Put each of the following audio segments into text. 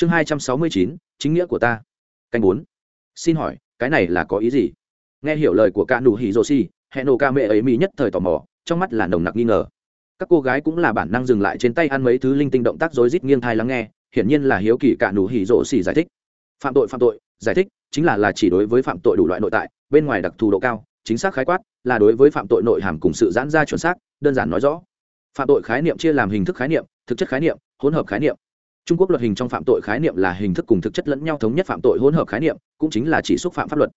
chương hai trăm sáu mươi chín, chính nghĩa của ta. Canh bốn. Xin hỏi, cái này là có ý gì? Nghe hiểu lời của ca nụ hỉ rô si hẹn nổ ca mẹ ấy mỹ nhất thời tò mò, trong mắt là nồng nặc nghi ngờ. Các cô gái cũng là bản năng dừng lại trên tay ăn mấy thứ linh tinh động tác rối rít nghiêng thai lắng nghe, hiển nhiên là hiếu kỳ cả nụ hỉ rộ xỉ giải thích. Phạm tội phạm tội, giải thích, chính là là chỉ đối với phạm tội đủ loại nội tại, bên ngoài đặc thù độ cao, chính xác khái quát, là đối với phạm tội nội hàm cùng sự giãn ra chuẩn xác, đơn giản nói rõ. Phạm tội khái niệm chia làm hình thức khái niệm, thực chất khái niệm, hỗn hợp khái niệm trung quốc luật hình trong phạm tội khái niệm là hình thức cùng thực chất lẫn nhau thống nhất phạm tội hỗn hợp khái niệm, cũng chính là chỉ xúc phạm pháp luật.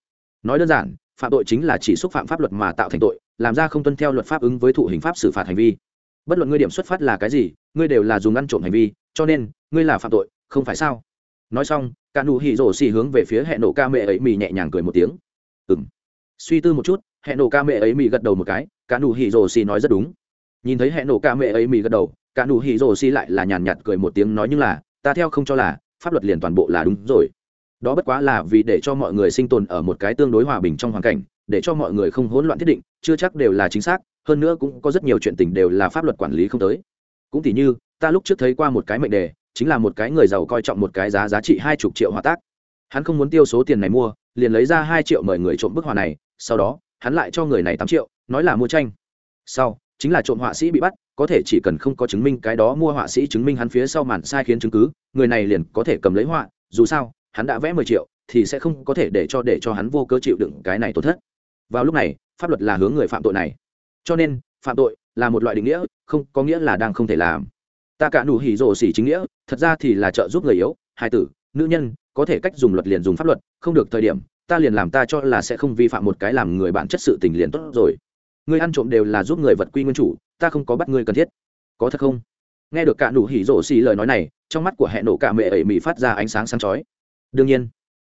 Nói đơn giản, phạm tội chính là chỉ xúc phạm pháp luật mà tạo thành tội, làm ra không tuân theo luật pháp ứng với thụ hình pháp xử phạt hành vi. Bất luận ngươi điểm xuất phát là cái gì, ngươi đều là dùng ăn trộm hành vi, cho nên, ngươi là phạm tội, không phải sao? Nói xong, cả nụ hỉ rổ xì hướng về phía hệ nổ ca mẹ ấy mỉ nhẹ nhàng cười một tiếng. Ừm. suy tư một chút, hệ nổ ca mẹ ấy mỉ gật đầu một cái, cả nụ hỉ rổ xì nói rất đúng. Nhìn thấy hệ nổ ca mẹ ấy mỉ gật đầu cả nụ hỉ rồ xì lại là nhàn nhạt cười một tiếng nói nhưng là, ta theo không cho là, pháp luật liền toàn bộ là đúng rồi. Đó bất quá là vì để cho mọi người sinh tồn ở một cái tương đối hòa bình trong hoàn cảnh, để cho mọi người không hỗn loạn thiết định, chưa chắc đều là chính xác, hơn nữa cũng có rất nhiều chuyện tình đều là pháp luật quản lý không tới. Cũng tỉ như, ta lúc trước thấy qua một cái mệnh đề, chính là một cái người giàu coi trọng một cái giá giá trị hai chục triệu hòa tác. Hắn không muốn tiêu số tiền này mua, liền lấy ra hai triệu mời người trộm bức hòa này, sau đó, hắn lại cho người này tám triệu, nói là mua tranh. Sau chính là trộm họa sĩ bị bắt, có thể chỉ cần không có chứng minh cái đó mua họa sĩ chứng minh hắn phía sau màn sai khiến chứng cứ, người này liền có thể cầm lấy họa, dù sao, hắn đã vẽ mười triệu, thì sẽ không có thể để cho để cho hắn vô cơ chịu đựng cái này tổn thất. Vào lúc này, pháp luật là hướng người phạm tội này. Cho nên, phạm tội là một loại định nghĩa, không có nghĩa là đang không thể làm. Ta cả đủ hỉ rồ xỉ chính nghĩa, thật ra thì là trợ giúp người yếu hai tử, nữ nhân, có thể cách dùng luật liền dùng pháp luật, không được thời điểm, ta liền làm ta cho là sẽ không vi phạm một cái làm người bạn chất sự tình liền tốt rồi ngươi ăn trộm đều là giúp người vật quy nguyên chủ, ta không có bắt người cần thiết. Có thật không? Nghe được cả nụ hỉ rổ xì lời nói này, trong mắt của Hẹn nổ cả mẹ ấy mỹ phát ra ánh sáng sáng chói. Đương nhiên,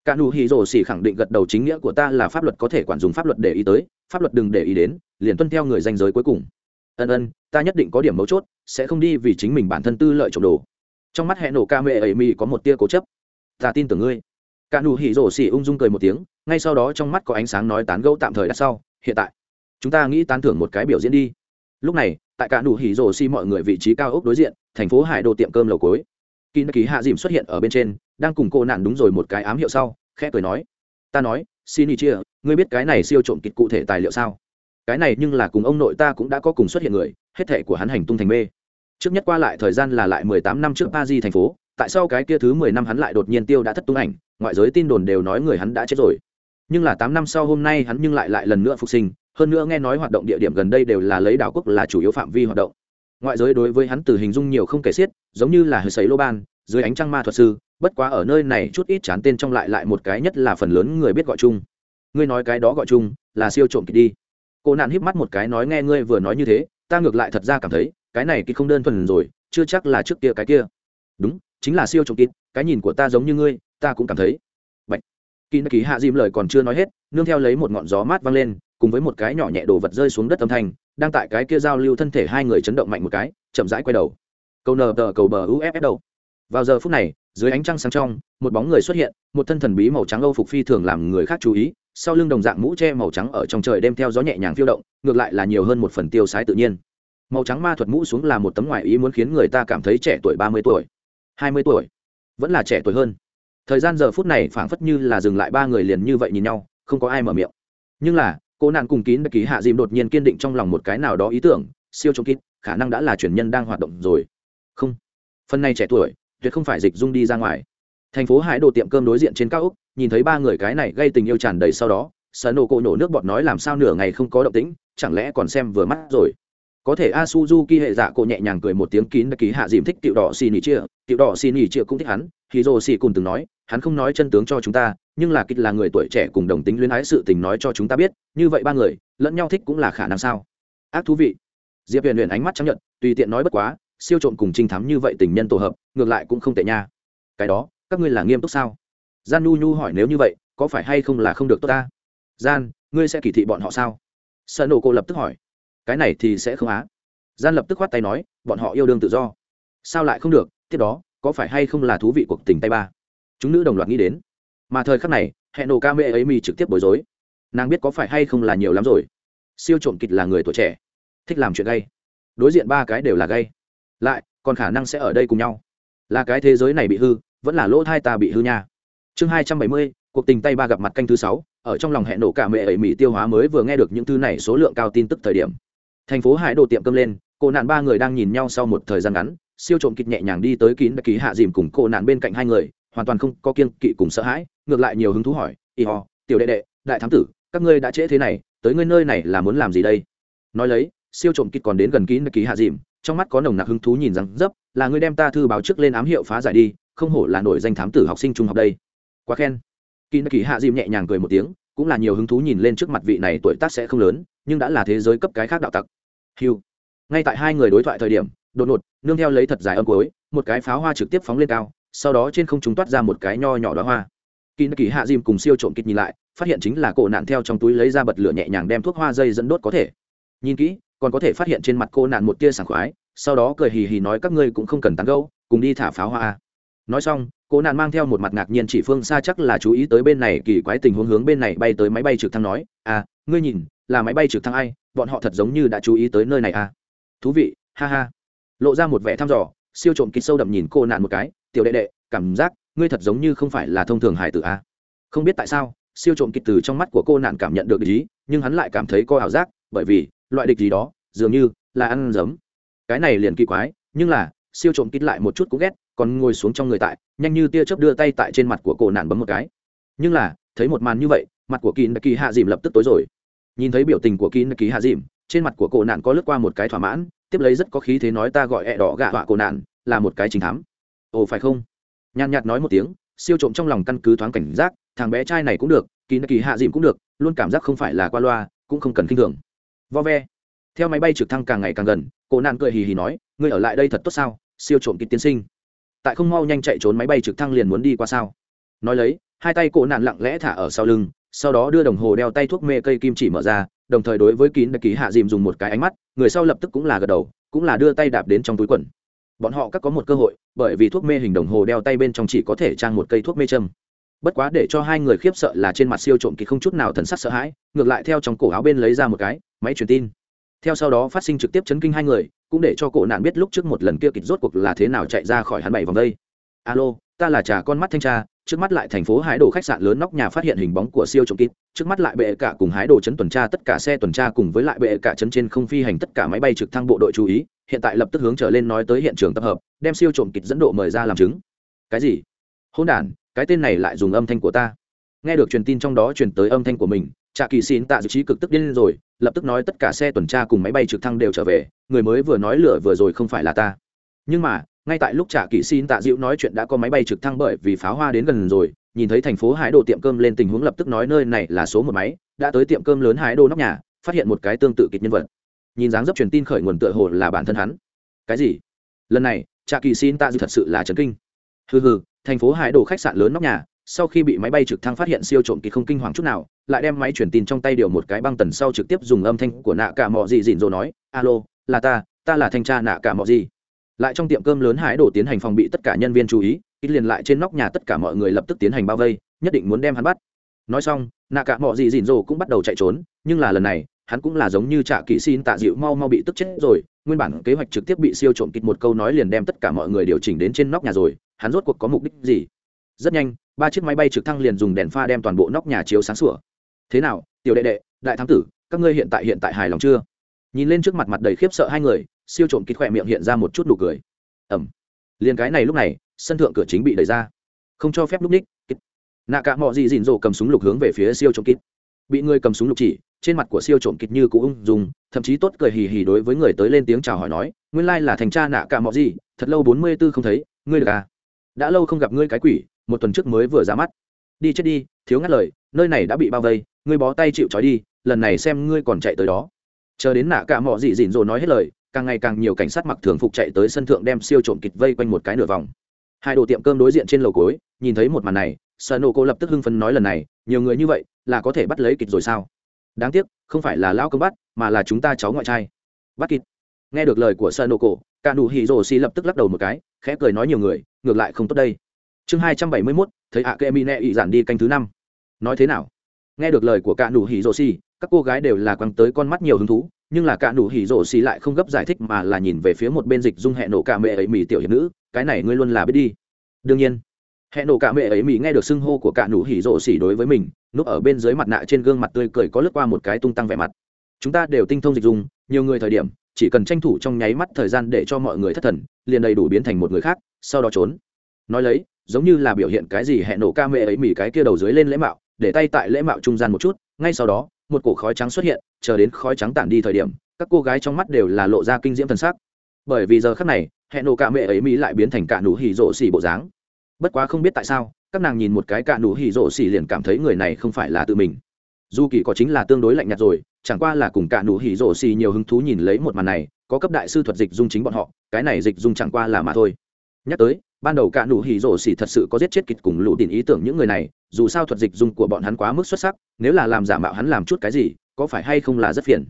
cả nụ hỉ rổ xì khẳng định gật đầu chính nghĩa của ta là pháp luật có thể quản dùng pháp luật để ý tới, pháp luật đừng để ý đến, liền tuân theo người danh giới cuối cùng. Ân ân, ta nhất định có điểm mấu chốt, sẽ không đi vì chính mình bản thân tư lợi trộm đồ. Trong mắt Hẹn nổ ca mẹ ấy mỹ có một tia cố chấp. Ta tin tưởng ngươi. Cả nụ hỉ rổ xì ung dung cười một tiếng, ngay sau đó trong mắt có ánh sáng nói tán gẫu tạm thời đã sau, hiện tại chúng ta nghĩ tán thưởng một cái biểu diễn đi. Lúc này, tại cả nụ hỉ rổ xi mọi người vị trí cao ốc đối diện, thành phố hải đồ tiệm cơm lầu cối kỳ kỳ hạ dìm xuất hiện ở bên trên, đang cùng cô nạn đúng rồi một cái ám hiệu sau, khẽ cười nói, ta nói xin ý chia ngươi biết cái này siêu trộm kịch cụ thể tài liệu sao? Cái này nhưng là cùng ông nội ta cũng đã có cùng xuất hiện người, hết thể của hắn hành tung thành mê. Trước nhất qua lại thời gian là lại mười tám năm trước ba di thành phố, tại sao cái kia thứ mười năm hắn lại đột nhiên tiêu đã thất tung ảnh, ngoại giới tin đồn đều nói người hắn đã chết rồi. Nhưng là tám năm sau hôm nay hắn nhưng lại lại lần nữa phục sinh hơn nữa nghe nói hoạt động địa điểm gần đây đều là lấy đảo quốc là chủ yếu phạm vi hoạt động. Ngoại giới đối với hắn từ hình dung nhiều không kể xiết giống như là hơi sấy lô ban dưới ánh trăng ma thuật sư bất quá ở nơi này chút ít chán tên trong lại lại một cái nhất là phần lớn người biết gọi chung. Ngươi nói cái đó gọi chung là siêu trộm kịch đi. Cô nạn híp mắt một cái nói nghe ngươi vừa nói như thế ta ngược lại thật ra cảm thấy cái này kịch không đơn thuần rồi chưa chắc là trước kia cái kia. Đúng chính là siêu trộm kịch cái nhìn của ta giống như ngươi ta cũng cảm thấy. Bạch. Kỳ Kỳ Hạ Dìm lời còn chưa nói hết, nương theo lấy một ngọn gió mát văng lên, cùng với một cái nhỏ nhẹ đồ vật rơi xuống đất âm thanh, đang tại cái kia giao lưu thân thể hai người chấn động mạnh một cái, chậm rãi quay đầu. Cầu nờ tờ cầu bờ uff đầu. Vào giờ phút này, dưới ánh trăng sáng trong, một bóng người xuất hiện, một thân thần bí màu trắng âu phục phi thường làm người khác chú ý, sau lưng đồng dạng mũ che màu trắng ở trong trời đem theo gió nhẹ nhàng phiêu động, ngược lại là nhiều hơn một phần tiêu sái tự nhiên. Màu trắng ma thuật mũ xuống là một tấm ngoại ý muốn khiến người ta cảm thấy trẻ tuổi ba mươi tuổi, hai mươi tuổi, vẫn là trẻ tuổi hơn. Thời gian giờ phút này phảng phất như là dừng lại ba người liền như vậy nhìn nhau, không có ai mở miệng. Nhưng là cô nàng cùng kín bất ký hạ dìm đột nhiên kiên định trong lòng một cái nào đó ý tưởng, siêu chống kín khả năng đã là chuyển nhân đang hoạt động rồi. Không, phần này trẻ tuổi, tuyệt không phải dịch dung đi ra ngoài. Thành phố hải đồ tiệm cơm đối diện trên cao úc nhìn thấy ba người cái này gây tình yêu tràn đầy sau đó, sở nổ cộ nổ nước bọt nói làm sao nửa ngày không có động tĩnh, chẳng lẽ còn xem vừa mắt rồi. Có thể a suzuki hệ dạ cổ nhẹ nhàng cười một tiếng kín bất ký hạ dìm thích tiểu đỏ xì nỉ chia, tiểu đỏ xì nỉ chia cũng thích hắn khi rồ xì cùng từng nói, hắn không nói chân tướng cho chúng ta nhưng là kịch là người tuổi trẻ cùng đồng tính luyến ái sự tình nói cho chúng ta biết, như vậy ba người, lẫn nhau thích cũng là khả năng sao? Ác thú vị. Diệp huyền luyện ánh mắt chấp nhận tùy tiện nói bất quá, siêu trộm cùng trinh thám như vậy tình nhân tổ hợp, ngược lại cũng không tệ nha. Cái đó, các ngươi là nghiêm túc sao? Gian nhu nhu hỏi nếu như vậy, có phải hay không là không được tốt ta? Gian, ngươi sẽ kỳ thị bọn họ sao? Sợ nổ cô lập tức hỏi. Cái này thì sẽ không á. Gian lập tức khoát tay nói, bọn họ yêu đương tự do. Sao lại không được? Tiếp đó, có phải hay không là thú vị cuộc tình tay ba? Chúng nữ đồng loạt nghĩ đến mà thời khắc này hẹn nổ ca mê ấy mi trực tiếp bối rối. Nàng biết có phải hay không là nhiều lắm rồi. Siêu trộm kịch là người tuổi trẻ, thích làm chuyện gay. Đối diện ba cái đều là gay. Lại, còn khả năng sẽ ở đây cùng nhau. Là cái thế giới này bị hư, vẫn là lỗ thai ta bị hư nha. Chương hai trăm bảy mươi, cuộc tình tay ba gặp mặt canh thứ sáu, ở trong lòng hẹn nổ cả mẹ ấy mỹ tiêu hóa mới vừa nghe được những thứ này số lượng cao tin tức thời điểm. Thành phố hải đồ tiệm cơm lên, cô nạn ba người đang nhìn nhau sau một thời gian ngắn, siêu trộm kịch nhẹ nhàng đi tới kín đặc ký hạ dìm cùng cô nạn bên cạnh hai người hoàn toàn không có kiên kỵ cùng sợ hãi, ngược lại nhiều hứng thú hỏi y ho, tiểu đệ đệ, đại thám tử, các ngươi đã trễ thế này, tới ngươi nơi này là muốn làm gì đây? Nói lấy, siêu trộm kịt còn đến gần kín ký hạ dìm, trong mắt có nồng nặc hứng thú nhìn rằng, dấp, là ngươi đem ta thư báo trước lên ám hiệu phá giải đi, không hổ là nổi danh thám tử học sinh trung học đây. Quá khen. Kín ký hạ dìm nhẹ nhàng cười một tiếng, cũng là nhiều hứng thú nhìn lên trước mặt vị này tuổi tác sẽ không lớn, nhưng đã là thế giới cấp cái khác đạo tặc. Hiu ngay tại hai người đối thoại thời điểm, đột ngột, nương theo lấy thật dài âm cuối, một cái pháo hoa trực tiếp phóng lên cao sau đó trên không chúng toát ra một cái nho nhỏ đóa hoa. Kỳ kỳ hạ dìm cùng siêu trộm kịch nhìn lại, phát hiện chính là cô nạn theo trong túi lấy ra bật lửa nhẹ nhàng đem thuốc hoa dây dẫn đốt có thể. Nhìn kỹ, còn có thể phát hiện trên mặt cô nạn một tia sảng khoái, sau đó cười hì hì nói các ngươi cũng không cần tán gâu cùng đi thả pháo hoa à. nói xong cô nạn mang theo một mặt ngạc nhiên chỉ phương xa chắc là chú ý tới bên này kỳ quái tình huống hướng bên này bay tới máy bay trực thăng nói à ngươi nhìn, là máy bay trực thăng ai? Bọn họ thật giống như đã chú ý tới nơi này à. Thú vị, ha ha. Lộ ra một vẻ thăm dò, siêu trộm kịch sâu đậm nhìn cô nạn một cái tiểu đệ đệ, cảm giác ngươi thật giống như không phải là thông thường hải tử a. Không biết tại sao, siêu trộm kịch từ trong mắt của cô nạn cảm nhận được địch ý, nhưng hắn lại cảm thấy có ảo giác, bởi vì loại địch gì đó dường như là ăn giấm cái này liền kỳ quái, nhưng là siêu trộm kịch lại một chút cũng ghét, còn ngồi xuống trong người tại, nhanh như tia chớp đưa tay tại trên mặt của cô nạn bấm một cái. Nhưng là, thấy một màn như vậy, mặt của kỳ kỳ hạ dìm lập tức tối rồi. Nhìn thấy biểu tình của kỳ kỳ hạ dìm, trên mặt của cô nạn có lướt qua một cái thỏa mãn, tiếp lấy rất có khí thế nói ta gọi ẹ e gạ họa cô nạn, là một cái chính thám ồ, phải không? Nhàn nhạt nói một tiếng, siêu trộm trong lòng căn cứ thoáng cảnh giác, thằng bé trai này cũng được, kỳ kỳ hạ dìm cũng được, luôn cảm giác không phải là qua loa, cũng không cần k i n h thường. Vo ve. Theo máy bay trực thăng càng ngày càng gần, cổ nạn cười hì hì nói, ngươi ở lại đây thật tốt sao, siêu trộm kịp tiến sinh? Tại không mau nhanh chạy trốn máy bay trực thăng liền muốn đi qua sao? Nói lấy, hai tay cổ nạn lặng lẽ thả ở sau lưng, sau đó đưa đồng hồ đeo tay thuốc mê cây kim chỉ mở ra, đồng thời đối với kín đặc ký hạ dìm dùng một cái ánh mắt, người sau lập tức cũng là gật đầu, cũng là đưa tay đạp đến trong túi quần bọn họ các có một cơ hội, bởi vì thuốc mê hình đồng hồ đeo tay bên trong chỉ có thể trang một cây thuốc mê châm. Bất quá để cho hai người khiếp sợ là trên mặt siêu trộm kỳ không chút nào thần sắc sợ hãi, ngược lại theo trong cổ áo bên lấy ra một cái, máy truyền tin. Theo sau đó phát sinh trực tiếp chấn kinh hai người, cũng để cho cổ nạn biết lúc trước một lần kia kịch rốt cuộc là thế nào chạy ra khỏi hắn bảy vòng đây. Alo, ta là trà con mắt thanh tra trước mắt lại thành phố hái đồ khách sạn lớn nóc nhà phát hiện hình bóng của siêu trộm kít, trước mắt lại bệ cả cùng hái đồ chấn tuần tra, tất cả xe tuần tra cùng với lại bệ cả chấn trên không phi hành tất cả máy bay trực thăng bộ đội chú ý, hiện tại lập tức hướng trở lên nói tới hiện trường tập hợp, đem siêu trộm kịch dẫn độ mời ra làm chứng. Cái gì? Hôn đản, cái tên này lại dùng âm thanh của ta. Nghe được truyền tin trong đó truyền tới âm thanh của mình, trạ kỳ xin tạ dự trí cực tức điên rồi, lập tức nói tất cả xe tuần tra cùng máy bay trực thăng đều trở về, người mới vừa nói lửa vừa rồi không phải là ta. Nhưng mà ngay tại lúc trả kỵ xin tạ Diệu nói chuyện đã có máy bay trực thăng bởi vì pháo hoa đến gần rồi, nhìn thấy thành phố hải đồ tiệm cơm lên tình huống lập tức nói nơi này là số một máy, đã tới tiệm cơm lớn hải đồ nóc nhà, phát hiện một cái tương tự kịch nhân vật. Nhìn dáng dấp truyền tin khởi nguồn tựa hồ là bản thân hắn. Cái gì? Lần này, trả kỵ xin tạ Diệu thật sự là chấn kinh. Hừ hừ, thành phố hải đồ khách sạn lớn nóc nhà, sau khi bị máy bay trực thăng phát hiện siêu trộm kỳ không kinh hoàng chút nào, lại đem máy truyền tin trong tay điều một cái băng tần sau trực tiếp dùng âm thanh của nạ cả mọ gì dịn rồi nói, alo, là ta ta là thanh tra nạ cả mọ gì lại trong tiệm cơm lớn hái đổ tiến hành phòng bị tất cả nhân viên chú ý, ít liền lại trên nóc nhà tất cả mọi người lập tức tiến hành bao vây, nhất định muốn đem hắn bắt. Nói xong, nạ cả mọi gì dìn dồ cũng bắt đầu chạy trốn, nhưng là lần này, hắn cũng là giống như trả kỵ xin tạ dịu mau mau bị tức chết rồi, nguyên bản kế hoạch trực tiếp bị siêu trộm kịt một câu nói liền đem tất cả mọi người điều chỉnh đến trên nóc nhà rồi, hắn rốt cuộc có mục đích gì? Rất nhanh, ba chiếc máy bay trực thăng liền dùng đèn pha đem toàn bộ nóc nhà chiếu sáng sủa. Thế nào, tiểu đệ đệ, đại thám tử, các ngươi hiện tại hiện tại hài lòng chưa? Nhìn lên trước mặt mặt đầy khiếp sợ hai người siêu trộm kít khỏe miệng hiện ra một chút nụ cười. Ẩm liền cái này lúc này, sân thượng cửa chính bị đẩy ra. Không cho phép lúc ních, kít. Nạ cả mọi gì dịn rộ cầm súng lục hướng về phía siêu trộm kít. Bị người cầm súng lục chỉ, trên mặt của siêu trộm kít như cũ ung dùng thậm chí tốt cười hì hì đối với người tới lên tiếng chào hỏi nói, nguyên lai là thành cha nạ cả mọi gì thật lâu bốn mươi tư không thấy, ngươi được à? Đã lâu không gặp ngươi cái quỷ, một tuần trước mới vừa ra mắt. Đi chết đi, thiếu ngắt lời, nơi này đã bị bao vây, ngươi bó tay chịu trói đi, lần này xem ngươi còn chạy tới đó. Chờ đến nạ cả mọi gì dịn rộ nói hết lời càng ngày càng nhiều cảnh sát mặc thường phục chạy tới sân thượng đem siêu trộm kịch vây quanh một cái nửa vòng. Hai đồ tiệm cơm đối diện trên lầu cối nhìn thấy một màn này sợ nổ cô lập tức hưng phấn nói lần này, nhiều người như vậy, là có thể bắt lấy kịch rồi sao? Đáng tiếc, không phải là lao công bắt, mà là chúng ta cháu ngoại trai. Bắt kịch. Nghe được lời của sợ nổ cổ cả nụ hỉ rồ xì lập tức lắc đầu một cái, khẽ cười nói nhiều người, ngược lại không tốt đây. Chương hai trăm bảy mươi mốt, thấy ạ kệ mỹ nẹ ị giản đi canh thứ năm. Nói thế nào? Nghe được lời của cả nụ hỉ rồ xì các cô gái đều là quăng tới con mắt nhiều hứng thú nhưng là cả nụ hỉ rổ xì lại không gấp giải thích mà là nhìn về phía một bên dịch dung hẹn nổ cả mẹ ấy mỹ tiểu hiệp nữ, cái này ngươi luôn là biết đi. Đương nhiên hẹn nổ cả mẹ ấy mỹ nghe được xưng hô của cả nụ hỉ rổ xì đối với mình, núp ở bên dưới mặt nạ trên gương mặt tươi cười có lướt qua một cái tung tăng vẻ mặt. Chúng ta đều tinh thông dịch dung, nhiều người thời điểm, chỉ cần tranh thủ trong nháy mắt thời gian để cho mọi người thất thần, liền đầy đủ biến thành một người khác, sau đó trốn. Nói lấy, giống như là biểu hiện cái gì hẹn nổ ca mẹ ấy mỉ cái kia đầu dưới lên lễ mạo, để tay tại lễ mạo trung gian một chút, ngay sau đó một cổ khói trắng xuất hiện, chờ đến khói trắng tản đi thời điểm, các cô gái trong mắt đều là lộ ra kinh diễm thần sắc. Bởi vì giờ khắc này hẹn nổ cả mẹ ấy mỹ lại biến thành cả nụ hỉ rộ xỉ bộ dáng. Bất quá không biết tại sao, các nàng nhìn một cái cả nụ hỉ rộ xỉ liền cảm thấy người này không phải là tự mình. Dù kỳ có chính là tương đối lạnh nhạt rồi, chẳng qua là cùng cả nụ hỉ rộ xì nhiều hứng thú nhìn lấy một màn này, có cấp đại sư thuật dịch dung chính bọn họ, cái này dịch dung chẳng qua là mà thôi. Nhắc tới ban đầu cả nụ hỉ rổ xỉ thật sự có giết chết kịch cùng lũ đỉnh ý tưởng những người này, dù sao thuật dịch dùng của bọn hắn quá mức xuất sắc, nếu là làm giả mạo hắn làm chút cái gì, có phải hay không là rất phiền.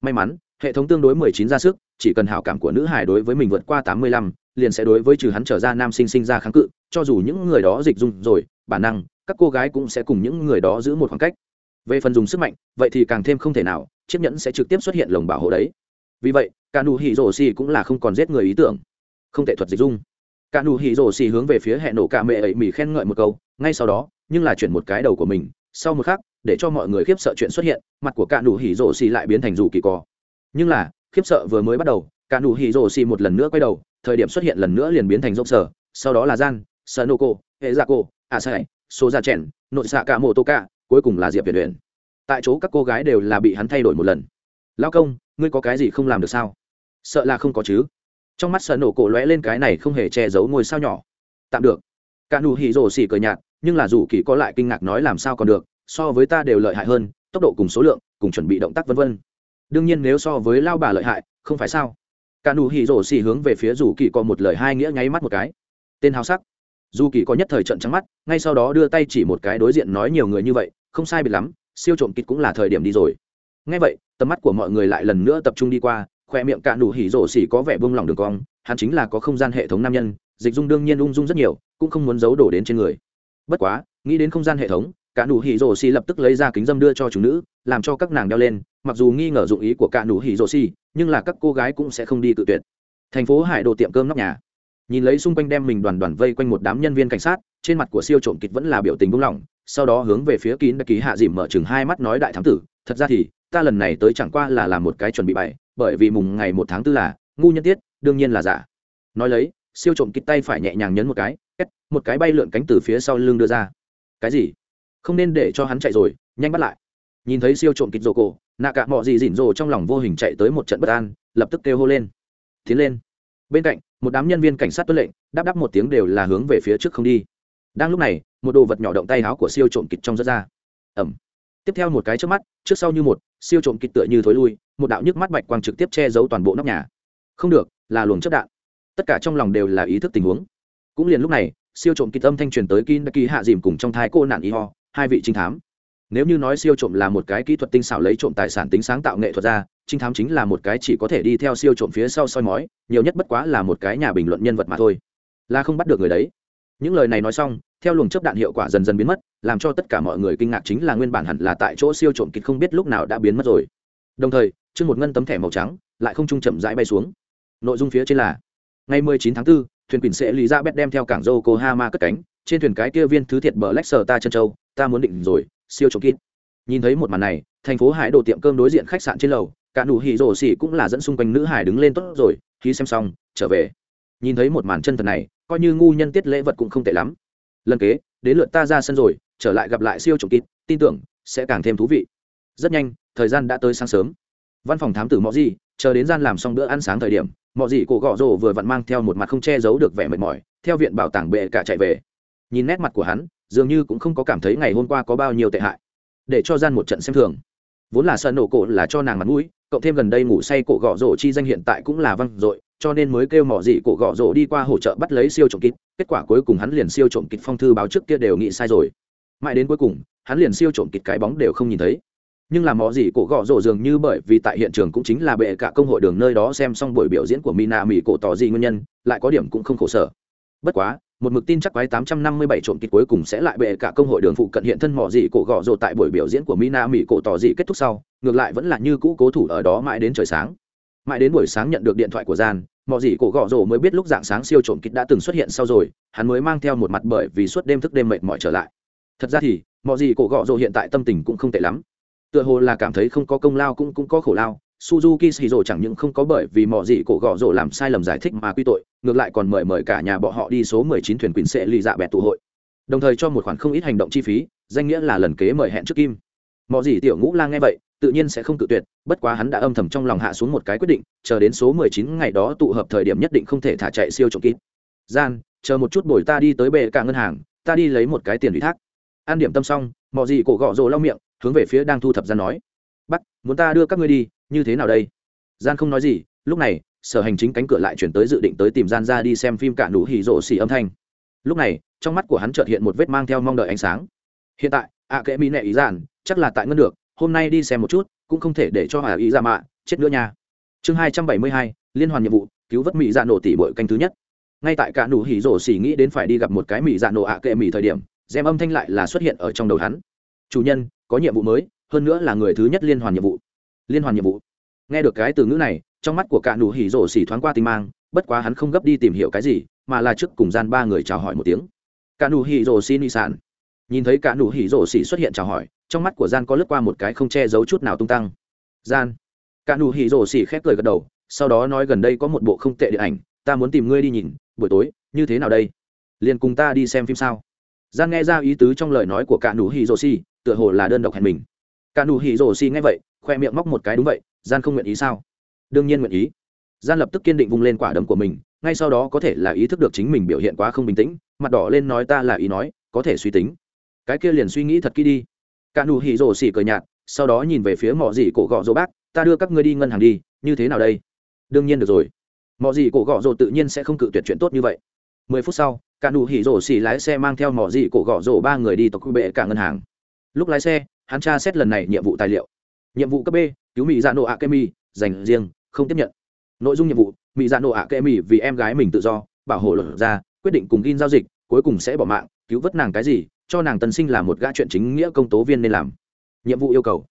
May mắn, hệ thống tương đối mười chín ra sức, chỉ cần hảo cảm của nữ hải đối với mình vượt qua tám mươi lăm, liền sẽ đối với trừ hắn trở ra nam sinh sinh ra kháng cự, cho dù những người đó dịch dung rồi, bản năng, các cô gái cũng sẽ cùng những người đó giữ một khoảng cách. Về phần dùng sức mạnh, vậy thì càng thêm không thể nào, chiếc nhẫn sẽ trực tiếp xuất hiện lồng bảo hộ đấy. Vì vậy, cả nụ hỉ rổ xỉ cũng là không còn giết người ý tưởng. Không thể thuật dịch dung cả nụ hỉ rổ xì hướng về phía hẹn nổ cả mẹ ấy mỉ khen ngợi một câu, ngay sau đó, nhưng là chuyển một cái đầu của mình, sau một khắc, để cho mọi người khiếp sợ chuyện xuất hiện, mặt của cả nụ hỉ rổ xì lại biến thành rủ kỳ cò. Nhưng là, khiếp sợ vừa mới bắt đầu, cả nụ hỉ rổ xì một lần nữa quay đầu, thời điểm xuất hiện lần nữa liền biến thành rộng sở, sau đó là gian sơ nô cô hệ dạ cô à sai số ra trẻn nội xạ cả mô tô cả cuối cùng là diệp việt luyện tại chỗ các cô gái đều là bị hắn thay đổi một lần. Lao công, ngươi có cái gì không làm được sao? Sợ là không có chứ trong mắt sợ nổ cổ lóe lên cái này không hề che giấu ngôi sao nhỏ. Tạm được. Cả nụ hỉ rổ xì cờ nhạt, nhưng là dù kỳ có lại kinh ngạc nói làm sao còn được, so với ta đều lợi hại hơn, tốc độ cùng số lượng, cùng chuẩn bị động tác vân vân. Đương nhiên nếu so với lao bà lợi hại, không phải sao? Cả nụ hỉ rổ xì hướng về phía dù kỳ có một lời hai nghĩa nháy mắt một cái. Tên hào sắc. Dù kỳ có nhất thời trận trắng mắt, ngay sau đó đưa tay chỉ một cái đối diện nói nhiều người như vậy, không sai biệt lắm, siêu trộm kịch cũng là thời điểm đi rồi. Ngay vậy, tầm mắt của mọi người lại lần nữa tập trung đi qua khoe miệng cạn đủ hỉ rổ xỉ có vẻ buông lỏng đường cong hắn chính là có không gian hệ thống nam nhân dịch dung đương nhiên ung dung rất nhiều cũng không muốn giấu đổ đến trên người. Bất quá nghĩ đến không gian hệ thống cạn đủ hỉ rổ xỉ lập tức lấy ra kính dâm đưa cho chúng nữ làm cho các nàng đeo lên mặc dù nghi ngờ dụng ý của cạn đủ hỉ rổ xỉ, nhưng là các cô gái cũng sẽ không đi tự tuyệt. Thành phố hải đồ tiệm cơm nóc nhà. Nhìn lấy xung quanh đem mình đoàn đoàn vây quanh một đám nhân viên cảnh sát trên mặt của siêu trộm kịch vẫn là biểu tình buông lỏng sau đó hướng về phía kín đã ký hạ dìm mở chừng hai mắt nói đại thám tử thật ra thì ta lần này tới chẳng qua là làm một cái chuẩn bị bày bởi vì mùng ngày một tháng tư là, ngu nhân tiết, đương nhiên là giả. Nói lấy, siêu trộm kịp tay phải nhẹ nhàng nhấn một cái một cái bay lượn cánh từ phía sau lưng đưa ra. Cái gì? Không nên để cho hắn chạy rồi, nhanh bắt lại. Nhìn thấy siêu trộm kịp rồ cổ, nạ cả mọi gì dỉn rồ trong lòng vô hình chạy tới một trận bất an, lập tức kêu hô lên. Tiến lên. Bên cạnh, một đám nhân viên cảnh sát tuân lệnh, đáp đáp một tiếng đều là hướng về phía trước không đi. Đang lúc này, một đồ vật nhỏ động tay áo của siêu trộm kịp trong rất ra. Ẩm tiếp theo một cái trước mắt, trước sau như một, siêu trộm kịch tựa như thối lui, một đạo nhức mắt bạch quang trực tiếp che giấu toàn bộ nóc nhà. Không được, là luồng chất đạn. Tất cả trong lòng đều là ý thức tình huống. Cũng liền lúc này, siêu trộm kịch âm thanh truyền tới kin kỳ hạ dìm cùng trong thái cô nạn y ho hai vị trinh thám. Nếu như nói siêu trộm là một cái kỹ thuật tinh xảo lấy trộm tài sản tính sáng tạo nghệ thuật ra, trinh thám chính là một cái chỉ có thể đi theo siêu trộm phía sau soi mói, nhiều nhất bất quá là một cái nhà bình luận nhân vật mà thôi. Là không bắt được người đấy những lời này nói xong theo luồng chấp đạn hiệu quả dần dần biến mất làm cho tất cả mọi người kinh ngạc chính là nguyên bản hẳn là tại chỗ siêu trộm kịch không biết lúc nào đã biến mất rồi. Đồng thời trước một ngân tấm thẻ màu trắng lại không trung chậm rãi bay xuống. Nội dung phía trên là ngày 19 tháng 4, thuyền quỳnh sẽ lý ra bét đem theo cảng yokohama cất cánh trên thuyền cái kia viên thứ thiệt bờ lách sờ ta chân châu ta muốn định rồi siêu trộm kịch. Nhìn thấy một màn này thành phố hải đồ tiệm cơm đối diện khách sạn trên lầu cả nụ hỉ rổ xỉ cũng là dẫn xung quanh nữ hải đứng lên tốt rồi khi xem xong trở về. Nhìn thấy một màn chân thật này coi như ngu nhân tiết lễ vật cũng không tệ lắm. Lần kế, đến lượt ta ra sân rồi, trở lại gặp lại siêu trùng kịt tin tưởng, sẽ càng thêm thú vị. Rất nhanh, thời gian đã tới sáng sớm. Văn phòng thám tử mọ gì chờ đến gian làm xong bữa ăn sáng thời điểm, mọ gì cổ gọ rồ vừa vặn mang theo một mặt không che giấu được vẻ mệt mỏi, theo viện bảo tàng bệ cả chạy về. Nhìn nét mặt của hắn, dường như cũng không có cảm thấy ngày hôm qua có bao nhiêu tệ hại. Để cho gian một trận xem thường. Vốn là sợ nổ cổ là cho nàng mặt mũi, cộng thêm gần đây ngủ say cổ gọ rổ chi danh hiện tại cũng là văng rồi cho nên mới kêu mỏ dị cổ gọ rổ đi qua hỗ trợ bắt lấy siêu trộm kịp kết quả cuối cùng hắn liền siêu trộm kịp phong thư báo trước kia đều nghĩ sai rồi. Mãi đến cuối cùng, hắn liền siêu trộm kịp cái bóng đều không nhìn thấy. Nhưng là mỏ gì cổ gọ rổ dường như bởi vì tại hiện trường cũng chính là bệ cả công hội đường nơi đó xem xong buổi biểu diễn của mina mỹ cổ tỏ dị nguyên nhân, lại có điểm cũng không khổ sở. Bất quá, một mực tin chắc quái 857 trộm kịch cuối cùng sẽ lại bệ cả công hội đường phụ cận hiện thân mỏ gì cổ gọ rổ tại buổi biểu diễn của mina mỹ cổ tỏ dị kết thúc sau, ngược lại vẫn là như cũ cố thủ ở đó mãi đến trời sáng mãi đến buổi sáng nhận được điện thoại của gian, mọi gì cổ gõ rổ mới biết lúc dạng sáng siêu trộm kịch đã từng xuất hiện sau rồi, hắn mới mang theo một mặt bởi vì suốt đêm thức đêm mệt mỏi trở lại. Thật ra thì, mọi gì cổ gõ rổ hiện tại tâm tình cũng không tệ lắm. Tựa hồ là cảm thấy không có công lao cũng cũng có khổ lao, suzuki shizu chẳng những không có bởi vì mọi gì cổ gõ rổ làm sai lầm giải thích mà quy tội, ngược lại còn mời mời cả nhà bọn họ đi số 19 thuyền quyền sẽ lì dạ bẹt tụ hội. Đồng thời cho một khoản không ít hành động chi phí, danh nghĩa là lần kế mời hẹn trước kim. Mọi gì tiểu ngũ lang nghe vậy tự nhiên sẽ không cự tuyệt, bất quá hắn đã âm thầm trong lòng hạ xuống một cái quyết định, chờ đến số mười chín ngày đó tụ hợp thời điểm nhất định không thể thả chạy siêu trộm kín gian, chờ một chút bồi ta đi tới bệ cả ngân hàng, ta đi lấy một cái tiền ủy thác. An điểm tâm xong mọi gì cổ gọ rồ lau miệng, hướng về phía đang thu thập gian nói. Bắt muốn ta đưa các ngươi đi, như thế nào đây? Gian không nói gì, lúc này, sở hành chính cánh cửa lại chuyển tới dự định tới tìm gian ra đi xem phim cả nụ hỉ rộ xì âm thanh. Lúc này, trong mắt của hắn chợt hiện một vết mang theo mong đợi ánh sáng. Hiện tại, ạ à kệ mỹ nệ ý giản, chắc là tại ngân được hôm nay đi xem một chút, cũng không thể để cho hà ý ra dạ mạ chết nữa nha. Chương hai trăm bảy mươi hai, liên hoàn nhiệm vụ, cứu vớt mỹ dạ nổ tỷ bội canh thứ nhất. Ngay tại cả nụ hỉ rổ xỉ nghĩ đến phải đi gặp một cái mỹ dạ nổ ạ kệ mỹ thời điểm xem âm thanh lại là xuất hiện ở trong đầu hắn. Chủ nhân, có nhiệm vụ mới, hơn nữa là người thứ nhất liên hoàn nhiệm vụ. Liên hoàn nhiệm vụ. Nghe được cái từ ngữ này, trong mắt của cả nụ hỉ rổ xỉ thoáng qua tinh mang, bất quá hắn không gấp đi tìm hiểu cái gì, mà là trước cùng gian ba người chào hỏi một tiếng. Cả nụ hỉ rổ xỉ nị sản nhìn thấy cả nụ hỉ rổ xỉ xuất hiện chào hỏi trong mắt của gian có lướt qua một cái không che giấu chút nào tung tăng. Gian. Cả nụ hỉ rổ xỉ khép cười gật đầu, sau đó nói gần đây có một bộ không tệ điện ảnh, ta muốn tìm ngươi đi nhìn, buổi tối, như thế nào đây? Liền cùng ta đi xem phim sao? Gian nghe ra ý tứ trong lời nói của cả nụ hỉ rổ xỉ, tựa hồ là đơn độc hẹn mình. Cả nụ hỉ rổ xỉ nghe vậy, khoe miệng móc một cái đúng vậy, gian không nguyện ý sao? Đương nhiên nguyện ý. Gian lập tức kiên định vung lên quả đấm của mình, ngay sau đó có thể là ý thức được chính mình biểu hiện quá không bình tĩnh, mặt đỏ lên nói ta là ý nói, có thể suy tính. Cái kia liền suy nghĩ thật kỹ đi cả nụ hỉ rổ xỉ cười nhạt, sau đó nhìn về phía mọ dị cổ gọ rỗ bác, ta đưa các ngươi đi ngân hàng đi, như thế nào đây? Đương nhiên được rồi. Mọ dị cổ gọ rỗ tự nhiên sẽ không cự tuyệt chuyện tốt như vậy. Mười phút sau, cả nụ hỉ rổ xỉ lái xe mang theo mọ dị cổ gọ rỗ ba người đi tộc quy bệ cả ngân hàng. Lúc lái xe, hắn tra xét lần này nhiệm vụ tài liệu. Nhiệm vụ cấp b, cứu mỹ dạ nộ ạ dành riêng, không tiếp nhận. Nội dung nhiệm vụ, mỹ dạ nộ ạ vì em gái mình tự do, bảo hộ luật ra, quyết định cùng in giao dịch, cuối cùng sẽ bỏ mạng, cứu vớt nàng cái gì cho nàng tân sinh là một gã chuyện chính nghĩa công tố viên nên làm. Nhiệm vụ yêu cầu.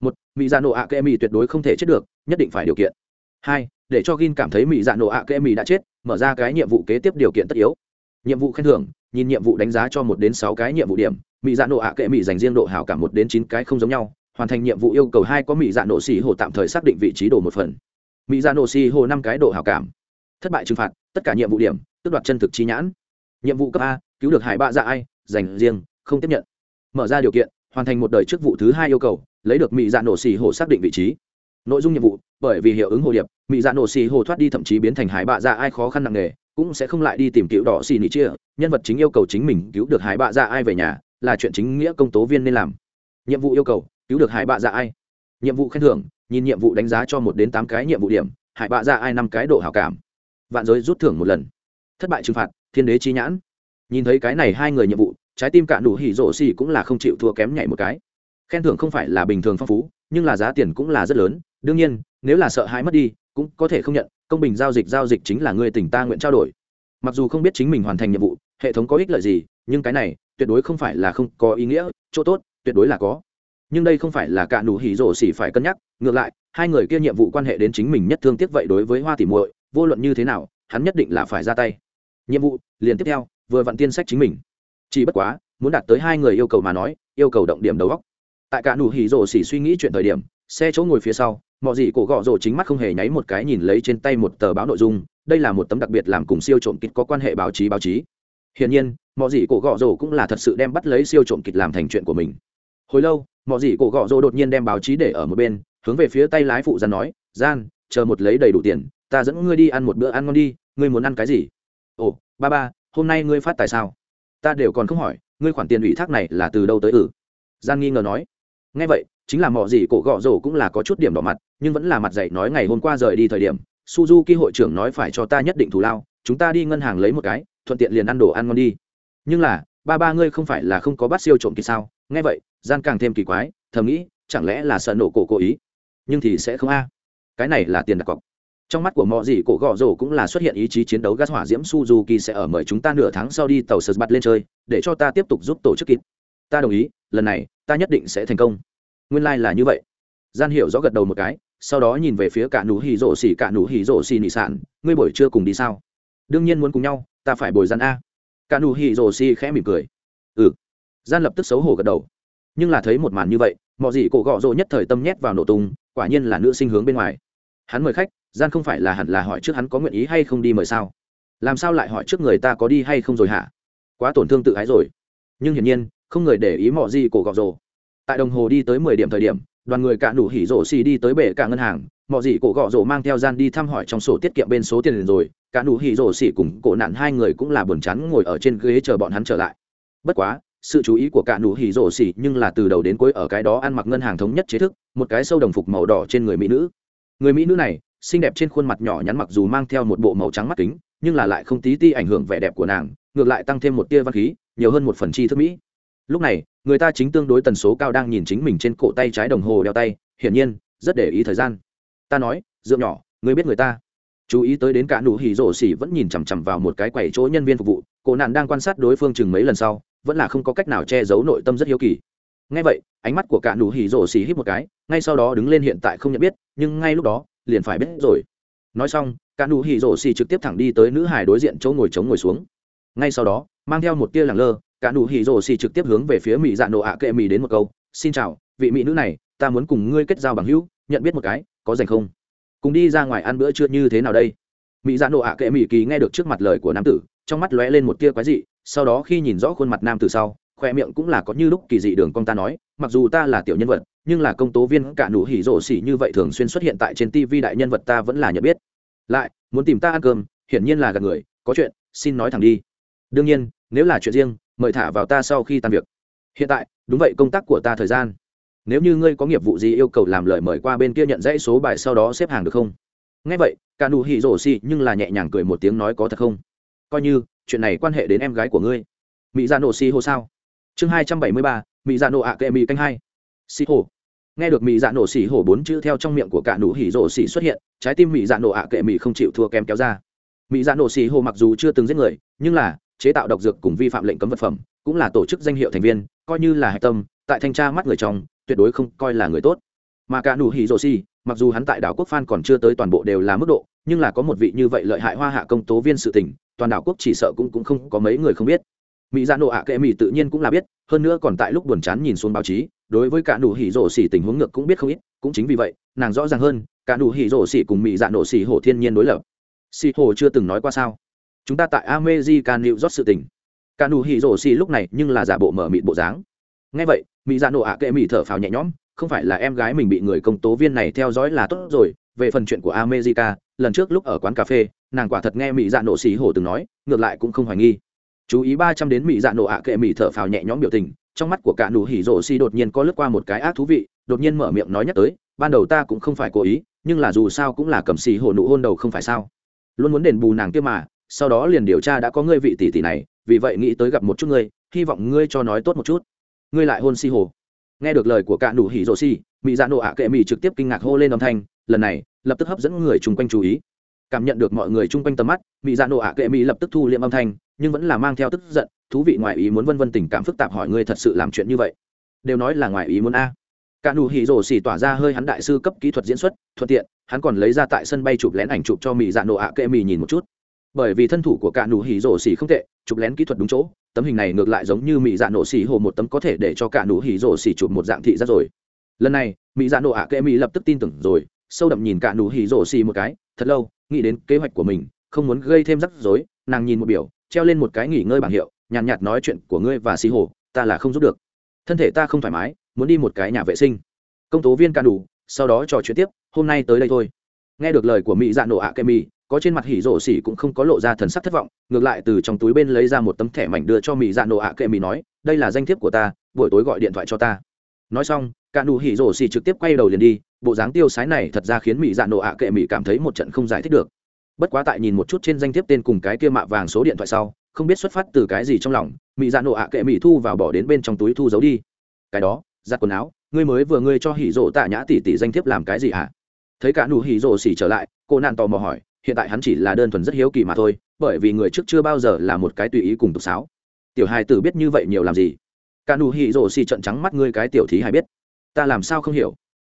Một, mỹ dạ nộ ạ kệ mỹ tuyệt đối không thể chết được, nhất định phải điều kiện. Hai, để cho gin cảm thấy mỹ dạ nộ ạ kệ mỹ đã chết, mở ra cái nhiệm vụ kế tiếp điều kiện tất yếu. Nhiệm vụ khen thưởng, nhìn nhiệm vụ đánh giá cho một đến sáu cái nhiệm vụ điểm, mỹ dạ nộ ạ kệ mỹ dành riêng độ hảo cả một đến chín cái không giống nhau, hoàn thành nhiệm vụ yêu cầu hai có mỹ dạ nộ xì hồ tạm thời xác định vị trí đồ một phần. Mỹ dạ nộ xì hồ năm cái độ hảo cảm. Thất bại trừng phạt, tất cả nhiệm vụ điểm, tước đoạt chân thực chi nhãn. Nhiệm vụ cấp a, cứu được hải bạ dạ ai dành riêng, không tiếp nhận. Mở ra điều kiện, hoàn thành một đời chức vụ thứ hai yêu cầu, lấy được mỹ dạ nổ xì hồ xác định vị trí. Nội dung nhiệm vụ, bởi vì hiệu ứng hồ điệp mỹ dạ nổ xì hồ thoát đi thậm chí biến thành hải bạ ra ai khó khăn nặng nề, cũng sẽ không lại đi tìm cứu đỏ xì nỉ chia. Nhân vật chính yêu cầu chính mình cứu được hải bạ ra ai về nhà, là chuyện chính nghĩa công tố viên nên làm. Nhiệm vụ yêu cầu, cứu được hải bạ ra ai. Nhiệm vụ khen thưởng, nhìn nhiệm vụ đánh giá cho một đến tám cái nhiệm vụ điểm, hải bạ ra ai năm cái độ hảo cảm. Vạn giới rút thưởng một lần. Thất bại trừng phạt, thiên đế chi nhãn nhìn thấy cái này hai người nhiệm vụ, trái tim cạn đủ hỉ rổ xì cũng là không chịu thua kém nhảy một cái. Khen thưởng không phải là bình thường phong phú, nhưng là giá tiền cũng là rất lớn. Đương nhiên, nếu là sợ hãi mất đi, cũng có thể không nhận, công bình giao dịch giao dịch chính là người tỉnh ta nguyện trao đổi. Mặc dù không biết chính mình hoàn thành nhiệm vụ, hệ thống có ích lợi gì, nhưng cái này tuyệt đối không phải là không có ý nghĩa, chỗ tốt, tuyệt đối là có. Nhưng đây không phải là cạn đủ hỉ rổ xỉ phải cân nhắc, ngược lại, hai người kia nhiệm vụ quan hệ đến chính mình nhất thương tiếc vậy đối với hoa tỉ muội, vô luận như thế nào, hắn nhất định là phải ra tay. Nhiệm vụ, liền tiếp theo vừa vặn tiên sách chính mình. Chỉ bất quá, muốn đạt tới hai người yêu cầu mà nói, yêu cầu động điểm đầu góc tại cả nụ hỉ rổ xỉ suy nghĩ chuyện thời điểm, xe chỗ ngồi phía sau mọi gì cổ gọ rổ chính mắt không hề nháy một cái nhìn lấy trên tay một tờ báo nội dung, đây là một tấm đặc biệt làm cùng siêu trộm kịch có quan hệ báo chí báo chí. Hiển nhiên mọi gì cổ gọ rổ cũng là thật sự đem bắt lấy siêu trộm kịch làm thành chuyện của mình. Hồi lâu mọi gì cổ gọ rổ đột nhiên đem báo chí để ở một bên, hướng về phía tay lái phụ gian nói, gian, chờ một lấy đầy đủ tiền, ta dẫn ngươi đi ăn một bữa ăn ngon đi, ngươi muốn ăn cái gì? Ồ, ba ba hôm nay ngươi phát tài sao? Ta đều còn không hỏi, ngươi khoản tiền ủy thác này là từ đâu tới ừ gian nghi ngờ nói. Nghe vậy, chính là mọi gì cổ gọ rổ cũng là có chút điểm đỏ mặt, nhưng vẫn là mặt dạy nói ngày hôm qua rời đi thời điểm, suzuki hội trưởng nói phải cho ta nhất định thù lao, chúng ta đi ngân hàng lấy một cái, thuận tiện liền ăn đồ ăn ngon đi. Nhưng là, ba ba ngươi không phải là không có bắt siêu trộm kỳ sao? Nghe vậy gian càng thêm kỳ quái, thầm nghĩ, chẳng lẽ là sợ nổ cổ cố ý? Nhưng thì sẽ không a. Cái này là tiền đặt cọc trong mắt của mọi gì cổ gọ rổ cũng là xuất hiện ý chí chiến đấu gas hỏa diễm suzuki sẽ ở mời chúng ta nửa tháng sau đi tàu sờ bật lên chơi, để cho ta tiếp tục giúp tổ chức kịp ta đồng ý, lần này, ta nhất định sẽ thành công. Nguyên lai、like、là như vậy. Gian hiểu rõ gật đầu một cái, sau đó nhìn về phía cả nụ hỉ rổ xỉ, cả nụ hỉ rổ xỉ nị sản, ngươi buổi chưa cùng đi sao? Đương nhiên muốn cùng nhau, ta phải bồi gian a. Cả nụ hỉ rổ xỉ khẽ mỉm cười. Ừ. Gian lập tức xấu hổ gật đầu. Nhưng là thấy một màn như vậy mọi gì cổ gọ rỗ nhất thời tâm nhét vào nổ tung, quả nhiên là nữ sinh hướng bên ngoài. Hắn mời khách gian không phải là hẳn là hỏi trước hắn có nguyện ý hay không đi mời sao? Làm sao lại hỏi trước người ta có đi hay không rồi hả? Quá tổn thương tự ái rồi. Nhưng hiển nhiên, không người để ý mọi gì cổ gọc rồ. Tại đồng hồ đi tới mười điểm thời điểm, đoàn người cả đủ hỉ rổ xì đi tới bể cả ngân hàng. Mọi gì cổ gọ rổ mang theo gian đi thăm hỏi trong sổ tiết kiệm bên số tiền rồi. Cả đủ hỉ rổ xì cùng cổ nạn hai người cũng là buồn chán ngồi ở trên ghế chờ bọn hắn trở lại. Bất quá, sự chú ý của cả nụ hỉ rổ xỉ nhưng là từ đầu đến cuối ở cái đó ăn mặc ngân hàng thống nhất chế thức, một cái sâu đồng phục màu đỏ trên người mỹ nữ. Người mỹ nữ này xinh đẹp trên khuôn mặt nhỏ nhắn mặc dù mang theo một bộ màu trắng mắt kính, nhưng là lại không tí ti ảnh hưởng vẻ đẹp của nàng, ngược lại tăng thêm một tia văn khí, nhiều hơn một phần chi thức mỹ. Lúc này, người ta chính tương đối tần số cao đang nhìn chính mình trên cổ tay trái đồng hồ đeo tay, hiển nhiên, rất để ý thời gian. Ta nói dượng nhỏ ngươi biết người ta. Chú ý tới đến cả nụ hỉ rổ xỉ vẫn nhìn chằm chằm vào một cái quầy chỗ nhân viên phục vụ, cô nạn đang quan sát đối phương chừng mấy lần sau, vẫn là không có cách nào che giấu nội tâm rất hiếu kỳ. Ngay vậy, ánh mắt của cả nụ hỉ rổ xỉ hít một cái, ngay sau đó đứng lên hiện tại không nhận biết, nhưng ngay lúc đó liền phải biết rồi. Nói xong, cả nụ hỉ rổ xì trực tiếp thẳng đi tới nữ hải đối diện chỗ ngồi chống ngồi xuống. Ngay sau đó, mang theo một tia lẳng lơ, cả nụ hỉ rổ xì trực tiếp hướng về phía mỹ dạ nổ ạ kệ mỹ đến một câu, xin chào, vị mỹ nữ này, ta muốn cùng ngươi kết giao bằng hữu, nhận biết một cái, có dành không? Cùng đi ra ngoài ăn bữa trưa như thế nào đây? Mỹ dạ nổ ạ kệ mỹ kỳ nghe được trước mặt lời của nam tử, trong mắt lóe lên một tia quái dị, sau đó khi nhìn rõ khuôn mặt nam tử sau, khoe miệng cũng là có như lúc kỳ dị đường con ta nói mặc dù ta là tiểu nhân vật, nhưng là công tố viên cả nụ hỉ rổ xỉ như vậy thường xuyên xuất hiện tại trên tv đại nhân vật ta vẫn là nhận biết. Lại, muốn tìm ta ăn cơm, hiển nhiên là gặp người, có chuyện, xin nói thẳng đi. Đương nhiên, nếu là chuyện riêng, mời thả vào ta sau khi tan việc. Hiện tại, đúng vậy công tác của ta thời gian. Nếu như ngươi có nghiệp vụ gì yêu cầu làm lời mời qua bên kia nhận dãy số bài sau đó xếp hàng được không? Nghe vậy, cả nụ hỉ rổ xỉ nhưng là nhẹ nhàng cười một tiếng nói có thật không? Coi như, chuyện này quan hệ đến em gái của ngươi. Mỹ ra dạ nổ xì hô sao? Chương hai trăm bảy mươi ba mỹ dạ nổ ạ kệ mỹ canh hai. Xì hồ nghe được mỹ dạ nổ xì hồ bốn chữ theo trong miệng của cả nụ hỉ rổ xì xuất hiện, trái tim mỹ dạ nổ ạ kệ mỹ không chịu thua kém kéo ra. Mỹ dạ nổ xì hồ mặc dù chưa từng giết người, nhưng là chế tạo độc dược cùng vi phạm lệnh cấm vật phẩm, cũng là tổ chức danh hiệu thành viên, coi như là hạch tâm, tại thanh tra mắt người trong, tuyệt đối không coi là người tốt. Mà cả nụ hỉ rổ xì, mặc dù hắn tại đảo quốc phan còn chưa tới toàn bộ đều là mức độ, nhưng là có một vị như vậy lợi hại hoa hạ công tố viên sự tình, toàn đảo quốc chỉ sợ cũng cũng không có mấy người không biết mỹ dạ nộ ạ kệ mỹ tự nhiên cũng là biết, hơn nữa còn tại lúc buồn chán nhìn xuống báo chí, đối với cả nụ hỉ rổ xỉ tình huống ngược cũng biết không ít, cũng chính vì vậy, nàng rõ ràng hơn, cả nụ hỉ rổ xỉ cùng mỹ dạ nộ xỉ hổ thiên nhiên đối lập. Xỉ hồ chưa từng nói qua sao? Chúng ta tại ameji can liệu rót sự tình. Cả nụ hỉ rổ xỉ lúc này nhưng là giả bộ mở mịt bộ dáng. Ngay vậy, mỹ dạ nộ ạ kệ mỹ thở phào nhẹ nhõm, không phải là em gái mình bị người công tố viên này theo dõi là tốt rồi, về phần chuyện của america, lần trước lúc ở quán cà phê, nàng quả thật nghe mỹ dạ nộ xỉ hổ từng nói, ngược lại cũng không hoài nghi chú ý ba trăm đến mỹ dạ nổ ạ kệ mỹ thở phào nhẹ nhõm biểu tình, trong mắt của cả nụ hỉ rổ xi đột nhiên có lướt qua một cái ác thú vị, đột nhiên mở miệng nói nhắc tới, ban đầu ta cũng không phải cố ý, nhưng là dù sao cũng là cầm xì hồ nụ hôn đầu không phải sao. Luôn muốn đền bù nàng kia mà, sau đó liền điều tra đã có ngươi vị tỷ tỷ này, vì vậy nghĩ tới gặp một chút ngươi, hy vọng ngươi cho nói tốt một chút. Ngươi lại hôn xì hồ nghe được lời của cả nụ hỉ rổ xi mỹ dạ nổ ạ kệ mỹ trực tiếp kinh ngạc hô lên âm thanh, lần này, lập tức hấp dẫn người chung quanh chú ý cảm nhận được mọi người chung quanh tầm mắt mỹ dạ nộ ạ kệ mỹ lập tức thu liệm âm thanh, nhưng vẫn là mang theo tức giận, thú vị ngoài ý muốn vân vân tình cảm phức tạp hỏi ngươi thật sự làm chuyện như vậy. Đều nói là ngoài ý muốn a. À. cả nụ hỉ rổ xỉ tỏa ra hơi hắn đại sư cấp kỹ thuật diễn xuất, thuận tiện, hắn còn lấy ra tại sân bay chụp lén ảnh chụp cho mỹ dạ nộ ạ kệ mỹ nhìn một chút. Bởi vì thân thủ của cả nụ hỉ rổ xỉ không tệ, chụp lén kỹ thuật đúng chỗ, tấm hình này ngược lại giống như mỹ dạ nổ xỉ hồ một tấm có thể để cho cả nụ hỉ rổ xỉ chụp một dạng thị ra rồi. Lần này mỹ dạ nổ ạ kệ mỹ lập tức tin tưởng rồi, sâu đậm nhìn cả nụ hỉ rổ xỉ một cái, thật lâu nghĩ đến kế hoạch của mình không muốn gây thêm rắc rối nàng nhìn một biểu treo lên một cái nghỉ ngơi bảng hiệu nhàn nhạt, nhạt nói chuyện của ngươi và xì hồ ta là không giúp được. Thân thể ta không thoải mái muốn đi một cái nhà vệ sinh. Công tố viên can đủ sau đó trò chuyện tiếp hôm nay tới đây thôi. Nghe được lời của mỹ dạ nổ ạ kem mi có trên mặt hỉ rổ xỉ cũng không có lộ ra thần sắc thất vọng ngược lại từ trong túi bên lấy ra một tấm thẻ mảnh đưa cho mỹ dạ nổ ạ kem mi nói đây là danh thiếp của ta buổi tối gọi điện thoại cho ta nói xong, cả nụ hỉ rổ xì trực tiếp quay đầu liền đi, bộ dáng tiêu sái này thật ra khiến mỹ dạ nổ ạ kệ mỹ cảm thấy một trận không giải thích được. Bất quá tại nhìn một chút trên danh thiếp tên cùng cái kia mạ vàng số điện thoại sau, không biết xuất phát từ cái gì trong lòng mỹ dạ nổ ạ kệ mỹ thu vào bỏ đến bên trong túi thu giấu đi. Cái đó, giặt quần áo, ngươi mới vừa ngươi cho hỉ rổ tạ nhã tỷ tỷ danh thiếp làm cái gì hả? Thấy cả nụ hỉ rổ xỉ trở lại, cô nạn tò mò hỏi, hiện tại hắn chỉ là đơn thuần rất hiếu kỳ mà thôi, bởi vì người trước chưa bao giờ là một cái tùy ý cùng tục sáo. Tiểu hai tử biết như vậy nhiều làm gì? cả nụ hỉ rổ xì trận trắng mắt ngươi cái tiểu thí hay biết. Ta làm sao không hiểu?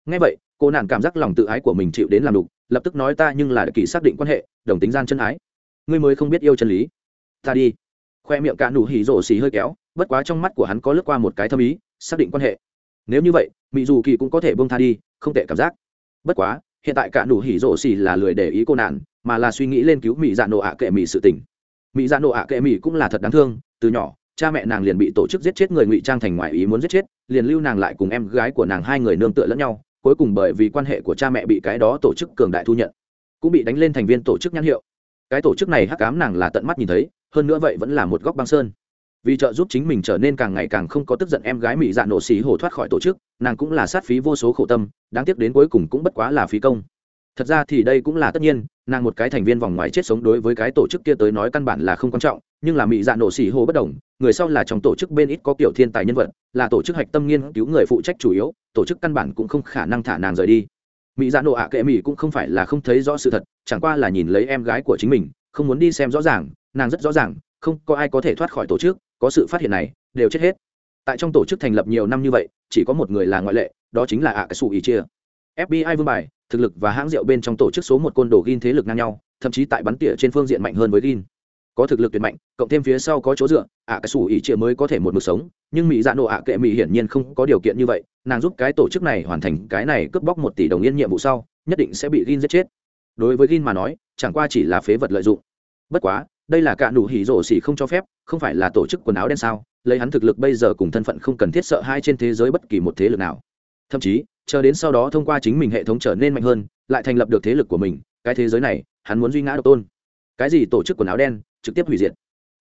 Ngay vậy, cô nàng cảm giác lòng tự ái của mình chịu đến làm đục, lập tức nói ta nhưng là kỳ xác định quan hệ, đồng tính gian chân ái. Ngươi mới không biết yêu chân lý. Ta đi. Khoe miệng cả nụ hỉ rổ xì hơi kéo, bất quá trong mắt của hắn có lướt qua một cái thâm ý, xác định quan hệ. Nếu như vậy mỹ dù kỳ cũng có thể bông tha đi, không tệ cảm giác. Bất quá, hiện tại cả nụ hỉ rổ xì là lười để ý cô nạn mà là suy nghĩ lên cứu mỹ dạ nộ ạ kệ mỹ sự tình. Mỹ dạ nộ ạ kệ mỹ cũng là thật đáng thương, từ nhỏ cha mẹ nàng liền bị tổ chức giết chết, người ngụy trang thành ngoại ý muốn giết chết, liền lưu nàng lại cùng em gái của nàng hai người nương tựa lẫn nhau, cuối cùng bởi vì quan hệ của cha mẹ bị cái đó tổ chức cường đại thu nhận, cũng bị đánh lên thành viên tổ chức nhãn hiệu. Cái tổ chức này hắc cám nàng là tận mắt nhìn thấy, hơn nữa vậy vẫn là một góc băng sơn. Vì trợ giúp chính mình trở nên càng ngày càng không có tức giận, em gái mỹ dạ nổ xì hổ thoát khỏi tổ chức, nàng cũng là sát phí vô số khổ tâm, đáng tiếc đến cuối cùng cũng bất quá là phí công. Thật ra thì đây cũng là tất nhiên, nàng một cái thành viên vòng ngoài chết sống đối với cái tổ chức kia tới nói căn bản là không quan trọng nhưng là mỹ dạ nổ xỉ hồ bất đồng, người sau là trong tổ chức bên ít có kiểu thiên tài nhân vật, là tổ chức hạch tâm nghiên cứu người phụ trách chủ yếu, tổ chức căn bản cũng không khả năng thả nàng rời đi. Mỹ dạ nổ ạ kệ mỹ cũng không phải là không thấy rõ sự thật, chẳng qua là nhìn lấy em gái của chính mình, không muốn đi xem rõ ràng, nàng rất rõ ràng, không có ai có thể thoát khỏi tổ chức, có sự phát hiện này, đều chết hết. Tại trong tổ chức thành lập nhiều năm như vậy, chỉ có một người là ngoại lệ, đó chính là ạ cái sủ ý chia. Fbi vương bài, thực lực và hãng rượu bên trong tổ chức số một côn đồ gin thế lực ngang nhau, thậm chí tại bắn tỉa trên phương diện mạnh hơn với gin có thực lực tuyệt mạnh, cộng thêm phía sau có chỗ dựa, ạ cái xù ỉ chia mới có thể một mực sống, nhưng mỹ dạ nộ ạ kệ mỹ hiển nhiên không có điều kiện như vậy, nàng giúp cái tổ chức này hoàn thành cái này cướp bóc một tỷ đồng yên nhiệm vụ sau, nhất định sẽ bị gin giết chết. Đối với gin mà nói, chẳng qua chỉ là phế vật lợi dụng. Bất quá, đây là cả nụ hỉ rổ xỉ không cho phép, không phải là tổ chức quần áo đen sao, lấy hắn thực lực bây giờ cùng thân phận không cần thiết sợ hai trên thế giới bất kỳ một thế lực nào. Thậm chí, chờ đến sau đó thông qua chính mình hệ thống trở nên mạnh hơn, lại thành lập được thế lực của mình, cái thế giới này, hắn muốn duy ngã độc tôn. Cái gì tổ chức quần áo đen trực tiếp hủy diệt.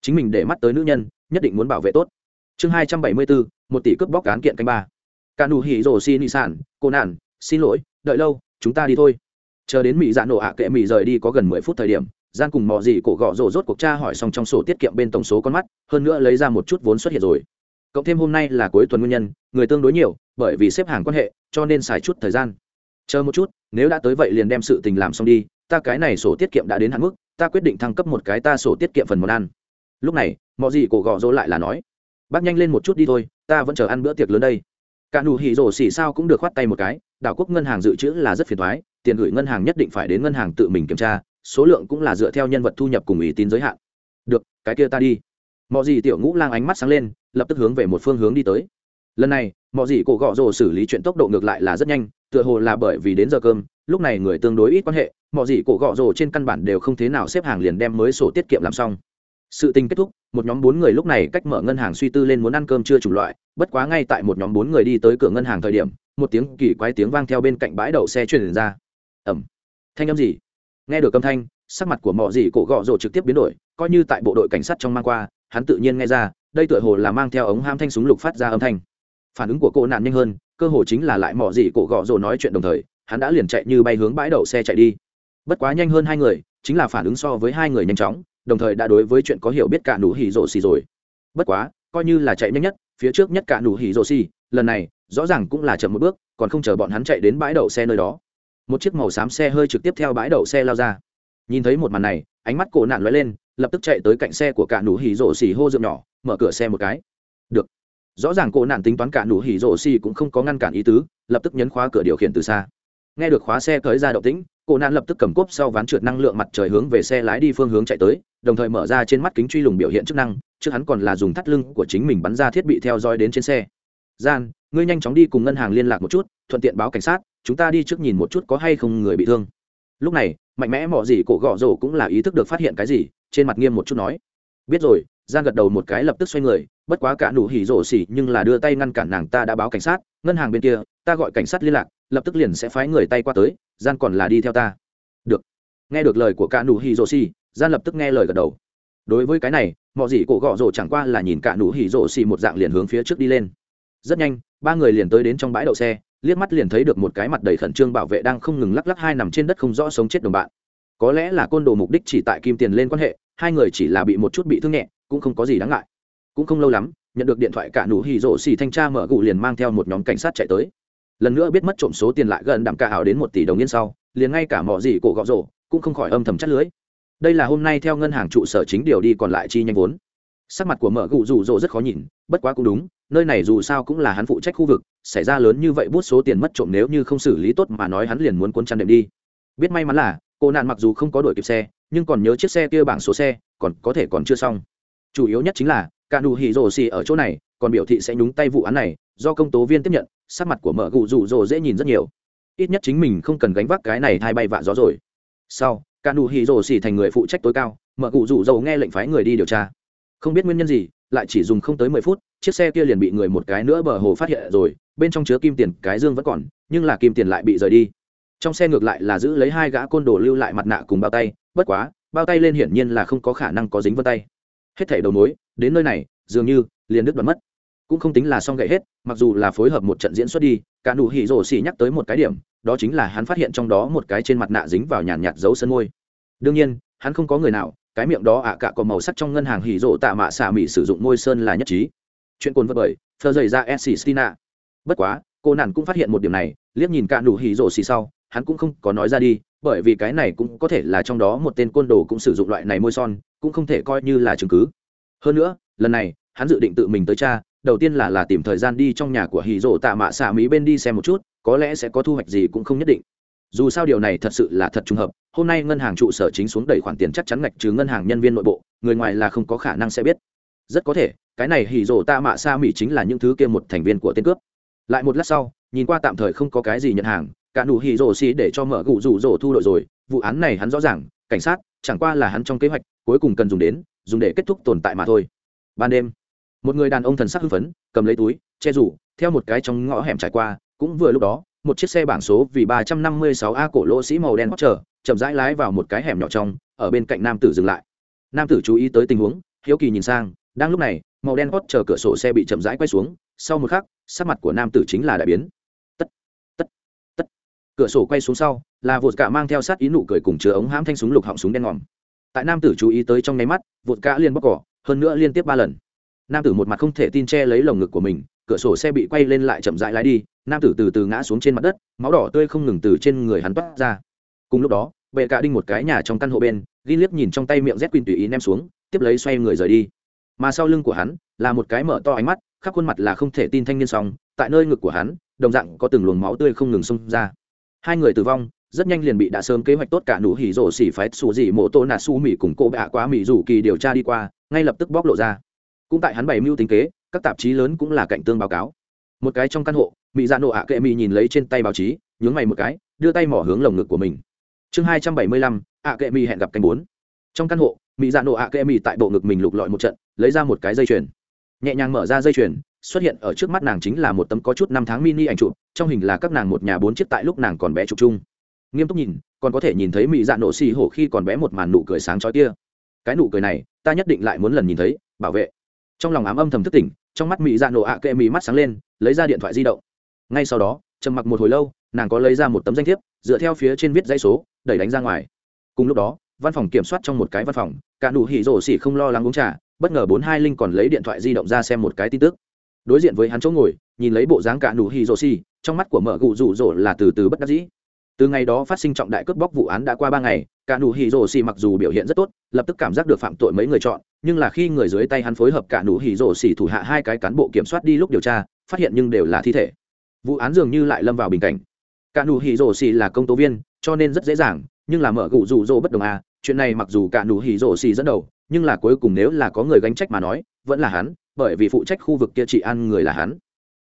Chính mình để mắt tới nữ nhân, nhất định muốn bảo vệ tốt. Chương hai trăm bảy mươi bốn, một tỷ cướp bóc cán kiện canh ba. Cả nụ hỉ xin đi sản cô nản xin lỗi, đợi lâu, chúng ta đi thôi. Chờ đến mỹ dạ nổ ạ à kệ mỹ rời đi có gần mười phút thời điểm gian cùng mò gì cổ gọ rồ rốt cuộc tra hỏi xong trong sổ tiết kiệm bên tổng số con mắt, hơn nữa lấy ra một chút vốn xuất hiện rồi. Cộng thêm hôm nay là cuối tuần nguyên nhân, người tương đối nhiều, bởi vì xếp hàng quan hệ, cho nên xài chút thời gian. Chờ một chút, nếu đã tới vậy liền đem sự tình làm xong đi, ta cái này sổ tiết kiệm đã đến hạn mức ta quyết định thăng cấp một cái ta sổ tiết kiệm phần món ăn. Lúc này mọi gì cổ gọ rỗ lại là nói, bác nhanh lên một chút đi thôi, ta vẫn chờ ăn bữa tiệc lớn đây. Cả nụ hỉ rổ xỉ sao cũng được khoát tay một cái, đảo quốc ngân hàng dự trữ là rất phiền thoái tiền gửi ngân hàng nhất định phải đến ngân hàng tự mình kiểm tra, số lượng cũng là dựa theo nhân vật thu nhập cùng ý tín giới hạn. Được, cái kia ta đi. Mọi gì tiểu ngũ lang ánh mắt sáng lên, lập tức hướng về một phương hướng đi tới. Lần này mọi gì cổ gọ rồ xử lý chuyện tốc độ ngược lại là rất nhanh, tựa hồ là bởi vì đến giờ cơm, lúc này người tương đối ít quan hệ mọi gì cổ gọ rồ trên căn bản đều không thế nào xếp hàng liền đem mới sổ tiết kiệm làm xong. Sự tình kết thúc một nhóm bốn người lúc này cách mở ngân hàng suy tư lên muốn ăn cơm trưa chủng loại bất quá ngay tại một nhóm bốn người đi tới cửa ngân hàng thời điểm một tiếng kỳ quái tiếng vang theo bên cạnh bãi đậu xe truyền ra. Ầm, thanh âm gì? Nghe được âm thanh sắc mặt của mọi gì cổ gọ rồ trực tiếp biến đổi coi như tại bộ đội cảnh sát trong mang qua hắn tự nhiên nghe ra đây tựa hồ là mang theo ống ham thanh súng lục phát ra âm thanh. Phản ứng của cô nạn nhanh hơn cơ hồ chính là lại mỏ gì cổ gọ rồ nói chuyện đồng thời hắn đã liền chạy như bay hướng bãi đậu xe chạy đi bất quá nhanh hơn hai người, chính là phản ứng so với hai người nhanh chóng, đồng thời đã đối với chuyện có hiểu biết cả nụ hỉ rổ xì rồi. Bất quá, coi như là chạy nhanh nhất, phía trước nhất cả nụ hỉ rổ xì, lần này, rõ ràng cũng là chậm một bước, còn không chờ bọn hắn chạy đến bãi đậu xe nơi đó. Một chiếc màu xám xe hơi trực tiếp theo bãi đậu xe lao ra. Nhìn thấy một màn này, ánh mắt cổ nạn lóe lên, lập tức chạy tới cạnh xe của cả nụ hỉ rổ xì hô dượng nhỏ, mở cửa xe một cái. Được. Rõ ràng cổ nạn tính toán cả nụ hỉ rổ xì cũng không có ngăn cản ý tứ, lập tức nhấn khóa cửa điều khiển từ xa nghe được khóa xe tới ra động tĩnh, cô nạn lập tức cầm cốp sau ván trượt năng lượng mặt trời hướng về xe lái đi phương hướng chạy tới, đồng thời mở ra trên mắt kính truy lùng biểu hiện chức năng chứ hắn còn là dùng thắt lưng của chính mình bắn ra thiết bị theo dõi đến trên xe. Gian, ngươi nhanh chóng đi cùng ngân hàng liên lạc một chút, thuận tiện báo cảnh sát, chúng ta đi trước nhìn một chút có hay không người bị thương. Lúc này, mạnh mẽ mọi gì cổ gõ rổ cũng là ý thức được phát hiện cái gì, trên mặt nghiêm một chút nói. Biết rồi. Gian gật đầu một cái lập tức xoay người, bất quá cả nụ hỉ rổ xỉ nhưng là đưa tay ngăn cản nàng, ta đã báo cảnh sát, ngân hàng bên kia, ta gọi cảnh sát liên lạc lập tức liền sẽ phái người tay qua tới, gian còn là đi theo ta. Được. Nghe được lời của cả nụ hỉ rồ xì gian lập tức nghe lời gật đầu. Đối với cái này, mọi gì cổ gọ rổ chẳng qua là nhìn cả nụ hỉ rồ xì một dạng liền hướng phía trước đi lên. Rất nhanh, ba người liền tới đến trong bãi đậu xe, liếc mắt liền thấy được một cái mặt đầy khẩn trương bảo vệ đang không ngừng lắc lắc hai nằm trên đất không rõ sống chết đồng bạn. Có lẽ là côn đồ mục đích chỉ tại kim tiền lên quan hệ, hai người chỉ là bị một chút bị thương nhẹ, cũng không có gì đáng ngại. Cũng không lâu lắm, nhận được điện thoại cả nụ hỉ rổ xì thanh tra mở gù liền mang theo một nhóm cảnh sát chạy tới lần nữa biết mất trộm số tiền lại gần đạm cả ảo đến một tỷ đồng yên sau, liền ngay cả mọi gì cổ gọ rổ cũng không khỏi âm thầm chắt lưới. Đây là hôm nay theo ngân hàng trụ sở chính điều đi còn lại chi nhanh vốn. Sắc mặt của mở gụ rủ rỗ rất khó nhìn, bất quá cũng đúng, nơi này dù sao cũng là hắn phụ trách khu vực, xảy ra lớn như vậy bút số tiền mất trộm nếu như không xử lý tốt mà nói hắn liền muốn cuốn chăn đệm đi. Biết may mắn là, cô nạn mặc dù không có đuổi kịp xe, nhưng còn nhớ chiếc xe kia bảng số xe, còn có thể còn chưa xong. Chủ yếu nhất chính là, cả nụ hỉ rồ xì ở chỗ này còn biểu thị sẽ nhúng tay vụ án này, do công tố viên tiếp nhận, sắc mặt của mợ gù rủ rồ dễ nhìn rất nhiều. Ít nhất chính mình không cần gánh vác cái này thay bay vạ gió rồi. Sau, cả nụ hỉ rồ xỉ thành người phụ trách tối cao, mợ gù rủ rồ nghe lệnh phái người đi điều tra. Không biết nguyên nhân gì, lại chỉ dùng không tới mười phút, chiếc xe kia liền bị người một cái nữa bờ hồ phát hiện rồi, bên trong chứa kim tiền, cái dương vẫn còn, nhưng là kim tiền lại bị rời đi. Trong xe ngược lại là giữ lấy hai gã côn đồ lưu lại mặt nạ cùng bao tay, bất quá, bao tay lên hiển nhiên là không có khả năng có dính vân tay. Hết thảy đầu mối, đến nơi này, dường như liền đứt đoạn mất cũng không tính là xong gậy hết, mặc dù là phối hợp một trận diễn xuất đi, cả nụ hỉ rổ xỉ nhắc tới một cái điểm, đó chính là hắn phát hiện trong đó một cái trên mặt nạ dính vào nhàn nhạt dấu sân môi. Đương nhiên, hắn không có người nào, cái miệng đó ạ cả có màu sắc trong ngân hàng hỉ rổ tạ mạ xạ mỹ sử dụng môi sơn là nhất trí. Chuyện cồn vật bởi, thơ dày ra s stina bất quá, cô nàng cũng phát hiện một điểm này, liếc nhìn cả nụ hỉ rổ xỉ sau, hắn cũng không có nói ra đi, bởi vì cái này cũng có thể là trong đó một tên côn đồ cũng sử dụng loại này môi son, cũng không thể coi như là chứng cứ. Hơn nữa, lần này, hắn dự định tự mình tới cha đầu tiên là là tìm thời gian đi trong nhà của hì rỗ tạ mạ xạ mỹ bên đi xem một chút, có lẽ sẽ có thu hoạch gì cũng không nhất định. Dù sao điều này thật sự là thật trùng hợp, hôm nay ngân hàng trụ sở chính xuống đẩy khoản tiền chắc chắn ngạch trừ ngân hàng nhân viên nội bộ, người ngoài là không có khả năng sẽ biết. Rất có thể, cái này hì rỗ tạ mạ xạ mỹ chính là những thứ kia một thành viên của tên cướp. Lại một lát sau, nhìn qua tạm thời không có cái gì nhận hàng, cả nụ hì rỗ xì để cho mở gụ rủ rỗ thu đội rồi, vụ án này hắn rõ ràng, cảnh sát, chẳng qua là hắn trong kế hoạch, cuối cùng cần dùng đến, dùng để kết thúc tồn tại mà thôi. Ban đêm một người đàn ông thần sắc hưng phấn, cầm lấy túi, che rủ, theo một cái trong ngõ hẻm trải qua, cũng vừa lúc đó, một chiếc xe bảng số vì ba trăm năm mươi sáu a cổ lỗ sĩ màu đen hót chờ, chậm rãi lái vào một cái hẻm nhỏ trong, ở bên cạnh nam tử dừng lại. Nam tử chú ý tới tình huống, hiếu kỳ nhìn sang, đang lúc này, màu đen hót chờ cửa sổ xe bị chậm rãi quay xuống, sau một khắc, sắc mặt của nam tử chính là đại biến. Tất tất tất. Cửa sổ quay xuống sau, là vột cả mang theo sát ý nụ cười cùng chứa ống hãm thanh súng lục họng súng đen ngòm. Tại nam tử chú ý tới trong nháy mắt vột cả liên bóc cỏ, hơn nữa liên tiếp ba lần nam tử một mặt không thể tin che lấy lồng ngực của mình, cửa sổ xe bị quay lên lại chậm rãi lái đi, nam tử từ từ ngã xuống trên mặt đất, máu đỏ tươi không ngừng từ trên người hắn toát ra. Cùng lúc đó vệ cạ đinh một cái nhà trong căn hộ bên ghi liếc nhìn trong tay miệng rét quỳn tùy ý ném xuống, tiếp lấy xoay người rời đi. Mà sau lưng của hắn, là một cái mở to ánh mắt, khắp khuôn mặt là không thể tin thanh niên xong tại nơi ngực của hắn, đồng dạng có từng luồng máu tươi không ngừng xông ra. Hai người tử vong, rất nhanh liền bị đã sớm kế hoạch tốt cả nụ hỉ rổ xỉ phái xù dị mộ tô nà su mỹ cùng cô bạ quá mỹ rủ kỳ điều tra đi qua, ngay lập tức bóc lộ ra cũng tại hắn bày mưu tính kế, các tạp chí lớn cũng là cạnh tương báo cáo. Một cái trong căn hộ, mỹ dạ nộ ạ kệ mỹ nhìn lấy trên tay báo chí, nhướng mày một cái, đưa tay mỏ hướng lồng ngực của mình. Chương hai trăm bảy mươi lăm, ạ kệ mỹ hẹn gặp canh bốn. Trong căn hộ, mỹ dạ nộ ạ kệ mỹ tại bộ ngực mình lục lọi một trận, lấy ra một cái dây chuyền. Nhẹ nhàng mở ra dây chuyền, xuất hiện ở trước mắt nàng chính là một tấm có chút năm tháng mini ảnh chụp, trong hình là các nàng một nhà bốn chiếc tại lúc nàng còn bé chụp chung. Nghiêm túc nhìn, còn có thể nhìn thấy mỹ dạ nộ xì hổ khi còn bé một màn nụ cười sáng trói kia. Cái nụ cười này, ta nhất định lại muốn lần nhìn thấy, bảo vệ trong lòng ám âm thầm thức tỉnh, trong mắt mị dạ nổ ạ kệ mị mắt sáng lên, lấy ra điện thoại di động. Ngay sau đó, trầm mặc một hồi lâu, nàng có lấy ra một tấm danh thiếp, dựa theo phía trên viết dây số, đẩy đánh ra ngoài. Cùng lúc đó, văn phòng kiểm soát trong một cái văn phòng, cả nụ hỉ rổ xỉ không lo lắng uống trà, bất ngờ bốn hai linh còn lấy điện thoại di động ra xem một cái tin tức. Đối diện với hắn chỗ ngồi, nhìn lấy bộ dáng cả nụ hỉ rổ xỉ, trong mắt của mở gụ rủ rổ là từ từ bất đắc dĩ. Từ ngày đó phát sinh trọng đại cướp bóc vụ án đã qua ba ngày cả nụ hì rồ xì mặc dù biểu hiện rất tốt, lập tức cảm giác được phạm tội mấy người chọn, nhưng là khi người dưới tay hắn phối hợp cả nụ hì rồ xì thủ hạ hai cái cán bộ kiểm soát đi lúc điều tra, phát hiện nhưng đều là thi thể. Vụ án dường như lại lâm vào bình cảnh. Cả nụ hì rồ xì là công tố viên, cho nên rất dễ dàng, nhưng là mở gụ rủ rỗ bất đồng à chuyện này mặc dù cả nụ hì rồ xì dẫn đầu, nhưng là cuối cùng nếu là có người gánh trách mà nói, vẫn là hắn, bởi vì phụ trách khu vực kia trị an người là hắn.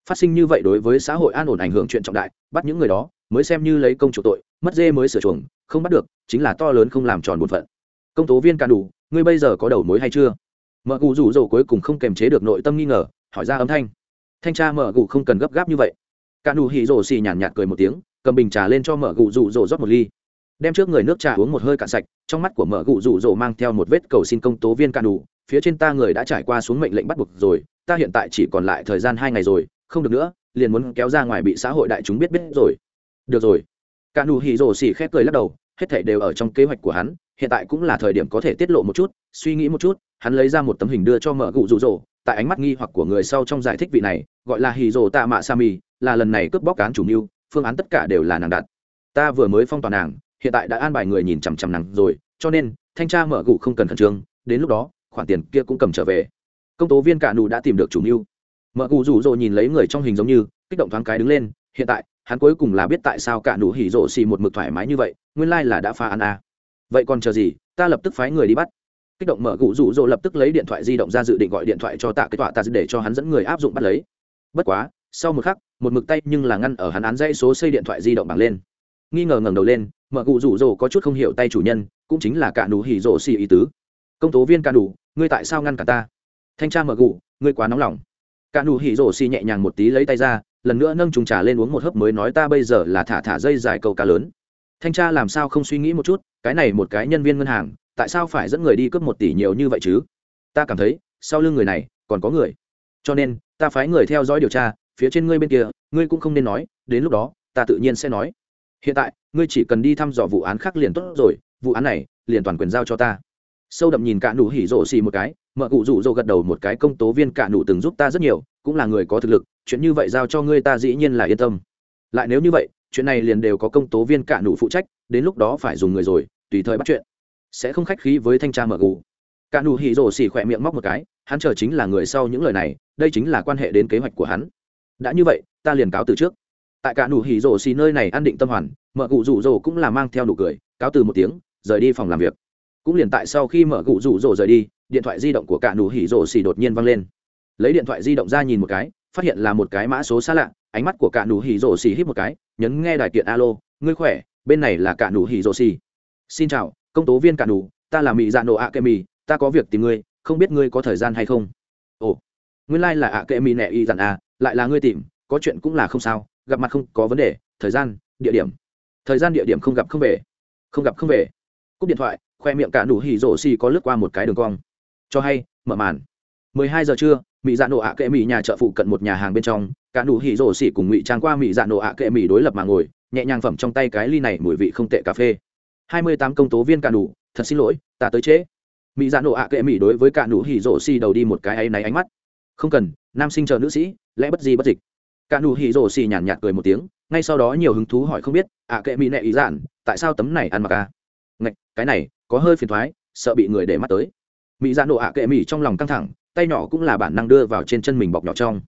Phát sinh như vậy đối với xã hội an ổn ảnh hưởng chuyện trọng đại, bắt những người đó mới xem như lấy công chủ tội, mất dê mới sửa chuồng không bắt được, chính là to lớn không làm tròn bổn phận. Công tố viên can đủ, ngươi bây giờ có đầu mối hay chưa? Mợ cụ rủ rỗ cuối cùng không kềm chế được nội tâm nghi ngờ, hỏi ra âm thanh. Thanh tra mợ cụ không cần gấp gáp như vậy. Can đủ hỉ rỗ xì nhàn nhạt cười một tiếng, cầm bình trà lên cho mợ cụ rủ rỗ rót một ly. Đem trước người nước trà uống một hơi cạn sạch, trong mắt của mợ cụ rủ rỗ mang theo một vết cầu xin công tố viên can đủ, phía trên ta người đã trải qua xuống mệnh lệnh bắt buộc rồi, ta hiện tại chỉ còn lại thời gian hai ngày rồi, không được nữa, liền muốn kéo ra ngoài bị xã hội đại chúng biết biết rồi. Được rồi cả nụ hỉ rồ xỉ khép cười lắc đầu, hết thảy đều ở trong kế hoạch của hắn, hiện tại cũng là thời điểm có thể tiết lộ một chút, suy nghĩ một chút, hắn lấy ra một tấm hình đưa cho mở cụ rụ rỗ tại ánh mắt nghi hoặc của người sau trong giải thích vị này, gọi là hì rồ tạ mạ sa mì là lần này cướp bóc cán chủ mưu, phương án tất cả đều là nàng đặt. Ta vừa mới phong toàn nàng, hiện tại đã an bài người nhìn chằm chằm nàng rồi, cho nên, thanh tra mở cụ không cần khẩn trương, đến lúc đó, khoản tiền kia cũng cầm trở về. Công tố viên cả nụ đã tìm được chủ mưu. Mở cụ rủ rỗ nhìn lấy người trong hình giống như, kích động thoáng cái đứng lên, hiện tại hắn cuối cùng là biết tại sao cả nụ hỉ rổ xì một mực thoải mái như vậy, nguyên lai là đã phá án à. vậy còn chờ gì, ta lập tức phái người đi bắt. Kích động mở gụ rủ rỗ lập tức lấy điện thoại di động ra dự định gọi điện thoại cho tạ kết tọa ta để cho hắn dẫn người áp dụng bắt lấy. Bất quá, sau một khắc, một mực tay nhưng là ngăn ở hắn án dây số xây điện thoại di động bảng lên. Nghi ngờ ngẩng đầu lên, mở gụ rủ rỗ có chút không hiểu tay chủ nhân, cũng chính là cả nụ hỉ rổ xì ý tứ. Công tố viên cả nụ, ngươi tại sao ngăn cả ta? Thanh tra mở gụ, ngươi quá nóng lòng. Cả nụ hỉ rổ xì nhẹ nhàng một tí lấy tay ra lần nữa nâng trùng trà lên uống một hớp mới nói ta bây giờ là thả thả dây dài câu cá lớn. Thanh tra làm sao không suy nghĩ một chút, cái này một cái nhân viên ngân hàng, tại sao phải dẫn người đi cướp một tỷ nhiều như vậy chứ? Ta cảm thấy, sau lưng người này, còn có người. Cho nên, ta phái người theo dõi điều tra, phía trên ngươi bên kia, ngươi cũng không nên nói, đến lúc đó, ta tự nhiên sẽ nói. Hiện tại, ngươi chỉ cần đi thăm dò vụ án khác liền tốt rồi, vụ án này, liền toàn quyền giao cho ta. Sâu đậm nhìn cả nụ hỉ rổ xì một cái mở cụ rủ rỗ gật đầu một cái, công tố viên cả nụ từng giúp ta rất nhiều cũng là người có thực lực, chuyện như vậy giao cho ngươi ta dĩ nhiên là yên tâm. Lại nếu như vậy, chuyện này liền đều có công tố viên cạn đủ phụ trách, đến lúc đó phải dùng người rồi, tùy thời bắt chuyện. Sẽ không khách khí với thanh tra mở gù cạn đủ hỉ rổ xỉ khỏe miệng móc một cái, hắn chờ chính là người sau những lời này, đây chính là quan hệ đến kế hoạch của hắn. Đã như vậy, ta liền cáo từ trước. Tại cạn đủ hỉ rổ xỉ nơi này an định tâm hoàn, mở gù rủ rổ cũng là mang theo nụ cười, cáo từ một tiếng, rời đi phòng làm việc. Cũng liền tại sau khi mở gù rủ rổ rời đi, điện thoại di động của cạn đủ hỉ rổ xỉ đột nhiên vang lên lấy điện thoại di động ra nhìn một cái, phát hiện là một cái mã số xa lạ, ánh mắt của cả nụ hỉ rổ xì hít một cái, nhấn nghe đài kiện alo, ngươi khỏe, bên này là cả nụ hỉ rổ xì. Xin chào, công tố viên cả nụ, ta là mỹ dạ nổ ạ kệ mì ta có việc tìm ngươi, không biết ngươi có thời gian hay không? Ồ, nguyên lai là ạ kệ mì nẹ y dặn à lại là ngươi tìm, có chuyện cũng là không sao, gặp mặt không có vấn đề, thời gian, địa điểm. Thời gian địa điểm không gặp không về, không gặp không về. Cúp điện thoại, khoe miệng cả nụ hỉ rổ xì có lướt qua một cái đường cong. Cho hay, mở màn. 12 giờ trưa mỹ dạ nổ ạ kệ mỹ nhà chợ phụ cận một nhà hàng bên trong, cả nụ hỉ rổ xỉ cùng ngụy trang qua mỹ dạ nổ ạ kệ mỹ đối lập mà ngồi, nhẹ nhàng phẩm trong tay cái ly này mùi vị không tệ cà phê. Hai mươi tám công tố viên cả nụ, thật xin lỗi, ta tới trễ. Mỹ dạ nổ ạ kệ mỹ đối với cả nụ hỉ rổ xỉ đầu đi một cái áy náy ánh mắt. Không cần, nam sinh chờ nữ sĩ, lẽ bất gì bất dịch. Cả nụ hỉ rổ xỉ nhàn nhạt cười một tiếng, ngay sau đó nhiều hứng thú hỏi không biết, ạ kệ mỹ nệ ý giản tại sao tấm này ăn mặc à? ngạch, cái này, có hơi phiền thoái, sợ bị người để mắt tới mỹ dạ nộ ạ kệ mỹ trong lòng căng thẳng, tay nhỏ cũng là bản năng đưa vào trên chân mình bọc nhỏ trong.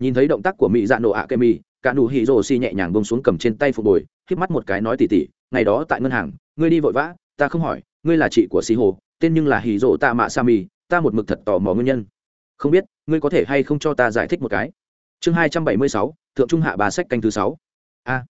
Nhìn thấy động tác của mỹ dạ nộ ạ kệ mỹ, cả nụ hỉ rồ xi nhẹ nhàng bông xuống cầm trên tay phục bồi híp mắt một cái nói tỉ tỉ, ngày đó tại ngân hàng, ngươi đi vội vã, ta không hỏi, ngươi là chị của xi hồ, tên nhưng là hỉ rồ ta mạ sa mì ta một mực thật tò mò nguyên nhân. Không biết, ngươi có thể hay không cho ta giải thích một cái? Chương hai trăm bảy mươi sáu, thượng trung hạ bà sách canh thứ sáu. A,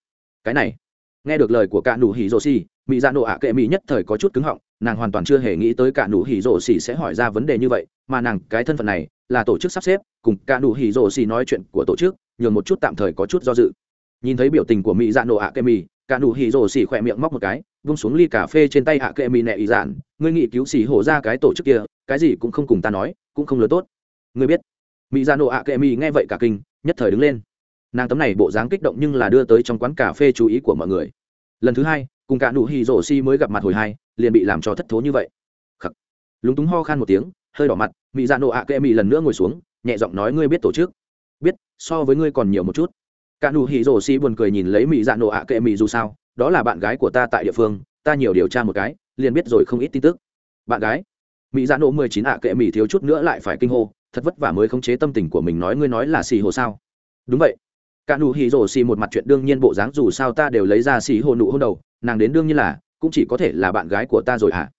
cái này. Nghe được lời của cả nụ hỉ rồ xi mỹ dạ nộ ạ kệ mỹ nhất thời có chút cứng họng nàng hoàn toàn chưa hề nghĩ tới cả nụ hỉ rổ xỉ sẽ hỏi ra vấn đề như vậy, mà nàng, cái thân phận này, là tổ chức sắp xếp, cùng cả nụ hỉ rổ xỉ nói chuyện của tổ chức, nhường một chút tạm thời có chút do dự. Nhìn thấy biểu tình của mỹ dạ nổ ạ kệ mì cả nụ hỉ rổ xỉ khỏe miệng móc một cái, vung xuống ly cà phê trên tay ạ kệ mì nẹ ý dạn, ngươi nghĩ cứu xỉ hổ ra cái tổ chức kia, cái gì cũng không cùng ta nói, cũng không lớn tốt. Ngươi biết. Mỹ dạ nổ ạ kệ mì nghe vậy cả kinh, nhất thời đứng lên. Nàng tấm này bộ dáng kích động nhưng là đưa tới trong quán cà phê chú ý của mọi người. Lần thứ hai, cùng cả nụ hỉ rổ xỉ mới gặp mặt hồi hai liền bị làm cho thất thố như vậy. Khắc. lúng túng ho khan một tiếng, hơi đỏ mặt mỹ dạ nộ ạ kệ mỹ lần nữa ngồi xuống, nhẹ giọng nói, ngươi biết tổ chức? Biết, so với ngươi còn nhiều một chút. Cả nụ hỉ rổ xi buồn cười nhìn lấy mỹ dạ nộ ạ kệ mỹ dù sao, đó là bạn gái của ta tại địa phương, ta nhiều điều tra một cái, liền biết rồi không ít tin tức. Bạn gái? Mỹ dạ nộ mười chín ạ kệ mỹ thiếu chút nữa lại phải kinh hô, thật vất vả mới khống chế tâm tình của mình nói, ngươi nói là xì hồ sao? Đúng vậy. Cả nụ hỉ rổ xi một mặt chuyện đương nhiên bộ dáng dù sao ta đều lấy ra xì hồ nụ hôn đầu, nàng đến đương nhiên là cũng chỉ có thể là bạn gái của ta rồi ạ à.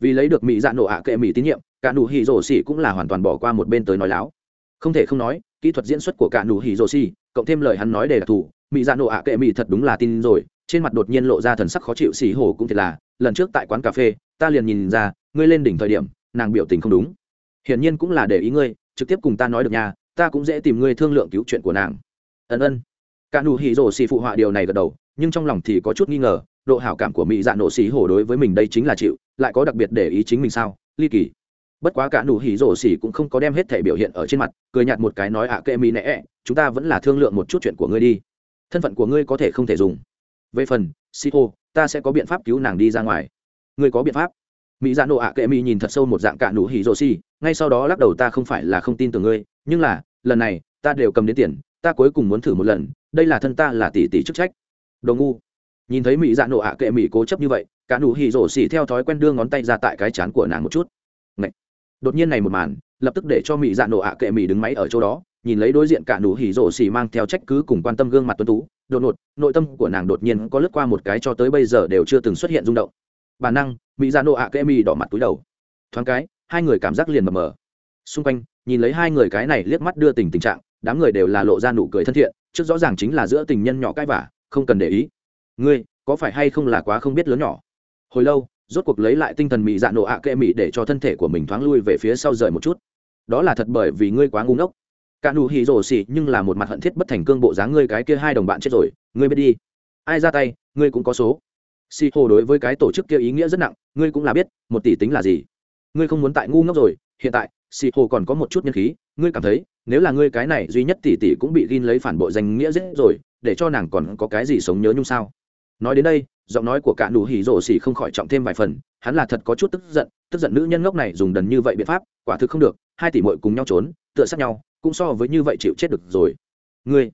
vì lấy được mỹ dạ nổ ạ kệ mỹ tín nhiệm, cả nụ hỉ rổ xỉ cũng là hoàn toàn bỏ qua một bên tới nói láo. Không thể không nói, kỹ thuật diễn xuất của cả nụ hỉ rổ xỉ, cộng thêm lời hắn nói để đặc thù, mỹ dạ nổ ạ kệ mỹ thật đúng là tin rồi, trên mặt đột nhiên lộ ra thần sắc khó chịu xỉ hổ cũng thiệt là, lần trước tại quán cà phê, ta liền nhìn ra, ngươi lên đỉnh thời điểm, nàng biểu tình không đúng. Hiển nhiên cũng là để ý ngươi, trực tiếp cùng ta nói được nhà ta cũng dễ tìm ngươi thương lượng cứu chuyện của nàng. Ân ân. Cả nụ hỉ rổ xỉ phụ họa điều này gật đầu, nhưng trong lòng thì có chút nghi ngờ độ hảo cảm của mỹ dạ nổ xỉ hổ đối với mình đây chính là chịu, lại có đặc biệt để ý chính mình sao? Ly kỳ. Bất quá cả nụ hỉ rổ xỉ cũng không có đem hết thể biểu hiện ở trên mặt, cười nhạt một cái nói ạ, kệ mỹ nẹ chúng ta vẫn là thương lượng một chút chuyện của ngươi đi. Thân phận của ngươi có thể không thể dùng. Về phần xì hổ ta sẽ có biện pháp cứu nàng đi ra ngoài. Ngươi có biện pháp? Mỹ dạ nổ ạ, kệ mỹ nhìn thật sâu một dạng cả nụ hỉ rổ xỉ ngay sau đó lắc đầu ta không phải là không tin tưởng ngươi, nhưng là, lần này, ta đều cầm đến tiền, ta cuối cùng muốn thử một lần, đây là thân ta là tỷ tỷ chức trách. Đồ ngu nhìn thấy mỹ dạ nộ ạ kệ mỹ cố chấp như vậy, cả nụ hỉ rổ xỉ theo thói quen đưa ngón tay ra tại cái chán của nàng một chút. Ngậy! đột nhiên này một màn, lập tức để cho mỹ dạ nộ ạ kệ mỹ đứng máy ở chỗ đó, nhìn lấy đối diện cả nụ hỉ rổ xỉ mang theo trách cứ cùng quan tâm gương mặt tuấn tú, đột ngột, nội tâm của nàng đột nhiên có lướt qua một cái cho tới bây giờ đều chưa từng xuất hiện rung động. Bản năng, mỹ dạ nộ ạ kệ mỹ đỏ mặt túi đầu. Thoáng cái, hai người cảm giác liền mờ mờ. Xung quanh, nhìn lấy hai người cái này liếc mắt đưa tình tình trạng, đám người đều là lộ ra nụ cười thân thiện, trước rõ ràng chính là giữa tình nhân nhỏ cãi vả không cần để ý ngươi, có phải hay không là quá không biết lớn nhỏ? Hồi lâu, rốt cuộc lấy lại tinh thần mị dạ nộ ạ kệ mị để cho thân thể của mình thoáng lui về phía sau rời một chút. Đó là thật bởi vì ngươi quá ngu ngốc. Cả nụ hì rổ xỉ nhưng là một mặt hận thiết bất thành cương bộ dáng ngươi cái kia hai đồng bạn chết rồi, ngươi biết đi. Ai ra tay, ngươi cũng có số. Si hồ đối với cái tổ chức kia ý nghĩa rất nặng, ngươi cũng là biết, một tỷ tính là gì. Ngươi không muốn tại ngu ngốc rồi, hiện tại si hồ còn có một chút nhân khí, ngươi cảm thấy, nếu là ngươi cái này duy nhất tỷ tỷ cũng bị gin lấy phản bội danh nghĩa dễ rồi, để cho nàng còn có cái gì sống nhớ nhung sao? nói đến đây, giọng nói của cả nụ hỉ rổ xỉ không khỏi trọng thêm vài phần, hắn là thật có chút tức giận tức giận nữ nhân ngốc này dùng đần như vậy biện pháp, quả thực không được, hai tỷ muội cùng nhau trốn, tựa sát nhau, cũng so với như vậy chịu chết được rồi. Ngươi,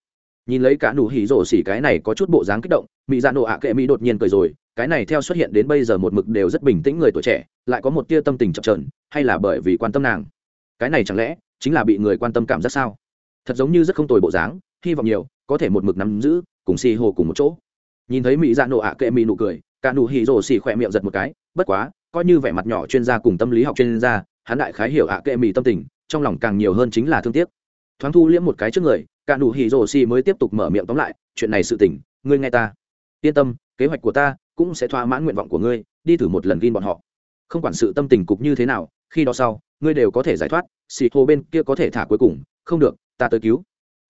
nhìn lấy cả nụ hỉ rổ xỉ cái này có chút bộ dáng kích động mỹ dạ nổ ạ kệ mỹ đột nhiên cười rồi, cái này theo xuất hiện đến bây giờ một mực đều rất bình tĩnh người tuổi trẻ, lại có một tia tâm tình chập trờn hay là bởi vì quan tâm nàng? Cái này chẳng lẽ chính là bị người quan tâm cảm giác sao? Thật giống như rất không tồi bộ dáng, hy vọng nhiều, có thể một mực nắm giữ, cùng si hồ cùng một chỗ nhìn thấy mỹ dạ nổ ạ à kệ mỹ nụ cười, cả nụ hỉ rổ xì khỏe miệng giật một cái, bất quá, coi như vẻ mặt nhỏ chuyên gia cùng tâm lý học chuyên gia, hắn đại khái hiểu ạ à kệ mỹ tâm tình, trong lòng càng nhiều hơn chính là thương tiếc. Thoáng thu liễm một cái trước người, cả nụ hỉ rổ xì mới tiếp tục mở miệng tóm lại, chuyện này sự tình, ngươi nghe ta. Yên tâm, kế hoạch của ta cũng sẽ thỏa mãn nguyện vọng của ngươi, đi thử một lần gin bọn họ. Không quản sự tâm tình cục như thế nào, khi đó sau, ngươi đều có thể giải thoát, xì hồ bên kia có thể thả cuối cùng, không được, ta tới cứu.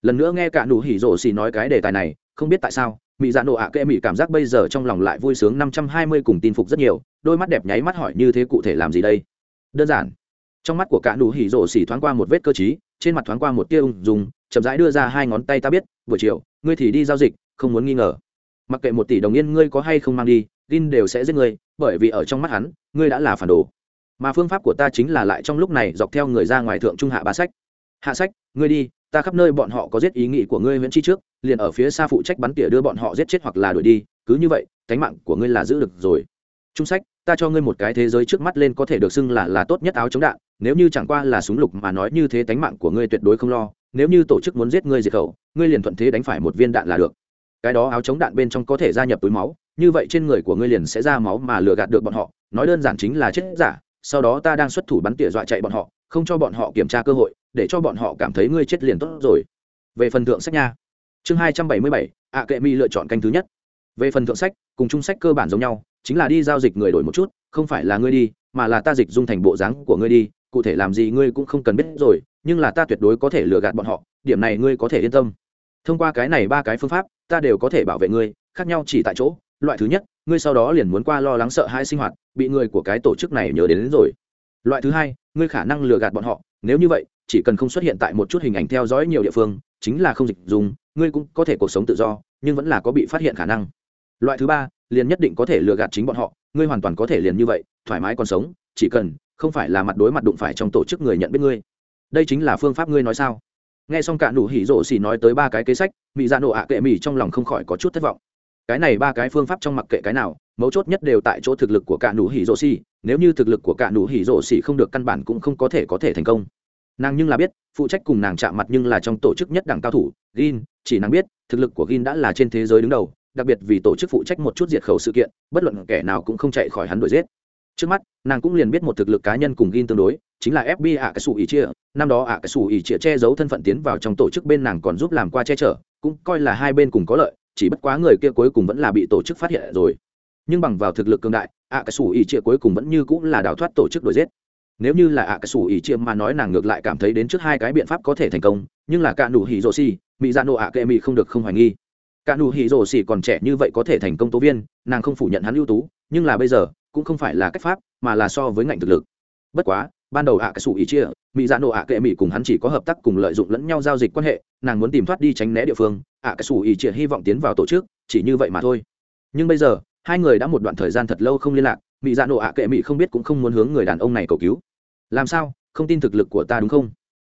Lần nữa nghe cả nụ hỉ rổ xì nói cái đề tài này, không biết tại sao mỹ dạ nộ ạ à kệ mỹ cảm giác bây giờ trong lòng lại vui sướng năm trăm hai mươi cùng tin phục rất nhiều, đôi mắt đẹp nháy mắt hỏi như thế cụ thể làm gì đây? Đơn giản. Trong mắt của cả nụ hỉ rộ xỉ thoáng qua một vết cơ chí trên mặt thoáng qua một tia ung dùng chậm rãi đưa ra hai ngón tay ta biết, buổi chiều, ngươi thì đi giao dịch, không muốn nghi ngờ. Mặc kệ một tỷ đồng yên ngươi có hay không mang đi gin đều sẽ giết ngươi, bởi vì ở trong mắt hắn, ngươi đã là phản đồ. Mà phương pháp của ta chính là lại trong lúc này dọc theo người ra ngoài thượng trung hạ ba sách hạ sách, ngươi đi, ta khắp nơi bọn họ có giết ý nghĩ của ngươi viễn chi trước, liền ở phía xa phụ trách bắn tỉa đưa bọn họ giết chết hoặc là đuổi đi, cứ như vậy, cánh mạng của ngươi là giữ được rồi. Trung sách, ta cho ngươi một cái thế giới trước mắt lên có thể được xưng là là tốt nhất áo chống đạn, nếu như chẳng qua là súng lục mà nói như thế tánh mạng của ngươi tuyệt đối không lo, nếu như tổ chức muốn giết ngươi diệt khẩu, ngươi liền thuận thế đánh phải một viên đạn là được. Cái đó áo chống đạn bên trong có thể gia nhập túi máu, như vậy trên người của ngươi liền sẽ ra máu mà lừa gạt được bọn họ, nói đơn giản chính là chết giả, sau đó ta đang xuất thủ bắn tỉa dọa chạy bọn họ không cho bọn họ kiểm tra cơ hội để cho bọn họ cảm thấy ngươi chết liền tốt rồi. Về phần thượng sách nha. Chương hai trăm bảy mươi bảy ạ kệ mi lựa chọn canh thứ nhất. Về phần thượng sách cùng chung sách cơ bản giống nhau chính là đi giao dịch người đổi một chút không phải là ngươi đi mà là ta dịch dung thành bộ dáng của ngươi đi cụ thể làm gì ngươi cũng không cần biết rồi nhưng là ta tuyệt đối có thể lừa gạt bọn họ điểm này ngươi có thể yên tâm. Thông qua cái này ba cái phương pháp ta đều có thể bảo vệ ngươi khác nhau chỉ tại chỗ. Loại thứ nhất ngươi sau đó liền muốn qua lo lắng sợ hai sinh hoạt bị người của cái tổ chức này nhớ đến, đến rồi. Loại thứ hai ngươi khả năng lừa gạt bọn họ, nếu như vậy, chỉ cần không xuất hiện tại một chút hình ảnh theo dõi nhiều địa phương, chính là không dịch dùng, ngươi cũng có thể cuộc sống tự do, nhưng vẫn là có bị phát hiện khả năng. Loại thứ ba, liền nhất định có thể lừa gạt chính bọn họ, ngươi hoàn toàn có thể liền như vậy, thoải mái còn sống, chỉ cần không phải là mặt đối mặt đụng phải trong tổ chức người nhận biết ngươi. Đây chính là phương pháp ngươi nói sao? Nghe xong cả nụ hỉ rổ xỉ nói tới ba cái kế sách mỹ ra nổ ạ kệ mỹ trong lòng không khỏi có chút thất vọng. Cái này ba cái phương pháp trong mặc kệ cái nào, mấu chốt nhất đều tại chỗ thực lực của cả nụ hỉ rổ xỉ nếu như thực lực của cả nụ hỉ rổ xỉ không được căn bản cũng không có thể có thể thành công. Nàng nhưng là biết, phụ trách cùng nàng chạm mặt nhưng là trong tổ chức nhất đẳng cao thủ, gin, chỉ nàng biết, thực lực của gin đã là trên thế giới đứng đầu, đặc biệt vì tổ chức phụ trách một chút diệt khẩu sự kiện, bất luận kẻ nào cũng không chạy khỏi hắn đuổi giết. Trước mắt, nàng cũng liền biết một thực lực cá nhân cùng gin tương đối, chính là fbi ạ cái xù ỉ chia năm đó ạ cái xù ỉ chia che giấu thân phận tiến vào trong tổ chức bên nàng còn giúp làm qua che chở, cũng coi là hai bên cùng có lợi, chỉ bất quá người kia cuối cùng vẫn là bị tổ chức phát hiện rồi. Nhưng bằng vào thực lực cương đại ạ cái Sủ ỉ chia cuối cùng vẫn như cũng là đào thoát tổ chức đổi giết. Nếu như là ạ cái Sủ ỉ chia mà nói nàng ngược lại cảm thấy đến trước hai cái biện pháp có thể thành công, nhưng là cả nụ hỉ rồ xì mỹ dạ nộ ạ kệ mỹ không được không hoài nghi. Cả nụ hỉ rồ xì còn trẻ như vậy có thể thành công tố viên, nàng không phủ nhận hắn ưu tú, nhưng là bây giờ cũng không phải là cách pháp, mà là so với ngành thực lực. Bất quá, ban đầu ạ cái sủ ý chia mỹ dạ nộ ạ kệ mỹ cùng hắn chỉ có hợp tác cùng lợi dụng lẫn nhau giao dịch quan hệ, nàng muốn tìm thoát đi tránh né địa phương, ạ cái sủ ý chia hy vọng tiến vào tổ chức, chỉ như vậy mà thôi. Nhưng bây giờ hai người đã một đoạn thời gian thật lâu không liên lạc mỹ dạ nộ ạ kệ mỹ không biết cũng không muốn hướng người đàn ông này cầu cứu. Làm sao? Không tin thực lực của ta đúng không?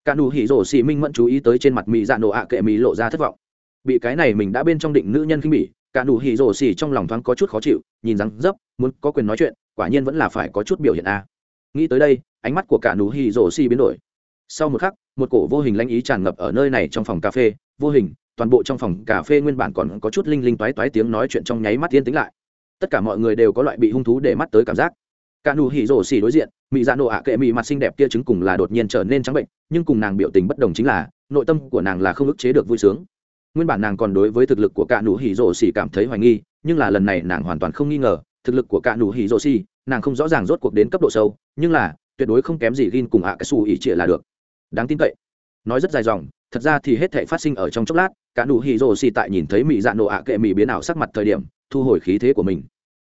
Cả nụ hỉ rổ xì minh mẫn chú ý tới trên mặt mỹ dạ nộ ạ kệ mỹ lộ ra thất vọng. Bị cái này mình đã bên trong định nữ nhân khinh bỉ, cả nụ hỉ rổ xì trong lòng thoáng có chút khó chịu, nhìn rằng, dấp, muốn có quyền nói chuyện, quả nhiên vẫn là phải có chút biểu hiện a. À. nghĩ tới đây, ánh mắt của cả nụ hỉ rổ xì biến đổi. Sau một khắc, một cổ vô hình lanh ý tràn ngập ở nơi này trong phòng cà phê, vô hình, toàn bộ trong phòng cà phê nguyên bản còn có chút linh linh toái toái tiếng nói chuyện trong nháy mắt yên tĩnh lại tất cả mọi người đều có loại bị hung thú để mắt tới cảm giác. Cả nụ hỉ rổ xỉ đối diện mỹ dạ nộ ạ kệ mỹ mặt xinh đẹp kia chứng cùng là đột nhiên trở nên trắng bệnh, nhưng cùng nàng biểu tình bất đồng chính là, nội tâm của nàng là không ức chế được vui sướng. Nguyên bản nàng còn đối với thực lực của cả nụ hỉ rổ xỉ cảm thấy hoài nghi, nhưng là lần này nàng hoàn toàn không nghi ngờ, thực lực của cả nụ hỉ rổ xỉ, nàng không rõ ràng rốt cuộc đến cấp độ sâu, nhưng là, tuyệt đối không kém gì gin cùng ạ cái xù ỉ trịa là được. Đáng tin cậy. Nói rất dài dòng, thật ra thì hết thể phát sinh ở trong chốc lát, cả nụ hỉ rổ xỉ tại nhìn thấy mỹ dạ nộ ạ kệ mỹ biến ảo sắc mặt thời điểm, thu hồi khí thế của mình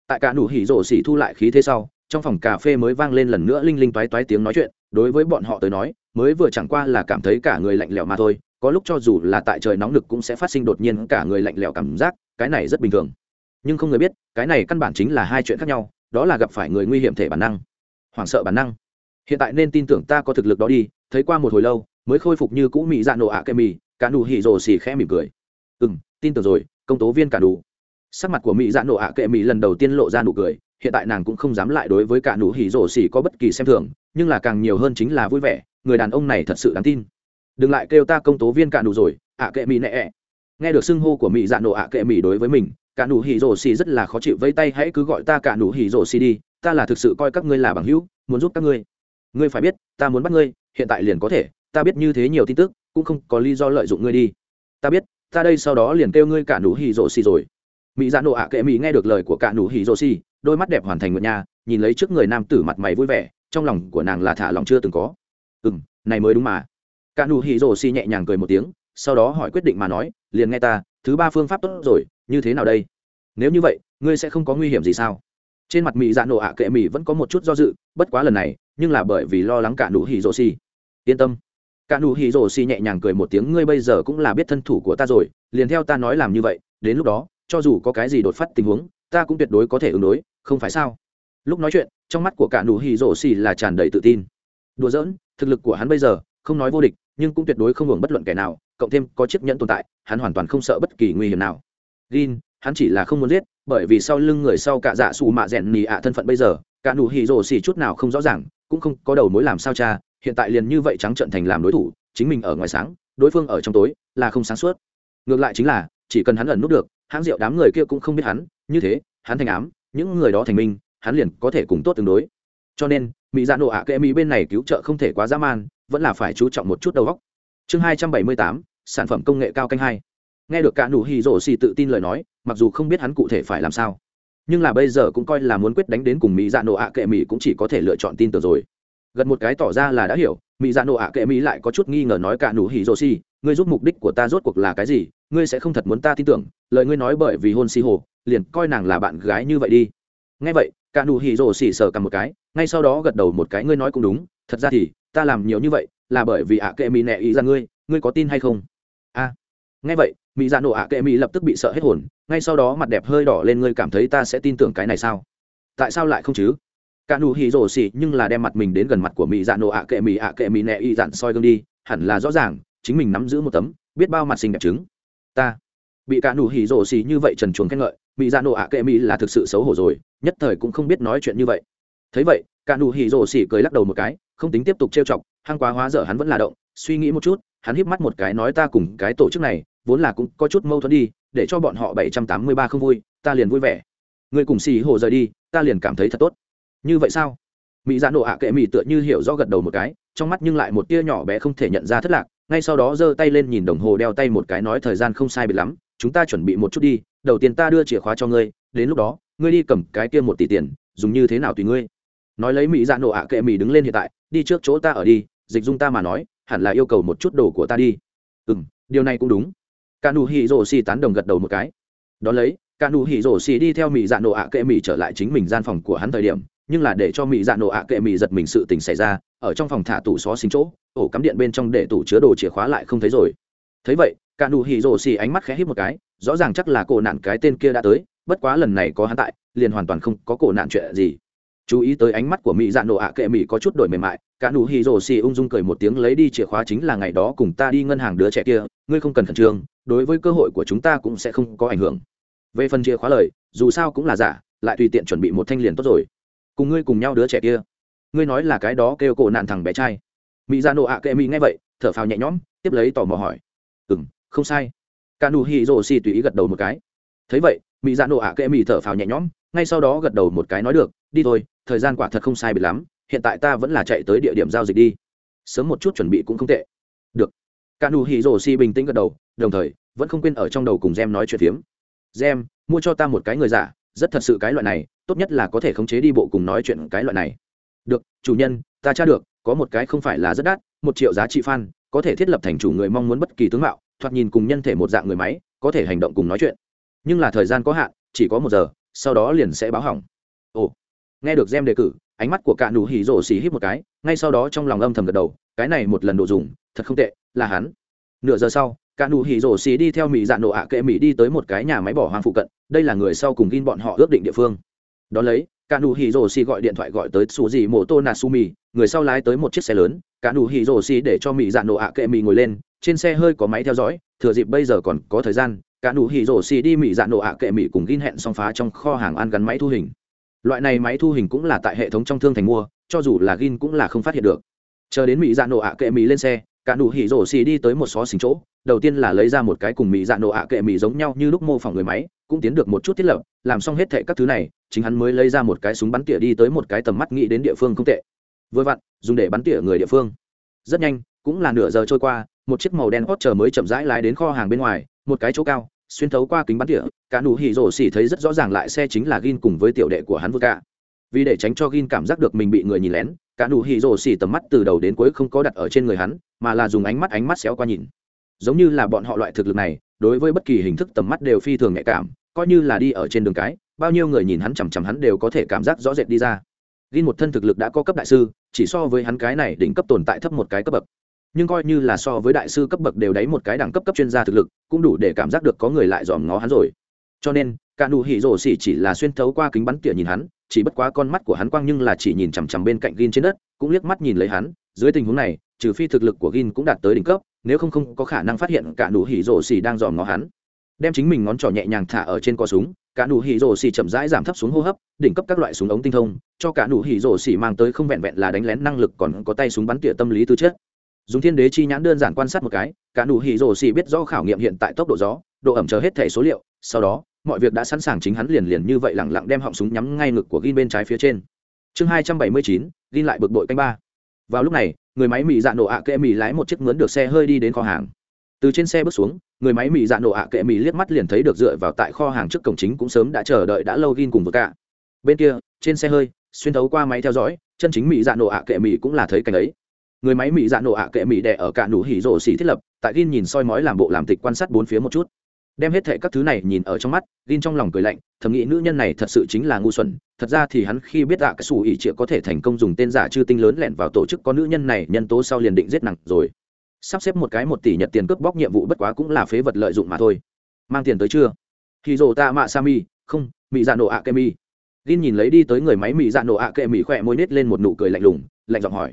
tại cả nụ hỉ rổ xỉ thu lại khí thế sau, trong phòng cà phê mới vang lên lần nữa linh linh toái toái tiếng nói chuyện, đối với bọn họ tới nói, mới vừa chẳng qua là cảm thấy cả người lạnh lẽo mà thôi, có lúc cho dù là tại trời nóng lực cũng sẽ phát sinh đột nhiên cả người lạnh lẽo cảm giác, cái này rất bình thường. Nhưng không người biết, cái này căn bản chính là hai chuyện khác nhau, đó là gặp phải người nguy hiểm thể bản năng, hoảng sợ bản năng. Hiện tại nên tin tưởng ta có thực lực đó đi, thấy qua một hồi lâu, mới khôi phục như cũ mị dạ nổ ạ à mì, cả nụ hỉ rồ xì khẽ mỉm cười. Ừ tin tưởng rồi, công tố viên cả đủ sắc mặt của mỹ dạ nổ ạ kệ mỹ lần đầu tiên lộ ra nụ cười. Hiện tại nàng cũng không dám lại đối với cả nụ hỉ rổ xỉ có bất kỳ xem thường, nhưng là càng nhiều hơn chính là vui vẻ. Người đàn ông này thật sự đáng tin. Đừng lại kêu ta công tố viên cả nụ rồi, ạ kệ mỹ nẹ ẹ. Nghe được xưng hô của mỹ dạ nổ ạ kệ mỹ đối với mình, cả nụ hỉ rổ xỉ rất là khó chịu vây tay, hãy cứ gọi ta cả nụ hỉ rổ xỉ đi, ta là thực sự coi các ngươi là bằng hữu, muốn giúp các ngươi. Ngươi phải biết, ta muốn bắt ngươi, hiện tại liền có thể, ta biết như thế nhiều tin tức, cũng không có lý do lợi dụng ngươi đi. Ta biết, ta đây sau đó liền kêu ngươi cả nụ hỉ rổ xỉ rồi mỹ dạ nộ ạ kệ mỹ nghe được lời của cả nụ hỉ rô xì đôi mắt đẹp hoàn thành nguyện nhà nhìn lấy trước người nam tử mặt mày vui vẻ, trong lòng của nàng là thả lòng chưa từng có. Ừ m này mới đúng mà. Cả nụ hỉ rô xì nhẹ nhàng cười một tiếng, sau đó hỏi quyết định mà nói, liền nghe ta, thứ ba phương pháp tốt rồi, như thế nào đây? Nếu như vậy, ngươi sẽ không có nguy hiểm gì sao? Trên mặt mỹ dạ Nộ ạ kệ mỹ vẫn có một chút do dự, bất quá lần này, nhưng là bởi vì lo lắng cả nụ hỉ rô xì yên tâm. Cả nụ hỉ Rô xì nhẹ nhàng cười một tiếng, ngươi bây giờ cũng là biết thân thủ của ta rồi, liền theo ta nói làm như vậy, đến lúc đó cho dù có cái gì đột phát tình huống, ta cũng tuyệt đối có thể ứng đối, không phải sao? Lúc nói chuyện, trong mắt của cả nụ hỉ rổ xì là tràn đầy tự tin. Đùa giỡn, thực lực của hắn bây giờ, không nói vô địch, nhưng cũng tuyệt đối không hưởng bất luận kẻ nào, cộng thêm có chiếc nhẫn tồn tại, hắn hoàn toàn không sợ bất kỳ nguy hiểm nào. Gin, hắn chỉ là không muốn giết, bởi vì sau lưng người sau cả dạ xù mạ rèn nì ạ thân phận bây giờ, cả nụ hỉ rổ xì chút nào không rõ ràng, cũng không có đầu mối làm sao cha, hiện tại liền như vậy trắng trận thành làm đối thủ, chính mình ở ngoài sáng, đối phương ở trong tối, là không sáng suốt. Ngược lại chính là, chỉ cần hắn ẩn nút được hãng rượu đám người kia cũng không biết hắn, như thế, hắn thành ám, những người đó thành minh, hắn liền có thể cùng tốt tương đối. Cho nên, mỹ dạ nộ ạ kệ mỹ bên này cứu trợ không thể quá dã man, vẫn là phải chú trọng một chút đầu óc. Chương hai trăm bảy mươi tám, sản phẩm công nghệ cao canh hai. Nghe được cả nụ hì rổ xì tự tin lời nói, mặc dù không biết hắn cụ thể phải làm sao, nhưng là bây giờ cũng coi là muốn quyết đánh đến cùng mỹ dạ nộ ạ kệ mỹ cũng chỉ có thể lựa chọn tin tưởng rồi gần một cái tỏ ra là đã hiểu mỹ dạ nộ ạ kệ mỹ lại có chút nghi ngờ nói cả nụ hỉ rồ xì ngươi giúp mục đích của ta rốt cuộc là cái gì, ngươi sẽ không thật muốn ta tin tưởng, lời ngươi nói bởi vì hôn si hồ, liền coi nàng là bạn gái như vậy đi. Ngay vậy, cả nụ hỉ rồ xì sờ cầm một cái, ngay sau đó gật đầu một cái, ngươi nói cũng đúng, thật ra thì, ta làm nhiều như vậy, là bởi vì ạ kệ mỹ nẹ ý ra ngươi ngươi có tin hay không? A. À. ngay vậy mỹ dạ nộ ạ kệ mỹ lập tức bị sợ hết hồn, ngay sau đó mặt đẹp hơi đỏ lên, ngươi cảm thấy ta sẽ tin tưởng cái này sao? Tại sao lại không chứ? cả nụ hì rồ xì nhưng là đem mặt mình đến gần mặt của mỹ dạ nổ ạ kệ mỹ ạ kệ mỹ nẹ y dạn soi gương đi, hẳn là rõ ràng, chính mình nắm giữ một tấm, biết bao mặt sinh đẹp trứng. Ta. Bị cả nụ hì rồ xì như vậy trần chuồng khen ngợi mỹ dạ nổ ạ kệ mỹ là thực sự xấu hổ rồi, nhất thời cũng không biết nói chuyện như vậy. Thấy vậy, cả nụ hì rồ xì cười lắc đầu một cái, không tính tiếp tục trêu chọc, hăng quá hóa dở hắn vẫn là động, suy nghĩ một chút, hắn híp mắt một cái nói ta cùng cái tổ chức này, vốn là cũng có chút mâu thuẫn đi, để cho bọn họ bảy trăm tám mươi ba không vui, ta liền vui vẻ. Người cùng xì hồ rời đi, ta liền cảm thấy thật tốt như vậy sao? Mỹ dạ nộ ạ à kệ mỹ tựa như hiểu rõ gật đầu một cái, trong mắt nhưng lại một tia nhỏ bé không thể nhận ra thất lạc, ngay sau đó giơ tay lên nhìn đồng hồ đeo tay một cái nói thời gian không sai biệt lắm, chúng ta chuẩn bị một chút đi, đầu tiên ta đưa chìa khóa cho ngươi, đến lúc đó, ngươi đi cầm cái kia một tỷ tiền, dùng như thế nào tùy ngươi. Nói lấy mỹ dạ nộ ạ à kệ mỹ đứng lên hiện tại, đi trước chỗ ta ở đi, dịch dung ta mà nói, hẳn là yêu cầu một chút đồ của ta đi. Ừ m điều này cũng đúng. Ca nù hi rô si tán đồng gật đầu một cái. Đón lấy ca nù hi rô si đi theo mỹ dạ nộ ạ à kệ mỹ trở lại chính mình gian phòng của hắn thời điểm nhưng là để cho mỹ dạ nổ ạ kệ mỹ giật mình sự tình xảy ra, ở trong phòng thả tủ xó xính chỗ, ổ cắm điện bên trong để tủ chứa đồ chìa khóa lại không thấy rồi. Thấy vậy, cả đủ hỉ rồ xì ánh mắt khẽ hít một cái, rõ ràng chắc là cổ nạn cái tên kia đã tới, bất quá lần này có hắn tại, liền hoàn toàn không có cổ nạn chuyện gì. Chú ý tới ánh mắt của mỹ dạ nổ ạ kệ mỹ có chút đổi mềm mại, cả đủ hỉ rồ xì ung dung cười một tiếng lấy đi chìa khóa chính là ngày đó cùng ta đi ngân hàng đứa trẻ kia, ngươi không cần khẩn trương, đối với cơ hội của chúng ta cũng sẽ không có ảnh hưởng. Về phần chìa khóa lời, dù sao cũng là giả, lại tùy tiện chuẩn bị một thanh liền tốt rồi cùng ngươi cùng nhau đứa trẻ kia. Ngươi nói là cái đó kêu cổ nạn thằng bé trai. Mỹ ra nộ ạ kệ mỹ nghe vậy, thở phào nhẹ nhõm, tiếp lấy tò mò hỏi. Ừ m không sai. Ca nù hi rô xì tùy ý gật đầu một cái. Thấy vậy, mỹ ra nộ ạ kệ mỹ thở phào nhẹ nhõm, ngay sau đó gật đầu một cái nói được, đi thôi, thời gian quả thật không sai bị lắm, hiện tại ta vẫn là chạy tới địa điểm giao dịch đi. Sớm một chút chuẩn bị cũng không tệ. Được. Ca nù hi rô xì bình tĩnh gật đầu, đồng thời, vẫn không quên ở trong đầu cùng gem nói chuyện phiếm. Gem, mua cho ta một cái người giả rất thật sự cái loại này, tốt nhất là có thể khống chế đi bộ cùng nói chuyện cái loại này. Được, chủ nhân, ta tra được, có một cái không phải là rất đắt, một triệu giá trị fan, có thể thiết lập thành chủ người mong muốn bất kỳ tướng mạo, thoạt nhìn cùng nhân thể một dạng người máy, có thể hành động cùng nói chuyện. Nhưng là thời gian có hạn, chỉ có một giờ, sau đó liền sẽ báo hỏng. Ồ, nghe được gem đề cử, ánh mắt của cạn nụ hỉ rổ xì hít một cái, ngay sau đó trong lòng âm thầm gật đầu, cái này một lần đồ dùng, thật không tệ, là hắn. Nửa giờ sau cả nụ hỉ rổ xì đi theo mỹ dạ nổ ạ à kệ mỹ đi tới một cái nhà máy bỏ hoang phụ cận, đây là người sau cùng gin bọn họ ước định địa phương. Đ ó lấy, cả nụ hỉ rổ xì gọi điện thoại gọi tới sù dì mô tô natsumi người sau lái tới một chiếc xe lớn, cả nụ hỉ rổ xì để cho mỹ dạ nổ ạ à kệ mỹ ngồi lên, trên xe hơi có máy theo dõi, thừa dịp bây giờ còn có thời gian, cả nụ hỉ rổ xì đi mỹ dạ nổ ạ à kệ mỹ cùng gin hẹn xong phá trong kho hàng ăn gắn máy thu hình. Loại này máy thu hình cũng là tại hệ thống trong thương thành mua, cho dù là gin cũng là không phát hiện được. Chờ đến mỹ dạ nổ ạ kệ mỹ lên xe, cả nụ hỉ rổ xì đi tới một xó xình chỗ đầu tiên là lấy ra một cái cùng mỹ dạ nổ ạ à kệ mỹ giống nhau như lúc mô phỏng người máy, cũng tiến được một chút thiết lập, làm xong hết thệ các thứ này, chính hắn mới lấy ra một cái súng bắn tỉa đi tới một cái tầm mắt nghĩ đến địa phương không tệ. Vừa vặn, dùng để bắn tỉa người địa phương. Rất nhanh, cũng là nửa giờ trôi qua, một chiếc màu đen hot chờ mới chậm rãi lái đến kho hàng bên ngoài, một cái chỗ cao, xuyên thấu qua kính bắn tỉa, cả nụ hỉ rổ xỉ thấy rất rõ ràng lại xe chính là gin cùng với tiểu đệ của hắn vô cả vì để tránh cho gin cảm giác được mình bị người nhìn lén, cả nụ hỉ rổ xỉ tầm mắt từ đầu đến cuối không có đặt ở trên người hắn, mà là dùng ánh mắt ánh mắt xéo qua nhìn giống như là bọn họ loại thực lực này, đối với bất kỳ hình thức tầm mắt đều phi thường nhạy cảm, coi như là đi ở trên đường cái, bao nhiêu người nhìn hắn chằm chằm hắn đều có thể cảm giác rõ rệt đi ra. Gin một thân thực lực đã có cấp đại sư, chỉ so với hắn cái này đỉnh cấp tồn tại thấp một cái cấp bậc. Nhưng coi như là so với đại sư cấp bậc đều đáy một cái đẳng cấp cấp chuyên gia thực lực, cũng đủ để cảm giác được có người lại dòm ngó hắn rồi. Cho nên, cả nụ hỉ rồ xỉ chỉ là xuyên thấu qua kính bắn tỉa nhìn hắn, chỉ bất quá con mắt của hắn quang nhưng là chỉ nhìn chằm chằm bên cạnh gin trên đất, cũng liếc mắt nhìn lấy hắn, dưới tình huống này trừ phi thực lực của Gin cũng đạt tới đỉnh cấp, nếu không không có khả năng phát hiện cả nụ hỉ rổ xì đang dòm ngó hắn. Đem chính mình ngón trỏ nhẹ nhàng thả ở trên cò súng, cả nụ hỉ rổ xì chậm rãi giảm thấp xuống hô hấp, đỉnh cấp các loại súng ống tinh thông, cho cả nụ hỉ rổ xì mang tới không vẹn vẹn là đánh lén năng lực còn có tay súng bắn tỉa tâm lý tư chất. Dùng thiên đế chi nhãn đơn giản quan sát một cái, cả nụ hỉ rổ xì biết rõ khảo nghiệm hiện tại tốc độ gió, độ ẩm chờ hết thảy số liệu, sau đó, mọi việc đã sẵn sàng chính hắn liền liền như vậy lẳng lặng đem họng súng nhắm ngay ngực của Gin bên trái phía trên. Chương hai trăm bảy mươi chín, Gin lại bực bội canh ba vào lúc này, người máy mỹ dạ nổ ạ kệ mỹ lái một chiếc mướn được xe hơi đi đến kho hàng. Từ trên xe bước xuống, người máy mỹ dạ nổ ạ kệ mỹ liếc mắt liền thấy được dựa vào tại kho hàng trước cổng chính cũng sớm đã chờ đợi đã lâu gin cùng vừa cả. Bên kia, trên xe hơi, xuyên thấu qua máy theo dõi, chân chính mỹ dạ nổ ạ kệ mỹ cũng là thấy cảnh ấy. Người máy mỹ dạ nổ ạ kệ mỹ đẻ ở cả nụ hỉ rộ xỉ thiết lập, tại gin nhìn soi mói làm bộ làm tịch quan sát bốn phía một chút đem hết thệ các thứ này nhìn ở trong mắt, gin trong lòng cười lạnh, thầm nghĩ nữ nhân này thật sự chính là ngu xuẩn. Thật ra thì hắn khi biết dạ cái xù ỉ trịa có thể thành công dùng tên giả chư tinh lớn lẹn vào tổ chức có nữ nhân này, nhân tố sau liền định giết nặng rồi. Sắp xếp một cái một tỷ nhật tiền cướp bóc nhiệm vụ bất quá cũng là phế vật lợi dụng mà thôi. Mang tiền tới chưa? Khi dồ ta mạ sa mi không mỹ dạ nổ ạ à kê mi gin nhìn lấy đi tới người máy mỹ dạ nổ ạ à kê mi khỏe môi nết lên một nụ cười lạnh lùng, lạnh giọng hỏi.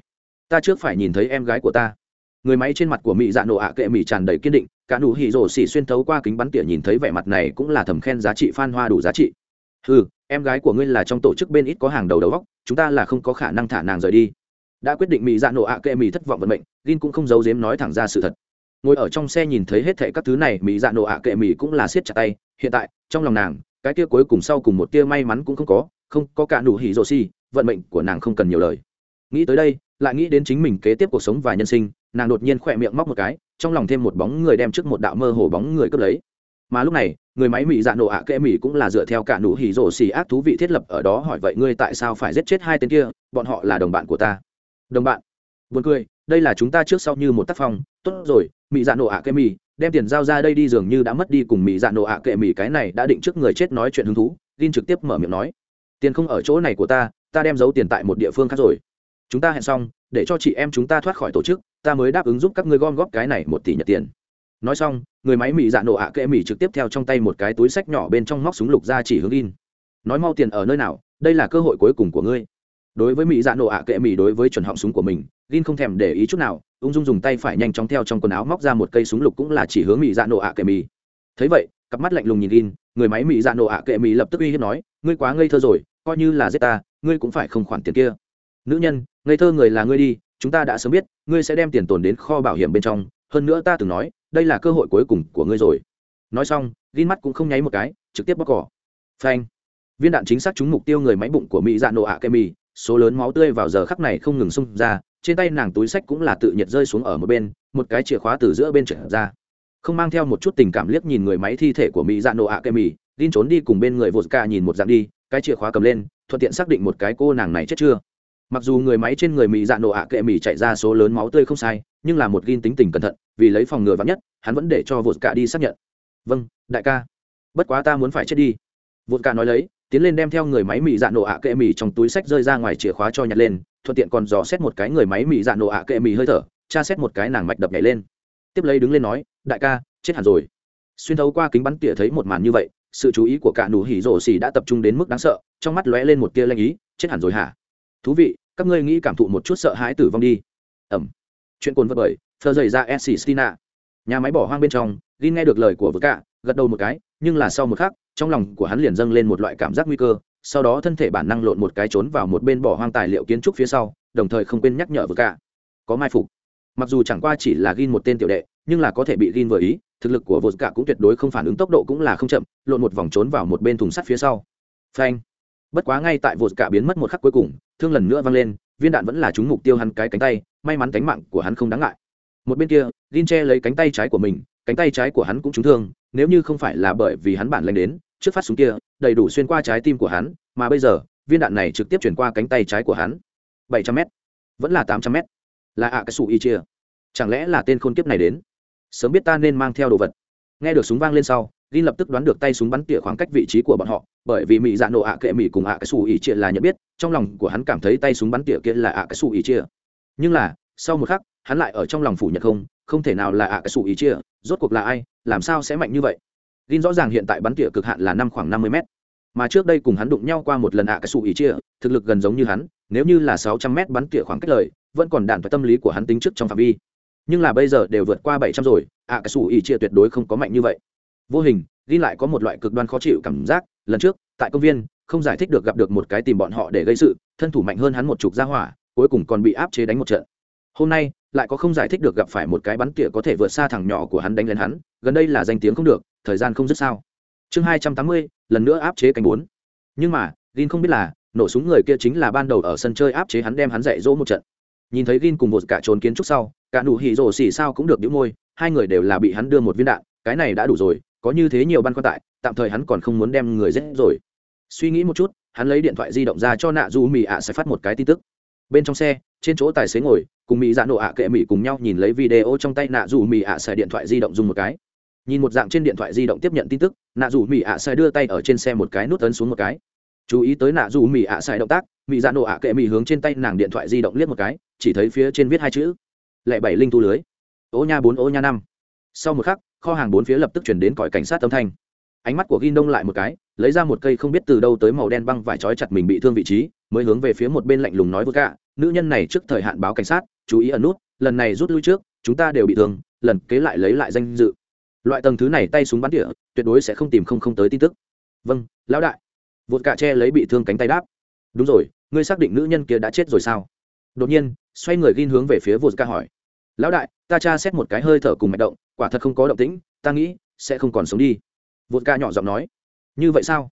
Ta trước phải nhìn thấy em gái của ta. Người máy trên mặt của mỹ dạ nổ ạ à kệ mỹ tràn đầy kiên định cả nụ hỉ rổ xỉ xuyên thấu qua kính bắn tỉa nhìn thấy vẻ mặt này cũng là thầm khen giá trị phan hoa đủ giá trị. Ừ em gái của ngươi là trong tổ chức bên ít có hàng đầu đầu góc chúng ta là không có khả năng thả nàng rời đi. Đã quyết định mỹ dạ nổ ạ kệ mỹ thất vọng vận mệnh, gin cũng không giấu giếm nói thẳng ra sự thật. Ngồi ở trong xe nhìn thấy hết thệ các thứ này mỹ dạ nổ ạ kệ mỹ cũng là siết chặt tay. Hiện tại, trong lòng nàng, cái tia cuối cùng sau cùng một tia may mắn cũng không có không có cả nụ hỉ rổ xỉ, vận mệnh của nàng không cần nhiều lời. Nghĩ tới đây, lại nghĩ đến chính mình kế tiếp cuộc sống và nhân sinh nàng đột nhiên khỏe miệng móc một cái, trong lòng thêm một bóng người đem trước một đạo mơ hồ bóng người cướp lấy. Mà lúc này, người máy mỹ dạ nổ ạ kệ mỹ cũng là dựa theo cả nụ hỉ rổ xì ác thú vị thiết lập ở đó hỏi vậy ngươi tại sao phải giết chết hai tên kia, bọn họ là đồng bạn của ta. Đồng bạn. Buồn cười, đây là chúng ta trước sau như một tác phong, tốt rồi mỹ dạ nổ ạ kệ mỹ đem tiền giao ra đây đi dường như đã mất đi cùng mỹ dạ nổ ạ kệ mỹ cái này đã định trước người chết nói chuyện hứng thú gin trực tiếp mở miệng nói. Tiền không ở chỗ này của ta ta đem giấu tiền tại một địa phương khác rồi chúng ta hẹn xong, để cho chị em chúng ta thoát khỏi tổ chức, ta mới đáp ứng giúp các ngươi gom góp cái này một tỷ nhật tiền. Nói xong, người máy mỹ dạ nổ ạ kệ mỹ trực tiếp theo trong tay một cái túi sách nhỏ bên trong móc súng lục ra chỉ hướng in. Nói mau tiền ở nơi nào, đây là cơ hội cuối cùng của ngươi. Đối với mỹ dạ nổ ạ kệ mỹ đối với chuẩn họng súng của mình in không thèm để ý chút nào, ung dung dùng tay phải nhanh chóng theo trong quần áo móc ra một cây súng lục cũng là chỉ hướng mỹ dạ nổ ạ kệ mỹ thấy vậy, cặp mắt lạnh lùng nhìn in người máy mỹ dạ nổ ạ kệ mỹ lập tức uy hiếp nói, ngươi quá ngây thơ rồi, coi như là giết ta, ngươi cũng phải không khoản tiền kia. Nữ nhân ngây thơ người là ngươi đi, chúng ta đã sớm biết, ngươi sẽ đem tiền tồn đến kho bảo hiểm bên trong. Hơn nữa ta từng nói, đây là cơ hội cuối cùng của ngươi rồi. Nói xong, gin mắt cũng không nháy một cái, trực tiếp bóc cỏ. Phanh. Viên đạn chính xác trúng mục tiêu người máy bụng của mỹ dạ Nộ ạ kem mì số lớn máu tươi vào giờ khắc này không ngừng xung ra, trên tay nàng túi sách cũng là tự nhiệt rơi xuống ở một bên, một cái chìa khóa từ giữa bên trở ra. Không mang theo một chút tình cảm liếc nhìn người máy thi thể của mỹ dạ Nộ ạ kem mì gin trốn đi cùng bên người vột ca nhìn một dạng đi, cái chìa khóa cầm lên, thuận tiện xác định một cái cô nàng này chết chưa mặc dù người máy trên người mỹ dạ nổ ạ kệ mỹ chạy ra số lớn máu tươi không sai, nhưng là một gin tính tình cẩn thận, vì lấy phòng ngừa vắng nhất, hắn vẫn để cho vột cả đi xác nhận. Vâng đại ca. Bất quá ta muốn phải chết đi. Vột cả nói lấy, tiến lên đem theo người máy mỹ dạ nổ ạ kệ mỹ trong túi sách rơi ra ngoài chìa khóa cho nhặt lên, thuận tiện còn dò xét một cái người máy mỹ dạ nổ ạ kệ mỹ hơi thở, tra xét một cái nàng mạch đập nhảy lên. Tiếp lấy đứng lên nói, đại ca, chết hẳn rồi. Xuyên thấu qua kính bắn tỉa thấy một màn như vậy, sự chú ý của cả nụ hỉ rổ xì đã tập trung đến mức đáng sợ, trong mắt lóe lên một tia lanh ý, chết hẳn rồi hả? Thú vị các ngươi nghĩ cảm thụ một chút sợ hãi tử vong đi. Ẩm. Chuyện cồn vật bởi thơ dày dạ ra s stina nhà máy bỏ hoang bên trong, gin nghe được lời của vợ cả gật đầu một cái, nhưng là sau một khắc, trong lòng của hắn liền dâng lên một loại cảm giác nguy cơ, sau đó thân thể bản năng lộn một cái trốn vào một bên bỏ hoang tài liệu kiến trúc phía sau, đồng thời không quên nhắc nhở vợ cả có mai phục. Mặc dù chẳng qua chỉ là gin một tên tiểu đệ, nhưng là có thể bị gin vừa ý, thực lực của vợ cả cũng tuyệt đối không phản ứng tốc độ cũng là không chậm, lộn một vòng trốn vào một bên thùng sắt phía sau. Phanh bất quá ngay tại vột cả biến mất một khắc cuối cùng, thương lần nữa văng lên, viên đạn vẫn là trúng mục tiêu hắn cái cánh tay, may mắn cánh mạng của hắn không đáng ngại. Một bên kia, lin che lấy cánh tay trái của mình, cánh tay trái của hắn cũng trúng thương, nếu như không phải là bởi vì hắn bản lanh đến, trước phát súng kia, đầy đủ xuyên qua trái tim của hắn, mà bây giờ, viên đạn này trực tiếp chuyển qua cánh tay trái của hắn. Bảy trăm m vẫn là tám trăm m là ạ, cái sủ y chia chẳng lẽ là tên khôn kiếp này đến? Sớm biết ta nên mang theo đồ vật. Nghe được súng vang lên sau Lin lập tức đoán được tay súng bắn tỉa khoảng cách vị trí của bọn họ, bởi vì mỹ dạ nổ ạ kệ mỹ cùng ạ cái xù ỉ chia là nhận biết, trong lòng của hắn cảm thấy tay súng bắn tỉa kia là ạ cái xù ỉ chia nhưng là, sau một khắc, hắn lại ở trong lòng phủ nhận không không thể nào là ạ cái xù ỉ chia rốt cuộc là ai, làm sao sẽ mạnh như vậy? Lin rõ ràng hiện tại bắn tỉa cực hạn là năm khoảng năm mươi mét, mà trước đây cùng hắn đụng nhau qua một lần ạ cái xù ỉ chia thực lực gần giống như hắn, nếu như là sáu trăm mét bắn tỉa khoảng cách lời, vẫn còn đạn và tâm lý của hắn tính trước trong phạm vi. Nhưng là bây giờ đều vượt qua bảy trăm rồi, ạ cái xù ỉ chia tuyệt đối không có mạnh như vậy vô hình, ghi lại có một loại cực đoan khó chịu cảm giác. Lần trước, tại công viên, không giải thích được gặp được một cái tìm bọn họ để gây sự, thân thủ mạnh hơn hắn một chục gia hỏa, cuối cùng còn bị áp chế đánh một trận. Hôm nay, lại có không giải thích được gặp phải một cái bắn tỉa có thể vượt xa thằng nhỏ của hắn đánh lên hắn, gần đây là danh tiếng không được, thời gian không dứt sao. Chương hai trăm tám mươi, lần nữa áp chế cánh bốn. Nhưng mà, gin không biết là, nổ súng người kia chính là ban đầu ở sân chơi áp chế hắn đem hắn dạy dỗ một trận. Nhìn thấy gin cùng một cả trốn kiến trúc sau, cả nụ hỉ rồ xỉ sao cũng được đĩu môi, hai người đều là bị hắn đưa một viên đạn, cái này đã đủ rồi có như thế nhiều ban khoăn tại, tạm thời hắn còn không muốn đem người giết rồi. Suy nghĩ một chút, hắn lấy điện thoại di động ra cho nạ du mì ạ à sẽ phát một cái tin tức. Bên trong xe, trên chỗ tài xế ngồi, cùng mỹ dạ nổ ạ kệ mỹ cùng nhau nhìn lấy video trong tay nạ du mì ạ à sẽ điện thoại di động dùng một cái. Nhìn một dạng trên điện thoại di động tiếp nhận tin tức, nạ du mì ạ sẽ đưa tay ở trên xe một cái nút ấn xuống một cái. Chú ý tới nạ du mì ạ sẽ động tác mỹ dạ nổ ạ kệ mỹ hướng trên tay nàng điện thoại di động liếc một cái, chỉ thấy phía trên viết hai chữ. Lẻ bảy linh thu lưới. Ô nha bốn, ô nha năm. Sau một khắc kho hàng bốn phía lập tức chuyển đến cõi cảnh sát âm thanh. Ánh mắt của ghi đông lại một cái, lấy ra một cây không biết từ đâu tới màu đen băng vải trói chặt mình bị thương vị trí, mới hướng về phía một bên lạnh lùng nói với cả nữ nhân này trước thời hạn báo cảnh sát, chú ý ẩn nút, lần này rút lui trước, chúng ta đều bị thương, lần kế lại lấy lại danh dự. Loại tầng thứ này tay súng bắn địa tuyệt đối sẽ không tìm không không tới tin tức. Vâng lão đại. Vụt cả che lấy bị thương cánh tay đáp. Đúng rồi, ngươi xác định nữ nhân kia đã chết rồi sao? Đột nhiên, xoay người ghi hướng về phía vụt cả hỏi lão đại, ta tra xét một cái hơi thở cùng mạch động, quả thật không có động tĩnh, ta nghĩ sẽ không còn sống đi. Vụt ca nhỏ giọng nói. Như vậy sao?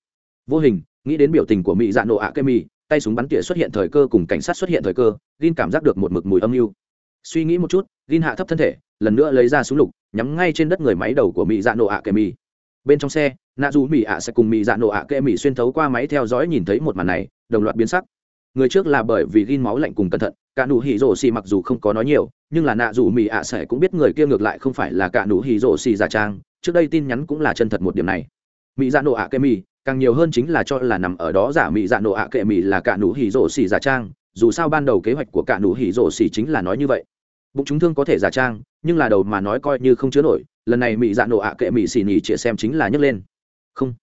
Vô hình, nghĩ đến biểu tình của mỹ dạ nộ ạ Kê cây mì tay súng bắn tỉa xuất hiện thời cơ cùng cảnh sát xuất hiện thời cơ gin cảm giác được một mực mùi âm mưu. Suy nghĩ một chút gin hạ thấp thân thể, lần nữa lấy ra súng lục, nhắm ngay trên đất người máy đầu của mỹ dạ nộ ạ Kê cây mì bên trong xe nạ dù mỹ ạ sẽ cùng mỹ dạ nộ ạ Kê mì xuyên thấu qua máy theo dõi nhìn thấy một màn này, đồng loạt biến sắc. Người trước là bởi vì gin máu lạnh cùng cẩn thận cả nụ hỉ rổ xì mặc dù không có nói nhiều, nhưng là nạ dù mỹ ạ à sẻ cũng biết người kia ngược lại không phải là cả nụ hỉ rổ xì giả trang, trước đây tin nhắn cũng là chân thật một điểm này. Mỹ dạ nộ ạ kệ mỹ càng nhiều hơn chính là cho là nằm ở đó giả mỹ dạ nộ ạ kệ mỹ là cả nụ hỉ rổ xì giả trang, dù sao ban đầu kế hoạch của cả nụ hỉ rổ xì chính là nói như vậy. Bụng chúng thương có thể giả trang, nhưng là đầu mà nói coi như không chứa nổi, lần này mỹ dạ nộ ạ kệ mỹ xì nhì chĩa xem chính là nhấc lên. Không.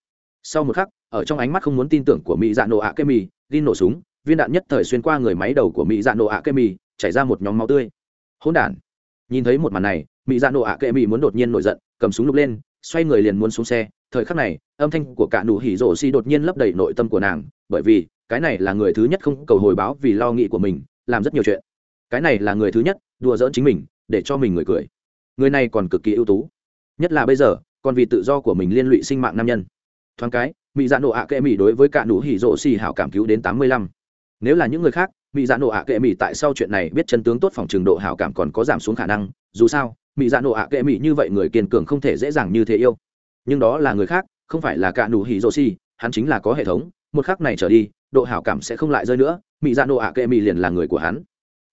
Sau một khắc, ở trong ánh mắt không muốn tin tưởng của mỹ dạ nộ ạ kệ mỹ gin nổ súng viên đạn nhất thời xuyên qua người máy đầu của mỹ dạ nổ ạ kệ mì, chảy ra một nhóm máu tươi. Hỗn đản. Nhìn thấy một màn này, mỹ dạ nổ ạ kệ mì muốn đột nhiên nổi giận, cầm súng lục lên, xoay người liền muốn xuống xe. Thời khắc này, âm thanh của cả nụ hỉ rổ xi đột nhiên lấp đầy nội tâm của nàng, bởi vì, cái này là người thứ nhất không cầu hồi báo vì lo nghĩ của mình, làm rất nhiều chuyện. Cái này là người thứ nhất, đùa giỡn chính mình, để cho mình người cười. Người này còn cực kỳ ưu tú. Nhất là bây giờ, còn vì tự do của mình liên lụy sinh mạng nam nhân. Thoáng cái, mỹ dạ nổ ạ kệ mỹ đối với cả nụ hỉ rổ xi hảo cảm cứu đến tám mươi lăm nếu là những người khác mỹ dạ nộ ạ kệ mỹ tại sau chuyện này biết chân tướng tốt phòng trường độ hảo cảm còn có giảm xuống khả năng, dù sao mỹ dạ nộ ạ kệ mỹ như vậy người kiên cường không thể dễ dàng như thế yêu. Nhưng đó là người khác, không phải là cả nụ hỉ rô si hắn chính là có hệ thống, một khắc này trở đi, độ hảo cảm sẽ không lại rơi nữa mỹ dạ nộ ạ kệ mỹ liền là người của hắn.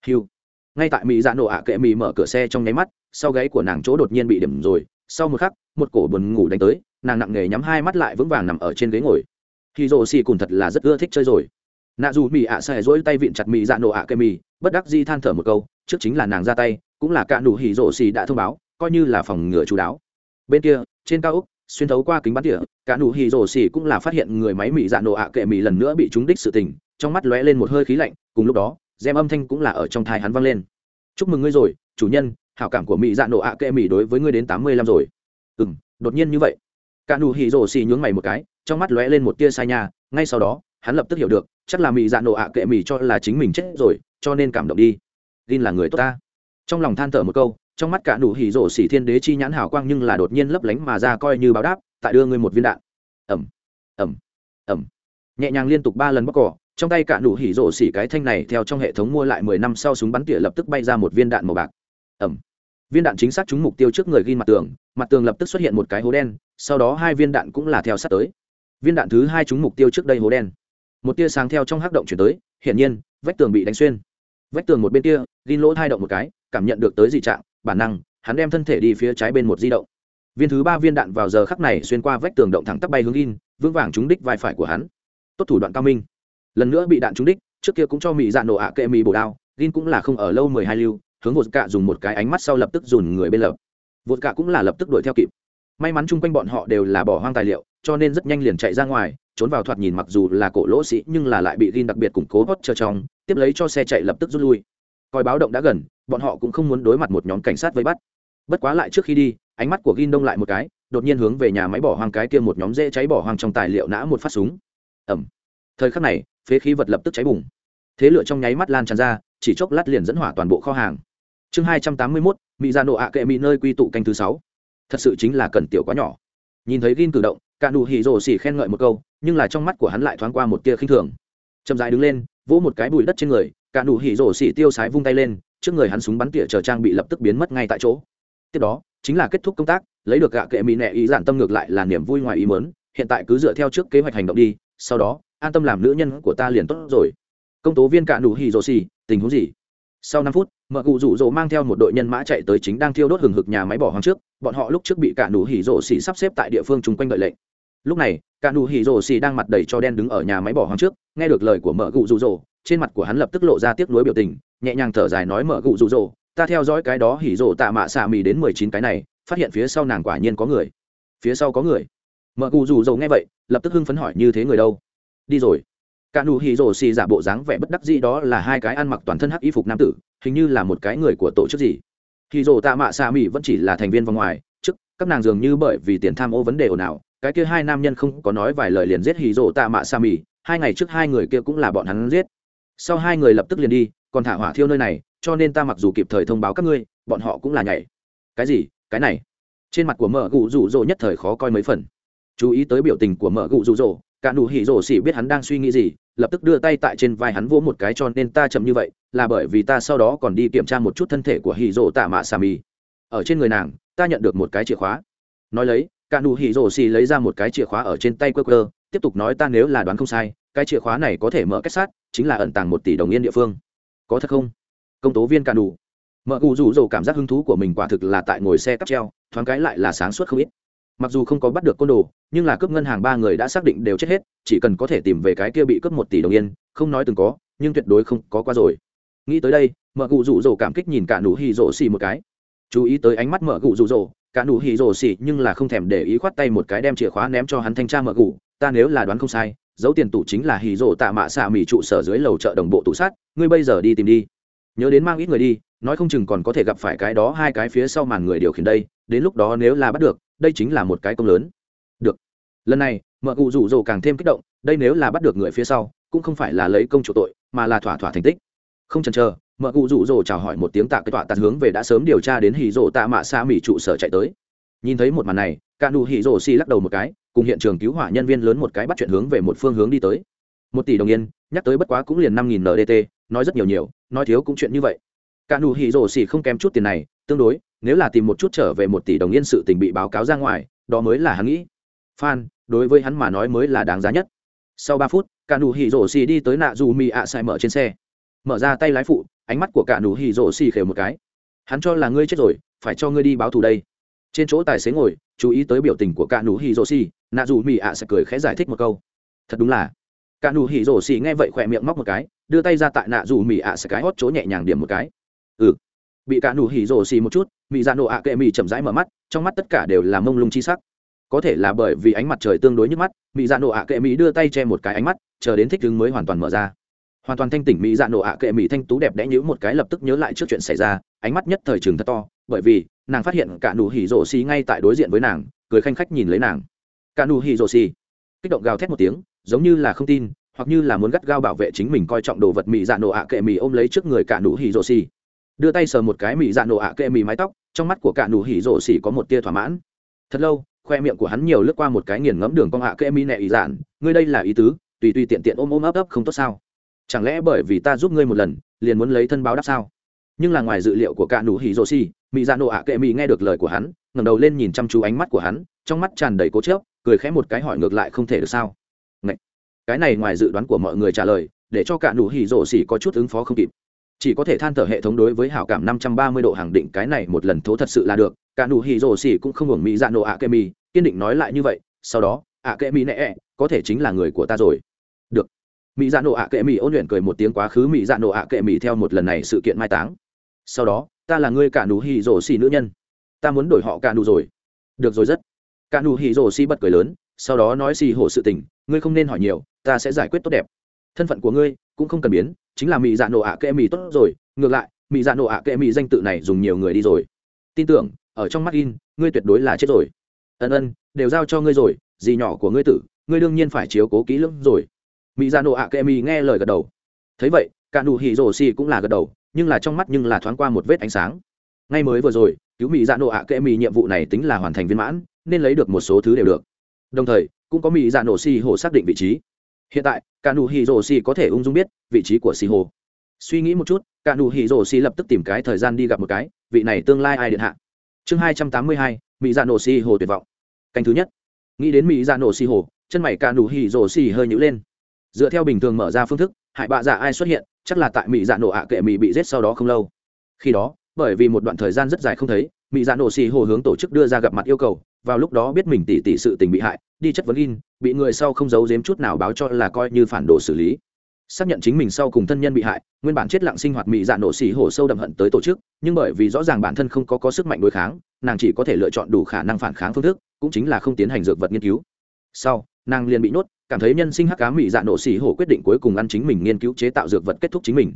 Hiu ngay tại mỹ dạ nộ ạ kệ mỹ mở cửa xe trong nháy mắt, sau gáy của nàng chỗ đột nhiên bị điểm rồi, sau một khắc, một cổ buồn ngủ đánh tới, nàng nặng nghề nhắm hai mắt lại vững vàng nằm ở trên ghế ngồi. Hỉ rô si cùng thật là rất ưa thích chơi rồi nạ dù mỹ ạ xài dỗi tay vịn chặt mỹ dạ nổ ạ cây mì bất đắc di than thở một câu, trước chính là nàng ra tay, cũng là cạ nụ hỉ rổ xì đã thông báo, coi như là phòng ngừa chú đáo. Bên kia, trên cao úc, xuyên thấu qua kính bắn tỉa cạ nụ hỉ rổ xì cũng là phát hiện người máy mỹ dạ nổ ạ kệ mì lần nữa bị trúng đích sự tình, trong mắt lóe lên một hơi khí lạnh, cùng lúc đó gem âm thanh cũng là ở trong thai hắn vang lên. Chúc mừng ngươi rồi, chủ nhân, hảo cảm của mỹ dạ nổ ạ kệ mì đối với ngươi đến tám mươi lăm rồi. Ừ đột nhiên như vậy. Cạ nụ hỉ rổ xì nhướng mày một cái, trong mắt lóe lên một tia sai nhà ngay sau đó, hắn lập tức hiểu được chắc là mỹ dạ nộ ạ kệ mỹ cho là chính mình chết rồi, cho nên cảm động đi. Gin là người tốt ta. Trong lòng than thở một câu, trong mắt cả nụ hỉ rổ xỉ thiên đế chi nhãn hào quang nhưng là đột nhiên lấp lánh mà ra coi như báo đáp, tại đưa ngươi một viên đạn. Ẩm ẩm ẩm nhẹ nhàng liên tục ba lần bóc cỏ, trong tay cả nụ hỉ rổ xỉ cái thanh này theo trong hệ thống mua lại mười năm sau súng bắn tỉa lập tức bay ra một viên đạn màu bạc. Ẩm viên đạn chính xác trúng mục tiêu trước người ghi mặt tường mặt tường lập tức xuất hiện một cái hố đen, sau đó hai viên đạn cũng là theo sát tới. Viên đạn thứ hai trúng mục tiêu trước đây hố đen một tia sáng theo trong hắc động chuyển tới, hiển nhiên, vách tường bị đánh xuyên. Vách tường một bên kia, gin lỗ thai động một cái, cảm nhận được tới dị trạng, bản năng, hắn đem thân thể đi phía trái bên một di động. Viên thứ ba viên đạn vào giờ khắc này xuyên qua vách tường động thẳng tắp bay hướng in vững vàng trúng đích vai phải của hắn. Tốt thủ đoạn cao minh. Lần nữa bị đạn trúng đích, trước kia cũng cho mỹ dạn nổ ạ à kệ mỹ bổ đao in cũng là không ở lâu mười hai lưu, hướng vột cạ dùng một cái ánh mắt sau lập tức dùn người bên lập. Vột cạ cũng là lập tức đuổi theo kịp may mắn chung quanh bọn họ đều là bỏ hoang tài liệu, cho nên rất nhanh liền chạy ra ngoài, trốn vào thoạt nhìn mặc dù là cổ lỗ sĩ, nhưng là lại bị gin đặc biệt củng cố hót chờ trong, tiếp lấy cho xe chạy lập tức rút lui. Coi báo động đã gần, bọn họ cũng không muốn đối mặt một nhóm cảnh sát vây bắt. Bất quá lại trước khi đi, ánh mắt của gin đông lại một cái, đột nhiên hướng về nhà máy bỏ hoang cái kia một nhóm dễ cháy bỏ hoang trong tài liệu nã một phát súng. Ẩm thời khắc này, phế khí vật lập tức cháy bùng. Thế lửa trong nháy mắt lan tràn ra, chỉ chốc lát liền dẫn hỏa toàn bộ kho hàng. Chương hai trăm tám mươi mốt mỹ ra nộ ạ kệ mỹ nơi quy tụ canh thứ sáu thật sự chính là cần tiểu quá nhỏ. Nhìn thấy gin cử động, cả nụ hỉ rồ xỉ khen ngợi một câu, nhưng là trong mắt của hắn lại thoáng qua một tia khinh thường. Chậm dài đứng lên, vỗ một cái bụi đất trên người, cả nụ hỉ rồ xỉ tiêu sái vung tay lên, trước người hắn súng bắn tỉa chờ trang bị lập tức biến mất ngay tại chỗ. Tiếp đó, chính là kết thúc công tác, lấy được gạ kệ mỹ nệ ý giản tâm ngược lại là niềm vui ngoài ý mớn hiện tại cứ dựa theo trước kế hoạch hành động đi, sau đó, an tâm làm nữ nhân của ta liền tốt rồi. Công tố viên cả nụ hỉ rồ xỉ, tình huống gì? sau năm phút, mợ cụ rủ rỗ mang theo một đội nhân mã chạy tới chính đang thiêu đốt hừng hực nhà máy bỏ hoang trước. Bọn họ lúc trước bị cả nụ hỉ rỗ xỉ sắp xếp tại địa phương chung quanh đợi lệnh. Lúc này, cả nụ hỉ rỗ xỉ đang mặt đầy cho đen đứng ở nhà máy bỏ hoang trước. Nghe được lời của mợ cụ rủ rỗ, trên mặt của hắn lập tức lộ ra tiếc nuối biểu tình, nhẹ nhàng thở dài nói, mợ cụ rủ rỗ, ta theo dõi cái đó hỉ rỗ tạ mạ xạ mì đến mười chín cái này, phát hiện phía sau nàng quả nhiên có người. Phía sau có người? Mợ cụ rủ rỗ nghe vậy, lập tức hưng phấn hỏi, như thế người đâu? Đi rồi cả nụ hỉ rổ xì giả bộ dáng vẻ bất đắc dĩ đó là hai cái ăn mặc toàn thân hắc y phục nam tử, hình như là một cái người của tổ chức gì. Hỉ rổ tạ mạ xạ mỹ vẫn chỉ là thành viên vòng ngoài, trước, các nàng dường như bởi vì tiền tham ô vấn đề ồn ào, cái kia hai nam nhân không có nói vài lời liền giết hỉ rổ tạ mạ xạ mỹ hai ngày trước hai người kia cũng là bọn hắn giết. Sau hai người lập tức liền đi, còn thả hỏa thiêu nơi này, cho nên ta mặc dù kịp thời thông báo các ngươi, bọn họ cũng là nhảy. Cái gì? Cái này? Trên mặt của mở gụ rủ rỗ nhất thời khó coi mấy phần. Chú ý tới biểu tình của mở gụ rủ rỗ cả nụ hỉ rổ xỉ biết hắn đang suy nghĩ gì, lập tức đưa tay tại trên vai hắn vỗ một cái, cho nên ta chậm như vậy, là bởi vì ta sau đó còn đi kiểm tra một chút thân thể của hỉ rổ tạ mạ xà mì. Ở trên người nàng, ta nhận được một cái chìa khóa. Nói lấy, cả nụ hỉ rổ xỉ lấy ra một cái chìa khóa ở trên tay quơ quơ, tiếp tục nói ta nếu là đoán không sai, cái chìa khóa này có thể mở kết sát, chính là ẩn tàng một tỷ đồng yên địa phương. Có thật không? Công tố viên cả nụ. Mợ cụ rủ rồ cảm giác hứng thú của mình quả thực là tại ngồi xe cắp treo, thoáng cái lại là sáng suốt không ít mặc dù không có bắt được côn đồ, nhưng là cướp ngân hàng ba người đã xác định đều chết hết, chỉ cần có thể tìm về cái kia bị cướp một tỷ đồng yên, không nói từng có, nhưng tuyệt đối không có qua rồi. Nghĩ tới đây, mợ cụ rụ rỗ cảm kích nhìn cả nụ hì rỗ xì một cái. Chú ý tới ánh mắt mợ cụ rụ rỗ cả nụ hì rồ xì nhưng là không thèm để ý khoát tay một cái đem chìa khóa ném cho hắn thanh tra mở cụ ta nếu là đoán không sai dấu tiền tủ chính là hì rồ tạ mạ xạ mỹ trụ sở dưới lầu chợ đồng bộ tủ sát, ngươi bây giờ đi tìm đi. Nhớ đến mang ít người đi, nói không chừng còn có thể gặp phải cái đó hai cái phía sau màn người điều khiển đây, đến lúc đó nếu là bắt được đây chính là một cái công lớn. Được. Lần này, mợ cụ rủ rồ càng thêm kích động, đây nếu là bắt được người phía sau, cũng không phải là lấy công chủ tội, mà là thỏa thỏa thành tích. Không chần chờ, mợ cụ rủ rồ chào hỏi một tiếng tạ cái tọa tạt hướng về đã sớm điều tra đến hì rồ tạ mạ xa mỹ trụ sở chạy tới. Nhìn thấy một màn này, cả nụ hì rồ xi lắc đầu một cái, cùng hiện trường cứu hỏa nhân viên lớn một cái bắt chuyện hướng về một phương hướng đi tới. Một tỷ đồng yên, nhắc tới bất quá cũng liền năm nghìn ndt nói rất nhiều nhiều, nói thiếu cũng chuyện như vậy. Cả nụ hì rồ xi không kém chút tiền này, tương đối nếu là tìm một chút trở về một tỷ đồng yên sự tình bị báo cáo ra ngoài, đó mới là hắn nghĩ. Phan, đối với hắn mà nói mới là đáng giá nhất. Sau ba phút cả nụ hỉ rổ xì đi tới nạ dù mì ạ à mở trên xe. Mở ra tay lái phụ, ánh mắt của cả nụ hỉ rổ xì khều một cái. Hắn cho là ngươi chết rồi, phải cho ngươi đi báo thù đây. Trên chỗ tài xế ngồi, chú ý tới biểu tình của cả nụ hỉ rổ xì nạ dù mì ạ à sẽ cười khẽ giải thích một câu. Thật đúng là. Cả nụ hỉ rổ xì nghe vậy khỏe miệng móc một cái, đưa tay ra tại nạ dù mì ạ à sẽ cái hót chỗ nhẹ nhàng điểm một cái. Ừ bị cả nụ hỉ rổ xì một chút mỹ dạ nổ ạ kệ mỹ chậm rãi mở mắt, trong mắt tất cả đều là mông lung chi sắc. Có thể là bởi vì ánh mặt trời tương đối nhức mắt mỹ dạ nổ ạ kệ mỹ đưa tay che một cái ánh mắt, chờ đến thích đứng mới hoàn toàn mở ra. Hoàn toàn thanh tỉnh mỹ dạ nổ ạ kệ mỹ thanh tú đẹp đẽ nhữ một cái lập tức nhớ lại trước chuyện xảy ra, ánh mắt nhất thời trường thật to, bởi vì, nàng phát hiện cả nụ hỉ rổ xì ngay tại đối diện với nàng, cười khanh khách nhìn lấy nàng. Cả nụ hỉ rổ xì. Kích động gào thét một tiếng, giống như là không tin, hoặc như là muốn gắt gao bảo vệ chính mình coi trọng đồ vật mỹ dạ nổ ạ kệ mỹ ôm lấy trước người cả nụ hỉ rổ xì đưa tay sờ một cái mị dạ nổ ạ à kệ mị mái tóc, trong mắt của cả nụ hỉ rổ xỉ có một tia thỏa mãn. Thật lâu, khoe miệng của hắn nhiều lướt qua một cái nghiền ngẫm đường con ạ à kệ mị nẹ ý dạn, ngươi đây là ý tứ, tùy tùy tiện tiện ôm ôm ấp ấp không tốt sao? Chẳng lẽ bởi vì ta giúp ngươi một lần, liền muốn lấy thân báo đáp sao? Nhưng là ngoài dự liệu của cả nụ hỉ rổ xỉ, mị dạ nổ ạ à kệ mị nghe được lời của hắn, ngẩng đầu lên nhìn chăm chú ánh mắt của hắn, trong mắt tràn đầy cố chớp cười khẽ một cái hỏi ngược lại không thể được sao? Ngậy. cái này ngoài dự đoán của mọi người trả lời, để cho cả nụ hỉ rổ xỉ có chút ứng phó không kịp chỉ có thể than thở hệ thống đối với hảo cảm 530 độ hàng định cái này một lần thố thật sự là được. Cả nụ hỉ rồ xỉ cũng không hưởng mỹ dạ nổ ạ kệ mi kiên định nói lại như vậy, sau đó ạ kệ mi nẹ có thể chính là người của ta rồi. Được. Mỹ dạ nổ ạ kệ mi ôn luyện cười một tiếng quá khứ mỹ dạ nổ ạ kệ mi theo một lần này sự kiện mai táng. Sau đó, ta là người cả nụ hỉ rồ xỉ nữ nhân. Ta muốn đổi họ cả nụ rồi. Được rồi rất. Cả nụ hỉ rồ xỉ bật cười lớn, sau đó nói xì hổ sự tình, ngươi không nên hỏi nhiều, ta sẽ giải quyết tốt đẹp. Thân phận của ngươi cũng không cần biến chính là mỹ dạ nổ ạ kệ mỹ tốt rồi. Ngược lại mỹ dạ nổ ạ kệ mỹ danh tự này dùng nhiều người đi rồi. Tin tưởng, ở trong mắt in, ngươi tuyệt đối là chết rồi. Ân ân, đều giao cho ngươi rồi gì nhỏ của ngươi tử, ngươi đương nhiên phải chiếu cố kỹ lưỡng rồi. Mỹ dạ nổ ạ kệ mỹ nghe lời gật đầu. Thấy vậy, cả nụ hỉ rổ xì cũng là gật đầu, nhưng là trong mắt nhưng là thoáng qua một vết ánh sáng. Ngay mới vừa rồi, cứu mỹ dạ nổ ạ kệ mỹ nhiệm vụ này tính là hoàn thành viên mãn, nên lấy được một số thứ đều được. Đồng thời, cũng có mỹ dạ nổ xì hồ xác định vị trí hiện tại, cả nụ hỉ rổ xì có thể ung dung biết vị trí của xì hồ. Suy nghĩ một chút, cả nụ hỉ rổ xì lập tức tìm cái thời gian đi gặp một cái, vị này tương lai ai điện hạ? Chương hai trăm tám mươi hai, mỹ dạ nổ xì hồ tuyệt vọng. Canh thứ nhất. Nghĩ đến mỹ dạ nổ xì hồ, chân mày cả nụ hỉ rổ xì hơi nhữ lên. Dựa theo bình thường mở ra phương thức, hại bạ dạ ai xuất hiện, chắc là tại mỹ dạ nổ ạ kệ mỹ bị giết sau đó không lâu. Khi đó, bởi vì một đoạn thời gian rất dài không thấy, mỹ dạ nổ xì hồ hướng tổ chức đưa ra gặp mặt yêu cầu vào lúc đó biết mình tỉ tỉ sự tình bị hại, đi chất vấn in, bị người sau không giấu giếm chút nào báo cho là coi như phản đồ xử lý. Xác nhận chính mình sau cùng thân nhân bị hại, nguyên bản chết lặng sinh hoạt mỹ dạ nổ xỉ hổ sâu đậm hận tới tổ chức, nhưng bởi vì rõ ràng bản thân không có có sức mạnh đối kháng, nàng chỉ có thể lựa chọn đủ khả năng phản kháng phương thức, cũng chính là không tiến hành dược vật nghiên cứu. Sau, nàng liền bị nuốt cảm thấy nhân sinh hắc cá mỹ dạ nổ xỉ hổ quyết định cuối cùng ăn chính mình nghiên cứu chế tạo dược vật kết thúc chính mình.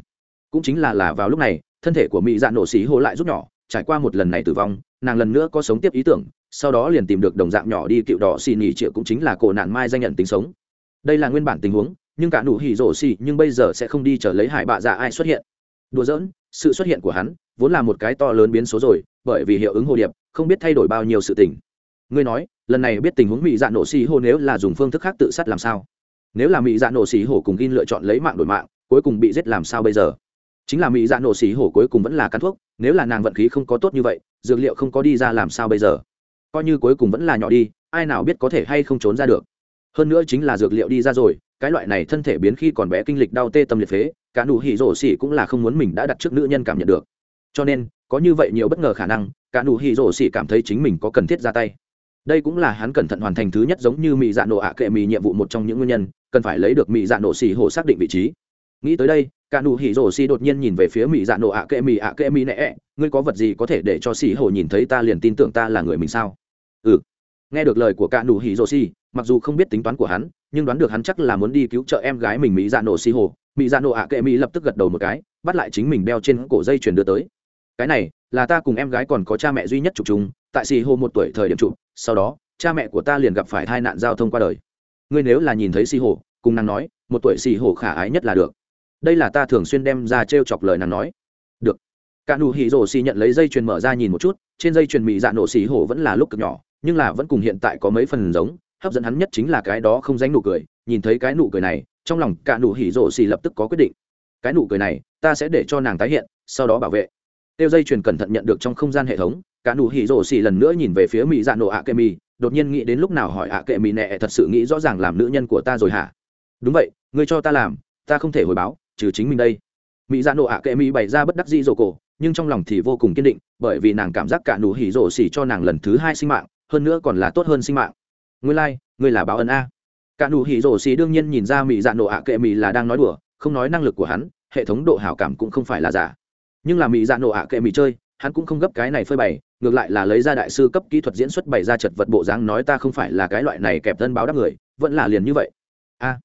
Cũng chính là là vào lúc này, thân thể của mỹ dạ nổ xỉ hổ lại rút nhỏ trải qua một lần này tử vong, nàng lần nữa có sống tiếp ý tưởng, sau đó liền tìm được đồng dạng nhỏ đi cựu đỏ xì nỉ triệu cũng chính là cổ nạn mai danh nhận tính sống. Đây là nguyên bản tình huống, nhưng cả nụ hỉ rổ xì, nhưng bây giờ sẽ không đi trở lấy hải bạ dạ ai xuất hiện. Đùa giỡn, sự xuất hiện của hắn vốn là một cái to lớn biến số rồi, bởi vì hiệu ứng hồ điệp, không biết thay đổi bao nhiêu sự tình. Ngươi nói, lần này biết tình huống mỹ dạ nổ xì hồ nếu là dùng phương thức khác tự sát làm sao? Nếu là mỹ dạ nổ xì hồ cùng gin lựa chọn lấy mạng đổi mạng, cuối cùng bị giết làm sao bây giờ? chính là mỹ dạ nổ xỉ hổ cuối cùng vẫn là cắn thuốc, nếu là nàng vận khí không có tốt như vậy, dược liệu không có đi ra làm sao bây giờ? Coi như cuối cùng vẫn là nhỏ đi, ai nào biết có thể hay không trốn ra được. Hơn nữa chính là dược liệu đi ra rồi, cái loại này thân thể biến khi còn bé kinh lịch đau tê tâm liệt phế, cả nụ hỉ rổ xỉ cũng là không muốn mình đã đặt trước nữ nhân cảm nhận được. Cho nên, có như vậy nhiều bất ngờ khả năng, cả nụ hỉ rổ xỉ cảm thấy chính mình có cần thiết ra tay. Đây cũng là hắn cẩn thận hoàn thành thứ nhất giống như mỹ dạ nổ ạ kệ mỹ nhiệm vụ một trong những nguyên nhân, cần phải lấy được mỹ dạ nổ xỉ hổ xác định vị trí. Nghĩ tới đây cả nụ hỉ rổ xì đột nhiên nhìn về phía mỹ dạ nổ ạ kệ mỹ ạ kệ mỹ nẹ e. ngươi có vật gì có thể để cho xì hồ nhìn thấy ta liền tin tưởng ta là người mình sao? Ừ. Nghe được lời của cả nụ hỉ rổ xì, mặc dù không biết tính toán của hắn, nhưng đoán được hắn chắc là muốn đi cứu trợ em gái mình mỹ dạ nổ xì hồ mỹ dạ nổ ạ kệ mỹ lập tức gật đầu một cái, bắt lại chính mình đeo trên cổ dây chuyển đưa tới. Cái này, là ta cùng em gái còn có cha mẹ duy nhất chụp chúng tại xì hồ một tuổi thời điểm chụp, sau đó, cha mẹ của ta liền gặp phải tai nạn giao thông qua đời. Ngươi nếu là nhìn thấy xì hồ cùng nàng nói, một tuổi xì hồ khả ái nhất là được đây là ta thường xuyên đem ra t chọc lời nàng nói. Được. Cả nụ hỉ rổ xì nhận lấy dây chuyền mở ra nhìn một chút, trên dây chuyền mị dạ nổ xì hổ vẫn là lúc cực nhỏ, nhưng là vẫn cùng hiện tại có mấy phần giống, hấp dẫn hắn nhất chính là cái đó không dánh nụ cười. Nhìn thấy cái nụ cười này, trong lòng cả nụ hỉ rổ xì lập tức có quyết định. Cái nụ cười này, ta sẽ để cho nàng tái hiện, sau đó bảo vệ. Tiêu dây chuyền cẩn thận nhận được trong không gian hệ thống, cả nụ hỉ rổ xì lần nữa nhìn về phía mị dạ nổ ạ kệ mì đột nhiên nghĩ đến lúc nào hỏi ạ kệ mì nẹ thật sự nghĩ rõ ràng làm nữ nhân của ta rồi hả? Đúng vậy người cho ta làm, ta không thể hồi báo trừ chính mình đây. Mỹ dạ nộ ạ kệ mỹ bày ra bất đắc dĩ rổ cổ nhưng trong lòng thì vô cùng kiên định bởi vì nàng cảm giác cả nụ hỉ rổ xỉ cho nàng lần thứ hai sinh mạng hơn nữa còn là tốt hơn sinh mạng. Ngươi lai、like, ngươi là báo ân a. Cả nụ hỉ rổ xỉ đương nhiên nhìn ra mỹ dạ nộ ạ kệ mỹ là đang nói đùa không nói năng lực của hắn hệ thống độ hảo cảm cũng không phải là giả. Nhưng là mỹ dạ nộ ạ kệ mỹ chơi hắn cũng không gấp cái này phơi bày ngược lại là lấy ra đại sư cấp kỹ thuật diễn xuất bày ra chật vật bộ dáng nói ta không phải là cái loại này kẹp thân báo đáp người vẫn là liền như vậy. A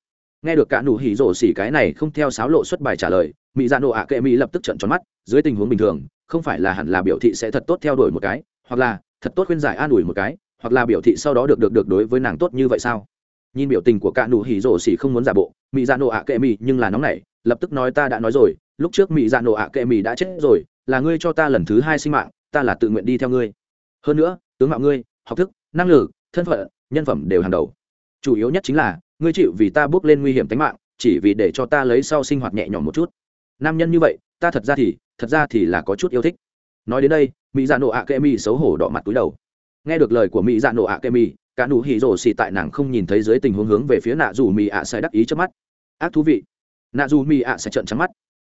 nghe được cả nụ hỉ rổ xỉ cái này không theo sáo lộ xuất bài trả lời mỹ dạ nộ ạ kệ mỹ lập tức trận tròn mắt, dưới tình huống bình thường, không phải là hẳn là biểu thị sẽ thật tốt theo đuổi một cái, hoặc là thật tốt khuyên giải an ủi một cái, hoặc là biểu thị sau đó được được được đối với nàng tốt như vậy sao? Nhìn biểu tình của cả nụ hỉ rổ xỉ không muốn giả bộ mỹ dạ nộ ạ kệ mỹ nhưng là nóng nảy, lập tức nói ta đã nói rồi, lúc trước mỹ dạ nộ ạ kệ mỹ đã chết rồi, là ngươi cho ta lần thứ hai sinh mạng, ta là tự nguyện đi theo ngươi. Hơn nữa, tướng mạo ngươi, học thức, năng lực, thân phận, nhân phẩm đều hàng đầu. Chủ yếu nhất chính là ngươi chịu vì ta bước lên nguy hiểm tính mạng, chỉ vì để cho ta lấy sau sinh hoạt nhẹ nhõm một chút. Nam nhân như vậy, ta thật ra thì, thật ra thì là có chút yêu thích. Nói đến đây Mị dạ nộ ạ kệ mỹ xấu hổ đỏ mặt túi đầu. Nghe được lời của Mị dạ nộ ạ kệ mỹ cả nụ hỉ rổ xì tại nàng không nhìn thấy dưới tình huống hướng về phía nạ dù Mị ạ sẽ đắc ý trước mắt. Ác thú vị. Nạ dù Mị ạ sẽ trợn trắng mắt.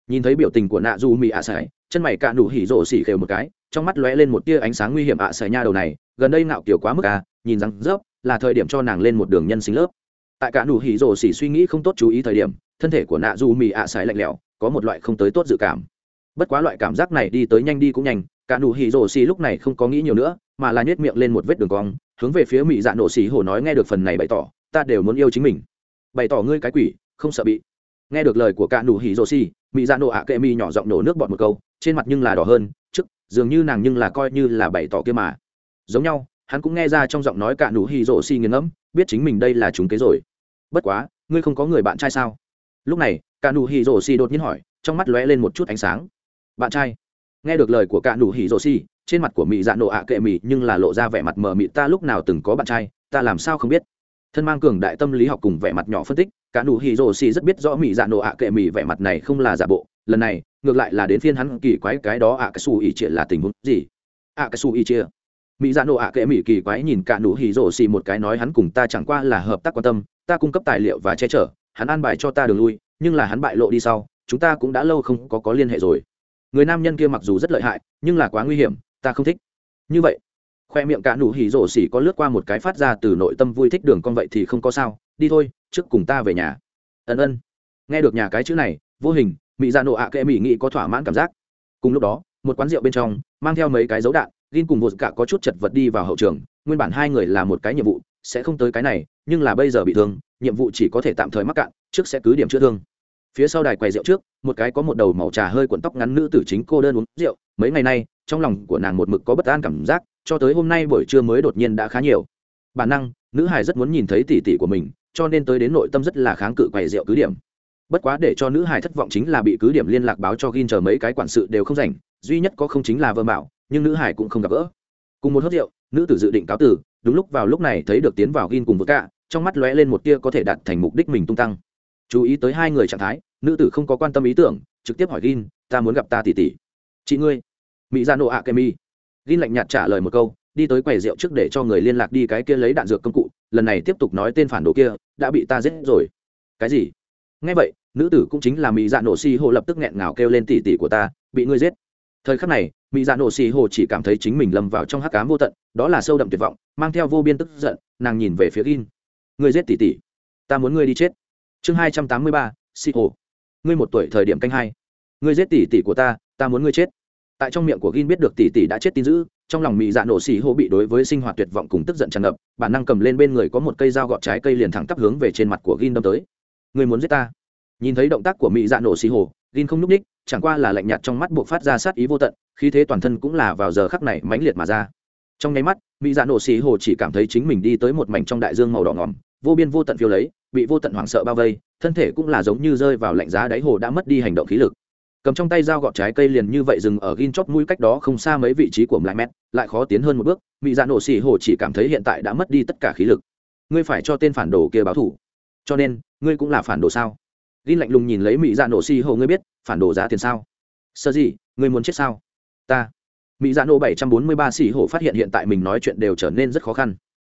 Nhìn thấy biểu tình của nạ dù Mị ạ sẽ chân mày cả nụ hỉ rổ xì khều một cái, trong mắt lóe lên một tia ánh sáng nguy hiểm ạ sẽ nha đầu này, gần đây ngạo kiểu quá mức à nhìn rằng rớp là thời điểm cho nàng lên một đường nhân sinh lớp tại cả nụ hỉ rồ xỉ suy nghĩ không tốt chú ý thời điểm, thân thể của nạ du mì ạ à xài lạnh lẽo, có một loại không tới tốt dự cảm. Bất quá loại cảm giác này đi tới nhanh đi cũng nhanh, cả nụ hỉ rồ xỉ lúc này không có nghĩ nhiều nữa, mà là nhét miệng lên một vết đường cong, hướng về phía mỹ dạ nổ xỉ hổ nói nghe được phần này bày tỏ, ta đều muốn yêu chính mình. Bày tỏ ngươi cái quỷ, không sợ bị. Nghe được lời của cả nụ hỉ rồ xỉ mỹ dạ nổ ạ kệ mi nhỏ giọng nổ nước bọt một câu, trên mặt nhưng là đỏ hơn trước dường như nàng nhưng là coi như là bày tỏ kia mà. Giống nhau, hắn cũng nghe ra trong giọng nói cả nụ hỉ rồ xỉ nghiền ngẫm, biết chính mình đây là chúng kế rồi bất quá, ngươi không có người bạn trai sao? Lúc này cả nụ hỉ rổ xì đột nhiên hỏi, trong mắt lóe lên một chút ánh sáng. Bạn trai? Nghe được lời của cả nụ hỉ rổ xì trên mặt của mị dạ nộ ạ kệ mị nhưng là lộ ra vẻ mặt mờ mị ta lúc nào từng có bạn trai, ta làm sao không biết? Thân mang cường đại tâm lý học cùng vẻ mặt nhỏ phân tích cả nụ hỉ rổ xì rất biết rõ mị dạ nộ ạ kệ mị vẻ mặt này không là giả bộ. Lần này, ngược lại là đến phiên hắn kỳ quái cái đó ạ à cái xù ỉ chia là tình huống gì? Ạ cái xù ỉ chia mỹ dạ nộ ạ kệ mỹ kỳ quái nhìn cả nụ hỉ rổ xì một cái nói hắn cùng ta chẳng qua là hợp tác quan tâm, ta cung cấp tài liệu và che chở, hắn an bài cho ta đường lui, nhưng là hắn bại lộ đi sau, chúng ta cũng đã lâu không có có liên hệ rồi. Người nam nhân kia mặc dù rất lợi hại, nhưng là quá nguy hiểm, ta không thích. Như vậy, khoe miệng cả nụ hỉ rổ xì có lướt qua một cái phát ra từ nội tâm vui thích đường con vậy thì không có sao, đi thôi, trước cùng ta về nhà. Ân ân. Nghe được nhà cái chữ này, vô hình, mỹ dạ nộ ạ kệ mỹ nghĩ có thỏa mãn cảm giác. Cùng lúc đó, một quán rượu bên trong, mang theo mấy cái dấu đạn Gin cùng Vột Cả có chút chật vật đi vào hậu trường, nguyên bản hai người là một cái nhiệm vụ, sẽ không tới cái này, nhưng là bây giờ bị thương, nhiệm vụ chỉ có thể tạm thời mắc cạn, trước sẽ cứ điểm chữa thương. Phía sau đài quầy rượu trước, một cái có một đầu màu trà hơi cuộn tóc ngắn nữ tử chính cô đơn uống rượu, mấy ngày nay, trong lòng của nàng một mực có bất an cảm giác, cho tới hôm nay buổi trưa mới đột nhiên đã khá nhiều. Bản năng, nữ hài rất muốn nhìn thấy tỷ tỷ của mình, cho nên tới đến nội tâm rất là kháng cự quầy rượu cứ điểm. Bất quá để cho nữ hài thất vọng chính là bị cứ điểm liên lạc báo cho Gin chờ mấy cái quản sự đều không rảnh, duy nhất có không chính là Vơ Bảo nhưng nữ hải cũng không gặp gỡ. Cùng một hớt rượu, nữ tử dự định cáo tử đúng lúc vào lúc này thấy được tiến vào gin cùng vợ cạ trong mắt lóe lên một tia có thể đạt thành mục đích mình tung tăng. Chú ý tới hai người trạng thái, nữ tử không có quan tâm ý tưởng, trực tiếp hỏi gin, ta muốn gặp ta tỷ tỷ. Chị ngươi? Mỹ ra nộ ạ kem y gin lạnh nhạt trả lời một câu, đi tới quầy rượu trước để cho người liên lạc đi cái kia lấy đạn dược công cụ, lần này tiếp tục nói tên phản đồ kia, đã bị ta giết rồi. Cái gì? Ngay vậy, nữ tử cũng chính là mỹ dạ nổ si hô lập tức nghẹn ngào kêu lên tỷ tỷ của ta, bị ngươi giết thời khắc này, mỹ dạ nổ xì hồ chỉ cảm thấy chính mình lâm vào trong hắc cám vô tận, đó là sâu đậm tuyệt vọng, mang theo vô biên tức giận, nàng nhìn về phía gin. Người giết tỷ tỷ, ta muốn ngươi đi chết. Chương hai trăm tám mươi ba, xì hồ. Ngươi một tuổi thời điểm canh hai. Ngươi giết tỷ tỷ của ta ta muốn ngươi chết. Tại trong miệng của gin biết được tỷ tỷ đã chết tin dữ, trong lòng mỹ dạ nổ xì hồ bị đối với sinh hoạt tuyệt vọng cùng tức giận tràn ngập, bản năng cầm lên bên người có một cây dao gọt trái cây liền thẳng tắp hướng về trên mặt của gin đâm tới. Ngươi muốn giết ta? Nhìn thấy động tác của mỹ dạ nổ xì hồ gin không núp ních chẳng qua là lạnh nhạt trong mắt buộc phát ra sát ý vô tận, khí thế toàn thân cũng là vào giờ khắc này mãnh liệt mà ra. Trong nháy mắt, mỹ dạ nổ xì hồ chỉ cảm thấy chính mình đi tới một mảnh trong đại dương màu đỏ ngòm vô biên vô tận phiêu lấy, bị vô tận hoảng sợ bao vây, thân thể cũng là giống như rơi vào lạnh giá đáy hồ đã mất đi hành động khí lực. Cầm trong tay dao gọt trái cây liền như vậy dừng ở gin chót mũi cách đó không xa mấy vị trí của mlai mét lại khó tiến hơn một bước, mỹ dạ nổ xì hồ chỉ cảm thấy hiện tại đã mất đi tất cả khí lực. Ngươi phải cho tên phản đồ kia báo thủ. Cho nên, ngươi cũng là phản đồ sao? gin lạnh lùng nhìn lấy mỹ dạ nổ xì hồ, ngươi biết phản đồ giá tiền sao? Sợ gì, ngươi muốn chết sao? Ta. Mỹ dạ nổ bảy trăm bốn mươi ba xì hồ phát hiện hiện tại mình nói chuyện đều trở nên rất khó khăn.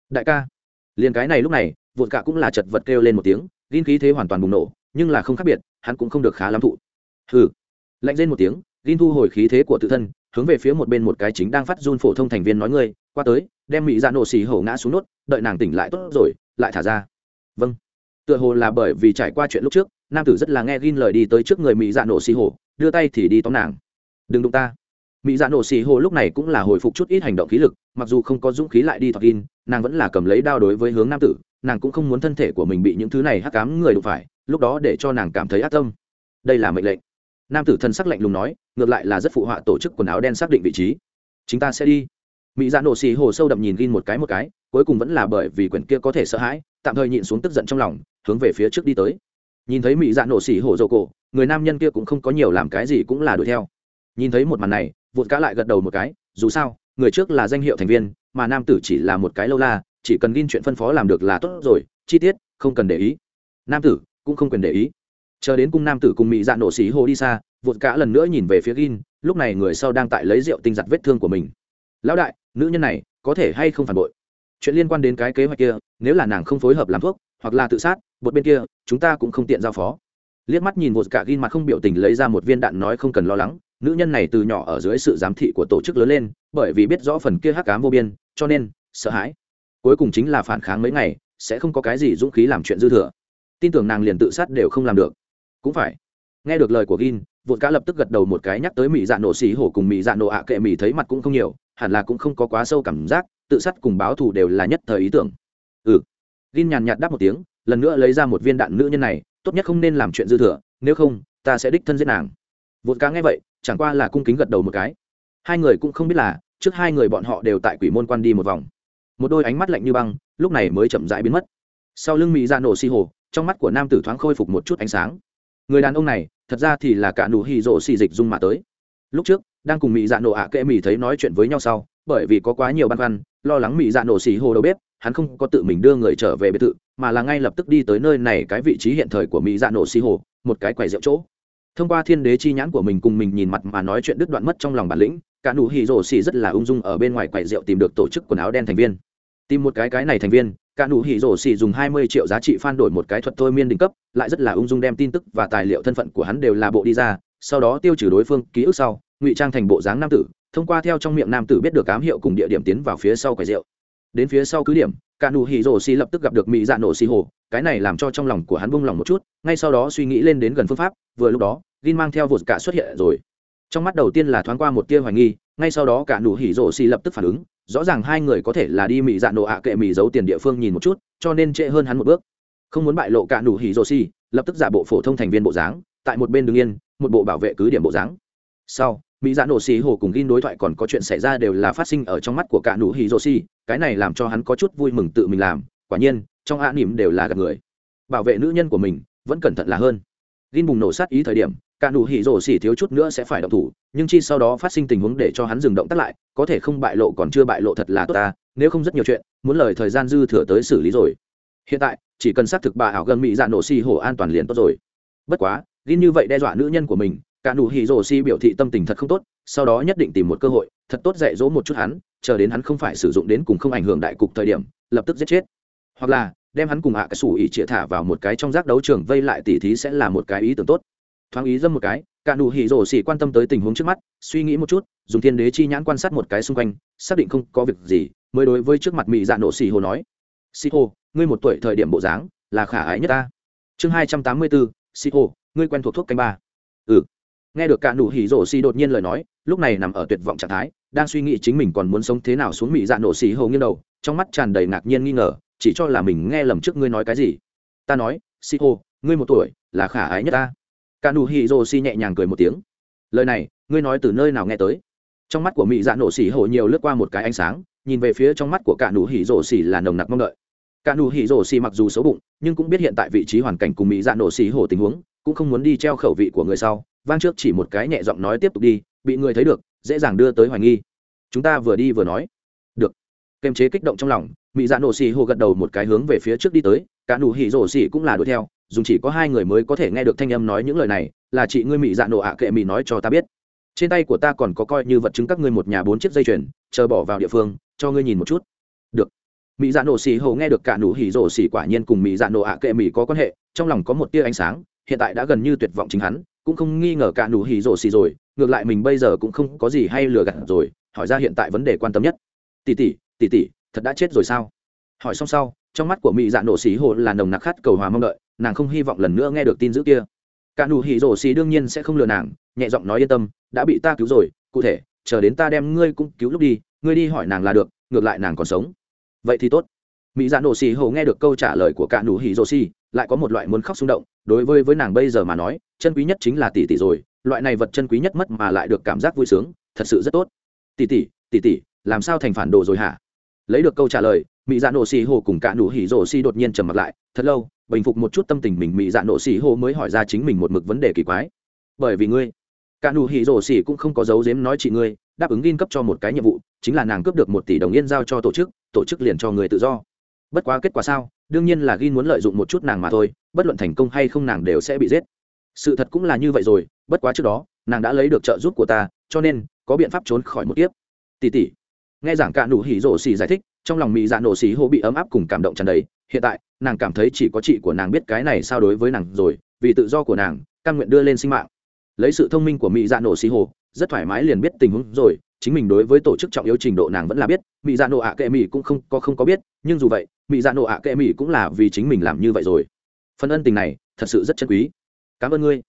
Đại ca. Liên cái này lúc này, vụt cả cũng là chật vật kêu lên một tiếng, gin khí thế hoàn toàn bùng nổ, nhưng là không khác biệt, hắn cũng không được khá lắm thụ. Hừ. Lạnh lên một tiếng, gin thu hồi khí thế của tự thân, hướng về phía một bên một cái chính đang phát run phổ thông thành viên nói, ngươi, qua tới, đem mỹ dạ nổ xì hổ ngã xuống nốt, đợi nàng tỉnh lại tốt rồi, lại thả ra. Vâng. Tựa hồ là bởi vì trải qua chuyện lúc trước nam tử rất là nghe gin lời đi tới trước người mỹ dạ nổ xì hồ đưa tay thì đi tóm nàng. Đừng đụng ta. Mỹ dạ nổ xì hồ lúc này cũng là hồi phục chút ít hành động khí lực, mặc dù không có dũng khí lại đi thoạt gin, nàng vẫn là cầm lấy đao đối với hướng nam tử, nàng cũng không muốn thân thể của mình bị những thứ này hắc cám người đụng phải, lúc đó để cho nàng cảm thấy át tâm. Đây là mệnh lệnh. Nam tử thân sắc lạnh lùng nói, ngược lại là rất phụ họa tổ chức quần áo đen xác định vị trí. Chúng ta sẽ đi. Mỹ dạ nổ xì hồ sâu đậm nhìn gin một cái một cái, cuối cùng vẫn là bởi vì quyển kia có thể sợ hãi, tạm thời nhịn xuống tức giận trong lòng, hướng về phía trước đi tới nhìn thấy mỹ dạ nổ xỉ hổ dầu cổ, người nam nhân kia cũng không có nhiều làm cái gì cũng là đuổi theo. Nhìn thấy một màn này, vụt cá lại gật đầu một cái, dù sao, người trước là danh hiệu thành viên, mà nam tử chỉ là một cái lâu la, chỉ cần gin chuyện phân phó làm được là tốt rồi, chi tiết, không cần để ý. Nam tử cũng không quyền để ý. Chờ đến cung nam tử cùng mỹ dạ nổ xỉ hổ đi xa, vụt cá lần nữa nhìn về phía gin, lúc này người sau đang tại lấy rượu tinh giặt vết thương của mình. Lão đại, nữ nhân này có thể hay không phản bội? Chuyện liên quan đến cái kế hoạch kia, nếu là nàng không phối hợp làm thuốc hoặc là tự sát, một bên kia, chúng ta cũng không tiện giao phó. Liếc mắt nhìn một cả ghi mặt không biểu tình lấy ra một viên đạn nói không cần lo lắng, nữ nhân này từ nhỏ ở dưới sự giám thị của tổ chức lớn lên, bởi vì biết rõ phần kia hắc cám vô biên, cho nên, sợ hãi. Cuối cùng chính là phản kháng mấy ngày, sẽ không có cái gì dũng khí làm chuyện dư thừa. Tin tưởng nàng liền tự sát đều không làm được. Cũng phải. Nghe được lời của gin, vụt cá lập tức gật đầu một cái nhắc tới mỹ dạ nổ xì hổ cùng mỹ dạ nổ ạ kệ mỹ thấy mặt cũng không nhiều, hẳn là cũng không có quá sâu cảm giác, tự sát cùng báo thù đều là nhất thời ý tưởng. Ừ gin nhàn nhạt đáp một tiếng, lần nữa lấy ra một viên đạn nữ nhân này, tốt nhất không nên làm chuyện dư thừa, nếu không, ta sẽ đích thân giết nàng. Vột cá nghe vậy, chẳng qua là cung kính gật đầu một cái. Hai người cũng không biết là, trước hai người bọn họ đều tại quỷ môn quan đi một vòng. Một đôi ánh mắt lạnh như băng, lúc này mới chậm rãi biến mất. Sau lưng mỹ Dạ nổ xi hồ trong mắt của nam tử thoáng khôi phục một chút ánh sáng. Người đàn ông này, thật ra thì là cả nụ hì rộ xì dịch dung mà tới. Lúc trước, đang cùng mỹ dạ nổ ạ kệ mỹ thấy nói chuyện với nhau sau, bởi vì có quá nhiều băn khoăn, lo lắng mỹ dạ nổ xì hồ đầu bếp hắn không có tự mình đưa người trở về biệt thự, mà là ngay lập tức đi tới nơi này, cái vị trí hiện thời của mỹ dạ nổ xi hồ, một cái quầy rượu chỗ. Thông qua thiên đế chi nhãn của mình cùng mình nhìn mặt mà nói chuyện đứt đoạn mất trong lòng bản lĩnh, cả nụ hỉ rổ xì rất là ung dung ở bên ngoài quầy rượu tìm được tổ chức quần áo đen thành viên. Tìm một cái cái này thành viên, cả nụ hỉ rổ xì dùng hai mươi triệu giá trị phan đổi một cái thuật thôi miên đỉnh cấp, lại rất là ung dung đem tin tức và tài liệu thân phận của hắn đều là bộ đi ra, sau đó tiêu trừ đối phương, ký ức sau, ngụy trang thành bộ dáng nam tử, thông qua theo trong miệng nam tử biết được ám hiệu cùng địa điểm tiến vào phía sau quầy rượu đến phía sau cứ điểm, cả nụ hỉ rổ xì lập tức gặp được mỹ dạ nổ xì hồ, cái này làm cho trong lòng của hắn buông lòng một chút, ngay sau đó suy nghĩ lên đến gần phương pháp, vừa lúc đó gin mang theo vột cả xuất hiện rồi. Trong mắt đầu tiên là thoáng qua một tia hoài nghi, ngay sau đó cả nụ hỉ rổ xì lập tức phản ứng, rõ ràng hai người có thể là đi mỹ dạ nổ ạ kệ mỹ giấu tiền địa phương nhìn một chút, cho nên trễ hơn hắn một bước. Không muốn bại lộ cả nụ hỉ rổ xì, lập tức giả bộ phổ thông thành viên bộ dáng, tại một bên đứng yên, một bộ bảo vệ cứ điểm bộ dáng. Sau mỹ dạ nổ xì hồ cùng gin đối thoại còn có chuyện xảy ra đều là phát sinh ở trong mắt của cả nụ hì rô xì. Cái này làm cho hắn có chút vui mừng tự mình làm. Quả nhiên, trong ạ nỉm đều là gặp người. Bảo vệ nữ nhân của mình vẫn cẩn thận là hơn. Gin bùng nổ sát ý thời điểm, cả nụ hỉ rổ xỉ thiếu chút nữa sẽ phải động thủ. Nhưng chi sau đó phát sinh tình huống để cho hắn dừng động tác lại, có thể không bại lộ còn chưa bại lộ thật là tốt ta. Nếu không rất nhiều chuyện, muốn lời thời gian dư thừa tới xử lý rồi. Hiện tại, chỉ cần xác thực bà ảo gần mỹ dạ nổ xì hổ an toàn liền tốt rồi. Bất quá, gin như vậy đe dọa nữ nhân của mình cả nụ hỉ rổ xì biểu thị tâm tình thật không tốt, sau đó nhất định tìm một cơ hội, thật tốt dạy dỗ một chút hắn, chờ đến hắn không phải sử dụng đến cùng không ảnh hưởng đại cục thời điểm, lập tức giết chết. Hoặc là, đem hắn cùng hạ cái sủ ỉ chĩa thả vào một cái trong giác đấu trường vây lại tỉ thí sẽ là một cái ý tưởng tốt. Thoáng ý dâm một cái, cả nụ hỉ rổ xì quan tâm tới tình huống trước mắt, suy nghĩ một chút, dùng thiên đế chi nhãn quan sát một cái xung quanh, xác định không có việc gì, mới đối với trước mặt mỹ dạ nổ xì hồ nói, xì hồ, ngươi một tuổi thời điểm bộ dáng là khả ái nhất ta. Chương hai trăm tám mươi bốn, xì hồ, ngươi quen thuộc thuốc canh ba. Ừ nghe được cả nụ hỉ rổ xì đột nhiên lời nói, lúc này nằm ở tuyệt vọng trạng thái, đang suy nghĩ chính mình còn muốn sống thế nào xuống mỹ dạ nổ xì hầu nghiêng đầu, trong mắt tràn đầy ngạc nhiên nghi ngờ, chỉ cho là mình nghe lầm trước ngươi nói cái gì. Ta nói, xì hô, ngươi một tuổi, là khả ái nhất ta. Cả nụ hỉ rổ xì nhẹ nhàng cười một tiếng. Lời này, ngươi nói từ nơi nào nghe tới? Trong mắt của mỹ dạ nổ xì hầu nhiều lướt qua một cái ánh sáng, nhìn về phía trong mắt của cả nụ hỉ rổ xì là nồng nặc mong đợi. Cả nụ hỉ rổ xì mặc dù xấu bụng, nhưng cũng biết hiện tại vị trí hoàn cảnh cùng mỹ dạ nổ xì hổ tình huống, cũng không muốn đi treo khẩu vị của người sau vang trước chỉ một cái nhẹ giọng nói tiếp tục đi, bị người thấy được, dễ dàng đưa tới hoài nghi. Chúng ta vừa đi vừa nói. Được. Kềm chế kích động trong lòng mỹ dạ nổ xì hồ gật đầu một cái hướng về phía trước đi tới, cả nụ hỉ rổ xì cũng là đuổi theo, dùng chỉ có hai người mới có thể nghe được thanh âm nói những lời này, là chị ngươi mỹ dạ nổ ạ kệ mỹ nói cho ta biết. Trên tay của ta còn có coi như vật chứng các ngươi một nhà bốn chiếc dây chuyền, chờ bỏ vào địa phương, cho ngươi nhìn một chút. Được. Mỹ dạ nổ xì hồ nghe được cả nụ hỉ rổ xì quả nhiên cùng mỹ dạ nổ ạ kệ mỹ có quan hệ, trong lòng có một tia ánh sáng, hiện tại đã gần như tuyệt vọng chính hắn cũng không nghi ngờ cả nụ hỉ rổ xì rồi, ngược lại mình bây giờ cũng không có gì hay lừa gạt rồi, hỏi ra hiện tại vấn đề quan tâm nhất. Tỷ tỷ tỷ tỷ, thật đã chết rồi sao? Hỏi xong sau, trong mắt của mỹ dạ nổ xì hồ là nồng nặc khát cầu hòa mong đợi, nàng không hy vọng lần nữa nghe được tin dữ kia. Cả nụ hỉ rổ xì đương nhiên sẽ không lừa nàng, nhẹ giọng nói yên tâm, đã bị ta cứu rồi, cụ thể, chờ đến ta đem ngươi cũng cứu lúc đi, ngươi đi hỏi nàng là được, ngược lại nàng còn sống. Vậy thì tốt. Mỹ dạ nổ xì hồ nghe được câu trả lời của cả nụ hỉ rổ xì, lại có một loại muốn khóc xung động đối với với nàng bây giờ mà nói, chân quý nhất chính là tỷ tỷ rồi, loại này vật chân quý nhất mất mà lại được cảm giác vui sướng, thật sự rất tốt. Tỷ tỷ tỷ tỷ, làm sao thành phản đồ rồi hả? Lấy được câu trả lời mỹ dạ nổ xì hồ cùng cả nụ hỉ rổ xì đột nhiên trầm mặt lại, thật lâu, bình phục một chút tâm tình mình mỹ dạ nổ xì hồ mới hỏi ra chính mình một mực vấn đề kỳ quái. Bởi vì ngươi, cả nụ hỉ rổ xì cũng không có dấu dếm nói chị ngươi, đáp ứng in cấp cho một cái nhiệm vụ, chính là nàng cướp được một tỷ đồng yên giao cho tổ chức tổ chức liền cho người tự do. Bất quá kết quả sao? đương nhiên là gin muốn lợi dụng một chút nàng mà thôi, bất luận thành công hay không nàng đều sẽ bị giết. Sự thật cũng là như vậy rồi, bất quá trước đó, nàng đã lấy được trợ giúp của ta, cho nên, có biện pháp trốn khỏi một kiếp. Tỉ tỉ. Nghe giảng cả nụ hỉ rổ xì giải thích, trong lòng mỹ dạ nổ xì hô bị ấm áp cùng cảm động tràn đầy, hiện tại, nàng cảm thấy chỉ có chị của nàng biết cái này sao đối với nàng rồi, vì tự do của nàng căn nguyện đưa lên sinh mạng. Lấy sự thông minh của mỹ dạ nổ xì hồ rất thoải mái liền biết tình huống rồi, chính mình đối với tổ chức trọng yếu trình độ nàng vẫn là biết mỹ dạ nổ ạ kệ mỹ cũng không có không có biết, nhưng dù vậy mỹ dạ nộ ạ kệ mỹ cũng là vì chính mình làm như vậy rồi. Phần ân tình này, thật sự rất chân quý. Cảm ơn ngươi.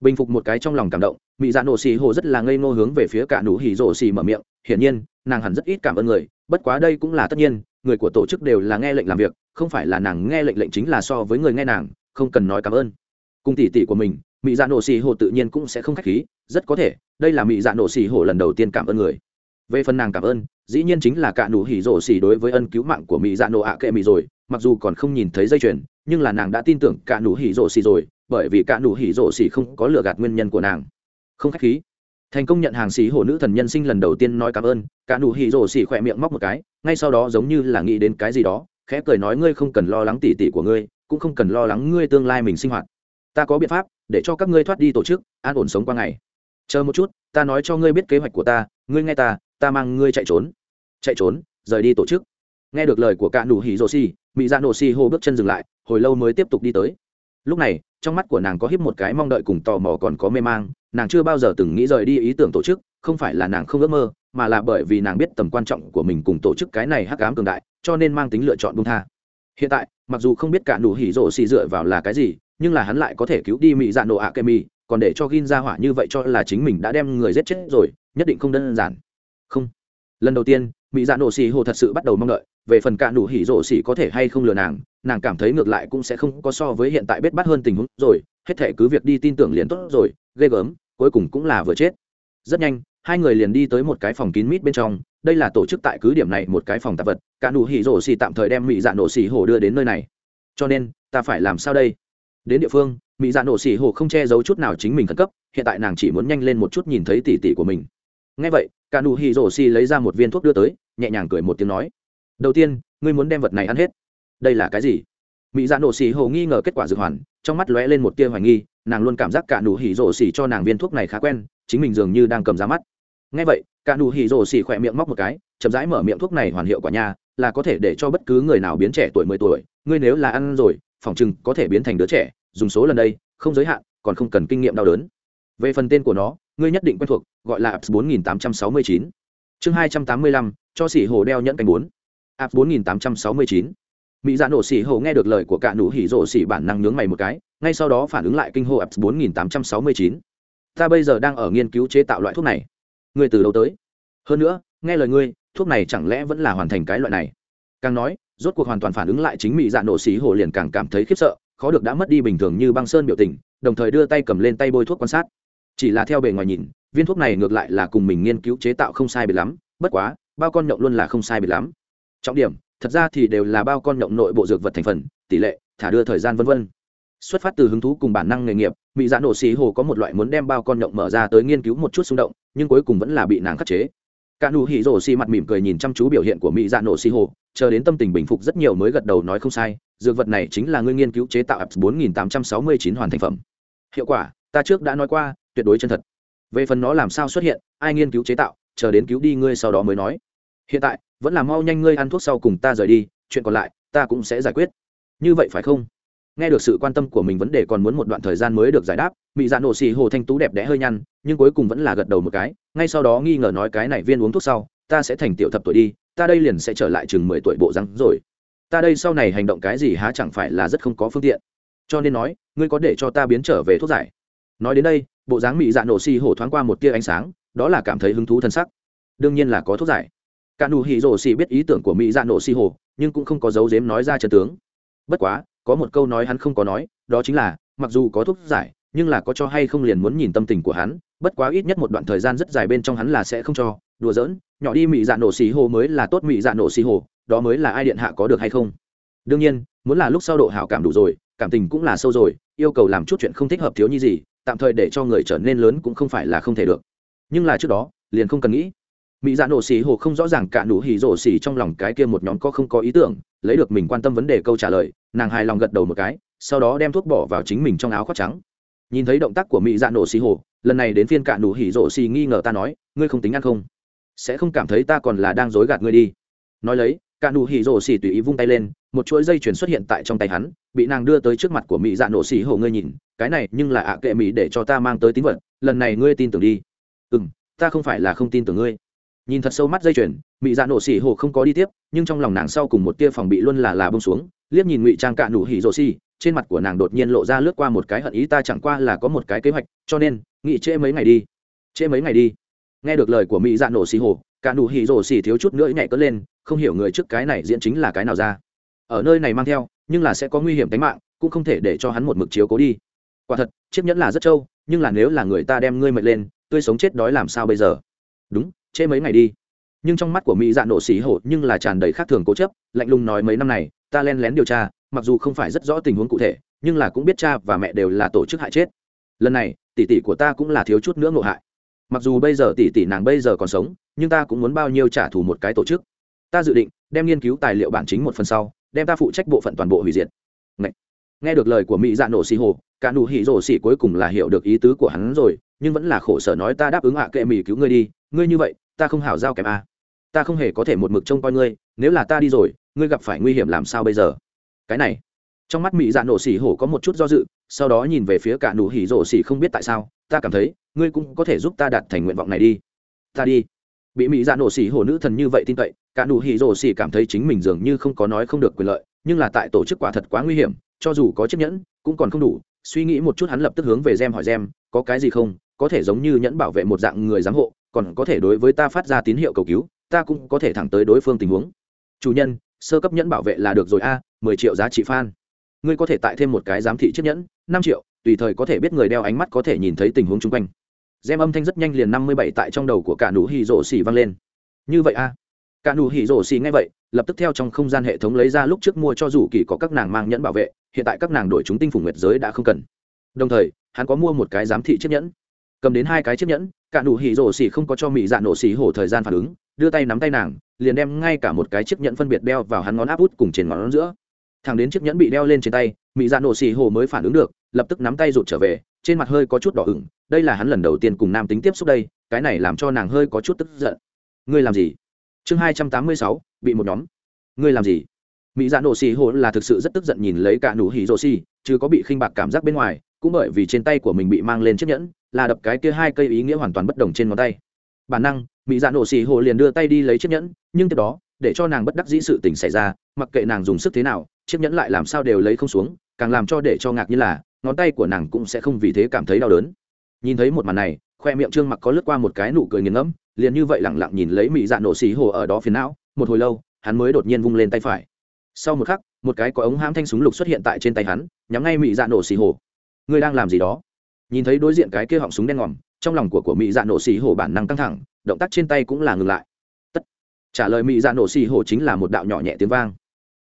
Bình phục một cái trong lòng cảm động mỹ dạ nổ xì hồ rất là ngây ngô hướng về phía cả nụ hỉ rộ xì mở miệng. Hiển nhiên, nàng hẳn rất ít cảm ơn người, bất quá đây cũng là tất nhiên, người của tổ chức đều là nghe lệnh làm việc, không phải là nàng nghe lệnh lệnh chính là so với người nghe nàng, không cần nói cảm ơn. Cùng tỷ tỷ của mình mỹ dạ nổ xì hồ tự nhiên cũng sẽ không k h á c h khí, rất có thể, đây là mỹ dạ nổ xì hồ lần đầu tiên cảm ơn người. Về phần nàng cảm ơn dĩ nhiên chính là cả nụ hỉ rổ xỉ đối với ân cứu mạng của mỹ dạ nổ ạ kệ mỹ rồi, mặc dù còn không nhìn thấy dây chuyền, nhưng là nàng đã tin tưởng cả nụ hỉ rổ xỉ rồi, bởi vì cả nụ hỉ rổ xỉ không có lừa gạt nguyên nhân của nàng. Không khách khí. Thành công nhận hàng xỉ hổ nữ thần nhân sinh lần đầu tiên nói cảm ơn, cả nụ hỉ rổ xỉ khỏe miệng móc một cái, ngay sau đó giống như là nghĩ đến cái gì đó, khẽ cười nói ngươi không cần lo lắng tỉ tỉ của ngươi, cũng không cần lo lắng ngươi tương lai mình sinh hoạt. Ta có biện pháp, để cho các ngươi thoát đi tổ chức, an ổn sống qua ngày. Chờ một chút, ta nói cho ngươi biết kế hoạch của ta, ngươi nghe ta ta mang ngươi chạy trốn. Chạy trốn, rời đi tổ chức. Nghe được lời của cạn đủ hỉ rồ xì mỹ dạ nổ Si hô bước chân dừng lại, hồi lâu mới tiếp tục đi tới. Lúc này, trong mắt của nàng có hiếp một cái mong đợi cùng tò mò còn có mê mang, nàng chưa bao giờ từng nghĩ rời đi ý tưởng tổ chức, không phải là nàng không ước mơ, mà là bởi vì nàng biết tầm quan trọng của mình cùng tổ chức cái này hắc ám cường đại, cho nên mang tính lựa chọn bung tha. Hiện tại, mặc dù không biết cả nụ hỉ rổ xì dựa vào là cái gì, nhưng là hắn lại có thể cứu đi mỹ dạ nổ ạ kemi còn để cho gin ra hỏa như vậy cho là chính mình đã đem người giết chết rồi, nhất định không đơn giản không. Lần đầu tiên, mỹ dạ nổ xì hồ thật sự bắt đầu mong đợi, về phần cả đủ hỉ rổ xì có thể hay không lừa nàng nàng cảm thấy ngược lại cũng sẽ không có so với hiện tại bết bắt hơn tình huống rồi, hết thể cứ việc đi tin tưởng liền tốt rồi, ghê gớm, cuối cùng cũng là vừa chết. Rất nhanh, hai người liền đi tới một cái phòng kín mít bên trong, đây là tổ chức tại cứ điểm này một cái phòng tạp vật, cả đủ hỉ rổ xì tạm thời đem mỹ dạ nổ xì hồ đưa đến nơi này. Cho nên, ta phải làm sao đây? Đến địa phương, mỹ dạ nổ xì hồ không che giấu chút nào chính mình khẩn cấp, hiện tại nàng chỉ muốn nhanh lên một chút nhìn thấy tỷ tỷ của mình ngay vậy cả nụ hỉ rổ xì lấy ra một viên thuốc đưa tới nhẹ nhàng cười một tiếng nói đầu tiên ngươi muốn đem vật này ăn hết. Đây là cái gì? Mỹ dạ nổ xì hồ nghi ngờ kết quả dược hoàn trong mắt lóe lên một tia hoài nghi nàng luôn cảm giác cả nụ hỉ rổ xì cho nàng viên thuốc này khá quen chính mình dường như đang cầm ra mắt. Ngay vậy cả nụ hỉ rổ xì khỏe miệng móc một cái chậm rãi mở miệng thuốc này hoàn hiệu quả nha, là có thể để cho bất cứ người nào biến trẻ tuổi mười tuổi ngươi nếu là ăn rồi phỏng chừng có thể biến thành đứa trẻ dùng số lần đây không giới hạn còn không cần kinh nghiệm đau đớn về phần tên của nó, ngươi nhất định quen thuộc, gọi là apps bốn nghìn tám trăm sáu mươi chín. Chương hai trăm tám mươi lăm, cho xỉ hồ đeo nhẫn canh bốn. Apps bốn nghìn tám trăm sáu mươi chín. Mỹ dạ nổ xỉ hồ nghe được lời của cả nụ hỉ rộ xỉ bản năng nhướng mày một cái, ngay sau đó phản ứng lại kinh hô apps bốn nghìn tám trăm sáu mươi chín. Ta bây giờ đang ở nghiên cứu chế tạo loại thuốc này. Ngươi từ đâu tới? Hơn nữa, nghe lời ngươi, thuốc này chẳng lẽ vẫn là hoàn thành cái loại này? Càng nói, rốt cuộc hoàn toàn phản ứng lại chính mỹ dạ nổ xỉ hồ liền càng cảm thấy khiếp sợ, khó được đã mất đi bình thường như băng sơn biểu tình, đồng thời đưa tay cầm lên tay bôi thuốc quan sát chỉ là theo bề ngoài nhìn, viên thuốc này ngược lại là cùng mình nghiên cứu chế tạo không sai biệt lắm, bất quá, bao con nhộng luôn là không sai biệt lắm. Trọng điểm, thật ra thì đều là bao con nhộng nội bộ dược vật thành phần, tỷ lệ, thả đưa thời gian vân vân. Xuất phát từ hứng thú cùng bản năng nghề nghiệp mỹ dạ nổ xì hồ có một loại muốn đem bao con nhộng mở ra tới nghiên cứu một chút xung động, nhưng cuối cùng vẫn là bị nàng khắc chế. Cả nụ hỉ rổ xì mặt mỉm cười nhìn chăm chú biểu hiện của mỹ dạ nổ xì hồ, chờ đến tâm tình bình phục rất nhiều mới gật đầu nói không sai, dược vật này chính là ngươi nghiên cứu chế tạo bốn nghìn tám trăm sáu mươi chín hoàn thành phẩm. Hiệu quả, ta trước đã nói qua tuyệt đối chân thật. Về phần nó làm sao xuất hiện, ai nghiên cứu chế tạo, chờ đến cứu đi ngươi sau đó mới nói. Hiện tại, vẫn là mau nhanh ngươi ăn thuốc sau cùng ta rời đi, chuyện còn lại, ta cũng sẽ giải quyết. Như vậy phải không? Nghe được sự quan tâm của mình vấn đề còn muốn một đoạn thời gian mới được giải đáp mỹ dạ nổ xì hồ thanh tú đẹp đẽ hơi nhăn, nhưng cuối cùng vẫn là gật đầu một cái, ngay sau đó nghi ngờ nói cái này viên uống thuốc sau, ta sẽ thành tiểu thập tuổi đi, ta đây liền sẽ trở lại chừng mười tuổi bộ răng rồi. Ta đây sau này hành động cái gì há chẳng phải là rất không có phương tiện. Cho nên nói, ngươi có để cho ta biến trở về thuốc giải. Nói đến đây bộ dáng mỹ dạ nổ xì hổ thoáng qua một tia ánh sáng, đó là cảm thấy hứng thú thân sắc. Đương nhiên là có thuốc giải. Cả nụ hỉ rổ xì biết ý tưởng của mỹ dạ nổ xì hổ, nhưng cũng không có dấu dếm nói ra chân tướng. Bất quá, có một câu nói hắn không có nói, đó chính là, mặc dù có thuốc giải, nhưng là có cho hay không liền muốn nhìn tâm tình của hắn, bất quá ít nhất một đoạn thời gian rất dài bên trong hắn là sẽ không cho. Đùa giỡn, nhỏ đi mỹ dạ nổ xì hồ mới là tốt mỹ dạ nổ xì hồ đó mới là ai điện hạ có được hay không? Đương nhiên, muốn là lúc sau độ hảo cảm đủ rồi, cảm tình cũng là sâu rồi, yêu cầu làm chút chuyện không thích hợp thiếu như gì tạm thời để cho người trở nên lớn cũng không phải là không thể được. Nhưng là trước đó, liền không cần nghĩ. Mỹ dạ nổ xì hồ không rõ ràng cả nụ hỉ rổ xì trong lòng cái kia một nhóm có không có ý tưởng, lấy được mình quan tâm vấn đề câu trả lời, nàng hài lòng gật đầu một cái, sau đó đem thuốc bỏ vào chính mình trong áo khoác trắng. Nhìn thấy động tác của mỹ dạ nổ xì hồ, lần này đến phiên cả nụ hỉ rổ xì nghi ngờ ta nói, ngươi không tính ăn không? Sẽ không cảm thấy ta còn là đang dối gạt ngươi đi? Nói lấy, cả nụ hỉ rổ xì tùy ý vung tay lên, một chuỗi dây chuyền xuất hiện tại trong tay hắn bị nàng đưa tới trước mặt của mỹ dạ nổ xỉ hổ ngươi nhìn, cái này nhưng là ạ kệ mỹ để cho ta mang tới tín vật, lần này ngươi tin tưởng đi. Ừ m ta không phải là không tin tưởng ngươi. Nhìn thật sâu mắt dây chuyền, mỹ dạ nổ xỉ hổ không có đi tiếp, nhưng trong lòng nàng sau cùng một tia phòng bị luôn là là bông xuống, liếc nhìn ngụy trang cạn nụ hỉ rổ xỉ trên mặt của nàng đột nhiên lộ ra lướt qua một cái hận ý, ta chẳng qua là có một cái kế hoạch, cho nên nghĩ trễ mấy ngày đi. Trễ mấy ngày đi. Nghe được lời của mỹ dạ nổ xỉ hổ cạn nụ hỉ rổ xỉ thiếu chút nữa nhảy cất lên, không hiểu người trước cái này diễn chính là cái nào ra ở nơi này mang theo, nhưng là sẽ có nguy hiểm tính mạng, cũng không thể để cho hắn một mực chiếu cố đi. Quả thật, chiếc nhẫn là rất trâu, nhưng là nếu là người ta đem ngươi mệt lên, tươi sống chết đói làm sao bây giờ? Đúng chê mấy ngày đi. Nhưng trong mắt của mỹ dạ nổ xỉ hổ nhưng là tràn đầy khác thường cố chấp, lạnh lùng nói mấy năm này, ta len lén điều tra, mặc dù không phải rất rõ tình huống cụ thể, nhưng là cũng biết cha và mẹ đều là tổ chức hại chết. Lần này, tỷ tỷ của ta cũng là thiếu chút nữa ngộ hại. Mặc dù bây giờ tỷ tỷ nàng bây giờ còn sống, nhưng ta cũng muốn bao nhiêu trả thù một cái tổ chức. Ta dự định, đem nghiên cứu tài liệu bản chính một phần sau đem ta phụ trách bộ phận toàn bộ hủy diệt. Ngậy. nghe được lời của mỹ dạ nổ xì hồ, cả nụ hỉ rổ xì cuối cùng là hiểu được ý tứ của hắn rồi, nhưng vẫn là khổ sở nói ta đáp ứng ạ kệ mỹ cứu ngươi đi, ngươi như vậy, ta không hảo giao kèm a. À. ta không hề có thể một mực trông coi ngươi, nếu là ta đi rồi, ngươi gặp phải nguy hiểm làm sao bây giờ? Cái này. Trong mắt mỹ dạ nổ xỉ hổ có một chút do dự, sau đó nhìn về phía cả nụ hỉ rổ xỉ không biết tại sao, ta cảm thấy, ngươi cũng có thể giúp ta đạt thành nguyện vọng này đi. Ta đi bị mỹ dạ nổ xỉ hổ nữ thần như vậy tin cậy, cả nụ hỉ rồ xỉ cảm thấy chính mình dường như không có nói không được quyền lợi, nhưng là tại tổ chức quả thật quá nguy hiểm, cho dù có chiếc nhẫn, cũng còn không đủ. Suy nghĩ một chút hắn lập tức hướng về gem hỏi gem, có cái gì không? Có thể giống như nhẫn bảo vệ một dạng người giám hộ, còn có thể đối với ta phát ra tín hiệu cầu cứu, ta cũng có thể thẳng tới đối phương tình huống. Chủ nhân, sơ cấp nhẫn bảo vệ là được rồi a, mười triệu giá trị phan. ngươi có thể tại thêm một cái giám thị chiếc nhẫn, năm triệu, tùy thời có thể biết người đeo ánh mắt có thể nhìn thấy tình huống chung quanh gem âm thanh rất nhanh liền năm mươi bảy tại trong đầu của cả nụ hỉ rổ xì vang lên. Như vậy a cả nụ hỉ rổ xì ngay vậy, lập tức theo trong không gian hệ thống lấy ra lúc trước mua cho rủ kỳ có các nàng mang nhẫn bảo vệ, hiện tại các nàng đổi chúng tinh phủ nguyệt giới đã không cần. Đồng thời, hắn có mua một cái giám thị chiếc nhẫn. Cầm đến hai cái chiếc nhẫn, cả nụ hỉ rổ xì không có cho mỹ dạ nổ xì hổ thời gian phản ứng, đưa tay nắm tay nàng, liền đem ngay cả một cái chiếc nhẫn phân biệt đeo vào hắn ngón áp út cùng trên ngón giữa. Thằng đến chiếc nhẫn bị đeo lên trên tay mỹ dạ nổ xì hổ mới phản ứng được, lập tức nắm tay rụt trở về trên mặt hơi có chút đỏ ửng, đây là hắn lần đầu tiên cùng nam tính tiếp xúc đây, cái này làm cho nàng hơi có chút tức giận. Ngươi làm gì? Chương hai trăm tám mươi sáu, bị một nhóm. Ngươi làm gì? Mỹ dạ nổ xì hồ là thực sự rất tức giận nhìn lấy cả nụ hỉ rô xì, chứ có bị khinh bạc cảm giác bên ngoài, cũng bởi vì trên tay của mình bị mang lên chiếc nhẫn, là đập cái kia hai cây ý nghĩa hoàn toàn bất đồng trên ngón tay. Bản năng, mỹ dạ nổ xì hồ liền đưa tay đi lấy chiếc nhẫn, nhưng tiếp đó, để cho nàng bất đắc dĩ sự tình xảy ra, mặc kệ nàng dùng sức thế nào, chiếc nhẫn lại làm sao đều lấy không xuống, càng làm cho để cho ngạc như là ngón tay của nàng cũng sẽ không vì thế cảm thấy đau đớn. Nhìn thấy một màn này, khoe miệng trương mặc có lướt qua một cái nụ cười nghiền ngẫm, liền như vậy lẳng lặng nhìn lấy mỹ dạ nổ xì hồ ở đó phiền não, một hồi lâu, hắn mới đột nhiên vung lên tay phải. Sau một khắc, một cái có ống hãm thanh súng lục xuất hiện tại trên tay hắn, nhắm ngay mỹ dạ nổ xì hồ. Ngươi đang làm gì đó? Nhìn thấy đối diện cái kia họng súng đen ngòm, trong lòng của của mỹ dạ nổ xì hồ bản năng căng thẳng, động tác trên tay cũng là ngừng lại. Tất. Trả lời mỹ dạ nổ xì hồ chính là một đạo nhỏ nhẹ tiếng vang.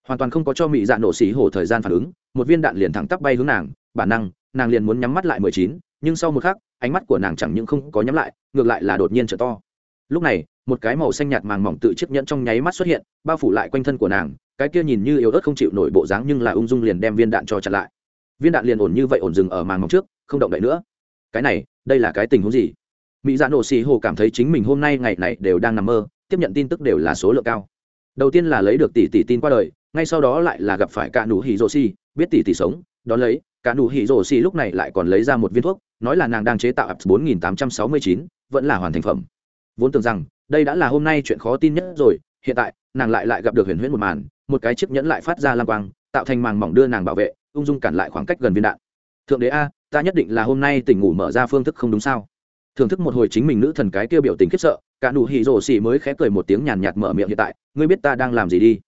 Hoàn toàn không có cho mỹ dạ nổ xì hồ thời gian phản ứng, một viên đạn liền thẳng tắp bay hướng nàng bản năng, nàng liền muốn nhắm mắt lại mười chín, nhưng sau một khắc, ánh mắt của nàng chẳng những không có nhắm lại, ngược lại là đột nhiên trở to. Lúc này, một cái màu xanh nhạt màng mỏng tự chiếc nhẫn trong nháy mắt xuất hiện, bao phủ lại quanh thân của nàng, cái kia nhìn như yếu ớt không chịu nổi bộ dáng nhưng là ung dung liền đem viên đạn cho chặn lại. Viên đạn liền ổn như vậy ổn dừng ở màng mỏng trước, không động đậy nữa. Cái này, đây là cái tình huống gì? Mỹ dạ nổ xì hồ cảm thấy chính mình hôm nay ngày này đều đang nằm mơ, tiếp nhận tin tức đều là số lượng cao. Đầu tiên là lấy được tỷ tỷ tin qua đời, ngay sau đó lại là gặp phải cả nụ hỉ rô xì, biết tỷ tỷ sống, đón lấy cả nụ hỉ rổ xì lúc này lại còn lấy ra một viên thuốc, nói là nàng đang chế tạo ập bốn nghìn tám trăm sáu mươi chín, vẫn là hoàn thành phẩm. Vốn tưởng rằng, đây đã là hôm nay chuyện khó tin nhất rồi, hiện tại, nàng lại lại gặp được huyền huyễn một màn, một cái chiếc nhẫn lại phát ra lam quang, tạo thành màng mỏng đưa nàng bảo vệ, ung dung cản lại khoảng cách gần viên đạn. Thượng đế a, ta nhất định là hôm nay tỉnh ngủ mở ra phương thức không đúng sao? Thưởng thức một hồi chính mình nữ thần cái kia biểu tình khiếp sợ, cả nụ hỉ rổ xì mới khẽ cười một tiếng nhàn nhạt mở miệng hiện tại, ngươi biết ta đang làm gì đi?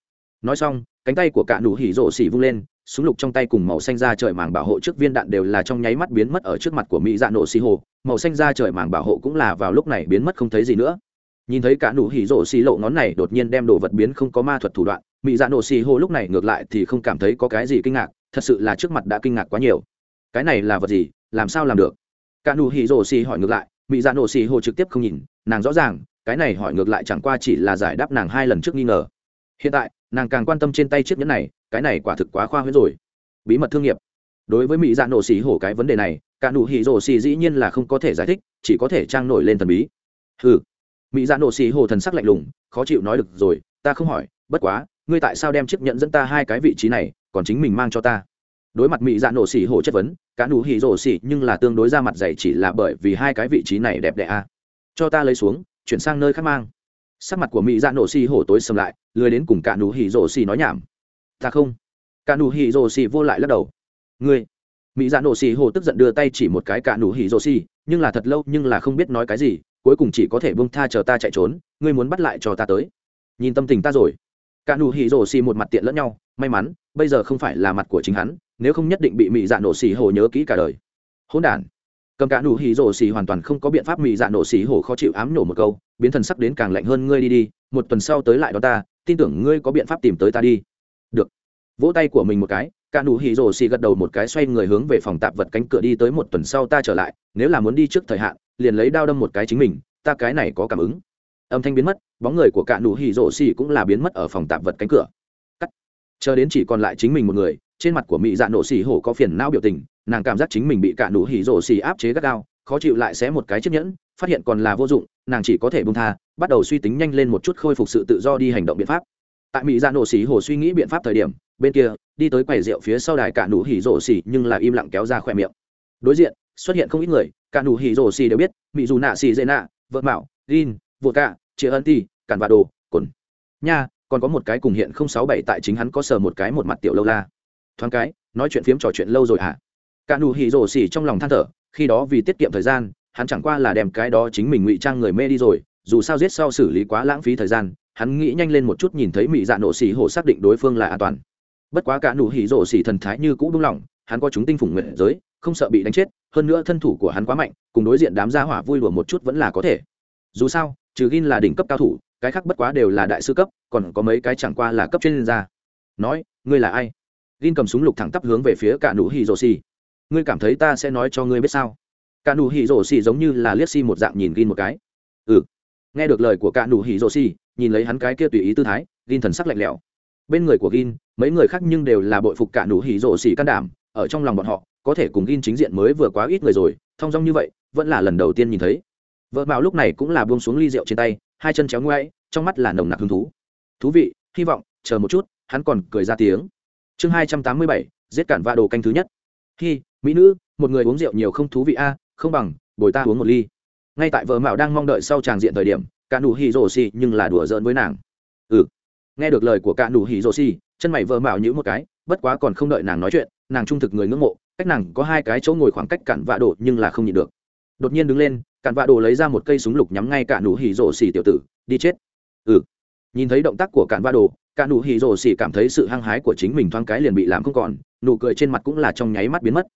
Nói xong, cánh tay của cả nụ hỉ rổ xì vung lên súng lục trong tay cùng màu xanh da trời màng bảo hộ trước viên đạn đều là trong nháy mắt biến mất ở trước mặt của mỹ dạ nổ xì hồ. Màu xanh da trời màng bảo hộ cũng là vào lúc này biến mất không thấy gì nữa. Nhìn thấy cả nụ hỉ rổ xì lộ ngón này đột nhiên đem đồ vật biến không có ma thuật thủ đoạn, mỹ dạ nổ xì hồ lúc này ngược lại thì không cảm thấy có cái gì kinh ngạc, thật sự là trước mặt đã kinh ngạc quá nhiều. Cái này là vật gì? Làm sao làm được? Cả nụ hỉ rổ xì hỏi ngược lại, mỹ dạ nổ xì hồ trực tiếp không nhìn, nàng rõ ràng, cái này hỏi ngược lại chẳng qua chỉ là giải đáp nàng hai lần trước nghi ngờ. Hiện tại, nàng càng quan tâm trên tay chiếc nhẫn này cái này quả thực quá khoa huyễn rồi. Bí mật thương nghiệp. Đối với mỹ dạ nổ xì hổ cái vấn đề này, cả nụ hỉ rổ xì dĩ nhiên là không có thể giải thích, chỉ có thể trang nổi lên thần bí. Hừ. Mỹ dạ nổ xì hổ thần sắc lạnh lùng, khó chịu nói được rồi, ta không hỏi, bất quá, ngươi tại sao đem chiếc nhận dẫn ta hai cái vị trí này, còn chính mình mang cho ta? Đối mặt mỹ dạ nổ xỉ hổ chất vấn, cả nụ hỉ rổ xỉ nhưng là tương đối ra mặt dày chỉ là bởi vì hai cái vị trí này đẹp đẽ a à. cho ta lấy xuống, chuyển sang nơi khác mang. Sắc mặt của mỹ dạ nổ xỉ hổ tối sầm lại, lười đến cùng cả nụ hỉ rổ xỉ nói nhảm ta không. Cả nụ hỉ rồ xì vô lại lắc đầu. Ngươi. Mỹ dạ nổ xì hồ tức giận đưa tay chỉ một cái cả nụ hỉ rồ xì, nhưng là thật lâu nhưng là không biết nói cái gì, cuối cùng chỉ có thể bông tha chờ ta chạy trốn, ngươi muốn bắt lại cho ta tới. Nhìn tâm tình ta rồi. Cả nụ hỉ rồ xì một mặt tiện lẫn nhau, may mắn, bây giờ không phải là mặt của chính hắn, nếu không nhất định bị mỹ dạ nổ xì hồ nhớ kỹ cả đời. Hỗn đản. Cầm cả nụ hỉ rồ xì hoàn toàn không có biện pháp mỹ dạ nổ xì hồ khó chịu ám nổ một câu, biến thần sắc đến càng lạnh hơn ngươi đi đi, một tuần sau tới lại đó ta, tin tưởng ngươi có biện pháp tìm tới ta đi được. Vỗ tay của mình một cái cả nụ hỉ rồ xì gật đầu một cái xoay người hướng về phòng tạp vật cánh cửa đi tới một tuần sau ta trở lại, nếu là muốn đi trước thời hạn, liền lấy đao đâm một cái chính mình, ta cái này có cảm ứng. Âm thanh biến mất, bóng người của cả nụ hỉ rồ xì cũng là biến mất ở phòng tạp vật cánh cửa. Cắt. Chờ đến chỉ còn lại chính mình một người, trên mặt của mỹ dạ nổ xì hổ có phiền não biểu tình, nàng cảm giác chính mình bị cả nụ hỉ rồ xì áp chế gắt gao, khó chịu lại xé một cái chiếc nhẫn, phát hiện còn là vô dụng, nàng chỉ có thể bung tha, bắt đầu suy tính nhanh lên một chút khôi phục sự tự do đi hành động biện pháp tại mỹ ra nổ xỉ hồ suy nghĩ biện pháp thời điểm bên kia đi tới quầy rượu phía sau đài cả nụ hỉ rổ xỉ nhưng là im lặng kéo ra khỏe miệng. Đối diện xuất hiện không ít người cả nụ hỉ rổ xỉ đều biết mỹ dù nạ xỉ dễ nạ vợ mạo rin, vợ cả chia ân ti cản vạ đồ cồn. Nha còn có một cái cùng hiện không sáu bảy tại chính hắn có sờ một cái một mặt tiểu lâu la. Thoáng cái nói chuyện phiếm trò chuyện lâu rồi hả? À? cả nụ hỉ rổ xỉ trong lòng than thở khi đó vì tiết kiệm thời gian hắn chẳng qua là đem cái đó chính mình ngụy trang người mê đi rồi dù sao giết sau xử lý quá lãng phí thời gian hắn nghĩ nhanh lên một chút nhìn thấy mỹ dạ nổ xỉ hổ xác định đối phương là an toàn. Bất quá cả nụ hỉ rổ xỉ thần thái như cũ bung lỏng, hắn có chúng tinh phủng nguyện giới, không sợ bị đánh chết, hơn nữa thân thủ của hắn quá mạnh, cùng đối diện đám gia hỏa vui đùa một chút vẫn là có thể. Dù sao, trừ gin là đỉnh cấp cao thủ, cái khác bất quá đều là đại sư cấp, còn có mấy cái chẳng qua là cấp chuyên ra. nói, ngươi là ai? Gin cầm súng lục thẳng tắp hướng về phía cả nụ hỉ rổ xỉ ngươi cảm thấy ta sẽ nói cho ngươi biết sao? Cả nụ hỉ rổ xỉ giống như là liếc xi một dạng nhìn gin một cái. Ừ. Nghe được lời của cả nụ hỉ rổ xỉ nhìn lấy hắn cái kia tùy ý tư thái, gin thần sắc lạnh lẽo. Bên người của gin, mấy người khác nhưng đều là bội phục cả nụ hỉ rộ xỉ can đảm, ở trong lòng bọn họ, có thể cùng gin chính diện mới vừa quá ít người rồi thong dong như vậy, vẫn là lần đầu tiên nhìn thấy. Vợ mạo lúc này cũng là buông xuống ly rượu trên tay, hai chân chéo ngoáy, trong mắt là nồng nặc hứng thú. Thú vị, hy vọng, chờ một chút, hắn còn cười ra tiếng. Chương hai trăm tám mươi bảy, giết cản va đồ canh thứ nhất. Khi mỹ nữ, một người uống rượu nhiều không thú vị a, không bằng, bồi ta uống một ly. Ngay tại vợ mạo đang mong đợi sau tràng diện thời điểm cả nụ hỉ rồ xì, nhưng là đùa giỡn với nàng. Ừ. Nghe được lời của cả nụ hỉ rồ xì, chân mày vờ mạo nhữ một cái, bất quá còn không đợi nàng nói chuyện, nàng trung thực người ngưỡng mộ, cách nàng có hai cái chỗ ngồi khoảng cách cản vạ đồ nhưng là không nhịn được. Đột nhiên đứng lên cản vạ đồ lấy ra một cây súng lục nhắm ngay cả nụ hỉ rồ xì tiểu tử, đi chết. Ừ. Nhìn thấy động tác của cản vạ đồ, cả nụ hỉ rồ xì cảm thấy sự hăng hái của chính mình thoáng cái liền bị làm không còn, nụ cười trên mặt cũng là trong nháy mắt biến mất.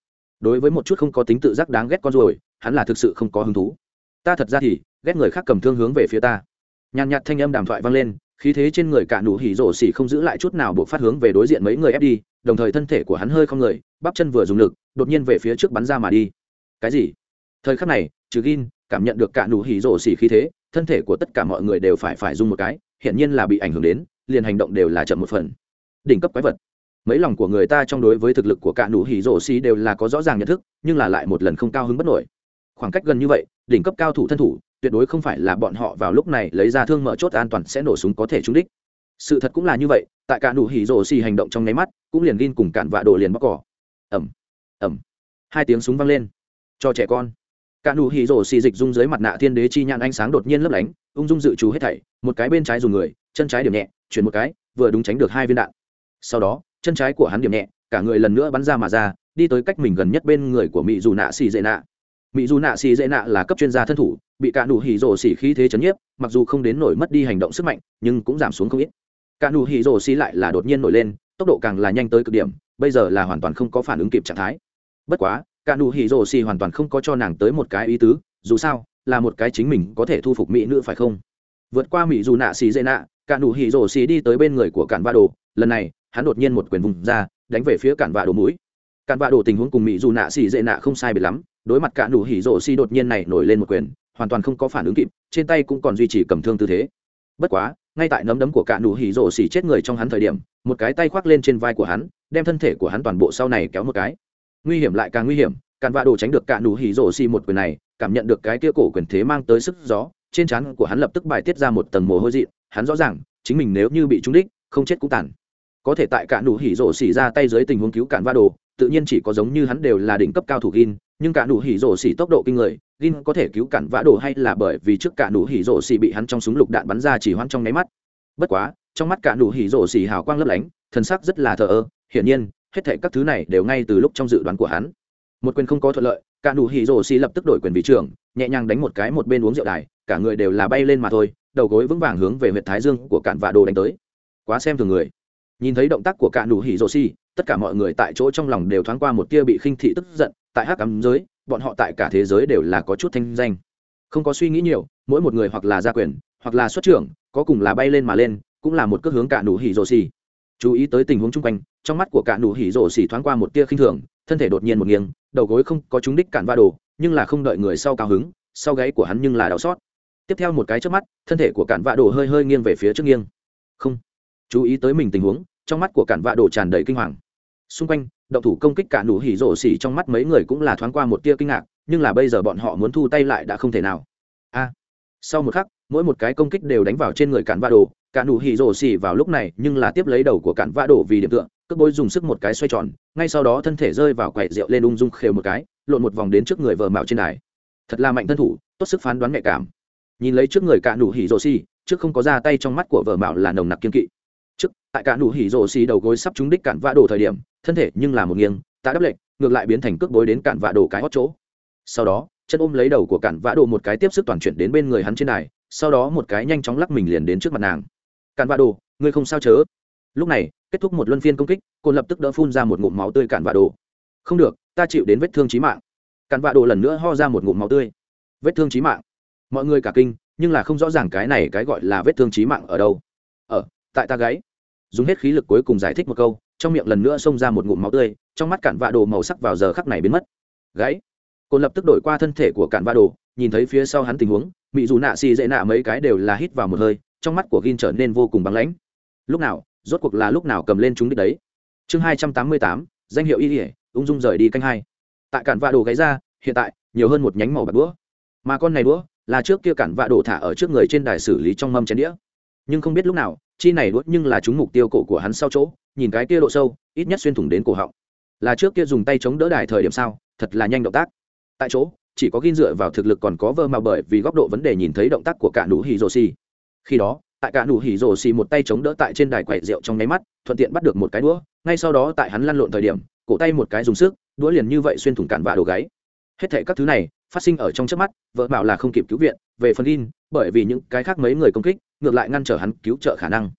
Đối với một chút không có tính tự giác đáng ghét con ruồi, hắn là thực sự không có hứng thú. Ta thật ra thì ghét người khác cầm thương hướng về phía ta. Nhàn nhạt thanh âm đàm thoại vang lên, khí thế trên người cả nụ hỉ rổ xỉ không giữ lại chút nào buộc phát hướng về đối diện mấy người ép đi, đồng thời thân thể của hắn hơi không người, bắp chân vừa dùng lực, đột nhiên về phía trước bắn ra mà đi. Cái gì? Thời khắc này, trừ gin, cảm nhận được cả nụ hỉ rổ xỉ khí thế, thân thể của tất cả mọi người đều phải phải dùng một cái, hiển nhiên là bị ảnh hưởng đến, liền hành động đều là chậm một phần. Đỉnh cấp quái vật. Mấy lòng của người ta trong đối với thực lực của cả nụ hỉ rổ xỉ đều là có rõ ràng nhận thức, nhưng là lại một lần không cao hứng bất nổi. Khoảng cách gần như vậy, đỉnh cấp cao thủ thân thủ tuyệt đối không phải là bọn họ vào lúc này lấy ra thương mở chốt an toàn sẽ nổ súng có thể trúng đích. Sự thật cũng là như vậy, tại cả nụ hỉ rổ xì hành động trong nháy mắt, cũng liền gin cùng cạn vạ đổ liền bóc cỏ. Ẩm ẩm hai tiếng súng vang lên. Cho trẻ con. Cả nụ hỉ rổ xì dịch dung dưới mặt nạ thiên đế chi nhãn ánh sáng đột nhiên lấp lánh, ung dung dự trù hết thảy, một cái bên trái dùng người, chân trái điểm nhẹ, chuyển một cái, vừa đúng tránh được hai viên đạn. Sau đó, chân trái của hắn điểm nhẹ, cả người lần nữa bắn ra mà ra, đi tới cách mình gần nhất bên người của mỹ dù nạ xì dệ nạ mỹ dù nạ xì dễ nạ là cấp chuyên gia thân thủ, bị cả Đủ hỉ rổ xỉ khí thế chấn nhiếp, mặc dù không đến nổi mất đi hành động sức mạnh, nhưng cũng giảm xuống không ít. Cả Đủ hỉ rổ xỉ lại là đột nhiên nổi lên, tốc độ càng là nhanh tới cực điểm, bây giờ là hoàn toàn không có phản ứng kịp trạng thái. Bất quá, cả Đủ hỉ rổ xỉ hoàn toàn không có cho nàng tới một cái ý tứ, dù sao, là một cái chính mình có thể thu phục mỹ nữ phải không? Vượt qua mỹ dù nạ xì dễ nạ, cả Đủ hỉ rổ xỉ đi tới bên người của cản Ba đồ, lần này, hắn đột nhiên một quyền vùng ra, đánh về phía cản va đồ mũi. Cản va đồ tình huống cùng mỹ dù nạ xì dễ nạ không sai biệt lắm đối mặt cả nụ hỉ rổ xì đột nhiên này nổi lên một quyền, hoàn toàn không có phản ứng kịp, trên tay cũng còn duy trì cầm thương tư thế. Bất quá, ngay tại nấm đấm của cả nụ hỉ rổ xì chết người trong hắn thời điểm, một cái tay khoác lên trên vai của hắn, đem thân thể của hắn toàn bộ sau này kéo một cái. Nguy hiểm lại càng nguy hiểm càn vạ đồ tránh được cả nụ hỉ rổ xì một quyền này, cảm nhận được cái kia cổ quyền thế mang tới sức gió, trên trán của hắn lập tức bài tiết ra một tầng mồ hôi dị, hắn rõ ràng, chính mình nếu như bị trúng đích, không chết cũng tàn. Có thể tại cả nụ hỉ rổ xì ra tay dưới tình huống cứu cản va đồ tự nhiên chỉ có giống như hắn đều là đỉnh cấp cao thủ gin, nhưng cả nụ hỉ rổ xỉ tốc độ kinh người, gin có thể cứu cản vã đồ hay là bởi vì trước cả nụ hỉ rổ xỉ bị hắn trong súng lục đạn bắn ra chỉ hoãn trong nháy mắt. Bất quá, trong mắt cả nụ hỉ rổ xỉ hào quang lấp lánh thân sắc rất là thờ ơ, hiển nhiên, hết thảy các thứ này đều ngay từ lúc trong dự đoán của hắn. Một quyền không có thuận lợi, cả nụ hỉ rổ xỉ lập tức đổi quyền vị trưởng, nhẹ nhàng đánh một cái một bên uống rượu đài, cả người đều là bay lên mà thôi, đầu gối vững vàng hướng về huyện thái dương của cản vã đồ đánh tới. Quá xem thường người. Nhìn thấy động tác của cả nụ hỉ rổ xỉ tất cả mọi người tại chỗ trong lòng đều thoáng qua một tia bị khinh thị tức giận, tại hắc cắm giới, bọn họ tại cả thế giới đều là có chút thanh danh. Không có suy nghĩ nhiều, mỗi một người hoặc là gia quyền, hoặc là xuất trưởng, có cùng là bay lên mà lên, cũng là một cước hướng cả nụ hỉ rồ xì. Chú ý tới tình huống chung quanh, trong mắt của cả nụ hỉ rồ xì thoáng qua một tia khinh thường, thân thể đột nhiên một nghiêng, đầu gối không có chúng đích cản va đồ, nhưng là không đợi người sau cao hứng, sau gáy của hắn nhưng là đau xót. Tiếp theo một cái trước mắt, thân thể của cản vạ đồ hơi hơi nghiêng về phía trước nghiêng. Không. Chú ý tới mình tình huống, trong mắt của cản vạ đồ tràn đầy kinh hoàng xung quanh, động thủ công kích cả nụ hỉ rổ xỉ trong mắt mấy người cũng là thoáng qua một tia kinh ngạc, nhưng là bây giờ bọn họ muốn thu tay lại đã không thể nào. A. Sau một khắc, mỗi một cái công kích đều đánh vào trên người cản vạ đồ, cả nụ hỉ rổ xỉ vào lúc này nhưng là tiếp lấy đầu của cản vạ đồ vì điểm tựa, cước bối dùng sức một cái xoay tròn, ngay sau đó thân thể rơi vào quậy rượu lên ung dung khều một cái, lộn một vòng đến trước người vờ mạo trên đài. Thật là mạnh thân thủ, tốt sức phán đoán mẹ cảm. Nhìn lấy trước người cả nụ hỉ rổ xỉ, trước không có ra tay trong mắt của vợ mạo là nồng nặc kiên kỵ tại cả nụ hỉ rổ xì đầu gối sắp trúng đích cản vạ đổ thời điểm, thân thể nhưng là một nghiêng tạ đắp lệnh ngược lại biến thành cước bối đến cản vạ đổ cái hót chỗ. Sau đó, chân ôm lấy đầu của cản vạ đổ một cái tiếp sức toàn chuyển đến bên người hắn trên này sau đó một cái nhanh chóng lắc mình liền đến trước mặt nàng. Cản vạ đổ ngươi không sao chớ? Lúc này, kết thúc một luân phiên công kích, cô lập tức đỡ phun ra một ngụm máu tươi cản vạ đổ không được, ta chịu đến vết thương chí mạng. Cản vạ đổ lần nữa ho ra một ngụm máu tươi. Vết thương chí mạng? Mọi người cả kinh, nhưng là không rõ ràng cái này cái gọi là vết thương chí mạng ở đâu. Ở, tại ta gáy dùng hết khí lực cuối cùng giải thích một câu, trong miệng lần nữa xông ra một ngụm máu tươi, trong mắt cản vạ đồ màu sắc vào giờ khắc này biến mất. Gãy. Cồn lập tức đổi qua thân thể của cản vạ đồ, nhìn thấy phía sau hắn tình huống mỹ dù nạ xì dễ nạ mấy cái đều là hít vào một hơi, trong mắt của gin trở nên vô cùng băng lãnh. Lúc nào, rốt cuộc là lúc nào cầm lên chúng đích đấy? Chương hai trăm tám mươi tám, danh hiệu y ỉa ung dung rời đi canh hai. Tại cản vạ đồ gáy ra, hiện tại, nhiều hơn một nhánh màu bạc đũa. Mà con này đũa, là trước kia cản vạ đồ thả ở trước người trên đài xử lý trong mâm chén đĩa. Nhưng không biết lúc nào chi này đốt nhưng là chúng mục tiêu cổ của hắn sau chỗ, nhìn cái kia độ sâu, ít nhất xuyên thủng đến cổ họng. Là trước kia dùng tay chống đỡ đài thời điểm sao, thật là nhanh động tác. Tại chỗ, chỉ có ghi dựa vào thực lực còn có vơ mà bởi vì góc độ vấn đề nhìn thấy động tác của cả nụ hỉ rồ xì. Khi đó, tại cả nụ hỉ rồ xì một tay chống đỡ tại trên đài quậy rượu trong nháy mắt, thuận tiện bắt được một cái đũa, ngay sau đó tại hắn lăn lộn thời điểm, cổ tay một cái dùng sức, đũa liền như vậy xuyên thủng cản vạ đồ gáy. Hết thệ các thứ này, phát sinh ở trong trước mắt, vợ bảo là không kịp cứu viện, về phần in bởi vì những cái khác mấy người công kích, ngược lại ngăn trở hắn cứu trợ khả năng.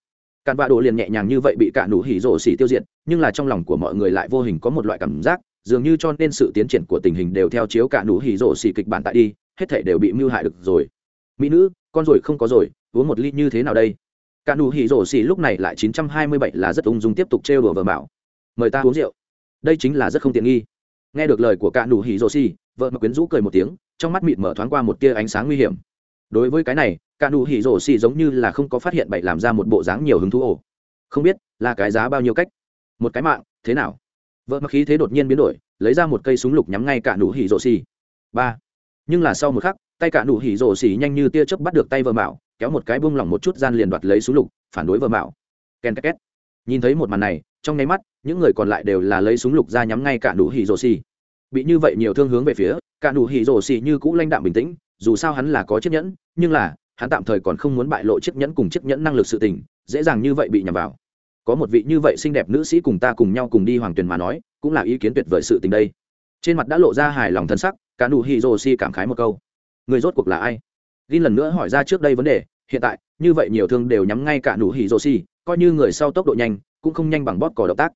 Cạn vạ đồ liền nhẹ nhàng như vậy bị cả nụ hỉ rổ xỉ tiêu diệt, nhưng là trong lòng của mọi người lại vô hình có một loại cảm giác, dường như cho nên sự tiến triển của tình hình đều theo chiếu cả nụ hỉ rổ xỉ kịch bản tại đi, hết thể đều bị mưu hại được rồi. Mỹ nữ, con rồi không có rồi, uống một ly như thế nào đây? Cả nụ hỉ rổ xỉ lúc này lại 927 là rất ung dung tiếp tục trêu đùa vợ bảo. Mời ta uống rượu. Đây chính là rất không tiện nghi. Nghe được lời của cả nụ hỉ rổ xỉ, vợ mà quyến rũ cười một tiếng, trong mắt mịt mở thoáng qua một tia ánh sáng nguy hiểm đối với cái này, cả nụ hỉ rổ xì giống như là không có phát hiện bậy làm ra một bộ dáng nhiều hứng thú ổ không biết, là cái giá bao nhiêu cách? Một cái mạng, thế nào? Vợ mặc khí thế đột nhiên biến đổi, lấy ra một cây súng lục nhắm ngay cả nụ hỉ rổ xì. Ba. Nhưng là sau một khắc, tay cả nụ hỉ rổ xì nhanh như tia chớp bắt được tay vợ mạo, kéo một cái buông lỏng một chút gian liền đoạt lấy súng lục, phản đối vợ mạo. Ken két nhìn thấy một màn này, trong nháy mắt, những người còn lại đều là lấy súng lục ra nhắm ngay cả nụ hỉ rổ xì. Bị như vậy nhiều thương hướng về phía, cả nụ hỉ rổ xì như cũ lãnh đạm bình tĩnh dù sao hắn là có chiếc nhẫn, nhưng là, hắn tạm thời còn không muốn bại lộ chiếc nhẫn cùng chiếc nhẫn năng lực sự tình, dễ dàng như vậy bị nhầm vào. Có một vị như vậy xinh đẹp nữ sĩ cùng ta cùng nhau cùng đi hoàng tuyền mà nói, cũng là ý kiến tuyệt vời sự tình đây. Trên mặt đã lộ ra hài lòng thân sắc, cả nụ hi rô si cảm khái một câu. Người rốt cuộc là ai? Gin lần nữa hỏi ra trước đây vấn đề, hiện tại, như vậy nhiều thương đều nhắm ngay cả nụ hi rô si coi như người sau tốc độ nhanh, cũng không nhanh bằng bóp cỏ động tác.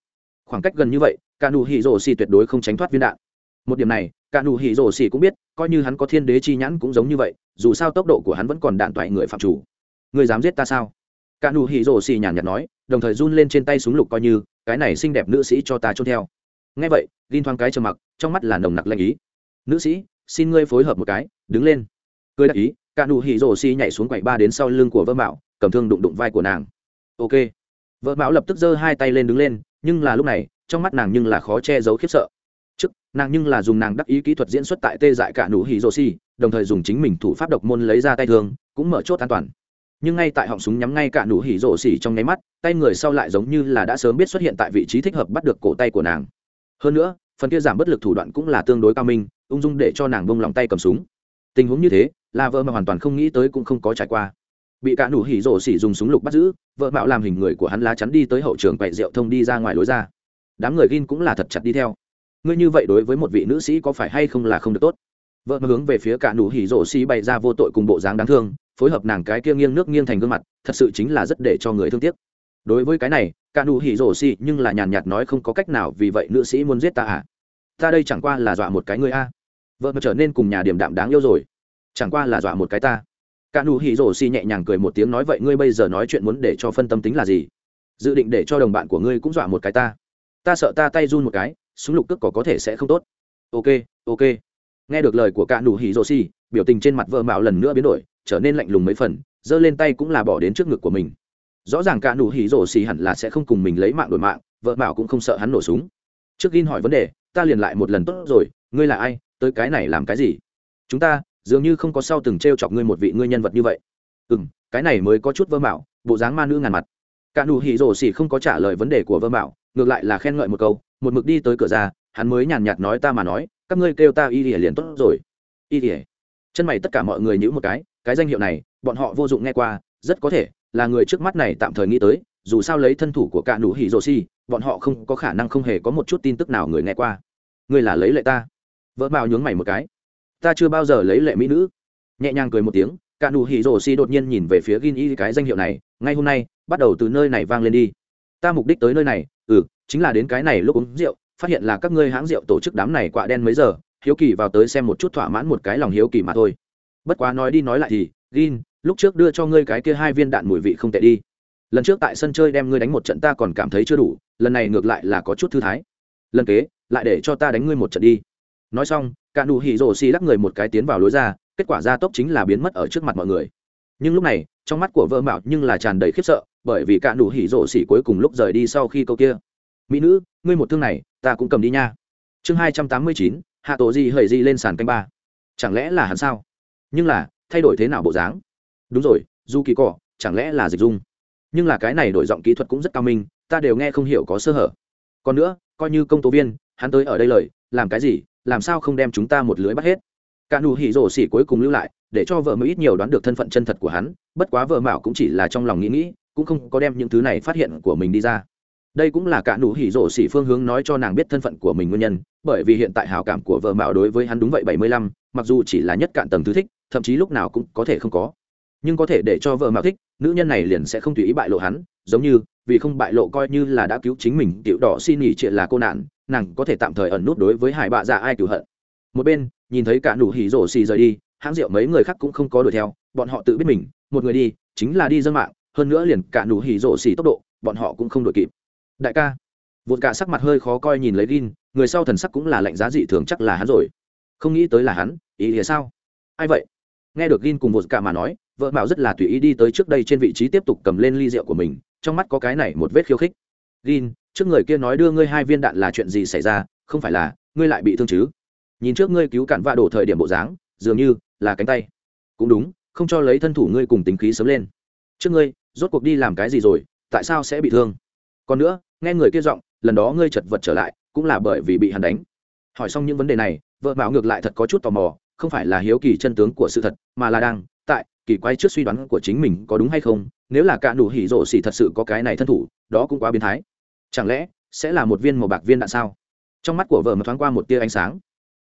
Khoảng cách gần như vậy, cả nụ hi rô si tuyệt đối không tránh thoát viên đạn một điểm này, cả nụ hỉ rổ xỉ cũng biết, coi như hắn có thiên đế chi nhãn cũng giống như vậy, dù sao tốc độ của hắn vẫn còn đạn toại người phạm chủ. Người dám giết ta sao? Cả nụ hỉ rổ xỉ nhàn nhạt nói, đồng thời run lên trên tay súng lục coi như, cái này xinh đẹp nữ sĩ cho ta trôn theo. Ngay vậy linh thoáng cái trầm mặc, trong mắt là nồng nặc lanh ý. Nữ sĩ, xin ngươi phối hợp một cái, đứng lên. Cười đại ý, cả nụ hỉ rổ xỉ nhảy xuống quầy ba đến sau lưng của vợ mạo, cầm thương đụng đụng vai của nàng. Ok. Vợ mạo lập tức giơ hai tay lên đứng lên, nhưng là lúc này, trong mắt nàng nhưng là khó che giấu khiếp sợ nàng nhưng là dùng nàng đắc ý kỹ thuật diễn xuất tại tê dại cả nụ hỉ rô xì, đồng thời dùng chính mình thủ pháp độc môn lấy ra tay thương, cũng mở chốt an toàn. Nhưng ngay tại họng súng nhắm ngay cả nụ hỉ rổ xỉ trong nháy mắt, tay người sau lại giống như là đã sớm biết xuất hiện tại vị trí thích hợp bắt được cổ tay của nàng. Hơn nữa, phần kia giảm bất lực thủ đoạn cũng là tương đối cao minh, ung dung để cho nàng bông lòng tay cầm súng. Tình huống như thế là vợ mà hoàn toàn không nghĩ tới cũng không có trải qua. Bị cả nụ hỉ rổ xỉ dùng súng lục bắt giữ vợ mạo làm hình người của hắn lá chắn đi tới hậu trường quậy rượu thông đi ra ngoài lối ra. Đám người gin cũng là thật chặt đi theo ngươi như vậy đối với một vị nữ sĩ có phải hay không là không được tốt? Vợ hướng về phía cả nụ hỉ rổ Xi bày ra vô tội cùng bộ dáng đáng thương, phối hợp nàng cái kia nghiêng nước nghiêng thành gương mặt, thật sự chính là rất để cho người thương tiếc. Đối với cái này, cả nụ hỉ rổ Xi nhưng là nhàn nhạt nói không có cách nào vì vậy nữ sĩ muốn giết ta à? Ta đây chẳng qua là dọa một cái ngươi a. À. vợ mà trở nên cùng nhà điểm đạm đáng yêu rồi. Chẳng qua là dọa một cái ta. Cả nụ hỉ rổ Xi nhẹ nhàng cười một tiếng nói vậy ngươi bây giờ nói chuyện muốn để cho phân tâm tính là gì? Dự định để cho đồng bạn của ngươi cũng dọa một cái ta. Ta sợ ta tay run một cái súng lục cước có có thể sẽ không tốt. Ok ok. Nghe được lời của cạn đủ hỉ rồ xì biểu tình trên mặt vợ mạo lần nữa biến đổi, trở nên lạnh lùng mấy phần, giơ lên tay cũng là bỏ đến trước ngực của mình. Rõ ràng cạn đủ hỉ rồ xì hẳn là sẽ không cùng mình lấy mạng đổi mạng, vợ mạo cũng không sợ hắn nổ súng. Trước gin hỏi vấn đề, ta liền lại một lần tốt rồi, ngươi là ai, tới cái này làm cái gì? Chúng ta, dường như không có sau từng t r e o chọc ngươi một vị ngươi nhân vật như vậy. Ừ m cái này mới có chút vơ mạo, bộ dáng ma nữ ngàn mặt. Cạn đủ hỉ rồ xì không có trả lời vấn đề của vơ mạo, ngược lại là khen ngợi một câu một mực đi tới cửa ra hắn mới nhàn nhạt nói ta mà nói các ngươi kêu ta y ỉa liền tốt rồi. Y ỉa chân mày tất cả mọi người nhữ một cái cái danh hiệu này bọn họ vô dụng nghe qua rất có thể là người trước mắt này tạm thời nghĩ tới dù sao lấy thân thủ của cạ nụ hỉ rồ si, bọn họ không có khả năng không hề có một chút tin tức nào người nghe qua. Ngươi là lấy lệ ta. Vỡ bao nhướng mày một cái. Ta chưa bao giờ lấy lệ mỹ nữ. Nhẹ nhàng cười một tiếng cạ nụ hỉ rồ si đột nhiên nhìn về phía gin y cái danh hiệu này ngay hôm nay bắt đầu từ nơi này vang lên đi. Ta mục đích tới nơi này ừ chính là đến cái này lúc uống rượu, phát hiện là các ngươi hãng rượu tổ chức đám này quạ đen mấy giờ, hiếu kỳ vào tới xem một chút thỏa mãn một cái lòng hiếu kỳ mà thôi. Bất quá nói đi nói lại thì, gin, lúc trước đưa cho ngươi cái kia hai viên đạn mùi vị không tệ đi. Lần trước tại sân chơi đem ngươi đánh một trận ta còn cảm thấy chưa đủ, lần này ngược lại là có chút thư thái. Lần kế, lại để cho ta đánh ngươi một trận đi. Nói xong, cả nụ hỉ rổ xì lắc người một cái tiến vào lối ra, kết quả ra tốc chính là biến mất ở trước mặt mọi người. Nhưng lúc này, trong mắt của vợ mạo nhưng là tràn đầy khiếp sợ, bởi vì cả nụ hỉ rổ xì cuối cùng lúc rời đi sau khi câu kia mỹ nữ, ngươi một thương này, ta cũng cầm đi nha. Chương hai trăm tám mươi chín, hạ tổ di hời di lên sàn canh ba. Chẳng lẽ là hắn sao? Nhưng là, thay đổi thế nào bộ dáng? Đúng rồi du kỳ cỏ chẳng lẽ là dịch dung? Nhưng là cái này đổi giọng kỹ thuật cũng rất cao minh, ta đều nghe không hiểu có sơ hở. Còn nữa, coi như công tố viên, hắn tới ở đây lời, làm cái gì, làm sao không đem chúng ta một lưới bắt hết? Cả nụ hỉ rổ xỉ cuối cùng lưu lại, để cho vợ mới ít nhiều đoán được thân phận chân thật của hắn, bất quá vợ mạo cũng chỉ là trong lòng nghĩ nghĩ, cũng không có đem những thứ này phát hiện của mình đi ra đây cũng là cả nụ hỉ rổ xỉ phương hướng nói cho nàng biết thân phận của mình nguyên nhân, bởi vì hiện tại hào cảm của vợ mạo đối với hắn đúng vậy bảy mươi lăm, mặc dù chỉ là nhất cạn tầng thứ thích, thậm chí lúc nào cũng có thể không có. Nhưng có thể để cho vợ mạo thích, nữ nhân này liền sẽ không tùy ý bại lộ hắn, giống như, vì không bại lộ coi như là đã cứu chính mình, tiểu đỏ xin nghỉ chuyện là cô nạn, nàng có thể tạm thời ẩn nút đối với hải bạ dạ ai cửu hận. Một bên, nhìn thấy cả nụ hỉ rổ xì rời đi, hãng rượu mấy người khác cũng không có đuổi theo, bọn họ tự biết mình, một người đi, chính là đi dân mạng, hơn nữa liền cả nụ hỉ rổ xì tốc độ, bọn họ cũng không đuổi kịp đại ca. Vụt cả sắc mặt hơi khó coi nhìn lấy gin người sau thần sắc cũng là lạnh giá dị thường chắc là hắn rồi. Không nghĩ tới là hắn, ý nghĩa sao? Ai vậy? Nghe được gin cùng vụt cả mà nói, vợ bảo rất là tùy ý đi tới trước đây trên vị trí tiếp tục cầm lên ly rượu của mình, trong mắt có cái này một vết khiêu khích. Gin trước người kia nói đưa ngươi hai viên đạn là chuyện gì xảy ra? Không phải là, ngươi lại bị thương chứ? Nhìn trước ngươi cứu cản vạ đổ thời điểm bộ dáng, dường như là cánh tay. Cũng đúng, không cho lấy thân thủ ngươi cùng tính khí sớm lên. Trước ngươi, rốt cuộc đi làm cái gì rồi? Tại sao sẽ bị thương? Còn nữa nghe người kia giọng, lần đó ngươi chật vật trở lại, cũng là bởi vì bị hắn đánh. Hỏi xong những vấn đề này, vợ Bảo ngược lại thật có chút tò mò, không phải là hiếu kỳ chân tướng của sự thật, mà là đang, tại, kỳ quái trước suy đoán của chính mình có đúng hay không, nếu là cả đủ hỉ rộ xỉ thật sự có cái này thân thủ, đó cũng quá biến thái. Chẳng lẽ, sẽ là một viên màu bạc viên đạn sao? Trong mắt của vợ mà thoáng qua một tia ánh sáng.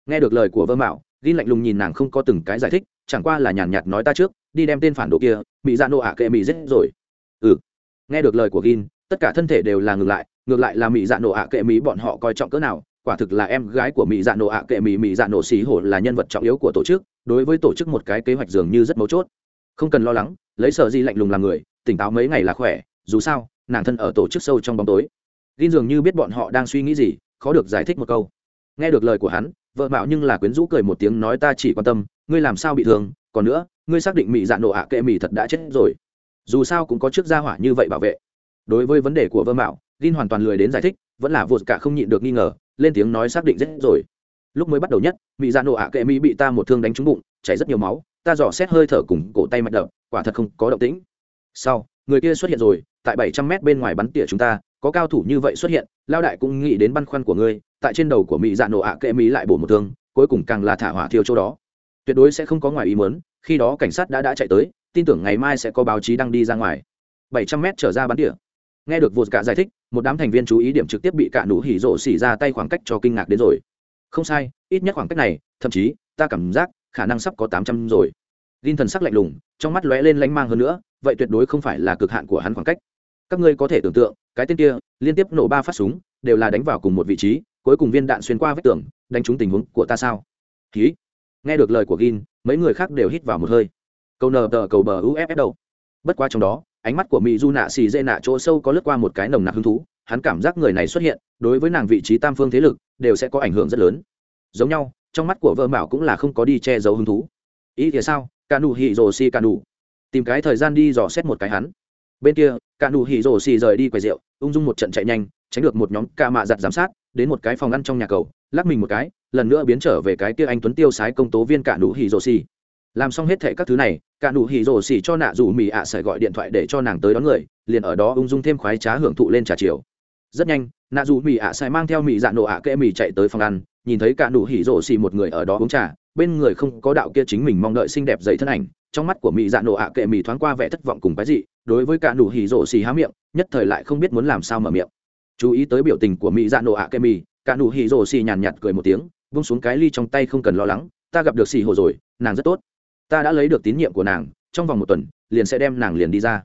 Nghe được lời của vợ mạo ghi lạnh lùng nhìn nàng không có từng cái giải thích, chẳng qua là nhàn nhạt nói ta trước, đi đem tên phản đồ kia bị ra dạ nô ạ kệ mị giết rồi. Ừ. Nghe được lời của gin tất cả thân thể đều là ngừng lại, ngược lại là mỹ dạ nổ ạ kệ mỹ bọn họ coi trọng cỡ nào. Quả thực là em gái của mỹ dạ nổ ạ kệ mỹ mỹ dạ nổ xí hổ là nhân vật trọng yếu của tổ chức, đối với tổ chức một cái kế hoạch dường như rất mấu chốt. Không cần lo lắng, lấy sở di lạnh lùng làm người, tỉnh táo mấy ngày là khỏe, dù sao, nàng thân ở tổ chức sâu trong bóng tối. Gin dường như biết bọn họ đang suy nghĩ gì, khó được giải thích một câu. Nghe được lời của hắn, vợ mạo nhưng là quyến rũ cười một tiếng nói ta chỉ quan tâm, ngươi làm sao bị thương, còn nữa, ngươi xác định mỹ dạ nổ ạ kệ mỹ thật đã chết rồi. Dù sao cũng có chức gia hỏa như vậy bảo vệ đối với vấn đề của vơ mạo gin hoàn toàn lười đến giải thích, vẫn là vụt cả không nhịn được nghi ngờ, lên tiếng nói xác định rất rồi. Lúc mới bắt đầu nhất mỹ dạ nổ ạ kệ mỹ bị ta một thương đánh trúng bụng, chảy rất nhiều máu, ta dò xét hơi thở cùng cổ tay mạch đập, quả thật không có động tĩnh. Sau, người kia xuất hiện rồi, tại bảy trăm mét bên ngoài bắn tỉa chúng ta, có cao thủ như vậy xuất hiện, lao đại cũng nghĩ đến băn khoăn của ngươi, tại trên đầu của mỹ dạ nổ ạ kệ mỹ lại bổ một thương, cuối cùng càng là thả hỏa thiêu chỗ đó. Tuyệt đối sẽ không có ngoài ý mớn khi đó cảnh sát đã đã chạy tới, tin tưởng ngày mai sẽ có báo chí đăng đi ra ngoài. Bảy trăm mét trở ra bắn tỉa nghe được vô cả giải thích, một đám thành viên chú ý điểm trực tiếp bị cả nụ hỉ rộ xỉ ra tay khoảng cách cho kinh ngạc đến rồi. Không sai, ít nhất khoảng cách này, thậm chí, ta cảm giác, khả năng sắp có tám trăm rồi. Gin thần sắc lạnh lùng, trong mắt lóe lên lánh mang hơn nữa, vậy tuyệt đối không phải là cực hạn của hắn khoảng cách. Các ngươi có thể tưởng tượng, cái tên kia, liên tiếp nổ ba phát súng, đều là đánh vào cùng một vị trí, cuối cùng viên đạn xuyên qua vết tường, đánh trúng tình huống của ta sao? Ký nghe được lời của gin, mấy người khác đều hít vào một hơi. Câu nờ tờ cầu bờ uff đâu bất quá trong đó ánh mắt của mỹ du nạ xì dê nạ chỗ sâu có lướt qua một cái nồng nặc hứng thú, hắn cảm giác người này xuất hiện, đối với nàng vị trí tam phương thế lực, đều sẽ có ảnh hưởng rất lớn. Giống nhau, trong mắt của vợ Bảo cũng là không có đi che giấu hứng thú. Ý thì sao? Ca nụ hì rồ xì ca nụ tìm cái thời gian đi dò xét một cái hắn. Bên kia ca nụ hì rồ xì rời đi quầy rượu, ung dung một trận chạy nhanh, tránh được một nhóm ca mạ giặt giám sát, đến một cái phòng ăn trong nhà cầu, lắc mình một cái, lần nữa biến trở về cái kia anh tuấn tiêu sái công tố viên cả nụ hì rồ xì làm xong hết thệ các thứ này cả nụ hỉ rổ xỉ cho nạ dù mì ạ à gọi điện thoại để cho nàng tới đón người liền ở đó ung dung thêm khoái trá hưởng thụ lên trà chiều. Rất nhanh nạ dù mì ạ à mang theo mì dạ nổ ạ kệ mì chạy tới phòng ăn nhìn thấy cả nụ hỉ rổ xỉ một người ở đó uống trà bên người không có đạo kia chính mình mong đợi xinh đẹp dậy thân ảnh trong mắt của mì dạ nổ ạ kệ mì thoáng qua vẻ thất vọng cùng cái gì đối với cả nụ hỉ rổ xỉ há miệng nhất thời lại không biết muốn làm sao mở miệng. Chú ý tới biểu tình của mì dạ nổ ạ kệ mì, cả nụ hỉ rổ xỉ nhàn nhạt cười một tiếng vung xuống cái ly trong tay không cần lo lắng ta gặp được xỉ hồ rồi nàng rất tốt ta đã lấy được tín nhiệm của nàng, trong vòng một tuần, liền sẽ đem nàng liền đi ra.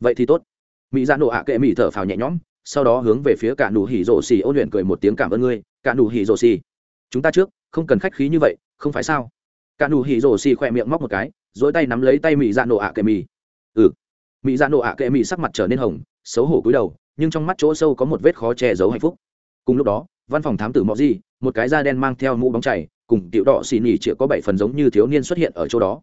Vậy thì tốt. Mỹ Dạ Nộ ạ kệ mỹ thở phào nhẹ nhõm, sau đó hướng về phía cả nụ hỉ rổ xì ôn luyện cười một tiếng cảm ơn ngươi. Cả nụ hỉ rổ xì. Chúng ta trước, không cần khách khí như vậy, không phải sao? Cả nụ hỉ rổ xì khỏe miệng móc một cái, dỗi tay nắm lấy tay mỹ Dạ Nộ ạ kệ mỹ ừ. Mỹ Dạ Nộ ạ kệ mỹ sắc mặt trở nên hồng, xấu hổ cúi đầu, nhưng trong mắt chỗ sâu có một vết khó che giấu hạnh phúc. Cùng lúc đó, văn phòng thám tử mọ gì một cái da đen mang theo mũ bóng chảy cùng tiểu đỏ xì nhì chĩa có bảy phần giống như thiếu niên xuất hiện ở chỗ đó.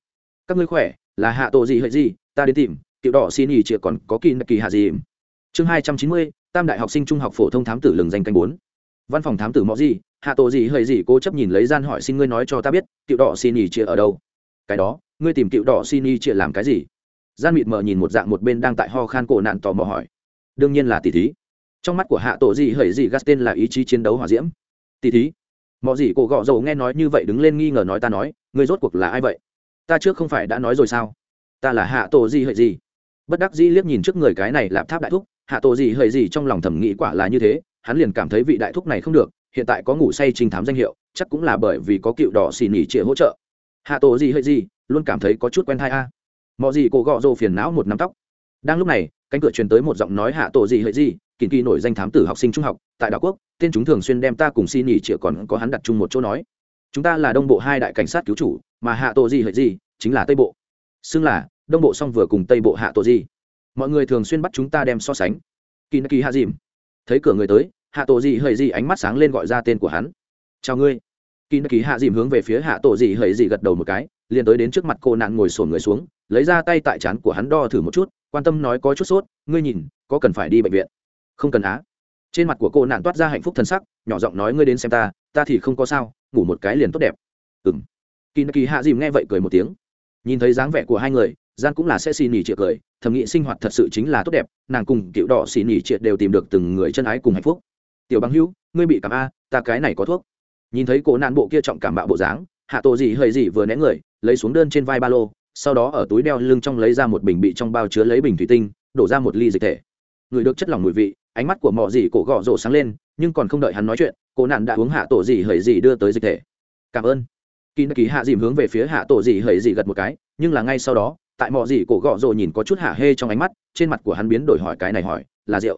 Các ngươi khỏe, là hạ tổ gì hệ gì, ta đến tìm, tiểu đỏ xì nhì chĩa còn có kỳ kỳ hạ gì. Chương hai trăm chín mươi, tam đại học sinh trung học phổ thông thám tử lừng danh canh bốn. Văn phòng thám tử mọ gì hạ tổ gì hơi gì cô chấp nhìn lấy gian hỏi xin ngươi nói cho ta biết, tiểu đỏ xin ý chia ở đâu? Cái đó, ngươi tìm tiểu đỏ xin ý chia làm cái gì? Gian mịt mờ nhìn một dạng một bên đang tại ho khan cổ nạn tò mò hỏi. Đương nhiên là tỷ thí. Trong mắt của hạ tổ gì hơi gì gas tên là ý chí chiến đấu hỏa diễm. Tỷ thí mọi gì cổ gọ dầu nghe nói như vậy đứng lên nghi ngờ nói ta nói người rốt cuộc là ai vậy? Ta trước không phải đã nói rồi sao? Ta là hạ tổ gì hợi gì bất đắc dĩ liếc nhìn trước người cái này lạp tháp đại thúc, hạ tổ gì hợi gì trong lòng thẩm nghĩ quả là như thế, hắn liền cảm thấy vị đại thúc này không được, hiện tại có ngủ say trình thám danh hiệu, chắc cũng là bởi vì có cựu đỏ xì nỉ trịa hỗ trợ. Hạ tổ gì hợi gì luôn cảm thấy có chút quen thai a. À. mọi gì cổ gọ rồ phiền não một nắm tóc. Đang lúc này cánh cửa truyền tới một giọng nói hạ tổ gì hệ gì, kỳ kỳ nổi danh thám tử học sinh trung học, tại đảo quốc, tên chúng thường xuyên đem ta cùng xin nghỉ chĩa còn có hắn đặt chung một chỗ nói. Chúng ta là đông bộ hai đại cảnh sát cứu chủ, mà hạ tổ gì hệ gì chính là tây bộ. Xưng là, đông bộ xong vừa cùng tây bộ hạ tổ gì. Mọi người thường xuyên bắt chúng ta đem so sánh. Kỳ kỳ hạ dìm. Thấy cửa người tới, hạ tổ gì hệ gì ánh mắt sáng lên gọi ra tên của hắn. Chào ngươi. Kỳ kỳ hạ dìm hướng về phía hạ tổ gì hệ gì gật đầu một cái, liền tới đến trước mặt cô nạn ngồi sồn người xuống, lấy ra tay tại chán của hắn đo thử một chút quan tâm nói có chút sốt, ngươi nhìn, có cần phải đi bệnh viện? Không cần á. Trên mặt của cô nạn toát ra hạnh phúc t sắc, nhỏ giọng nói, ngươi đến xem ta ta thì không có sao, ngủ một cái liền tốt đẹp. Ừng kỳ kỳ hạ dìm nghe vậy cười một tiếng. Nhìn thấy dáng vẻ của hai người, gian cũng là sẽ xì nỉ triệt cười, thầm nghĩ sinh hoạt thật sự chính là tốt đẹp, nàng cùng cựu đỏ xì nỉ triệt đều tìm được từng người chân ái cùng hạnh phúc. Tiểu Băng hữu, ngươi bị cảm a, ta cái này có thuốc. Nhìn thấy cô nạn bộ kia trọng cảm bạo bộ dáng, hạ tổ gì hơi gì vừa né người, lấy xuống đơn trên vai ba lô sau đó ở túi đeo lưng trong lấy ra một bình bị trong bao chứa lấy bình thủy tinh, đổ ra một ly dịch thể. Người được chất lỏng mùi vị, ánh mắt của mọ gì cổ gõ rổ sáng lên, nhưng còn không đợi hắn nói chuyện, cô nạn đã uống hạ tổ gì hầy gì đưa tới dịch thể. Cảm ơn. Kỳ kỳ hạ dìm hướng về phía hạ tổ gì hầy gì gật một cái, nhưng là ngay sau đó, tại mọ gì cổ gõ rổ nhìn có chút hạ hê trong ánh mắt, trên mặt của hắn biến đổi hỏi cái này hỏi, là rượu?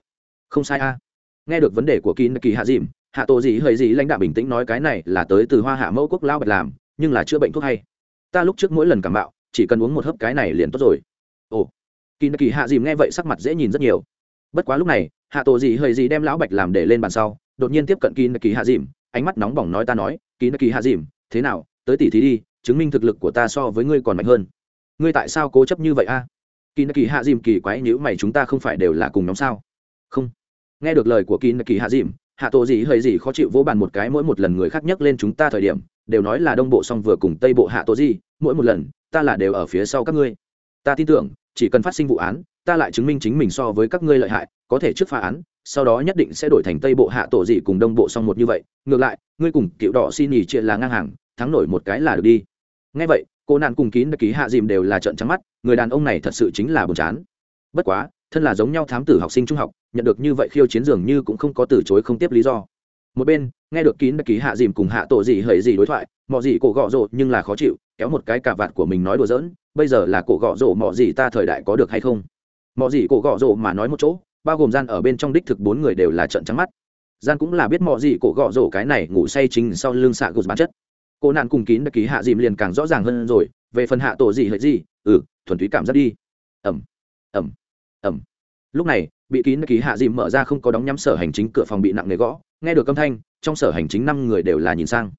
Không sai a. Nghe được vấn đề của kỳ kỳ hạ dìm, hạ tổ gì hầy gì lãnh đạo bình tĩnh nói cái này là tới từ hoa hạ mẫu quốc lao bạch làm, nhưng là chữa bệnh thuốc hay. Ta lúc trước mỗi lần cảm bạo chỉ cần uống một hớp cái này liền tốt rồi. Ồ, kỳ kỳ hạ dìm nghe vậy sắc mặt dễ nhìn rất nhiều. Bất quá lúc này, hạ tổ gì hơi gì đem lão bạch làm để lên bàn sau, đột nhiên tiếp cận kỳ kỳ hạ dìm, ánh mắt nóng bỏng nói ta nói, kỳ kỳ hạ dìm, thế nào? Tới tỷ thí đi, chứng minh thực lực của ta so với ngươi còn mạnh hơn. Ngươi tại sao cố chấp như vậy a? À? kỳ kỳ hạ dìm kỳ quái nhữ mày, chúng ta không phải đều là cùng nhóm sao? Không. Nghe được lời của kỳ kỳ hạ dìm, hạ tổ gì hơi gì khó chịu vỗ bàn một cái, mỗi một lần người khác nhắc lên chúng ta thời điểm, đều nói là đông bộ xong vừa cùng tây bộ hạ tổ gì mỗi một lần ta là đều ở phía sau các ngươi. Ta tin tưởng, chỉ cần phát sinh vụ án, ta lại chứng minh chính mình so với các ngươi lợi hại, có thể trước phá án, sau đó nhất định sẽ đổi thành tây bộ hạ tổ gì cùng đông bộ xong một như vậy. Ngược lại, ngươi cùng cựu đỏ xin nhì chuyện là ngang hàng, thắng nổi một cái là được đi. Ngay vậy, cô nạn cùng kín đặc ký hạ dìm đều là trận trắng mắt, người đàn ông này thật sự chính là buồn chán. Bất quá, thân là giống nhau thám tử học sinh trung học, nhận được như vậy khiêu chiến dường như cũng không có từ chối không tiếp lý do. Một bên, nghe được kín đặc ký hạ dìm cùng hạ tổ gì hầy gì đối thoại, mọi gì cổ gọ rồi nhưng là khó chịu kéo một cái cà vạt của mình nói đùa giỡn, bây giờ là cổ gọ rổ mọ gì ta thời đại có được hay không? Mọ gì cổ gọ rổ mà nói một chỗ, bao gồm gian ở bên trong đích thực bốn người đều là trận trắng mắt. Gian cũng là biết mọ gì cổ gọ rổ cái này ngủ say chính sau lưng xạ gột bản chất. Cô nạn cùng kín đã ký hạ dìm liền càng rõ ràng hơn rồi, về phần hạ tổ gì hợi gì ừ thuần túy cảm giác đi. Ẩm ẩm ẩm. Lúc này, bị kín đã ký hạ dìm mở ra không có đóng nhắm sở hành chính cửa phòng bị nặng nề gõ, nghe được âm thanh, trong sở hành chính năm người đều là nhìn sang.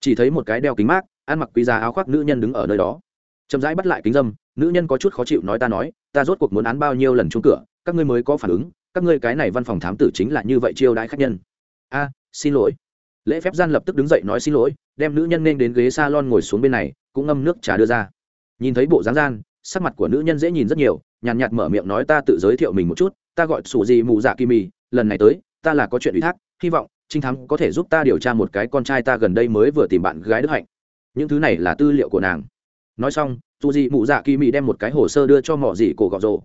Chỉ thấy một cái đeo kính mát ăn mặc quý giá áo khoác nữ nhân đứng ở nơi đó. Chậm rãi bắt lại kính dâm, nữ nhân có chút khó chịu nói ta nói, ta rốt cuộc muốn án bao nhiêu lần chung cửa, các ngươi mới có phản ứng, các ngươi cái này văn phòng thám tử chính là như vậy chiêu đãi khách nhân. A, xin lỗi. Lễ phép gian lập tức đứng dậy nói xin lỗi, đem nữ nhân nên đến ghế s lon ngồi xuống bên này, cũng ngâm nước trà đưa ra. Nhìn thấy bộ dáng gian, sắc mặt của nữ nhân dễ nhìn rất nhiều, nhàn nhạt mở miệng nói ta tự giới thiệu mình một chút, ta gọi sủ gì mù dạ kỳ mì, lần này tới, ta là có chuyện ủy thác, hy vọng trinh thắng có thể giúp ta điều tra một cái con trai ta gần đây mới vừa tìm bạn gái đức hạnh những thứ này là tư liệu của nàng. Nói xong dù gì mụ dạ kỳ Mị đem một cái hồ sơ đưa cho mỏ dị cổ gọ rồ.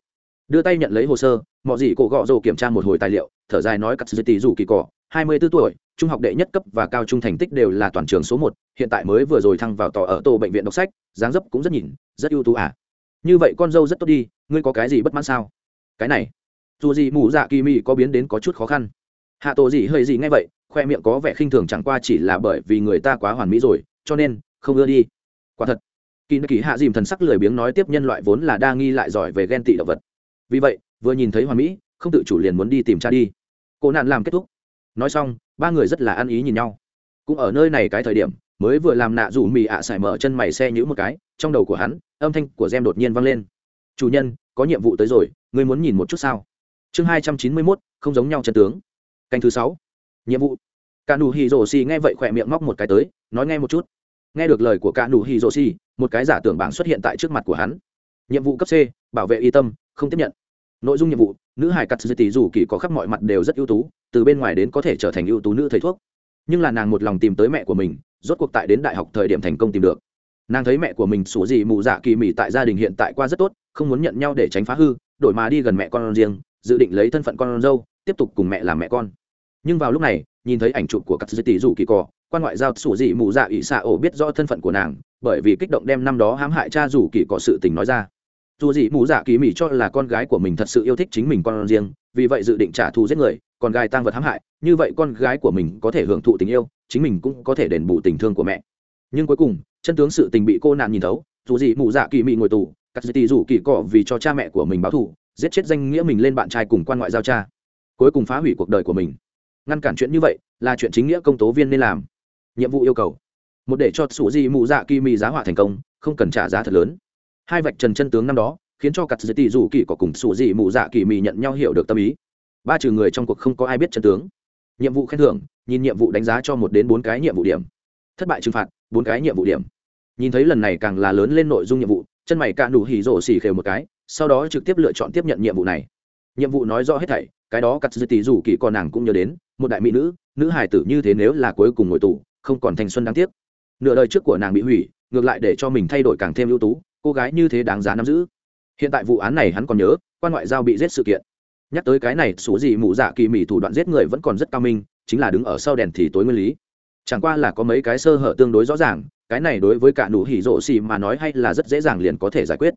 Đưa tay nhận lấy hồ sơ mỏ dị cổ gọ rồ kiểm tra một hồi tài liệu, thở dài nói cắt dư tỷ dù kỳ cỏ, hai mươi b ố tuổi, trung học đệ nhất cấp và cao trung thành tích đều là toàn trường số một, hiện tại mới vừa rồi thăng vào tòa ở tổ bệnh viện đọc sách, dáng dấp cũng rất nhìn, rất ưu tú à. Như vậy con dâu rất tốt đi, ngươi có cái gì bất mãn sao? Cái này dù gì mù dạ kỳ mị có biến đến có chút khó khăn. Hạ tổ gì hơi gì ngay vậy, khoe miệng có vẻ khinh thường chẳng qua chỉ là bởi vì người ta quá hoàn mỹ rồi, cho nên không ưa đi. Quả thật, kỳ kỳ hạ dìm thần sắc lười biếng nói tiếp nhân loại vốn là đa nghi lại giỏi về ghen tị động vật. Vì vậy, vừa nhìn thấy hoàn mỹ, không tự chủ liền muốn đi tìm cha đi. Cô nạn làm kết thúc. Nói xong, ba người rất là ăn ý nhìn nhau. Cũng ở nơi này cái thời điểm, mới vừa làm nạ rủ mì ạ à sải mở chân mày xe nhữ một cái, trong đầu của hắn, âm thanh của gem đột nhiên vang lên. Chủ nhân, có nhiệm vụ tới rồi, ngươi muốn nhìn một chút sao? Chương hai trăm chín mươi mốt, không giống nhau chân tướng. Canh thứ sáu. Nhiệm vụ. Cả nụ hì rổ xì nghe vậy khỏe miệng móc một cái tới, nói nghe một chút nghe được lời của cả nụ hì rô xì một cái giả tưởng bảng xuất hiện tại trước mặt của hắn. Nhiệm vụ cấp c, bảo vệ y tâm, không tiếp nhận. Nội dung nhiệm vụ, nữ hải cắt dư tỷ dù kỳ có khắp mọi mặt đều rất ưu tú, từ bên ngoài đến có thể trở thành ưu tú nữ thầy thuốc. Nhưng là nàng một lòng tìm tới mẹ của mình, rốt cuộc tại đến đại học thời điểm thành công tìm được. Nàng thấy mẹ của mình, sủ gì mù dạ kỳ mỉ tại gia đình hiện tại qua rất tốt, không muốn nhận nhau để tránh phá hư, đổi mà đi gần mẹ con riêng, dự định lấy thân phận con dâu, tiếp tục cùng mẹ làm mẹ con. Nhưng vào lúc này, nhìn thấy ảnh chụp của Cắt dư tỷ dù kỳ cỏ quan ngoại giao sủ dị mù dạ ỷ xạ ổ biết rõ thân phận của nàng, bởi vì kích động đem năm đó hãm hại cha dù kỳ có sự tình nói ra. Dù dị mù dạ kỳ mỹ cho là con gái của mình thật sự yêu thích chính mình con riêng, vì vậy dự định trả thù giết người còn gái tăng vật hãm hại, như vậy con gái của mình có thể hưởng thụ tình yêu, chính mình cũng có thể đền bù tình thương của mẹ. Nhưng cuối cùng, chân tướng sự tình bị cô nạn nhìn thấu, dù dị mù dạ kỳ mỹ ngồi tù cắt dị tỷ dù kỳ cọ vì cho cha mẹ của mình báo thù, giết chết danh nghĩa mình lên bạn trai cùng quan ngoại giao cha. Cuối cùng phá hủy cuộc đời của mình. Ngăn cản chuyện như vậy là chuyện chính nghĩa công tố viên nên làm nhiệm vụ yêu cầu. Một để cho sủ di mụ dạ kỳ mì giá họa thành công, không cần trả giá thật lớn. Hai vạch trần chân tướng năm đó, khiến cho cặp dư tỷ dù kỳ có cùng sủ di mụ dạ kỳ mì nhận nhau hiểu được tâm ý. Ba trừ người trong cuộc không có ai biết chân tướng. Nhiệm vụ khen thưởng, nhìn nhiệm vụ đánh giá cho một đến bốn cái nhiệm vụ điểm. Thất bại trừng phạt, bốn cái nhiệm vụ điểm. Nhìn thấy lần này càng là lớn lên nội dung nhiệm vụ, chân mày cạn đủ hỉ rổ xỉ khều một cái, sau đó trực tiếp lựa chọn tiếp nhận nhiệm vụ này. Nhiệm vụ nói rõ hết thảy, cái đó cắt dư tỷ dù kỳ còn nàng cũng nhớ đến, một đại mỹ nữ nữ hải tử như thế nếu là cuối cùng ngồi tù không còn thanh xuân đáng tiếc. Nửa đời trước của nàng bị hủy, ngược lại để cho mình thay đổi càng thêm ưu tú, cô gái như thế đáng giá nắm giữ. Hiện tại vụ án này hắn còn nhớ, quan ngoại giao bị giết sự kiện. Nhắc tới cái này, số gì mụ dạ kỳ mỉ thủ đoạn giết người vẫn còn rất cao minh, chính là đứng ở sau đèn thì tối nguyên lý. Chẳng qua là có mấy cái sơ hở tương đối rõ ràng, cái này đối với cả nụ hỉ rộ xì mà nói hay là rất dễ dàng liền có thể giải quyết.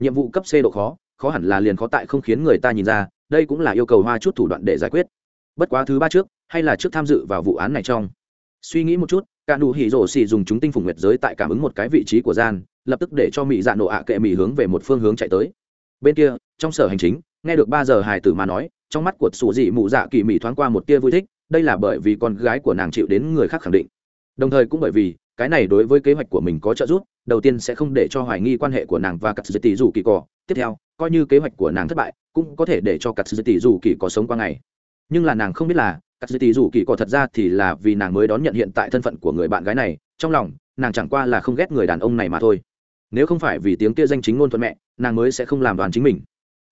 Nhiệm vụ cấp c độ khó khó hẳn là liền khó tại không khiến người ta nhìn ra, đây cũng là yêu cầu hoa chút thủ đoạn để giải quyết. Bất quá thứ ba trước, hay là trước tham dự vào vụ án này trong suy nghĩ một chút, cả nụ hỉ rổ xì dùng chúng tinh phùng nguyệt giới tại cảm ứng một cái vị trí của gian, lập tức để cho mỹ dạ nổ ạ kệ mỹ hướng về một phương hướng chạy tới. Bên kia, trong sở hành chính, nghe được ba giờ hài tử mà nói, trong mắt của sủ dị mụ dạ kỳ mỹ thoáng qua một tia vui thích, đây là bởi vì con gái của nàng chịu đến người khác khẳng định. Đồng thời cũng bởi vì, cái này đối với kế hoạch của mình có trợ giúp, đầu tiên sẽ không để cho hoài nghi quan hệ của nàng và cặp dứt tỷ dù kỳ cỏ tiếp theo, coi như kế hoạch của nàng thất bại, cũng có thể để cho cặp dứt tỷ dù kỳ có sống qua ngày. Nhưng là nàng không biết là cắt dư tỷ dù kỳ có thật ra thì là vì nàng mới đón nhận hiện tại thân phận của người bạn gái này, trong lòng, nàng chẳng qua là không ghét người đàn ông này mà thôi. Nếu không phải vì tiếng kia danh chính ngôn thuận mẹ, nàng mới sẽ không làm đoàn chính mình.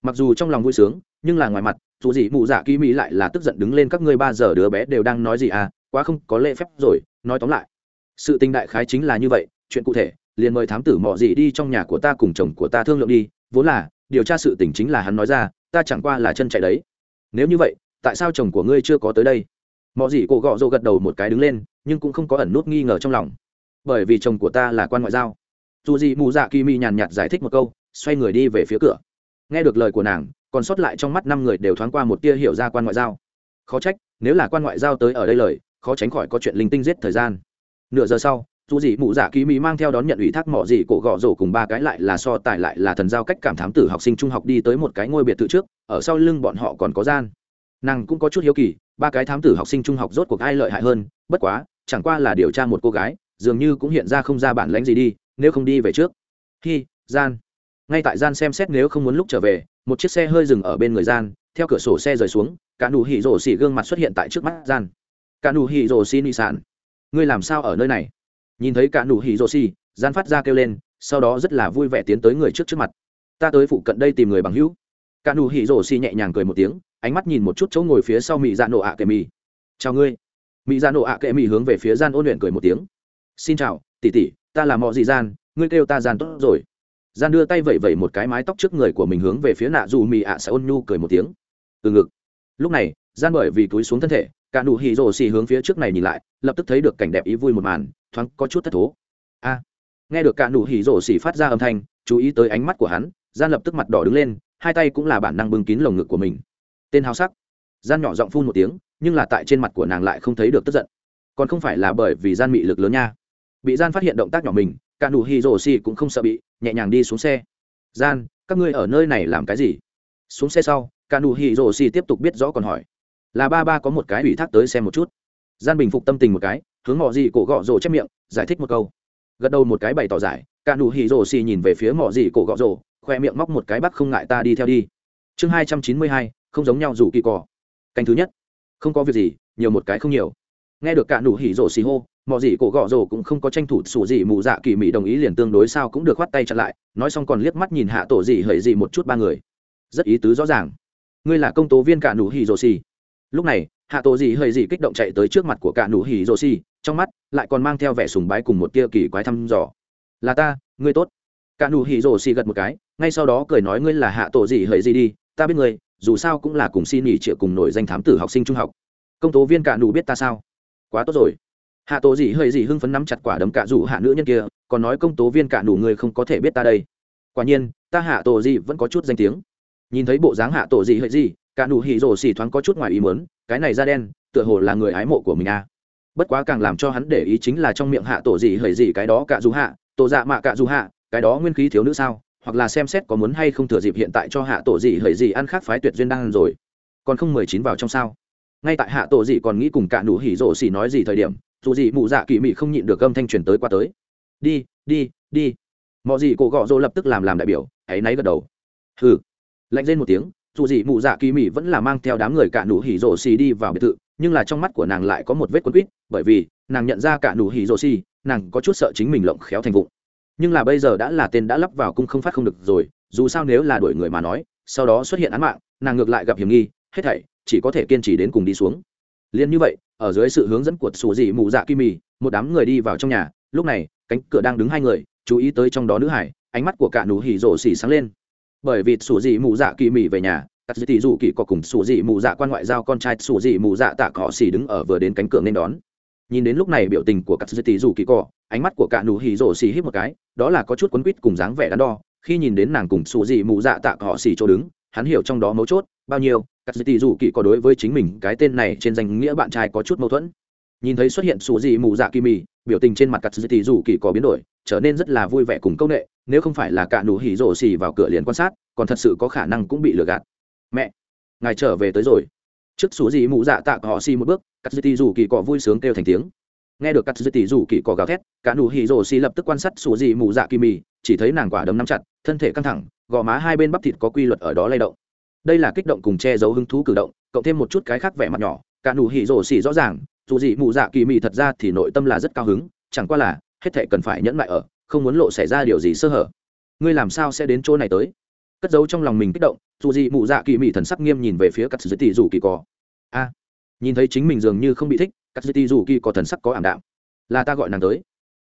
Mặc dù trong lòng vui sướng, nhưng là ngoài mặt, dù gì mụ dạ kỳ mỹ lại là tức giận đứng lên các ngươi ba giờ đứa bé đều đang nói gì à quá không có lễ phép rồi, nói tóm lại. Sự tình đại khái chính là như vậy, chuyện cụ thể, liền mời thám tử mọ gì đi trong nhà của ta cùng chồng của ta thương lượng đi, vốn là, điều tra sự tình chính là hắn nói ra, ta chẳng qua là chân chạy đấy. Nếu như vậy tại sao chồng của ngươi chưa có tới đây? Mọi gì cổ gọ rồ gật đầu một cái đứng lên, nhưng cũng không có ẩn nút nghi ngờ trong lòng. Bởi vì chồng của ta là quan ngoại giao. Dù gì mù dạ kỳ mi nhàn nhạt giải thích một câu, xoay người đi về phía cửa. Nghe được lời của nàng, còn sót lại trong mắt năm người đều thoáng qua một tia hiểu ra quan ngoại giao. Khó trách, nếu là quan ngoại giao tới ở đây lời, khó tránh khỏi có chuyện linh tinh giết thời gian. Nửa giờ sau, dù gì mù dạ Kỳ Mi mang theo đón nhận ủy thác mỏ gì cổ gọ rổ cùng ba cái lại là so tài lại là thần giao cách cảm thám tử học sinh trung học đi tới một cái ngôi biệt thự trước, ở sau lưng bọn họ còn có gian nàng cũng có chút hiếu kỳ, ba cái thám tử học sinh trung học rốt cuộc ai lợi hại hơn, bất quá, chẳng qua là điều tra một cô gái, dường như cũng hiện ra không ra bản lãnh gì đi, nếu không đi về trước. Hi, gian. Ngay tại gian xem xét nếu không muốn lúc trở về, một chiếc xe hơi dừng ở bên người gian, theo cửa sổ xe rời xuống, cả nụ hỉ rổ xỉ gương mặt xuất hiện tại trước mắt gian. Cả nụ hỉ rổ xỉ nị sản ngươi làm sao ở nơi này? Nhìn thấy cả nụ hỉ rổ xỉ, gian phát ra kêu lên, sau đó rất là vui vẻ tiến tới người trước trước mặt. Ta tới phụ cận đây tìm người bằng hữu. Cả nụ hỉ rổ xỉ nhẹ nhàng cười một tiếng ánh mắt nhìn một chút chỗ ngồi phía sau mỹ dạ Nộ ạ kệ mỹ chào ngươi. Mỹ dạ Nộ ạ kệ mỹ hướng về phía gian ôn luyện cười một tiếng. Xin chào, tỷ tỷ, ta là mọi dị gian, ngươi kêu ta gian tốt rồi. Gian đưa tay vẩy vẩy một cái mái tóc trước người của mình hướng về phía nạ dù mỹ ạ sẽ ôn nhu cười một tiếng. Từ ngực. Lúc này, gian bởi vì túi xuống thân thể, cả nụ hỉ rồ xì hướng phía trước này nhìn lại, lập tức thấy được cảnh đẹp ý vui một màn, thoáng có chút thất thố. A. Nghe được cả nụ hỉ rồ xì phát ra âm thanh, chú ý tới ánh mắt của hắn, gian lập tức mặt đỏ đứng lên, hai tay cũng là bản năng bưng kín lồng ngực của mình tên háo sắc. Gian nhỏ giọng phun một tiếng, nhưng là tại trên mặt của nàng lại không thấy được tức giận. Còn không phải là bởi vì gian mị lực lớn nha. Bị gian phát hiện động tác nhỏ mình, cả nụ hi rồ xì cũng không sợ bị, nhẹ nhàng đi xuống xe. Gian, các ngươi ở nơi này làm cái gì? Xuống xe sau, cả nụ hi rồ xì tiếp tục biết rõ còn hỏi. Là ba ba có một cái ủy thác tới xem một chút. Gian bình phục tâm tình một cái, hướng mọ gì cổ gọ rồ chép miệng, giải thích một câu. Gật đầu một cái bày tỏ giải, cả nụ hi rồ xì nhìn về phía Mỏ gì cổ gọ rồ, khoe miệng móc một cái bắt không ngại ta đi theo đi. Chương hai trăm chín mươi hai không giống nhau dù kỳ cỏ canh thứ nhất. Không có việc gì, nhiều một cái không nhiều. Nghe được cả nụ hỉ rổ xì hô mọi gì cổ gọ rổ cũng không có tranh thủ sủ gì mù dạ kỳ mỹ đồng ý liền tương đối sao cũng được khoát tay chặn lại, nói xong còn liếc mắt nhìn hạ tổ gì hởi gì một chút ba người. Rất ý tứ rõ ràng. Ngươi là công tố viên cả nụ hỉ rổ xì. Lúc này, hạ tổ gì hởi gì kích động chạy tới trước mặt của cả nụ hỉ rổ xì, trong mắt lại còn mang theo vẻ sùng bái cùng một tia kỳ quái thăm dò. Là ta, ngươi tốt. Cả nụ hỉ rổ xì gật một cái, ngay sau đó cười nói ngươi là hạ tổ gì hởi gì đi, ta biết ngươi dù sao cũng là cùng xin nghỉ trịa cùng nổi danh thám tử học sinh trung học. Công tố viên cả nụ biết ta sao? Quá tốt rồi. Hạ tổ gì hơi gì hưng phấn nắm chặt quả đấm cả rủ hạ nữ nhân kia, còn nói công tố viên cả nụ người không có thể biết ta đây. Quả nhiên, ta hạ tổ gì vẫn có chút danh tiếng. Nhìn thấy bộ dáng hạ tổ gì hơi gì cả nụ hỉ rồ xỉ thoáng có chút ngoài ý muốn, cái này da đen, tựa hồ là người ái mộ của mình à. Bất quá càng làm cho hắn để ý chính là trong miệng hạ tổ gì hơi gì cái đó cả rủ hạ, tổ dạ mạ cả rủ hạ, cái đó nguyên khí thiếu nữ sao? hoặc là xem xét có muốn hay không thừa dịp hiện tại cho hạ tổ dị hời dị ăn khác phái tuyệt duyên đang rồi. Còn không mười chín vào trong sao. Ngay tại hạ tổ dị còn nghĩ cùng cả nụ hỉ rộ xỉ nói gì thời điểm, dù gì mụ dạ kỳ mị không nhịn được âm thanh truyền tới qua tới. Đi đi đi. Mọi gì cổ gọ rỗ lập tức làm làm đại biểu hãy náy gật đầu. Hừ. Lạnh lên một tiếng, dù gì mụ dạ kỳ mị vẫn là mang theo đám người cả nụ hỉ rổ xì đi vào biệt thự, nhưng là trong mắt của nàng lại có một vết quấn quýt, bởi vì nàng nhận ra cả nụ hỉ rổ xì nàng có chút sợ chính mình lộng khéo thành vụng nhưng là bây giờ đã là tên đã lắp vào cung không phát không được rồi, dù sao nếu là đuổi người mà nói, sau đó xuất hiện án mạng, nàng ngược lại gặp hiểm nghi, hết thảy chỉ có thể kiên trì đến cùng đi xuống. Liền như vậy, ở dưới sự hướng dẫn của sủ dị mù dạ kim mì, một đám người đi vào trong nhà, lúc này, cánh cửa đang đứng hai người, chú ý tới trong đó nữ hải, ánh mắt của cả nụ hỉ rổ xỉ sáng lên. Bởi vì sủ dị mù dạ kỳ mì về nhà tắt dị tỷ dù kỳ có cùng sủ dị mù dạ quan ngoại giao con trai sủ dị mù dạ tạ cỏ xỉ đứng ở vừa đến cánh cửa nên đón nhìn đến lúc này biểu tình của các dư tỷ dù kỳ cỏ ánh mắt của cả nụ hỉ rổ xì hít một cái, đó là có chút quấn quýt cùng dáng vẻ đắn đo. Khi nhìn đến nàng cùng sụ dị mụ dạ tạ họ xì chỗ đứng, hắn hiểu trong đó mấu chốt bao nhiêu. Các dư tỷ dù kỳ cỏ đối với chính mình cái tên này trên danh nghĩa bạn trai có chút mâu thuẫn. Nhìn thấy xuất hiện sụ dị mụ dạ kỳ mì biểu tình trên mặt các dư tỷ dù kỳ cỏ biến đổi, trở nên rất là vui vẻ cùng câu nệ nếu không phải là cả nụ hỉ rổ xì vào cửa liền quan sát, còn thật sự có khả năng cũng bị lừa gạt. Mẹ, ngài trở về tới rồi trước số gì mụ dạ tạ họ xì một bước, cắt dư tỷ dù kỳ cọ vui sướng kêu thành tiếng. Nghe được cắt dư tỷ dù kỳ cọ gào thét, cả nụ hỉ rồ xì lập tức quan sát số gì mụ dạ kỳ mì, chỉ thấy nàng quả đấm nắm chặt, thân thể căng thẳng, gò má hai bên bắp thịt có quy luật ở đó lay động. Đây là kích động cùng che giấu hứng thú cử động, cộng thêm một chút cái khác vẻ mặt nhỏ, cả nụ hỉ rồ xì rõ ràng, dù gì mụ dạ kỳ mì thật ra thì nội tâm là rất cao hứng, chẳng qua là, hết thệ cần phải nhẫn lại ở, không muốn lộ xảy ra điều gì sơ hở. Ngươi làm sao sẽ đến chỗ này tới? cất giấu trong lòng mình kích động, dù gì mụ dạ kỳ mị thần sắc nghiêm nhìn về phía cắt dư tỷ dù kỳ có. A, nhìn thấy chính mình dường như không bị thích, cắt dư tỷ dù kỳ có thần sắc có ảm đạm. Là ta gọi nàng tới.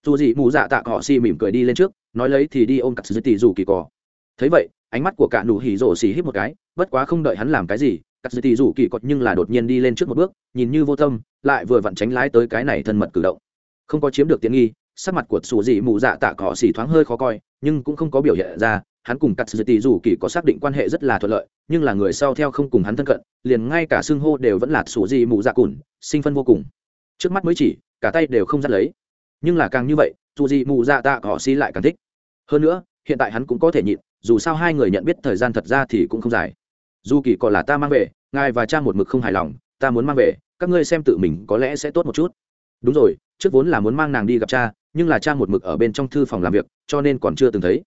Dù gì mụ dạ tạ họ xì mỉm cười đi lên trước, nói lấy thì đi ôm cắt dư tỷ dù kỳ có. Thấy vậy, ánh mắt của cả nụ hỉ rổ xì hít một cái, bất quá không đợi hắn làm cái gì, cắt dư tỷ dù kỳ cọt nhưng là đột nhiên đi lên trước một bước, nhìn như vô tâm, lại vừa vặn tránh lái tới cái này thân mật cử động. Không có chiếm được tiện nghi, sắc mặt của xù dị mụ dạ tạ cỏ xì thoáng hơi khó coi, nhưng cũng không có biểu hiện ra hắn cùng cắt dư tỷ dù kỳ có xác định quan hệ rất là thuận lợi, nhưng là người sau theo không cùng hắn thân cận, liền ngay cả xương hô đều vẫn là sủ gì Mụ dạ cùn, sinh phân vô cùng. Trước mắt mới chỉ, cả tay đều không dắt lấy. Nhưng là càng như vậy, dù gì Mụ dạ tạ họ xi si lại càng thích. Hơn nữa, hiện tại hắn cũng có thể nhịn, dù sao hai người nhận biết thời gian thật ra thì cũng không dài. Dù kỳ còn là ta mang về, ngài và cha một mực không hài lòng, ta muốn mang về, các ngươi xem tự mình có lẽ sẽ tốt một chút. Đúng rồi, trước vốn là muốn mang nàng đi gặp cha, nhưng là cha một mực ở bên trong thư phòng làm việc, cho nên còn chưa từng thấy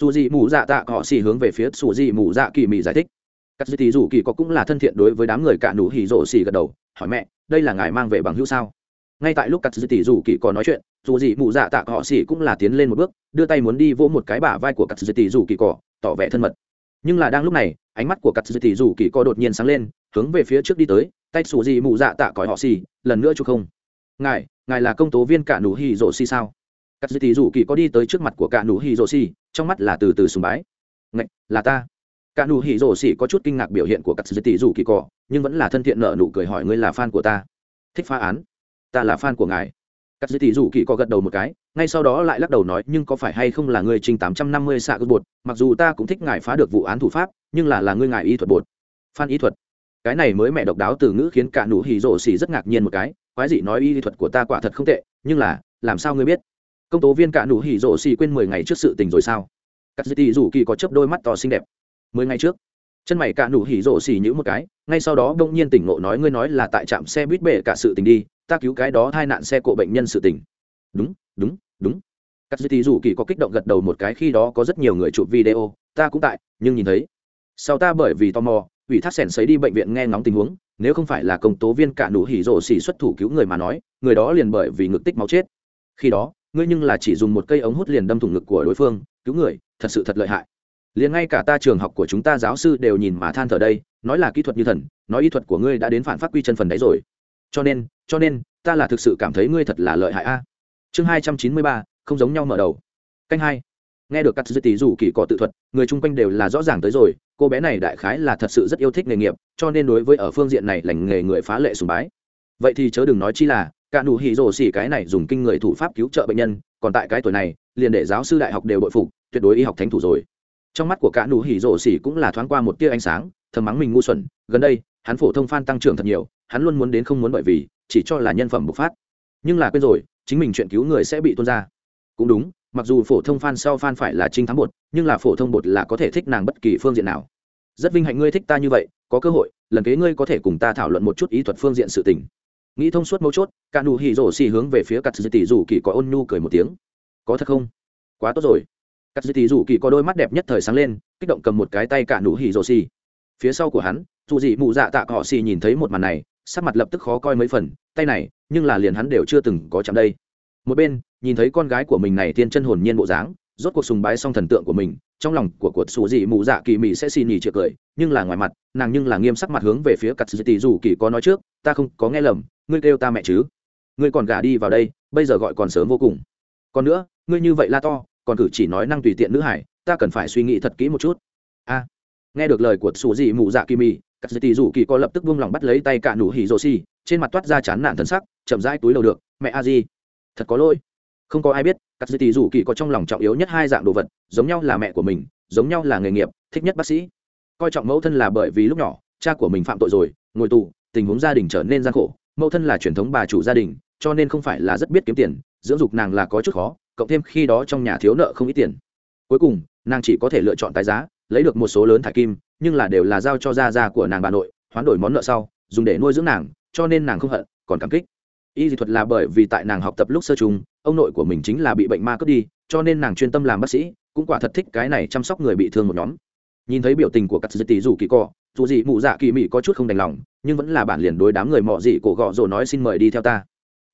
dù gì mù dạ tạ cọ xỉ hướng về phía sủ gì mù dạ kỳ mị giải thích. Cắt dư tỷ dù kỳ có cũng là thân thiện đối với đám người cả nụ hỉ rổ xỉ gật đầu, hỏi mẹ, đây là ngài mang về bằng hữu sao? Ngay tại lúc cắt dư tỷ dù kỳ có nói chuyện, dù gì mù dạ tạ cọ xỉ cũng là tiến lên một bước, đưa tay muốn đi vỗ một cái bả vai của cắt dư tỷ dù kỳ cỏ tỏ vẻ thân mật. Nhưng là đang lúc này, ánh mắt của cắt dư tỷ dù kỳ cỏ đột nhiên sáng lên, hướng về phía trước đi tới, tay xù gì mù dạ tạ cõi họ xỉ lần nữa chú không. Ngài ngài là công tố viên cả nụ hỉ rổ xỉ sao? cắt dư tỷ dù kỳ có đi tới trước mặt của cả nụ hỉ rồ xì trong mắt là từ từ sùng bái. Ngạch, là ta. Cả nụ hỉ rồ xì có chút kinh ngạc biểu hiện của cắt dư tỷ dù kỳ cỏ nhưng vẫn là thân thiện nợ nụ cười hỏi ngươi là fan của ta. Thích phá án. Ta là fan của ngài. Cắt dư tỷ dù kỳ có gật đầu một cái, ngay sau đó lại lắc đầu nói, nhưng có phải hay không là người trình tám trăm năm mươi xạ cư bột? Mặc dù ta cũng thích ngài phá được vụ án thủ pháp, nhưng là là ngươi ngài y thuật bột. Phan y thuật. Cái này mới mẹ độc đáo từ ngữ khiến cả nụ hỉ rồ xì rất ngạc nhiên một cái. Quái dị nói y thuật của ta quả thật không tệ, nhưng là, làm sao ngươi biết? công tố viên cả nụ hỉ rổ xì quên mười ngày trước sự tình rồi sao? Cắt dì rủ kỳ có chớp đôi mắt to xinh đẹp. Mười ngày trước, chân mày cả nụ hỉ rổ xì nhữ một cái, ngay sau đó bỗng nhiên tỉnh ngộ nói ngươi nói là tại trạm xe buýt bể cả sự tình đi, ta cứu cái đó tai nạn xe cộ bệnh nhân sự tình. Đúng đúng đúng. Cắt dì rủ kỳ có kích động gật đầu một cái khi đó có rất nhiều người chụp video, ta cũng tại, nhưng nhìn thấy. Sau ta bởi vì tò mò, ủy thác sẻn xấy đi bệnh viện nghe ngóng tình huống, nếu không phải là công tố viên cả nụ hỉ rổ xì xuất thủ cứu người mà nói, người đó liền bởi vì ngực tích máu chết. Khi đó ngươi nhưng là chỉ dùng một cây ống hút liền đâm thủng ngực của đối phương, cứu người, thật sự thật lợi hại. Liền ngay cả ta trường học của chúng ta giáo sư đều nhìn mà than thở đây, nói là kỹ thuật như thần, nói y thuật của ngươi đã đến phản phát quy chân phần đấy rồi. Cho nên cho nên, ta là thực sự cảm thấy ngươi thật là lợi hại a. Chương hai trăm chín mươi ba, không giống nhau mở đầu. Canh hai. Nghe được cắt dư tỷ dù kỳ cỏ tự thuật, người chung quanh đều là rõ ràng tới rồi, cô bé này đại khái là thật sự rất yêu thích nghề nghiệp, cho nên đối với ở phương diện này lành nghề người phá lệ sùng bái. Vậy thì chớ đừng nói chi là cả nụ hỉ rồ xỉ cái này dùng kinh người thủ pháp cứu trợ bệnh nhân, còn tại cái tuổi này, liền để giáo sư đại học đều bội phục, tuyệt đối y học thánh thủ rồi. Trong mắt của cả nụ hỉ rồ xỉ cũng là thoáng qua một tia ánh sáng, thầm mắng mình ngu xuẩn, gần đây, hắn phổ thông phan tăng trưởng thật nhiều, hắn luôn muốn đến không muốn bởi vì, chỉ cho là nhân phẩm bộc phát. Nhưng là quên rồi, chính mình chuyện cứu người sẽ bị tuôn ra. Cũng đúng, mặc dù phổ thông fan sau fan phải là trinh thắng bột, nhưng là phổ thông bột là có thể thích nàng bất kỳ phương diện nào. Rất vinh hạnh ngươi thích ta như vậy, có cơ hội, lần kế ngươi có thể cùng ta thảo luận một chút ý thuật phương diện sự tình nghĩ thông suốt mấu chốt, cả nụ hỉ rổ xì hướng về phía cắt dư tỷ dù kỳ có ôn nhu cười một tiếng. Có thật không? Quá tốt rồi. Cắt dư tỷ dù kỳ có đôi mắt đẹp nhất thời sáng lên, kích động cầm một cái tay cả nụ hỉ rổ xì. Phía sau của hắn, dù gì mụ dạ tạ Họ xì nhìn thấy một màn này, sắc mặt lập tức khó coi mấy phần, tay này, nhưng là liền hắn đều chưa từng có chạm đây. Một bên, nhìn thấy con gái của mình này thiên chân hồn nhiên bộ dáng, rốt cuộc sùng bái xong thần tượng của mình, trong lòng của cuộc xù dị Mụ dạ kỳ mị sẽ xì nhì chịa cười, nhưng là ngoài mặt, nàng nhưng là nghiêm sắc mặt hướng về phía cắt dư tỷ dù kỳ có nói trước, ta không có nghe lầm ngươi kêu ta mẹ chứ? Ngươi còn gả đi vào đây, bây giờ gọi còn sớm vô cùng. Còn nữa, ngươi như vậy la to, còn cử chỉ nói năng tùy tiện nữ hải, ta cần phải suy nghĩ thật kỹ một chút. A. Nghe được lời của sủ dị mụ dạ kỳ mì các dì tỷ rủ kỳ co lập tức buông lòng bắt lấy tay cả nụ hỉ rồ xì trên mặt toát ra chán nản thân sắc, chậm rãi túi lầu được, mẹ a di, thật có lỗi. Không có ai biết các dì tỷ rủ kỳ có trong lòng trọng yếu nhất hai dạng đồ vật, giống nhau là mẹ của mình, giống nhau là nghề nghiệp, thích nhất bác sĩ. Coi trọng mẫu thân là bởi vì lúc nhỏ, cha của mình phạm tội rồi, ngồi tù, tình huống gia đình trở nên gian khổ mẫu thân là truyền thống bà chủ gia đình, cho nên không phải là rất biết kiếm tiền, dưỡng dục nàng là có chút khó, cộng thêm khi đó trong nhà thiếu nợ không ít tiền. Cuối cùng, nàng chỉ có thể lựa chọn tái giá, lấy được một số lớn thải kim, nhưng là đều là giao cho gia gia của nàng bà nội, hoán đổi món nợ sau, dùng để nuôi dưỡng nàng, cho nên nàng không hận, còn cảm kích. Y dị thuật là bởi vì tại nàng học tập lúc sơ chung ông nội của mình chính là bị bệnh ma cướp đi, cho nên nàng chuyên tâm làm bác sĩ, cũng quả thật thích cái này chăm sóc người bị thương một nhóm. Nhìn thấy biểu tình của các dư tỷ dù kỳ cọ dù gì mụ dạ kỳ mị có chút không đành lòng, nhưng vẫn là bản liền đối đám người mọ dị cổ gọ rồ nói xin mời đi theo ta.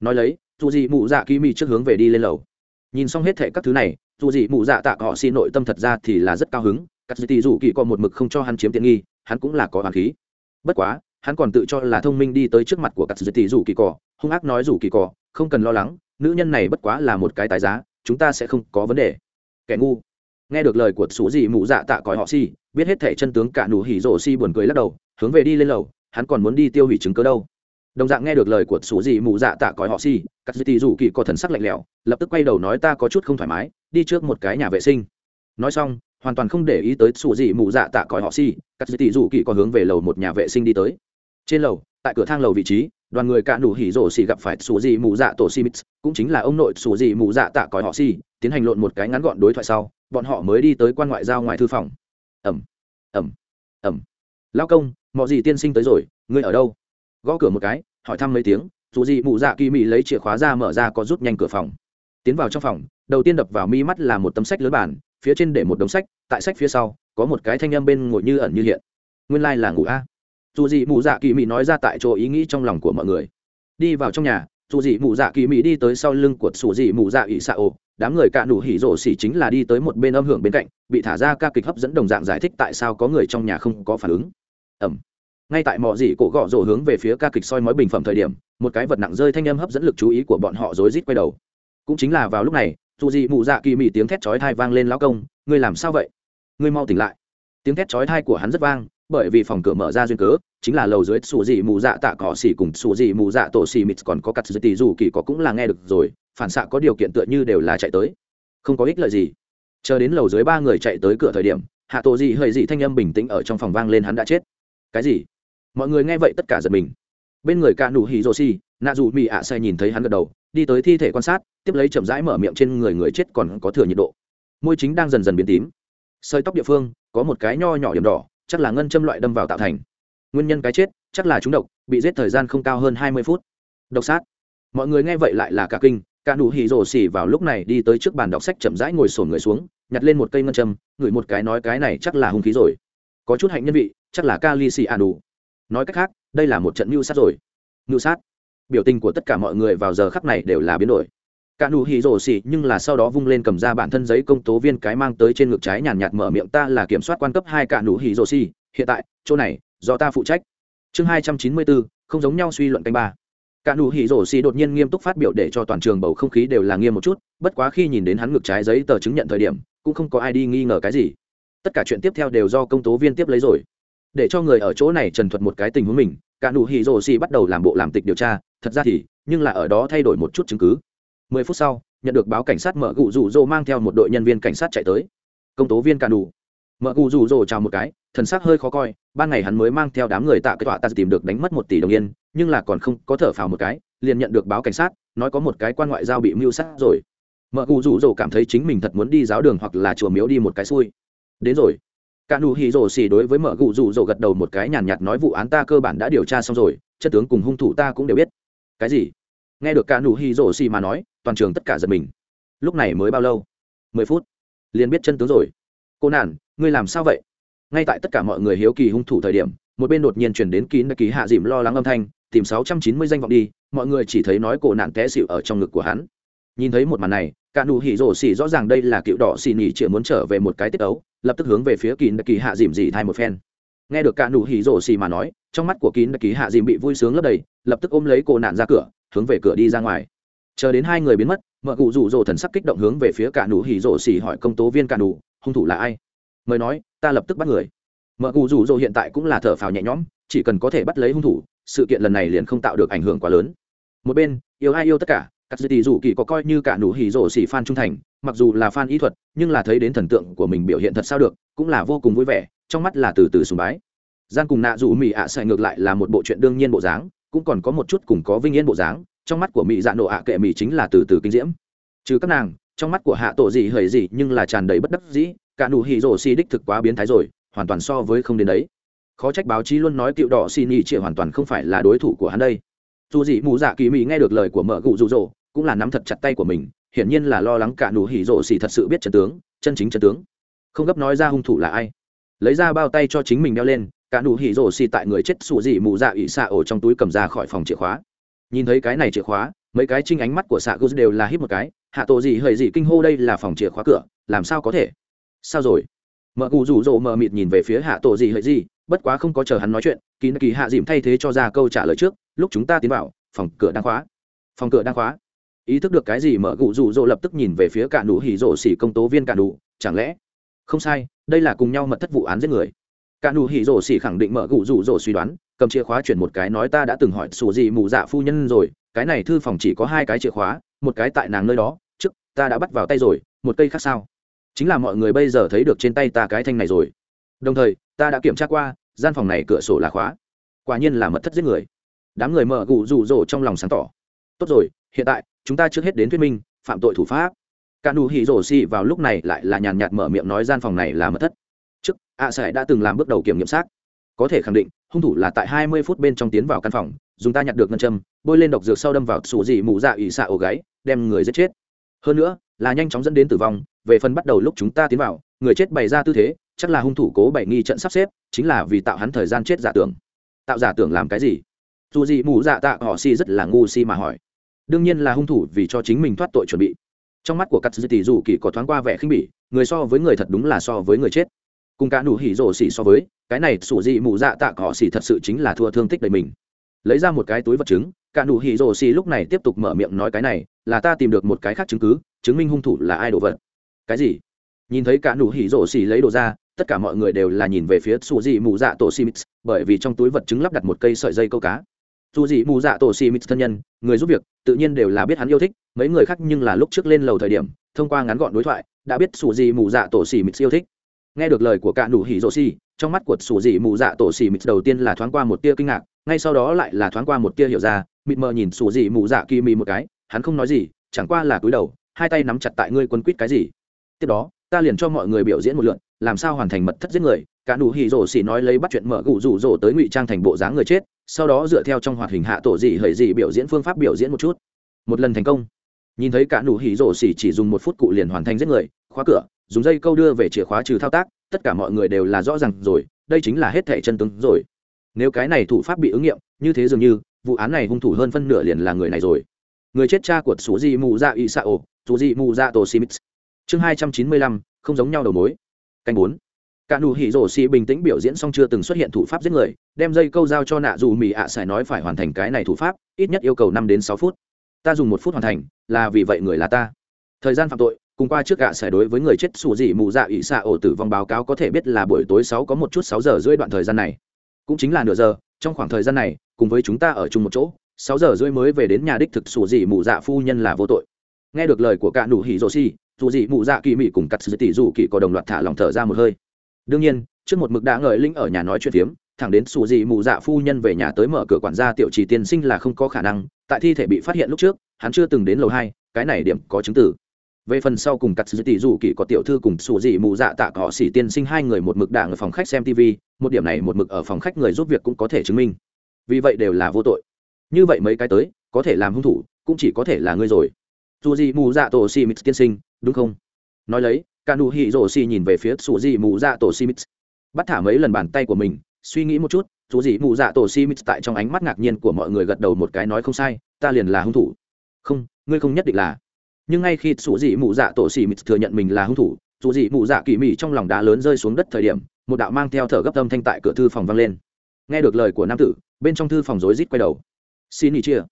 Nói lấy, dù gì mụ dạ kỳ mị trước hướng về đi lên lầu. Nhìn xong hết thệ các thứ này, dù gì mụ dạ tạ họ xin nội tâm thật ra thì là rất cao hứng, cắt dì tỷ dù kỳ có một mực không cho hắn chiếm tiện nghi, hắn cũng là có hoàng khí. Bất quá, hắn còn tự cho là thông minh đi tới trước mặt của cắt dì tỷ dù kỳ cỏ hung ác nói dù kỳ cỏ không cần lo lắng, nữ nhân này bất quá là một cái tài giá, chúng ta sẽ không có vấn đề. Kẻ ngu nghe được lời của sủ dị mụ dạ tạ còi họ xì si, biết hết thẻ chân tướng cả nụ hỉ rổ xì si buồn cười lắc đầu hướng về đi lên lầu hắn còn muốn đi tiêu hủy chứng cớ đâu. Đồng dạng nghe được lời của sủ dị mụ dạ tạ còi họ xì si, cắt dư tì dù kỳ có thần sắc lạnh lẽo lập tức quay đầu nói ta có chút không thoải mái đi trước một cái nhà vệ sinh. Nói xong hoàn toàn không để ý tới sủ dị mụ dạ tạ còi họ xì cắt dư tì dù kỳ có hướng về lầu một nhà vệ sinh đi tới. Trên lầu tại cửa thang lầu vị trí đoàn người cả nụ hỉ rổ xì gặp phải sủ dị mù dạ tổ xì mít cũng chính là ông nội sủ dị mù dạ tạ còi họ xì tiến hành lộn một cái ngắn gọn đối thoại sau bọn họ mới đi tới quan ngoại giao ngoài thư phòng. Ẩm ẩm ẩm. Lao công, mọi gì tiên sinh tới rồi, ngươi ở đâu? Gõ cửa một cái, hỏi thăm mấy tiếng, dù gì mụ dạ kỳ mị lấy chìa khóa ra mở ra có rút nhanh cửa phòng. Tiến vào trong phòng, đầu tiên đập vào mi mắt là một tấm sách lớn bản, phía trên để một đống sách, tại sách phía sau, có một cái thanh âm bên ngồi như ẩn như hiện. Nguyên lai là ngủ a. Dù gì mụ dạ kỳ mị nói ra tại chỗ ý nghĩ trong lòng của mọi người. Đi vào trong nhà, dù gì mụ dạ kỳ mị đi tới sau lưng của sủ dị mụ dạ ỵ xạ ổ đám người cạ nụ hỉ rổ xỉ chính là đi tới một bên âm hưởng bên cạnh, bị thả ra ca kịch hấp dẫn đồng dạng giải thích tại sao có người trong nhà không có phản ứng. Ẩm. Ngay tại mọi dị cổ gọ rổ hướng về phía ca kịch soi mói bình phẩm thời điểm, một cái vật nặng rơi thanh âm hấp dẫn lực chú ý của bọn họ rối rít quay đầu. Cũng chính là vào lúc này, dù gì mụ dạ kỳ mị tiếng thét chói thai vang lên lão công, ngươi làm sao vậy? Ngươi mau tỉnh lại. Tiếng thét chói thai của hắn rất vang, bởi vì phòng cửa mở ra duyên cớ, chính là lầu dưới sủ dị mù dạ tạ cỏ xỉ cùng sủ dị mù dạ tổ xỉ mịt còn có cắt dưới tỷ dù kỳ có cũng là nghe được rồi phản xạ có điều kiện tựa như đều là chạy tới. Không có ích lợi gì. Chờ đến lầu dưới ba người chạy tới cửa thời điểm, hạ tổ gì hơi gì thanh âm bình tĩnh ở trong phòng vang lên hắn đã chết. Cái gì? Mọi người nghe vậy tất cả giật mình. Bên người ca nụ hỉ rô xi nạ dù mỹ ạ xe nhìn thấy hắn gật đầu, đi tới thi thể quan sát, tiếp lấy chậm rãi mở miệng trên người người chết còn có thừa nhiệt độ. Môi chính đang dần dần biến tím. Sợi tóc địa phương, có một cái nho nhỏ điểm đỏ, chắc là ngân châm loại đâm vào tạo thành. Nguyên nhân cái chết, chắc là trúng độc, bị giết thời gian không cao hơn hai mươi phút. Độc sát. Mọi người nghe vậy lại là cả kinh cả nụ hỉ rổ xỉ vào lúc này đi tới trước bàn đọc sách chậm rãi ngồi sổn người xuống nhặt lên một cây ngân châm ngửi một cái nói cái này chắc là hung khí rồi. Có chút hạnh nhân vị chắc là kali li xì đủ nói cách khác đây là một trận mưu sát rồi. Mưu sát. Biểu tình của tất cả mọi người vào giờ khắc này đều là biến đổi. Cả nụ hỉ rổ xỉ nhưng là sau đó vung lên cầm ra bản thân giấy công tố viên cái mang tới trên ngực trái nhàn nhạt, mở miệng ta là kiểm soát quan cấp hai cả nụ hỉ rổ xỉ hiện tại chỗ này do ta phụ trách. Chương hai trăm chín mươi bốn không giống nhau suy luận canh ba cả nụ hỉ rổ xì đột nhiên nghiêm túc phát biểu để cho toàn trường bầu không khí đều là nghiêm một chút, bất quá khi nhìn đến hắn ngược trái giấy tờ chứng nhận thời điểm, cũng không có ai đi nghi ngờ cái gì. Tất cả chuyện tiếp theo đều do công tố viên tiếp lấy rồi. Để cho người ở chỗ này trần thuật một cái tình huống mình, cả nụ hỉ rổ xì bắt đầu làm bộ làm tịch điều tra, thật ra thì, nhưng là ở đó thay đổi một chút chứng cứ. Mười phút sau, nhận được báo cảnh sát mở cụ rủ Rô mang theo một đội nhân viên cảnh sát chạy tới. Công tố viên cả nụ. Mở cụ rủ Rô chào một cái, thần sắc hơi khó coi, ban ngày hắn mới mang theo đám người tạ cái tọa ta tìm được đánh mất một tỷ đồng yên nhưng là còn không có thở phào một cái, liền nhận được báo cảnh sát, nói có một cái quan ngoại giao bị mưu sát rồi. Mợ cụ rủ rỗ cảm thấy chính mình thật muốn đi giáo đường hoặc là chùa miếu đi một cái xui. Đến rồi. Cả nụ hỉ rổ xì đối với mợ cụ rủ rỗ gật đầu một cái nhàn nhạt nói vụ án ta cơ bản đã điều tra xong rồi, chất tướng cùng hung thủ ta cũng đều biết. Cái gì? Nghe được cả nụ hỉ rổ xì mà nói, toàn trường tất cả giật mình. Lúc này mới bao lâu? Mười phút. Liền biết chân tướng rồi. Cô nản, ngươi làm sao vậy? Ngay tại tất cả mọi người hiếu kỳ hung thủ thời điểm một bên đột nhiên chuyển đến kín đã ký hạ dìm lo lắng âm thanh, tìm sáu trăm chín mươi danh vọng đi, mọi người chỉ thấy nói cổ nạn té xịu ở trong ngực của hắn. Nhìn thấy một màn này, cả nụ hỉ rổ xỉ rõ ràng đây là cựu đỏ xỉ nhỉ chịa muốn trở về một cái tiết ấu, lập tức hướng về phía kín đã ký hạ dìm dì thay một phen. Nghe được cả nụ hỉ rổ xỉ mà nói, trong mắt của kín đã ký hạ dìm bị vui sướng lấp đầy, lập tức ôm lấy cổ nạn ra cửa, hướng về cửa đi ra ngoài. Chờ đến hai người biến mất, mợ cụ rủ rổ thần sắc kích động hướng về phía cả nụ hỉ rổ xỉ hỏi công tố viên cả nụ, hung thủ là ai? Mời nói, ta lập tức bắt người mợ cụ rủ rỗ hiện tại cũng là thở phào nhẹ nhõm, chỉ cần có thể bắt lấy hung thủ, sự kiện lần này liền không tạo được ảnh hưởng quá lớn. Một bên, yêu ai yêu tất cả các dư tỷ dù kỳ có coi như cả nụ hỉ rổ xỉ fan trung thành, mặc dù là fan ý thuật, nhưng là thấy đến thần tượng của mình biểu hiện thật sao được, cũng là vô cùng vui vẻ, trong mắt là từ từ sùng bái. Gian cùng nạ dù mỹ ạ à ngược lại là một bộ chuyện đương nhiên bộ dáng, cũng còn có một chút cùng có vinh yên bộ dáng, trong mắt của mỹ dạ nổ ạ kệ mỹ chính là từ từ kinh diễm. Trừ các nàng, trong mắt của hạ tổ gì hời gì nhưng là tràn đầy bất đắc dĩ, cả nụ hỉ rổ si đích thực quá biến thái rồi hoàn toàn so với không đến đấy. Khó trách báo chí luôn nói cựu đỏ xì nhị chĩa hoàn toàn không phải là đối thủ của hắn đây. Dù gì mù dạ kỳ mỹ nghe được lời của Mở cụ rụ rỗ cũng là nắm thật chặt tay của mình, hiển nhiên là lo lắng cả nụ hỉ rộ xì thật sự biết chân tướng, chân chính chân tướng. Không gấp nói ra hung thủ là ai. Lấy ra bao tay cho chính mình đeo lên, cả nụ hỉ rổ xì tại người chết sụ dị mù dạ ỉ xạ ổ trong túi cầm ra khỏi phòng chìa khóa. Nhìn thấy cái này chìa khóa, mấy cái trinh ánh mắt của xạ gus đều là hít một cái, hạ tổ gì hơi gì kinh hô đây là phòng chìa khóa cửa, làm sao có thể? Sao rồi? mợ cụ rủ rỗ mờ mịt nhìn về phía hạ tổ gì hơi gì bất quá không có chờ hắn nói chuyện, kỳ kỳ hạ dìm thay thế cho ra câu trả lời trước, lúc chúng ta tiến vào, phòng cửa đang khóa. Phòng cửa đang khóa. Ý thức được cái gì mợ cụ rủ rỗ lập tức nhìn về phía cả nụ hỉ rỗ xỉ công tố viên cả nụ, chẳng lẽ? Không sai, đây là cùng nhau mật thất vụ án giết người. Cả nụ hỉ rổ xỉ khẳng định mở cụ rủ rổ suy đoán, cầm chìa khóa chuyển một cái nói ta đã từng hỏi sủ gì mù dạ phu nhân rồi, cái này thư phòng chỉ có hai cái chìa khóa, một cái tại nàng nơi đó, trước, ta đã bắt vào tay rồi, một cây khác sao? chính là mọi người bây giờ thấy được trên tay ta cái thanh này rồi. Đồng thời, ta đã kiểm tra qua, gian phòng này cửa sổ là khóa. Quả nhiên là mật thất giết người. Đám người mở gù rủ rỗ trong lòng sáng tỏ. Tốt rồi, hiện tại, chúng ta trước hết đến thuyết minh, phạm tội thủ pháp. Cả nụ hỉ rổ xì vào lúc này lại là nhàn nhạt mở miệng nói gian phòng này là mật thất. Trước, ạ à sải đã từng làm bước đầu kiểm nghiệm xác. Có thể khẳng định, hung thủ là tại 20 phút bên trong tiến vào căn phòng, dùng ta nhặt được ngân châm, bôi lên độc dược sau đâm vào sủ dị mù dạ ỉ xạ ổ gáy, đem người giết chết. Hơn nữa là nhanh chóng dẫn đến tử vong, về phần bắt đầu lúc chúng ta tiến vào, người chết bày ra tư thế, chắc là hung thủ cố bày nghi trận sắp xếp, chính là vì tạo hắn thời gian chết giả tưởng. Tạo giả tưởng làm cái gì? Dù gì mù dạ tạ họ si rất là ngu si mà hỏi. Đương nhiên là hung thủ vì cho chính mình thoát tội chuẩn bị. Trong mắt của cắt dư tỷ dù kỳ có thoáng qua vẻ khinh bỉ, người so với người thật đúng là so với người chết. Cùng cả nụ hỉ rổ xỉ so với, cái này sủ dị mù dạ tạ họ xỉ thật sự chính là thua thương tích đầy mình. Lấy ra một cái túi vật chứng, cả nụ hỉ rổ xỉ lúc này tiếp tục mở miệng nói cái này, là ta tìm được một cái khác chứng cứ chứng minh hung thủ là ai đồ vật. Cái gì? Nhìn thấy cả nụ hỉ rổ xỉ lấy đồ ra, tất cả mọi người đều là nhìn về phía su dị mù dạ tổ xì mít bởi vì trong túi vật chứng lắp đặt một cây sợi dây câu cá. Su dị mù dạ tổ xì mít thân nhân, người giúp việc, tự nhiên đều là biết hắn yêu thích, mấy người khác nhưng là lúc trước lên lầu thời điểm, thông qua ngắn gọn đối thoại, đã biết su dị mù dạ tổ xì mít yêu thích. Nghe được lời của cả nụ hỉ rổ xì, trong mắt của su dị mù dạ tổ xì mít đầu tiên là thoáng qua một tia kinh ngạc, ngay sau đó lại là thoáng qua một tia hiểu ra, mịt mờ nhìn su dị mù dạ kỳ mì một cái, hắn không nói gì, chẳng qua là cúi đầu hai tay nắm chặt tại ngươi quân quýt cái gì? Tiếp đó, ta liền cho mọi người biểu diễn một lượn, làm sao hoàn thành mật thất giết người? Cả nụ hỉ rổ xì nói lấy bắt chuyện mở gụ rủ rổ tới ngụy trang thành bộ dáng người chết, sau đó dựa theo trong hoạt hình hạ tổ gì hời gì biểu diễn phương pháp biểu diễn một chút. Một lần thành công. Nhìn thấy cả nụ hỉ rổ xì chỉ dùng một phút cụ liền hoàn thành giết người, khóa cửa, dùng dây câu đưa về chìa khóa trừ thao tác, tất cả mọi người đều là rõ ràng rồi, đây chính là hết thẻ chân tướng rồi. Nếu cái này thủ pháp bị ứng nghiệm, như thế dường như, vụ án này hung thủ hơn phân nửa liền là người này rồi người chết cha của sủ dị mù dạ ỵ xạ ổ sủ mù dạ tổ simits chương hai trăm chín mươi lăm, không giống nhau đầu mối. Canh bốn. Cả nụ hỉ rổ xì bình tĩnh biểu diễn xong chưa từng xuất hiện thủ pháp giết người, đem dây câu giao cho nạ dù mì ạ xài nói phải hoàn thành cái này thủ pháp, ít nhất yêu cầu năm đến sáu phút. Ta dùng một phút hoàn thành, là vì vậy người là ta. Thời gian phạm tội, cùng qua trước gạ xài đối với người chết xù dị mù dạ ỵ xạ ổ tử vong báo cáo có thể biết là buổi tối sáu có một chút sáu giờ rưỡi đoạn thời gian này. Cũng chính là nửa giờ, trong khoảng thời gian này, cùng với chúng ta ở chung một chỗ sáu giờ rưỡi mới về đến nhà đích thực sủ dị mụ dạ phu nhân là vô tội. Nghe được lời của cả nụ hỉ rồ xì, dù dị mụ dạ kỳ mị cùng cắt dư tỷ dù kỳ có đồng loạt thả lòng thở ra một hơi. Đương nhiên, trước một mực đã ngợi linh ở nhà nói chuyện phiếm, thẳng đến sủ dị mụ dạ phu nhân về nhà tới mở cửa quản gia tiểu trì tiên sinh là không có khả năng, tại thi thể bị phát hiện lúc trước, hắn chưa từng đến lầu hai, cái này điểm có chứng tử. Về phần sau cùng cắt dư tỷ dù kỳ có tiểu thư cùng sủ dị mụ dạ tạ cỏ xỉ tiên sinh hai người một mực đã ở phòng khách xem tv một điểm này một mực ở phòng khách người giúp việc cũng có thể chứng minh. Vì vậy đều là vô tội như vậy mấy cái tới, có thể làm hung thủ, cũng chỉ có thể là ngươi rồi. Dù gì mù dạ tổ si mít tiên sinh, đúng không? Nói lấy cả nụ hỉ rổ Si nhìn về phía sủ dị mù dạ tổ si mít bắt thả mấy lần bàn tay của mình, suy nghĩ một chút dù gì mù dạ tổ si mít tại trong ánh mắt ngạc nhiên của mọi người gật đầu một cái nói không sai, ta liền là hung thủ. Không, ngươi không nhất định là. Nhưng ngay khi sủ dị mù dạ tổ si mít thừa nhận mình là hung thủ dù gì mù dạ kỳ mỉ trong lòng đá lớn rơi xuống đất thời điểm, một đạo mang theo thở gấp âm thanh tại cửa thư phòng vang lên. Nghe được lời của nam tử, bên trong thư phòng rối rít quay đầu xin ý chia.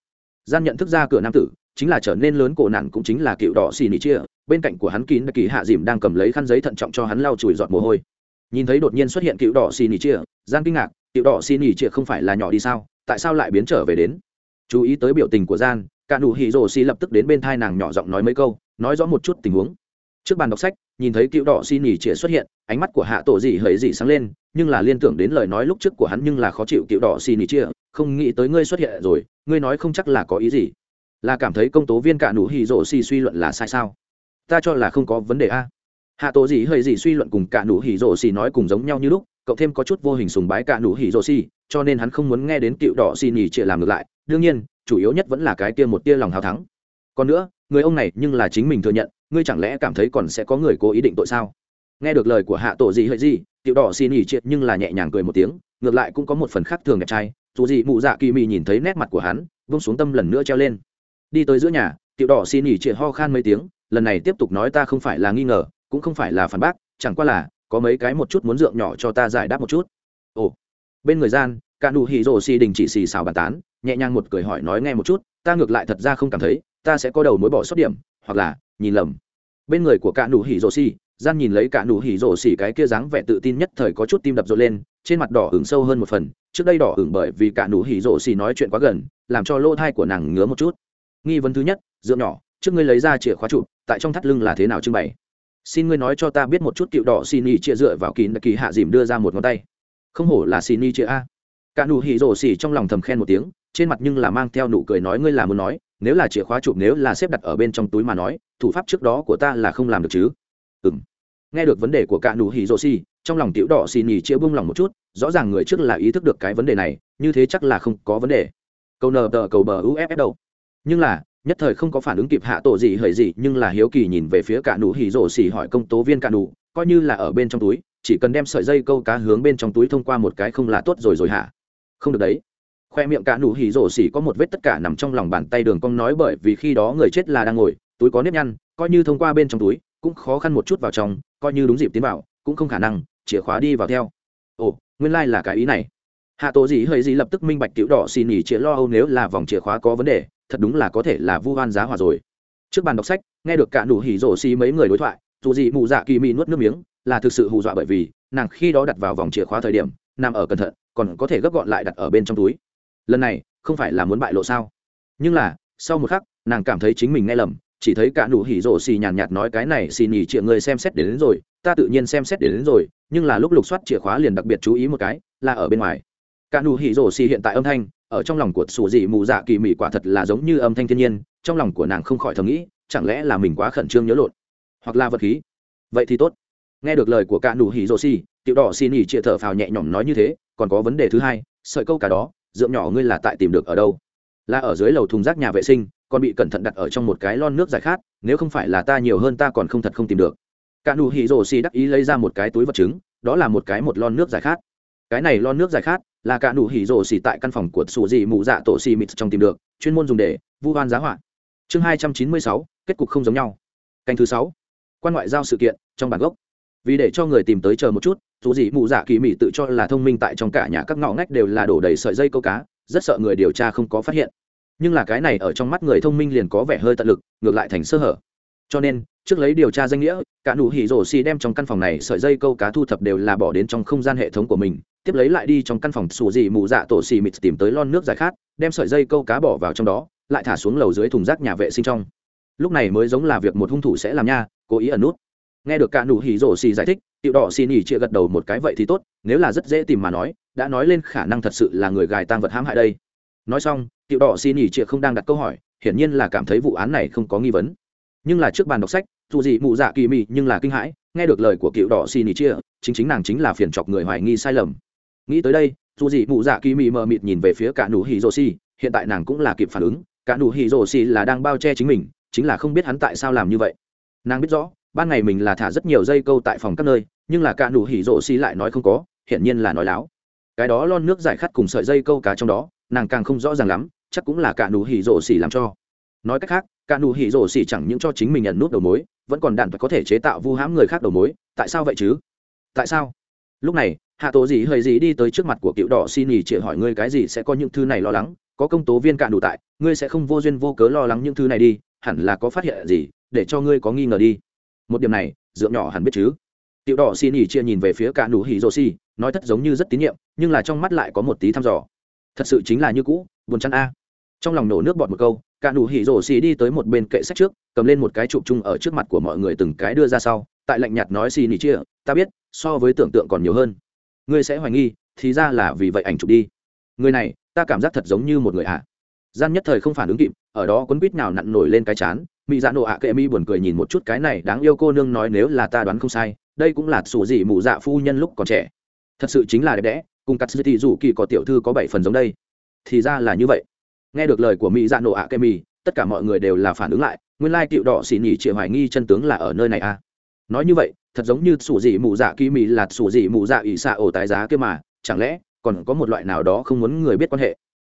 Gian nhận thức ra cửa nam tử, chính là trở nên lớn cổ nạn cũng chính là cựu đỏ xin ý chia. Bên cạnh của hắn kín kỳ hạ dìm đang cầm lấy khăn giấy thận trọng cho hắn lau chùi giọt mồ hôi. Nhìn thấy đột nhiên xuất hiện cựu đỏ xin ý chia, gian kinh ngạc, cựu đỏ xin ý chia không phải là nhỏ đi sao? Tại sao lại biến trở về đến? Chú ý tới biểu tình của gian, cả nụ hỉ rồ xì lập tức đến bên thai nàng nhỏ giọng nói mấy câu, nói rõ một chút tình huống. Trước bàn đọc sách nhìn thấy cựu đỏ xin nhỉ chĩa xuất hiện, ánh mắt của hạ tổ dị hơi dị sáng lên, nhưng là liên tưởng đến lời nói lúc trước của hắn nhưng là khó chịu cựu đỏ xin nhỉ chĩa, không nghĩ tới ngươi xuất hiện rồi, ngươi nói không chắc là có ý gì. Là cảm thấy công tố viên cả nụ hỉ rổ xì suy luận là sai sao? Ta cho là không có vấn đề a. Hạ tổ dị hơi dị suy luận cùng cả nụ hỉ rổ xì nói cùng giống nhau như lúc, cậu thêm có chút vô hình sùng bái cả nụ hỉ rổ xì, cho nên hắn không muốn nghe đến cựu đỏ xì nhỉ chĩa làm ngược lại. Đương nhiên, chủ yếu nhất vẫn là cái tia một tia lòng hào thắng. Còn nữa, người ông này nhưng là chính mình thừa nhận ngươi chẳng lẽ cảm thấy còn sẽ có người cố ý định tội sao? Nghe được lời của hạ tổ gì hơi gì tiểu đỏ xin ỉ triệt nhưng là nhẹ nhàng cười một tiếng, ngược lại cũng có một phần khác thường đẹp trai. Dù gì mụ dạ kỳ mị nhìn thấy nét mặt của hắn, vung xuống tâm lần nữa treo lên. Đi tới giữa nhà, tiểu đỏ xin ỉ triệt ho khan mấy tiếng, lần này tiếp tục nói ta không phải là nghi ngờ, cũng không phải là phản bác, chẳng qua là, có mấy cái một chút muốn dượng nhỏ cho ta giải đáp một chút. Ồ. Bên người gian, cả nụ hỉ rồ xì đình chỉ xì xào bàn tán, nhẹ nhàng một cười hỏi nói nghe một chút, ta ngược lại thật ra không cảm thấy, ta sẽ có đầu mối bỏ sót điểm hoặc là nhìn lầm. Bên người của cả nụ hỉ rồ xì gian nhìn lấy cả nụ hỉ rồ xì cái kia dáng vẻ tự tin nhất thời có chút tim đập rộn lên, trên mặt đỏ hưởng sâu hơn một phần, trước đây đỏ hưởng bởi vì cả nụ hỉ rồ xì nói chuyện quá gần, làm cho lỗ thai của nàng ngứa một chút. Nghi vấn thứ nhất dưỡng nhỏ, trước ngươi lấy ra chìa khóa trụ tại trong thắt lưng là thế nào trưng bày? Xin ngươi nói cho ta biết một chút cựu đỏ xin Nhi chia dựa vào kỳ kỳ hạ dìm đưa ra một ngón tay. Không hổ là xin Nhi chia a. Cả nụ hỉ rồ xì trong lòng thầm khen một tiếng, trên mặt nhưng là mang theo nụ cười nói ngươi là muốn nói nếu là chìa khóa chụp nếu là xếp đặt ở bên trong túi mà nói, thủ pháp trước đó của ta là không làm được chứ? Ừ m nghe được vấn đề của cạ nụ hỉ rô xì trong lòng tiểu đỏ xì nhì chĩa bung lòng một chút, rõ ràng người trước là ý thức được cái vấn đề này, như thế chắc là không có vấn đề. Câu nờ tờ cầu bờ uff đâu. Nhưng là, nhất thời không có phản ứng kịp hạ tổ gì hời gì, nhưng là hiếu kỳ nhìn về phía cạ nụ hỉ rổ xỉ hỏi công tố viên cạ nụ, coi như là ở bên trong túi, chỉ cần đem sợi dây câu cá hướng bên trong túi thông qua một cái không là tốt rồi rồi hả? Không được đấy khoe miệng cả nụ hỉ rổ xỉ có một vết tất cả nằm trong lòng bàn tay đường cong nói bởi vì khi đó người chết là đang ngồi, túi có nếp nhăn, coi như thông qua bên trong túi, cũng khó khăn một chút vào trong, coi như đúng dịp tiến vào, cũng không khả năng, chìa khóa đi vào theo. Ồ, nguyên lai、like、là cái ý này. Hạ tổ dĩ hơi dĩ lập tức minh bạch tiểu đỏ xì nỉ chĩa lo âu nếu là vòng chìa khóa có vấn đề, thật đúng là có thể là vu hoan giá hòa rồi. Trước bàn đọc sách, nghe được cả nụ hỉ rổ xì mấy người đối thoại, dù gì mụ dạ kỳ mị nuốt nước miếng, là thực sự hù dọa bởi vì, nàng khi đó đặt vào vòng chìa khóa thời điểm, nằm ở cẩn thận, còn có thể gấp gọn lại đặt ở bên trong túi lần này không phải là muốn bại lộ sao? Nhưng là sau một khắc nàng cảm thấy chính mình nghe lầm chỉ thấy cả nụ hỉ rổ xì nhàn nhạt, nói cái này xì nhì chịa người xem xét đến, đến rồi ta tự nhiên xem xét đến, đến rồi nhưng là lúc lục soát chìa khóa liền đặc biệt chú ý một cái là ở bên ngoài. Cả nụ hỉ rổ xì hiện tại âm thanh ở trong lòng của sủ dị mù dạ kỳ mỉ quả thật là giống như âm thanh thiên nhiên trong lòng của nàng không khỏi thầm nghĩ chẳng lẽ là mình quá khẩn trương nhớ lộn? Hoặc là vật khí? Vậy thì tốt. Nghe được lời của cả nụ hỉ rổ xì tiểu đỏ xì nhì chịa thở phào nhẹ nhõm nói như thế còn có vấn đề thứ hai sợi câu cả đó dượng nhỏ ngươi là tại tìm được ở đâu? Là ở dưới lầu thùng rác nhà vệ sinh, còn bị cẩn thận đặt ở trong một cái lon nước giải khát, nếu không phải là ta nhiều hơn ta còn không thật không tìm được. Cả nụ hỉ rổ xì đắc ý lấy ra một cái túi vật chứng, đó là một cái một lon nước giải khát. Cái này lon nước giải khát là cả nụ hỉ rổ xì tại căn phòng của sù dị mụ dạ tổ xì mịt trong tìm được, chuyên môn dùng để vu hoan giá họa. Chương hai trăm chín mươi sáu, kết cục không giống nhau. Canh thứ sáu. Quan ngoại giao sự kiện trong bản gốc vì để cho người tìm tới chờ một chút, dù gì mụ dạ kỳ mỹ tự cho là thông minh tại trong cả nhà các ngõ ngách đều là đổ đầy sợi dây câu cá, rất sợ người điều tra không có phát hiện. Nhưng là cái này ở trong mắt người thông minh liền có vẻ hơi tận lực, ngược lại thành sơ hở. Cho nên, trước lấy điều tra danh nghĩa, cả nụ hỉ rổ xì đem trong căn phòng này sợi dây câu cá thu thập đều là bỏ đến trong không gian hệ thống của mình, tiếp lấy lại đi trong căn phòng xù dị mụ dạ tổ xì mịt tìm tới lon nước giải khát, đem sợi dây câu cá bỏ vào trong đó, lại thả xuống lầu dưới thùng rác nhà vệ sinh trong. Lúc này mới giống là việc một hung thủ sẽ làm nha, cố ý ẩn nút nghe được cả nụ hỉ rổ xì giải thích, tiểu đỏ xì nỉ chia gật đầu một cái, vậy thì tốt, nếu là rất dễ tìm mà nói, đã nói lên khả năng thật sự là người gài tang vật hãm hại đây. Nói xong, tiểu đỏ xì nỉ chia không đang đặt câu hỏi, hiển nhiên là cảm thấy vụ án này không có nghi vấn. Nhưng là trước bàn đọc sách, dù gì mụ dạ kỳ mị nhưng là kinh hãi, nghe được lời của cựu đỏ xì nỉ chia chính chính nàng chính là phiền chọc người hoài nghi sai lầm. Nghĩ tới đây, dù gì mụ dạ kỳ mị mờ mịt nhìn về phía cả nụ hỉ rổ xì, hiện tại nàng cũng là kịp phản ứng, cả nụ hỉ rổ xì là đang bao che chính mình, chính là không biết hắn tại sao làm như vậy. Nàng biết rõ ban ngày mình là thả rất nhiều dây câu tại phòng các nơi, nhưng là cả nụ hỉ rộ xì lại nói không có, hiển nhiên là nói láo. Cái đó lon nước giải khát cùng sợi dây câu cá trong đó, nàng càng không rõ ràng lắm, chắc cũng là cả nụ hỉ rộ xì làm cho. Nói cách khác, cả nụ hỉ rộ xì chẳng những cho chính mình nhận nút đầu mối, vẫn còn đạn phải có thể chế tạo vu hãm người khác đầu mối, tại sao vậy chứ? Tại sao? Lúc này, hạ tố gì hơi gì đi tới trước mặt của cựu đỏ xin nhì chỉ hỏi ngươi cái gì sẽ có những thứ này lo lắng, có công tố viên cạn đủ tại, ngươi sẽ không vô duyên vô cớ lo lắng những thứ này đi, hẳn là có phát hiện gì, để cho ngươi có nghi ngờ đi một điểm này dượng nhỏ hẳn biết chứ. Tiểu đỏ xin ỉ chia nhìn về phía cả nụ hỉ rô xi nói thật giống như rất tín nhiệm, nhưng là trong mắt lại có một tí thăm dò. Thật sự chính là như cũ, buồn chăn a. Trong lòng nổ nước bọt một câu, cả nụ hỉ rổ xi đi tới một bên kệ sách trước, cầm lên một cái chụp chung ở trước mặt của mọi người từng cái đưa ra sau, tại lạnh nhạt nói xin nỉ chia, ta biết, so với tưởng tượng còn nhiều hơn. Ngươi sẽ hoài nghi, thì ra là vì vậy ảnh chụp đi. Người này, ta cảm giác thật giống như một người ạ. À. gian nhất thời không phản ứng kịp, ở đó quấn quýt nào nặn nổi lên cái chán mỹ dạ nộ ạ à kệ mi buồn cười nhìn một chút cái này đáng yêu cô nương nói nếu là ta đoán không sai, đây cũng là sủ dị mụ dạ phu nhân lúc còn trẻ. Thật sự chính là đẹp đẽ, cùng cắt dư thì dù kỳ có tiểu thư có bảy phần giống đây. Thì ra là như vậy. Nghe được lời của mỹ dạ nộ ạ à kệ mi tất cả mọi người đều là phản ứng lại, nguyên lai tiểu đỏ xỉ nhỉ triệu hoài nghi chân tướng là ở nơi này à? Nói như vậy, thật giống như sủ dị mụ dạ kỳ mị là sủ dị mụ dạ ỷ xạ ổ tái giá kia mà, chẳng lẽ còn có một loại nào đó không muốn người biết quan hệ?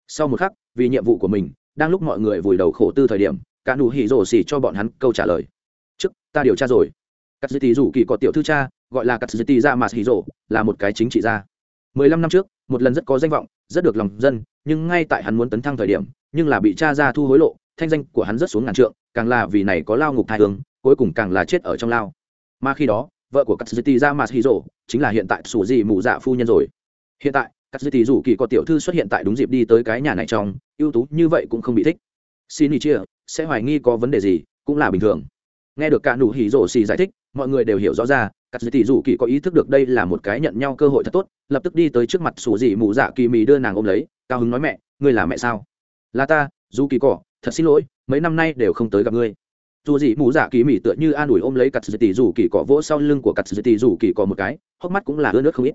Sau một khắc, vì nhiệm vụ của mình, đang lúc mọi người vùi đầu khổ tư thời điểm cả nụ hỉ rổ xỉ cho bọn hắn câu trả lời. Trước, ta điều tra rồi. Cắt dư tỷ dù kỳ có tiểu thư cha, gọi là cắt dư tỷ ra mà hỉ rổ là một cái chính trị gia. Mười lăm năm trước, một lần rất có danh vọng, rất được lòng dân, nhưng ngay tại hắn muốn tấn thăng thời điểm, nhưng là bị cha ra thu hối lộ, thanh danh của hắn rất xuống ngàn trượng, càng là vì này có lao ngục thai hướng cuối cùng càng là chết ở trong lao. Mà khi đó, vợ của katsuti ra Hỉ hiro chính là hiện tại sủ dị mụ dạ phu nhân rồi. Hiện tại Cắt Diệt Tỷ dù kỳ có tiểu thư xuất hiện tại đúng dịp đi tới cái nhà này trong, ưu tú như vậy cũng không bị thích xin ý chia, sẽ hoài nghi có vấn đề gì, cũng là bình thường. Nghe được cả nụ hỉ rổ xì giải thích, mọi người đều hiểu rõ ra cắt tỷ dù kỳ có ý thức được đây là một cái nhận nhau cơ hội thật tốt, lập tức đi tới trước mặt sủ dị mụ dạ kỳ mì đưa nàng ôm lấy, cao hứng nói mẹ, ngươi là mẹ sao? Là ta, dù kỳ cỏ, thật xin lỗi, mấy năm nay đều không tới gặp ngươi. Dù dị mụ dạ kỳ mì tựa như an ủi ôm lấy cắt tỷ dù kỳ cỏ vỗ sau lưng của cắt tỷ dù kỳ cỏ một cái, hốc mắt cũng là ướt nước không ít.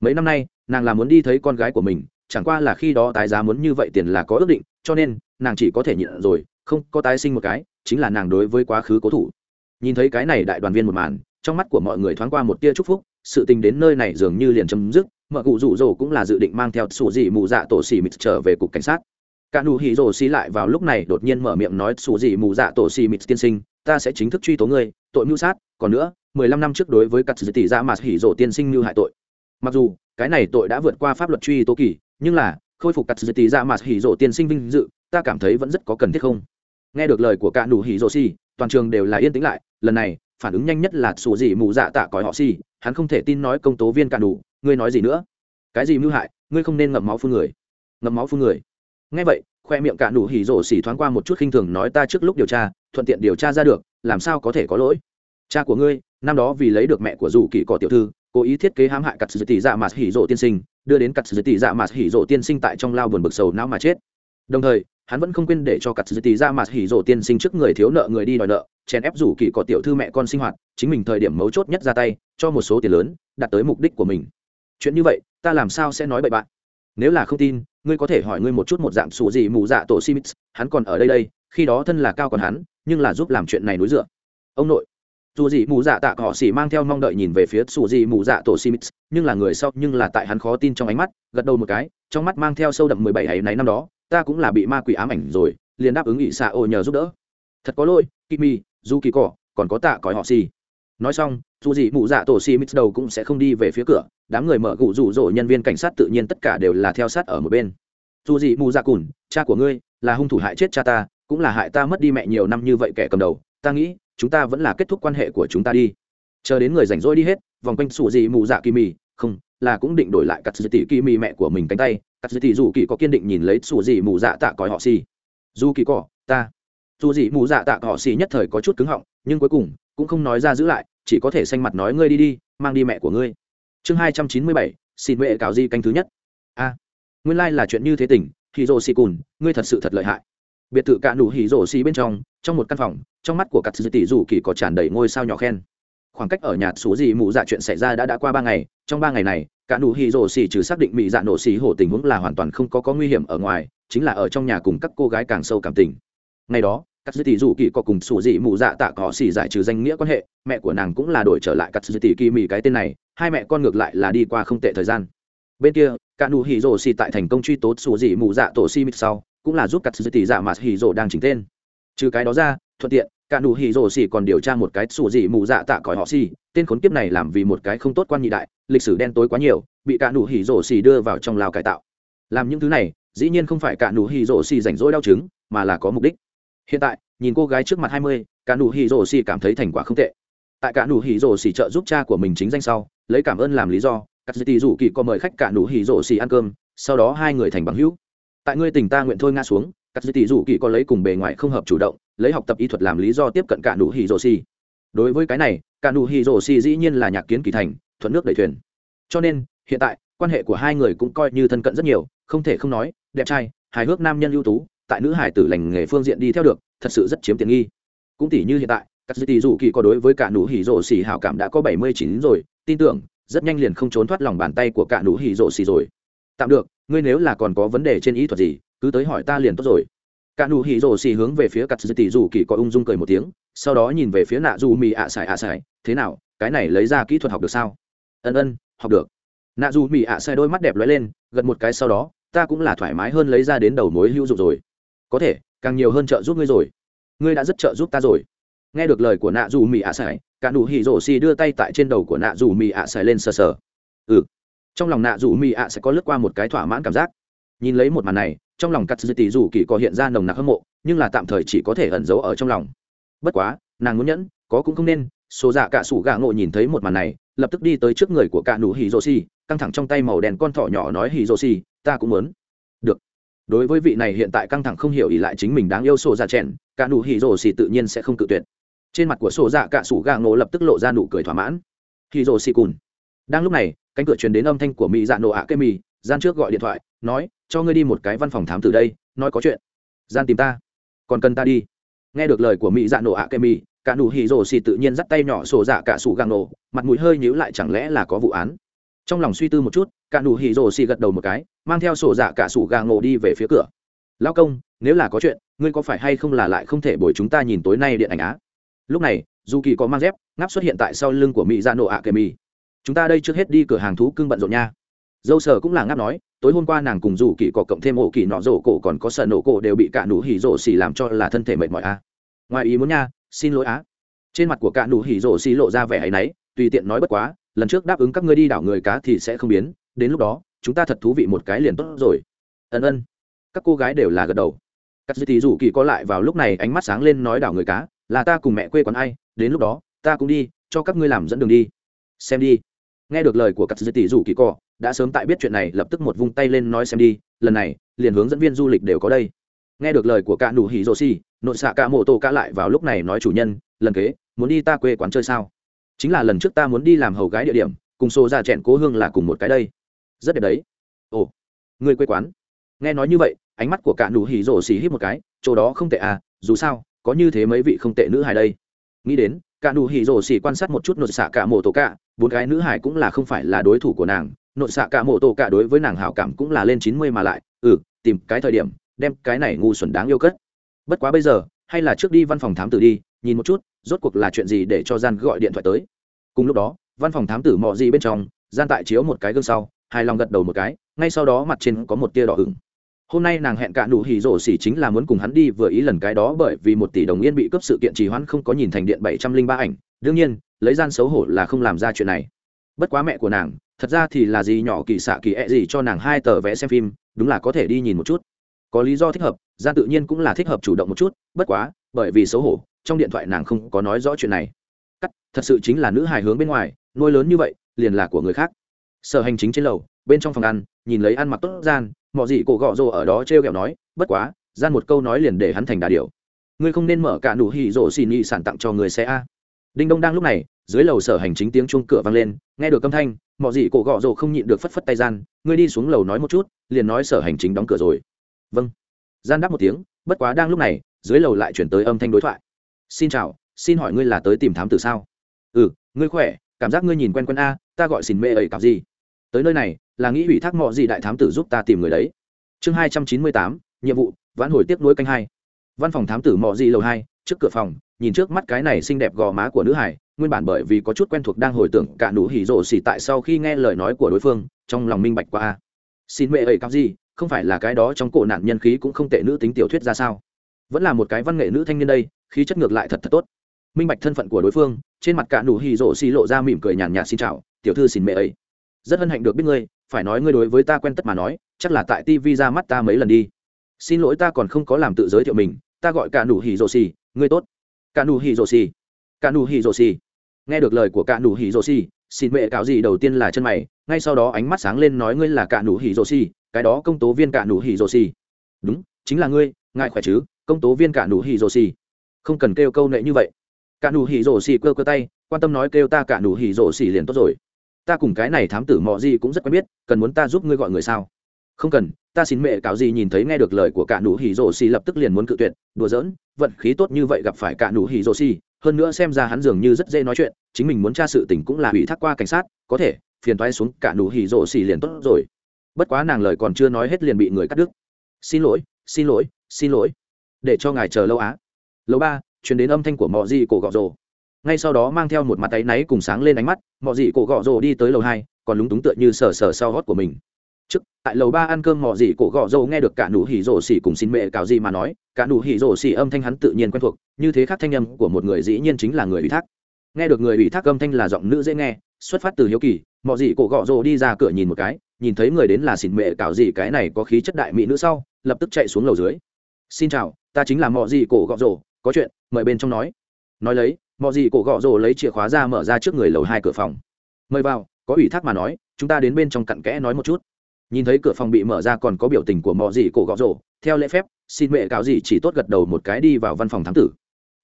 Mấy năm nay, nàng là muốn đi thấy con gái của mình chẳng qua là khi đó tái giá muốn như vậy tiền là có ước định, cho nên nàng chỉ có thể nhịn rồi, không có tái sinh một cái, chính là nàng đối với quá khứ cố thủ. Nhìn thấy cái này đại đoàn viên một màn, trong mắt của mọi người thoáng qua một tia chúc phúc, sự tình đến nơi này dường như liền chấm dứt mợ cụ rủ rồ cũng là dự định mang theo sủ dị mù dạ tổ xì mịt trở về cục cảnh sát. Cả nụ hỉ rồ xì lại vào lúc này đột nhiên mở miệng nói, sủ dị mù dạ tổ xì mịt tiên sinh, ta sẽ chính thức truy tố ngươi, tội mưu sát, còn nữa, mười lăm năm trước đối với các dự tỷ dạ mà hỉ rồ tiên sinh mưu hại tội. Mặc dù, cái này tội đã vượt qua pháp luật truy tố kỳ nhưng là, khôi phục cắt dư tí dạ ra mà hỉ rộ tiên sinh vinh dự, ta cảm thấy vẫn rất có cần thiết không? Nghe được lời của cả nụ hỉ rộ xì toàn trường đều là yên tĩnh lại, lần này, phản ứng nhanh nhất là sổ gì mù dạ tạ cõi họ xì hắn không thể tin nói công tố viên cả nụ, ngươi nói gì nữa? Cái gì mưu hại, ngươi không nên ngậm máu phương người. Ngậm máu phương người. Nghe vậy, khoe miệng cả nụ hỉ rộ xì thoáng qua một chút khinh thường nói ta trước lúc điều tra, thuận tiện điều tra ra được, làm sao có thể có lỗi? Cha của ngươi, năm đó vì lấy được mẹ của dù kỳ cỏ tiểu thư cố ý thiết kế hãm hại cặt sự tỷ dạ mạt hỉ rộ tiên sinh, đưa đến cặt sự tỷ dạ mạt hỉ rộ tiên sinh tại trong lao buồn bực sầu não mà chết. Đồng thời, hắn vẫn không quên để cho cặt sự tỷ dạ mạt hỉ rộ tiên sinh trước người thiếu nợ người đi đòi nợ, chèn ép rủ kỳ có tiểu thư mẹ con sinh hoạt, chính mình thời điểm mấu chốt nhất ra tay, cho một số tiền lớn, đạt tới mục đích của mình. Chuyện như vậy, ta làm sao sẽ nói bậy bạn? Nếu là không tin, ngươi có thể hỏi ngươi một chút một dạng sụ gì mù dạ tổ simits, hắn còn ở đây đây, khi đó thân là cao còn hắn, nhưng là giúp làm chuyện này núi dựa. Ông nội dù gì mù dạ tạ cỏ xỉ mang theo mong đợi nhìn về phía dù gì mù dạ tổ simits nhưng là người sau, nhưng là tại hắn khó tin trong ánh mắt, gật đầu một cái, trong mắt mang theo sâu đậm mười bảy ấy nay năm đó, ta cũng là bị ma quỷ ám ảnh rồi, liền đáp ứng ỵ xạ ô nhờ giúp đỡ. Thật có lỗi, kimi du kỳ cỏ, còn có tạ cõi họ xì. Nói xong, dù gì mù dạ tổ xì mít đầu cũng sẽ không đi về phía cửa, đám người mở gụ rủ rỗ nhân viên cảnh sát tự nhiên tất cả đều là theo sát ở một bên. Dù gì mù dạ cùn, cha của ngươi là hung thủ hại chết cha ta, cũng là hại ta mất đi mẹ nhiều năm như vậy kẻ cầm đầu, ta nghĩ chúng ta vẫn là kết thúc quan hệ của chúng ta đi. Chờ đến người rảnh rỗi đi hết, vòng quanh sủ dị mù dạ kỳ mì, không, là cũng định đổi lại cắt dư tỷ kỳ mì mẹ của mình cánh tay. Cắt dư tỷ dù kỳ có kiên định nhìn lấy sủ dị mù dạ tạ còi họ xì. Dù kỳ cỏ ta. Dù dị mù dạ tạ họ xì nhất thời có chút cứng họng, nhưng cuối cùng cũng không nói ra giữ lại, chỉ có thể xanh mặt nói ngươi đi đi, mang đi mẹ của ngươi. Chương hai trăm chín mươi bảy, xin mẹ cào di canh thứ nhất. A. Nguyên lai là chuyện như thế tình hì rồ xì cùn ngươi thật sự thật lợi hại. Biệt thự cạn đủ hì rồ xì bên trong trong một căn phòng, trong mắt của cắt dư tỷ dù kỳ có tràn đầy ngôi sao nhỏ khen. Khoảng cách ở nhà số gì mụ dạ chuyện xảy ra đã đã qua ba ngày, trong ba ngày này, cả nụ hy rồ xì trừ xác định mỹ dạ nổ xì hổ tình huống là hoàn toàn không có có nguy hiểm ở ngoài, chính là ở trong nhà cùng các cô gái càng sâu cảm tình. Ngày đó cắt dư tỷ dù kỳ có cùng sủ dị mụ dạ tạ có xì giải trừ danh nghĩa quan hệ, mẹ của nàng cũng là đổi trở lại cắt dư tỷ kỳ mỹ cái tên này, hai mẹ con ngược lại là đi qua không tệ thời gian. Bên kia, cả nụ hy rồ xì tại thành công truy tố sủ dị mụ dạ tổ xì mít sau, cũng là giúp cắt dư tỷ dạ mà hì rồ đang chính tên trừ cái đó ra, thuận tiện, cả nụ hỉ rổ xỉ còn điều tra một cái xù dị mù dạ tạ cõi họ xỉ. Tên khốn kiếp này làm vì một cái không tốt quan nhị đại, lịch sử đen tối quá nhiều, bị cả nụ hỉ rổ xỉ đưa vào trong lào cải tạo. Làm những thứ này, dĩ nhiên không phải cả nụ hỉ rổ xỉ rảnh rỗi đau chứng, mà là có mục đích. Hiện tại, nhìn cô gái trước mặt hai mươi, cả nụ hỉ rổ xỉ cảm thấy thành quả không tệ. Tại cả nụ hỉ rổ xỉ trợ giúp cha của mình chính danh sau, lấy cảm ơn làm lý do các dì tì rủ kỳ có mời khách cả nụ hỉ rổ xỉ ăn cơm, sau đó hai người thành bằng hữu. Tại ngươi tỉnh ta nguyện thôi nga xuống cắt dư tỷ dù kỳ có lấy cùng bề ngoài không hợp chủ động, lấy học tập y thuật làm lý do tiếp cận cả nụ hỉ rồ xì. Đối với cái này, cả nụ hỉ rồ xì dĩ nhiên là nhạc kiến kỳ thành, thuận nước đẩy thuyền. Cho nên, hiện tại, quan hệ của hai người cũng coi như thân cận rất nhiều, không thể không nói, đẹp trai, hài hước nam nhân ưu tú, tại nữ hải tử lành nghề phương diện đi theo được, thật sự rất chiếm tiện nghi. Cũng tỷ như hiện tại các dư tỷ dù kỳ có đối với cả nụ hỉ rồ xì hảo cảm đã có bảy mươi chín rồi, tin tưởng, rất nhanh liền không trốn thoát lòng bàn tay của cả nụ hỉ rồ xì rồi. Tạm được, ngươi nếu là còn có vấn đề trên ý thuật gì cứ tới hỏi ta liền tốt rồi. Cả nụ hỉ rồ xì hướng về phía cắt dư tỷ dù kỳ có ung dung cười một tiếng sau đó nhìn về phía nạ dù mì ạ xài ạ xài. thế nào cái này lấy ra kỹ thuật học được sao? Ân ân học được. Nạ dù mì ạ xài đôi mắt đẹp lóe lên gật một cái sau đó ta cũng là thoải mái hơn lấy ra đến đầu mối hữu dụng rồi. Có thể càng nhiều hơn trợ giúp ngươi rồi. Ngươi đã rất trợ giúp ta rồi. Nghe được lời của nạ dù mì ạ xài, cả nụ hỉ rổ xì đưa tay tại trên đầu của nạ dù mì ạ xài lên sờ sờ. Ừ. Trong lòng nạ dù mì ạ sẽ có lướt qua một cái thỏa mãn cảm giác nhìn lấy một màn này, trong lòng cắt dư tỷ dù kỳ có hiện ra nồng nặc hâm mộ, nhưng là tạm thời chỉ có thể ẩn giấu ở trong lòng. Bất quá, nàng muốn nhẫn, có cũng không nên, số dạ cạ sủ gạ ngộ nhìn thấy một màn này, lập tức đi tới trước người của cạ nụ hì rô xì, căng thẳng trong tay màu đèn con thỏ nhỏ nói hì rô xì, ta cũng muốn. Được. Đối với vị này hiện tại căng thẳng không hiểu ý lại chính mình đáng yêu sổ dạ trẻn cạ nụ hì rô xì tự nhiên sẽ không cự tuyệt. Trên mặt của sổ dạ cạ sủ gạ ngộ lập tức lộ ra nụ cười thỏa mãn. Hì rô xì cùn. Đang lúc này, cánh cửa truyền đến âm thanh của mỹ dạ nộ ạ kê mì gian trước gọi điện thoại nói, cho ngươi đi một cái văn phòng thám tử đây, nói có chuyện. Gian tìm ta. Còn cần ta đi. Nghe được lời của mỹ dạ nổ ạ kem mỹ cả nụ hỉ rồ xì tự nhiên dắt tay nhỏ sổ dạ cả sủ gàng nổ, mặt mũi hơi nhíu lại chẳng lẽ là có vụ án? Trong lòng suy tư một chút, cả nụ hỉ rồ xì gật đầu một cái, mang theo sổ dạ cả sủ gàng nổ đi về phía cửa. Lão công, nếu là có chuyện, ngươi có phải hay không là lại không thể bồi chúng ta nhìn tối nay điện ảnh á? Lúc này, dù kỳ có mang dép, ngáp xuất hiện tại sau lưng của mỹ dạ nổ ạ kem mỹ chúng ta đây trước hết đi cửa hàng thú cưng bận rộn nha dâu sở cũng là ngáp nói, tối hôm qua nàng cùng dù kỳ cọ cộng thêm ổ kỳ nọ rổ cổ còn có sợ nổ cổ đều bị cả nụ hỉ rổ xỉ làm cho là thân thể mệt mỏi a à. ngoài ý muốn nha, xin lỗi á. Trên mặt của cả nụ hỉ rổ xỉ lộ ra vẻ ấy náy, tùy tiện nói bất quá, lần trước đáp ứng các ngươi đi đảo người cá thì sẽ không biến, đến lúc đó, chúng ta thật thú vị một cái liền tốt rồi. Ân ân. Các cô gái đều là gật đầu. Các dư tí dù kỳ có lại vào lúc này ánh mắt sáng lên nói đảo người cá, là ta cùng mẹ quê còn ai, đến lúc đó, ta cũng đi, cho các ngươi làm dẫn đường đi. Xem đi nghe được lời của các dư tỷ rủ kỳ cọ đã sớm tại biết chuyện này, lập tức một vung tay lên nói xem đi, lần này, liền hướng dẫn viên du lịch đều có đây. Nghe được lời của cả nụ hỉ rô xì, nội xạ cả mộ tô cả lại vào lúc này nói chủ nhân, lần kế, muốn đi ta quê quán chơi sao? Chính là lần trước ta muốn đi làm hầu gái địa điểm, cùng xô ra chẹn cố hương là cùng một cái đây. Rất đẹp đấy. Ồ, người quê quán? Nghe nói như vậy, ánh mắt của cả nụ hỉ rổ xì hít một cái, chỗ đó không tệ à dù sao, có như thế mấy vị không tệ nữ hài đây. Nghĩ đến cả nụ hỉ rổ xì quan sát một chút nội xạ cả mổ tô cả bốn cái nữ hải cũng là không phải là đối thủ của nàng nội xạ cả mộ tổ cả đối với nàng hảo cảm cũng là lên chín mươi mà lại ừ tìm cái thời điểm, đem cái này ngu xuẩn đáng yêu cất. Bất quá bây giờ, hay là trước đi văn phòng thám tử đi, nhìn một chút, rốt cuộc là chuyện gì để cho gian gọi điện thoại tới. Cùng lúc đó, văn phòng thám tử mò gì bên trong, gian tại chiếu một cái gương sau, hài lòng gật đầu một cái, ngay sau đó mặt trên có một tia đỏ hửng hôm nay nàng hẹn cả nụ hỉ rổ xỉ chính là muốn cùng hắn đi, vừa ý lần cái đó bởi vì một tỷ đồng yên bị cướp sự kiện trì hoãn không có nhìn thành điện bảy trăm linh ba ảnh. Đương nhiên lấy gian xấu hổ là không làm ra chuyện này. Bất quá mẹ của nàng, thật ra thì là gì nhỏ kỳ xạ kỳ ẹ、e、gì cho nàng hai tờ vẽ xem phim, đúng là có thể đi nhìn một chút. Có lý do thích hợp, gian tự nhiên cũng là thích hợp chủ động một chút, bất quá, bởi vì xấu hổ, trong điện thoại nàng không có nói rõ chuyện này. Cắt, thật sự chính là nữ hài hướng bên ngoài, nuôi lớn như vậy, liền là của người khác. Sở hành chính trên lầu, bên trong phòng ăn, nhìn lấy ăn mặc tốt gian mọi gì cổ gọ rồ ở đó t r kẹo nói, bất quá, gian một câu nói liền để hắn thành đà điều ngươi không nên mở cả nụ hỉ rổ xì nhị sản tặng cho người xe a đinh đông đang lúc này, dưới lầu sở hành chính tiếng chuông cửa vang lên, nghe được âm thanh, mọi Dị cổ gọ rồ không nhịn được phất phất tay gian, ngươi đi xuống lầu nói một chút, liền nói sở hành chính đóng cửa rồi. Vâng. Gian đáp một tiếng, bất quá đang lúc này, dưới lầu lại chuyển tới âm thanh đối thoại. Xin chào, xin hỏi ngươi là tới tìm thám tử sao? Ừ ngươi khỏe, cảm giác ngươi nhìn quen quen a, ta gọi xin mê ấy cặp gì tới nơi này, là nghĩ ủy thác mọi Dị đại thám tử giúp ta tìm người đấy. Chương hai trăm chín mươi tám, nhiệm vụ, vãn hồi tiếp nối canh hai. Văn phòng thám tử mọi Dị lầu hai, trước cửa phòng nhìn trước mắt cái này xinh đẹp gò má của nữ hải, nguyên bản bởi vì có chút quen thuộc đang hồi tưởng cả nụ hỉ rộ xỉ tại sau khi nghe lời nói của đối phương, trong lòng minh bạch qua xin mẹ ấy cao gì? Không phải là cái đó trong cổ nạn nhân khí cũng không tệ nữ tính tiểu thuyết ra sao? Vẫn là một cái văn nghệ nữ thanh niên đây, khí chất ngược lại thật thật tốt. Minh bạch thân phận của đối phương, trên mặt cả nụ hỉ rộ xỉ lộ ra mỉm cười nhàn nhạt xin chào, tiểu thư xin mẹ ấy rất hân hạnh được biết ngươi, phải nói ngươi đối với ta quen tất mà nói, chắc là tại tivi ra mắt ta mấy lần đi. Xin lỗi ta còn không có làm tự giới thiệu mình, ta gọi cả nụ hỉ rộ xỉ, ngươi tốt cả nụ hỉ rồ xì. Cả nụ hỉ rồ xì. Nghe được lời của cả nụ hỉ rồ xì, xin mẹ cáo gì đầu tiên là chân mày, ngay sau đó ánh mắt sáng lên nói ngươi là cả nụ hỉ rồ xì, cái đó công tố viên cả nụ hỉ rồ xì. Đúng, chính là ngươi ngại khỏe chứ, công tố viên cả nụ hỉ rồ xì. Không cần kêu câu nệ như vậy. Cả nụ hỉ rồ xì cơ cơ tay, quan tâm nói kêu ta cả nụ hỉ rồ xì liền tốt rồi. Ta cùng cái này thám tử mọ gì cũng rất quen biết, cần muốn ta giúp ngươi gọi người sao? không cần, ta xin mẹ cáo gì nhìn thấy nghe được lời của cả nụ hỉ rổ xì lập tức liền muốn cự tuyệt, đùa giỡn, vận khí tốt như vậy gặp phải cả nụ hỉ rổ xì, hơn nữa xem ra hắn dường như rất dễ nói chuyện, chính mình muốn tra sự tình cũng là ủy thác qua cảnh sát, có thể, phiền thoái xuống, cả nụ hỉ rổ xì liền tốt rồi. Bất quá nàng lời còn chưa nói hết liền bị người cắt đứt. Xin lỗi xin lỗi xin lỗi. Để cho ngài chờ lâu á. Lâu ba chuyển đến âm thanh của mọi gì cổ gọ rồ. Ngay sau đó mang theo một mặt tay náy cùng sáng lên ánh mắt mọi gì cổ gọ rồ đi tới lầu hai, còn lúng túng tựa như sờ sờ sau gót của mình trước, tại lầu ba ăn cơm mò gì cổ gọ dâu nghe được cả nụ hỉ rồ xỉ cùng xin mẹ cào gì mà nói, cả nụ hỉ rồ xỉ âm thanh hắn tự nhiên quen thuộc, như thế khác thanh âm của một người dĩ nhiên chính là người ủy thác. Nghe được người ủy thác âm thanh là giọng nữ dễ nghe, xuất phát từ hiếu kỳ, mò gì cổ gọ dâu đi ra cửa nhìn một cái, nhìn thấy người đến là xin mẹ cào gì cái này có khí chất đại mỹ nữ sau, lập tức chạy xuống lầu dưới. Xin chào, ta chính là mò gì cổ gọ dâu có chuyện, mời bên trong nói. Nói lấy, mò gì cổ gọ dâu lấy chìa khóa ra mở ra trước người lầu hai cửa phòng. Mời vào, có ủy thác mà nói, chúng ta đến bên trong cặn kẽ nói một chút nhìn thấy cửa phòng bị mở ra còn có biểu tình của mọi gì cổ gõ rổ, theo lễ phép, xin mẹ cáo gì chỉ tốt gật đầu một cái đi vào văn phòng thám tử.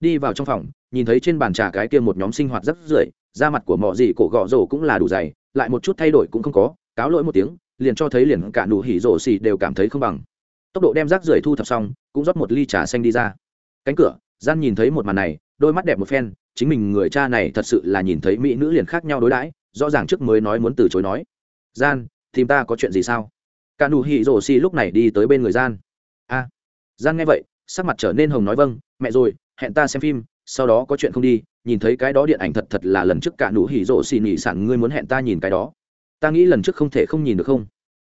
Đi vào trong phòng, nhìn thấy trên bàn trà cái kia một nhóm sinh hoạt rất rưởi, da mặt của mọi gì cổ gõ rổ cũng là đủ dày, lại một chút thay đổi cũng không có, cáo lỗi một tiếng, liền cho thấy liền cả nụ hỉ rổ xì đều cảm thấy không bằng. Tốc độ đem rác rưởi thu thập xong, cũng rót một ly trà xanh đi ra. Cánh cửa, gian nhìn thấy một màn này, đôi mắt đẹp một phen, chính mình người cha này thật sự là nhìn thấy mỹ nữ liền khác nhau đối đãi, rõ ràng trước mới nói muốn từ chối nói. Gian tìm ta có chuyện gì sao? Cả nụ hỉ rổ xì lúc này đi tới bên người gian. A, gian nghe vậy, sắc mặt trở nên hồng nói vâng mẹ rồi, hẹn ta xem phim, sau đó có chuyện không đi, nhìn thấy cái đó điện ảnh thật thật là lần trước cả nụ hỉ rổ xì nhị sản ngươi muốn hẹn ta nhìn cái đó. Ta nghĩ lần trước không thể không nhìn được không?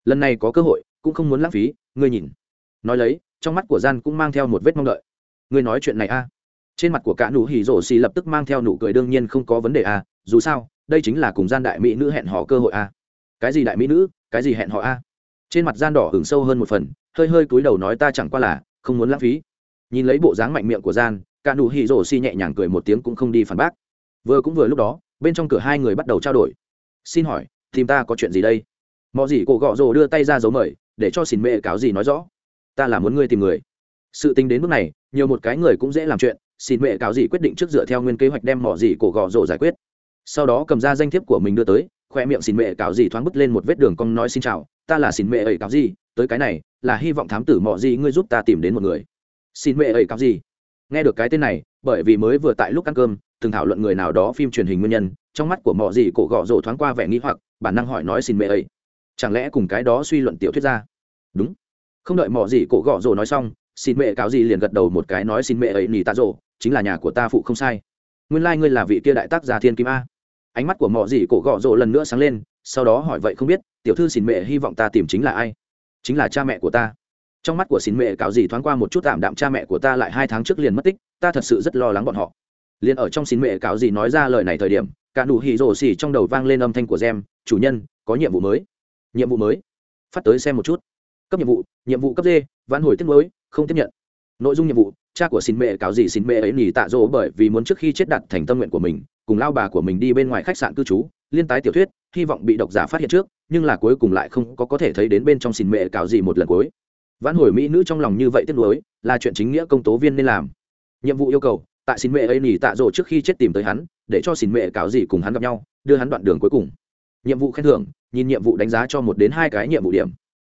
Lần này có cơ hội, cũng không muốn lãng phí, ngươi nhìn. Nói lấy, trong mắt của gian cũng mang theo một vết mong đợi. Ngươi nói chuyện này a. Trên mặt của cả nụ hỉ rổ xì lập tức mang theo nụ cười đương nhiên không có vấn đề a, dù sao, đây chính là cùng gian đại mỹ nữ hẹn hò cơ hội a? cái gì đại mỹ nữ, cái gì hẹn họ a? Trên mặt gian đỏ hưởng sâu hơn một phần, hơi hơi cúi đầu nói ta chẳng qua là không muốn lãng phí. Nhìn lấy bộ dáng mạnh miệng của gian, cả nụ hỉ rổ xi nhẹ nhàng cười một tiếng cũng không đi phản bác. Vừa cũng vừa lúc đó, bên trong cửa hai người bắt đầu trao đổi. Xin hỏi, tìm ta có chuyện gì đây? Mọi gì cổ gọ rồ đưa tay ra dấu mời, để cho xin mẹ cáo gì nói rõ. Ta là muốn ngươi tìm người. Sự tính đến mức này, nhiều một cái người cũng dễ làm chuyện, xin mẹ cáo gì quyết định trước dựa theo nguyên kế hoạch đem mỏ gì cổ gọ rồ giải quyết. Sau đó cầm ra danh thiếp của mình đưa tới khoe miệng xin mẹ cáo gì thoáng bứt lên một vết đường cong nói xin chào, ta là xin mẹ ấy cáo gì, tới cái này, là hy vọng thám tử mọ gì ngươi giúp ta tìm đến một người. Xin mẹ ấy cáo gì? Nghe được cái tên này, bởi vì mới vừa tại lúc ăn cơm, từng thảo luận người nào đó phim truyền hình nguyên nhân, trong mắt của mọ gì cổ gọ rồ thoáng qua vẻ nghi hoặc, bản năng hỏi nói xin mẹ ấy. Chẳng lẽ cùng cái đó suy luận tiểu thuyết ra? Đúng. Không đợi mọ gì cổ gọ rồ nói xong, xin mẹ cáo gì liền gật đầu một cái nói xin mẹ ấy nỉ ta rồ chính là nhà của ta phụ không sai. Nguyên lai like ngươi là vị kia đại tác gia thiên kim a ánh mắt của mọi gì cổ gọ rộ lần nữa sáng lên, sau đó hỏi vậy không biết, tiểu thư xin mẹ hy vọng ta tìm chính là ai? Chính là cha mẹ của ta. Trong mắt của xin mẹ, cáo gì thoáng qua một chút tạm đạm, cha mẹ của ta lại hai tháng trước liền mất tích, ta thật sự rất lo lắng bọn họ. Liền ở trong xin mẹ, cáo gì nói ra lời này thời điểm, cả đủ hỉ rổ xỉ trong đầu vang lên âm thanh của gem, chủ nhân, có nhiệm vụ mới. Nhiệm vụ mới? Phát tới xem một chút. Cấp nhiệm vụ nhiệm vụ cấp d, vãn hồi tiếp mới không tiếp nhận. Nội dung nhiệm vụ cha của xin mẹ cáo gì xin mẹ ấy nhỉ tạ dỗ bởi vì muốn trước khi chết đặt thành tâm nguyện của mình, cùng lao bà của mình đi bên ngoài khách sạn cư trú, liên tái tiểu thuyết, hy vọng bị độc giả phát hiện trước, nhưng là cuối cùng lại không có có thể thấy đến bên trong xin mẹ cáo gì một lần cuối. Vãn hồi mỹ nữ trong lòng như vậy tiếc nuối, là chuyện chính nghĩa công tố viên nên làm. Nhiệm vụ yêu cầu, tại xin mẹ ấy nhỉ tạ dỗ trước khi chết tìm tới hắn, để cho xin mẹ cáo gì cùng hắn gặp nhau, đưa hắn đoạn đường cuối cùng. Nhiệm vụ khen thưởng, nhìn nhiệm vụ đánh giá cho một đến hai cái nhiệm vụ điểm.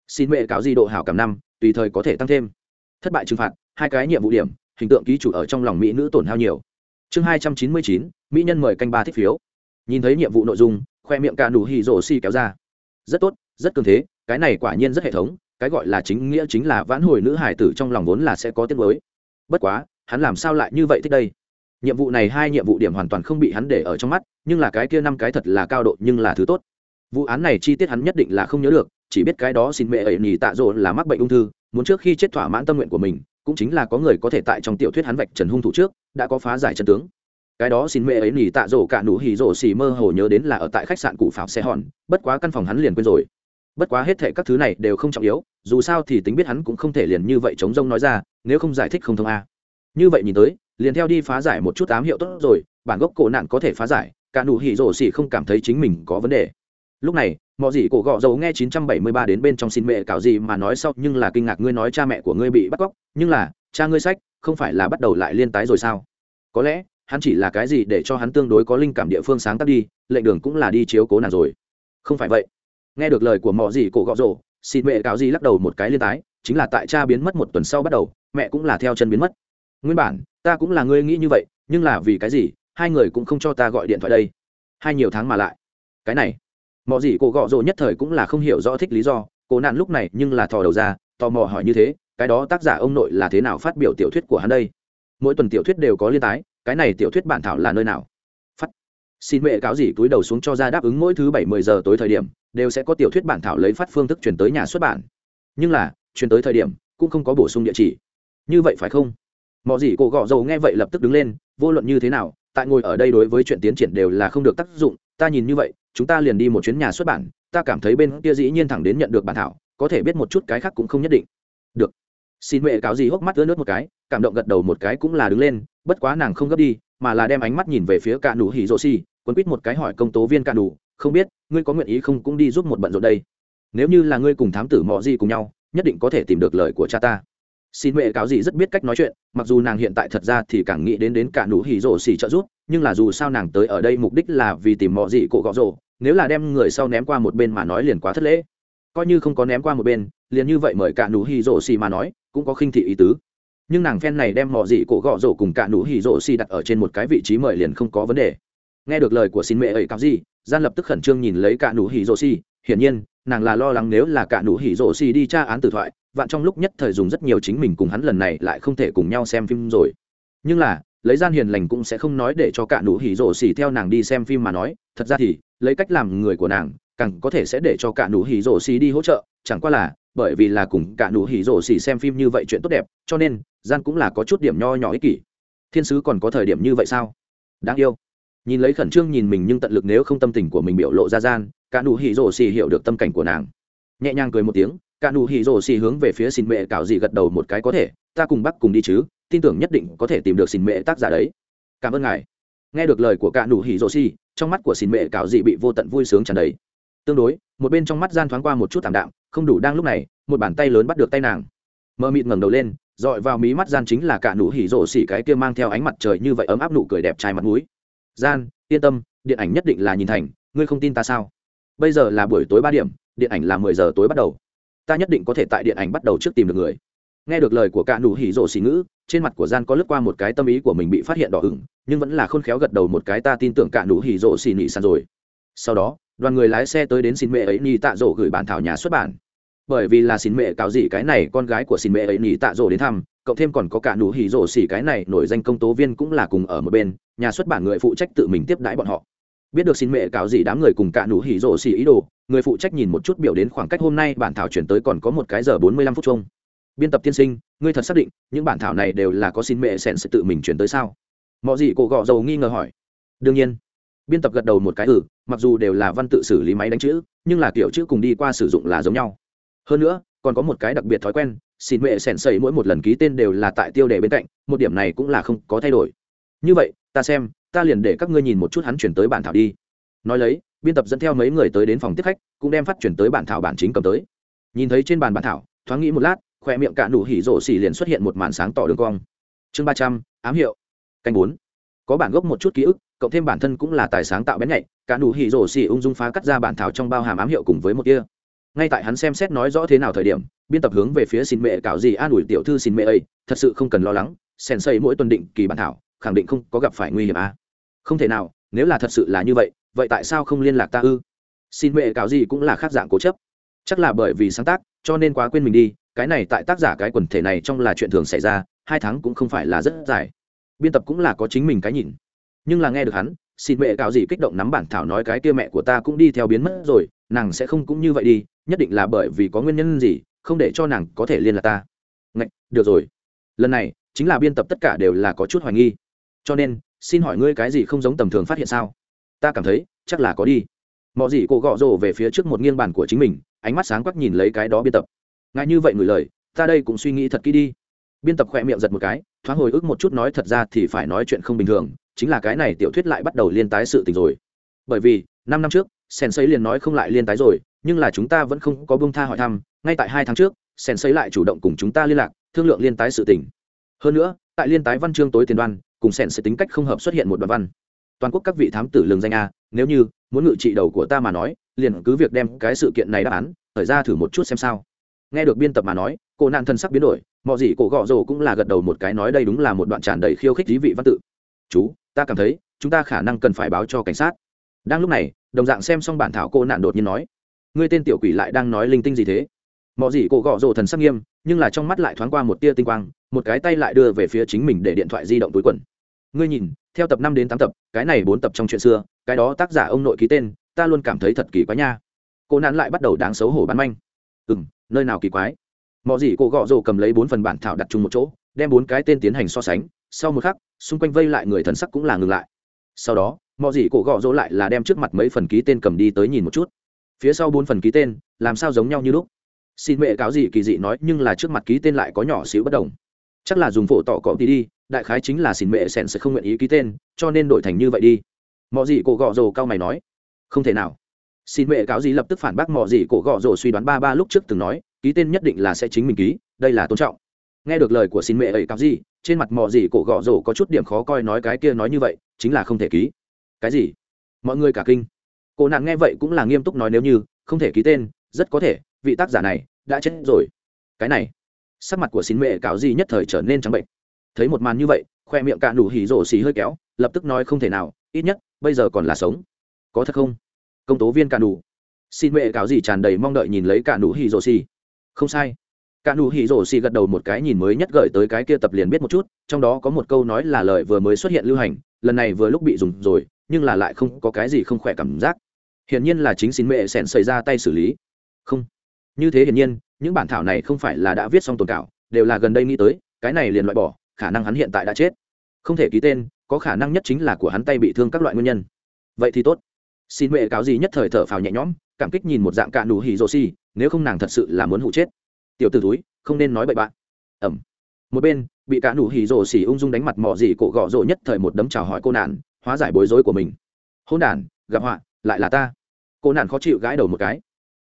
Xin mẹ cáo gì độ hảo cảm năm, tùy thời có thể tăng thêm. Thất bại trừng phạt hai cái nhiệm vụ điểm, hình tượng ký chủ ở trong lòng mỹ nữ tổn hao nhiều. Chương hai trăm chín mươi chín, mỹ nhân mời canh ba thích phiếu. Nhìn thấy nhiệm vụ nội dung, khoe miệng cả nụ hì rổ xì kéo ra. Rất tốt, rất cường thế, cái này quả nhiên rất hệ thống, cái gọi là chính nghĩa chính là vãn hồi nữ hải tử trong lòng vốn là sẽ có tiết mới. Bất quá, hắn làm sao lại như vậy thích đây? Nhiệm vụ này hai nhiệm vụ điểm hoàn toàn không bị hắn để ở trong mắt, nhưng là cái kia năm cái thật là cao độ nhưng là thứ tốt. Vụ án này chi tiết hắn nhất định là không nhớ được, chỉ biết cái đó xin mẹ ấy nhì tạ rộ là mắc bệnh ung thư, muốn trước khi chết thỏa mãn tâm nguyện của mình cũng chính là có người có thể tại trong tiểu thuyết hắn vạch trần hung thủ trước, đã có phá giải trận tướng. Cái đó xin mẹ ấy nỉ tạ rổ cả nụ hỉ rổ xì mơ hồ nhớ đến là ở tại khách sạn cụ pháo xe hòn, bất quá căn phòng hắn liền quên rồi. Bất quá hết thệ các thứ này đều không trọng yếu, dù sao thì tính biết hắn cũng không thể liền như vậy chống rông nói ra, nếu không giải thích không thông a. Như vậy nhìn tới, liền theo đi phá giải một chút ám hiệu tốt rồi, bản gốc cổ nạn có thể phá giải, cả nụ hỉ rổ xì không cảm thấy chính mình có vấn đề. Lúc này mọi gì cổ gọ dầu nghe 973 đến bên trong xin mẹ cảo gì mà nói sau, nhưng là kinh ngạc ngươi nói cha mẹ của ngươi bị bắt cóc. Nhưng là, cha ngươi sách, không phải là bắt đầu lại liên tái rồi sao? Có lẽ, hắn chỉ là cái gì để cho hắn tương đối có linh cảm địa phương sáng tác đi, lệnh đường cũng là đi chiếu cố nàng rồi. Không phải vậy. Nghe được lời của mọi gì cổ gọ rổ xin mẹ cáo gì lắc đầu một cái liên tái, chính là tại cha biến mất một tuần sau bắt đầu, mẹ cũng là theo chân biến mất. Nguyên bản, ta cũng là ngươi nghĩ như vậy, nhưng là vì cái gì, hai người cũng không cho ta gọi điện thoại đây. Hai nhiều tháng mà lại. Cái này mọi gì cô gọ rồ nhất thời cũng là không hiểu rõ thích lý do, cô nạn lúc này nhưng là thò đầu ra, tò mò hỏi như thế, cái đó tác giả ông nội là thế nào phát biểu tiểu thuyết của hắn đây? Mỗi tuần tiểu thuyết đều có liên tái, cái này tiểu thuyết bản thảo là nơi nào? Phát. Xin mẹ cáo gì túi đầu xuống cho ra đáp ứng mỗi thứ bảy mười giờ tối thời điểm, đều sẽ có tiểu thuyết bản thảo lấy phát phương thức chuyển tới nhà xuất bản. Nhưng là, chuyển tới thời điểm, cũng không có bổ sung địa chỉ. Như vậy phải không? Mọi gì cô gọ dầu nghe vậy lập tức đứng lên, vô luận như thế nào, tại ngồi ở đây đối với chuyện tiến triển đều là không được tác dụng, ta nhìn như vậy chúng ta liền đi một chuyến nhà xuất bản, ta cảm thấy bên kia dĩ nhiên thẳng đến nhận được bản thảo, có thể biết một chút cái khác cũng không nhất định. Được. Xin mẹ cáo gì hốc mắt ướt nước một cái, cảm động gật đầu một cái cũng là đứng lên, bất quá nàng không gấp đi, mà là đem ánh mắt nhìn về phía cạ nụ hỉ rộ xì quấn quýt một cái hỏi công tố viên cạ nụ, không biết, ngươi có nguyện ý không cũng đi giúp một bận rộn đây? Nếu như là ngươi cùng thám tử mọ gì cùng nhau, nhất định có thể tìm được lời của cha ta xin mẹ cáo gì rất biết cách nói chuyện, mặc dù nàng hiện tại thật ra thì càng nghĩ đến đến cả nụ hỉ rổ xỉ trợ giúp, nhưng là dù sao nàng tới ở đây mục đích là vì tìm mọi gì cổ gõ rổ nếu là đem người sau ném qua một bên mà nói liền quá thất lễ. Coi như không có ném qua một bên, liền như vậy mời cả nụ hỉ rổ xỉ mà nói, cũng có khinh thị ý tứ. Nhưng nàng phen này đem mọi gì cổ gõ rổ cùng cả nụ hỉ rổ xỉ đặt ở trên một cái vị trí mời liền không có vấn đề. Nghe được lời của xin mẹ ấy cáo gì gian lập tức khẩn trương nhìn lấy cả nụ hỉ rổ xỉ, hiển nhiên nàng là lo lắng nếu là cả nụ hỉ rổ xì đi tra án tử thoại, vạn trong lúc nhất thời dùng rất nhiều chính mình cùng hắn lần này lại không thể cùng nhau xem phim rồi. Nhưng là, lấy gian hiền lành cũng sẽ không nói để cho cả nụ hỉ rổ xì theo nàng đi xem phim mà nói, thật ra thì, lấy cách làm người của nàng, càng có thể sẽ để cho cả nụ hỉ rổ xì đi hỗ trợ, chẳng qua là, bởi vì là cùng cả nụ hỉ rổ xì xem phim như vậy chuyện tốt đẹp, cho nên, gian cũng là có chút điểm nho nhỏ ích kỷ. Thiên sứ còn có thời điểm như vậy sao? Đáng yêu nhìn lấy khẩn trương nhìn mình nhưng tận lực nếu không tâm tình của mình biểu lộ ra gian, cả nụ hỉ rổ xì hiểu được tâm cảnh của nàng. Nhẹ nhàng cười một tiếng, cả nụ hỉ rổ xì hướng về phía xin mẹ cảo Dị gật đầu một cái, có thể, ta cùng bác cùng đi chứ, tin tưởng nhất định có thể tìm được xin mẹ tác giả đấy. Cảm ơn ngài. Nghe được lời của cả nụ hỉ rổ xì, trong mắt của xin mẹ cảo dị bị vô tận vui sướng tràn đầy. Tương đối, một bên trong mắt gian thoáng qua một chút thảm đạm, không đủ đang lúc này, một bàn tay lớn bắt được tay nàng. Mờ mịt ngẩng đầu lên, dọi vào mí mắt gian chính là cả nụ hỉ rổ xỉ cái kia mang theo ánh mặt trời như vậy ấm áp nụ cười đẹp trai mặt mũi gian, yên tâm, điện ảnh nhất định là nhìn thành, ngươi không tin ta sao? Bây giờ là buổi tối ba điểm, điện ảnh là mười giờ tối bắt đầu. Ta nhất định có thể tại điện ảnh bắt đầu trước tìm được người. Nghe được lời của cạ nụ hỉ rộ xì ngữ, trên mặt của gian có lướt qua một cái tâm ý của mình bị phát hiện đỏ ửng, nhưng vẫn là khôn khéo gật đầu một cái, ta tin tưởng cạ nụ hỉ rộ xì nị sàn rồi. Sau đó, đoàn người lái xe tới đến xin mẹ ấy nhi tạ rộ gửi bản thảo nhà xuất bản bởi vì là xin mẹ cáo gì cái này, con gái của xin mẹ ấy nhỉ tạ rồ đến thăm, cậu thêm còn có cả nụ hỉ rồ xỉ cái này, nổi danh công tố viên cũng là cùng ở một bên, nhà xuất bản người phụ trách tự mình tiếp đãi bọn họ. Biết được xin mẹ cáo gì đám người cùng cả nụ hỉ rồ xỉ ý đồ, người phụ trách nhìn một chút biểu đến khoảng cách hôm nay bản thảo chuyển tới còn có một cái giờ bốn mươi lăm phút chung biên tập tiên sinh, ngươi thật xác định những bản thảo này đều là có xin mẹ sẹn tự mình chuyển tới sao? Mọi gì cổ gọ dầu nghi ngờ hỏi. Đương nhiên. Biên tập gật đầu một cái ừ mặc dù đều là văn tự xử lý máy đánh chữ, nhưng là kiểu chữ cùng đi qua sử dụng là giống nhau hơn nữa, còn có một cái đặc biệt thói quen xin mẹ sẻn sẩy mỗi một lần ký tên đều là tại tiêu đề bên cạnh, một điểm này cũng là không có thay đổi. Như vậy, ta xem, ta liền để các ngươi nhìn một chút hắn chuyển tới bản thảo đi. Nói lấy, biên tập dẫn theo mấy người tới đến phòng tiếp khách, cũng đem phát chuyển tới bản thảo bản chính cầm tới. Nhìn thấy trên bàn bản thảo, thoáng nghĩ một lát, khoe miệng cạn đủ hỉ rổ xỉ liền xuất hiện một màn sáng tỏ đường cong. Chương ba trăm, ám hiệu. Canh bốn. Có bản gốc một chút ký ức, cộng thêm bản thân cũng là tài sáng tạo bén nhạy cạn đủ hỉ rổ xỉ ung dung phá cắt ra bản thảo trong bao hàm ám hiệu cùng với một kia ngay tại hắn xem xét nói rõ thế nào thời điểm, biên tập hướng về phía xin mẹ cạo gì an ủi tiểu thư xin mẹ ấy, thật sự không cần lo lắng, sèn xây mỗi tuần định kỳ bản thảo, khẳng định không có gặp phải nguy hiểm à. không thể nào, nếu là thật sự là như vậy vậy tại sao không liên lạc ta ư? Xin mẹ cạo gì cũng là khác dạng cố chấp. Chắc là bởi vì sáng tác, cho nên quá quên mình đi, cái này tại tác giả cái quần thể này trong là chuyện thường xảy ra, hai tháng cũng không phải là rất dài. Biên tập cũng là có chính mình cái nhìn. Nhưng là nghe được hắn, xin mẹ cạo gì kích động nắm bản thảo nói cái kia mẹ của ta cũng đi theo biến mất rồi, nàng sẽ không cũng như vậy đi nhất định là bởi vì có nguyên nhân gì không để cho nàng có thể liên lạc ta. Ngạch, được rồi. Lần này chính là biên tập tất cả đều là có chút hoài nghi. Cho nên xin hỏi ngươi cái gì không giống tầm thường phát hiện sao? Ta cảm thấy chắc là có đi. Mọi gì cô gọ rồ về phía trước một nghiên bản của chính mình ánh mắt sáng quắc nhìn lấy cái đó biên tập. Ngại như vậy người lời ta đây cũng suy nghĩ thật kỹ đi. Biên tập khỏe miệng giật một cái thoáng hồi ức một chút nói thật ra thì phải nói chuyện không bình thường chính là cái này tiểu thuyết lại bắt đầu liên tái sự tình rồi. Bởi vì năm năm trước sèn xấy liền nói không lại liên tái rồi, nhưng là chúng ta vẫn không có bông tha hỏi thăm, ngay tại hai tháng trước sèn xấy lại chủ động cùng chúng ta liên lạc, thương lượng liên tái sự tỉnh hơn nữa, tại liên tái văn chương tối tiền đoan, cùng sèn sẽ tính cách không hợp xuất hiện một đoạn văn. Toàn quốc các vị thám tử lường danh a, nếu như muốn ngự trị đầu của ta mà nói, liền cứ việc đem cái sự kiện này đáp án, thời ra thử một chút xem sao. Nghe được biên tập mà nói, cô nạn thân sắc biến đổi, mọi gì cổ gọ rồ cũng là gật đầu một cái nói đây đúng là một đoạn tràn đầy khiêu khích thí vị văn tự. Chú, ta cảm thấy, chúng ta khả năng cần phải báo cho cảnh sát. Đang lúc này đồng dạng xem xong bản thảo cô nạn đột nhiên nói, ngươi tên tiểu quỷ lại đang nói linh tinh gì thế? Mọi gì cô gõ rồ thần sắc nghiêm, nhưng là trong mắt lại thoáng qua một tia tinh quang, một cái tay lại đưa về phía chính mình để điện thoại di động túi quần. Ngươi nhìn, theo tập năm đến tám tập, cái này bốn tập trong chuyện xưa, cái đó tác giả ông nội ký tên, ta luôn cảm thấy thật kỳ quái nha. Cô nạn lại bắt đầu đáng xấu hổ bán manh. Ừ m nơi nào kỳ quái? Mọi gì cô gõ rồ cầm lấy bốn phần bản thảo đặt chung một chỗ, đem bốn cái tên tiến hành so sánh, sau một khắc, xung quanh vây lại người thần sắc cũng là ngừng lại. Sau đó mọi gì cổ gọ rỗ lại là đem trước mặt mấy phần ký tên cầm đi tới nhìn một chút. Phía sau bốn phần ký tên, làm sao giống nhau như lúc? Xin mẹ cáo gì kỳ dị nói, nhưng là trước mặt ký tên lại có nhỏ xíu bất đồng. Chắc là dùng phổ tỏ cọ đi đi, đại khái chính là xin mẹ sèn sẽ không nguyện ý ký tên, cho nên đổi thành như vậy đi. Mọi gì cổ gọ rồ cao mày nói. Không thể nào. Xin mẹ cáo gì lập tức phản bác mọi gì cổ gọ rồ suy đoán ba ba lúc trước từng nói, ký tên nhất định là sẽ chính mình ký, đây là tôn trọng. Nghe được lời của xin mẹ ấy cáo gì, trên mặt mọi gì cổ gọ rồ có chút điểm khó coi nói cái kia nói như vậy, chính là không thể ký cái gì? Mọi người cả kinh. Cô nạn nghe vậy cũng là nghiêm túc nói nếu như, không thể ký tên, rất có thể, vị tác giả này đã chết rồi. Cái này, sắc mặt của xin mệ cáo gì nhất thời trở nên trắng bệnh. Thấy một màn như vậy, khoe miệng cạn đủ hỉ rổ xì hơi kéo, lập tức nói không thể nào, ít nhất, bây giờ còn là sống. Có thật không? Công tố viên cạn đủ xin mệ cáo gì tràn đầy mong đợi nhìn lấy cạn đủ hỉ rổ xì. Không sai. Cạn đủ hỉ rổ xì gật đầu một cái nhìn mới nhất gợi tới cái kia tập liền biết một chút, trong đó có một câu nói là lời vừa mới xuất hiện lưu hành, lần này vừa lúc bị dùng rồi nhưng là lại không có cái gì không khỏe cảm giác. Hiển nhiên là chính xin mẹ sẻn xảy ra tay xử lý. Không. Như thế hiển nhiên, những bản thảo này không phải là đã viết xong tồn cảo, đều là gần đây nghĩ tới, cái này liền loại bỏ, khả năng hắn hiện tại đã chết. Không thể ký tên, có khả năng nhất chính là của hắn tay bị thương các loại nguyên nhân. Vậy thì tốt. Xin mẹ cáo gì nhất thời thở phào nhẹ nhõm, cảm kích nhìn một dạng cạn đủ hỉ rồ xì, nếu không nàng thật sự là muốn hụ chết. Tiểu t ử túi không nên nói bậy bạn. Ẩm. Một bên, bị cạn đủ hỉ rồ xỉ ung dung đánh mặt mò gì cổ gọ rộ nhất thời một đấm chào hỏi cô nạn hóa giải bối rối của mình. Hôn đản, gặp họa, lại là ta. Cô nạn khó chịu gãi đầu một cái.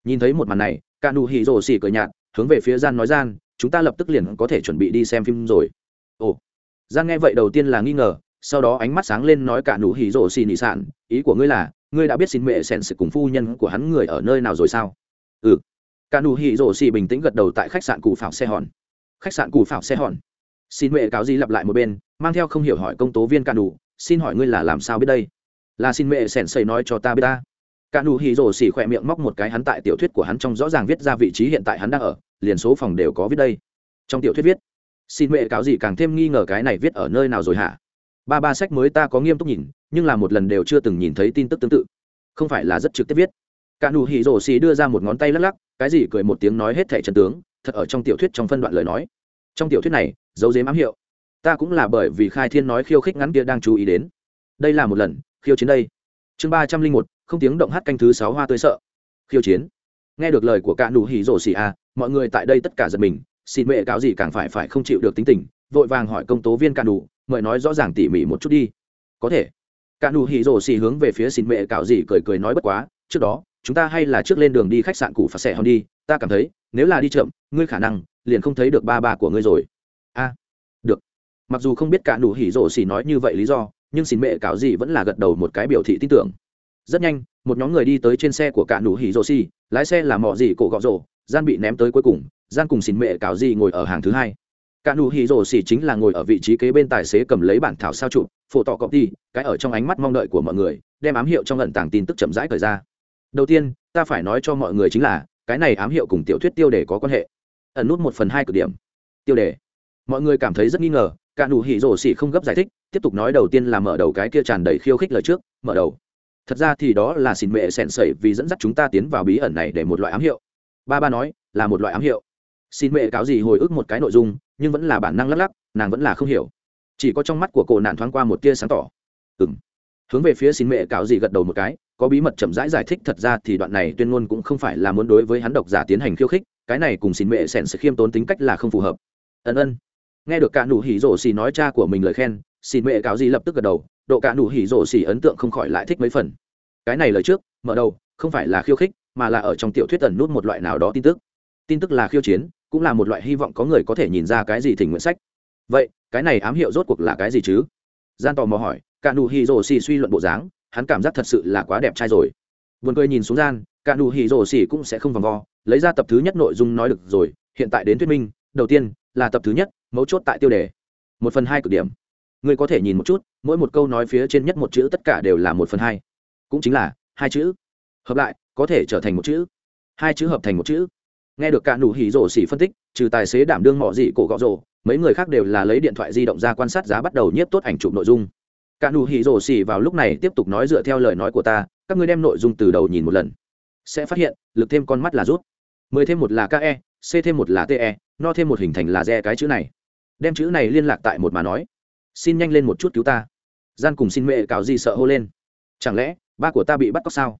Nhìn thấy một màn này cả nụ hỉ rồ xỉ cười nhạt, hướng về phía gian nói, gian, chúng ta lập tức liền có thể chuẩn bị đi xem phim rồi. Ồ. Gian nghe vậy đầu tiên là nghi ngờ, sau đó ánh mắt sáng lên nói cả nụ hỉ rồ xỉ nị sản, ý của ngươi là, ngươi đã biết xin mẹ sẻn sự cùng phu nhân của hắn người ở nơi nào rồi sao? Ừ. Cả nụ hỉ rồ xỉ bình tĩnh gật đầu tại khách sạn cù phảo xe hòn. Khách sạn cù phảo xe hòn. Xin mẹ cáo gì lặp lại một bên, mang theo không hiểu hỏi công tố viên cả nụ xin hỏi ngươi là làm sao biết đây? Là xin mẹ sẻn xây nói cho ta biết ta. Cả nụ hỉ rồ xỉ khỏe miệng móc một cái hắn tại tiểu thuyết của hắn trong rõ ràng viết ra vị trí hiện tại hắn đang ở, liền số phòng đều có viết đây. Trong tiểu thuyết viết, xin mẹ cáo gì càng thêm nghi ngờ cái này viết ở nơi nào rồi hả? Ba ba sách mới ta có nghiêm túc nhìn, nhưng là một lần đều chưa từng nhìn thấy tin tức tương tự. Không phải là rất trực tiếp viết. Cả nụ hỉ rồ xỉ đưa ra một ngón tay lắc lắc, cái gì cười một tiếng nói hết thẻ trần tướng, thật ở trong tiểu thuyết trong phân đoạn lời nói. Trong tiểu thuyết này, dấu dếm ám hiệu ta cũng là bởi vì khai thiên nói khiêu khích ngắn kia đang chú ý đến. Đây là một lần khiêu chiến đây. Chương ba trăm linh một không tiếng động hát canh thứ sáu hoa tươi sợ. Khiêu chiến. Nghe được lời của cả Đủ hỉ rổ xì a mọi người tại đây tất cả giật mình xin mẹ cáo gì càng phải phải không chịu được tính tình vội vàng hỏi công tố viên cả Đủ, mời nói rõ ràng tỉ mỉ một chút đi. Có thể. Cả Đủ hỉ rổ xì hướng về phía xin mẹ cáo gì cười cười nói bất quá trước đó chúng ta hay là trước lên đường đi khách sạn cũ phạt xẻ hòn đi ta cảm thấy nếu là đi chậm ngươi khả năng liền không thấy được ba ba của ngươi rồi. A mặc dù không biết cả nụ hỉ rổ xỉ nói như vậy lý do, nhưng xin mẹ cáo gì vẫn là gật đầu một cái biểu thị tin tưởng. Rất nhanh, một nhóm người đi tới trên xe của cả nụ hỉ rổ xỉ, lái xe là mỏ gì cổ gọ rổ, gian bị ném tới cuối cùng, gian cùng xin mẹ cáo gì ngồi ở hàng thứ hai. Cả nụ hỉ rổ xỉ chính là ngồi ở vị trí kế bên tài xế cầm lấy bản thảo sao chụp, phổ tỏ cọp đi, cái ở trong ánh mắt mong đợi của mọi người, đem ám hiệu trong lận tảng tin tức chậm rãi thời ra. Đầu tiên, ta phải nói cho mọi người chính là, cái này ám hiệu cùng tiểu thuyết tiêu đề có quan hệ. Ẩn nút một phần hai cực điểm. Tiêu đề. Mọi người cảm thấy rất nghi ngờ cả nụ hỉ rổ xỉ không gấp giải thích tiếp tục nói đầu tiên là mở đầu cái kia tràn đầy khiêu khích lời trước mở đầu. Thật ra thì đó là xin mẹ sẻn sẩy vì dẫn dắt chúng ta tiến vào bí ẩn này để một loại ám hiệu. Ba ba nói là một loại ám hiệu. Xin mẹ cáo gì hồi ức một cái nội dung nhưng vẫn là bản năng lắc lắc nàng vẫn là không hiểu. Chỉ có trong mắt của cổ nạn thoáng qua một tia sáng tỏ. Ừng hướng về phía xin mẹ cáo gì gật đầu một cái có bí mật chậm rãi giải, giải thích thật ra thì đoạn này tuyên ngôn cũng không phải là muốn đối với hắn độc giả tiến hành khiêu khích cái này cùng xin mẹ sẻn sẽ khiêm tốn tính cách là không phù hợp. Ân ân nghe được cả nụ hỉ rổ xỉ nói cha của mình lời khen xin mẹ cáo gì lập tức gật đầu, độ cả nụ hỉ rổ xỉ ấn tượng không khỏi lại thích mấy phần. Cái này lời trước, mở đầu, không phải là khiêu khích, mà là ở trong tiểu thuyết tần nút một loại nào đó tin tức. Tin tức là khiêu chiến, cũng là một loại hy vọng có người có thể nhìn ra cái gì thỉnh nguyện sách. Vậy, cái này ám hiệu rốt cuộc là cái gì chứ? Gian tò mò hỏi, cả nụ hỉ rổ xỉ suy luận bộ dáng, hắn cảm giác thật sự là quá đẹp trai rồi. Buồn cười nhìn xuống gian, cả nụ hỉ rổ xỉ cũng sẽ không vòng vo, lấy ra tập thứ nhất nội dung nói được rồi, hiện tại đến thuyết minh, đầu tiên là tập thứ nhất, mấu chốt tại tiêu đề. Một phần hai cực điểm. Người có thể nhìn một chút, mỗi một câu nói phía trên nhất một chữ tất cả đều là một phần hai. Cũng chính là, hai chữ. Hợp lại, có thể trở thành một chữ. Hai chữ hợp thành một chữ. Nghe được cả nụ hỉ rổ xỉ phân tích, trừ tài xế đảm đương mọi dị cổ gọ rổ, mấy người khác đều là lấy điện thoại di động ra quan sát giá bắt đầu nhiếp tốt ảnh chụp nội dung. Cả nụ hỉ rổ xỉ vào lúc này tiếp tục nói dựa theo lời nói của ta, các ngươi đem nội dung từ đầu nhìn một lần. Sẽ phát hiện, lực thêm con mắt là rút. Mười thêm một là ke c thêm một là te no thêm một hình thành là re cái chữ này. Đem chữ này liên lạc tại một mà nói. Xin nhanh lên một chút cứu ta. Gian cùng xin mẹ cáo gì sợ hô lên. Chẳng lẽ, ba của ta bị bắt cóc sao?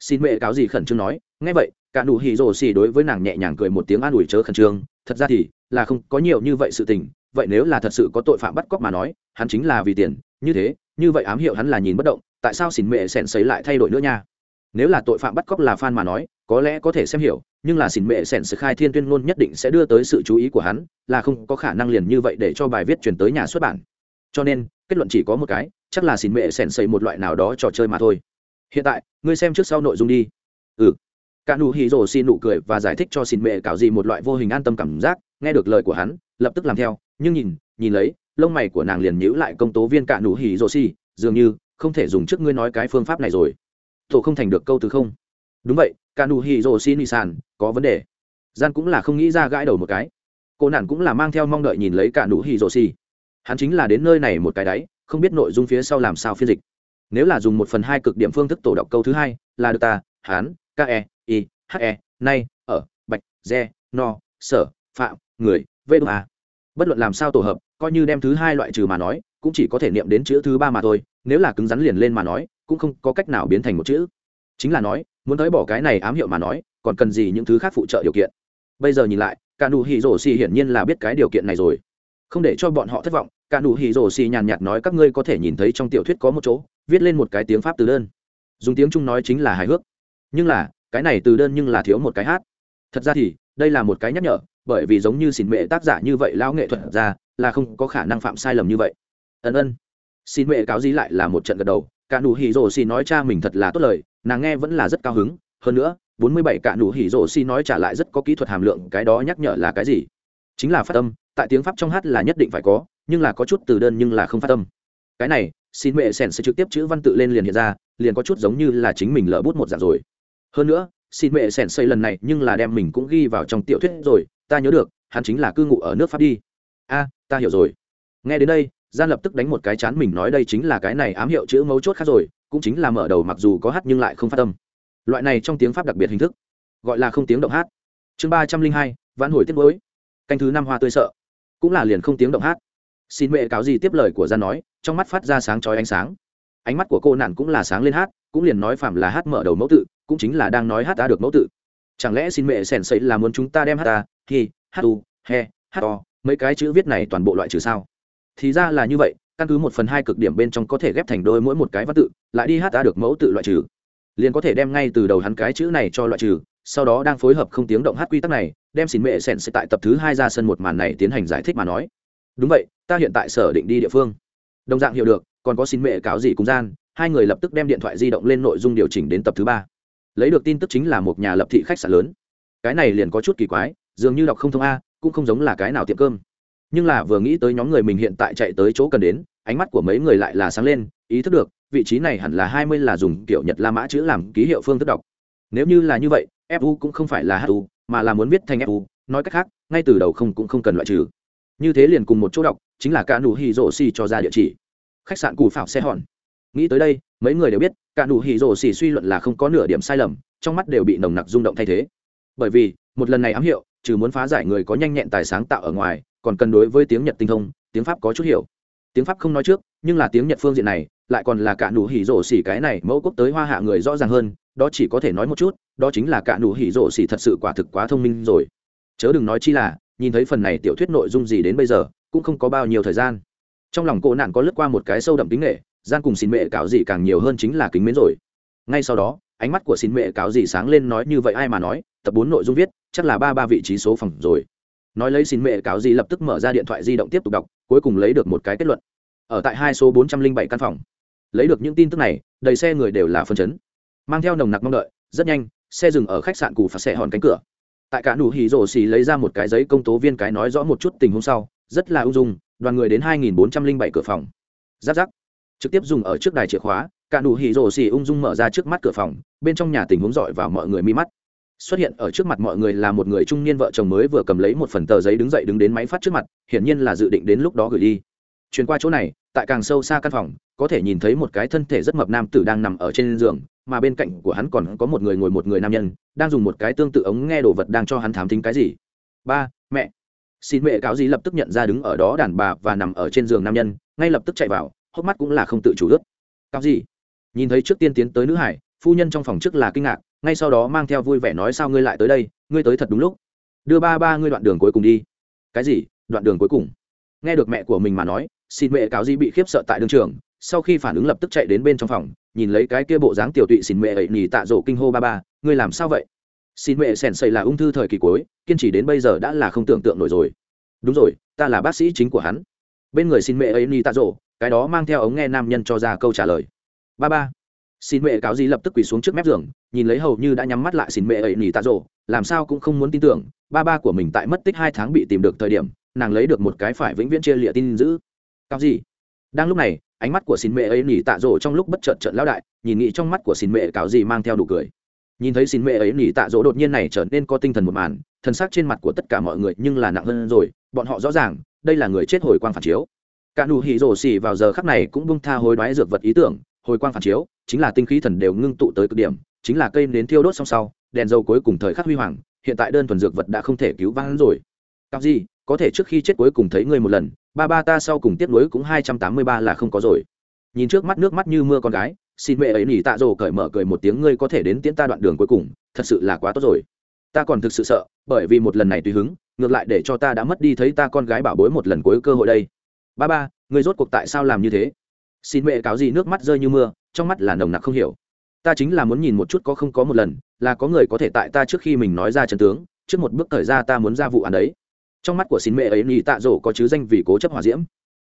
Xin mẹ cáo gì khẩn trương nói. Nghe vậy, cả nụ hỉ rồ xì đối với nàng nhẹ nhàng cười một tiếng an ủi chớ khẩn trương. Thật ra thì, là không có nhiều như vậy sự tình. Vậy nếu là thật sự có tội phạm bắt cóc mà nói, hắn chính là vì tiền. Như thế, như vậy ám hiệu hắn là nhìn bất động. Tại sao xin mẹ sèn sấy lại thay đổi nữa nha? Nếu là tội phạm bắt cóc là fan mà nói có lẽ có thể xem hiểu, nhưng là xin mẹ sẻn sự khai thiên tuyên ngôn nhất định sẽ đưa tới sự chú ý của hắn, là không có khả năng liền như vậy để cho bài viết chuyển tới nhà xuất bản. Cho nên, kết luận chỉ có một cái, chắc là xin mẹ sẻn xây một loại nào đó trò chơi mà thôi. Hiện tại, ngươi xem trước sau nội dung đi. Ừ. Cả nụ hì rồ xin nụ cười và giải thích cho xin mẹ cảo gì một loại vô hình an tâm cảm giác, nghe được lời của hắn, lập tức làm theo, nhưng nhìn nhìn lấy, lông mày của nàng liền nhíu lại công tố viên cả nụ hì rồ xi dường như không thể dùng trước ngươi nói cái phương pháp này rồi. Tổ không thành được câu từ không đúng vậy, cả hiro hỉ rồ có vấn đề. Gian cũng là không nghĩ ra gãi đầu một cái. Cô nạn cũng là mang theo mong đợi nhìn lấy cả hiro hỉ hắn chính là đến nơi này một cái đáy, không biết nội dung phía sau làm sao phiên dịch. Nếu là dùng một phần hai cực điểm phương thức tổ đọc câu thứ hai, là được ta hán ke i he nay, ở, bạch re no, sở, phạm, người, vê đô a. Bất luận làm sao tổ hợp, coi như đem thứ hai loại trừ mà nói, cũng chỉ có thể niệm đến chữ thứ ba mà thôi, nếu là cứng rắn liền lên mà nói, cũng không có cách nào biến thành một chữ. Chính là nói muốn tới bỏ cái này ám hiệu mà nói, còn cần gì những thứ khác phụ trợ điều kiện. Bây giờ nhìn lại cả nụ hỉ rổ xì hiển nhiên là biết cái điều kiện này rồi. Không để cho bọn họ thất vọng cả nụ hỉ rổ xì nhàn nhạt nói các ngươi có thể nhìn thấy trong tiểu thuyết có một chỗ, viết lên một cái tiếng pháp từ đơn. Dùng tiếng trung nói chính là hài hước. Nhưng là, cái này từ đơn nhưng là thiếu một cái hát. Thật ra thì, đây là một cái nhắc nhở, bởi vì giống như xin mệ tác giả như vậy lão nghệ thuật ra, là không có khả năng phạm sai lầm như vậy. Ân ân. Xin mệ cáo dí lại là một trận gật đầu. Cả nụ hỉ rổ xì nói cha mình thật là tốt lời nàng nghe vẫn là rất cao hứng, hơn nữa, bốn mươi bảy cạ nụ hỉ rổ xi nói trả lại rất có kỹ thuật hàm lượng, cái đó nhắc nhở là cái gì? Chính là phát âm, tại tiếng pháp trong hát là nhất định phải có, nhưng là có chút từ đơn nhưng là không phát âm. Cái này, xin mẹ sèn sẽ trực tiếp chữ văn tự lên liền hiện ra, liền có chút giống như là chính mình lỡ bút một dạng rồi. Hơn nữa, xin mẹ sèn xây lần này nhưng là đem mình cũng ghi vào trong tiểu thuyết rồi, ta nhớ được, hắn chính là cư ngụ ở nước pháp đi. A, ta hiểu rồi. Nghe đến đây, gian lập tức đánh một cái chán mình nói đây chính là cái này ám hiệu chữ mấu chốt khác rồi cũng chính là mở đầu mặc dù có hát nhưng lại không phát âm. Loại này trong tiếng pháp đặc biệt hình thức, gọi là không tiếng động hát. Chương ba trăm linh hai, vãn hồi tiết mới. Canh thứ năm hoa tươi sợ. Cũng là liền không tiếng động hát. Xin mẹ cáo gì tiếp lời của gia nói, trong mắt phát ra sáng trói ánh sáng. Ánh mắt của cô nạn cũng là sáng lên hát, cũng liền nói phạm là hát mở đầu mẫu tự, cũng chính là đang nói hát ta được mẫu tự. Chẳng lẽ xin mẹ sèn sấy là muốn chúng ta đem hát ta thì hát u, he, hát o, mấy cái chữ viết này toàn bộ loại trừ sao? Thì ra là như vậy căn cứ một phần hai cực điểm bên trong có thể ghép thành đôi mỗi một cái văn tự, lại đi hát ta được mẫu tự loại trừ. Liền có thể đem ngay từ đầu hắn cái chữ này cho loại trừ, sau đó đang phối hợp không tiếng động hát quy tắc này, đem xin mệ sèn sẽ tại tập thứ hai ra sân một màn này tiến hành giải thích mà nói. Đúng vậy, ta hiện tại sở định đi địa phương. Đồng dạng hiểu được, còn có xin mệ cáo gì cùng gian, hai người lập tức đem điện thoại di động lên nội dung điều chỉnh đến tập thứ ba. Lấy được tin tức chính là một nhà lập thị khách sạn lớn. Cái này liền có chút kỳ quái, dường như đọc không thông a, cũng không giống là cái nào tiệm cơm nhưng là vừa nghĩ tới nhóm người mình hiện tại chạy tới chỗ cần đến, ánh mắt của mấy người lại là sáng lên, ý thức được, vị trí này hẳn là hai mươi là dùng kiểu nhật la mã chữ làm ký hiệu phương thức đọc. Nếu như là như vậy fu cũng không phải là hu mà là muốn viết thành fu nói cách khác, ngay từ đầu không cũng không cần loại trừ. Như thế liền cùng một chỗ đọc, chính là cả nụ hì rổ xì cho ra địa chỉ. Khách sạn cù phảo xe hòn. Nghĩ tới đây, mấy người đều biết cả nụ hì rổ xì suy luận là không có nửa điểm sai lầm, trong mắt đều bị nồng nặc rung động thay thế. Bởi vì, một lần này ám hiệu, trừ muốn phá giải người có nhanh nhẹn tài sáng tạo ở ngoài còn cần đối với tiếng nhật tinh thông, tiếng pháp có chút hiểu. Tiếng pháp không nói trước, nhưng là tiếng nhật phương diện này, lại còn là cả nụ hỉ rổ xỉ cái này mẫu quốc tới hoa hạ người rõ ràng hơn, đó chỉ có thể nói một chút, đó chính là cả nụ hỉ rổ xỉ thật sự quả thực quá thông minh rồi. Chớ đừng nói chi là, nhìn thấy phần này tiểu thuyết nội dung gì đến bây giờ, cũng không có bao nhiêu thời gian. Trong lòng cô nạn có lướt qua một cái sâu đậm kính nghệ, gian cùng xin mẹ cáo gì càng nhiều hơn chính là kính mến rồi. Ngay sau đó, ánh mắt của xin mẹ cáo gì sáng lên nói như vậy ai mà nói, tập bốn nội dung viết, chắc là ba ba vị trí số phòng rồi nói lấy xin mẹ cáo gì lập tức mở ra điện thoại di động tiếp tục đọc, cuối cùng lấy được một cái kết luận. Ở tại hai số bốn trăm linh bảy căn phòng. Lấy được những tin tức này, đầy xe người đều là phân chấn. Mang theo nồng nặc mong đợi, rất nhanh, xe dừng ở khách sạn cù phạt xe hòn cánh cửa. Tại cả nụ hì rổ xì lấy ra một cái giấy công tố viên cái nói rõ một chút tình huống sau, rất là ung dung, đoàn người đến 2407 cửa phòng. Giáp giáp. Trực tiếp dùng ở trước đài chìa khóa, cả nụ hì rổ xì ung dung mở ra trước mắt cửa phòng, bên trong nhà tình huống giỏi vào mọi người mi mắt xuất hiện ở trước mặt mọi người là một người trung niên vợ chồng mới vừa cầm lấy một phần tờ giấy đứng dậy đứng đến máy phát trước mặt, hiển nhiên là dự định đến lúc đó gửi đi. Chuyển qua chỗ này, tại càng sâu xa căn phòng, có thể nhìn thấy một cái thân thể rất mập nam tử đang nằm ở trên giường, mà bên cạnh của hắn còn có một người ngồi một người nam nhân, đang dùng một cái tương tự ống nghe đồ vật đang cho hắn thám thính cái gì. Ba, mẹ. Xin mẹ cáo gì lập tức nhận ra đứng ở đó đàn bà và nằm ở trên giường nam nhân, ngay lập tức chạy vào, hốc mắt cũng là không tự chủ ướt. Cáo gì? Nhìn thấy trước tiên tiến tới nữ hải, phu nhân trong phòng trước là kinh ngạc ngay sau đó mang theo vui vẻ nói sao ngươi lại tới đây, ngươi tới thật đúng lúc. Đưa ba ba ngươi đoạn đường cuối cùng đi. Cái gì? Đoạn đường cuối cùng? Nghe được mẹ của mình mà nói xin mẹ cáo di bị khiếp sợ tại đường trường, sau khi phản ứng lập tức chạy đến bên trong phòng, nhìn lấy cái kia bộ dáng tiểu tụy xin mẹ ấy nhì tạ rổ kinh hô ba ba, ngươi làm sao vậy? Xin mẹ sèn xây là ung thư thời kỳ cuối, kiên trì đến bây giờ đã là không tưởng tượng nổi rồi. Đúng rồi, ta là bác sĩ chính của hắn. Bên người xin mẹ ấy nhì tạ rổ, cái đó mang theo ống nghe nam nhân cho ra câu trả lời. Ba ba xin mẹ cáo gì lập tức quỳ xuống trước mép giường, nhìn lấy hầu như đã nhắm mắt lại xin mẹ ấy nỉ tạ rộ làm sao cũng không muốn tin tưởng, ba ba của mình tại mất tích hai tháng bị tìm được thời điểm, nàng lấy được một cái phải vĩnh viễn chia lịa tin giữ cáo gì? Đang lúc này, ánh mắt của xin mẹ ấy nỉ tạ rộ trong lúc bất chợt trận lão đại, nhìn nghĩ trong mắt của xin mẹ cáo gì mang theo đủ cười. Nhìn thấy xin mẹ ấy nỉ tạ rỗ đột nhiên này trở nên có tinh thần một màn thân xác trên mặt của tất cả mọi người nhưng là nặng hơn rồi, bọn họ rõ ràng, đây là người chết hồi quang phản chiếu. Cả nụ hỉ rổ xỉ vào giờ khắc này cũng bung tha hối đoái dược vật ý tưởng, hồi quang phản chiếu chính là tinh khí thần đều ngưng tụ tới cực điểm, chính là cây nến thiêu đốt song sau, đèn dầu cuối cùng thời khắc huy hoàng, hiện tại đơn thuần dược vật đã không thể cứu vãn rồi. Cặp gì có thể trước khi chết cuối cùng thấy ngươi một lần, ba ba ta sau cùng tiếc nuối cũng hai trăm tám mươi ba là không có rồi. Nhìn trước mắt nước mắt như mưa con gái, xin mẹ ấy nỉ tạ rồ cởi mở cười một tiếng, ngươi có thể đến tiễn ta đoạn đường cuối cùng, thật sự là quá tốt rồi. Ta còn thực sự sợ, bởi vì một lần này tùy hứng, ngược lại để cho ta đã mất đi thấy ta con gái bảo bối một lần cuối cơ hội đây. Ba ba, ngươi rốt cuộc tại sao làm như thế? Xin mẹ cáo gì nước mắt rơi như mưa trong mắt là nồng nặc không hiểu. Ta chính là muốn nhìn một chút có không có một lần, là có người có thể tại ta trước khi mình nói ra trần tướng, trước một bước thời ra ta muốn ra vụ án đấy. Trong mắt của xin mẹ ấy nhị tạ rỗ có chứ danh vì cố chấp hòa diễm.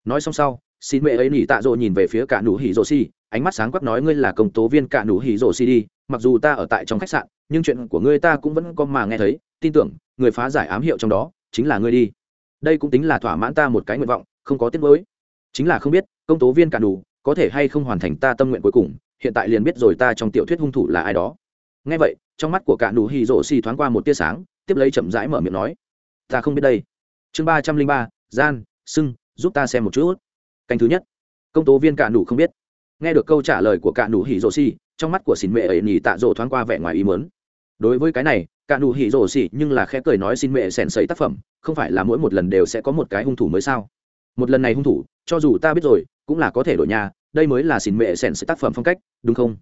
Nói xong sau, xin mẹ ấy nhị tạ rỗ nhìn về phía cả nụ hỉ rỗ xi ánh mắt sáng quắc nói ngươi là công tố viên cả nụ hỉ rỗ xi đi, mặc dù ta ở tại trong khách sạn, nhưng chuyện của ngươi ta cũng vẫn có mà nghe thấy, tin tưởng, người phá giải ám hiệu trong đó, chính là ngươi đi. Đây cũng tính là thỏa mãn ta một cái nguyện vọng, không có tiết mới chính là không biết, công tố viên cả nụ có thể hay không hoàn thành ta tâm nguyện cuối cùng, hiện tại liền biết rồi ta trong tiểu thuyết hung thủ là ai đó. Ngay vậy, trong mắt của cả nụ hì rổ xì thoáng qua một tia sáng, tiếp lấy chậm rãi mở miệng nói, ta không biết đây. Chương ba trăm linh ba, gian, sưng, giúp ta xem một chút. Canh thứ nhất. Công tố viên cả nụ không biết. Nghe được câu trả lời của cả nụ hỉ rồ xì, trong mắt của xin mẹ ấy nhì tạ rồ thoáng qua vẻ ngoài ý mớn đối với cái này, cả nụ hỉ rồ xì nhưng là khẽ cười nói xin mẹ sèn sấy tác phẩm, không phải là mỗi một lần đều sẽ có một cái hung thủ mới sao? Một lần này hung thủ, cho dù ta biết rồi, cũng là có thể đổi nhà đây mới là xin mẹ sẻn sự tác phẩm phong cách, đúng không?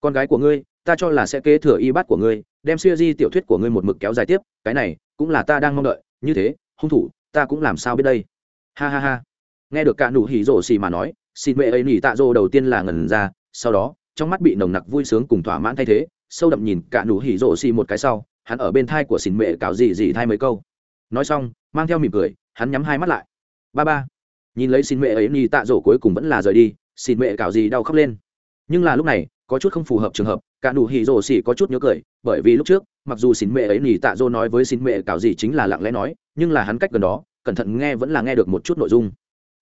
Con gái của ngươi, ta cho là sẽ kế thừa y bát của ngươi, đem siêu di tiểu thuyết của ngươi một mực kéo dài tiếp, cái này, cũng là ta đang mong đợi, như thế, hung thủ, ta cũng làm sao biết đây? Ha ha ha. Nghe được cả nụ hỉ rổ xì mà nói xin mẹ ấy nỉ tạ rô đầu tiên là ngần ra, sau đó, trong mắt bị nồng nặc vui sướng cùng thỏa mãn thay thế, sâu đậm nhìn cả nụ hỉ rổ xì một cái sau, hắn ở bên thai của xin mẹ cào gì gì thay mấy câu. Nói xong, mang theo mỉm cười, hắn nhắm hai mắt lại. Ba ba. Nhìn lấy xin mẹ ấy nỉ tạ rổ cuối cùng vẫn là rời đi xin mẹ cào gì đau khóc lên. Nhưng là lúc này, có chút không phù hợp trường hợp, cả nụ hỉ rồ xỉ có chút nhớ cười, bởi vì lúc trước, mặc dù xin mẹ ấy nỉ tạ dô nói với xin mẹ cào gì chính là lặng lẽ nói, nhưng là hắn cách gần đó, cẩn thận nghe vẫn là nghe được một chút nội dung.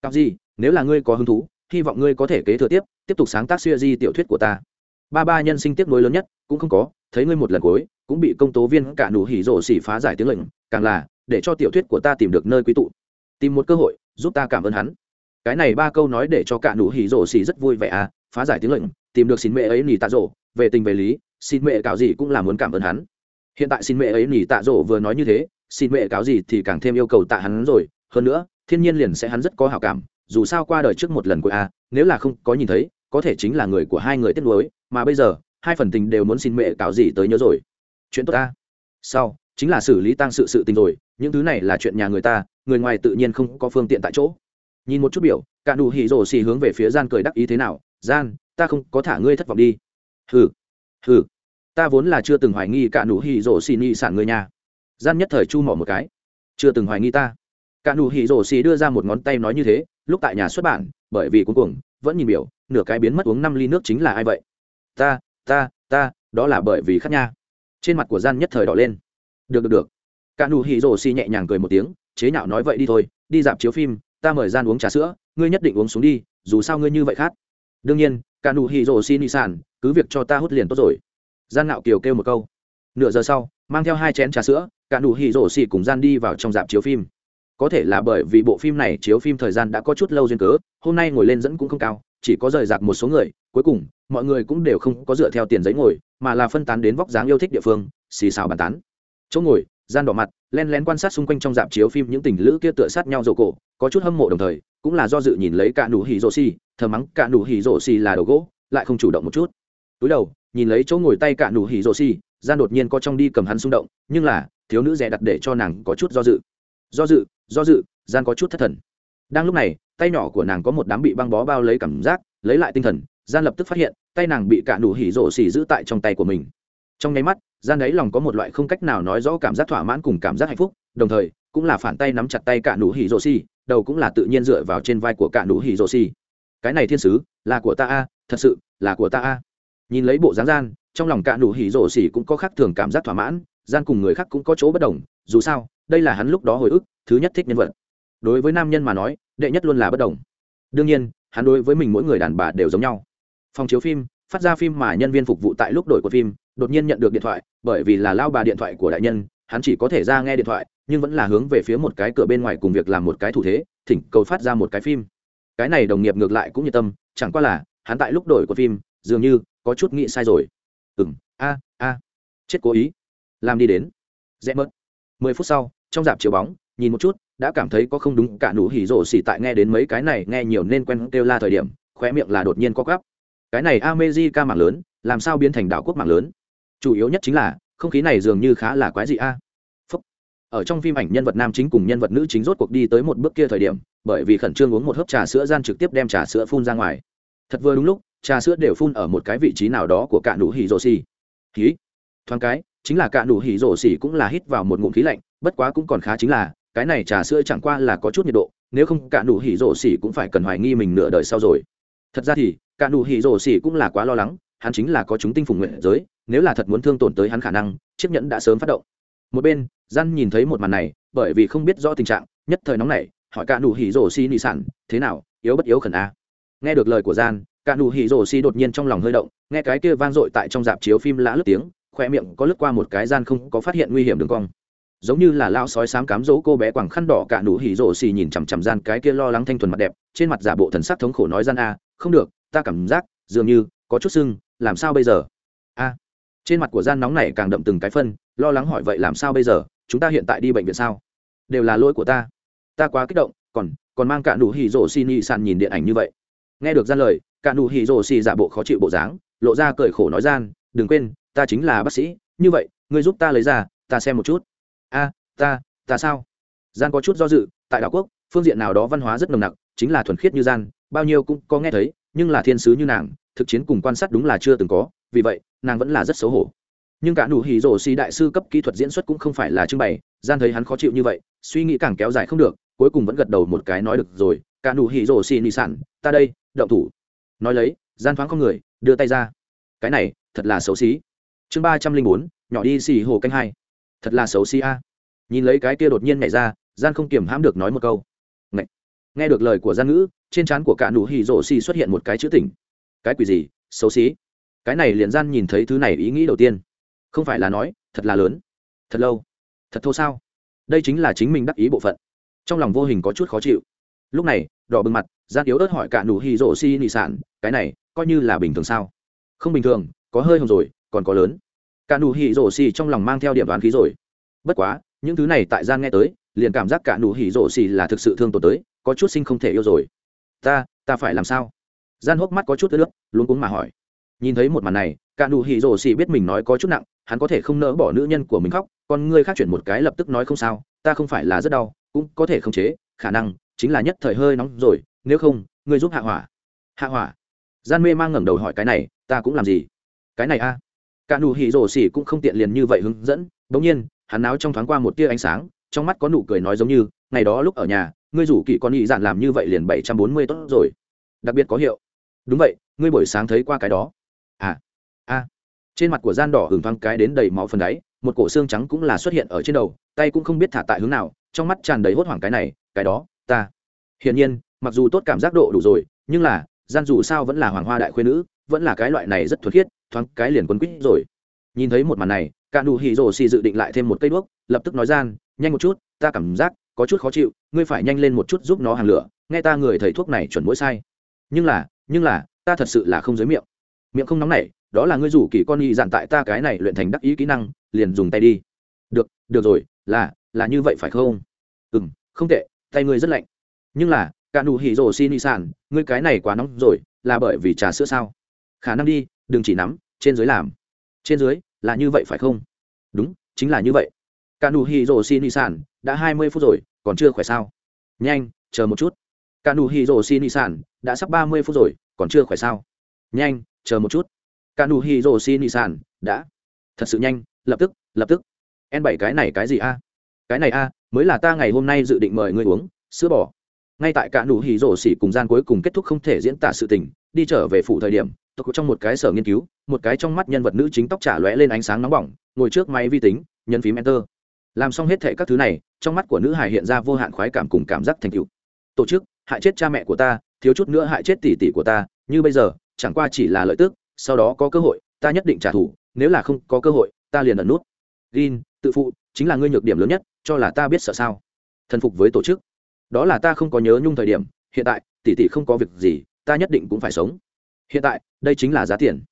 Cào gì, nếu là ngươi có hứng thú, hy vọng ngươi có thể kế thừa tiếp tiếp tục sáng tác siêu di tiểu thuyết của ta. Ba ba nhân sinh tiếc nuối lớn nhất, cũng không có, thấy ngươi một lần cuối, cũng bị công tố viên cả nụ hỉ rồ xỉ phá giải tiếng lệnh, càng là, để cho tiểu thuyết của ta tìm được nơi quý tụ. Tìm một cơ hội, giúp ta cảm ơn hắn cái này ba câu nói để cho cả nụ hỉ rổ xì rất vui vẻ à phá giải tiếng lệnh tìm được xin mẹ ấy nỉ tạ rổ về tình về lý xin mẹ cáo gì cũng là muốn cảm ơn hắn. Hiện tại xin mẹ ấy nỉ tạ rổ vừa nói như thế xin mẹ cáo gì thì càng thêm yêu cầu tạ hắn rồi hơn nữa thiên nhiên liền sẽ hắn rất có hảo cảm dù sao qua đời trước một lần của a à, nếu là không có nhìn thấy có thể chính là người của hai người tiếc nuối mà bây giờ hai phần tình đều muốn xin mẹ cáo gì tới nhớ rồi. Chuyện tốt ta. Sau chính là xử lý tăng sự sự tình rồi những thứ này là chuyện nhà người ta người ngoài tự nhiên không có phương tiện tại chỗ nhìn một chút biểu, cả đủ hỉ rổ xì hướng về phía gian cười đắc ý thế nào, gian, ta không có thả ngươi thất vọng đi. Hừ hừ, ta vốn là chưa từng hoài nghi cả đủ hỉ rổ xì nhị sản người nhà. Gian nhất thời chu mỏ một cái. Chưa từng hoài nghi ta. Cả đủ hỉ rổ xì đưa ra một ngón tay nói như thế, lúc tại nhà xuất bản, bởi vì cuối cùng vẫn nhìn biểu, nửa cái biến mất uống năm ly nước chính là ai vậy? Ta ta ta, đó là bởi vì khát nha. Trên mặt của gian nhất thời đỏ lên. Được được được. Cả đủ hỉ rổ xì nhẹ nhàng cười một tiếng, chế nhạo nói vậy đi thôi, đi dạp chiếu phim ta mời gian uống trà sữa, ngươi nhất định uống xuống đi, dù sao ngươi như vậy khác. Đương nhiên, cả nụ hì rồ xin y sản cứ việc cho ta hút liền tốt rồi. Gian ngạo kiều kêu một câu. Nửa giờ sau, mang theo hai chén trà sữa, cả nụ hì rồ xì cùng gian đi vào trong dạp chiếu phim. Có thể là bởi vì bộ phim này chiếu phim thời gian đã có chút lâu duyên cớ, hôm nay ngồi lên dẫn cũng không cao, chỉ có rời rạc một số người, cuối cùng, mọi người cũng đều không có dựa theo tiền giấy ngồi, mà là phân tán đến vóc dáng yêu thích địa phương, xì xào bàn tán. Chỗ ngồi gian đỏ mặt, len lén quan sát xung quanh trong dạp chiếu phim những tình lữ kia tựa sát nhau rổ cổ, có chút hâm mộ đồng thời, cũng là do dự nhìn lấy cả nụ hỉ rổ xì, thờ mắng cả nụ hỉ rổ xì là đầu gỗ, lại không chủ động một chút. Túi đầu, nhìn lấy chỗ ngồi tay cả nụ hỉ rổ xì, gian đột nhiên có trong đi cầm hắn xung động, nhưng là, thiếu nữ rẻ đặt để cho nàng có chút do dự. Do dự do dự, gian có chút thất thần. Đang lúc này, tay nhỏ của nàng có một đám bị băng bó bao lấy cảm giác, lấy lại tinh thần, gian lập tức phát hiện, tay nàng bị cả nụ hỉ rổ xì giữ tại trong tay của mình trong nháy mắt gian đấy lòng có một loại không cách nào nói rõ cảm giác thỏa mãn cùng cảm giác hạnh phúc đồng thời cũng là phản tay nắm chặt tay cả nụ hỉ rồ si, đầu cũng là tự nhiên dựa vào trên vai của cả nụ hỉ rồ si, cái này thiên sứ là của ta a thật sự là của ta a. Nhìn lấy bộ dáng gian trong lòng cả nụ hỉ rồ si cũng có khác thường cảm giác thỏa mãn gian cùng người khác cũng có chỗ bất đồng dù sao đây là hắn lúc đó hồi ức thứ nhất thích nhân vật. Đối với nam nhân mà nói đệ nhất luôn là bất đồng. Đương nhiên hắn đối với mình mỗi người đàn bà đều giống nhau. Phòng chiếu phim phát ra phim mà nhân viên phục vụ tại lúc đổi của phim đột nhiên nhận được điện thoại, bởi vì là lao bà điện thoại của đại nhân, hắn chỉ có thể ra nghe điện thoại, nhưng vẫn là hướng về phía một cái cửa bên ngoài cùng việc làm một cái thủ thế, thỉnh cầu phát ra một cái phim. Cái này đồng nghiệp ngược lại cũng nhiệt tâm, chẳng qua là, hắn tại lúc đổi của phim, dường như, có chút nghĩ sai rồi. Ừng a a. Chết cố ý. Làm đi đến. Rẽ mất. Mười phút sau, trong dạp chiếu bóng, nhìn một chút, đã cảm thấy có không đúng, cả nụ hỉ rổ xỉ tại nghe đến mấy cái này, nghe nhiều nên quen kêu la thời điểm, khóe miệng là đột nhiên có gắp cái này a mê di ca mạng lớn, làm sao biến thành đảo quốc mạng lớn? chủ yếu nhất chính là, không khí này dường như khá là quái dị a. Ở trong phim ảnh nhân vật nam chính cùng nhân vật nữ chính rốt cuộc đi tới một bước kia thời điểm, bởi vì khẩn trương uống một hớp trà sữa gian trực tiếp đem trà sữa phun ra ngoài. Thật vừa đúng lúc, trà sữa đều phun ở một cái vị trí nào đó của cả đủ hỉ rổ xì. Khí thoáng cái, chính là cả đủ hỉ rổ xì cũng là hít vào một ngụm khí lạnh, bất quá cũng còn khá chính là, cái này trà sữa chẳng qua là có chút nhiệt độ, nếu không cả đủ hỉ rổ xì cũng phải cần hoài nghi mình nửa đời sau rồi. Thật ra thì cả đủ hỉ rổ xì cũng là quá lo lắng, hắn chính là có chúng tinh phùng nguyện giới nếu là thật muốn thương tổn tới hắn khả năng, chiếc nhẫn đã sớm phát động. Một bên, gian nhìn thấy một màn này, bởi vì không biết rõ tình trạng, nhất thời nóng này hỏi cả nụ hỉ rổ si nị sản, thế nào, yếu bất yếu khẩn a? À. nghe được lời của gian, cả nụ hỉ rổ si đột nhiên trong lòng hơi động, nghe cái kia vang dội tại trong dạp chiếu phim lã lướt tiếng, khoe miệng có lướt qua một cái gian không có phát hiện nguy hiểm đường cong. Giống như là lao sói sám cám dỗ cô bé quảng khăn đỏ, cả nụ hỉ rổ si nhìn chằm chằm gian cái kia lo lắng thanh thuần mặt đẹp, trên mặt giả bộ thần sắc thống khổ nói gian a, không được, ta cảm giác dường như có chút sưng, làm sao bây giờ? A trên mặt của gian nóng này càng đậm từng cái phân, lo lắng hỏi vậy làm sao bây giờ, chúng ta hiện tại đi bệnh viện sao? Đều là lỗi của ta. Ta quá kích động, còn còn mang cả nụ hỉ rổ xì nhị sàn nhìn điện ảnh như vậy. Nghe được gian lời, cả nụ hỉ rổ xì giả bộ khó chịu bộ dáng, lộ ra cởi khổ nói gian, đừng quên, ta chính là bác sĩ, như vậy, ngươi giúp ta lấy ra, ta xem một chút. A, ta ta sao? Gian có chút do dự, tại đảo quốc, phương diện nào đó văn hóa rất nồng nặc, chính là thuần khiết như gian, bao nhiêu cũng có nghe thấy nhưng là thiên sứ như nàng, thực chiến cùng quan sát đúng là chưa từng có, vì vậy, nàng vẫn là rất xấu hổ. Nhưng cả nụ hỉ rổ xì đại sư cấp kỹ thuật diễn xuất cũng không phải là trưng bày, gian thấy hắn khó chịu như vậy, suy nghĩ càng kéo dài không được, cuối cùng vẫn gật đầu một cái nói được rồi, cả nụ hỉ rổ xì nị sản ta đây, động thủ. Nói lấy, gian thoáng con người, đưa tay ra. Cái này, thật là xấu xí. Chương ba trăm linh bốn, nhỏ đi xì hồ canh hai. Thật là xấu xí a. Nhìn lấy cái kia đột nhiên nhảy ra, gian không kiềm hãm được nói một câu. Ngậy. nghe được lời của gian ngữ trên trán của cả nụ hỉ rổ xì xuất hiện một cái chữ tỉnh cái quỷ gì? Xấu xí. Cái này liền gian nhìn thấy thứ này ý nghĩ đầu tiên. Không phải là nói, thật là lớn. Thật lâu. Thật thô sao? Đây chính là chính mình đắc ý bộ phận. Trong lòng vô hình có chút khó chịu. Lúc này, đỏ bừng mặt gian yếu ớt hỏi cả nụ hỉ rổ xì nị sản, cái này, coi như là bình thường sao? Không bình thường, có hơi hồng rồi, còn có lớn. Cả nụ hỉ rổ xì trong lòng mang theo điểm đoán khí rồi. Bất quá, những thứ này tại gian nghe tới, liền cảm giác cả nụ hỉ rổ xì là thực sự thương tổn tới, có chút sinh không thể yêu rồi ta ta phải làm sao? Gian hốc mắt có chút ướt nước luống cuống mà hỏi. Nhìn thấy một màn này, cả nụ hỉ rồ xì biết mình nói có chút nặng, hắn có thể không nỡ bỏ nữ nhân của mình khóc còn ngươi khác chuyển một cái lập tức nói không sao, ta không phải là rất đau, cũng có thể không chế, khả năng chính là nhất thời hơi nóng rồi, nếu không, ngươi giúp hạ hỏa. Hạ hỏa? Gian mê mang ngẩng đầu hỏi cái này, ta cũng làm gì? Cái này a. À? cả nụ hỉ rồ xì cũng không tiện liền như vậy hướng dẫn, bỗng nhiên, hắn áo trong thoáng qua một tia ánh sáng, trong mắt có nụ cười nói giống như, ngày đó lúc ở nhà ngươi rủ kỳ con ý giản làm như vậy liền bảy trăm bốn mươi tốt rồi. Đặc biệt có hiệu. Đúng vậy, ngươi buổi sáng thấy qua cái đó. À a à. trên mặt của gian đỏ hừng văng cái đến đầy máu phần đáy, một cổ xương trắng cũng là xuất hiện ở trên đầu, tay cũng không biết thả tại hướng nào, trong mắt tràn đầy hốt hoảng cái này, cái đó, ta. Hiển nhiên, mặc dù tốt cảm giác độ đủ rồi, nhưng là, gian dù sao vẫn là hoàng hoa đại khuyên nữ, vẫn là cái loại này rất thuật khiết, thoáng cái liền quấn quýt rồi. Nhìn thấy một màn này cả đủ hỉ rồ xì dự định lại thêm một cây đuốc, lập tức nói gian, nhanh một chút, ta cảm giác có chút khó chịu, ngươi phải nhanh lên một chút giúp nó hàng lửa, nghe ta người thầy thuốc này chuẩn mỗi sai. Nhưng là nhưng là, ta thật sự là không giới miệng. Miệng không nóng này đó là ngươi rủ kỳ con y dặn tại ta cái này luyện thành đắc ý kỹ năng, liền dùng tay đi. Được được rồi, là là như vậy phải không? Ừ m không tệ, tay ngươi rất lạnh. Nhưng là, cả nụ hỉ rồ xin y sản ngươi cái này quá nóng rồi, là bởi vì trà sữa sao? Khả năng đi, đừng chỉ nắm, trên dưới làm. Trên dưới, là như vậy phải không? Đúng, chính là như vậy cả nụ hì rổ xin đi sản, đã hai mươi phút rồi, còn chưa khỏe sao? Nhanh, chờ một chút. Cả nụ hì rổ xin đi sản, đã sắp ba mươi phút rồi, còn chưa khỏe sao? Nhanh, chờ một chút. Cả nụ hì rổ xin đi sản, đã. Thật sự nhanh, lập tức lập tức. En bảy cái này cái gì a? Cái này a, mới là ta ngày hôm nay dự định mời người uống, sữa bò. Ngay tại cả nụ hì rổ xỉ cùng gian cuối cùng kết thúc không thể diễn tả sự tình, đi trở về phủ thời điểm tộc trong một cái sở nghiên cứu, một cái trong mắt nhân vật nữ chính tóc trả lóe lên ánh sáng nóng bỏng, ngồi trước máy vi tính nhân phím enter làm xong hết thệ các thứ này, trong mắt của nữ hải hiện ra vô hạn khoái cảm cùng cảm giác thành tựu. Tổ chức, hại chết cha mẹ của ta, thiếu chút nữa hại chết tỷ tỷ của ta, như bây giờ, chẳng qua chỉ là lợi tức, sau đó có cơ hội, ta nhất định trả thù, nếu là không có cơ hội, ta liền ẩn nút. Gin, tự phụ, chính là ngươi nhược điểm lớn nhất, cho là ta biết sợ sao. Thần phục với tổ chức. Đó là ta không có nhớ nhung thời điểm, hiện tại, tỷ tỷ không có việc gì, ta nhất định cũng phải sống. Hiện tại, đây chính là giá tiền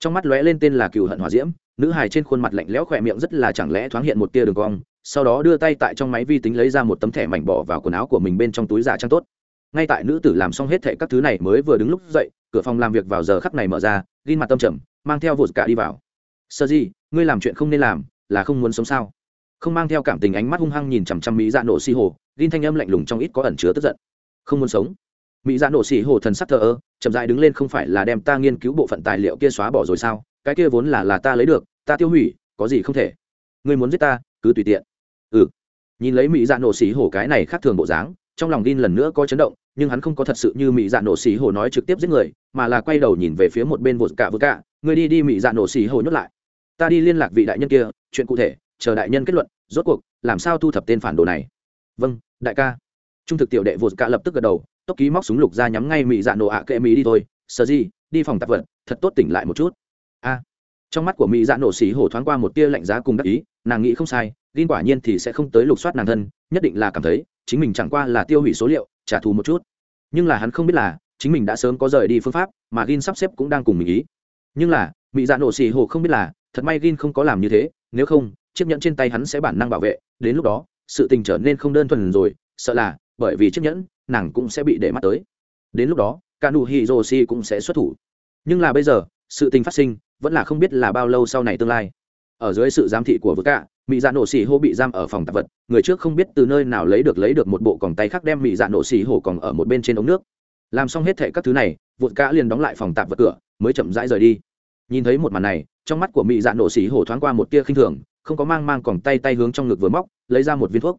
trong mắt lóe lên tên là cựu hận hòa diễm, nữ hài trên khuôn mặt lạnh lẽo khỏe miệng rất là chẳng lẽ thoáng hiện một tia đường cong, sau đó đưa tay tại trong máy vi tính lấy ra một tấm thẻ mảnh bỏ vào quần áo của mình bên trong túi giả trang tốt. Ngay tại nữ tử làm xong hết thẻ các thứ này mới vừa đứng lúc dậy, cửa phòng làm việc vào giờ khắc này mở ra, ghi mặt tâm trầm, mang theo vột cả đi vào. Sơ di, ngươi làm chuyện không nên làm, là không muốn sống sao? Không mang theo cảm tình ánh mắt hung hăng nhìn chằm chằm mỹ dạ nổ si hồ gin thanh âm lạnh lùng trong ít có ẩn chứa tức giận. Không muốn sống mỹ dạ nổ xỉ hồ thần sắc thờ ơ, chậm dại đứng lên không phải là đem ta nghiên cứu bộ phận tài liệu kia xóa bỏ rồi sao? Cái kia vốn là là ta lấy được, ta tiêu hủy, có gì không thể. Ngươi muốn giết ta, cứ tùy tiện. Ừ. Nhìn lấy mỹ dạ nổ xỉ hồ cái này khác thường bộ dáng, trong lòng đin lần nữa có chấn động, nhưng hắn không có thật sự như mỹ dạ nổ xỉ hồ nói trực tiếp giết người, mà là quay đầu nhìn về phía một bên vột cả vột cả. Người đi đi mỹ dạ nổ xỉ hồ nhốt lại. Ta đi liên lạc vị đại nhân kia, chuyện cụ thể, chờ đại nhân kết luận, rốt cuộc, làm sao thu thập tên phản đồ này? Vâng đại ca. Trung thực tiểu đệ vột cả lập tức gật đầu tốc ký móc súng lục ra nhắm ngay mỹ dạ nổ ạ kệ mỹ đi thôi. Sợ gì, đi phòng tạp vật, thật tốt tỉnh lại một chút. A. Trong mắt của mỹ dạ nổ xỉ hổ thoáng qua một tia lạnh giá cùng đắc ý, nàng nghĩ không sai liên quả nhiên thì sẽ không tới lục soát nàng thân, nhất định là cảm thấy, chính mình chẳng qua là tiêu hủy số liệu, trả thù một chút. Nhưng là hắn không biết là, chính mình đã sớm có rời đi phương pháp, mà gin sắp xếp cũng đang cùng mình ý. Nhưng là mỹ dạ nổ xì hổ không biết là, thật may gin không có làm như thế, nếu không, chiếc nhẫn trên tay hắn sẽ bản năng bảo vệ, đến lúc đó, sự tình trở nên không đơn thuần rồi, sợ là, bởi vì chiếc nhẫn nàng cũng sẽ bị để mắt tới. Đến lúc đó cả nụ cũng sẽ xuất thủ. Nhưng là bây giờ, sự tình phát sinh, vẫn là không biết là bao lâu sau này tương lai. Ở dưới sự giám thị của vừa cả mỹ dạ nổ xì hô bị giam ở phòng tạp vật. Người trước không biết từ nơi nào lấy được lấy được một bộ còng tay khác đem mỹ dạ nổ xì hổ còn ở một bên trên ống nước. Làm xong hết thệ các thứ này vụt cả liền đóng lại phòng tạp vật cửa, mới chậm rãi rời đi. Nhìn thấy một màn này, trong mắt của mỹ dạ nổ xì hổ thoáng qua một tia khinh thường, không có mang mang còng tay tay hướng trong ngực vừa móc, lấy ra một viên thuốc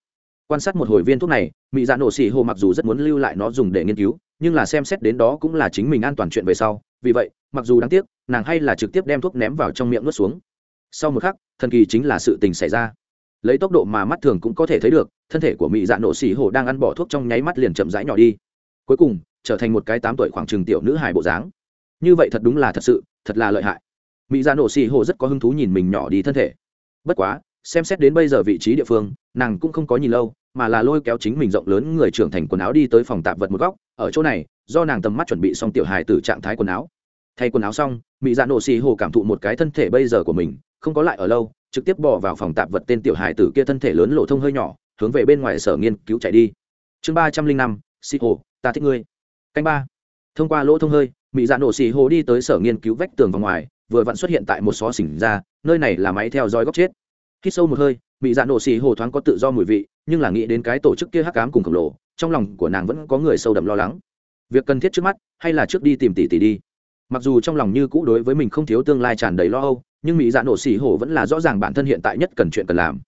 quan sát một hồi viên thuốc này mỹ dạ nổ xì hồ mặc dù rất muốn lưu lại nó dùng để nghiên cứu, nhưng là xem xét đến đó cũng là chính mình an toàn chuyện về sau. Vì vậy, mặc dù đáng tiếc, nàng hay là trực tiếp đem thuốc ném vào trong miệng nuốt xuống. Sau một khắc, thần kỳ chính là sự tình xảy ra. Lấy tốc độ mà mắt thường cũng có thể thấy được, thân thể của mỹ dạ nổ xì hồ đang ăn bỏ thuốc trong nháy mắt liền chậm rãi nhỏ đi. Cuối cùng, trở thành một cái tám tuổi khoảng trường tiểu nữ hài bộ dáng. Như vậy thật đúng là thật sự, thật là lợi hại. Mỹ dạ nổ xì hồ rất có hứng thú nhìn mình nhỏ đi thân thể. Bất quá, xem xét đến bây giờ vị trí địa phương nàng cũng không có nhìn lâu, mà là lôi kéo chính mình rộng lớn người trưởng thành quần áo đi tới phòng tạp vật một góc, ở chỗ này, do nàng tầm mắt chuẩn bị xong tiểu hài từ trạng thái quần áo. Thay quần áo xong mỹ dạ nổ xì hồ cảm thụ một cái thân thể bây giờ của mình, không có lại ở lâu, trực tiếp bỏ vào phòng tạp vật tên tiểu hài tử kia thân thể lớn lộ thông hơi nhỏ, hướng về bên ngoài sở nghiên cứu chạy đi. Chương ba trăm linh năm, xì hồ ta thích ngươi. Canh ba. Thông qua lỗ thông hơi mỹ dạ nổ xì hồ đi tới sở nghiên cứu vách tường vào ngoài, vừa vặn xuất hiện tại một xó xỉnh ra, nơi này là máy theo dõi góc chết hít sâu một hơi mỹ dạ nổ xì hồ thoáng có tự do mùi vị, nhưng là nghĩ đến cái tổ chức kia hắc cám cùng khổng lồ, trong lòng của nàng vẫn có người sâu đậm lo lắng. Việc cần thiết trước mắt, hay là trước đi tìm tỷ tỷ đi? Mặc dù trong lòng như cũ đối với mình không thiếu tương lai tràn đầy lo âu, nhưng mỹ dạ nổ xì hồ vẫn là rõ ràng bản thân hiện tại nhất cần chuyện cần làm.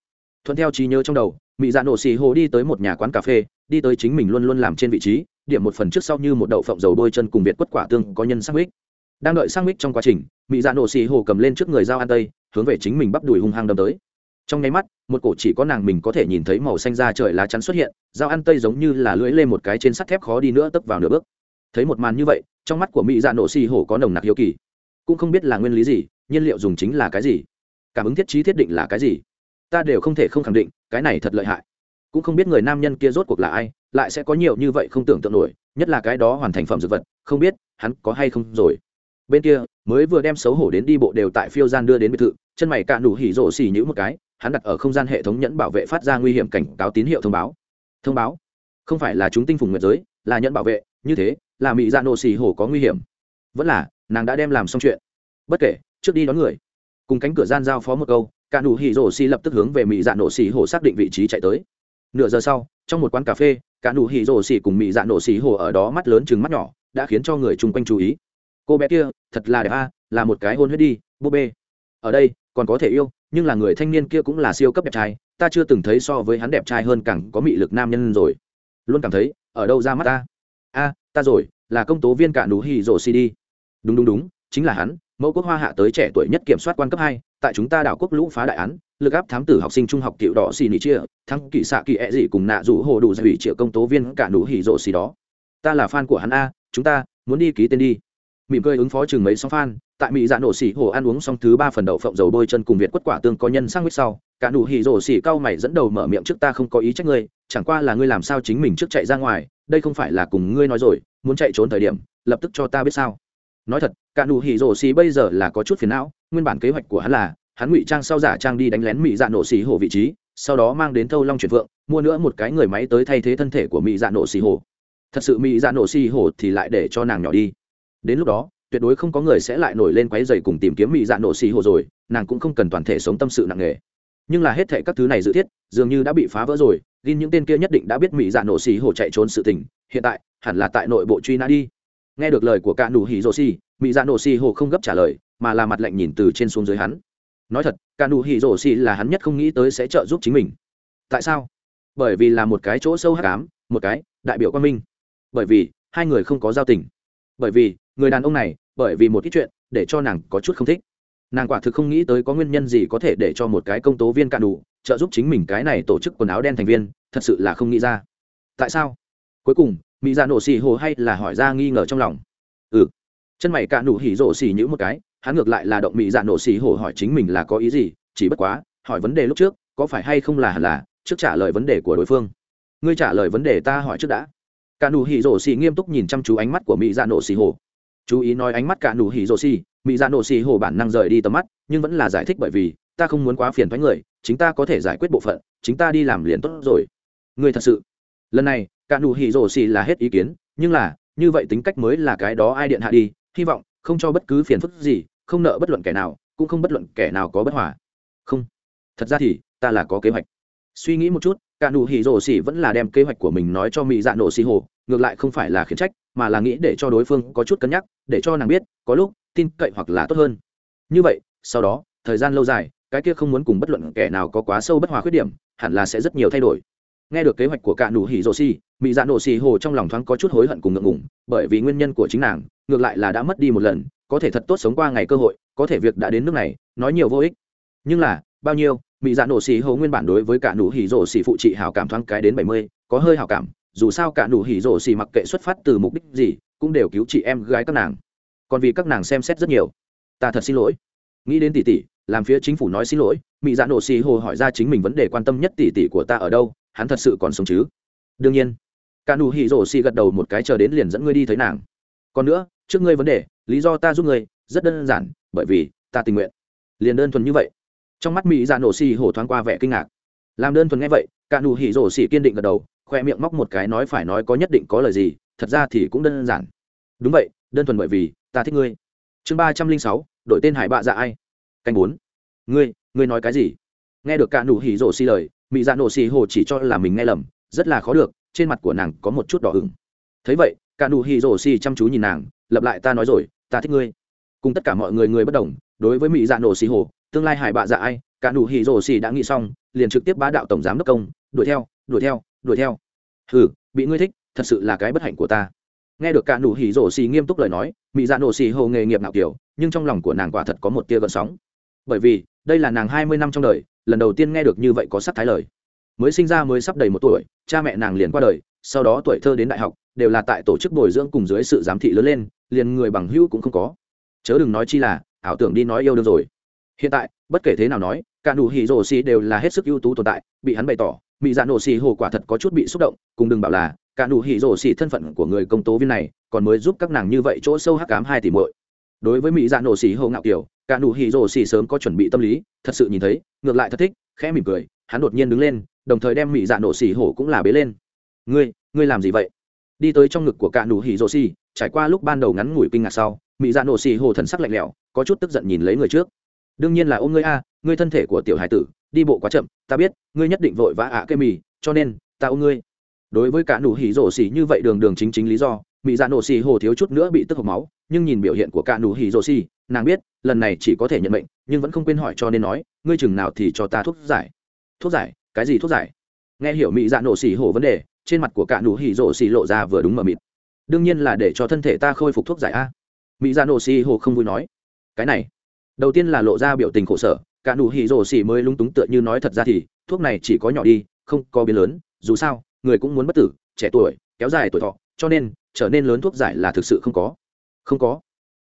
Thuận theo trí nhớ trong đầu mỹ dạ nổ xì hồ đi tới một nhà quán cà phê, đi tới chính mình luôn luôn làm trên vị trí, điểm một phần trước sau như một đậu phộng dầu đôi chân cùng việt quất quả tương có nhân sang mít đang đợi sang mít trong quá trình mỹ dạ nổ xì hồ cầm lên trước người dao ăn tây, hướng về chính mình bắp đùi hung hăng đâm tới trong nháy mắt, một cổ chỉ có nàng mình có thể nhìn thấy màu xanh da trời lá chắn xuất hiện, dao ăn tây giống như là lưỡi lên một cái trên sắt thép khó đi nữa tấp vào nửa bước. Thấy một màn như vậy, trong mắt của mỹ dạ nổ xì hổ có nồng nặc hiếu kỳ. Cũng không biết là nguyên lý gì, nhiên liệu dùng chính là cái gì? Cảm ứng thiết trí thiết định là cái gì? Ta đều không thể không khẳng định, cái này thật lợi hại. Cũng không biết người nam nhân kia rốt cuộc là ai, lại sẽ có nhiều như vậy không tưởng tượng nổi, nhất là cái đó hoàn thành phẩm dược vật, không biết, hắn có hay không rồi. Bên kia, mới vừa đem xấu hổ đến đi bộ đều tại phiêu gian đưa đến biệt thự, chân mày cạ đủ hỉ rổ xỉ nhữ một cái hắn đặt ở không gian hệ thống nhẫn bảo vệ phát ra nguy hiểm cảnh cáo tín hiệu thông báo. Thông báo? Không phải là chúng tinh phùng nguyệt giới, là nhẫn bảo vệ, như thế, là mỹ dạ nổ xì hổ có nguy hiểm. Vẫn là, nàng đã đem làm xong chuyện. Bất kể, trước đi đón người. Cùng cánh cửa gian giao phó một câu, cả nụ hỉ rổ xì lập tức hướng về mỹ dạ nổ xì hổ xác định vị trí chạy tới. Nửa giờ sau, trong một quán cà phê, cả nụ hỉ rổ xì cùng mỹ dạ nổ xì hổ ở đó mắt lớn chừng mắt nhỏ, đã khiến cho người chung quanh chú ý. Cô bé kia, thật là đẹp a, là một cái hôn huyết đi, búp bê. Ở đây còn có thể yêu, nhưng là người thanh niên kia cũng là siêu cấp đẹp trai, ta chưa từng thấy so với hắn đẹp trai hơn càng có mị lực nam nhân rồi. Luôn cảm thấy, ở đâu ra mắt ta? A, ta rồi, là công tố viên cả nú hì rổ si đi. Đúng đúng đúng, chính là hắn, mẫu quốc hoa hạ tới trẻ tuổi nhất kiểm soát quan cấp hai, tại chúng ta đảo quốc lũ phá đại án, lực áp thám tử học sinh trung học tiểu đỏ xì nỉ chia, thắng kỵ xạ kỵ e dị cùng nạ rủ hồ đủ giải hủy triệu công tố viên cả nú hì rổ xì đó. Ta là fan của hắn a, chúng ta, muốn đi ký tên đi mỉm cười ứng phó chừng mấy sóng phan, tại mỹ dạ nổ xỉ hồ ăn uống xong thứ ba phần đậu phộng dầu bôi chân cùng việt quất quả tương có nhân sang mít sau cả nụ hỉ rổ xỉ cao mày dẫn đầu mở miệng trước ta không có ý trách ngươi chẳng qua là ngươi làm sao chính mình trước chạy ra ngoài đây không phải là cùng ngươi nói rồi muốn chạy trốn thời điểm lập tức cho ta biết sao. Nói thật cả nụ hỉ rổ xỉ bây giờ là có chút phiền não nguyên bản kế hoạch của hắn là hắn ngụy trang sau giả trang đi đánh lén mỹ dạ nổ xỉ hồ vị trí sau đó mang đến thâu long chuyển vượng, mua nữa một cái người máy tới thay thế thân thể của mỹ dạ nổ xỉ hồ thật sự mỹ dạ nổ xỉ hồ thì lại để cho nàng nhỏ đi đến lúc đó, tuyệt đối không có người sẽ lại nổi lên quáy dày cùng tìm kiếm mỹ dạ nổ xì hồ rồi, nàng cũng không cần toàn thể sống tâm sự nặng nề. Nhưng là hết thệ các thứ này dự thiết, dường như đã bị phá vỡ rồi, gin những tên kia nhất định đã biết mỹ dạ nổ xì hồ chạy trốn sự tình, hiện tại, hẳn là tại nội bộ truy nã đi. Nghe được lời của Cạn nụ hỉ rô xì mỹ dạ nổ xì hồ không gấp trả lời, mà là mặt lạnh nhìn từ trên xuống dưới hắn. Nói thật Cạn nụ hỉ rô xì là hắn nhất không nghĩ tới sẽ trợ giúp chính mình. Tại sao? Bởi vì là một cái chỗ sâu hắc ám, một cái đại biểu quan minh. Bởi vì hai người không có giao tình. Bởi vì người đàn ông này, bởi vì một ít chuyện, để cho nàng có chút không thích. Nàng quả thực không nghĩ tới có nguyên nhân gì có thể để cho một cái công tố viên cạn đủ, trợ giúp chính mình cái này tổ chức quần áo đen thành viên, thật sự là không nghĩ ra. Tại sao? Cuối cùng, mỹ ra nổ xì hồ hay là hỏi ra nghi ngờ trong lòng. Ừ. Chân mày cạn đủ hỉ rổ xì nhữ một cái, hắn ngược lại là động mỹ dạ nổ xì hồ hỏi chính mình là có ý gì, chỉ bất quá, hỏi vấn đề lúc trước, có phải hay không là hẳn là, trước trả lời vấn đề của đối phương. Ngươi trả lời vấn đề ta hỏi trước đã. Cả đủ hỉ rổ xì nghiêm túc nhìn chăm chú ánh mắt của mỹ dạ nổ xì hồ chú ý nói ánh mắt cả nụ hỉ rồ xì mỹ dạ nổ xì hồ bản năng rời đi tầm mắt, nhưng vẫn là giải thích bởi vì, ta không muốn quá phiền thoái người, chính ta có thể giải quyết bộ phận, chính ta đi làm liền tốt rồi. Người thật sự. Lần này, cả nụ hỉ rồ xì là hết ý kiến, nhưng là, như vậy tính cách mới là cái đó ai điện hạ đi, hy vọng, không cho bất cứ phiền phức gì, không nợ bất luận kẻ nào, cũng không bất luận kẻ nào có bất hòa. Không. Thật ra thì, ta là có kế hoạch. Suy nghĩ một chút cả nụ hỉ rổ xỉ vẫn là đem kế hoạch của mình nói cho mỹ dạ nổ xỉ hồ ngược lại không phải là khiển trách, mà là nghĩ để cho đối phương có chút cân nhắc, để cho nàng biết, có lúc, tin cậy hoặc là tốt hơn. Như vậy, sau đó, thời gian lâu dài, cái kia không muốn cùng bất luận kẻ nào có quá sâu bất hòa khuyết điểm, hẳn là sẽ rất nhiều thay đổi. Nghe được kế hoạch của cả nụ hỉ rổ xỉ mỹ dạ nổ xỉ hồ trong lòng thoáng có chút hối hận cùng ngượng ngùng, bởi vì nguyên nhân của chính nàng, ngược lại là đã mất đi một lần, có thể thật tốt sống qua ngày cơ hội, có thể việc đã đến nước này, nói nhiều vô ích. Nhưng là, bao nhiêu mỹ dạ nổ xì hầu nguyên bản đối với cả nụ hỉ rổ xì phụ trị hảo cảm thoáng cái đến bảy mươi, có hơi hảo cảm, dù sao cả nụ hỉ rổ xì mặc kệ xuất phát từ mục đích gì, cũng đều cứu chị em gái các nàng. Còn vì các nàng xem xét rất nhiều. Ta thật xin lỗi. Nghĩ đến tỷ tỷ, làm phía chính phủ nói xin lỗi mỹ dạ nổ xì hồ hỏi ra chính mình vấn đề quan tâm nhất tỷ tỷ của ta ở đâu, hắn thật sự còn sống chứ? Đương nhiên. Cả nụ hỉ rổ xì gật đầu một cái chờ đến liền dẫn ngươi đi thấy nàng. Còn nữa, trước ngươi vấn đề, lý do ta giúp ngươi, rất đơn giản, bởi vì ta tình nguyện. Liền đơn thuần như vậy trong mắt mỹ dạ nổ xì hổ thoáng qua vẻ kinh ngạc. Làm đơn thuần nghe vậy, cả nụ hỉ rổ xì kiên định gật đầu, khoe miệng móc một cái nói phải nói có nhất định có lời gì, thật ra thì cũng đơn giản. Đúng vậy, đơn thuần bởi vì, ta thích ngươi. Chương ba trăm linh sáu, đổi tên hải bạ dạ ai. Canh bốn. Ngươi ngươi nói cái gì? Nghe được cả nụ hỉ rổ xì lời, mỹ dạ nổ xì hổ chỉ cho là mình nghe lầm, rất là khó được, trên mặt của nàng có một chút đỏ ửng. Thấy vậy, cả nụ hỉ rổ xì chăm chú nhìn nàng lập lại ta nói rồi, ta thích ngươi. Cùng tất cả mọi người người bất đồng, đối với mỹ dạ nổ xì hổ tương lai hải bạ dạ ai, cả nụ hỉ rổ xì đã nghĩ xong, liền trực tiếp bá đạo tổng giám đốc công, đuổi theo đuổi theo đuổi theo. Hừ, bị ngươi thích, thật sự là cái bất hạnh của ta. Nghe được cả nụ hỉ rổ xì nghiêm túc lời nói mỹ dạ nổ xì hồ nghề nghiệp nào kiểu, nhưng trong lòng của nàng quả thật có một tia gợn sóng. Bởi vì, đây là nàng hai mươi năm trong đời, lần đầu tiên nghe được như vậy có sắc thái lời. Mới sinh ra mới sắp đầy một tuổi, cha mẹ nàng liền qua đời, sau đó tuổi thơ đến đại học, đều là tại tổ chức bồi dưỡng cùng dưới sự giám thị lớn lên, liền người bằng hữu cũng không có. Chớ đừng nói chi là, ảo tưởng đi nói yêu đương rồi hiện tại bất kể thế nào nói cả nụ hỉ rổ xì đều là hết sức ưu tú tồn tại bị hắn bày tỏ mỹ dạ nổ xì hồ quả thật có chút bị xúc động cùng đừng bảo là cả nụ hỉ rổ xì thân phận của người công tố viên này còn mới giúp các nàng như vậy chỗ sâu hắc cám hai tỷ muội. Đối với mỹ dạ nổ xì hồ ngạo kiều, cả nụ hỉ rổ xì sớm có chuẩn bị tâm lý thật sự nhìn thấy ngược lại thật thích khẽ mỉm cười hắn đột nhiên đứng lên đồng thời đem mỹ dạ nổ xì hồ cũng là bế lên. Ngươi ngươi làm gì vậy? Đi tới trong ngực của cả nụ hỉ rổ xì trải qua lúc ban đầu ngắn ngủi kinh ngạc sau mỹ dạ nổ xì hồ thần sắc lạnh lẽo có chút tức giận nhìn lấy người trước đương nhiên là ôm ngươi a, ngươi thân thể của tiểu hải tử, đi bộ quá chậm, ta biết, ngươi nhất định vội vã ạ à cây mì, cho nên, ta ôm ngươi. Đối với cả nụ hỉ rổ xỉ như vậy đường đường chính chính lý do mỹ dạ nổ xỉ hồ thiếu chút nữa bị tức hộc máu, nhưng nhìn biểu hiện của cả nụ hỉ rổ xỉ, nàng biết, lần này chỉ có thể nhận mệnh, nhưng vẫn không quên hỏi cho nên nói, ngươi chừng nào thì cho ta thuốc giải. Thuốc giải? Cái gì thuốc giải? Nghe hiểu mỹ dạ nổ xỉ hồ vấn đề, trên mặt của cả nụ hỉ rổ xỉ lộ ra vừa đúng mờ mịt. Đương nhiên là để cho thân thể ta khôi phục thuốc giải a. Mỹ dạ nổ xỉ hồ không vui nói. Cái này đầu tiên là lộ ra biểu tình khổ sở, cả nụ hỉ rổ xỉ mới lúng túng tựa như nói thật ra thì, thuốc này chỉ có nhỏ đi, không có biến lớn, dù sao, người cũng muốn bất tử, trẻ tuổi, kéo dài tuổi thọ, cho nên, trở nên lớn thuốc giải là thực sự không có. Không có.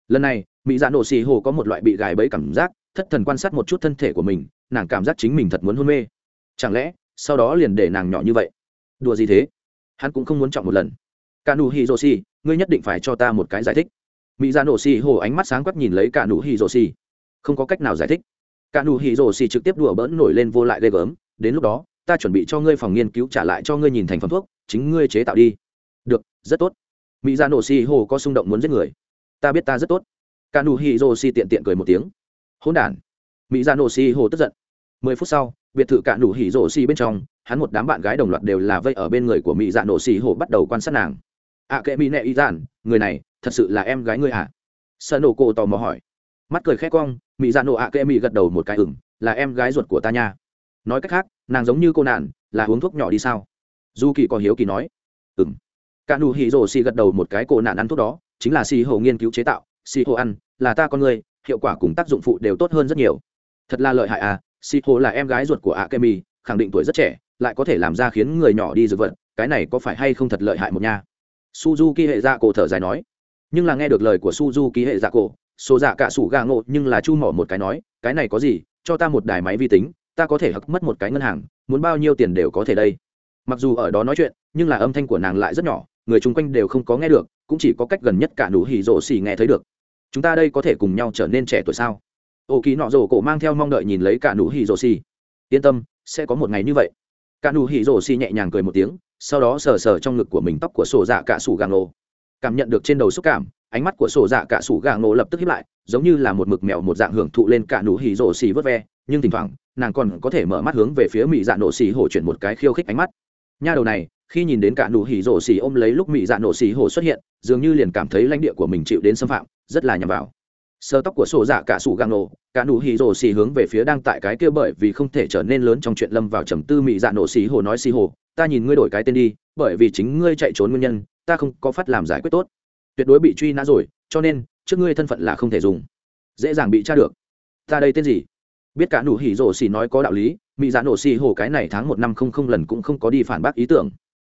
Lần này, mỹ dạ nổ xì hồ có một loại bị gài bẫy cảm giác, thất thần quan sát một chút thân thể của mình, nàng cảm giác chính mình thật muốn hôn mê. Chẳng lẽ, sau đó liền để nàng nhỏ như vậy? Đùa gì thế? Hắn cũng không muốn chọn một lần. Cả nụ hì rô xì ngươi nhất định phải cho ta một cái giải thích. Mỹ dạ nổ xì hồ ánh mắt sáng quắc nhìn lấy cả nụ hì rô xì không có cách nào giải thích. Cả nụ hỉ rồ xì trực tiếp đùa bỡn nổi lên vô lại ghê gớm, đến lúc đó, ta chuẩn bị cho ngươi phòng nghiên cứu trả lại cho ngươi nhìn thành phẩm thuốc, chính ngươi chế tạo đi. Được, rất tốt. Mỹ ra nổ xì hồ có xung động muốn giết người. Ta biết ta rất tốt. Cả nụ hỉ rồ xì tiện tiện cười một tiếng. Hỗn đản. Mỹ ra nổ xì hồ tức giận. Mười phút sau, biệt thự cả nụ hỉ rồ xì bên trong, hắn một đám bạn gái đồng loạt đều là vây ở bên người của mỹ dạ nổ xì hồ bắt đầu quan sát nàng. Ạ kệ mỹ nệ y giản, người này, thật sự là em gái ngươi à? Sợ nổ cổ tò mò hỏi. Mắt cười khét cong mỹ dạ nộ ạ kệ mỹ gật đầu một cái ửng là em gái ruột của ta nha. Nói cách khác, nàng giống như cô nạn, là uống thuốc nhỏ đi sao? Du kỳ có hiếu kỳ nói ừng cả nụ hỉ rồ xì gật đầu một cái, cô nạn ăn thuốc đó, chính là xì hồ nghiên cứu chế tạo, xì hồ ăn, là ta con người, hiệu quả cùng tác dụng phụ đều tốt hơn rất nhiều. Thật là lợi hại à xì hồ là em gái ruột của ạ kệ mỹ khẳng định tuổi rất trẻ, lại có thể làm ra khiến người nhỏ đi dược vật, cái này có phải hay không thật lợi hại một nha? Suzuki hệ dạ cổ thở dài nói. Nhưng là nghe được lời của suzuki hệ dạ cổ sổ dạ cả sủ gà ngộ nhưng là chu mỏ một cái nói cái này có gì? Cho ta một đài máy vi tính ta có thể hặc mất một cái ngân hàng muốn bao nhiêu tiền đều có thể đây. Mặc dù ở đó nói chuyện nhưng là âm thanh của nàng lại rất nhỏ người chung quanh đều không có nghe được cũng chỉ có cách gần nhất cả nụ hỉ rổ xỉ nghe thấy được. Chúng ta đây có thể cùng nhau trở nên trẻ tuổi sao? Ô kỳ nọ rổ cổ mang theo mong đợi nhìn lấy cả nụ hỉ rổ xỉ. Yên tâm sẽ có một ngày như vậy. Cả nụ hỉ rổ xỉ nhẹ nhàng cười một tiếng sau đó sờ sờ trong ngực của mình tóc của sổ dạ cả sủ gàng ngộ, cảm nhận được trên đầu xúc cảm ánh mắt của sổ dạ cả sủ gà ngộ lập tức hiếp lại giống như là một mực mèo một dạng hưởng thụ lên cả nụ hỉ rổ xì vớt ve nhưng thỉnh thoảng nàng còn có thể mở mắt hướng về phía mỹ dạ nổ xì hổ chuyển một cái khiêu khích ánh mắt. Nha đầu này khi nhìn đến cả nụ hỉ rổ xì ôm lấy lúc mỹ dạ nổ xì hổ xuất hiện dường như liền cảm thấy lãnh địa của mình chịu đến xâm phạm rất là nhầm vào. Sơ tóc của sổ dạ cả sủ găng ngộ, cả nụ hỉ rổ xì hướng về phía đang tại cái kia bởi vì không thể trở nên lớn trong chuyện lâm vào trầm tư mỹ dạ nổ xì hổ nói xì hổ ta nhìn ngươi đổi cái tên đi bởi vì chính ngươi chạy trốn nguyên nhân ta không có phát làm giải quyết tốt tuyệt đối bị truy nã rồi, cho nên, trước ngươi thân phận là không thể dùng. Dễ dàng bị tra được. Ta đây tên gì? Biết cả nụ hỉ rổ xì nói có đạo lý mỹ dạ nổ xì hồ cái này tháng một năm không không lần cũng không có đi phản bác ý tưởng.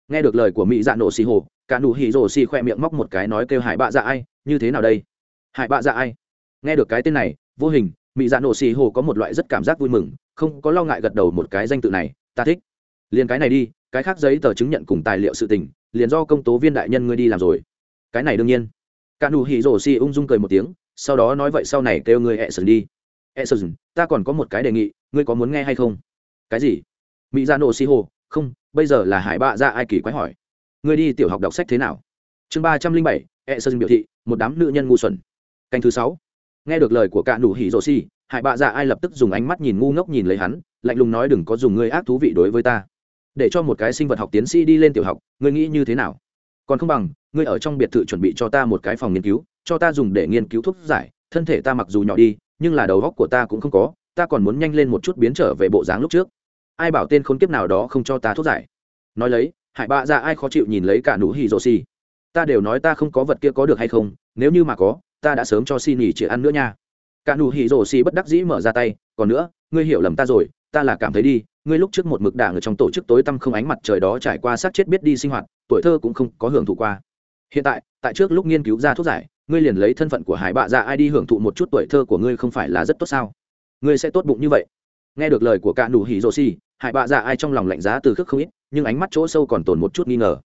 Nghe được lời của mỹ dạ nổ xì hồ cả nụ hỉ rổ xì khoe miệng móc một cái nói kêu hải bạ dạ ai, như thế nào đây? Hải bạ dạ ai. Nghe được cái tên này, vô hình mỹ dạ nổ xì hồ có một loại rất cảm giác vui mừng, không có lo ngại gật đầu một cái danh tự này, ta thích. Liền cái này đi, cái khác giấy tờ chứng nhận cùng tài liệu sự tình, liền do công tố viên đại nhân ngươi đi làm rồi cái này đương nhiên. Cả nụ hỉ rổ xì ung dung cười một tiếng, sau đó nói vậy sau này kêu người e sơn đi. E sơn ta còn có một cái đề nghị, ngươi có muốn nghe hay không? Cái gì? Mỹ ra nổ xì hồ, không, bây giờ là hải bạ ra ai kỳ quái hỏi. Ngươi đi tiểu học đọc sách thế nào? Chương ba trăm linh bảy e sơn biểu thị, một đám nữ nhân ngu xuẩn. Canh thứ sáu. Nghe được lời của cả nụ hỉ rổ xì, hải bạ ra ai lập tức dùng ánh mắt nhìn ngu ngốc nhìn lấy hắn, lạnh lùng nói đừng có dùng ngươi ác thú vị đối với ta. Để cho một cái sinh vật học tiến sĩ đi lên tiểu học, ngươi nghĩ như thế nào? còn không bằng, ngươi ở trong biệt thự chuẩn bị cho ta một cái phòng nghiên cứu, cho ta dùng để nghiên cứu thuốc giải, thân thể ta mặc dù nhỏ đi, nhưng là đầu góc của ta cũng không có, ta còn muốn nhanh lên một chút biến trở về bộ dáng lúc trước. Ai bảo tên khốn kiếp nào đó không cho ta thuốc giải. Nói lấy, hải bạ ra ai khó chịu nhìn lấy cả nụ hì rô xì. Ta đều nói ta không có vật kia có được hay không, nếu như mà có, ta đã sớm cho xì nghỉ chỉ ăn nữa nha. Cả nụ hì rô xì bất đắc dĩ mở ra tay, còn nữa, ngươi hiểu lầm ta rồi ta là cảm thấy đi, ngươi lúc trước một mực đảng ở trong tổ chức tối tăm không ánh mặt trời đó trải qua sát chết biết đi sinh hoạt, tuổi thơ cũng không có hưởng thụ qua. Hiện tại tại trước lúc nghiên cứu ra thuốc giải, ngươi liền lấy thân phận của hải bạ ra ai đi hưởng thụ một chút tuổi thơ của ngươi không phải là rất tốt sao? Ngươi sẽ tốt bụng như vậy. Nghe được lời của cạn đủ hỉ rồ xì hải bạ ra ai trong lòng lạnh giá từ khước không ít, nhưng ánh mắt chỗ sâu còn tồn một chút nghi ngờ.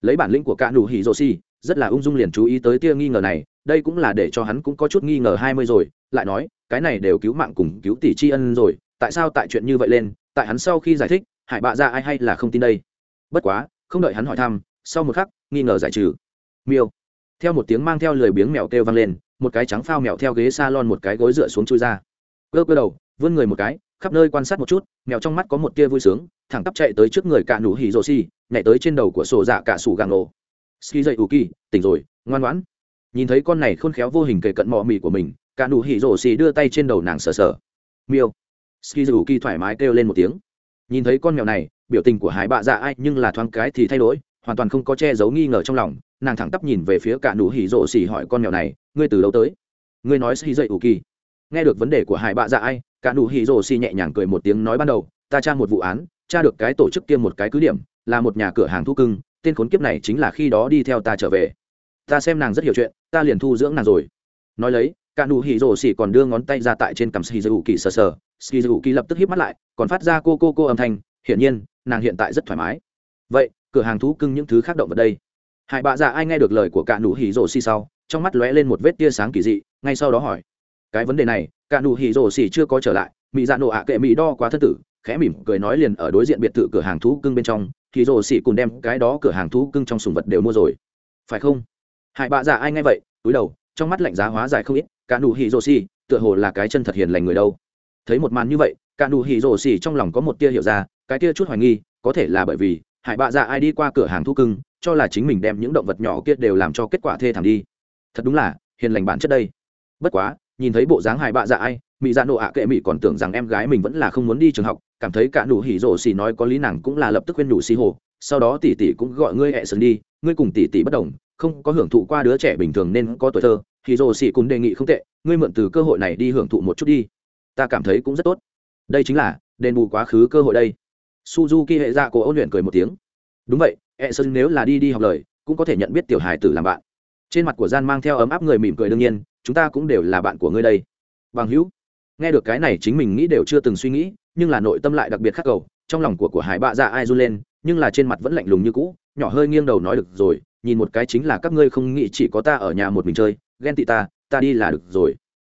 Lấy bản lĩnh của cạn đủ hỉ rồ xì rất là ung dung liền chú ý tới tia nghi ngờ này, đây cũng là để cho hắn cũng có chút nghi ngờ hai mươi rồi, lại nói, cái này đều cứu mạng cùng cứu tỷ tri ân rồi tại sao tại chuyện như vậy lên, tại hắn sau khi giải thích, hải bạ ra ai hay là không tin đây? Bất quá, không đợi hắn hỏi thăm, sau một khắc, nghi ngờ giải trừ. Miêu. Theo một tiếng mang theo lười biếng mèo kêu vang lên, một cái trắng phao mèo theo ghế s a lon một cái gối dựa xuống chui ra. Cơ cơ đầu, vươn người một cái, khắp nơi quan sát một chút, mèo trong mắt có một tia vui sướng, thẳng tắp chạy tới trước người cả nụ hỉ rô xi nhảy tới trên đầu của sổ dạ cả sủ gàng ồ ski dậy ù kỳ, tỉnh rồi, ngoan ngoãn. Nhìn thấy con này khôn khéo vô hình kể cận mò mì của mình, cả nụ hỉ rô xi đưa tay trên đầu nàng sờ sờ. Miêu ski dù thoải mái kêu lên một tiếng. Nhìn thấy con mèo này, biểu tình của hải bạ dạ ai nhưng là thoáng cái thì thay đổi, hoàn toàn không có che giấu nghi ngờ trong lòng, nàng thẳng tắp nhìn về phía cả nụ hỉ rộ xỉ hỏi con mèo này, ngươi từ đâu tới? Ngươi nói ski dậy kỳ nghe được vấn đề của hải bạ dạ ai, cả nụ hỉ rộ xỉ nhẹ nhàng cười một tiếng nói ban đầu, ta tra một vụ án, tra được cái tổ chức kia một cái cứ điểm, là một nhà cửa hàng thu cưng, tên khốn kiếp này chính là khi đó đi theo ta trở về. Ta xem nàng rất hiểu chuyện, ta liền thu dưỡng nàng rồi. Nói lấy, cả nụ hỉ rồ xỉ còn đưa ngón tay ra tại trên cằm xì dầu kỳ sờ sờ ski dù lập tức híp mắt lại, còn phát ra cô cô cô âm thanh, hiển nhiên, nàng hiện tại rất thoải mái. Vậy, cửa hàng thú cưng những thứ khác động vật đây? Hai bà già ai nghe được lời của cả nụ hỉ rổ xì sau, trong mắt lóe lên một vết tia sáng kỳ dị, ngay sau đó hỏi. Cái vấn đề này, cả nụ hỉ rổ xì chưa có trở lại mỹ dạ nộ ạ kệ mỹ đo quá thân tử, khẽ mỉm cười nói liền ở đối diện biệt thự cửa hàng thú cưng bên trong, thì rổ xì cùng đem cái đó cửa hàng thú cưng trong sùng vật đều mua rồi. Phải không? Hai bà già ai nghe vậy, túi đầu, trong mắt lạnh giá hóa dài không ít, cả nụ hỉ rổ xì, tựa hồ là cái chân thật hiền lành người đâu thấy một màn như vậy, cả nụ hỉ rồ xỉ trong lòng có một tia hiểu ra, cái tia chút hoài nghi, có thể là bởi vì, hải bạ dạ ai đi qua cửa hàng thu cưng, cho là chính mình đem những động vật nhỏ kia đều làm cho kết quả thê thảm đi. Thật đúng là, hiền lành bản chất đây. Bất quá, nhìn thấy bộ dáng hải bạ dạ ai mỹ dạ nộ ạ kệ mỹ còn tưởng rằng em gái mình vẫn là không muốn đi trường học, cảm thấy cả nụ hỉ rồ xỉ nói có lý nàng cũng là lập tức khuyên nhủ xì hồ, sau đó tỷ tỷ cũng gọi ngươi hẹ sừng đi, ngươi cùng tỷ tỷ bất đồng, không có hưởng thụ qua đứa trẻ bình thường nên có tuổi thơ thì rồ xỉ cùng đề nghị không tệ, ngươi mượn từ cơ hội này đi hưởng thụ một chút đi ta cảm thấy cũng rất tốt. Đây chính là, đền bù quá khứ cơ hội đây. Suzuki hệ dạ cổ ôn luyện cười một tiếng. Đúng vậy e sơn nếu là đi đi học lời, cũng có thể nhận biết tiểu hài tử làm bạn. Trên mặt của gian mang theo ấm áp người mỉm cười đương nhiên, chúng ta cũng đều là bạn của ngươi đây. Bằng hữu, nghe được cái này chính mình nghĩ đều chưa từng suy nghĩ, nhưng là nội tâm lại đặc biệt khắc cầu, trong lòng của của hải bạ dạ ai run lên, nhưng là trên mặt vẫn lạnh lùng như cũ, nhỏ hơi nghiêng đầu nói được rồi, nhìn một cái chính là các ngươi không nghĩ chỉ có ta ở nhà một mình chơi, ghen tị ta ta đi là được rồi.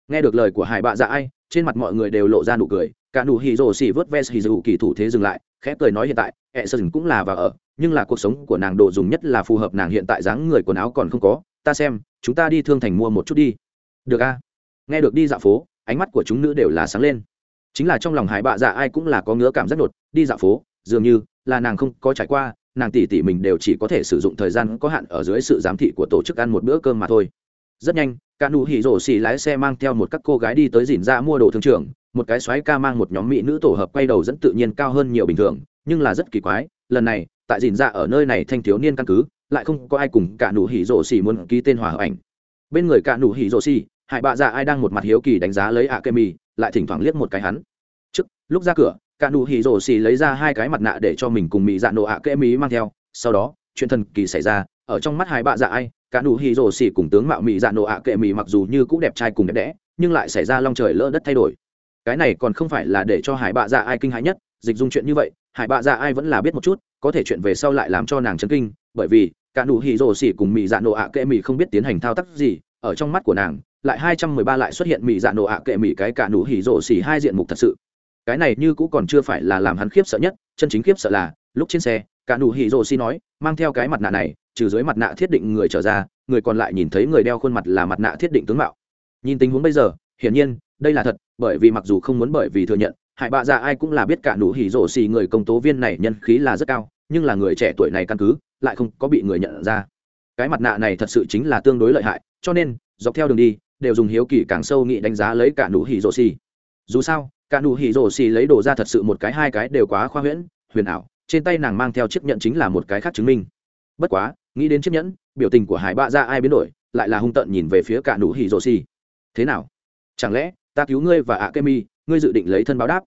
Nghe được lời của hải bạ dạ ai trên mặt mọi người đều lộ ra nụ cười, cả nụ hì rồ xì vớt ves hì dù kỳ thủ thế dừng lại, khẽ cười nói hiện tại hệ sơ dừng cũng là và ở, nhưng là cuộc sống của nàng đồ dùng nhất là phù hợp nàng hiện tại dáng người quần áo còn không có, ta xem, chúng ta đi thương thành mua một chút đi. Được a. Nghe được đi dạo phố, ánh mắt của chúng nữ đều là sáng lên. Chính là trong lòng hải bạ dạ ai cũng là có ngứa cảm giác đột, đi dạo phố, dường như là nàng không có trải qua, nàng tỷ tỷ mình đều chỉ có thể sử dụng thời gian có hạn ở dưới sự giám thị của tổ chức ăn một bữa cơm mà thôi rất nhanh ca nụ hỉ rổ xỉ lái xe mang theo một các cô gái đi tới dìn ra mua đồ thương trường. Một cái xoáy ca mang một nhóm mỹ nữ tổ hợp quay đầu dẫn tự nhiên cao hơn nhiều bình thường, nhưng là rất kỳ quái, lần này, tại dìn ra ở nơi này thanh thiếu niên căn cứ, lại không có ai cùng ca nụ hỉ rổ xỉ muốn ký tên hòa hợp ảnh. Bên người ca nụ hỉ rổ xỉ hải bạ già ai đang một mặt hiếu kỳ đánh giá lấy ạ kê mì lại thỉnh thoảng liếc một cái hắn. Trước, lúc ra cửa ca nụ hỉ rổ xỉ lấy ra hai cái mặt nạ để cho mình cùng mỹ dạ nổ ạ kê mì mang theo. Sau đó, chuyện thần kỳ xảy ra, ở trong mắt hai bạ dạ ai cả nụ hỉ rồ xỉ cùng tướng mạo mỹ dạ nộ ạ kệ mỹ mặc dù như cũng đẹp trai cùng đẹp đẽ, nhưng lại xảy ra long trời lỡ đất thay đổi. Cái này còn không phải là để cho hải bạ dạ ai kinh hãi nhất, dịch dung chuyện như vậy, hải bạ dạ ai vẫn là biết một chút, có thể chuyện về sau lại làm cho nàng chấn kinh, bởi vì, cả nụ hỉ rồ xỉ cùng mỹ dạ nộ ạ kệ mỹ không biết tiến hành thao tác gì, ở trong mắt của nàng, lại hai trăm mười ba lại xuất hiện mỹ dạ nộ ạ kệ mỹ cái cả nụ hỉ rồ xỉ hai diện mục thật sự. Cái này như cũng còn chưa phải là làm hắn khiếp sợ nhất, chân chính khiếp sợ là, lúc trên xe cả nụ hỉ rồ xi nói, mang theo cái mặt nạ này, trừ dưới mặt nạ thiết định người trở ra, người còn lại nhìn thấy người đeo khuôn mặt là mặt nạ thiết định tướng mạo. Nhìn tình huống bây giờ, hiển nhiên, đây là thật, bởi vì mặc dù không muốn bởi vì thừa nhận hải bạ dạ ai cũng là biết cả nụ hỉ rổ xì người công tố viên này nhân khí là rất cao, nhưng là người trẻ tuổi này căn cứ, lại không có bị người nhận ra. Cái mặt nạ này thật sự chính là tương đối lợi hại, cho nên, dọc theo đường đi, đều dùng hiếu kỳ càng sâu nghị đánh giá lấy cả nụ hỉ rổ xì dù sao, cả nụ hỉ rổ xì lấy đồ ra thật sự một cái hai cái đều quá khoa huyễn, huyền ảo trên tay nàng mang theo chiếc nhẫn chính là một cái khác chứng minh. Bất quá nghĩ đến chiếc nhẫn biểu tình của hải bạ ra ai biến đổi lại là hung tợn nhìn về phía cả nụ hỉ rồ xì. Thế nào? Chẳng lẽ ta cứu ngươi và ạ Mi, ngươi dự định lấy thân báo đáp?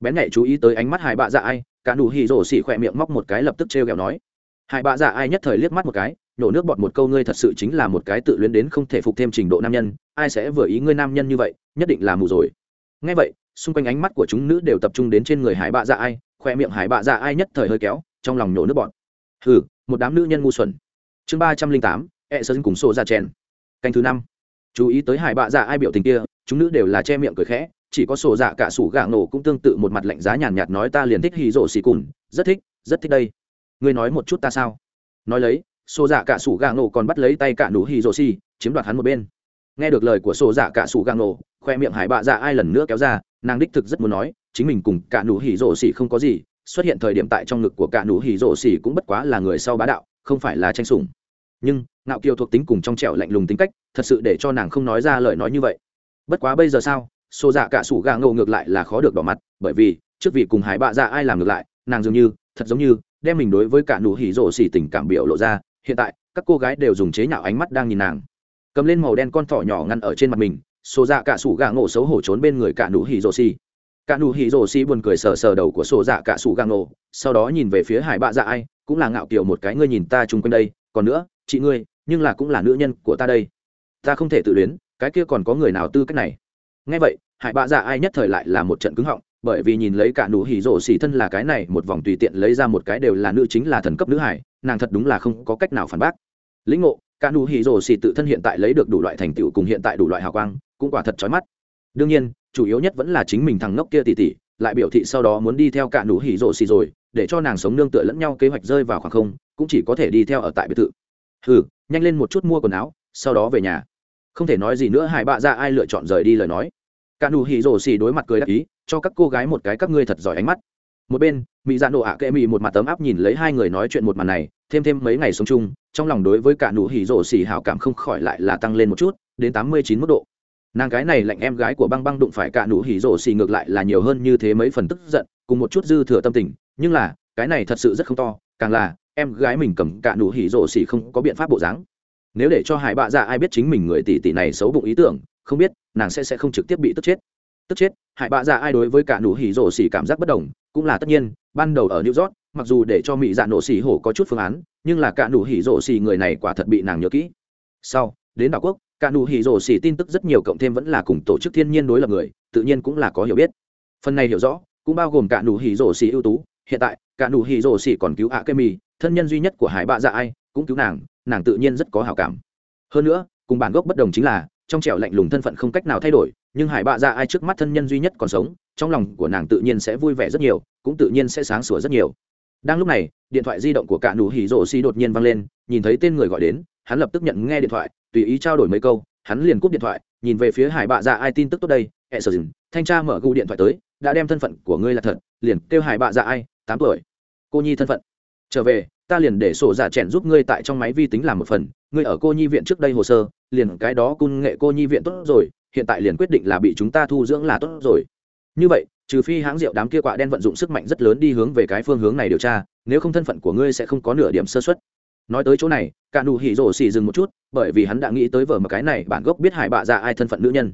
Bén nhạy chú ý tới ánh mắt hải bạ dạ ai cả nụ hỉ rồ xì khỏe miệng móc một cái lập tức t r nói. Hải bạ dạ ai nhất thời liếc mắt một cái nhổ nước bọt một câu ngươi thật sự chính là một cái tự luyến đến không thể phục thêm trình độ nam nhân ai sẽ vừa ý ngươi nam nhân như vậy nhất định là mù rồi. Ngay vậy xung quanh ánh mắt của chúng nữ đều tập trung đến trên người hải bạ dạ ai khoe miệng hải bạ dạ ai nhất thời hơi kéo trong lòng nhổ nước bọn hừ một đám nữ nhân ngu xuẩn. Chương ba trăm linh tám e sơn cùng xô ra dạ chèn. Canh thứ năm. Chú ý tới hải bạ dạ ai biểu tình kia chúng nữ đều là che miệng cười khẽ chỉ có sổ dạ cả sủ gạ nổ cũng tương tự một mặt lạnh giá nhàn nhạt, nhạt nói ta liền thích hì rổ xì cùn rất thích rất thích đây. Ngươi nói một chút ta sao? Nói lấy sổ dạ cả sủ gạ nổ còn bắt lấy tay cả nụ hì rổ xì chiếm đoạt hắn một bên nghe được lời của sổ dạ cả sủ găng nổ khoe miệng hải bạ dạ ai lần nữa kéo ra, nàng đích thực rất muốn nói, chính mình cùng cả nụ hỉ rổ xỉ không có gì, xuất hiện thời điểm tại trong ngực của cả nụ hỉ rổ xỉ cũng bất quá là người sau bá đạo, không phải là tranh sủng. Nhưng nạo kiều thuộc tính cùng trong trẻo lạnh lùng tính cách, thật sự để cho nàng không nói ra lời nói như vậy. Bất quá bây giờ sao xô dạ cả sủ gà ngầu ngược lại là khó được đỏ mặt, bởi vì, trước vị cùng hải bạ dạ ai làm ngược lại, nàng dường như, thật giống như, đem mình đối với cả nụ hỉ rổ xỉ tình cảm biểu lộ ra, hiện tại, các cô gái đều dùng chế nhạo ánh mắt đang nhìn nàng cầm lên màu đen con thỏ nhỏ ngăn ở trên mặt mình, sổ dạ cả sủ gà ngộ xấu hổ trốn bên người cả nụ hỉ rồ xì. Cả nụ hỉ rồ xì buồn cười sờ sờ đầu của sổ dạ cả sủ gà ngộ, sau đó nhìn về phía hải bạ dạ ai, cũng là ngạo kiểu một cái ngươi nhìn ta chung quanh đây, còn nữa, chị ngươi, nhưng là cũng là nữ nhân của ta đây. Ta không thể tự luyến, cái kia còn có người nào tư cách này? Ngay vậy, hải bạ dạ ai nhất thời lại là một trận cứng họng, bởi vì nhìn lấy cả nụ hỉ rổ xì thân là cái này, một vòng tùy tiện lấy ra một cái đều là nữ chính là thần cấp nữ hải, nàng thật đúng là không có cách nào phản bác. Lĩnh ngộ cả nụ hỉ rồ xì tự thân hiện tại lấy được đủ loại thành tựu cùng hiện tại đủ loại hào quang, cũng quả thật chói mắt. Đương nhiên, chủ yếu nhất vẫn là chính mình thằng ngốc kia tỉ tỉ, lại biểu thị sau đó muốn đi theo cả nụ hỉ rồ xì rồi, để cho nàng sống nương tựa lẫn nhau kế hoạch rơi vào khoảng không, cũng chỉ có thể đi theo ở tại biệt thự. Hừ, nhanh lên một chút mua quần áo, sau đó về nhà. Không thể nói gì nữa hải bạ ra ai lựa chọn rời đi lời nói. Cả nụ hỉ rồ xì đối mặt cười đáp ý, cho các cô gái một cái các ngươi thật giỏi ánh mắt một bên, mỹ dạ nổ ạ kệ mỹ một mặt tấm áp nhìn lấy hai người nói chuyện một mặt này, thêm thêm mấy ngày sống chung, trong lòng đối với cả nụ hỉ rổ xỉ hảo cảm không khỏi lại là tăng lên một chút, đến tám mươi chín mức độ. Nàng gái này lạnh em gái của băng băng đụng phải cả nụ hỉ rổ xỉ ngược lại là nhiều hơn như thế mấy phần tức giận, cùng một chút dư thừa tâm tình, nhưng là, cái này thật sự rất không to, càng là, em gái mình cầm cả nụ hỉ rổ xỉ không có biện pháp bộ dáng. Nếu để cho hải bạ dạ ai biết chính mình người tỷ tỷ này xấu bụng ý tưởng, không biết, nàng sẽ sẽ không trực tiếp bị tức chết tức chết hại bạ dạ ai đối với cả nụ hỉ rổ xỉ cảm giác bất đồng, cũng là tất nhiên, ban đầu ở new york, mặc dù để cho mỹ dạ nổ xỉ hổ có chút phương án, nhưng là cả nụ hỉ rổ xỉ người này quả thật bị nàng nhớ kỹ. Sau, đến đảo quốc, cả nụ hỉ rổ xỉ tin tức rất nhiều cộng thêm vẫn là cùng tổ chức thiên nhiên đối lập người, tự nhiên cũng là có hiểu biết. Phần này hiểu rõ, cũng bao gồm cả nụ hỉ rổ xỉ ưu tú. Hiện tại, cả nụ hỉ rổ xỉ còn cứu ạ cây mì thân nhân duy nhất của hải bạ dạ ai, cũng cứu nàng nàng tự nhiên rất có hảo cảm. Hơn nữa, cùng bản gốc bất đồng chính là, trong trẻo lạnh lùng thân phận không cách nào thay đổi nhưng hải bạ dạ ai trước mắt thân nhân duy nhất còn sống, trong lòng của nàng tự nhiên sẽ vui vẻ rất nhiều, cũng tự nhiên sẽ sáng sủa rất nhiều. Đang lúc này, điện thoại di động của cả nụ hỉ rổ xi đột nhiên vang lên, nhìn thấy tên người gọi đến, hắn lập tức nhận nghe điện thoại, tùy ý trao đổi mấy câu, hắn liền cúp điện thoại, nhìn về phía hải bạ dạ ai tin tức tốt đây hệ sở dừng thanh tra mở gu điện thoại tới, đã đem thân phận của ngươi là thật, liền kêu hải bạ dạ ai, tám tuổi. Cô nhi thân phận. Trở về, ta liền để sổ giả trẻn giúp ngươi tại trong máy vi tính làm một phần, ngươi ở cô nhi viện trước đây hồ sơ, liền cái đó cung nghệ cô nhi viện tốt rồi hiện tại liền quyết định là bị chúng ta thu dưỡng là tốt rồi. Như vậy, trừ phi hãng rượu đám kia quạ đen vận dụng sức mạnh rất lớn đi hướng về cái phương hướng này điều tra, nếu không thân phận của ngươi sẽ không có nửa điểm sơ xuất nói tới chỗ này, cả nụ hỉ rổ xì dừng một chút, bởi vì hắn đã nghĩ tới vở mà cái này bản gốc biết hải bạ ra ai thân phận nữ nhân.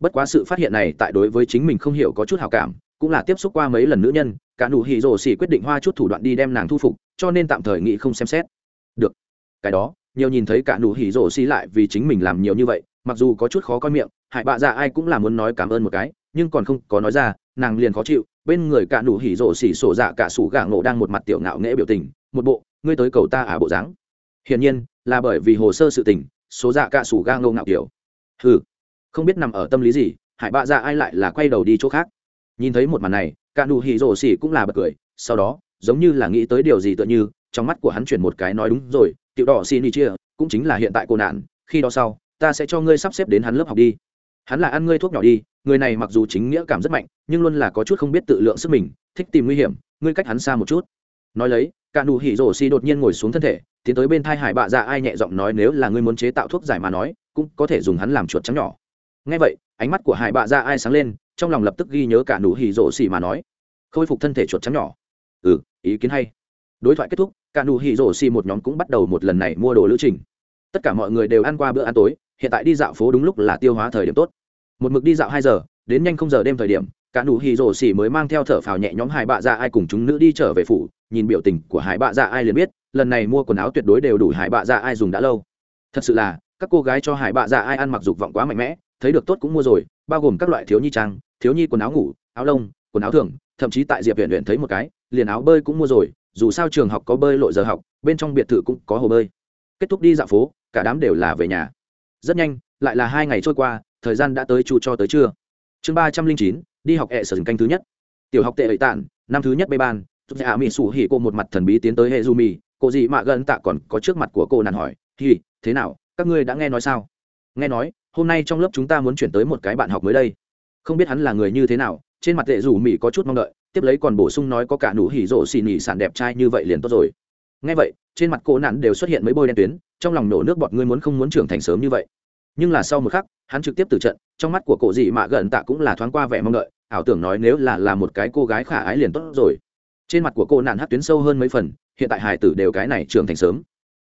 Bất quá sự phát hiện này tại đối với chính mình không hiểu có chút hào cảm, cũng là tiếp xúc qua mấy lần nữ nhân, cả nụ hỉ rổ xì quyết định hoa chút thủ đoạn đi đem nàng thu phục, cho nên tạm thời nghĩ không xem xét. Được. Cái đó nhiều nhìn thấy cả nụ hỉ rổ xì lại vì chính mình làm nhiều như vậy, mặc dù có chút khó coi miệng, hại bạ dạ ai cũng là muốn nói cảm ơn một cái, nhưng còn không có nói ra, nàng liền khó chịu, bên người cả nụ hỉ rổ xỉ sổ dạ cả sủ gạ ngộ đang một mặt tiểu ngạo nghễ biểu tình, một bộ, ngươi tới cầu ta à bộ dáng? Hiển nhiên, là bởi vì hồ sơ sự tình, số dạ cả sủ gạ ngộ ngạo kiểu. Ừ không biết nằm ở tâm lý gì, hại bạ dạ ai lại là quay đầu đi chỗ khác. Nhìn thấy một màn này, cả nụ hỉ rổ xỉ cũng là bật cười, sau đó, giống như là nghĩ tới điều gì tựa như, trong mắt của hắn chuyển một cái nói đúng rồi tiểu đỏ xin đi chia, cũng chính là hiện tại cô nạn, khi đó sau, ta sẽ cho ngươi sắp xếp đến hắn lớp học đi. Hắn là ăn ngươi thuốc nhỏ đi, người này mặc dù chính nghĩa cảm rất mạnh, nhưng luôn là có chút không biết tự lượng sức mình, thích tìm nguy hiểm, ngươi cách hắn xa một chút. Nói lấy, cả nụ hỉ rổ xi đột nhiên ngồi xuống thân thể, tiến tới bên thai hải bạ dạ ai nhẹ giọng nói nếu là ngươi muốn chế tạo thuốc giải mà nói, cũng có thể dùng hắn làm chuột trắng nhỏ. Ngay vậy, ánh mắt của hải bạ dạ ai sáng lên, trong lòng lập tức ghi nhớ cả nụ hỉ rổ xi mà nói, khôi phục thân thể chuột trắng nhỏ. Ừ ý kiến hay. Đối thoại kết thúc cả nụ hỉ rổ xì một nhóm cũng bắt đầu một lần này mua đồ lữ trình. Tất cả mọi người đều ăn qua bữa ăn tối, hiện tại đi dạo phố đúng lúc là tiêu hóa thời điểm tốt. Một mực đi dạo hai giờ, đến nhanh không giờ đêm thời điểm, cả nụ hỉ rổ xì mới mang theo thở phào nhẹ nhóm hải bạ ra ai cùng chúng nữ đi trở về phủ, nhìn biểu tình của hải bạ ra ai liền biết, lần này mua quần áo tuyệt đối đều đủ hải bạ ra ai dùng đã lâu. Thật sự là, các cô gái cho hải bạ ra ai ăn mặc dục vọng quá mạnh mẽ, thấy được tốt cũng mua rồi, bao gồm các loại thiếu nhi trang, thiếu nhi quần áo ngủ, áo lông, quần áo thường, thậm chí tại diệp huyện huyện thấy một cái, liền áo bơi cũng mua rồi dù sao trường học có bơi lội giờ học, bên trong biệt thự cũng có hồ bơi. Kết thúc đi dạo phố, cả đám đều là về nhà. Rất nhanh, lại là hai ngày trôi qua, thời gian đã tới trụ cho tới trưa. Chương ba trăm linh chín, đi học hệ sở canh thứ nhất. Tiểu học tệ ẩy tản năm thứ nhất bê ban, giúp dạ hạ mỹ sủ hỉ cô một mặt thần bí tiến tới hệ du mì cô gì mạ gần tạ còn có trước mặt của cô nàng hỏi hỉ thế nào, các ngươi đã nghe nói sao? Nghe nói, hôm nay trong lớp chúng ta muốn chuyển tới một cái bạn học mới đây. Không biết hắn là người như thế nào, trên mặt hệ rủ mì có chút mong đợi tiếp lấy còn bổ sung nói có cả nụ hỉ rộ xì nhị sản đẹp trai như vậy liền tốt rồi. Ngay vậy, trên mặt cô nạn đều xuất hiện mấy bôi đen tuyến, trong lòng nổ nước bọt ngươi muốn không muốn trưởng thành sớm như vậy. Nhưng là sau một khắc, hắn trực tiếp từ trận, trong mắt của cổ dị mạ gần tạ cũng là thoáng qua vẻ mong đợi, ảo tưởng nói nếu là là một cái cô gái khả ái liền tốt rồi. Trên mặt của cô nạn hát tuyến sâu hơn mấy phần, hiện tại hải tử đều cái này trưởng thành sớm.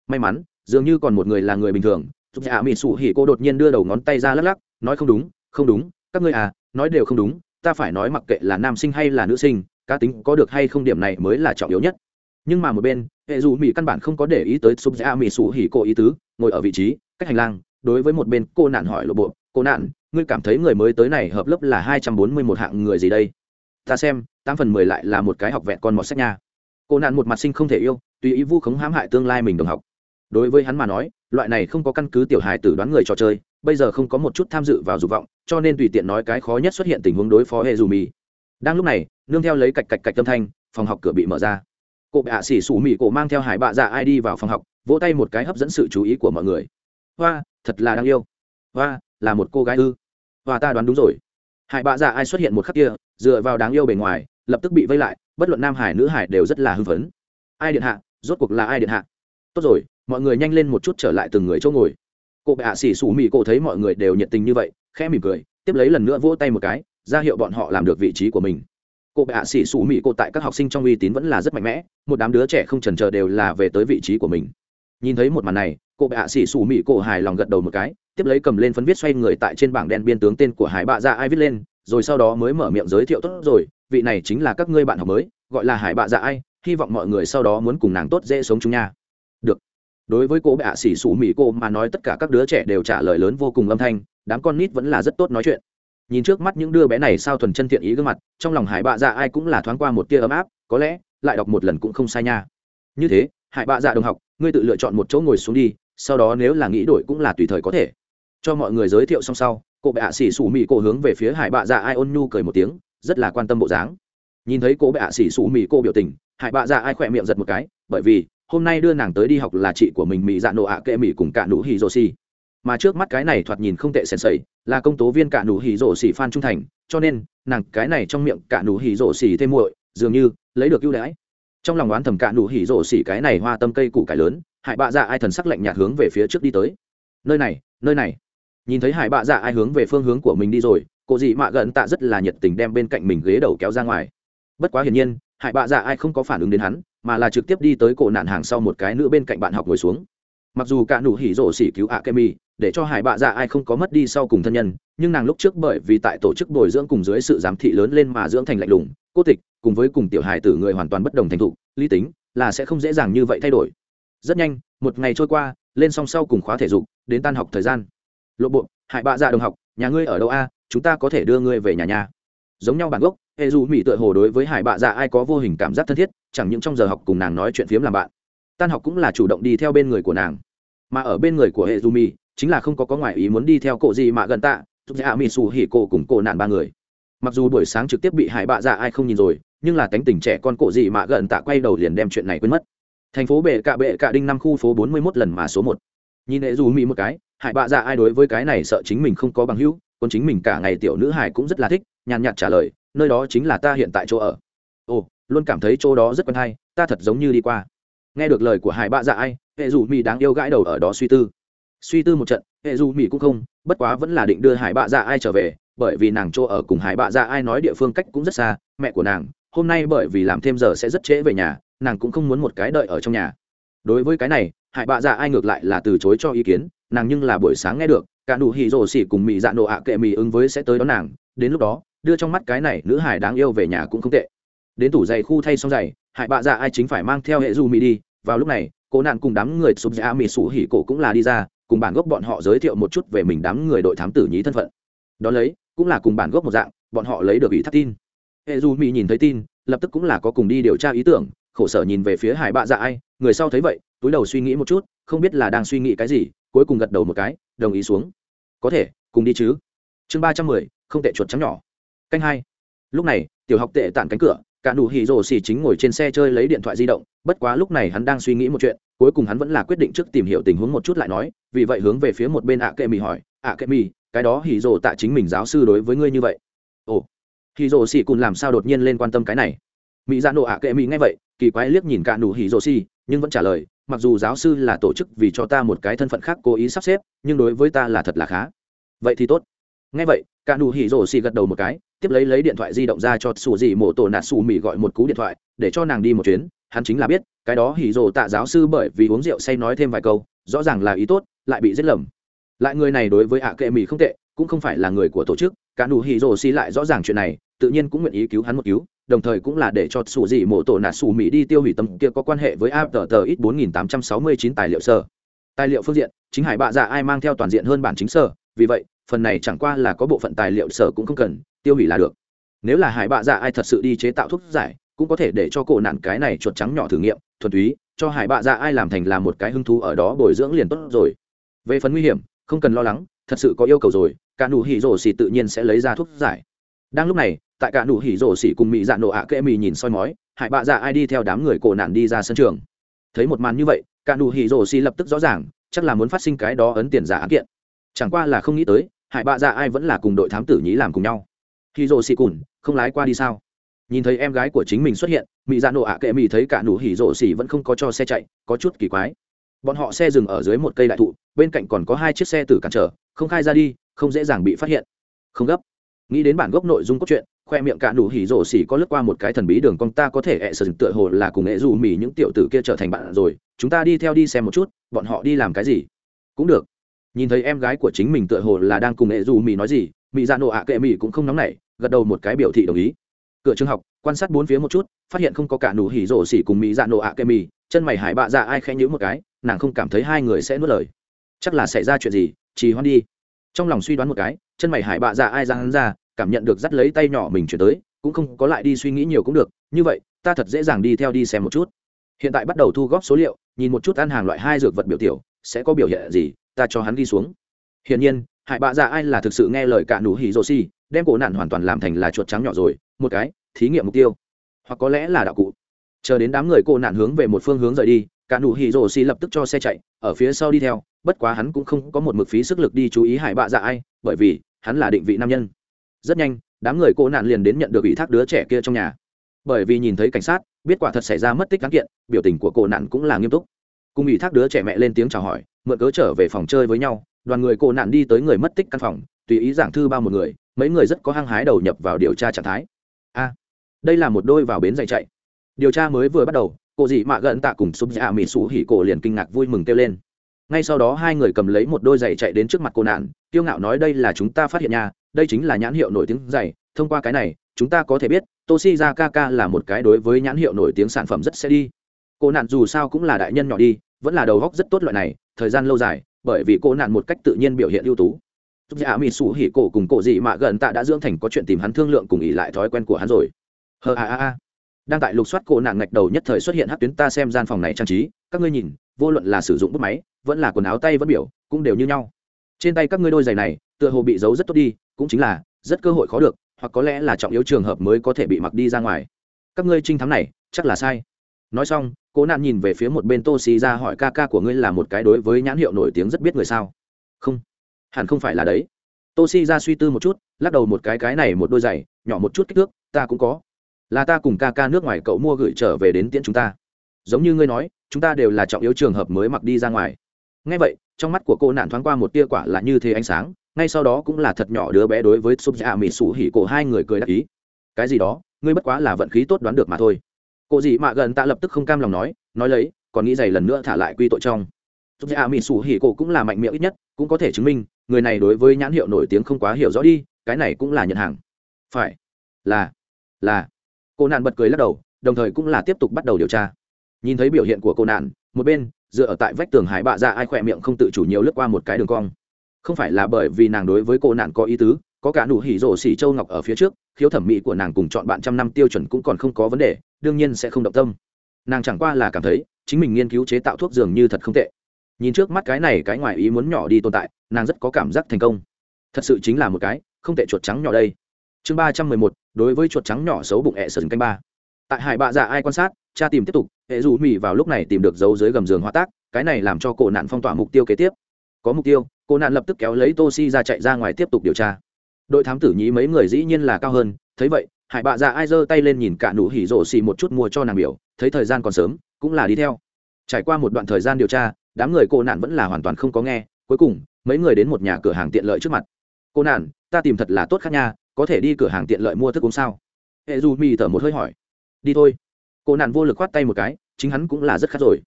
May mắn, dường như còn một người là người bình thường. Giúp nhà mỹ sủ hỉ cô đột nhiên đưa đầu ngón tay ra lắc lắc, nói không đúng không đúng, các ngươi à nói đều không đúng ta phải nói mặc kệ là nam sinh hay là nữ sinh, cá tính có được hay không điểm này mới là trọng yếu nhất. Nhưng mà một bên, hệ dù mỹ căn bản không có để ý tới súp dạ mỹ sủ hỉ cô ý tứ, ngồi ở vị trí, cách hành lang, đối với một bên cô nạn hỏi lộ bộ, cô nạn, ngươi cảm thấy người mới tới này hợp lớp là hai trăm bốn mươi một hạng người gì đây? Ta xem, tám phần mười lại là một cái học vẹn con mọt sách nha. Cô nạn một mặt sinh không thể yêu, tùy ý vu khống hãm hại tương lai mình đồng học. Đối với hắn mà nói, loại này không có căn cứ tiểu hài tử đoán người trò chơi bây giờ không có một chút tham dự vào dục vọng, cho nên tùy tiện nói cái khó nhất xuất hiện tình huống đối phó hệ dù mì đang lúc này, nương theo lấy cạch cạch cạch tâm thanh, phòng học cửa bị mở ra. Cụ bạ xỉ sủ mì cổ mang theo hải bạ dạ ai đi vào phòng học, vỗ tay một cái hấp dẫn sự chú ý của mọi người. Hoa, thật là đáng yêu. Hoa, là một cô gái ư. Hoa ta đoán đúng rồi. Hải bạ dạ ai xuất hiện một khắc kia, dựa vào đáng yêu bề ngoài, lập tức bị vây lại, bất luận nam hải nữ hải đều rất là hưng phấn. Ai điện hạ, rốt cuộc là ai điện hạ? Tốt rồi, mọi người nhanh lên một chút trở lại từng người chỗ ngồi cô bệ ạ xỉ xù mỹ cô thấy mọi người đều nhiệt tình như vậy, khẽ mỉm cười, tiếp lấy lần nữa vỗ tay một cái, ra hiệu bọn họ làm được vị trí của mình. Cô bệ ạ xỉ xù mỹ cô tại các học sinh trong uy tín vẫn là rất mạnh mẽ, một đám đứa trẻ không trần chờ đều là về tới vị trí của mình. Nhìn thấy một màn này, cô bệ ạ xỉ xù mỹ cô hài lòng gật đầu một cái, tiếp lấy cầm lên phấn viết xoay người tại trên bảng đen biên tướng tên của hải bạ dạ ai viết lên, rồi sau đó mới mở miệng giới thiệu tốt rồi, vị này chính là các ngươi bạn học mới, gọi là hải bạ dạ ai, hy vọng mọi người sau đó muốn cùng nàng tốt dễ sống chúng nha. Được đối với cô bệ ạ xỉ xù mỹ cô mà nói tất cả các đứa trẻ đều trả lời lớn vô cùng âm thanh, đám con nít vẫn là rất tốt nói chuyện. Nhìn trước mắt những đứa bé này sao thuần chân thiện ý gương mặt, trong lòng hải bạ dạ ai cũng là thoáng qua một tia ấm áp, có lẽ lại đọc một lần cũng không sai nha. Như thế, hải bạ dạ đồng học, ngươi tự lựa chọn một chỗ ngồi xuống đi, sau đó nếu là nghĩ đổi cũng là tùy thời có thể. Cho mọi người giới thiệu xong sau, cô bệ ạ xỉ xù mỹ cô hướng về phía hải bạ dạ ai ôn nhu cười một tiếng, rất là quan tâm bộ dáng. Nhìn thấy cô bệ ạ xỉ xù mỹ cô biểu tình, hải bạ dạ ai khỏe miệng giật một cái, bởi vì hôm nay đưa nàng tới đi học là chị của mình mỹ dạ nộ ạ kệ mỹ cùng cả nụ hì rồ xì. Mà trước mắt cái này thoạt nhìn không tệ sèn sẩy là công tố viên cả nụ hì rồ xì phan trung thành, cho nên, nàng cái này trong miệng cả nụ hì rồ xì thêm muội, dường như, lấy được ưu đãi. Trong lòng oán thầm cả nụ hỉ rổ xì cái này hoa tâm cây củ cải lớn hải bạ dạ ai thần sắc lạnh nhạt hướng về phía trước đi tới. Nơi này nơi này. Nhìn thấy hải bạ dạ ai hướng về phương hướng của mình đi rồi, cô dị mạ gần tạ rất là nhiệt tình đem bên cạnh mình ghế đầu kéo ra ngoài. Bất quá hiển nhiên hải bạ dạ ai không có phản ứng đến hắn, mà là trực tiếp đi tới cổ nạn hàng sau một cái nữa bên cạnh bạn học ngồi xuống. Mặc dù cả nụ hỉ rổ xỉ cứu ạ kem để cho hải bạ dạ ai không có mất đi sau cùng thân nhân, nhưng nàng lúc trước bởi vì tại tổ chức bồi dưỡng cùng dưới sự giám thị lớn lên mà dưỡng thành lạnh lùng, cô tịch, cùng với cùng tiểu hài tử người hoàn toàn bất đồng thành thục, lý tính, là sẽ không dễ dàng như vậy thay đổi. Rất nhanh, một ngày trôi qua, lên song sau cùng khóa thể dục, đến tan học thời gian. Lộ bộ, hải bạ dạ đồng học, nhà ngươi ở đâu a? Chúng ta có thể đưa ngươi về nhà nhà giống nhau bản gốc, hệ dù mỹ tựa hồ đối với hải bạ dạ ai có vô hình cảm giác thân thiết, chẳng những trong giờ học cùng nàng nói chuyện phiếm làm bạn, tan học cũng là chủ động đi theo bên người của nàng. Mà ở bên người của hệ dù mỹ chính là không có có ngoại ý muốn đi theo cộ gì mà gần tạ giúp dạ mỹ xù hỉ cổ cùng cổ nạn ba người. Mặc dù buổi sáng trực tiếp bị hải bạ dạ ai không nhìn rồi, nhưng là tánh tình trẻ con cổ gì mà gần tạ quay đầu liền đem chuyện này quên mất. Thành phố bệ cạ bệ cạ đinh năm khu phố bốn mươi 41 lần mà số một. Nhìn hệ dù mỹ một cái, hải bạ dạ ai đối với cái này sợ chính mình không có bằng hữu, còn chính mình cả ngày tiểu nữ hải cũng rất là thích nhàn nhạt trả lời, nơi đó chính là ta hiện tại chỗ ở. Ồ, luôn cảm thấy chỗ đó rất quen hay, ta thật giống như đi qua. Nghe được lời của hải bạ dạ ai, hệ dù mỹ đáng yêu gãi đầu ở đó suy tư. Suy tư một trận, hệ dù mỹ cũng không, bất quá vẫn là định đưa hải bạ dạ ai trở về, bởi vì nàng chỗ ở cùng hải bạ dạ ai nói địa phương cách cũng rất xa, mẹ của nàng, hôm nay bởi vì làm thêm giờ sẽ rất trễ về nhà, nàng cũng không muốn một cái đợi ở trong nhà. Đối với cái này, hải bạ dạ ai ngược lại là từ chối cho ý kiến, nàng nhưng là buổi sáng nghe được, cả nụ hì rồ xỉ cùng mỹ dạ nộ ạ kệ mỹ ứng với sẽ tới đón nàng, đến lúc đó đưa trong mắt cái này nữ hải đáng yêu về nhà cũng không tệ. Đến tủ giày khu thay xong giày hải bạ dạ ai chính phải mang theo hệ du mỹ đi. Vào lúc này, cô nạn cùng đám người sụp dạ mỹ sủ hỉ cổ cũng là đi ra, cùng bản gốc bọn họ giới thiệu một chút về mình đám người đội thám tử nhí thân phận. Đón lấy, cũng là cùng bản gốc một dạng, bọn họ lấy được ý thác tin. Hệ du mỹ nhìn thấy tin, lập tức cũng là có cùng đi điều tra ý tưởng, khổ sở nhìn về phía hải bạ dạ ai. Người sau thấy vậy, túi đầu suy nghĩ một chút, không biết là đang suy nghĩ cái gì, cuối cùng gật đầu một cái, đồng ý xuống. Có thể, cùng đi chứ. Chương ba trăm mười, không tệ chuột trắng nhỏ canh hai. Lúc này, tiểu học tệ tản cánh cửa, cả nụ hỉ rồ xì chính ngồi trên xe chơi lấy điện thoại di động, bất quá lúc này hắn đang suy nghĩ một chuyện, cuối cùng hắn vẫn là quyết định trước tìm hiểu tình huống một chút lại nói, vì vậy hướng về phía một bên ạ kệ mì hỏi, ạ kệ mì, cái đó hỉ rồ tạ chính mình giáo sư đối với ngươi như vậy. Ồ, hỉ rồ xì cùng làm sao đột nhiên lên quan tâm cái này? Mỹ ra dạ nộ ạ kệ mì ngay vậy, kỳ quái liếc nhìn cả nụ hỉ rồ xì, nhưng vẫn trả lời, mặc dù giáo sư là tổ chức vì cho ta một cái thân phận khác cố ý sắp xếp, nhưng đối với ta là thật là khá. Vậy thì tốt. Ngay vậy, cả nụ hỉ rồ xì gật đầu một cái tiếp lấy lấy điện thoại di động ra cho sủ dị mổ tổ nạt sủ mỹ gọi một cú điện thoại, để cho nàng đi một chuyến. Hắn chính là biết, cái đó hỉ rồ tạ giáo sư bởi vì uống rượu say nói thêm vài câu, rõ ràng là ý tốt, lại bị giết lầm. Lại người này đối với ạ kệ mỹ không tệ, cũng không phải là người của tổ chức, cả nụ hỉ rồ xi lại rõ ràng chuyện này, tự nhiên cũng nguyện ý cứu hắn một cứu, đồng thời cũng là để cho sủ dị mổ tổ nạt sủ mỹ đi tiêu hủy tâm kia có quan hệ với áp tờ tờ ít bốn nghìn tám trăm sáu mươi chín tài liệu sơ. Tài liệu phương diện, chính hải bạ dạ ai mang theo toàn diện hơn bản chính sở vì vậy, phần này chẳng qua là có bộ phận tài liệu sở cũng không cần tiêu hủy là được. Nếu là hải bạ dạ ai thật sự đi chế tạo thuốc giải, cũng có thể để cho cổ nạn cái này chuột trắng nhỏ thử nghiệm, thuần túy, cho hải bạ dạ ai làm thành là một cái hứng thú ở đó bồi dưỡng liền tốt rồi. Về phần nguy hiểm, không cần lo lắng, thật sự có yêu cầu rồi, cả nụ hỉ rổ xỉ tự nhiên sẽ lấy ra thuốc giải. Đang lúc này, tại cả nụ hỉ rổ xỉ cùng mỹ dạ nổ ạ kệ mì nhìn soi mói hải bạ dạ ai đi theo đám người cổ nạn đi ra sân trường. Thấy một màn như vậy, cả nụ hỉ rổ xỉ lập tức rõ ràng, chắc là muốn phát sinh cái đó ấn tiền giả án kiện. Chẳng qua là không nghĩ tới hải bạ dạ ai vẫn là cùng đội thám tử nhí làm cùng nhau khi rồ xì cùn, không lái qua đi sao? Nhìn thấy em gái của chính mình xuất hiện mỹ dạ nổ ạ kệ mỹ thấy cả nụ hỉ rồ xì vẫn không có cho xe chạy, có chút kỳ quái. Bọn họ xe dừng ở dưới một cây đại thụ, bên cạnh còn có hai chiếc xe tử cản trở, không khai ra đi, không dễ dàng bị phát hiện. Không gấp. Nghĩ đến bản gốc nội dung cốt truyện, khoe miệng cả nụ hỉ rồ xì có lướt qua một cái thần bí đường con ta có thể ẹ sờ tựa hồ là cùng hệ dù mỹ những tiểu tử kia trở thành bạn rồi, chúng ta đi theo đi xem một chút, bọn họ đi làm cái gì? Cũng được nhìn thấy em gái của chính mình tựa hồ là đang cùng hệ dù mỹ nói gì mỹ dạ nộ ạ kệ mỹ cũng không nóng nảy, gật đầu một cái biểu thị đồng ý. Cửa trường học, quan sát bốn phía một chút, phát hiện không có cả nụ hỉ rổ xỉ cùng mỹ dạ nộ ạ kệ mỹ chân mày hải bạ dạ ai khẽ nhữ một cái, nàng không cảm thấy hai người sẽ nuốt lời. Chắc là xảy ra chuyện gì, trì hoãn đi. Trong lòng suy đoán một cái, chân mày hải bạ dạ ai ra hắn ra, cảm nhận được dắt lấy tay nhỏ mình chuyển tới, cũng không có lại đi suy nghĩ nhiều cũng được, như vậy, ta thật dễ dàng đi theo đi xem một chút. Hiện tại bắt đầu thu góp số liệu, nhìn một chút ăn hàng loại hai dược vật biểu tiểu, sẽ có biểu hiện gì ta cho hắn đi xuống. Hiển nhiên, hại bạ dạ ai là thực sự nghe lời cả nụ hỉ rồ xì, đem cổ nạn hoàn toàn làm thành là chuột trắng nhỏ rồi, một cái, thí nghiệm mục tiêu. Hoặc có lẽ là đạo cụ. Chờ đến đám người cổ nạn hướng về một phương hướng rời đi, cả nụ hỉ rồ xì lập tức cho xe chạy, ở phía sau đi theo, bất quá hắn cũng không có một mực phí sức lực đi chú ý hại bạ dạ ai, bởi vì hắn là định vị nam nhân. Rất nhanh, đám người cô nạn liền đến nhận được ủy thác đứa trẻ kia trong nhà. Bởi vì nhìn thấy cảnh sát, biết quả thật xảy ra mất tích đáng kiện, biểu tình của cô nạn cũng là nghiêm túc. Cùng ủy thác đứa trẻ mẹ lên tiếng chào hỏi mượn cớ trở về phòng chơi với nhau, đoàn người cô nạn đi tới người mất tích căn phòng, tùy ý giảng thư bao một người, mấy người rất có hăng hái đầu nhập vào điều tra trạng thái. A, đây là một đôi vào bến giày chạy. Điều tra mới vừa bắt đầu, cô dị mạ gận tạ cùng súp dạ mỹ sủ hỉ cổ liền kinh ngạc vui mừng kêu lên. Ngay sau đó hai người cầm lấy một đôi giày chạy đến trước mặt cô nạn, kiêu ngạo nói đây là chúng ta phát hiện nhà đây chính là nhãn hiệu nổi tiếng giày, thông qua cái này, chúng ta có thể biết toshi ra kk là một cái đối với nhãn hiệu nổi tiếng sản phẩm rất sẽ đi. Cô nạn dù sao cũng là đại nhân nhỏ đi vẫn là đầu góc rất tốt loại này, thời gian lâu dài, bởi vì cô nạn một cách tự nhiên biểu hiện ưu tú. Giúp dạ mỹ sủ hỉ cổ cùng cổ dị mạ gần tạ đã dưỡng thành có chuyện tìm hắn thương lượng cùng ỉ lại thói quen của hắn rồi. Hờ a a a. Đang tại lục soát cổ nạn ngạch đầu nhất thời xuất hiện hát tuyến ta xem gian phòng này trang trí, các ngươi nhìn, vô luận là sử dụng bút máy, vẫn là quần áo tay vẫn biểu, cũng đều như nhau. Trên tay các ngươi đôi giày này, tựa hồ bị giấu rất tốt đi, cũng chính là, rất cơ hội khó được, hoặc có lẽ là trọng yếu trường hợp mới có thể bị mặc đi ra ngoài. Các ngươi trinh thám này, chắc là sai nói xong, cố nạn nhìn về phía một bên tô xì ra hỏi, ca ca của ngươi là một cái đối với nhãn hiệu nổi tiếng rất biết người sao? Không, hẳn không phải là đấy. Tô xì ra suy tư một chút, lắc đầu một cái cái này một đôi giày, nhỏ một chút kích thước, ta cũng có. Là ta cùng ca ca nước ngoài cậu mua gửi trở về đến tiễn chúng ta. Giống như ngươi nói, chúng ta đều là trọng yếu trường hợp mới mặc đi ra ngoài. Ngay vậy, trong mắt của cô nạn thoáng qua một tia quả là như thế ánh sáng, ngay sau đó cũng là thật nhỏ đứa bé đối với súp dạ mỹ sủ hỉ cổ hai người cười đắc ý. Cái gì đó, ngươi bất quá là vận khí tốt đoán được mà thôi cô dị mạ gần tạ lập tức không cam lòng nói nói lấy, còn nghĩ dày lần nữa thả lại quy tội trong. Giúp dạ mỹ sủ hỉ cổ cũng là mạnh miệng ít nhất, cũng có thể chứng minh, người này đối với nhãn hiệu nổi tiếng không quá hiểu rõ đi, cái này cũng là nhận hàng. Phải. Là. Là. Cô nạn bật cười lắc đầu, đồng thời cũng là tiếp tục bắt đầu điều tra. Nhìn thấy biểu hiện của cô nạn, một bên, dựa ở tại vách tường hải bạ ra ai khỏe miệng không tự chủ nhiều lướt qua một cái đường cong. Không phải là bởi vì nàng đối với cô nạn có ý tứ có cả nụ hỉ rổ xỉ châu ngọc ở phía trước, khiếu thẩm mỹ của nàng cùng chọn bạn trăm năm tiêu chuẩn cũng còn không có vấn đề, đương nhiên sẽ không động tâm. Nàng chẳng qua là cảm thấy, chính mình nghiên cứu chế tạo thuốc dường như thật không tệ. Nhìn trước mắt cái này cái ngoài ý muốn nhỏ đi tồn tại, nàng rất có cảm giác thành công. Thật sự chính là một cái, không tệ chuột trắng nhỏ đây. Chương ba trăm mười một, đối với chuột trắng nhỏ xấu bụng hẹ sờn canh ba. Tại hải bạ dạ ai quan sát, cha tìm tiếp tục, hệ dù mì vào lúc này tìm được dấu dưới gầm giường hóa tác, cái này làm cho cổ nạn phong tỏa mục tiêu kế tiếp. Có mục tiêu cô nạn lập tức kéo lấy tô si ra chạy ra ngoài tiếp tục điều tra đội thám tử nhí mấy người dĩ nhiên là cao hơn, thấy vậy, hải bạ dạ ai giơ tay lên nhìn cả nụ hỉ rộ xì một chút mua cho nàng biểu, thấy thời gian còn sớm, cũng là đi theo. Trải qua một đoạn thời gian điều tra, đám người cô nạn vẫn là hoàn toàn không có nghe, cuối cùng, mấy người đến một nhà cửa hàng tiện lợi trước mặt. Cô nạn, ta tìm thật là tốt khác nha, có thể đi cửa hàng tiện lợi mua thức uống sao? Hệ du mi thở một hơi hỏi. Đi thôi. Cô nạn vô lực khoát tay một cái, chính hắn cũng là rất khát rồi.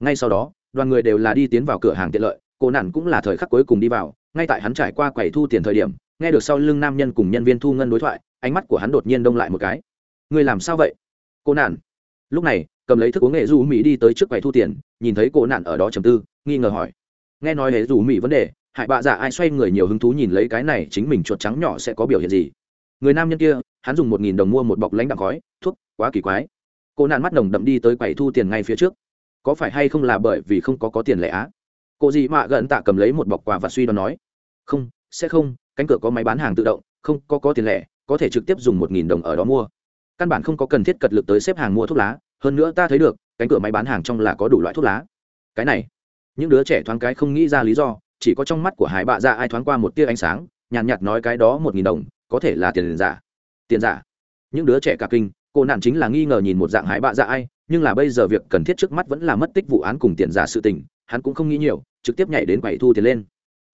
Ngay sau đó, đoàn người đều là đi tiến vào cửa hàng tiện lợi, cô nạn cũng là thời khắc cuối cùng đi vào, ngay tại hắn trải qua quầy thu tiền thời điểm nghe được sau lưng nam nhân cùng nhân viên thu ngân đối thoại ánh mắt của hắn đột nhiên đông lại một cái. Người làm sao vậy? Cô nạn. Lúc này cầm lấy thức uống hệ du mỹ đi tới trước quầy thu tiền nhìn thấy cô nạn ở đó trầm tư nghi ngờ hỏi. Nghe nói hệ du mỹ vấn đề hại bạ giả ai xoay người nhiều hứng thú nhìn lấy cái này chính mình chuột trắng nhỏ sẽ có biểu hiện gì? Người nam nhân kia hắn dùng một nghìn đồng mua một bọc lãnh đạm gói, thuốc quá kỳ quái. Cô nạn mắt nồng đậm đi tới quầy thu tiền ngay phía trước. Có phải hay không là bởi vì không có có tiền lẻ á? Cô gì mạ gần tạ cầm lấy một bọc quà và suy đoán nói. Không sẽ không cánh cửa có máy bán hàng tự động, không có có tiền lẻ, có thể trực tiếp dùng một nghìn đồng ở đó mua. Căn bản không có cần thiết cật lực tới xếp hàng mua thuốc lá, hơn nữa ta thấy được, cánh cửa máy bán hàng trong là có đủ loại thuốc lá. Cái này, những đứa trẻ thoáng cái không nghĩ ra lý do, chỉ có trong mắt của hải bạ ra ai thoáng qua một tia ánh sáng, nhàn nhạt nói cái đó một nghìn đồng, có thể là tiền giả. Tiền giả. Những đứa trẻ cả kinh, cô nạn chính là nghi ngờ nhìn một dạng hải bạ ra ai, nhưng là bây giờ việc cần thiết trước mắt vẫn là mất tích vụ án cùng tiền giả sự tình, hắn cũng không nghĩ nhiều, trực tiếp nhảy đến quầy thu tiền lên.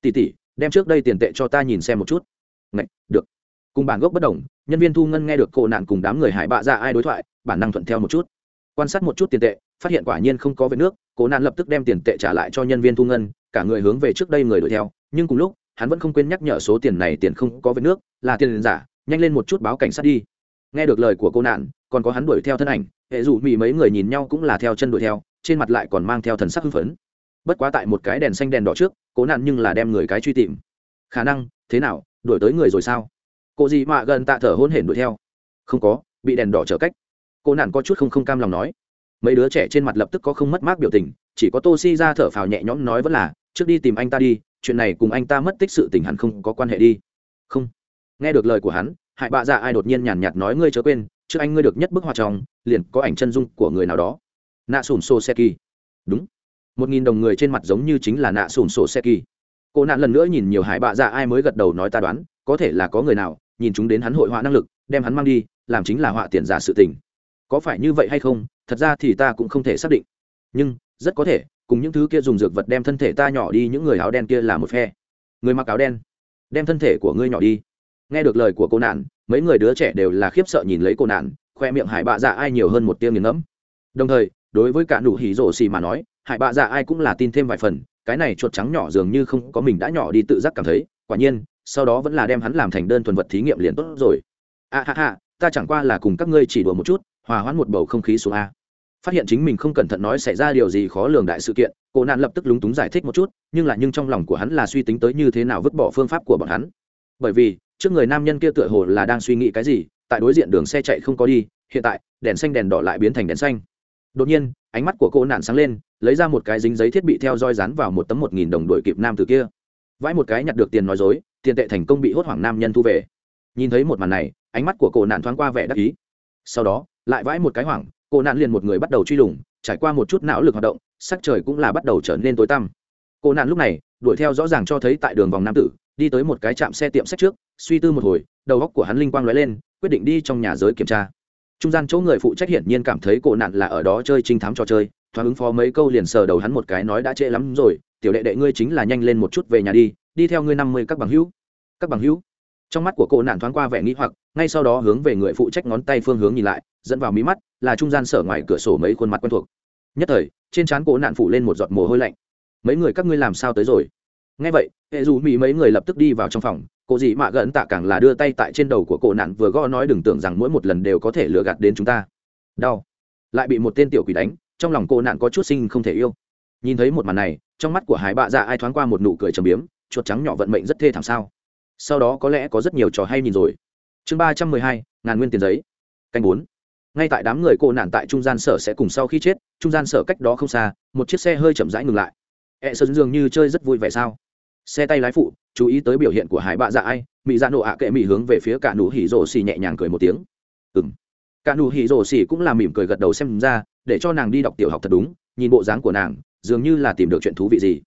Tỷ tỷ đem trước đây tiền tệ cho ta nhìn xem một chút. Ngậy, được. Cùng bản gốc bất đồng nhân viên thu ngân nghe được cổ nạn cùng đám người hải bạ ra ai đối thoại bản năng thuận theo một chút. Quan sát một chút tiền tệ phát hiện quả nhiên không có về nước cổ nạn lập tức đem tiền tệ trả lại cho nhân viên thu ngân cả người hướng về trước đây người đuổi theo nhưng cùng lúc hắn vẫn không quên nhắc nhở số tiền này tiền không có về nước là tiền giả nhanh lên một chút báo cảnh sát đi. Nghe được lời của cô nạn còn có hắn đuổi theo thân ảnh hệ dù mỹ mấy người nhìn nhau cũng là theo chân đuổi theo trên mặt lại còn mang theo thần sắc hưng phấn bất quá tại một cái đèn xanh đèn đỏ trước, cố nạn nhưng là đem người cái truy tìm. Khả năng, thế nào đuổi tới người rồi sao? Cô gì mạ gần tạ thở hôn hển đuổi theo. Không có, bị đèn đỏ trở cách. Cô nạn có chút không không cam lòng nói. Mấy đứa trẻ trên mặt lập tức có không mất mát biểu tình, chỉ có tô si ra thở phào nhẹ nhõm nói vẫn là, trước đi tìm anh ta đi, chuyện này cùng anh ta mất tích sự tình hẳn không có quan hệ đi. Không. Nghe được lời của hắn hại bạ dạ ai đột nhiên nhàn nhạt nói, ngươi chớ quên, trước anh ngươi được nhất bức hòa tròng liền có ảnh chân dung của người nào đó. Nạ sùn sô xe kỳ đúng một nghìn đồng người trên mặt giống như chính là nạ sùn sổ xe kỳ. Cô nạn lần nữa nhìn nhiều hải bạ dạ ai mới gật đầu nói ta đoán, có thể là có người nào, nhìn chúng đến hắn hội họa năng lực, đem hắn mang đi, làm chính là họa tiền giả sự tình. Có phải như vậy hay không, thật ra thì ta cũng không thể xác định. Nhưng, rất có thể, cùng những thứ kia dùng dược vật đem thân thể ta nhỏ đi, những người áo đen kia là một phe. Người mặc áo đen, đem thân thể của ngươi nhỏ đi. Nghe được lời của cô nạn, mấy người đứa trẻ đều là khiếp sợ nhìn lấy cô nạn, khoe miệng hải bạ dạ ai nhiều hơn một tiêu nghiền ngẫm. Đồng thời, đối với cả nụ hỉ rổ xì mà nói hải bạ dạ ai cũng là tin thêm vài phần, cái này chuột trắng nhỏ dường như không có mình đã nhỏ đi tự giác cảm thấy, quả nhiên, sau đó vẫn là đem hắn làm thành đơn thuần vật thí nghiệm liền tốt rồi. A ha ha, ta chẳng qua là cùng các ngươi chỉ đùa một chút, hòa hoãn một bầu không khí xuống a. Phát hiện chính mình không cẩn thận nói xảy ra điều gì khó lường đại sự kiện cô nạn lập tức lúng túng giải thích một chút, nhưng là nhưng trong lòng của hắn là suy tính tới như thế nào vứt bỏ phương pháp của bọn hắn. Bởi vì, trước người nam nhân kia tựa hồ là đang suy nghĩ cái gì, tại đối diện đường xe chạy không có đi, hiện tại, đèn xanh đèn đỏ lại biến thành đèn xanh đột nhiên, ánh mắt của cô nạn sáng lên, lấy ra một cái dính giấy thiết bị theo roi rán vào một tấm một nghìn đồng đội kịp nam từ kia. Vãi một cái nhặt được tiền nói dối, tiền tệ thành công bị hốt hoảng nam nhân thu về. Nhìn thấy một màn này, ánh mắt của cô nạn thoáng qua vẻ đắc ý. Sau đó, lại vãi một cái hoảng, cô nạn liền một người bắt đầu truy lùng, trải qua một chút não lực hoạt động, sắc trời cũng là bắt đầu trở nên tối tăm. Cô nạn lúc này, đuổi theo rõ ràng cho thấy tại đường vòng nam tử, đi tới một cái trạm xe tiệm sách trước, suy tư một hồi, đầu góc của hắn linh quang lóe lên, quyết định đi trong nhà giới kiểm tra trung gian chỗ người phụ trách hiển nhiên cảm thấy cổ nạn là ở đó chơi trinh thám trò chơi, thoáng ứng phó mấy câu liền sờ đầu hắn một cái nói đã trễ lắm rồi, tiểu đệ đệ ngươi chính là nhanh lên một chút về nhà đi đi theo ngươi năm mươi các bằng hữu. Các bằng hữu. Trong mắt của cô nạn thoáng qua vẻ nghĩ hoặc, ngay sau đó hướng về người phụ trách ngón tay phương hướng nhìn lại, dẫn vào mí mắt, là trung gian sở ngoài cửa sổ mấy khuôn mặt quen thuộc. Nhất thời, trên trán cô nạn phủ lên một giọt mồ hôi lạnh. Mấy người các ngươi làm sao tới rồi? ngay vậy, hệ dù mỹ mấy người lập tức đi vào trong phòng, cô dị mạ gẫn tạ càng là đưa tay tại trên đầu của cổ nạn vừa gõ nói đừng tưởng rằng mỗi một lần đều có thể lừa gạt đến chúng ta. Đau. Lại bị một tên tiểu quỷ đánh, trong lòng cô nạn có chút sinh không thể yêu. Nhìn thấy một màn này, trong mắt của hải bạ dạ ai thoáng qua một nụ cười trầm biếm, chuột trắng nhỏ vận mệnh rất thê thảm sao. Sau đó có lẽ có rất nhiều trò hay nhìn rồi. Chương ba trăm mười hai, ngàn nguyên tiền giấy. Canh bốn. Ngay tại đám người cô nạn tại trung gian sở sẽ cùng sau khi chết, trung gian sở cách đó không xa, một chiếc xe hơi chậm rãi ngừng lại e sơn dường như chơi rất vui vẻ sao? Xe tay lái phụ, chú ý tới biểu hiện của hải bạ dạ ai mỹ dạ nộ ạ kệ mỹ hướng về phía cả nụ hỉ rổ xì nhẹ nhàng cười một tiếng. Ừng cả nụ hỉ rổ xì cũng là mỉm cười gật đầu xem ra, để cho nàng đi đọc tiểu học thật đúng, nhìn bộ dáng của nàng, dường như là tìm được chuyện thú vị gì.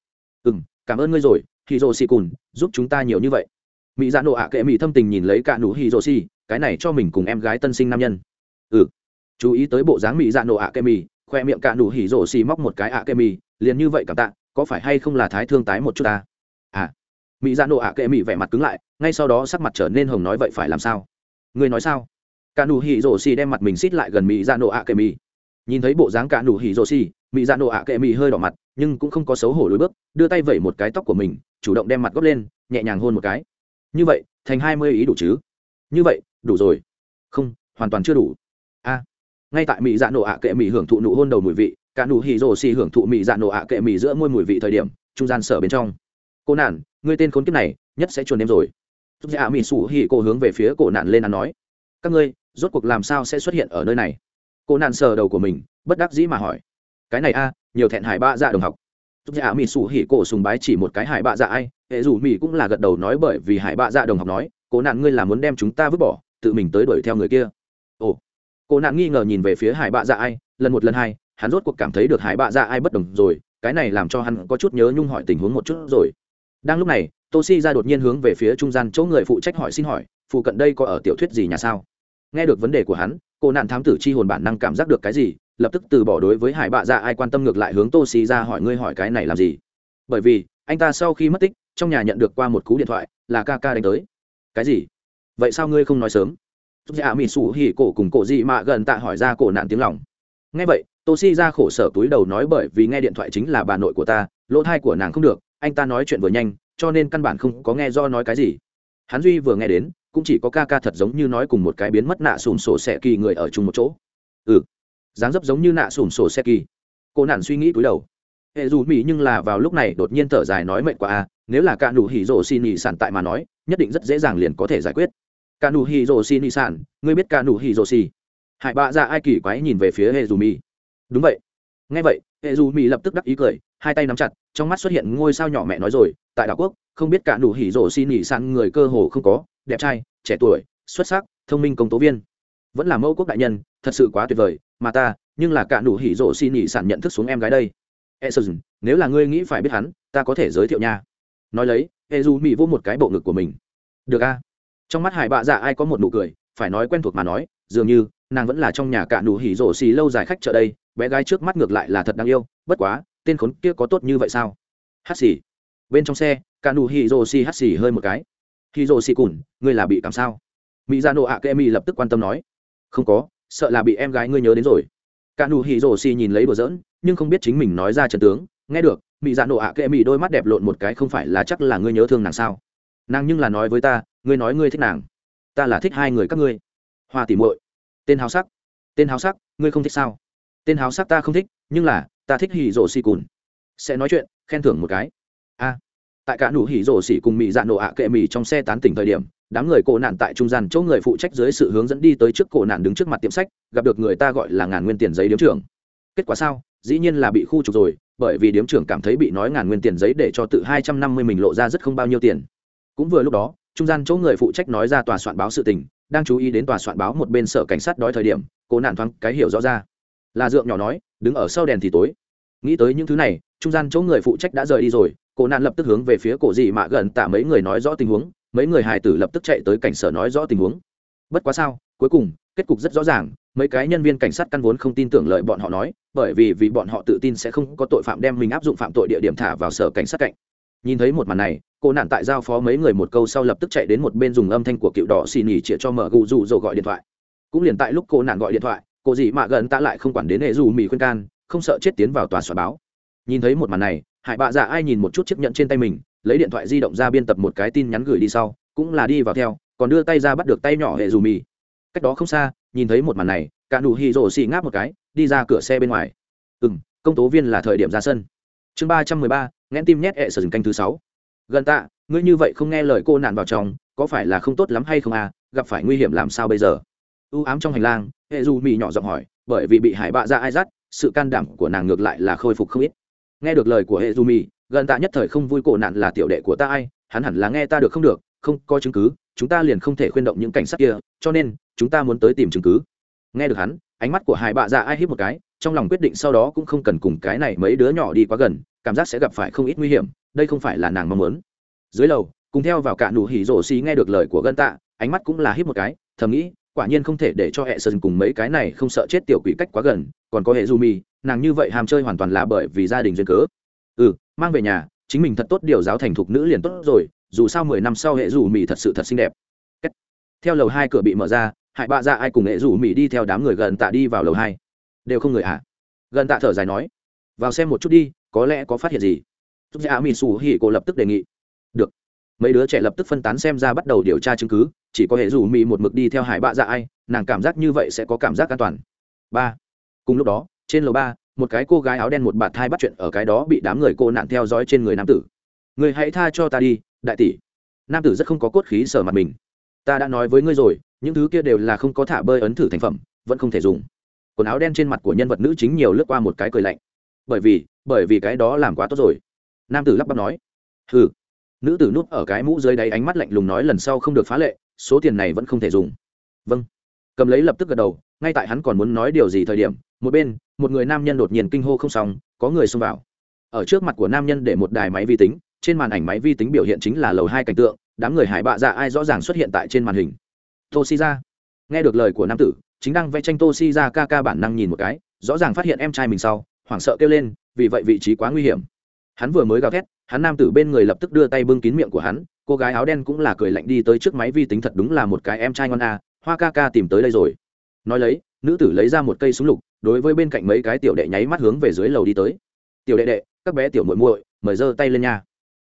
Ừng cảm ơn ngươi rồi, hỉ rổ xì cùn, giúp chúng ta nhiều như vậy. Mỹ dạ nộ ạ kệ mỹ thâm tình nhìn lấy cả nụ hỉ rổ xì, cái này cho mình cùng em gái tân sinh nam nhân. Ừ. Chú ý tới bộ dáng mỹ dạ nộ ạ kệ mỹ khoe miệng cả nụ hỉ rổ xì móc một cái ạ kệ mỹ liền như vậy cảm tạ có phải hay không là thái thương tái một chút ta? À mỹ dạ nộ ạ kệ mỹ vẻ mặt cứng lại, ngay sau đó sắc mặt trở nên hồng nói vậy phải làm sao? Ngươi nói sao? Cả nụ hỉ rổ xì đem mặt mình xít lại gần mỹ dạ nộ ạ kệ mỹ. Nhìn thấy bộ dáng cả nụ hỉ rổ xì, mỹ dạ nộ ạ kệ mỹ hơi đỏ mặt, nhưng cũng không có xấu hổ lối bước, đưa tay vẩy một cái tóc của mình, chủ động đem mặt góp lên, nhẹ nhàng hôn một cái. Như vậy, thành hai mươi ý đủ chứ? Như vậy, đủ rồi. Không, hoàn toàn chưa đủ. A. À. ngay tại mỹ dạ nộ ạ kệ mỹ hưởng thụ nụ hôn đầu mùi vị cả nụ hỉ rổ xì hưởng thụ mì dạ nổ ạ kệ mì giữa môi mùi vị thời điểm, trung gian sở bên trong. Cô nản người tên khốn kiếp này, nhất sẽ chuồn em rồi. Giúp dạ mị sủ hỉ cô hướng về phía cổ nạn lên ăn nói. Các ngươi, rốt cuộc làm sao sẽ xuất hiện ở nơi này? Cô nạn sờ đầu của mình, bất đắc dĩ mà hỏi. Cái này a, nhiều thẹn hải ba dạ đồng học. Giúp dạ mị sủ hỉ cô sùng bái chỉ một cái hải bạ dạ ai, hệ dù mì cũng là gật đầu nói bởi vì hải bạ dạ đồng học nói, cô nạn ngươi là muốn đem chúng ta vứt bỏ, tự mình tới đuổi theo người kia. Ồ. Cô nạn nghi ngờ nhìn về phía hải bạ dạ ai, lần một lần hai hắn rốt cuộc cảm thấy được hải bạ dạ ai bất đồng rồi, cái này làm cho hắn có chút nhớ nhung hỏi tình huống một chút rồi. Đang lúc này, tô si ra đột nhiên hướng về phía trung gian chỗ người phụ trách hỏi xin hỏi, phụ cận đây có ở tiểu thuyết gì nhà sao? Nghe được vấn đề của hắn, cô nạn thám tử chi hồn bản năng cảm giác được cái gì, lập tức từ bỏ đối với hải bạ dạ ai quan tâm ngược lại hướng tô si ra hỏi, ngươi hỏi cái này làm gì? Bởi vì, anh ta sau khi mất tích, trong nhà nhận được qua một cú điện thoại, là ca ca đánh tới. Cái gì? Vậy sao ngươi không nói sớm? Dạ mỹ sủ hỉ cổ cùng cổ dị mạ gần tạ hỏi ra cổ nạn tiếng lòng. Nghe vậy tô si ra khổ sở túi đầu nói bởi vì nghe điện thoại chính là bà nội của ta, lỗ thai của nàng không được, anh ta nói chuyện vừa nhanh, cho nên căn bản không có nghe do nói cái gì. Hắn duy vừa nghe đến, cũng chỉ có ca ca thật giống như nói cùng một cái biến mất nạ sùm sổ xe kỳ người ở chung một chỗ. Ừ dáng dấp giống như nạ sùm sổ xe kỳ. Cô nản suy nghĩ túi đầu. Hệ dù mỹ nhưng là vào lúc này đột nhiên thở dài nói mệnh quá à nếu là cả nụ hỉ rổ xì nỉ sản tại mà nói, nhất định rất dễ dàng liền có thể giải quyết. Cả nụ hỉ rổ xì nỉ sản, ngươi biết cả nụ hỉ rổ xì? Hại bạ ra ai kỳ quái nhìn về phía hệ dù mỹ đúng vậy. Nghe vậy, hệ dù mỹ lập tức đắc ý cười, hai tay nắm chặt, trong mắt xuất hiện ngôi sao nhỏ mẹ nói rồi, tại đảo quốc, không biết cả đủ hỉ rổ xin nghỉ săn người cơ hồ không có, đẹp trai, trẻ tuổi, xuất sắc, thông minh công tố viên. Vẫn là mẫu quốc đại nhân, thật sự quá tuyệt vời, mà ta, nhưng là cả đủ hỉ rổ xin nghỉ sản nhận thức xuống em gái đây. E nếu là ngươi nghĩ phải biết hắn, ta có thể giới thiệu nha. Nói lấy e du mỹ vô một cái bộ ngực của mình. Được a. Trong mắt hải bạ dạ ai có một nụ cười, phải nói quen thuộc mà nói, dường như, nàng vẫn là trong nhà cả đủ hỉ rổ xì lâu dài khách chợ đây bé gái trước mắt ngược lại là thật đáng yêu, bất quá, tên khốn kia có tốt như vậy sao? Hát xì. Bên trong xe cả nụ hì rồ xì hát xì hơi một cái. Hì rồ xì cùn, ngươi là bị cảm sao? Mỹ ra nộ ạ kê mi lập tức quan tâm nói. Không có, sợ là bị em gái ngươi nhớ đến rồi. Cả nụ hì rồ xì nhìn lấy đùa giỡn, nhưng không biết chính mình nói ra trần tướng. Nghe được mỹ dạ nộ ạ kệ mỹ đôi mắt đẹp lộn một cái không phải là chắc là ngươi nhớ thương nàng sao? Nàng nhưng là nói với ta, ngươi nói ngươi thích nàng. Ta là thích hai người các ngươi. Hoa tỉ muội. Tên hào sắc. Tên hào sắc, ngươi không thích sao? tên háo sắc ta không thích nhưng là ta thích hỉ rổ xì cùn. Sẽ nói chuyện khen thưởng một cái. A. À, tại cả nụ hỉ rổ xì cùng mỹ dạ nổ ạ kệ mỹ trong xe tán tỉnh thời điểm đám người cổ nạn tại trung gian chỗ người phụ trách dưới sự hướng dẫn đi tới trước cổ nạn đứng trước mặt tiệm sách gặp được người ta gọi là ngàn nguyên tiền giấy điếm trưởng. Kết quả sao? Dĩ nhiên là bị khu trục rồi bởi vì điếm trưởng cảm thấy bị nói ngàn nguyên tiền giấy để cho tự hai trăm năm mươi mình lộ ra rất không bao nhiêu tiền. Cũng vừa lúc đó trung gian chỗ người phụ trách nói ra tòa soạn báo sự tình đang chú ý đến tòa soạn báo một bên sở cảnh sát đói thời điểm cố nạn thoáng cái hiểu rõ ra là dượng nhỏ nói, đứng ở sau đèn thì tối. Nghĩ tới những thứ này, trung gian chỗ người phụ trách đã rời đi rồi cổ nạn lập tức hướng về phía cổ dị mạ gần tạ mấy người nói rõ tình huống, mấy người hài tử lập tức chạy tới cảnh sở nói rõ tình huống. Bất quá sao, cuối cùng, kết cục rất rõ ràng, mấy cái nhân viên cảnh sát căn vốn không tin tưởng lời bọn họ nói, bởi vì vì bọn họ tự tin sẽ không có tội phạm đem mình áp dụng phạm tội địa điểm thả vào sở cảnh sát cạnh. Nhìn thấy một màn này, cô nạn tại giao phó mấy người một câu sau lập tức chạy đến một bên dùng âm thanh của cựu đỏ xì nhỉ chĩa cho mở gù dù rồi gọi điện thoại. Cũng liền tại lúc cô nạn gọi điện thoại cô dị mạ gần tạ lại không quản đến hệ dù mì khuyên can, không sợ chết tiến vào tòa soạn báo. Nhìn thấy một màn này, hải bạ dạ ai nhìn một chút chiếc nhận trên tay mình, lấy điện thoại di động ra biên tập một cái tin nhắn gửi đi sau, cũng là đi vào theo, còn đưa tay ra bắt được tay nhỏ hệ dù mì. Cách đó không xa, nhìn thấy một màn này, cả nụ hy rổ xì ngáp một cái, đi ra cửa xe bên ngoài. Ừ m công tố viên là thời điểm ra sân. Chương ba trăm mười ba, ngẽn tim nhét hệ sở dừng canh thứ sáu. Gần tạ, ngươi như vậy không nghe lời cô nạn vào trong có phải là không tốt lắm hay không à gặp phải nguy hiểm làm sao bây giờ? U ám trong hành lang hệ dù mỹ nhỏ giọng hỏi, bởi vì bị hải bạ ra ai dắt, sự can đảm của nàng ngược lại là khôi phục không ít. Nghe được lời của hệ dù mỹ gần tạ nhất thời không vui cổ nạn là tiểu đệ của ta ai, hắn hẳn là nghe ta được không được, không có chứng cứ, chúng ta liền không thể khuyên động những cảnh sát kia, cho nên, chúng ta muốn tới tìm chứng cứ. Nghe được hắn, ánh mắt của hải bạ dạ ai hít một cái, trong lòng quyết định sau đó cũng không cần cùng cái này mấy đứa nhỏ đi quá gần, cảm giác sẽ gặp phải không ít nguy hiểm, đây không phải là nàng mong muốn. Dưới lầu, cùng theo vào cả nụ hỉ rổ xì nghe được lời của gân tạ, ánh mắt cũng là hít một cái, thầm nghĩ quả nhiên không thể để cho hệ sơn cùng mấy cái này không sợ chết tiểu quỷ cách quá gần, còn có hệ du mi nàng như vậy ham chơi hoàn toàn là bởi vì gia đình duyên cớ ừ mang về nhà, chính mình thật tốt điều giáo thành thục nữ liền tốt rồi, dù sao mười năm sau hệ du mi thật sự thật xinh đẹp theo lầu hai cửa bị mở ra, hại bạ ra ai cùng hệ du mi đi theo đám người gần tạ đi vào lầu hai đều không người ạ à. gần tạ thở dài nói vào xem một chút đi, có lẽ có phát hiện gì Túc Dạ Mị Sủ Hỉ cô lập tức đề nghị. Được mấy đứa trẻ lập tức phân tán xem ra bắt đầu điều tra chứng cứ, chỉ có hệ rủ mỹ một mực đi theo hải bạ dạ ai, nàng cảm giác như vậy sẽ có cảm giác an toàn. Ba. Cùng lúc đó, trên lầu ba, một cái cô gái áo đen một bạt thai bắt chuyện ở cái đó bị đám người cô nạn theo dõi trên người nam tử. Người hãy tha cho ta đi, đại tỷ. Nam tử rất không có cốt khí sở mặt mình. Ta đã nói với ngươi rồi, những thứ kia đều là không có thả bơi ấn thử thành phẩm, vẫn không thể dùng. Quần áo đen trên mặt của nhân vật nữ chính nhiều lướt qua một cái cười lạnh. Bởi vì bởi vì cái đó làm quá tốt rồi. Nam tử lắp bắp nói. Ừ nữ tử núp ở cái mũ dưới đáy ánh mắt lạnh lùng nói lần sau không được phá lệ, số tiền này vẫn không thể dùng. Vâng. Cầm lấy lập tức gật đầu, ngay tại hắn còn muốn nói điều gì thời điểm, một bên, một người nam nhân đột nhiên kinh hô không xong, có người xông vào. Ở trước mặt của nam nhân để một đài máy vi tính, trên màn ảnh máy vi tính biểu hiện chính là lầu hai cảnh tượng, đám người hải bạ dạ ai rõ ràng xuất hiện tại trên màn hình. Tô si ra nghe được lời của nam tử, chính đang vẽ tranh tô si ra ca ca bản năng nhìn một cái, rõ ràng phát hiện em trai mình sau, hoảng sợ kêu lên, vì vậy vị trí quá nguy hiểm. Hắn vừa mới gào thét hắn nam tử bên người lập tức đưa tay bưng kín miệng của hắn cô gái áo đen cũng là cười lạnh đi tới trước máy vi tính thật đúng là một cái em trai ngon a à, hoa ca ca tìm tới đây rồi. Nói lấy nữ tử lấy ra một cây súng lục đối với bên cạnh mấy cái tiểu đệ nháy mắt hướng về dưới lầu đi tới. Tiểu đệ đệ các bé tiểu muội muội mời giơ tay lên nha.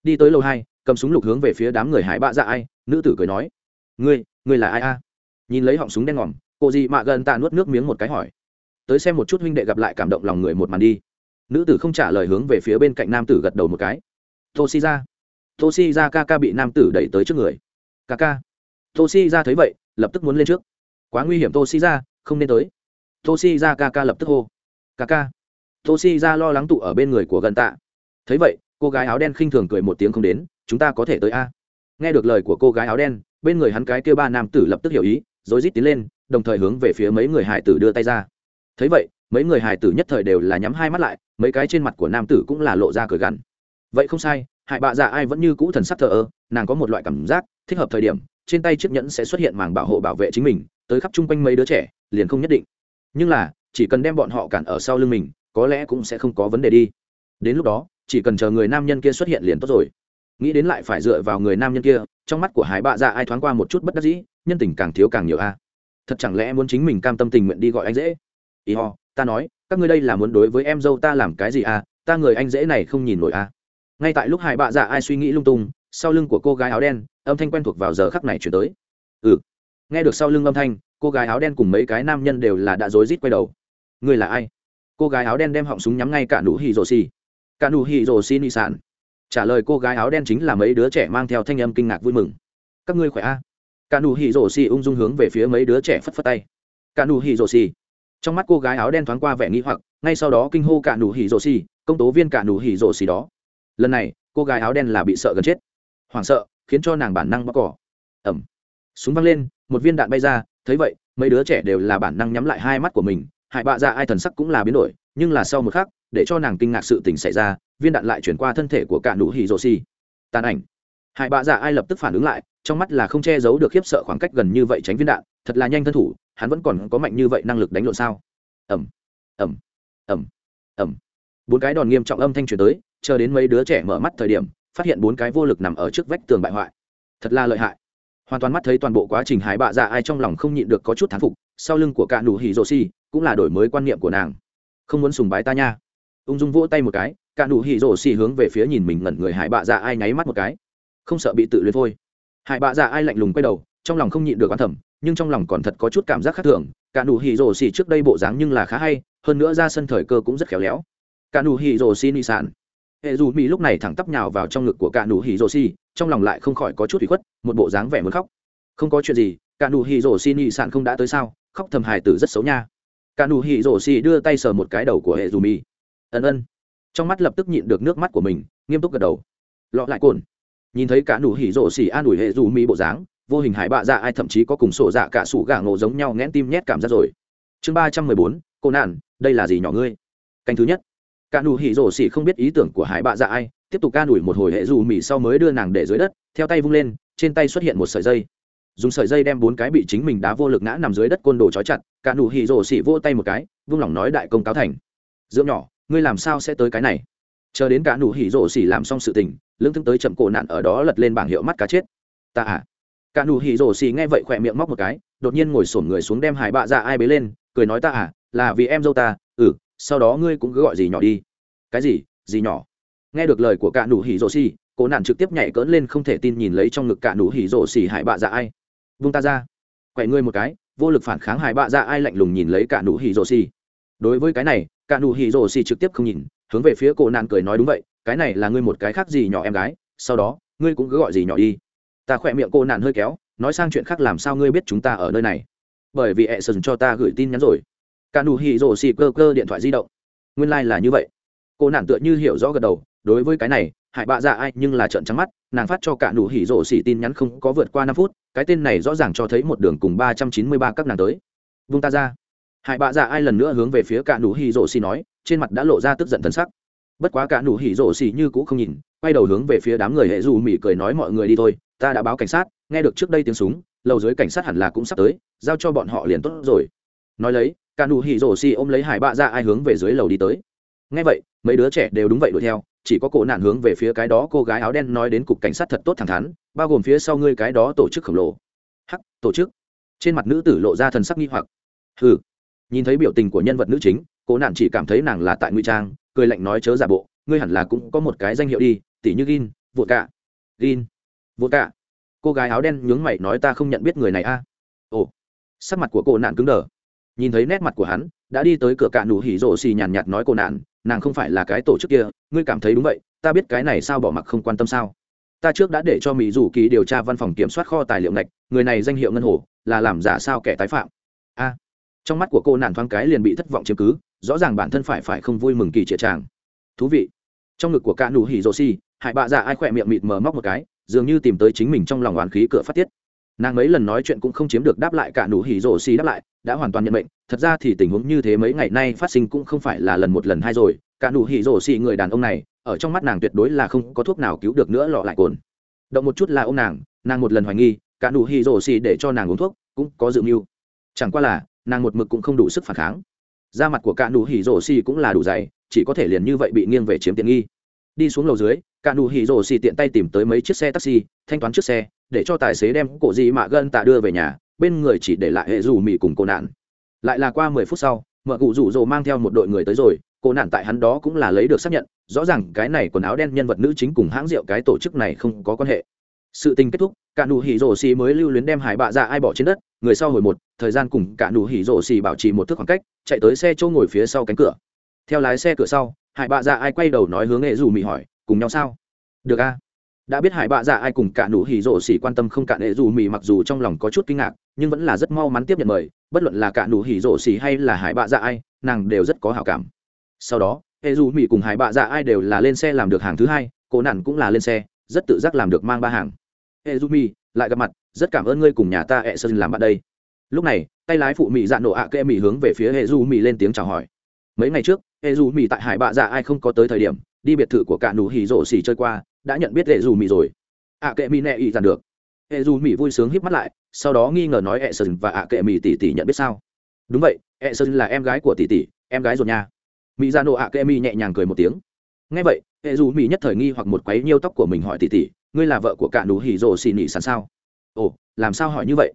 Đi tới lầu hai cầm súng lục hướng về phía đám người hải bạ dạ ai nữ tử cười nói ngươi ngươi là ai a? À? nhìn lấy họng súng đen ngòm cô gì mạ gần ta nuốt nước miếng một cái hỏi tới xem một chút huynh đệ gặp lại cảm động lòng người một màn đi. Nữ tử không trả lời hướng về phía bên cạnh nam tử gật đầu một cái toshi ra toshi ra ca ca bị nam tử đẩy tới trước người. Ca ca toshi ra thấy vậy, lập tức muốn lên trước. Quá nguy hiểm toshi ra không nên tới. Toshi ra ca ca lập tức hô. Ca ca toshi ra lo lắng tụ ở bên người của gần tạ thấy vậy, cô gái áo đen khinh thường cười một tiếng không đến, chúng ta có thể tới a? Nghe được lời của cô gái áo đen, bên người hắn cái kêu ba nam tử lập tức hiểu ý rối rít tiến lên, đồng thời hướng về phía mấy người hải tử đưa tay ra. Thấy vậy, mấy người hải tử nhất thời đều là nhắm hai mắt lại, mấy cái trên mặt của nam tử cũng là lộ ra cười gằn vậy không sai, hại bạ dạ ai vẫn như cũ thần sắc thờ ơ, nàng có một loại cảm giác thích hợp thời điểm, trên tay chiếc nhẫn sẽ xuất hiện màng bảo hộ bảo vệ chính mình, tới khắp chung quanh mấy đứa trẻ, liền không nhất định. Nhưng là, chỉ cần đem bọn họ cản ở sau lưng mình, có lẽ cũng sẽ không có vấn đề đi. Đến lúc đó, chỉ cần chờ người nam nhân kia xuất hiện liền tốt rồi. Nghĩ đến lại phải dựa vào người nam nhân kia, trong mắt của hải bạ dạ ai thoáng qua một chút bất đắc dĩ, nhân tình càng thiếu càng nhiều a. Thật chẳng lẽ muốn chính mình cam tâm tình nguyện đi gọi anh dễ? Ý ho, ta nói, các ngươi đây là muốn đối với em dâu ta làm cái gì a? ta người anh dễ này không nhìn nổi a ngay tại lúc hai bạ dạ ai suy nghĩ lung tung, sau lưng của cô gái áo đen, âm thanh quen thuộc vào giờ khắc này chuyển tới. Ừ. Nghe được sau lưng âm thanh, cô gái áo đen cùng mấy cái nam nhân đều là đã rối rít quay đầu. Người là ai? Cô gái áo đen đem họng súng nhắm ngay cả nụ hì rồ xì. Cả nụ hì rồ xì nị sản trả lời cô gái áo đen chính là mấy đứa trẻ mang theo thanh âm kinh ngạc vui mừng. Các ngươi khỏe a? Cả nụ hì rồ xì ung dung hướng về phía mấy đứa trẻ phất phất tay. Cả nụ hì rồ xì. Trong mắt cô gái áo đen thoáng qua vẻ nghĩ hoặc, ngay sau đó kinh hô cả nụ hì rồ xì, công tố viên cả nụ hì rồ xì đó lần này, cô gái áo đen là bị sợ gần chết. Hoảng sợ, khiến cho nàng bản năng bóc cỏ. Ẩm. Súng văng lên, một viên đạn bay ra, thấy vậy, mấy đứa trẻ đều là bản năng nhắm lại hai mắt của mình. Hại bạ ra ai thần sắc cũng là biến đổi, nhưng là sau một khắc, để cho nàng kinh ngạc sự tình xảy ra, viên đạn lại chuyển qua thân thể của cả nụ hỉ rồ xì. Tàn ảnh. Hại bạ ra ai lập tức phản ứng lại, trong mắt là không che giấu được khiếp sợ khoảng cách gần như vậy tránh viên đạn, thật là nhanh thân thủ, hắn vẫn còn có mạnh như vậy năng lực đánh lộn sao? Ẩm. Ẩm. Ẩm. Ẩm. Bốn cái đòn nghiêm trọng âm thanh truyền tới chờ đến mấy đứa trẻ mở mắt thời điểm, phát hiện bốn cái vô lực nằm ở trước vách tường bại hoại. Thật là lợi hại. Hoàn toàn mắt thấy toàn bộ quá trình hái bạ dạ ai trong lòng không nhịn được có chút thán phục, sau lưng của cạ nụ hỉ rồ xì cũng là đổi mới quan niệm của nàng. Không muốn sùng bái ta nha. Ung dung vỗ tay một cái cạ nụ hỉ rồ xì hướng về phía nhìn mình ngẩn người hải bạ dạ ai nháy mắt một cái. Không sợ bị tự luyến thôi. Hải bạ dạ ai lạnh lùng quay đầu, trong lòng không nhịn được quan thẩm nhưng trong lòng còn thật có chút cảm giác khác thường. Cạ nụ hỉ rồ xì trước đây bộ dáng nhưng là khá hay, hơn nữa ra sân thời cơ cũng rất khéo léo. Cạ nụ hỉ rồ xì nị sản hệ dù mỹ lúc này thẳng tắp nhào vào trong ngực của cả nụ hỉ Rô Si, trong lòng lại không khỏi có chút bị khuất một bộ dáng vẻ muốn khóc. Không có chuyện gì cả nụ hỉ Rô Si nhị sạn không đã tới sao khóc thầm hài tử rất xấu nha. Cả nụ hỉ Rô Si đưa tay sờ một cái đầu của hệ dù mỹ. Ân ân. Trong mắt lập tức nhịn được nước mắt của mình nghiêm túc gật đầu. Lọ lại cồn. Nhìn thấy cả nụ hỉ Rô Si an ủi hệ dù mỹ bộ dáng vô hình hải bạ dạ ai thậm chí có cùng sổ dạ cả sủ gà ngộ giống nhau nghẽn tim nhét cảm giác rồi. Chương ba trăm mười bốn cô nạn đây là gì nhỏ ngươi? Canh thứ nhất cả nụ hỉ rổ xỉ không biết ý tưởng của hải bạ dạ ai, tiếp tục ca nủi một hồi hệ dù mỉ sau mới đưa nàng để dưới đất, theo tay vung lên, trên tay xuất hiện một sợi dây. Dùng sợi dây đem bốn cái bị chính mình đá vô lực ngã nằm dưới đất côn đồ trói chặt, cả nụ hỉ rổ xỉ vô tay một cái, vung lòng nói đại công cáo thành. Dưỡng nhỏ, ngươi làm sao sẽ tới cái này? Chờ đến cả nụ hỉ rổ xỉ làm xong sự tình, lưng thương tới chậm cổ nạn ở đó lật lên bảng hiệu mắt cá chết. Ta à? Cả nụ hỉ rổ xỉ nghe vậy khỏe miệng móc một cái, đột nhiên ngồi sổn người xuống đem hải bạ dạ ai bế lên, cười nói ta à là vì em dâu ta ừ sau đó ngươi cũng cứ gọi gì nhỏ đi. Cái gì? Gì nhỏ? Nghe được lời của cả nụ hỉ rổ xì, cô nạn trực tiếp nhảy cỡn lên không thể tin nhìn lấy trong ngực cả nụ hỉ rổ xì hải bạ dạ ai. Vung ta ra. Quậy ngươi một cái, vô lực phản kháng hải bạ dạ ai lạnh lùng nhìn lấy cả nụ hỉ rổ xì. Đối với cái này, cả nụ hỉ rổ xì trực tiếp không nhìn, hướng về phía cô nạn cười nói đúng vậy, cái này là ngươi một cái khác gì nhỏ em gái, sau đó, ngươi cũng cứ gọi gì nhỏ đi. Ta khỏe miệng cô nạn hơi kéo, nói sang chuyện khác làm sao ngươi biết chúng ta ở nơi này? Bởi vì e sơn cho ta gửi tin nhắn rồi cả nụ hỉ rổ xì cơ cơ điện thoại di động. Nguyên lai、like、là như vậy. Cô nàng tựa như hiểu rõ gật đầu, đối với cái này, hại bạ dạ ai nhưng là trợn trắng mắt, nàng phát cho cả nụ hỉ rổ xì tin nhắn không có vượt qua năm phút, cái tên này rõ ràng cho thấy một đường cùng ba trăm chín mươi ba các nàng tới. Vung ta ra. Hại bạ dạ ai lần nữa hướng về phía cả nụ hỉ rổ xì nói, trên mặt đã lộ ra tức giận thân sắc. Bất quá cả nụ hỉ rổ xì như cũ không nhìn, quay đầu hướng về phía đám người hệ dù mỉ cười nói mọi người đi thôi, ta đã báo cảnh sát, nghe được trước đây tiếng súng, lầu dưới cảnh sát hẳn là cũng sắp tới, giao cho bọn họ liền tốt rồi. Nói lấy cả nụ hỉ rổ xì ôm lấy hải bạ ra ai hướng về dưới lầu đi tới. Ngay vậy, mấy đứa trẻ đều đúng vậy đuổi theo, chỉ có cổ nạn hướng về phía cái đó cô gái áo đen nói đến cục cảnh sát thật tốt thẳng thắn, bao gồm phía sau ngươi cái đó tổ chức khổng lồ. Hắc, tổ chức. Trên mặt nữ tử lộ ra thần sắc nghi hoặc. Hừ. Nhìn thấy biểu tình của nhân vật nữ chính, cổ nạn chỉ cảm thấy nàng là tại ngụy trang, cười lạnh nói chớ giả bộ, ngươi hẳn là cũng có một cái danh hiệu đi, tỉ như gin, vụt cả gin, vụt cả cô gái áo đen nhướng mày nói ta không nhận biết người này a. Ồ. Sắc mặt của cô nạn cứng đờ nhìn thấy nét mặt của hắn, đã đi tới cửa cạn nụ hỉ rổ xì nhàn nhạt nói cô nạn, nàng không phải là cái tổ chức kia, ngươi cảm thấy đúng vậy, ta biết cái này sao bỏ mặc không quan tâm sao. Ta trước đã để cho mỹ dù ký điều tra văn phòng kiểm soát kho tài liệu ngạch, người này danh hiệu ngân hồ, là làm giả sao kẻ tái phạm. A. À, trong mắt của cô nạn thoáng cái liền bị thất vọng chiếm cứ, rõ ràng bản thân phải phải không vui mừng kỳ trịa tràng. Thú vị. Trong ngực của cạn nụ hỉ rổ xì hại bạ dạ ai khỏe miệng mịt mờ móc một cái, dường như tìm tới chính mình trong lòng oán khí cửa phát tiết nàng mấy lần nói chuyện cũng không chiếm được đáp lại cả nụ hỉ rổ xì đáp lại, đã hoàn toàn nhận mệnh. Thật ra thì tình huống như thế mấy ngày nay phát sinh cũng không phải là lần một lần hai rồi. Cả nụ hỉ rổ xì người đàn ông này, ở trong mắt nàng tuyệt đối là không có thuốc nào cứu được nữa lọ lại cồn. Động một chút là ông nàng nàng một lần hoài nghi, cả nụ hỉ rổ xì để cho nàng uống thuốc, cũng có dự mưu. Chẳng qua là, nàng một mực cũng không đủ sức phản kháng. Da mặt của cả nụ hỉ rổ xì cũng là đủ dày, chỉ có thể liền như vậy bị nghiêng về chiếm tiện nghi. Đi xuống lầu dưới, cả nụ hỉ rổ xì tiện tay tìm tới mấy chiếc xe taxi, thanh toán chiếc xe để cho tài xế đem cổ dị mạ gân tạ đưa về nhà, bên người chỉ để lại hệ rủ mỹ cùng cô nạn. Lại là qua mười phút sau, mợ cụ rủ rồ mang theo một đội người tới rồi cô nạn tại hắn đó cũng là lấy được xác nhận, rõ ràng cái này quần áo đen nhân vật nữ chính cùng hãng rượu cái tổ chức này không có quan hệ. Sự tình kết thúc, cả nụ hỉ rổ xì mới lưu luyến đem hải bạ ra ai bỏ trên đất, người sau hồi một, thời gian cùng cả nụ hỉ rổ xì bảo trì một thước khoảng cách, chạy tới xe chỗ ngồi phía sau cánh cửa. Theo lái xe cửa sau, hải bạ ra ai quay đầu nói hướng hệ rủ mỹ hỏi, cùng nhau sao? Được a? đã biết hải bạ dạ ai cùng cả nụ hỉ rộ xỉ quan tâm không cạn hệ dù mì mặc dù trong lòng có chút kinh ngạc, nhưng vẫn là rất mau mắn tiếp nhận mời, bất luận là cả nụ hỉ rộ xỉ hay là hải bạ dạ ai, nàng đều rất có hảo cảm. Sau đó hệ dù mì cùng hải bạ dạ ai đều là lên xe làm được hàng thứ hai, cô nản cũng là lên xe, rất tự giác làm được mang ba hàng. Hệ dù mì, lại gặp mặt, rất cảm ơn ngươi cùng nhà ta hệ sơn làm bạn đây. Lúc này, tay lái phụ mì dạ nổ ạ à kê mì hướng về phía hệ Dù mì lên tiếng chào hỏi. Mấy ngày trước hệ Dù mì tại hải bạ dạ ai không có tới thời điểm, đi biệt thự của cả nụ hỉ rộ xỉ chơi qua đã nhận biết hệ dù mỹ rồi. Ạ kệ mỹ nẹ ý dàn được. Hệ dù mỹ vui sướng híp mắt lại, sau đó nghi ngờ nói hệ sơn và ạ kệ mỹ tỷ tỷ nhận biết sao? Đúng vậy hệ sơn là em gái của tỷ tỷ, em gái rồi nha. Mỹ ra nộ ạ kệ mỹ nhẹ nhàng cười một tiếng. Ngay vậy, hệ dù mỹ nhất thời nghi hoặc một quấy nhiêu tóc của mình hỏi tỷ tỷ, ngươi là vợ của cả nụ hỉ rồ xì nỉ sẵn sao? Ồ, làm sao hỏi như vậy?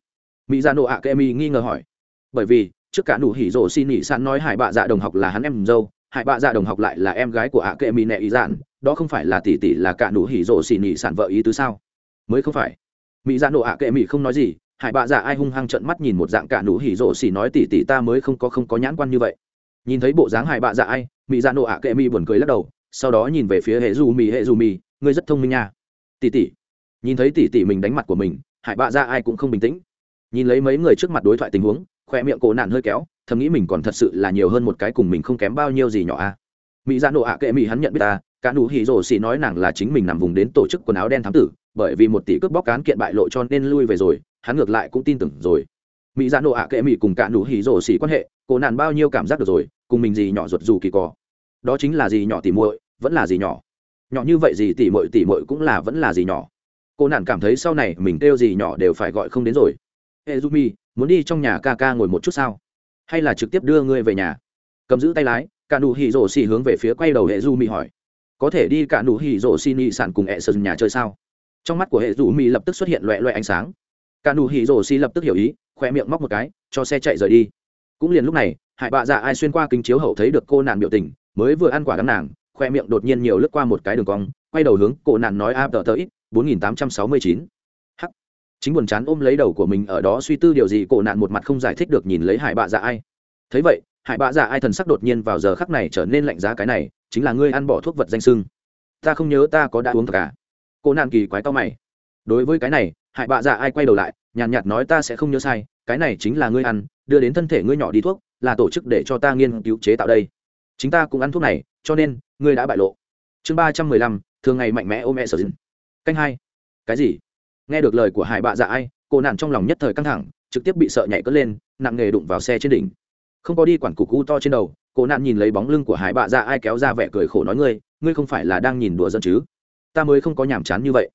Mỹ ra nộ ạ kệ mỹ nghi ngờ hỏi. Bởi vì, trước cả nụ hỉ rồ xì nỉ sẵn nói hải bạ dạ đồng học là hắn em dâu, hải bạ dạ đồng học lại là em gái của ạ kệ mỹ nẹ ý dạn đó không phải là tỷ tỷ là cả nụ hỉ rổ xỉ nhị sản vợ ý tứ sao? Mới không phải. Mỹ dạ nổ ạ kệ mỹ không nói gì hải bạ dạ ai hung hăng trận mắt nhìn một dạng cả nụ hỉ rổ xỉ nói tỷ tỷ ta mới không có không có nhãn quan như vậy. Nhìn thấy bộ dáng hải bạ dạ ai, mỹ dạ nổ ạ kệ mỹ buồn cười lắc đầu, sau đó nhìn về phía hệ dù mỹ hệ dù mỹ ngươi rất thông minh nha. Tỷ tỷ nhìn thấy tỷ tỷ mình đánh mặt của mình hải bạ dạ ai cũng không bình tĩnh. Nhìn lấy mấy người trước mặt đối thoại tình huống, khoe miệng cổ nạn hơi kéo, thầm nghĩ mình còn thật sự là nhiều hơn một cái cùng mình không kém bao nhiêu gì nhỏ a mỹ dạ nổ ạ kệ mỹ hắn nhận biết ta cả nụ hỉ rổ xỉ nói nàng là chính mình nằm vùng đến tổ chức quần áo đen thám tử, bởi vì một tỷ cướp bóc cán kiện bại lộ cho nên lui về rồi, hắn ngược lại cũng tin tưởng rồi. Mỹ dạ nộ ạ kệ mỹ cùng cả nụ hỉ rổ xỉ quan hệ, cô nàng bao nhiêu cảm giác được rồi, cùng mình gì nhỏ ruột dù kỳ cò. Đó chính là gì nhỏ tỉ muội, vẫn là gì nhỏ. Nhỏ như vậy gì tỉ muội tỉ muội cũng là vẫn là gì nhỏ. Cô nàng cảm thấy sau này mình kêu gì nhỏ đều phải gọi không đến rồi. Ezumi, muốn đi trong nhà ca ca ngồi một chút sao? Hay là trực tiếp đưa ngươi về nhà? Cầm giữ tay lái, cả nụ hỉ rổ xỉ hướng về phía quay đầu ezumi hỏi có thể đi cả nụ hỉ rổ xì nị sản cùng ẹ sơn nhà chơi sao? Trong mắt của hệ rủ mỹ lập tức xuất hiện loẹ loẹ ánh sáng. Cả nụ hỉ rổ xì lập tức hiểu ý khoe miệng móc một cái, cho xe chạy rời đi. Cũng liền lúc này, hải bạ dạ ai xuyên qua kính chiếu hậu thấy được cô nạn biểu tình, mới vừa ăn quả đắng nàng khoe miệng đột nhiên nhiều lướt qua một cái đường cong, quay đầu hướng cô nạn nói a tờ tới bốn nghìn tám trăm sáu mươi chín. H chính buồn chán ôm lấy đầu của mình ở đó suy tư điều gì cô nạn một mặt không giải thích được nhìn lấy hải bạ dạ ai. Thấy vậy, hải bạ dạ ai thần sắc đột nhiên vào giờ khắc này trở nên lạnh giá cái này chính là ngươi ăn bỏ thuốc vật danh sưng. Ta không nhớ ta có đã uống thật cả. Cô nạn kỳ quái to mày. Đối với cái này, hại bạ dạ ai quay đầu lại, nhàn nhạt nói ta sẽ không nhớ sai, cái này chính là ngươi ăn, đưa đến thân thể ngươi nhỏ đi thuốc, là tổ chức để cho ta nghiên cứu chế tạo đây. Chính ta cũng ăn thuốc này, cho nên, ngươi đã bại lộ. Chương ba trăm mười lăm, thường ngày mạnh mẽ ôm mẹ sở dĩ. canh hai. Cái gì? Nghe được lời của hải bạ dạ ai, cô nạn trong lòng nhất thời căng thẳng, trực tiếp bị sợ nhảy cất lên, nặng nghề đụng vào xe trên đỉnh. Không có đi quản cục u to trên đầu cô nạn nhìn lấy bóng lưng của hải bạ ra ai kéo ra vẻ cười khổ nói ngươi ngươi không phải là đang nhìn đùa dân chứ? Ta mới không có nhàm chán như vậy.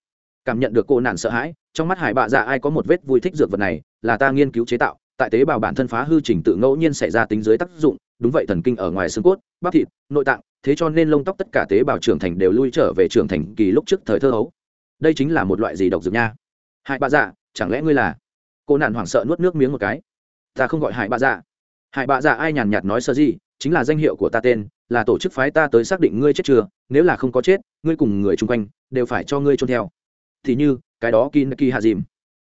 Cảm nhận được cô nạn sợ hãi, trong mắt hải bạ ra ai có một vết vui thích dược vật này, là ta nghiên cứu chế tạo, tại tế bào bản thân phá hư trình tự ngẫu nhiên xảy ra tính dưới tác dụng, đúng vậy thần kinh ở ngoài xương cốt, bắp thịt, nội tạng, thế cho nên lông tóc tất cả tế bào trưởng thành đều lui trở về trưởng thành kỳ lúc trước thời thơ hấu. Đây chính là một loại gì độc dược nha? Hải bạ dạ chẳng lẽ ngươi là? Cô nạn hoảng sợ nuốt nước miếng một cái. Ta không gọi Hải bạ dạ. Hải bạ dạ ai nhàn nhạt nói sơ gì chính là danh hiệu của ta tên, là tổ chức phái ta tới xác định ngươi chết chưa, nếu là không có chết, ngươi cùng người chung quanh đều phải cho ngươi trôn theo. Thì như, cái đó kin kỳ hạ dìm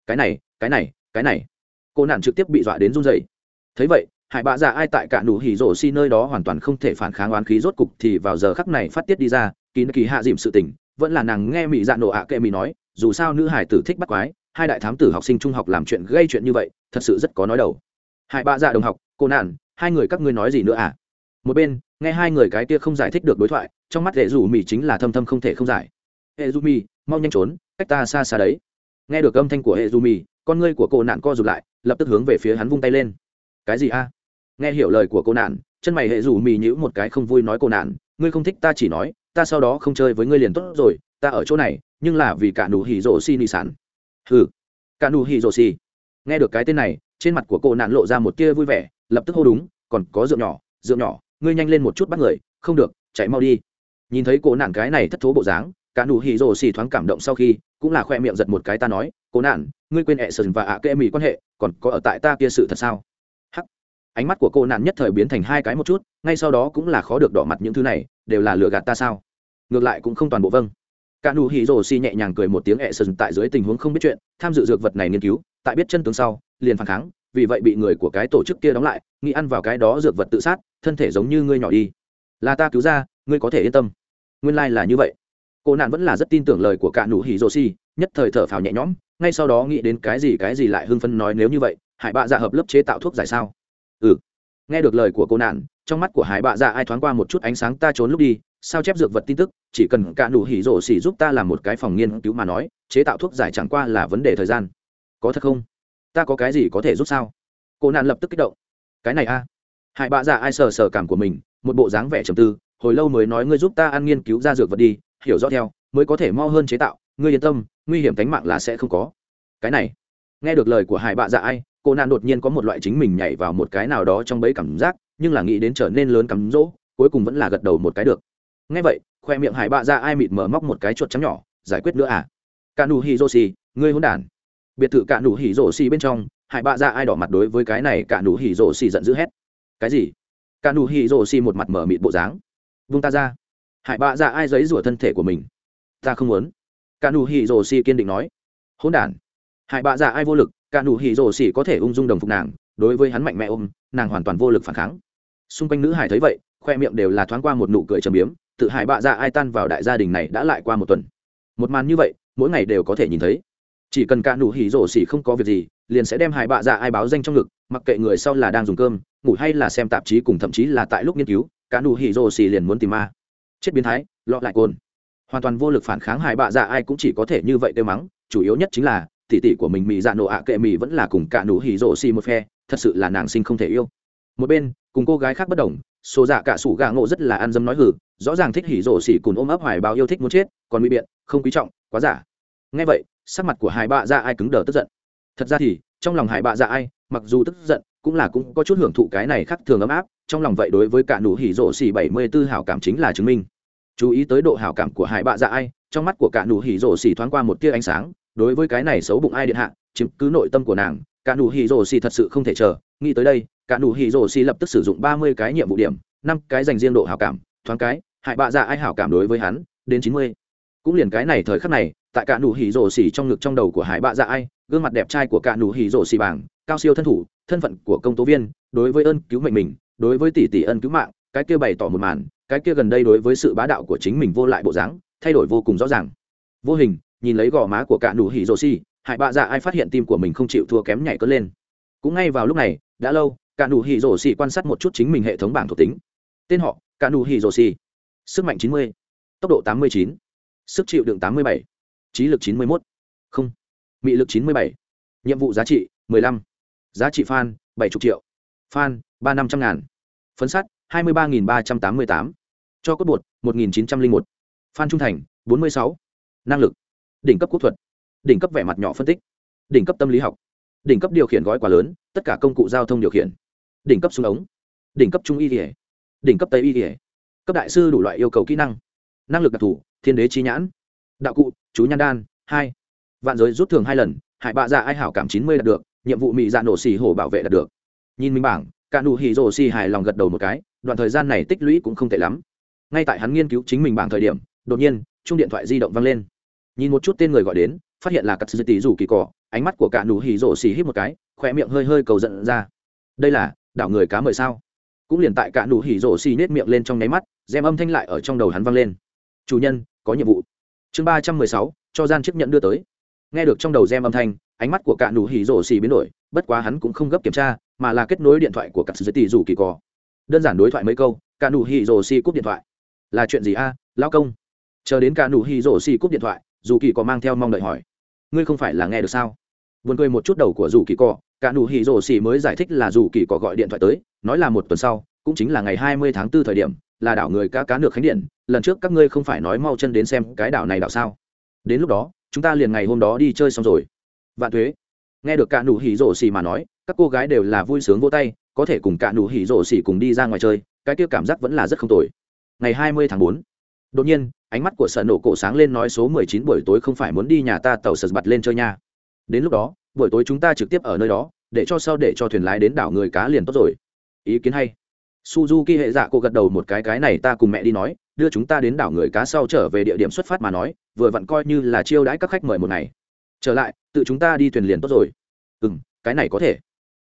cái này cái này cái này. Cô nạn trực tiếp bị dọa đến run dậy thấy vậy, hải bạ dạ ai tại cả nụ hỉ rổ xi nơi đó hoàn toàn không thể phản kháng oán khí rốt cục thì vào giờ khắc này phát tiết đi ra kín kỳ hạ dìm sự tỉnh vẫn là nàng nghe mỹ dạ nổ ạ kệ mỹ nói, dù sao nữ hải tử thích bắt quái, hai đại thám tử học sinh trung học làm chuyện gây chuyện như vậy, thật sự rất có nói đầu. Hải bạ dạ đồng học, cô nạn hai người các ngươi nói gì nữa à? Một bên, nghe hai người cái kia không giải thích được đối thoại, trong mắt hệ dù mỹ chính là thâm thâm không thể không giải. Hệ dù mỹ mau nhanh trốn, cách ta xa xa đấy. Nghe được âm thanh của hệ dù mỹ con ngươi của cô nạn co rụt lại, lập tức hướng về phía hắn vung tay lên. Cái gì a? Nghe hiểu lời của cô nạn, chân mày hệ dù mỹ nhữ một cái không vui nói cô nạn, ngươi không thích ta chỉ nói, ta sau đó không chơi với ngươi liền tốt rồi, ta ở chỗ này, nhưng là vì cả nụ hỉ rộ xi nị sản. Hừ, cả nụ hỉ rộ xi. Nghe được cái tên này, trên mặt của cô nạn lộ ra một tia vui vẻ lập tức hô đúng, còn có rượu nhỏ rượu nhỏ, ngươi nhanh lên một chút bắt người, không được, chạy mau đi. Nhìn thấy cổ nạn cái này thất thố bộ dáng, cả nụ hỉ rồ xì thoáng cảm động sau khi, cũng là khoe miệng giật một cái ta nói, cổ nạn, ngươi quên ẹ sừng và ạ à kê mì quan hệ, còn có ở tại ta kia sự thật sao? Hắc. Ánh mắt của cô nạn nhất thời biến thành hai cái một chút, ngay sau đó cũng là khó được đỏ mặt những thứ này, đều là lừa gạt ta sao? Ngược lại cũng không toàn bộ vâng. Cả nụ hỉ rồ xì nhẹ nhàng cười một tiếng ẹ sừng tại dưới tình huống không biết chuyện, tham dự dược vật này nghiên cứu, tại biết chân tướng sau, liền phản kháng vì vậy bị người của cái tổ chức kia đóng lại, nghĩ ăn vào cái đó dược vật tự sát, thân thể giống như ngươi nhỏ đi. Là ta cứu ra, ngươi có thể yên tâm. Nguyên lai、like、là như vậy. Cô nạn vẫn là rất tin tưởng lời của cả nụ hỉ rô si nhất thời thở phào nhẹ nhõm, ngay sau đó nghĩ đến cái gì cái gì lại hưng phân nói nếu như vậy, hải bạ dạ hợp lớp chế tạo thuốc giải sao? Ừ. Nghe được lời của cô nạn, trong mắt của hải bạ dạ ai thoáng qua một chút ánh sáng, ta trốn lúc đi, sao chép dược vật tin tức, chỉ cần cả nụ hỉ rổ xỉ giúp ta làm một cái phòng nghiên cứu mà nói, chế tạo thuốc giải chẳng qua là vấn đề thời gian. Có thật không? ta có cái gì có thể giúp sao? Cô nạn lập tức kích động. Cái này a. À? hại bạ dạ ai sờ sờ cảm của mình, một bộ dáng vẻ trầm tư, hồi lâu mới nói ngươi giúp ta ăn nghiên cứu ra dược vật đi, hiểu rõ theo, mới có thể mau hơn chế tạo, ngươi yên tâm, nguy hiểm tính mạng là sẽ không có. Cái này. Nghe được lời của hải bạ dạ ai, cô nạn đột nhiên có một loại chính mình nhảy vào một cái nào đó trong bẫy cảm giác, nhưng là nghĩ đến trở nên lớn cắm rỗ, cuối cùng vẫn là gật đầu một cái được. Nghe vậy, khoe miệng hải bạ dạ ai mịt mở móc một cái chuột trắng nhỏ, giải quyết nữa à? Kanu hiroshi ngươi hôn đản biệt thự cả nụ hỉ rổ xì bên trong, hải bạ ra ai đỏ mặt đối với cái này cả nụ hỉ rổ xì giận dữ hét. Cái gì? Cả nụ hỉ rổ xì một mặt mở mịt bộ dáng. Vung ta ra. Hải bạ ra ai giấy rủa thân thể của mình. Ta không muốn. Cả nụ hỉ rổ xì kiên định nói. Hỗn đản. Hải bạ ra ai vô lực, cả nụ hỉ rổ xì có thể ung dung đồng phục nàng, đối với hắn mạnh mẽ ôm, nàng hoàn toàn vô lực phản kháng. Xung quanh nữ hải thấy vậy, khoe miệng đều là thoáng qua một nụ cười trầm biếm, tự hải bạ ra ai tan vào đại gia đình này đã lại qua một tuần. Một màn như vậy, mỗi ngày đều có thể nhìn thấy chỉ cần cả nụ hỉ rổ xỉ không có việc gì, liền sẽ đem hải bạ dạ ai báo danh trong ngực, mặc kệ người sau là đang dùng cơm, ngủ hay là xem tạp chí cùng thậm chí là tại lúc nghiên cứu, cả nụ hỉ rổ xỉ liền muốn tìm ma. Chết biến thái lọ lại cồn. Hoàn toàn vô lực phản kháng hải bạ dạ ai cũng chỉ có thể như vậy kêu mắng, chủ yếu nhất chính là tỷ tỷ của mình mỹ dạ nổ ạ kệ mỹ vẫn là cùng cả nụ hỉ rổ xỉ một phe, thật sự là nàng sinh không thể yêu. Một bên, cùng cô gái khác bất đồng, số dạ cả sủ gà ngộ rất là ăn dâm nói hử rõ ràng thích hỉ rổ xỉ cùng ôm ấp hoài báo yêu thích muốn chết, còn bị biện, không quý trọng, quá giả. Nghe vậy sắc mặt của hải bạ dạ ai cứng đờ tức giận. Thật ra thì, trong lòng hải bạ dạ ai, mặc dù tức giận, cũng là cũng có chút hưởng thụ cái này khác thường ấm áp, trong lòng vậy đối với cả nụ hỉ rộ xỉ bảy mươi b ố hảo cảm chính là chứng minh. Chú ý tới độ hảo cảm của hải bạ dạ ai, trong mắt của cả nụ hỉ rộ xỉ thoáng qua một tia ánh sáng, đối với cái này xấu bụng ai điện hạ, chiếm cứ nội tâm của nàng, cả nụ hỉ rộ xỉ thật sự không thể chờ, nghĩ tới đây, cả nụ hỉ rộ xỉ lập tức sử dụng ba mươi cái nhiệm vụ điểm, năm cái dành riêng độ hảo cảm, thoáng cái, hải bạ dạ ai hảo cảm đối với hắn, đến chín mươi cũng liền cái này thời khắc này, tại cả nụ hỉ rổ xỉ trong ngực trong đầu của hải bạ dạ ai, gương mặt đẹp trai của cả nụ hỉ rổ xỉ bảng, cao siêu thân thủ, thân phận của công tố viên, đối với ơn cứu mệnh mình, đối với tỷ tỷ ân cứu mạng, cái kia bày tỏ một màn, cái kia gần đây đối với sự bá đạo của chính mình vô lại bộ dáng, thay đổi vô cùng rõ ràng. Vô hình, nhìn lấy gò má của cả nụ hỉ rổ xỉ, hải bạ dạ ai phát hiện tim của mình không chịu thua kém nhảy cất lên. Cũng ngay vào lúc này, đã lâu, cả nụ hỉ rổ xỉ quan sát một chút chính mình hệ thống bảng thuộc tính. Tên họ, cả nụ hỉ rổ xỉ. Sức mạnh chín mươi, tốc độ tám mươi chín sức chịu đựng tám mươi bảy, trí lực chín mươi một không, mị lực chín mươi bảy. Nhiệm vụ giá trị mười lăm, giá trị fan bảy chục triệu, fan ba năm trăm ngàn, phấn sắt hai mươi ba ba trăm tám mươi tám, cho cốt bột một nghìn chín trung thành bốn mươi sáu, năng lực, đỉnh cấp quốc thuật, đỉnh cấp vẻ mặt nhỏ phân tích, đỉnh cấp tâm lý học, đỉnh cấp điều khiển gói quá lớn, tất cả công cụ giao thông điều khiển, đỉnh cấp súng ống, đỉnh cấp trung y thể đỉnh cấp tây y thể cấp đại sư đủ loại yêu cầu kỹ năng năng lực đặc thù thiên đế chi nhãn. Đạo cụ, chú nhan đan, hai. Vạn giới rút thưởng hai lần hải bạ dạ ai hảo cảm chín mươi đạt được, nhiệm vụ mị dạ nổ xì hổ bảo vệ đạt được. Nhìn minh bảng cạn đủ hỉ rổ xì hài lòng gật đầu một cái, đoạn thời gian này tích lũy cũng không tệ lắm. Ngay tại hắn nghiên cứu chính mình bảng thời điểm, đột nhiên chung điện thoại di động vang lên. Nhìn một chút tên người gọi đến, phát hiện là cắt dư tỷ rủ kỳ cỏ ánh mắt của cạn đủ hỉ rổ xì hít một cái khỏe miệng hơi hơi cầu giận ra. Đây là, đảo người cá mời sao? Cũng liền tại cả nụ hỉ rổ xì nết miệng lên trong nháy mắt xem âm thanh lại ở trong đầu hắn vang lên. Chủ nhân có nhiệm vụ. Chương ba trăm mười sáu, cho gian chiếc nhận đưa tới. Nghe được trong đầu gem âm thanh, ánh mắt của cạn đủ hỉ rổ xì biến đổi, bất quá hắn cũng không gấp kiểm tra, mà là kết nối điện thoại của cả sư tỷ rủ kỳ cò. Đơn giản đối thoại mấy câu cạn đủ hỉ rổ xì cúp điện thoại. Là chuyện gì a à? lao công? Chờ đến cạn đủ hỉ rổ xì cúp điện thoại, dù kỳ cò mang theo mong đợi hỏi. Ngươi không phải là nghe được sao? Buồn cười một chút đầu của dù kỳ cò cạn đủ hỉ rổ xì mới giải thích là dù kỳ cò gọi điện thoại tới, nói là một tuần sau, cũng chính là ngày hai mươi tháng 4 thời điểm là đảo người cá cá được khánh điện, lần trước các ngươi không phải nói mau chân đến xem cái đảo này đảo sao? Đến lúc đó, chúng ta liền ngày hôm đó đi chơi xong rồi. Vạn thuế nghe được cả nụ hỉ rổ xì mà nói, các cô gái đều là vui sướng vô tay, có thể cùng cả nụ hỉ rổ xì cùng đi ra ngoài chơi, cái kia cảm giác vẫn là rất không tồi. Ngày hai mươi tháng bốn, đột nhiên, ánh mắt của sợ nổ cổ sáng lên nói số mười chín buổi tối không phải muốn đi nhà ta tàu sật bật lên chơi nha. Đến lúc đó, buổi tối chúng ta trực tiếp ở nơi đó, để cho sau để cho thuyền lái đến đảo người cá liền tốt rồi. Ý kiến hay suzuki hệ dạ cô gật đầu một cái cái này ta cùng mẹ đi nói, đưa chúng ta đến đảo người cá sau trở về địa điểm xuất phát mà nói, vừa vặn coi như là chiêu đãi các khách mời một ngày. Trở lại, tự chúng ta đi thuyền liền tốt rồi. Ừ m cái này có thể.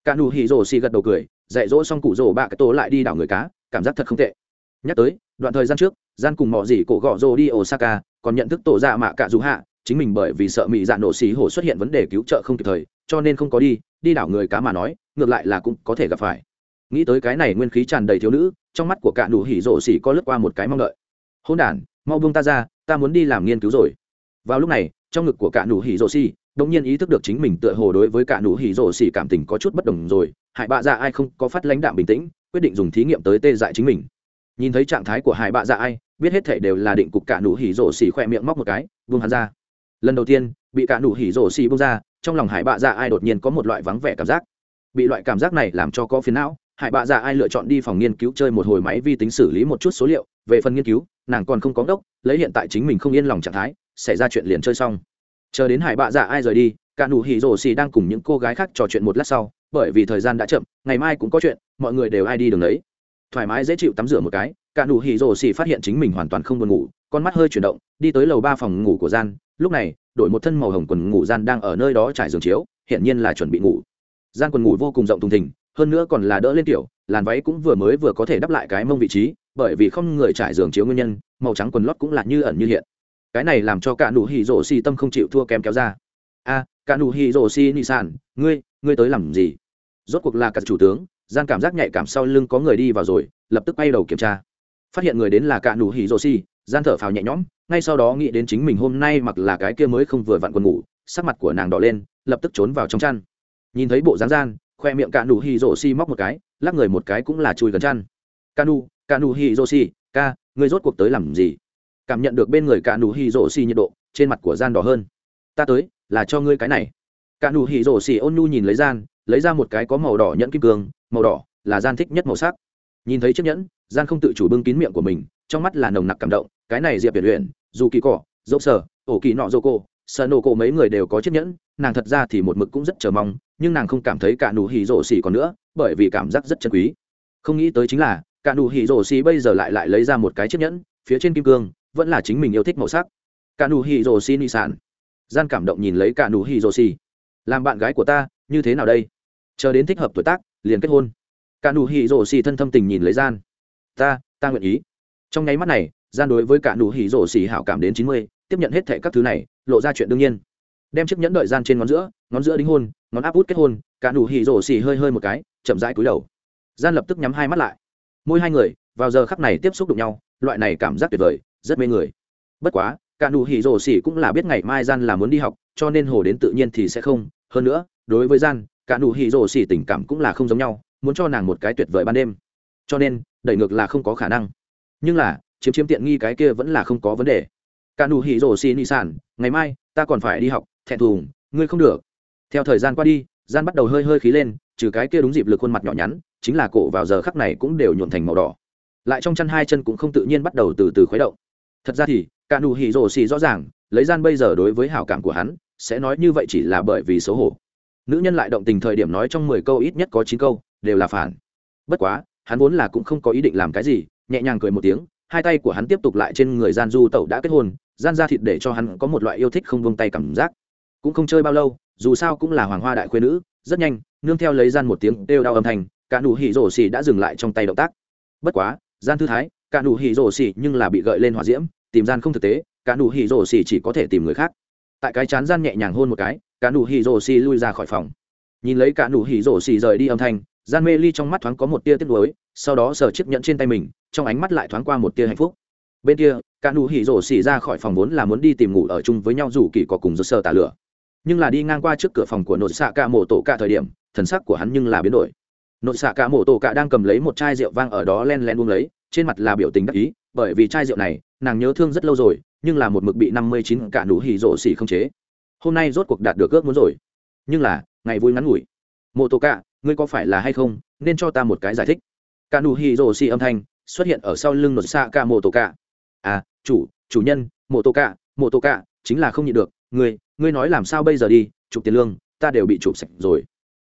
Cả nụ hỉ rồ xì gật đầu cười, dạy dỗ xong cụ rồ bạ cái tổ lại đi đảo người cá, cảm giác thật không tệ. Nhắc tới, đoạn thời gian trước, gian cùng mọi gì cổ gọ rồ đi osaka, còn nhận thức tổ dạ mạ cả dù hạ, chính mình bởi vì sợ mỹ dạ nổ xì hổ xuất hiện vấn đề cứu trợ không kịp thời, cho nên không có đi đi đảo người cá mà nói, ngược lại là cũng có thể gặp phải nghĩ tới cái này nguyên khí tràn đầy thiếu nữ, trong mắt của cả nụ hỉ rộ xỉ có lướt qua một cái mong đợi. Hôn đản, mau buông ta ra, ta muốn đi làm nghiên cứu rồi. Vào lúc này, trong ngực của cả nụ hỉ rộ xỉ, đột nhiên ý thức được chính mình tựa hồ đối với cả nụ hỉ rộ xỉ cảm tình có chút bất đồng rồi. Hải bạ dạ ai không có phát lãnh đạm bình tĩnh, quyết định dùng thí nghiệm tới tê dại chính mình. Nhìn thấy trạng thái của hải bạ dạ ai, biết hết thể đều là định cục cả nụ hỉ rổ xỉ khỏe miệng móc một cái, buông hắn ra. Lần đầu tiên, bị cả nụ hỉ rổ xỉ buông ra, trong lòng hải bạ dạ ai đột nhiên có một loại vắng vẻ cảm giác. Bị loại cảm giác này làm cho có phiền não hải bạ dạ ai lựa chọn đi phòng nghiên cứu chơi một hồi máy vi tính xử lý một chút số liệu, về phần nghiên cứu, nàng còn không có đốc lấy hiện tại chính mình không yên lòng trạng thái, xảy ra chuyện liền chơi xong. Chờ đến hải bạ dạ ai rời đi, cả nụ hỉ rồ xì đang cùng những cô gái khác trò chuyện một lát sau, bởi vì thời gian đã chậm, ngày mai cũng có chuyện, mọi người đều ai đi đường ấy thoải mái dễ chịu tắm rửa một cái, cả nụ hỉ rồ xì phát hiện chính mình hoàn toàn không buồn ngủ, con mắt hơi chuyển động, đi tới lầu ba phòng ngủ của gian, lúc này, đổi một thân màu hồng quần ngủ gian đang ở nơi đó trải giường chiếu, hiển nhiên là chuẩn bị ngủ. Gian quần ngủ vô cùng rộng thùng thình hơn nữa còn là đỡ lên tiểu làn váy cũng vừa mới vừa có thể đắp lại cái mông vị trí bởi vì không người trải giường chiếu nguyên nhân màu trắng quần lót cũng là như ẩn như hiện. Cái này làm cho cả nụ hỉ rổ xì tâm không chịu thua kém kéo ra. A à, cả nụ hỉ rổ xì ni sản ngươi ngươi tới làm gì? Rốt cuộc là cả chủ tướng gian cảm giác nhạy cảm sau lưng có người đi vào rồi lập tức quay đầu kiểm tra. Phát hiện người đến là cả nụ hỉ rổ xì gian thở phào nhẹ nhõm ngay sau đó nghĩ đến chính mình hôm nay mặc là cái kia mới không vừa vặn quần ngủ sắc mặt của nàng đỏ lên lập tức trốn vào trong chăn. Nhìn thấy bộ dáng gian khoe miệng cả đủ hì rổ xi móc một cái, lắc người một cái cũng là chui gần chăn. Cả nụ, cả đủ hì rổ xi ca người rốt cuộc tới làm gì? Cảm nhận được bên người cả đủ hì rổ xi nhiệt độ, trên mặt của gian đỏ hơn. Ta tới, là cho ngươi cái này. Cả đủ hì rổ xi ôn nhu nhìn lấy gian, lấy ra một cái có màu đỏ nhẫn kim cương, màu đỏ là gian thích nhất màu sắc. Nhìn thấy chiếc nhẫn, gian không tự chủ bưng kín miệng của mình, trong mắt là nồng nặc cảm động, cái này diệp viện luyện dù kỳ cỏ dốc sở ổ kỳ nọ dô cô sợ nổ cổ mấy người đều có chiếc nhẫn, nàng thật ra thì một mực cũng rất chờ mong nhưng nàng không cảm thấy cả nụ hỉ rổ xỉ còn nữa bởi vì cảm giác rất chân quý. Không nghĩ tới chính là cả nụ hỉ rổ xỉ bây giờ lại lại lấy ra một cái chiếc nhẫn phía trên kim cương vẫn là chính mình yêu thích màu sắc. Cả nụ hỉ rổ xỉ ni sản. Gian cảm động nhìn lấy cả nụ hỉ rổ xỉ. Làm bạn gái của ta như thế nào đây? Chờ đến thích hợp tuổi tác liền kết hôn. Cả nụ hỉ rổ xỉ thân thâm tình nhìn lấy gian. Ta ta nguyện ý. Trong nháy mắt này gian đối với cả nụ hỉ rổ xỉ hảo cảm đến 90, tiếp nhận hết thảy các thứ này lộ ra chuyện đương nhiên đem chiếc nhẫn đợi gian trên ngón giữa ngón giữa đính hôn, ngón áp út kết hôn, cả nụ hỉ rổ xỉ hơi hơi một cái, chậm rãi cúi đầu. Gian lập tức nhắm hai mắt lại. Môi hai người, vào giờ khắc này tiếp xúc đụng nhau, loại này cảm giác tuyệt vời, rất mê người. Bất quá, cả nụ hỉ rổ xỉ cũng là biết ngày mai gian là muốn đi học, cho nên hồ đến tự nhiên thì sẽ không. Hơn nữa, đối với gian, cả nụ hỉ rổ xỉ tình cảm cũng là không giống nhau, muốn cho nàng một cái tuyệt vời ban đêm. Cho nên, đẩy ngược là không có khả năng. Nhưng là, chiếm chiếm tiện nghi cái kia vẫn là không có vấn đề. Cả nụ hỉ rổ xỉ ni sản, ngày mai ta còn phải đi học, thẹn thùng, ngươi không được. Theo thời gian qua đi, gian bắt đầu hơi hơi khí lên, trừ cái kia đúng dịp lực khuôn mặt nhỏ nhắn, chính là cổ vào giờ khắc này cũng đều nhuộn thành màu đỏ. Lại trong chăn hai chân cũng không tự nhiên bắt đầu từ từ khuấy động. Thật ra thì, cả nụ hỉ rồ xì rõ ràng, lấy gian bây giờ đối với hảo cảm của hắn, sẽ nói như vậy chỉ là bởi vì xấu hổ. Nữ nhân lại động tình thời điểm nói trong mười câu ít nhất có chín câu, đều là phản. Bất quá, hắn vốn là cũng không có ý định làm cái gì, nhẹ nhàng cười một tiếng, hai tay của hắn tiếp tục lại trên người gian du tẩu đã kết hôn gian ra thịt để cho hắn có một loại yêu thích không buông tay cảm giác. Cũng không chơi bao lâu, dù sao cũng là hoàng hoa đại khuê nữ, rất nhanh, nương theo lấy gian một tiếng đều đau âm thanh, cả nụ hỉ rổ xỉ đã dừng lại trong tay động tác. Bất quá, gian thư thái, cả nụ hỉ rổ xỉ nhưng là bị gợi lên hỏa diễm, tìm gian không thực tế, cả nụ hỉ rổ xỉ chỉ có thể tìm người khác. Tại cái chán gian nhẹ nhàng hôn một cái, cả nụ hỉ rổ xỉ lui ra khỏi phòng. Nhìn lấy cả nụ hỉ rổ xỉ rời đi âm thanh, gian mê ly trong mắt thoáng có một tia tiếc nuối, sau đó sờ chiếc nhẫn trên tay mình, trong ánh mắt lại thoáng qua một tia hạnh phúc. Bên kia cả nụ hỉ rổ xỉ ra khỏi phòng vốn là muốn đi tìm ngủ ở chung với nhau dù kỳ có cùng giật sơ tà lửa. Nhưng là đi ngang qua trước cửa phòng của nội xạ cả mổ tổ cả thời điểm, thần sắc của hắn nhưng là biến đổi. Nội xạ cả mổ tổ cả đang cầm lấy một chai rượu vang ở đó len len uống lấy, trên mặt là biểu tình đắc ý, bởi vì chai rượu này, nàng nhớ thương rất lâu rồi, nhưng là một mực bị năm mươi chín cả nụ hỉ rổ xỉ không chế. Hôm nay rốt cuộc đạt được ước muốn rồi. Nhưng là, ngày vui ngắn ngủi. Mộ tổ cả, ngươi có phải là hay không, nên cho ta một cái giải thích. Cả nụ hỉ rổ xỉ âm thanh xuất hiện ở sau lưng nội xạ cả mổ tổ cả. À chủ chủ nhân mộ tô cạ, mộ tô cạ, chính là không nhịn được ngươi ngươi nói làm sao bây giờ đi chụp tiền lương ta đều bị chụp sạch rồi.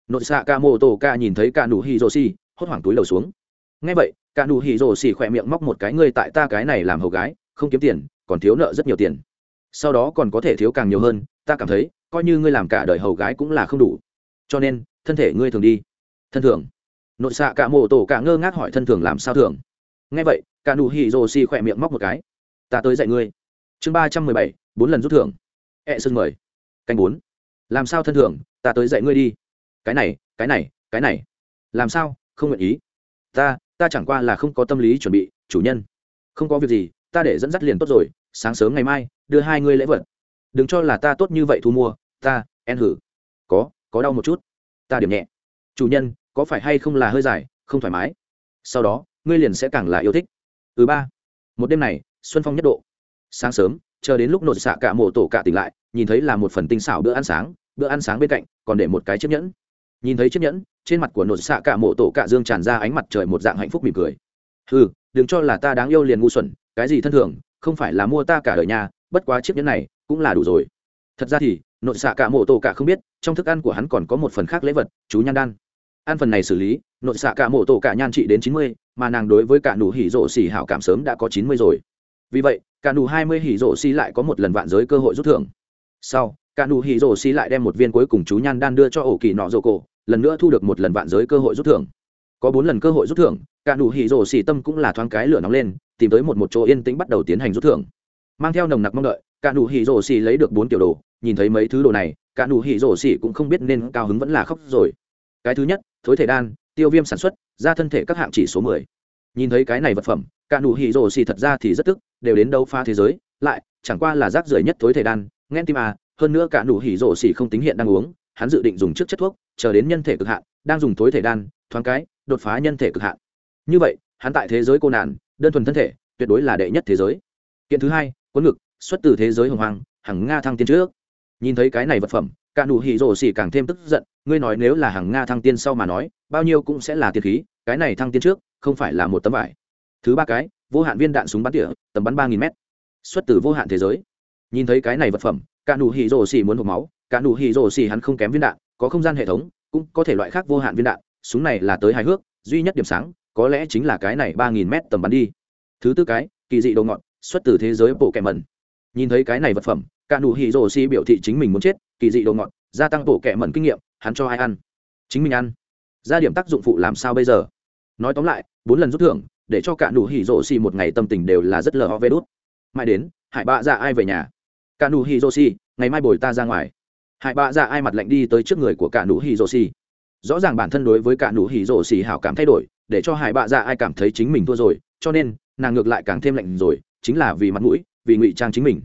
Nội xạ ca mô tô ca nhìn thấy ca nụ hi rô si hốt hoảng túi đầu xuống. Ngay vậy ca nụ hi rô si khỏe miệng móc một cái ngươi tại ta cái này làm hầu gái không kiếm tiền còn thiếu nợ rất nhiều tiền. Sau đó còn có thể thiếu càng nhiều hơn ta cảm thấy coi như ngươi làm cả đời hầu gái cũng là không đủ. Cho nên thân thể ngươi thường đi. Thân thường nội xạ ca mô tô cả ngơ ngác hỏi thân thường làm sao thường ngay vậy ca nụ hỉ rồ xì khỏe miệng móc một cái ta tới dạy ngươi. Chương ba trăm mười bảy, bốn lần rút thưởng. Ẹ、e、sưng mời. Canh bốn. Làm sao thân thưởng, ta tới dạy ngươi đi. Cái này cái này cái này. Làm sao, không nguyện ý. Ta ta chẳng qua là không có tâm lý chuẩn bị, chủ nhân. Không có việc gì, ta để dẫn dắt liền tốt rồi, sáng sớm ngày mai, đưa hai ngươi lễ vật. Đừng cho là ta tốt như vậy thu mua, ta, en hử. Có có đau một chút. Ta điểm nhẹ. Chủ nhân, có phải hay không là hơi dài, không thoải mái? Sau đó, ngươi liền sẽ càng là yêu thích. Thứ ba. Một đêm này xuân phong nhất độ. Sáng sớm, chờ đến lúc nột xạ cả mổ tổ cả tỉnh lại, nhìn thấy là một phần tinh xảo bữa ăn sáng, bữa ăn sáng bên cạnh còn để một cái chiếc nhẫn. Nhìn thấy chiếc nhẫn, trên mặt của nột xạ cả mổ tổ cả dương tràn ra ánh mặt trời một dạng hạnh phúc mỉm cười. Ừ đừng cho là ta đáng yêu liền ngu xuẩn, cái gì thân thường, không phải là mua ta cả đời nhà, bất quá chiếc nhẫn này cũng là đủ rồi. Thật ra thì nội xạ cả mộ tổ cả không biết, trong thức ăn của hắn còn có một phần khác lễ vật, chú nhan đan. Ăn phần này xử lý nội xạ cả mộ tổ cả nhan trị đến chín mươi, mà nàng đối với cả nụ hỉ rộ xỉ hảo cảm sớm đã có chín mươi rồi vì vậy, cả nụ hai mươi hỉ rổ xi lại có một lần vạn giới cơ hội rút thưởng. Sau, cả nụ hỉ rổ xi lại đem một viên cuối cùng chú nhan đan đưa cho ổ kỳ nọ rổ cổ, lần nữa thu được một lần vạn giới cơ hội rút thưởng. Có bốn lần cơ hội rút thưởng, cả nụ hỉ rổ xi tâm cũng là thoáng cái lửa nóng lên, tìm tới một một chỗ yên tĩnh bắt đầu tiến hành rút thưởng. Mang theo nồng nặc mong đợi, cả nụ hỉ rổ xi lấy được bốn kiểu đồ, nhìn thấy mấy thứ đồ này, cả nụ hỉ rổ xi cũng không biết nên cao hứng vẫn là khóc rồi. Cái thứ nhất, thối thể đan, tiêu viêm sản xuất ra thân thể các hạng chỉ số mười nhìn thấy cái này vật phẩm, cả nụ hỉ rồ xì thật ra thì rất tức, đều đến đâu pha thế giới, lại, chẳng qua là rác rưởi nhất thối thể đan, nghen tim à hơn nữa cả nụ hỉ rồ xì không tính hiện đang uống, hắn dự định dùng trước chất thuốc, chờ đến nhân thể cực hạn, đang dùng thối thể đan, thoáng cái, đột phá nhân thể cực hạn. Như vậy, hắn tại thế giới cô nạn, đơn thuần thân thể, tuyệt đối là đệ nhất thế giới. Kiện thứ hai quân ngực, xuất từ thế giới hồng hoàng hằng nga thăng tiên trước. Nhìn thấy cái này vật phẩm, cả nụ hỉ rồ xì càng thêm tức giận, ngươi nói nếu là hằng nga thăng tiên sau mà nói, bao nhiêu cũng sẽ là tiên khí, cái này thăng tiên trước không phải là một tấm vải. Thứ ba cái, vô hạn viên đạn súng bắn tỉa, tầm bắn ba nghìn m xuất từ vô hạn thế giới. Nhìn thấy cái này vật phẩm, cả nụ hỉ rồ xì muốn hộp máu, cả nụ hỉ rồ xì hắn không kém viên đạn, có không gian hệ thống, cũng có thể loại khác vô hạn viên đạn, súng này là tới hài hước, duy nhất điểm sáng, có lẽ chính là cái này ba nghìn m tầm bắn đi. Thứ tư cái, kỳ dị đồ ngọn, xuất từ thế giới bộ kẻ mẩn nhìn thấy cái này vật phẩm, cả nụ hỉ rồ xì biểu thị chính mình muốn chết, kỳ dị đồ ngọn, gia tăng bộ kẻ mẩn kinh nghiệm, hắn cho ai ăn? Chính mình ăn. Ra điểm tác dụng phụ làm sao bây giờ? Nói tóm lại bốn lần rút thưởng, để cho cả nụ hỉ rổ xì một ngày tâm tình đều là rất lờ ho vê đốt mai đến, hải bạ ra ai về nhà. Cả nụ hỉ rổ xì, ngày mai bồi ta ra ngoài. Hải bạ ra ai mặt lạnh đi tới trước người của cả nụ hỉ rổ xì. Rõ ràng bản thân đối với cả nụ hỉ rổ xì hảo cảm thay đổi, để cho hải bạ ra ai cảm thấy chính mình thua rồi, cho nên, nàng ngược lại càng thêm lạnh rồi, chính là vì mặt mũi, vì ngụy trang chính mình.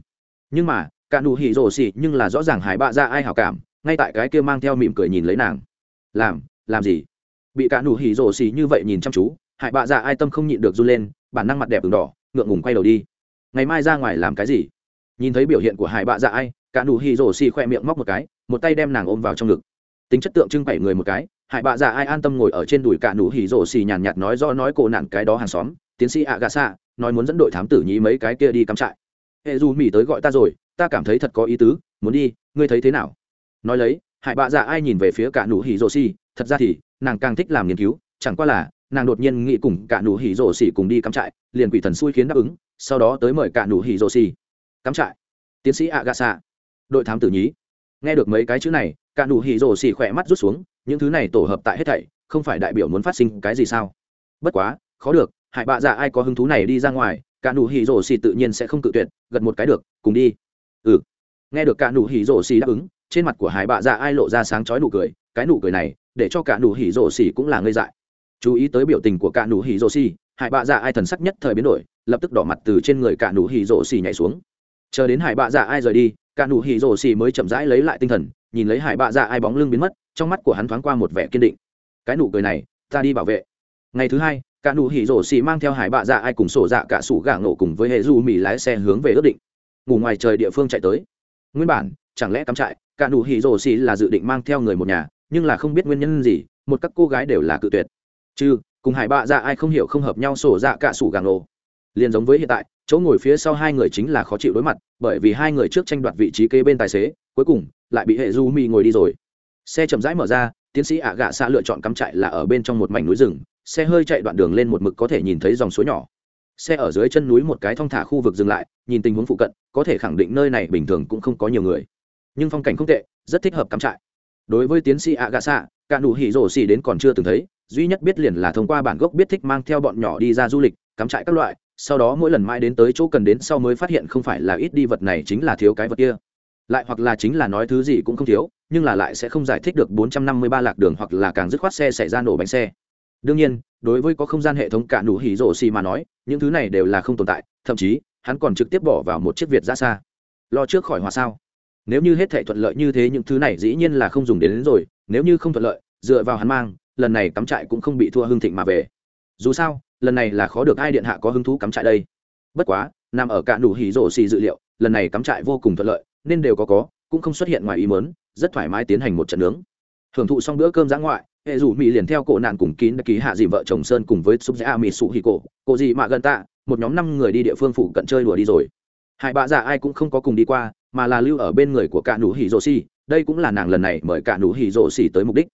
Nhưng mà, cả nụ hỉ rổ xì nhưng là rõ ràng hải bạ ra ai hảo cảm, ngay tại cái kia mang theo mỉm cười nhìn lấy nàng. Làm làm gì? Bị cả nụ hỉ rổ xì như vậy nhìn chăm chú hại bạ dạ ai tâm không nhịn được run lên, bản năng mặt đẹp ửng đỏ, ngượng ngùng quay đầu đi. Ngày mai ra ngoài làm cái gì? Nhìn thấy biểu hiện của hải bạ dạ ai, cả nụ hì rổ xì khoe miệng móc một cái, một tay đem nàng ôm vào trong ngực. Tính chất tượng trưng bảy người một cái hải bạ dạ ai an tâm ngồi ở trên đùi cả nụ hì rổ xì nhàn nhạt nói do nói cổ nạn cái đó hàng xóm, tiến sĩ ạ gà xạ nói muốn dẫn đội thám tử nhí mấy cái kia đi cắm trại. Hệ dù mỹ tới gọi ta rồi, ta cảm thấy thật có ý tứ, muốn đi, ngươi thấy thế nào? Nói lấy hải bạ dạ ai nhìn về phía cả nụ hì rổ xì, thật ra thì, nàng càng thích làm nghiên cứu, chẳng qua là nàng đột nhiên nghĩ cùng cả nụ hỉ rổ xỉ cùng đi cắm trại, liền quỷ thần xui khiến đáp ứng, sau đó tới mời cả nụ hỉ rổ xỉ. Cắm trại. Tiến sĩ ạ gà đội thám tử nhí. Nghe được mấy cái chữ này, cả nụ hỉ rổ xỉ khỏe mắt rút xuống, những thứ này tổ hợp tại hết thảy, không phải đại biểu muốn phát sinh cái gì sao? Bất quá, khó được, hại bạ dạ ai có hứng thú này đi ra ngoài, cả nụ hỉ rổ xỉ tự nhiên sẽ không cự tuyệt, gật một cái được, cùng đi. Ừ. Nghe được cả nụ hỉ rổ xỉ đáp ứng, trên mặt của hải bạ dạ ai lộ ra sáng chói nụ cười, cái nụ cười này, để cho cả nụ hỉ rổ xỉ cũng là ngây dại chú ý tới biểu tình của cả nụ hỉ rổ xì, hải bạ dạ ai thần sắc nhất thời biến đổi, lập tức đỏ mặt từ trên người cả nụ hỉ rổ xì nhảy xuống. Chờ đến hải bạ dạ ai rời đi cả nụ hỉ rổ xì mới chậm rãi lấy lại tinh thần, nhìn lấy hải bạ dạ ai bóng lưng biến mất, trong mắt của hắn thoáng qua một vẻ kiên định. Cái nụ cười này, ta đi bảo vệ. Ngày thứ hai cả nụ hỉ rổ xì mang theo hải bạ dạ ai cùng sổ dạ cả sủ gà nổ cùng với hệ du mỹ lái xe hướng về ước định. Ngủ ngoài trời địa phương chạy tới. Nguyên bản, chẳng lẽ cắm trại cả nụ hỉ rổ xì là dự định mang theo người một nhà, nhưng là không biết nguyên nhân gì, một các cô gái đều là cự tuyệt chứ, cùng hải bạ dạ ai không hiểu không hợp nhau sổ dạ cả sủ gàng lộ. Liền giống với hiện tại, chỗ ngồi phía sau hai người chính là khó chịu đối mặt, bởi vì hai người trước tranh đoạt vị trí kế bên tài xế, cuối cùng lại bị hệ du mi ngồi đi rồi. Xe chậm rãi mở ra, tiến sĩ ạ gạ xạ lựa chọn cắm trại là ở bên trong một mảnh núi rừng, xe hơi chạy đoạn đường lên một mực có thể nhìn thấy dòng suối nhỏ. Xe ở dưới chân núi một cái thong thả khu vực dừng lại, nhìn tình huống phụ cận, có thể khẳng định nơi này bình thường cũng không có nhiều người. Nhưng phong cảnh không tệ, rất thích hợp cắm trại. Đối với tiến sĩ ạ gạ xạ, cả đủ hỉ rổ xỉ đến còn chưa từng thấy duy nhất biết liền là thông qua bản gốc biết thích mang theo bọn nhỏ đi ra du lịch cắm trại các loại sau đó mỗi lần mãi đến tới chỗ cần đến sau mới phát hiện không phải là ít đi vật này chính là thiếu cái vật kia. Lại hoặc là chính là nói thứ gì cũng không thiếu nhưng là lại sẽ không giải thích được 453 lạc đường hoặc là càng dứt khoát xe xảy ra nổ bánh xe. Đương nhiên đối với có không gian hệ thống cả nụ hỉ rổ xì mà nói những thứ này đều là không tồn tại thậm chí hắn còn trực tiếp bỏ vào một chiếc việt ra xa. Lo trước khỏi hòa sao? Nếu như hết thể thuận lợi như thế những thứ này dĩ nhiên là không dùng đến, đến rồi nếu như không thuận lợi dựa vào hắn mang lần này cắm trại cũng không bị thua hưng thịnh mà về. Dù sao, lần này là khó được ai điện hạ có hứng thú cắm trại đây. Bất quá, nằm ở cả đủ hỉ rổ xì dự liệu, lần này cắm trại vô cùng thuận lợi, nên đều có có, cũng không xuất hiện ngoài ý mớn rất thoải mái tiến hành một trận nướng. Hưởng thụ xong bữa cơm giã ngoại, hệ rủ mỹ liền theo cổ nạn cùng kín đã ký hạ dị vợ chồng sơn cùng với súp giã mỹ sụ hì cổ cổ dị mạ gần tạ, một nhóm năm người đi địa phương phụ cận chơi đùa đi rồi. Hai bà già ai cũng không có cùng đi qua, mà là lưu ở bên người của cả đủ hỉ rổ xì, đây cũng là nàng lần này mời cả đủ hỉ rổ xì tới mục đích.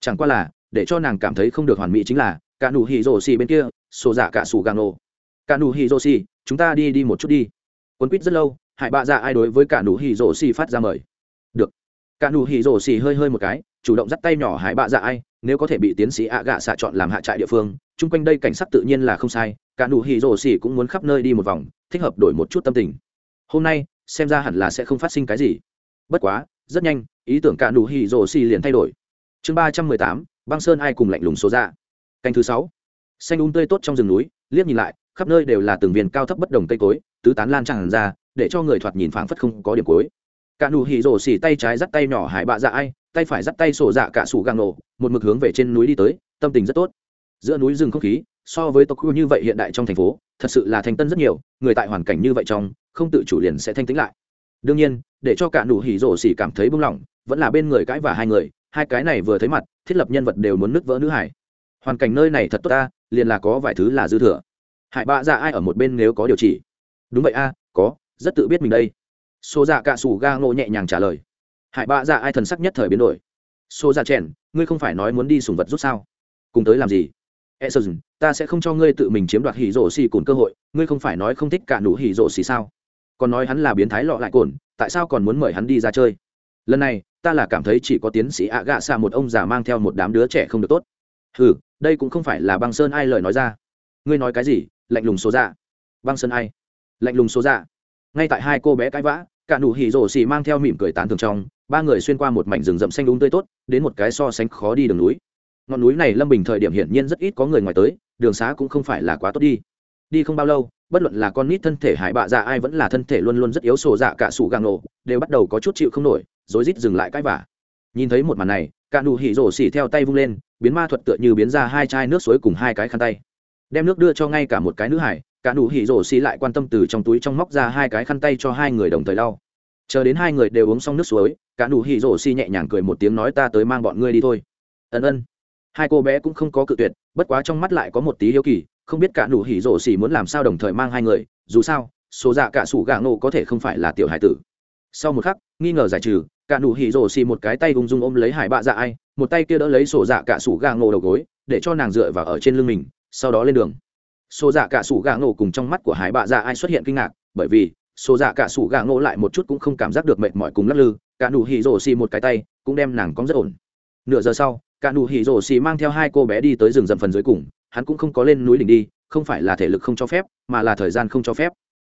Chẳng qua là để cho nàng cảm thấy không được hoàn mỹ chính là, cả nụ hỉ rổ xì bên kia, sổ dạ cả sủ gà nổ cả nụ hỉ rổ xì, chúng ta đi đi một chút đi. Quân quýt rất lâu, hại bạ dạ ai đối với cả nụ hỉ rổ xì phát ra mời. Được. Cả nụ hỉ rổ xì hơi hơi một cái, chủ động dắt tay nhỏ hại bạ dạ ai, nếu có thể bị tiến sĩ ạ gạ xạ chọn làm hạ trại địa phương, chung quanh đây cảnh sắc tự nhiên là không sai, cả nụ hỉ rổ xì cũng muốn khắp nơi đi một vòng, thích hợp đổi một chút tâm tình. Hôm nay, xem ra hẳn là sẽ không phát sinh cái gì. Bất quá, rất nhanh, ý tưởng cả nụ hỉ rổ xì liền thay đổi. Chương ba trăm mười tám băng sơn ai cùng lạnh lùng số ra. Canh thứ sáu. Xanh đúng tươi tốt trong rừng núi, liếc nhìn lại, khắp nơi đều là từng viên cao thấp bất đồng cây cối, tứ tán lan tràn ra, để cho người thoạt nhìn phảng phất không có điểm cối cả nụ hỉ rổ xỉ tay trái dắt tay nhỏ hải bạ dạ ai, tay phải dắt tay sổ dạ cả sủ găng nổ một mực hướng về trên núi đi tới, tâm tình rất tốt. Giữa núi rừng không khí, so với tộc khu như vậy hiện đại trong thành phố, thật sự là thanh tân rất nhiều, người tại hoàn cảnh như vậy trong, không tự chủ liền sẽ thanh tĩnh lại. Đương nhiên, để cho cả nụ hỉ rổ xỉ cảm thấy bung lỏng vẫn là bên người cãi và hai người hai cái này vừa thấy mặt, thiết lập nhân vật đều muốn nứt vỡ nữ hải. Hoàn cảnh nơi này thật tốt ta, liền là có vài thứ là dư thừa. Hải bạ dạ ai ở một bên nếu có điều chỉ? Đúng vậy a, có, rất tự biết mình đây. Xô dạ cạ sủ ga ngộ nhẹ nhàng trả lời. Hải bạ dạ ai thần sắc nhất thời biến đổi. Xô dạ trẻn ngươi không phải nói muốn đi sùng vật rút sao? Cùng tới làm gì? E sơ ta sẽ không cho ngươi tự mình chiếm đoạt hỉ rổ xì cồn cơ hội, ngươi không phải nói không thích cả nụ hỉ rổ xì sao? Còn nói hắn là biến thái lọ lại cồn, tại sao còn muốn mời hắn đi ra chơi? Lần này ta là cảm thấy chỉ có tiến sĩ ạ gạ xa một ông già mang theo một đám đứa trẻ không được tốt. Ừ đây cũng không phải là băng sơn ai lời nói ra. Ngươi nói cái gì? Lạnh lùng số dạ. Băng sơn ai? Lạnh lùng số dạ. Ngay tại hai cô bé cãi vã, cả nụ hỉ rổ xì mang theo mỉm cười tán thường trong, ba người xuyên qua một mảnh rừng rậm xanh đúng tươi tốt, đến một cái so sánh khó đi đường núi. Ngọn núi này lâm bình thời điểm hiển nhiên rất ít có người ngoài tới, đường xá cũng không phải là quá tốt đi. Đi không bao lâu, bất luận là con nít thân thể hải bạ dạ ai vẫn là thân thể luôn luôn rất yếu sổ dạ cả sủ gàng nổ đều bắt đầu có chút chịu không nổi rối rít dừng lại cái vả nhìn thấy một màn này, cả nụ hỉ rổ xỉ theo tay vung lên, biến ma thuật tựa như biến ra hai chai nước suối cùng hai cái khăn tay. Đem nước đưa cho ngay cả một cái nữ hải, cả nụ hỉ rổ xỉ lại quan tâm từ trong túi trong móc ra hai cái khăn tay cho hai người đồng thời lau. Chờ đến hai người đều uống xong nước suối, cả nụ hỉ rổ xỉ nhẹ nhàng cười một tiếng nói ta tới mang bọn ngươi đi thôi. Ân ân. Hai cô bé cũng không có cự tuyệt, bất quá trong mắt lại có một tí hiếu kỳ, không biết cả nụ hỉ rổ xỉ muốn làm sao đồng thời mang hai người, dù sao, số dạ cả sủ gà ngộ có thể không phải là tiểu hải tử. Sau một khắc nghi ngờ giải trừ, cả nụ hỉ rồ xì một cái tay ung dung ôm lấy hải bạ dạ ai, một tay kia đỡ lấy sổ dạ cả sủ gà ngộ đầu gối, để cho nàng dựa vào ở trên lưng mình, sau đó lên đường. Sổ dạ cả sủ gà ngộ cùng trong mắt của hải bạ dạ ai xuất hiện kinh ngạc, bởi vì sổ dạ cả sủ gà ngộ lại một chút cũng không cảm giác được mệt mỏi cùng lắc lư, cả nụ hỉ rồ xì một cái tay cũng đem nàng cóng rất ổn. Nửa giờ sau, cả nụ hỉ rồ xì mang theo hai cô bé đi tới rừng rậm phần dưới cùng, hắn cũng không có lên núi đỉnh đi, không phải là thể lực không cho phép, mà là thời gian không cho phép.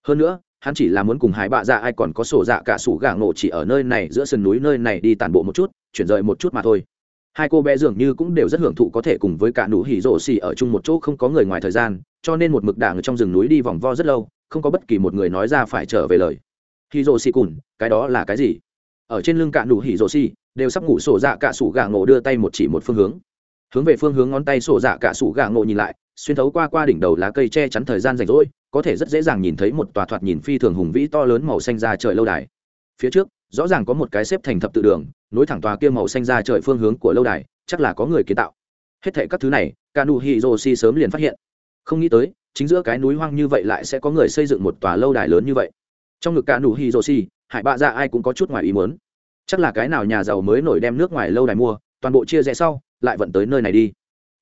Hơn nữa hắn chỉ là muốn cùng hải bạ dạ ai còn có sổ dạ cả sủ gà ngộ chỉ ở nơi này giữa sườn núi nơi này đi tàn bộ một chút, chuyển rời một chút mà thôi. Hai cô bé dường như cũng đều rất hưởng thụ có thể cùng với cả nụ hỉ rổ xì ở chung một chỗ không có người ngoài thời gian, cho nên một mực đảng trong rừng núi đi vòng vo rất lâu, không có bất kỳ một người nói ra phải trở về lời. Hỉ rổ xì cùn, cái đó là cái gì? Ở trên lưng cả nụ hỉ rổ xì, đều sắp ngủ sổ dạ cả sủ gà ngộ đưa tay một chỉ một phương hướng. Hướng về phương hướng ngón tay sổ dạ cả sủ gà ngộ nhìn lại xuyên thấu qua qua đỉnh đầu lá cây che chắn thời gian rảnh rỗi, có thể rất dễ dàng nhìn thấy một tòa thoạt nhìn phi thường hùng vĩ to lớn màu xanh ra trời lâu đài. Phía trước, rõ ràng có một cái xếp thành thập tự đường, nối thẳng tòa kia màu xanh ra trời phương hướng của lâu đài, chắc là có người kiến tạo. Hết thệ các thứ này kanu hiroshi sớm liền phát hiện. Không nghĩ tới, chính giữa cái núi hoang như vậy lại sẽ có người xây dựng một tòa lâu đài lớn như vậy. Trong ngực kanu hiroshi hải bạ ra ai cũng có chút ngoài ý muốn. Chắc là cái nào nhà giàu mới nổi đem nước ngoài lâu đài mua, toàn bộ chia rẽ sau, lại vận tới nơi này đi.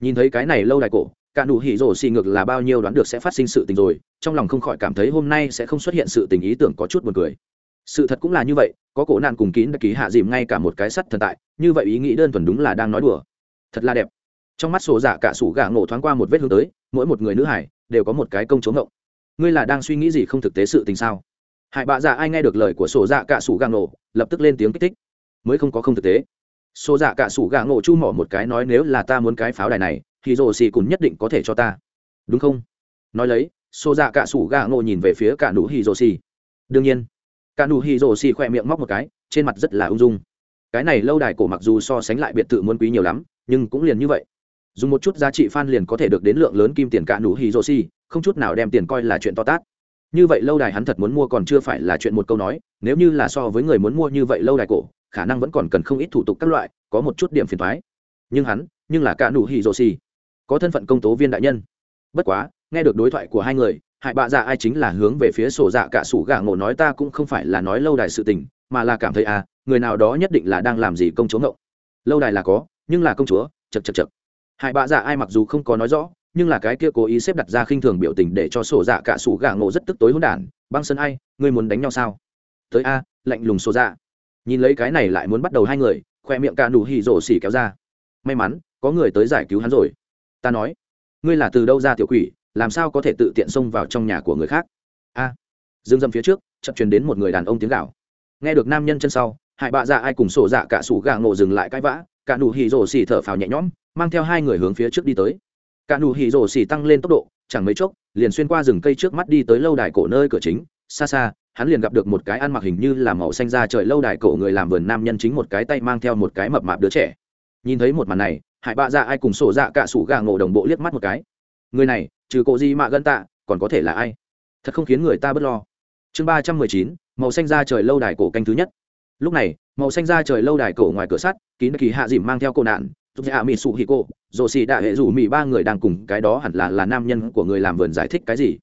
Nhìn thấy cái này lâu đài cổ cả nụ hỉ rổ xì ngược là bao nhiêu đoán được sẽ phát sinh sự tình rồi, trong lòng không khỏi cảm thấy hôm nay sẽ không xuất hiện sự tình ý tưởng có chút buồn cười. Sự thật cũng là như vậy, có cổ nạn cùng kín đã ký hạ dìm ngay cả một cái sắt thần tại, như vậy ý nghĩ đơn thuần đúng là đang nói đùa. Thật là đẹp. Trong mắt sổ giả cả sủ gà ngộ thoáng qua một vết hướng tới, mỗi một người nữ hải đều có một cái công chống ngộng. Ngươi là đang suy nghĩ gì không thực tế sự tình sao? Hải bạ dạ ai nghe được lời của sổ dạ cả sủ gà ngộ, lập tức lên tiếng kích thích. Mới không có không thực tế. Sổ dạ cả sủ gà ngộ chu mỏ một cái nói nếu là ta muốn cái pháo đài này thì rồ xì cùn nhất định có thể cho ta. Đúng không? Nói lấy xô ra cả sủ gà ngộ nhìn về phía cả nụ hì rồ xì. Đương nhiên cả nụ hì rồ xì khỏe miệng móc một cái, trên mặt rất là ung dung. Cái này lâu đài cổ mặc dù so sánh lại biệt thự muôn quý nhiều lắm, nhưng cũng liền như vậy. Dùng một chút giá trị fan liền có thể được đến lượng lớn kim tiền cả nụ hì rồ xì, không chút nào đem tiền coi là chuyện to tát. Như vậy lâu đài hắn thật muốn mua còn chưa phải là chuyện một câu nói, nếu như là so với người muốn mua như vậy lâu đài cổ, khả năng vẫn còn cần không ít thủ tục các loại, có một chút điểm phiền thoái nhưng hắn, nhưng là cả nụ hì rồ xì có thân phận công tố viên đại nhân. Bất quá nghe được đối thoại của hai người hại bạ dạ ai chính là hướng về phía sổ dạ cả sủ gà ngộ nói ta cũng không phải là nói lâu đài sự tình mà là cảm thấy à người nào đó nhất định là đang làm gì công chúa ngộ. Lâu đài là có nhưng là công chúa chật chật chật hại bạ dạ ai mặc dù không có nói rõ nhưng là cái kia cố ý xếp đặt ra khinh thường biểu tình để cho sổ dạ cả sủ gà ngộ rất tức tối hỗn đản. Băng sân ai người muốn đánh nhau sao? Tới a à, lạnh lùng sổ dạ. Nhìn lấy cái này lại muốn bắt đầu hai người khoe miệng cả nụ hỉ rổ xỉ kéo ra. May mắn có người tới giải cứu hắn rồi ta nói, ngươi là từ đâu ra tiểu quỷ, làm sao có thể tự tiện xông vào trong nhà của người khác? A dương dâm phía trước chậm truyền đến một người đàn ông tiếng gạo nghe được nam nhân chân sau hải bạ dạ ai cùng sổ dạ cả sủ gà ngộ dừng lại cãi vã, cả nụ hì rổ xì thở phào nhẹ nhõm, mang theo hai người hướng phía trước đi tới. Cả nụ hì rổ xì tăng lên tốc độ, chẳng mấy chốc, liền xuyên qua rừng cây trước mắt đi tới lâu đài cổ nơi cửa chính. Xa xa, hắn liền gặp được một cái ăn mặc hình như là màu xanh ra trời lâu đài cổ người làm vườn nam nhân chính một cái tay mang theo một cái mập mạp đứa trẻ. Nhìn thấy một màn này hải bạ dạ ai cùng sổ dạ cả sủ gà ngộ đồng bộ liếc mắt một cái. Người này, trừ cộ gì mạ gân tạ, còn có thể là ai? Thật không khiến người ta bớt lo. Chương ba trăm mười chín, màu xanh da trời lâu đài cổ canh thứ nhất. Lúc này, màu xanh da trời lâu đài cổ ngoài cửa sắt, kín kỳ hạ dìm mang theo cô nạn giúp hạ mỹ sụ hì cô, dồ xì đạ hệ rủ mỹ ba người đang cùng cái đó hẳn là là nam nhân của người làm vườn giải thích cái gì.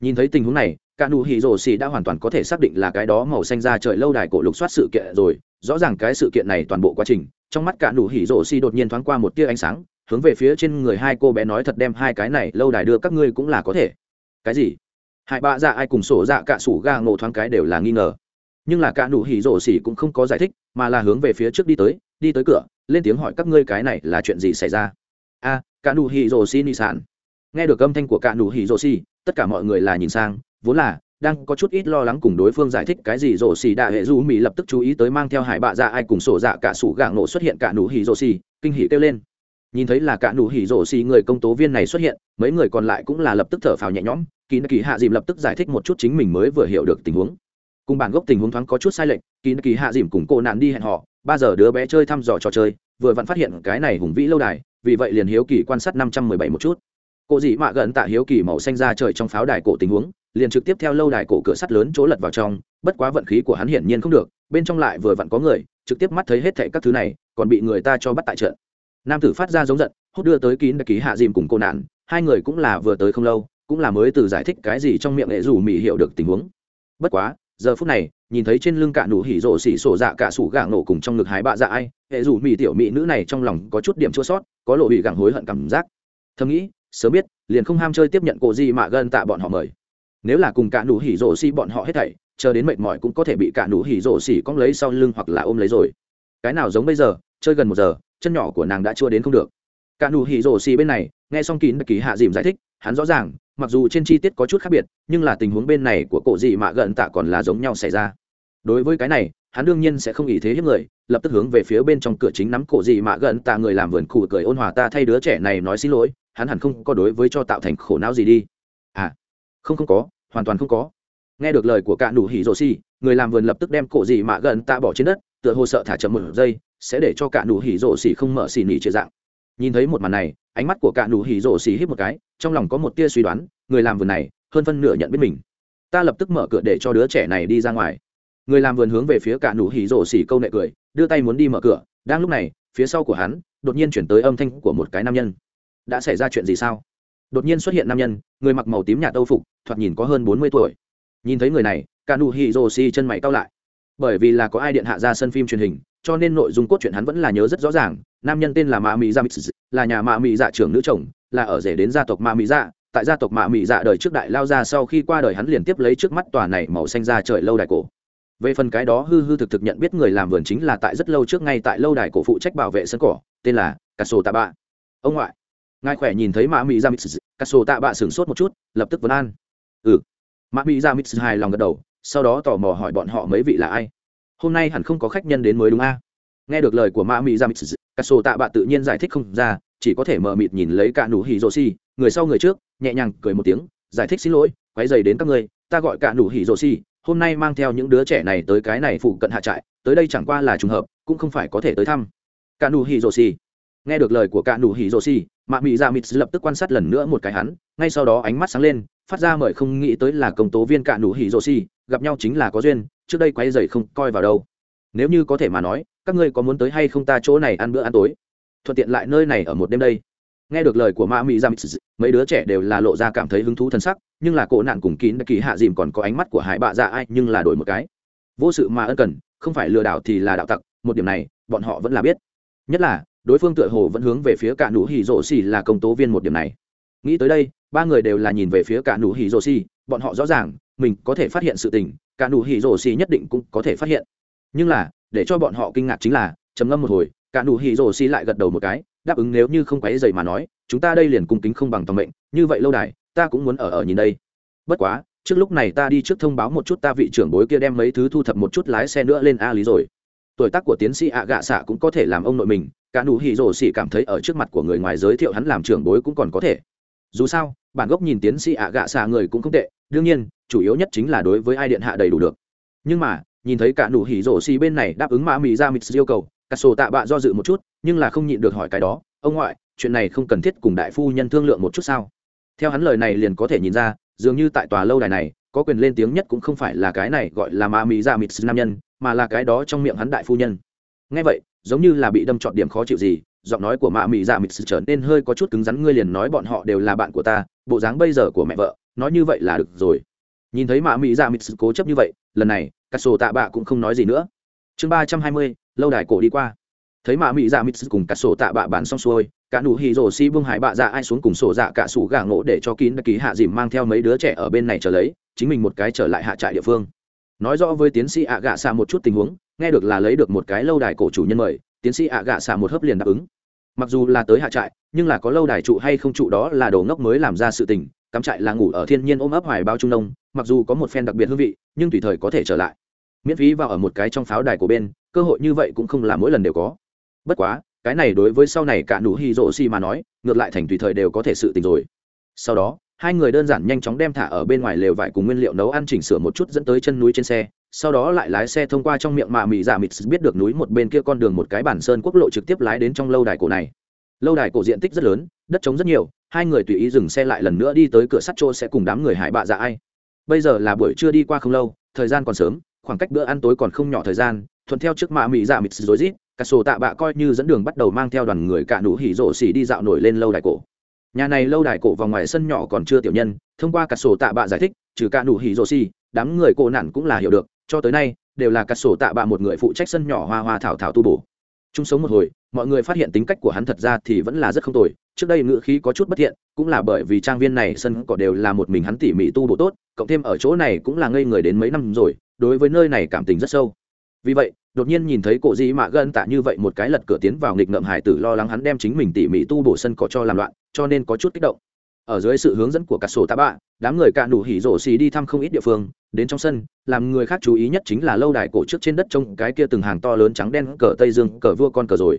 Nhìn thấy tình huống này, cả nụ hỉ rồ xì đã hoàn toàn có thể xác định là cái đó màu xanh da trời lâu đài cổ lục soát sự kiện rồi. Rõ ràng cái sự kiện này toàn bộ quá trình trong mắt cả nụ hỉ rộ xi đột nhiên thoáng qua một tia ánh sáng hướng về phía trên người hai cô bé nói thật đem hai cái này lâu đài đưa các ngươi cũng là có thể. Cái gì? Hai bạ dạ ai cùng sổ dạ cả sủ ga ngộ thoáng cái đều là nghi ngờ. Nhưng là cả nụ hỉ rộ xì cũng không có giải thích mà là hướng về phía trước đi tới đi tới cửa lên tiếng hỏi các ngươi cái này là chuyện gì xảy ra? A à, cả nụ hỉ rộ xì ni sản nghe được âm thanh của cả nụ hỉ rộ xì tất cả mọi người là nhìn sang vốn là đang có chút ít lo lắng cùng đối phương giải thích cái gì, rổ xì đạ hệ du mỹ lập tức chú ý tới mang theo hải bạ dạ ai cùng sổ dạ cả sủ gạng nổ xuất hiện cả nụ hỉ rổ xì, kinh hỉ kêu lên. Nhìn thấy là cả nụ hỉ rổ xì người công tố viên này xuất hiện, mấy người còn lại cũng là lập tức thở phào nhẹ nhõm, kỳ kỳ hạ dìm lập tức giải thích một chút chính mình mới vừa hiểu được tình huống. Cùng bản gốc tình huống thoáng có chút sai lệch, kỳ kỳ hạ dìm cùng cô nạn đi hẹn họ, ba giờ đứa bé chơi thăm dò trò chơi, vừa vặn phát hiện cái này hùng vĩ lâu đài, vì vậy liền hiếu kỳ quan sát năm trăm mười bảy một chút. Cô dị mạ gần tạ hiếu kỳ màu xanh ra trời trong pháo đài cổ tình huống liền trực tiếp theo lâu đài cổ cửa sắt lớn chỗ lật vào trong, bất quá vận khí của hắn hiển nhiên không được, bên trong lại vừa vặn có người, trực tiếp mắt thấy hết thệ các thứ này, còn bị người ta cho bắt tại trận. Nam tử phát ra giống giận hốt đưa tới kín đặc ký hạ dìm cùng cô nạn, hai người cũng là vừa tới không lâu, cũng là mới từ giải thích cái gì trong miệng hệ dù mỹ hiểu được tình huống. Bất quá, giờ phút này, nhìn thấy trên lưng cả nụ hỉ rộ xỉ sổ dạ cả sủ gà nổ cùng trong ngực hái bạ dạ ai hệ dù mỹ tiểu mỹ nữ này trong lòng có chút điểm chua sót, có lộ bị gàng hối hận cảm giác. Thầm nghĩ, sớm biết, liền không ham chơi tiếp nhận cô gì mà gân tạ bọn họ mời nếu là cùng cả nụ hỉ rổ xỉ bọn họ hết thảy, chờ đến mệt mỏi cũng có thể bị cả nụ hỉ rổ xỉ cong lấy sau lưng hoặc là ôm lấy rồi. Cái nào giống bây giờ, chơi gần một giờ, chân nhỏ của nàng đã chưa đến không được. Cả nụ hỉ rổ xỉ bên này, nghe xong kín kỳ hạ dìm giải thích, hắn rõ ràng, mặc dù trên chi tiết có chút khác biệt, nhưng là tình huống bên này của cổ dị mạ gần tạ còn là giống nhau xảy ra. Đối với cái này, hắn đương nhiên sẽ không ý thế hiếp người, lập tức hướng về phía bên trong cửa chính nắm cổ dị mạ gần tạ người làm vườn cụ cười ôn hòa ta thay đứa trẻ này nói xin lỗi, hắn hẳn không có đối với cho tạo thành khổ não gì đi. À không không có, hoàn toàn không có. Nghe được lời của cạn đủ hỉ rồ xì người làm vườn lập tức đem cổ gì mạ gần tạ bỏ trên đất, tựa hồ sợ thả chậm một giây, sẽ để cho cạn đủ hỉ rồ xì không mở xì nỉ chia dạng. Nhìn thấy một màn này, ánh mắt của cạn đủ hỉ rồ xì hít một cái, trong lòng có một tia suy đoán, người làm vườn này hơn phân nửa nhận biết mình. Ta lập tức mở cửa để cho đứa trẻ này đi ra ngoài. Người làm vườn hướng về phía cạn đủ hỉ rồ xì câu nệ cười, đưa tay muốn đi mở cửa, đang lúc này, phía sau của hắn, đột nhiên chuyển tới âm thanh của một cái nam nhân. Đã xảy ra chuyện gì sao? đột nhiên xuất hiện nam nhân, người mặc màu tím nhạt âu phục, thoạt nhìn có hơn bốn mươi tuổi. Nhìn thấy người này cả nụ hỉ rồ xì chân mày cao lại. Bởi vì là có ai điện hạ ra sân phim truyền hình, cho nên nội dung cốt truyện hắn vẫn là nhớ rất rõ ràng. Nam nhân tên là mạ dạ mỹ dạ là nhà mạ mỹ dạ trưởng nữ chồng, là ở rể đến gia tộc mạ mỹ dạ. Tại gia tộc mạ mỹ dạ đời trước đại lao ra sau khi qua đời hắn liền tiếp lấy trước mắt tòa này màu xanh ra trời lâu đài cổ. Về phần cái đó hư hư thực thực nhận biết người làm vườn chính là tại rất lâu trước ngay tại lâu đài cổ phụ trách bảo vệ sân cỏ, tên là cà sổ tạ bạ ông ngoại ngài khỏe nhìn thấy mạ mỹ ra mít cắt sổ tạ bạ sửng sốt một chút, lập tức vấn an. Ừ. Mạ mỹ ra mít hài lòng gật đầu, sau đó tò mò hỏi bọn họ mấy vị là ai. Hôm nay hẳn không có khách nhân đến mới đúng a. À? nghe được lời của mạ mỹ ra mít cắt sổ tạ bạ tự nhiên giải thích không ra, chỉ có thể mờ mịt nhìn lấy cả nụ hỉ rồ xi người sau người trước, nhẹ nhàng cười một tiếng, giải thích xin lỗi, quấy dày đến các ngươi, ta gọi cả nụ hỉ rồ xi hôm nay mang theo những đứa trẻ này tới cái này phụ cận hạ trại, tới đây chẳng qua là trùng hợp, cũng không phải có thể tới thăm. Cả nụ hỉ rồ xi nghe được lời của cả nụ hỉ rồ xi mạ mị dạ mịt lập tức quan sát lần nữa một cái hắn, ngay sau đó ánh mắt sáng lên, phát ra mời không nghĩ tới là công tố viên cạn đủ hỉ rô xi gặp nhau chính là có duyên, trước đây quay dày không coi vào đâu. Nếu như có thể mà nói, các ngươi có muốn tới hay không ta chỗ này ăn bữa ăn tối? Thuận tiện lại nơi này ở một đêm đây. Nghe được lời của Mạ Mị dạ mỹ giam mấy đứa trẻ đều là lộ ra cảm thấy hứng thú t h ầ n sắc, nhưng là cổ nạn cùng kín kỳ hạ dìm còn có ánh mắt của hải bạ ra ai, nhưng là đổi một cái. Vô sự mà ân cần, không phải lừa đảo thì là đạo tặc, một điểm này, bọn họ vẫn là biết. Nhất là đối phương tựa hồ vẫn hướng về phía cả nụ hỉ rổ xì là công tố viên một điểm này. Nghĩ tới đây, ba người đều là nhìn về phía cả nụ hỉ rổ xì, bọn họ rõ ràng, mình có thể phát hiện sự tình, cả nụ hỉ rổ xì nhất định cũng có thể phát hiện. Nhưng là, để cho bọn họ kinh ngạc chính là, trầm ngâm một hồi, cả nụ hỉ rổ xì lại gật đầu một cái, đáp ứng nếu như không quấy dày mà nói, chúng ta đây liền cung kính không bằng tầm mệnh, như vậy lâu đài, ta cũng muốn ở ở nhìn đây. Bất quá, trước lúc này ta đi trước thông báo một chút ta vị trưởng bối kia đem mấy thứ thu thập một chút lái xe nữa lên a lý rồi tuổi tác của tiến sĩ ạ gạ xạ cũng có thể làm ông nội mình, cả nụ hỉ rổ xỉ cảm thấy ở trước mặt của người ngoài giới thiệu hắn làm trưởng bối cũng còn có thể. Dù sao, bản gốc nhìn tiến sĩ ạ gạ xạ người cũng không tệ, đương nhiên, chủ yếu nhất chính là đối với ai điện hạ đầy đủ được. Nhưng mà, nhìn thấy cả nụ hỉ rổ xỉ bên này đáp ứng mã mỹ ra mịt yêu cầu, cả sổ tạ bạ do dự một chút, nhưng là không nhịn được hỏi cái đó, ông ngoại, chuyện này không cần thiết cùng đại phu nhân thương lượng một chút sao? Theo hắn lời này liền có thể nhìn ra, dường như tại tòa lâu đài này có quyền lên tiếng nhất cũng không phải là cái này gọi là ma mỹ ra mịt nam nhân, mà là cái đó trong miệng hắn đại phu nhân. Ngay vậy, giống như là bị đâm trọn điểm khó chịu gì, giọng nói của mạ mỹ dạ mịt trở nên hơi có chút cứng rắn, ngươi liền nói bọn họ đều là bạn của ta, bộ dáng bây giờ của mẹ vợ, nói như vậy là được rồi. Nhìn thấy mạ mỹ dạ mịt cố chấp như vậy, lần này, cà sổ tạ bạ cũng không nói gì nữa. Chương ba trăm hai mươi, lâu đài cổ đi qua thấy mạ mị dạ mít cùng cả sổ tạ bạ bán xong xuôi, cả nụ hì rồ si vương hải bạ dạ ai xuống cùng sổ dạ cả sủ gà ngộ để cho kín đặc ký hạ dìm mang theo mấy đứa trẻ ở bên này trở lấy, chính mình một cái trở lại hạ trại địa phương. Nói rõ với tiến sĩ ạ gạ xạ một chút tình huống, nghe được là lấy được một cái lâu đài cổ chủ nhân mời, tiến sĩ ạ gạ xạ một hấp liền đáp ứng. Mặc dù là tới hạ trại, nhưng là có lâu đài trụ hay không trụ đó là đồ ngốc mới làm ra sự tình, cắm trại là ngủ ở thiên nhiên ôm ấp hoài bao trung nông mặc dù có một phen đặc biệt hương vị, nhưng tùy thời có thể trở lại. Miễn phí vào ở một cái trong pháo đài của bên, cơ hội như vậy cũng không là mỗi lần đều có bất quá, cái này đối với sau này cả nụ hy rỗ xi mà nói, ngược lại thành tùy thời đều có thể sự tình rồi. Sau đó, hai người đơn giản nhanh chóng đem thả ở bên ngoài lều vải cùng nguyên liệu nấu ăn chỉnh sửa một chút dẫn tới chân núi trên xe, sau đó lại lái xe thông qua trong miệng mạ mị giả mịt biết được núi một bên kia con đường một cái bản sơn quốc lộ trực tiếp lái đến trong lâu đài cổ này. Lâu đài cổ diện tích rất lớn, đất trống rất nhiều, hai người tùy ý dừng xe lại lần nữa đi tới cửa sắt chỗ sẽ cùng đám người hải bạ dạ ai. Bây giờ là buổi trưa đi qua không lâu, thời gian còn sớm, khoảng cách bữa ăn tối còn không nhỏ thời gian, thuận theo trước mạ mị dạ mịt rối rít cả sổ tạ bạ coi như dẫn đường bắt đầu mang theo đoàn người cả nụ hỉ rổ xỉ đi dạo nổi lên lâu đài cổ. Nhà này lâu đài cổ vào ngoài sân nhỏ còn chưa tiểu nhân, thông qua cả sổ tạ bạ giải thích, trừ cả nụ hỉ rổ xỉ, đám người cổ nản cũng là hiểu được, cho tới nay, đều là cả sổ tạ bạ một người phụ trách sân nhỏ hoa hoa thảo thảo tu bổ. Chung sống một hồi, mọi người phát hiện tính cách của hắn thật ra thì vẫn là rất không tồi, trước đây ngựa khí có chút bất thiện, cũng là bởi vì trang viên này sân cỏ đều là một mình hắn tỉ mỉ tu bổ tốt, cộng thêm ở chỗ này cũng là ngây người đến mấy năm rồi, đối với nơi này cảm tình rất sâu. Vì vậy đột nhiên nhìn thấy cổ dị mạ gân tạ như vậy một cái lật cửa tiến vào nghịch ngợm hải tử lo lắng hắn đem chính mình tỉ mỉ tu bổ sân có cho làm loạn, cho nên có chút kích động. Ở dưới sự hướng dẫn của cả sổ tạ bạ, đám người cạn đủ hỉ rổ xì đi thăm không ít địa phương, đến trong sân, làm người khác chú ý nhất chính là lâu đài cổ trước trên đất trông cái kia từng hàng to lớn trắng đen cờ tây dương cờ vua con cờ rồi.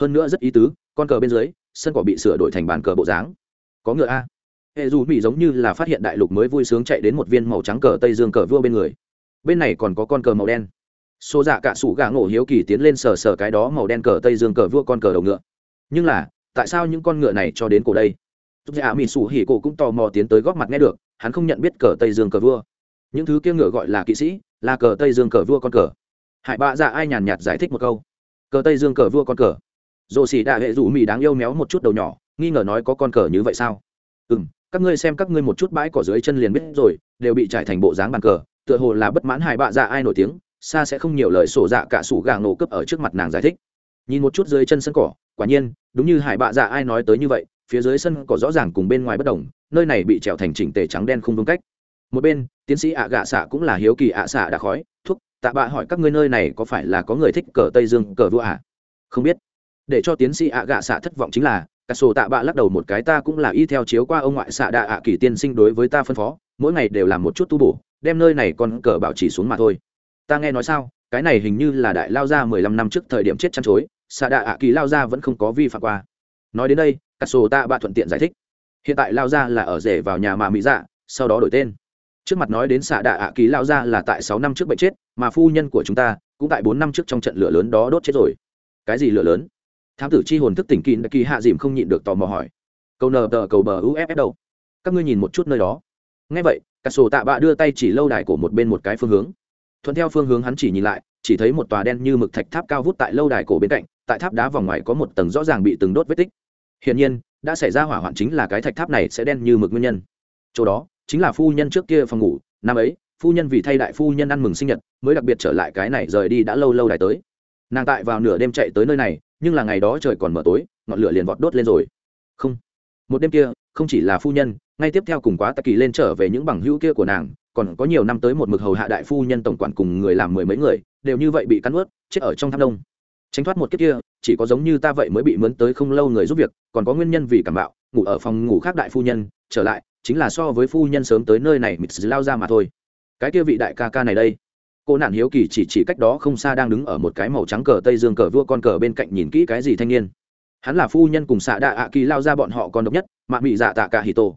Hơn nữa rất ý tứ, con cờ bên dưới, sân cỏ bị sửa đổi thành bàn cờ bộ dáng. Có ngựa a. Hệ dù bị giống như là phát hiện đại lục mới vui sướng chạy đến một viên màu trắng cờ tây dương cờ vua bên người. Bên này còn có con cờ màu đen xô dạ cả sủ gà ngộ hiếu kỳ tiến lên sờ sờ cái đó màu đen cờ tây dương cờ vua con cờ đầu ngựa nhưng là tại sao những con ngựa này cho đến cổ đây Túc Dạ Mị Sủ Hỉ cổ cũng tò mò tiến tới góc mặt nghe được, hắn không nhận biết cờ Tây Dương cờ vua. Những thứ kia ngựa gọi là kỵ sĩ, là cờ Tây Dương cờ vua con cờ. Hải Bạ Dạ ai nhàn nhạt giải thích một câu. Cờ Tây Dương cờ vua con cờ. Dỗ sỉ Đạ Hệ Dụ Mị đáng yêu méo một chút đầu nhỏ, nghi ngờ nói có con cờ như vậy sao? Ừm, các ngươi xem các ngươi một chút bãi cỏ dưới chân liền biết rồi, đều bị trải thành bộ dáng bàn cờ, tựa hồ là bất mãn Hải Bạ Dạ ai nổi tiếng, xa sẽ không nhiều lời sổ dạ cả sủ gà nổ cướp ở trước mặt nàng giải thích. Nhìn một chút dưới chân sân cỏ, quả nhiên, đúng như hải bạ dạ ai nói tới như vậy, phía dưới sân cỏ rõ ràng cùng bên ngoài bất đồng, nơi này bị trèo thành chỉnh tề trắng đen không đúng cách. Một bên, tiến sĩ ạ gạ xạ cũng là hiếu kỳ ạ xạ đã khói thuốc tạ bạ hỏi các ngươi nơi này có phải là có người thích cờ tây dương, cờ vua ạ à? không biết. Để cho tiến sĩ ạ gạ xạ thất vọng chính là, cả sổ tạ bạ lắc đầu một cái, ta cũng là y theo chiếu qua ông ngoại xạ đạ ạ kỳ tiên sinh đối với ta phân phó, mỗi ngày đều làm một chút tu bổ, đem nơi này còn cờ bảo trì xuống mà thôi ta nghe nói sao, cái này hình như là đại lao ra mười lăm năm trước thời điểm chết chăn chối xạ đạ ạ kỳ lao ra vẫn không có vi phạm qua. Nói đến đây cà sổ tạ bạ thuận tiện giải thích. Hiện tại lao ra là ở rể vào nhà mà mỹ dạ sau đó đổi tên. Trước mặt nói đến xạ đạ ạ kỳ lao ra là tại sáu năm trước bệnh chết, mà phu nhân của chúng ta cũng tại bốn năm trước trong trận lửa lớn đó đốt chết rồi. Cái gì lửa lớn? Thám tử chi hồn thức tỉnh kỳ kỳ hạ dìm không nhịn được tò mò hỏi. Câu nờ tờ cầu bờ uff đâu các ngươi nhìn một chút nơi đó. Ngay vậy cà sổ tạ bạ đưa tay chỉ lâu đài của một bên một cái phương hướng thuận theo phương hướng hắn chỉ nhìn lại, chỉ thấy một tòa đen như mực thạch tháp cao vút tại lâu đài cổ bên cạnh, tại tháp đá vòng ngoài có một tầng rõ ràng bị từng đốt vết tích. Hiển nhiên, đã xảy ra hỏa hoạn chính là cái thạch tháp này sẽ đen như mực nguyên nhân. Chỗ đó, chính là phu nhân trước kia phòng ngủ, năm ấy, phu nhân vì thay đại phu nhân ăn mừng sinh nhật, mới đặc biệt trở lại cái này rời đi đã lâu lâu đài tới. Nàng tại vào nửa đêm chạy tới nơi này, nhưng là ngày đó trời còn mở tối, ngọn lửa liền vọt đốt lên rồi. Không. Một đêm kia, không chỉ là phu nhân, ngay tiếp theo cùng quá tạ kỳ lên trở về những bằng hữu kia của nàng còn có nhiều năm tới một mực hầu hạ đại phu nhân tổng quản cùng người làm mười mấy người, đều như vậy bị cắn ướt, chết ở trong tháp đông tránh thoát một kiếp kia, chỉ có giống như ta vậy mới bị mướn tới không lâu người giúp việc, còn có nguyên nhân vì cảm bạo, ngủ ở phòng ngủ khác đại phu nhân, trở lại, chính là so với phu nhân sớm tới nơi này mịt lao ra mà thôi. Cái kia vị đại ca ca này đây. Cô nạn hiếu kỳ chỉ chỉ cách đó không xa đang đứng ở một cái màu trắng cờ tây dương cờ vua con cờ bên cạnh nhìn kỹ cái gì thanh niên. Hắn là phu nhân cùng xạ đạ ạ kỳ lao ra bọn họ còn độc nhất, mạ bị dạ tạ cả hì tổ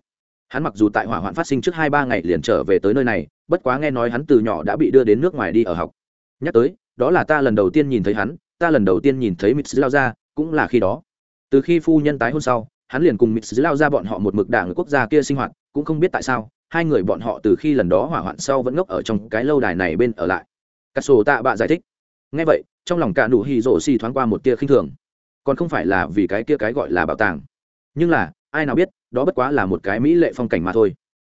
hắn mặc dù tại hỏa hoạn phát sinh trước hai ba ngày liền trở về tới nơi này bất quá nghe nói hắn từ nhỏ đã bị đưa đến nước ngoài đi ở học. Nhắc tới đó là ta lần đầu tiên nhìn thấy hắn ta lần đầu tiên nhìn thấy mít lao Gia, cũng là khi đó. Từ khi phu nhân tái hôn sau hắn liền cùng mít lao Gia bọn họ một mực đảng quốc gia kia sinh hoạt cũng không biết tại sao hai người bọn họ từ khi lần đó hỏa hoạn sau vẫn ngốc ở trong cái lâu đài này bên ở lại. Cà sổ tạ bạ giải thích. Ngay vậy trong lòng cả nụ hì rổ xì thoáng qua một tia khinh thường. Còn không phải là vì cái kia cái gọi là bảo tàng. Nhưng là ai nào biết đó bất quá là một cái mỹ lệ phong cảnh mà thôi.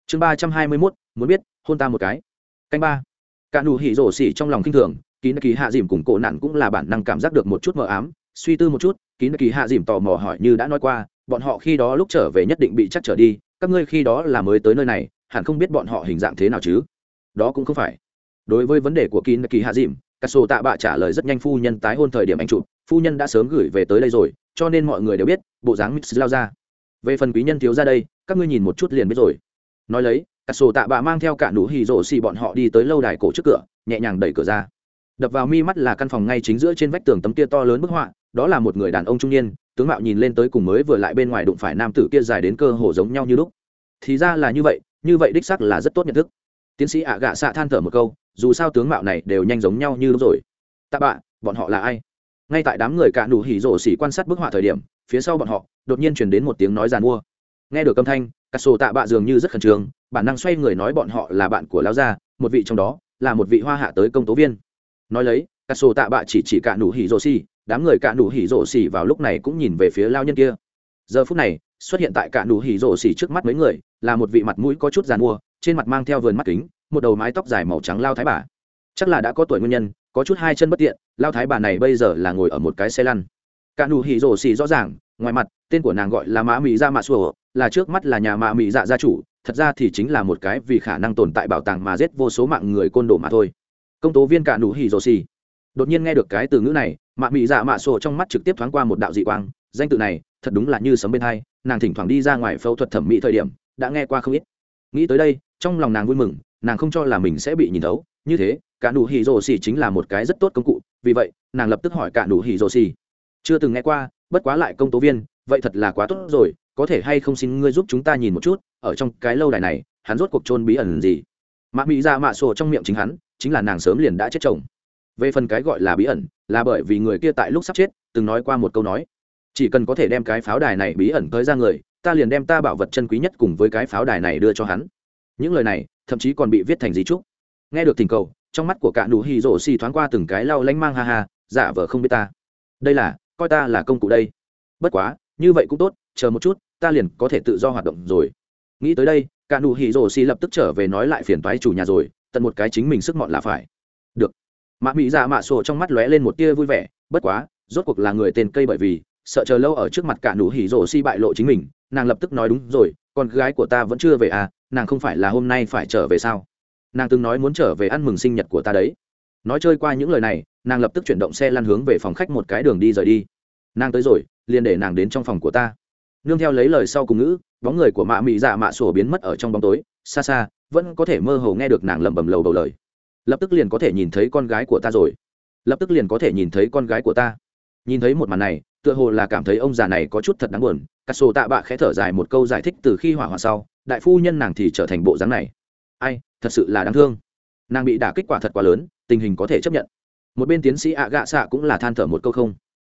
Chương ba trăm hai mươi mốt, muốn biết, hôn ta một cái. Canh ba. Cả nụ hỉ rổ xỉ trong lòng k thường kín kỳ hạ dìm cùng cổ nạn cũng là bản năng cảm giác được một chút mơ ám, suy tư một chút kín kỳ hạ dìm tò mò hỏi như đã nói qua, bọn họ khi đó lúc trở về nhất định bị chắc trở đi, các ngươi khi đó là mới tới nơi này, hẳn không biết bọn họ hình dạng thế nào chứ? Đó cũng không phải. Đối với vấn đề của kín kỳ hạ dìm, cà sô tạ bạ trả lời rất nhanh phu nhân tái hôn thời điểm anh chụp, phu nhân đã sớm gửi về tới đây rồi, cho nên mọi người đều biết, bộ dáng mít lao ra về phần quý nhân thiếu ra đây, các ngươi nhìn một chút liền biết rồi. Nói lấy, cả sổ tạ bạ mang theo cả nụ hì rổ xì bọn họ đi tới lâu đài cổ trước cửa, nhẹ nhàng đẩy cửa ra. Đập vào mi mắt là căn phòng ngay chính giữa trên vách tường tấm kia to lớn bức họa, đó là một người đàn ông trung niên, tướng mạo nhìn lên tới cùng mới vừa lại bên ngoài đụng phải nam tử kia dài đến cơ hồ giống nhau như lúc. Thì ra là như vậy như vậy đích sắc là rất tốt nhận thức. Tiến sĩ ạ gạ xạ than thở một câu, dù sao tướng mạo này đều nhanh giống nhau như lúc rồi. Tạ bạ, bọn họ là ai? Ngay tại đám người cả nụ hỉ rổ xỉ quan sát bức họa thời điểm phía sau bọn họ, đột nhiên chuyển đến một tiếng nói giàn mua. Nghe được âm thanh, cà sổ tạ bạ dường như rất khẩn trương, bản năng xoay người nói bọn họ là bạn của lao gia, một vị trong đó là một vị hoa hạ tới công tố viên. Nói lấy, cà sổ tạ bạ chỉ chỉ cả nụ hỉ rổ xì, đám người cả nụ hỉ rổ xì vào lúc này cũng nhìn về phía lao nhân kia. Giờ phút này, xuất hiện tại cả nụ hỉ rổ xì trước mắt mấy người, là một vị mặt mũi có chút giàn mua, trên mặt mang theo vườn mắt kính, một đầu mái tóc dài màu trắng lao thái bà. Chắc là đã có tuổi nguyên nhân, có chút hai chân bất tiện, lao thái bà này bây giờ là ngồi ở một cái xe lăn cả nụ hỉ rổ xì rõ ràng, ngoài mặt, tên của nàng gọi là mã mỹ dạ Mã sùa là trước mắt là nhà Mã mỹ dạ gia chủ, thật ra thì chính là một cái vì khả năng tồn tại bảo tàng mà giết vô số mạng người côn đồ mà thôi. Công tố viên cả nụ hỉ rổ xì. Đột nhiên nghe được cái từ ngữ này, Mã mỹ dạ Mã sùa trong mắt trực tiếp thoáng qua một đạo dị quang, danh từ này, thật đúng là như sấm bên hai, nàng thỉnh thoảng đi ra ngoài phẫu thuật thẩm mỹ thời điểm, đã nghe qua không ít. Nghĩ tới đây, trong lòng nàng vui mừng, nàng không cho là mình sẽ bị nhìn thấu. Như thế, cả nụ hỉ rổ xì chính là một cái rất tốt công cụ, vì vậy, nàng lập tức hỏi cả nụ hỉ rổ xì chưa từng nghe qua, bất quá lại công tố viên, vậy thật là quá tốt rồi, có thể hay không xin ngươi giúp chúng ta nhìn một chút, ở trong cái lâu đài này, hắn rốt cuộc trôn bí ẩn gì? Mạ mỹ ra mạ sổ trong miệng chính hắn, chính là nàng sớm liền đã chết chồng. Về phần cái gọi là bí ẩn, là bởi vì người kia tại lúc sắp chết, từng nói qua một câu nói. Chỉ cần có thể đem cái pháo đài này bí ẩn tới ra người, ta liền đem ta bảo vật chân quý nhất cùng với cái pháo đài này đưa cho hắn. Những lời này, thậm chí còn bị viết thành di trúc. Nghe được thỉnh cầu, trong mắt của cả nụ hy rổ xì thoáng qua từng cái lau lanh mang ha ha, giả vờ không biết ta. Đây là coi ta là công cụ đây. Bất quá, như vậy cũng tốt, chờ một chút, ta liền có thể tự do hoạt động rồi. Nghĩ tới đây, cả nụ hỉ rổ xi lập tức trở về nói lại phiền toái chủ nhà rồi, tận một cái chính mình sức mọn là phải. Được. Mã mỹ dạ mạ sổ trong mắt lóe lên một tia vui vẻ, bất quá, rốt cuộc là người tên cây bởi vì, sợ chờ lâu ở trước mặt cả nụ hỉ rổ xi bại lộ chính mình, nàng lập tức nói đúng rồi, con gái của ta vẫn chưa về à nàng không phải là hôm nay phải trở về sao? Nàng từng nói muốn trở về ăn mừng sinh nhật của ta đấy. Nói chơi qua những lời này nàng lập tức chuyển động xe lăn hướng về phòng khách một cái đường đi rời đi. Nàng tới rồi, liền để nàng đến trong phòng của ta. Nương theo lấy lời sau cùng ngữ, bóng người của mạ mị dạ mạ sổ biến mất ở trong bóng tối. Xa xa, vẫn có thể mơ hồ nghe được nàng lẩm bẩm lầu đầu lời. Lập tức liền có thể nhìn thấy con gái của ta rồi. Lập tức liền có thể nhìn thấy con gái của ta. Nhìn thấy một màn này, tựa hồ là cảm thấy ông già này có chút thật đáng buồn. Cắt sổ tạ bạ khẽ thở dài một câu giải thích từ khi hỏa hoạn sau, đại phu nhân nàng thì trở thành bộ dáng này. Ai, thật sự là đáng thương. Nàng bị đả kích quả thật quá lớn, tình hình có thể chấp nhận một bên tiến sĩ ạ gạ xạ cũng là than thở một câu không.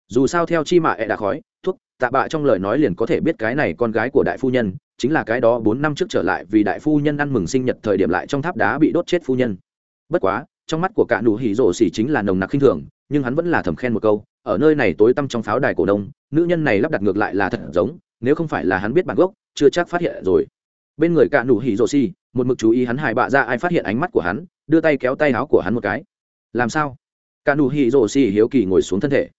Dù sao theo chi mà ẹ e đã khói, thuốc, tạ bạ trong lời nói liền có thể biết cái này con gái của đại phu nhân, chính là cái đó bốn năm trước trở lại vì đại phu nhân ăn mừng sinh nhật thời điểm lại trong tháp đá bị đốt chết phu nhân. Bất quá, trong mắt của cả nụ hỉ rổ xỉ chính là nồng nặc khinh thường, nhưng hắn vẫn là thầm khen một câu, ở nơi này tối tăm trong pháo đài cổ đông, nữ nhân này lắp đặt ngược lại là thật giống, nếu không phải là hắn biết bản gốc, chưa chắc phát hiện rồi. Bên người cả nụ hỉ rổ xỉ, một mực chú ý hắn hài bạ ra ai phát hiện ánh mắt của hắn, đưa tay kéo tay áo của hắn một cái. Làm sao? cả nụ hỉ rổ xỉ hiếu kỳ ngồi xuống thân thể.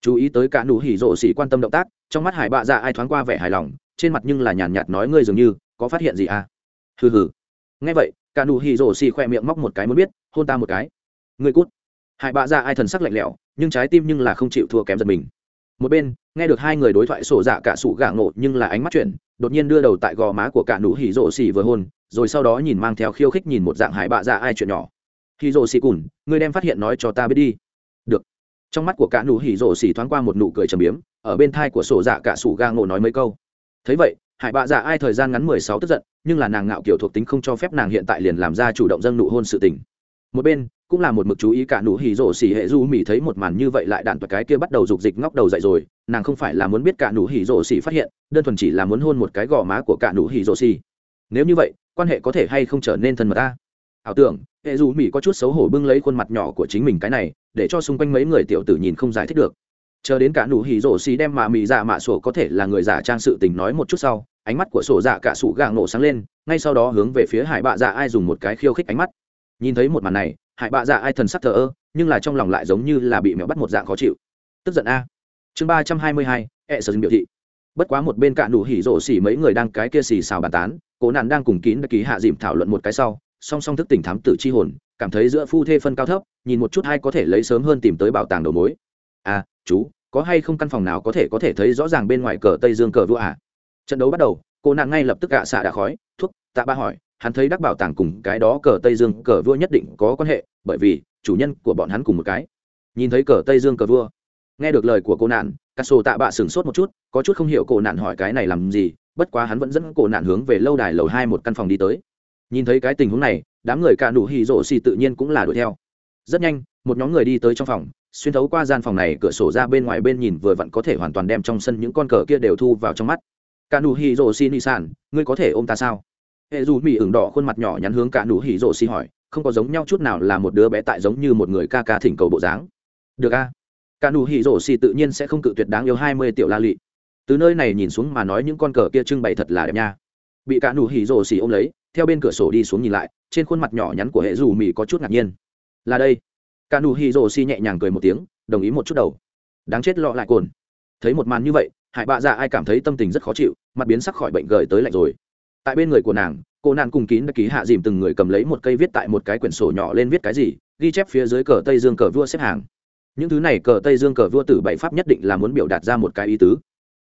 Chú ý tới cả nụ hỉ rổ xỉ quan tâm động tác trong mắt hải bạ dạ ai thoáng qua vẻ hài lòng trên mặt nhưng là nhàn nhạt, nói ngươi dường như có phát hiện gì à? Hừ hừ. Nghe vậy cả nụ hỉ rổ xỉ khoe miệng móc một cái muốn biết hôn ta một cái. Ngươi cút. Hải bạ dạ ai thần sắc lạnh lẽo nhưng trái tim nhưng là không chịu thua kém giật mình. Một bên nghe được hai người đối thoại sổ dạ cả sụ gà ngộ nhưng là ánh mắt chuyển đột nhiên đưa đầu tại gò má của cả nụ hỉ rổ xỉ vừa hôn rồi sau đó nhìn mang theo khiêu khích nhìn một dạng hải bạ dạ ai chuyện nhỏ hì rồ xì cùn ngươi đem phát hiện nói cho ta biết đi. Được. Trong mắt của cả nụ hì rồ xì thoáng qua một nụ cười trầm biếm, ở bên thai của sổ dạ cả sủ ga ngộ nói mấy câu. Thế vậy, hải bạ dạ ai thời gian ngắn mười sáu tức giận, nhưng là nàng ngạo kiểu thuộc tính không cho phép nàng hiện tại liền làm ra chủ động dâng nụ hôn sự tình. Một bên, cũng là một mực chú ý cả nụ hỉ rổ xỉ hệ du mỉ thấy một màn như vậy lại đạn toạc cái kia bắt đầu rục dịch ngóc đầu dậy rồi, nàng không phải là muốn biết cả nụ hỉ rổ xỉ phát hiện, đơn thuần chỉ là muốn hôn một cái gò má của cả nụ hỉ rổ xỉ nếu như vậy, quan hệ có thể hay không trở nên thân mật ta? ảo tưởng, hệ dù mỹ có chút xấu hổ bưng lấy khuôn mặt nhỏ của chính mình cái này, để cho xung quanh mấy người tiểu tử nhìn không giải thích được. Chờ đến cả nụ hỉ rổ xì đem mà mỹ dạ mạ sổ có thể là người giả trang sự tình nói một chút sau, ánh mắt của sổ dạ cả sủ gà nổ sáng lên, ngay sau đó hướng về phía hải bạ dạ ai dùng một cái khiêu khích ánh mắt. Nhìn thấy một màn này, hải bạ dạ ai thần sắc thờ ơ, nhưng là trong lòng lại giống như là bị mẹo bắt một dạng khó chịu. Tức giận a. Chương ba trăm hai mươi hai ẹ sở dừng biểu thị. Bất quá một bên cả nụ hỉ rổ xì mấy người đang cái kia xì xào bàn tán, cố nạn đang cùng kín đặc ký hạ dìm thảo luận một cái sau song song thức tỉnh thám tử chi hồn, cảm thấy giữa phu thê phân cao thấp, nhìn một chút hai có thể lấy sớm hơn tìm tới bảo tàng đầu mối. À chú, có hay không căn phòng nào có thể có thể thấy rõ ràng bên ngoài cờ tây dương cờ vua à? trận đấu bắt đầu, cô nàng ngay lập tức gạ xạ đã khói, thuốc, tạ ba hỏi, hắn thấy đắc bảo tàng cùng cái đó cờ tây dương cờ vua nhất định có quan hệ, bởi vì chủ nhân của bọn hắn cùng một cái. Nhìn thấy cờ tây dương cờ vua, nghe được lời của cô nạn cà tạ bạ sửng sốt một chút, có chút không hiểu cô nạn hỏi cái này làm gì, bất quá hắn vẫn dẫn cô nạn hướng về lâu đài lầu hai một căn phòng đi tới nhìn thấy cái tình huống này, đám người cả nụ hỉ rổ xì tự nhiên cũng là đuổi theo. Rất nhanh, một nhóm người đi tới trong phòng, xuyên thấu qua gian phòng này, cửa sổ ra bên ngoài bên nhìn vừa vặn có thể hoàn toàn đem trong sân những con cờ kia đều thu vào trong mắt. Cả nụ hỉ rổ xì nị sản ngươi có thể ôm ta sao? Hệ dù mỹ ửng đỏ khuôn mặt nhỏ nhắn hướng cả nụ hỉ rổ xì hỏi, không có giống nhau chút nào là một đứa bé tại giống như một người ca ca thỉnh cầu bộ dáng. Được a. Cả nụ hỉ rổ xì tự nhiên sẽ không cự tuyệt đáng yêu hai mươi tiểu la lị. Từ nơi này nhìn xuống mà nói những con cờ kia trưng bày thật là đẹp nha. Bị cả nụ hỉ rổ xì ôm lấy theo bên cửa sổ đi xuống nhìn lại, trên khuôn mặt nhỏ nhắn của hệ dù mỹ có chút ngạc nhiên. Là đây. Cả nụ hì rồ xi nhẹ nhàng cười một tiếng, đồng ý một chút đầu. Đáng chết lọ lại cồn. Thấy một màn như vậy, hải bạ dạ ai cảm thấy tâm tình rất khó chịu, mặt biến sắc khỏi bệnh gởi tới lạnh rồi. Tại bên người của nàng, cô nàng cùng kín đã ký hạ dìm từng người cầm lấy một cây viết tại một cái quyển sổ nhỏ lên viết cái gì, ghi chép phía dưới cờ tây dương cờ vua xếp hàng. Những thứ này cờ tây dương cờ vua tử bảy pháp nhất định là muốn biểu đạt ra một cái ý tứ.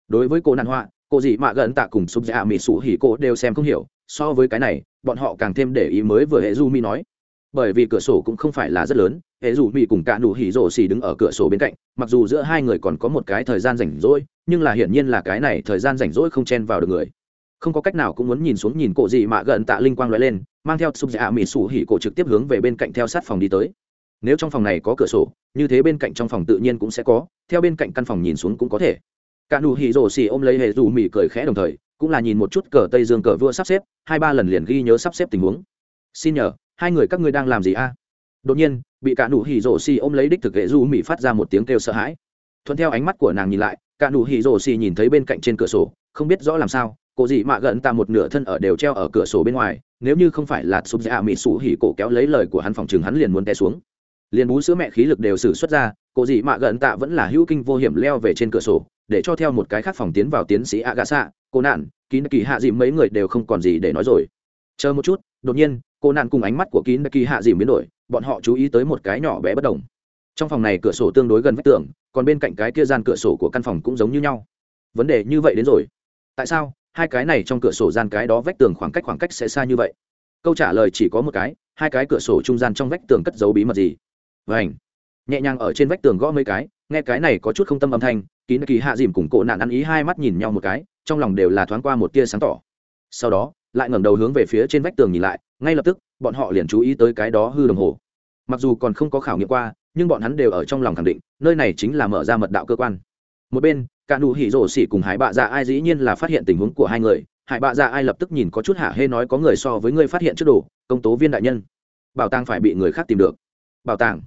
Đối với cô nàng họa, cô dị mạ gần tạ cùng súp dạ mỹ sủ hỉ cô đều xem không hiểu so với cái này, bọn họ càng thêm để ý mới vừa hệ du mi nói. Bởi vì cửa sổ cũng không phải là rất lớn hệ du mi cùng cả nụ hỉ rổ xì đứng ở cửa sổ bên cạnh, mặc dù giữa hai người còn có một cái thời gian rảnh rỗi, nhưng là hiển nhiên là cái này thời gian rảnh rỗi không chen vào được người. Không có cách nào cũng muốn nhìn xuống nhìn cổ gì mà gần tạ linh quang loại lên, mang theo sụp dạ mỉ sủ hỉ cổ trực tiếp hướng về bên cạnh theo sát phòng đi tới. Nếu trong phòng này có cửa sổ, như thế bên cạnh trong phòng tự nhiên cũng sẽ có, theo bên cạnh căn phòng nhìn xuống cũng có thể. Cả nụ hỉ rổ xì ôm lấy hệ du mi cười khẽ đồng thời cũng là nhìn một chút cờ tây dương cờ vua sắp xếp, hai ba lần liền ghi nhớ sắp xếp tình huống. Xin nhờ, hai người các ngươi đang làm gì a? Đột nhiên, bị cả nụ hỉ rổ xì ôm lấy đích thực hệ du mỹ phát ra một tiếng kêu sợ hãi. Thuận theo ánh mắt của nàng nhìn lại, cả nụ hỉ rổ xì nhìn thấy bên cạnh trên cửa sổ, không biết rõ làm sao cổ dị mạ gần ta một nửa thân ở đều treo ở cửa sổ bên ngoài, nếu như không phải là sụp dạ mỹ sụ hỉ cổ kéo lấy lời của hắn phòng chừng hắn liền muốn té xuống. Liền bú sữa mẹ khí lực đều xử xuất ra cổ dị mạ gần tạ vẫn là hữu kinh vô hiểm leo về trên cửa sổ, để cho theo một cái khác phòng tiến vào tiến sĩ a gà xạ cô nạn, kín kỳ hạ dìm mấy người đều không còn gì để nói rồi. Chờ một chút, đột nhiên, cô nạn cùng ánh mắt của kín kỳ hạ dìm biến đổi, bọn họ chú ý tới một cái nhỏ bé bất đồng. Trong phòng này cửa sổ tương đối gần vách tường, còn bên cạnh cái kia gian cửa sổ của căn phòng cũng giống như nhau. Vấn đề như vậy đến rồi. Tại sao, hai cái này trong cửa sổ gian cái đó vách tường khoảng cách khoảng cách sẽ xa như vậy? Câu trả lời chỉ có một cái, hai cái cửa sổ trung gian trong vách tường cất giấu bí mật gì? Vảnh nhẹ nhàng ở trên vách tường gõ mấy cái, nghe cái này có chút không tâm âm thanh, kín kỳ hạ dìm cùng cổ nạn ăn ý hai mắt nhìn nhau một cái trong lòng đều là thoáng qua một tia sáng tỏ. Sau đó, lại ngẩng đầu hướng về phía trên vách tường nhìn lại, ngay lập tức, bọn họ liền chú ý tới cái đó hư đồng hồ. Mặc dù còn không có khảo nghiệm qua, nhưng bọn hắn đều ở trong lòng khẳng định, nơi này chính là mở ra mật đạo cơ quan. Một bên, cả nụ hỉ rổ xỉ cùng hải bạ dạ ai dĩ nhiên là phát hiện tình huống của hai người. Hải bạ dạ ai lập tức nhìn có chút hạ hê nói có người so với người phát hiện trước đồ, công tố viên đại nhân. Bảo tàng phải bị người khác tìm được. Bảo tàng?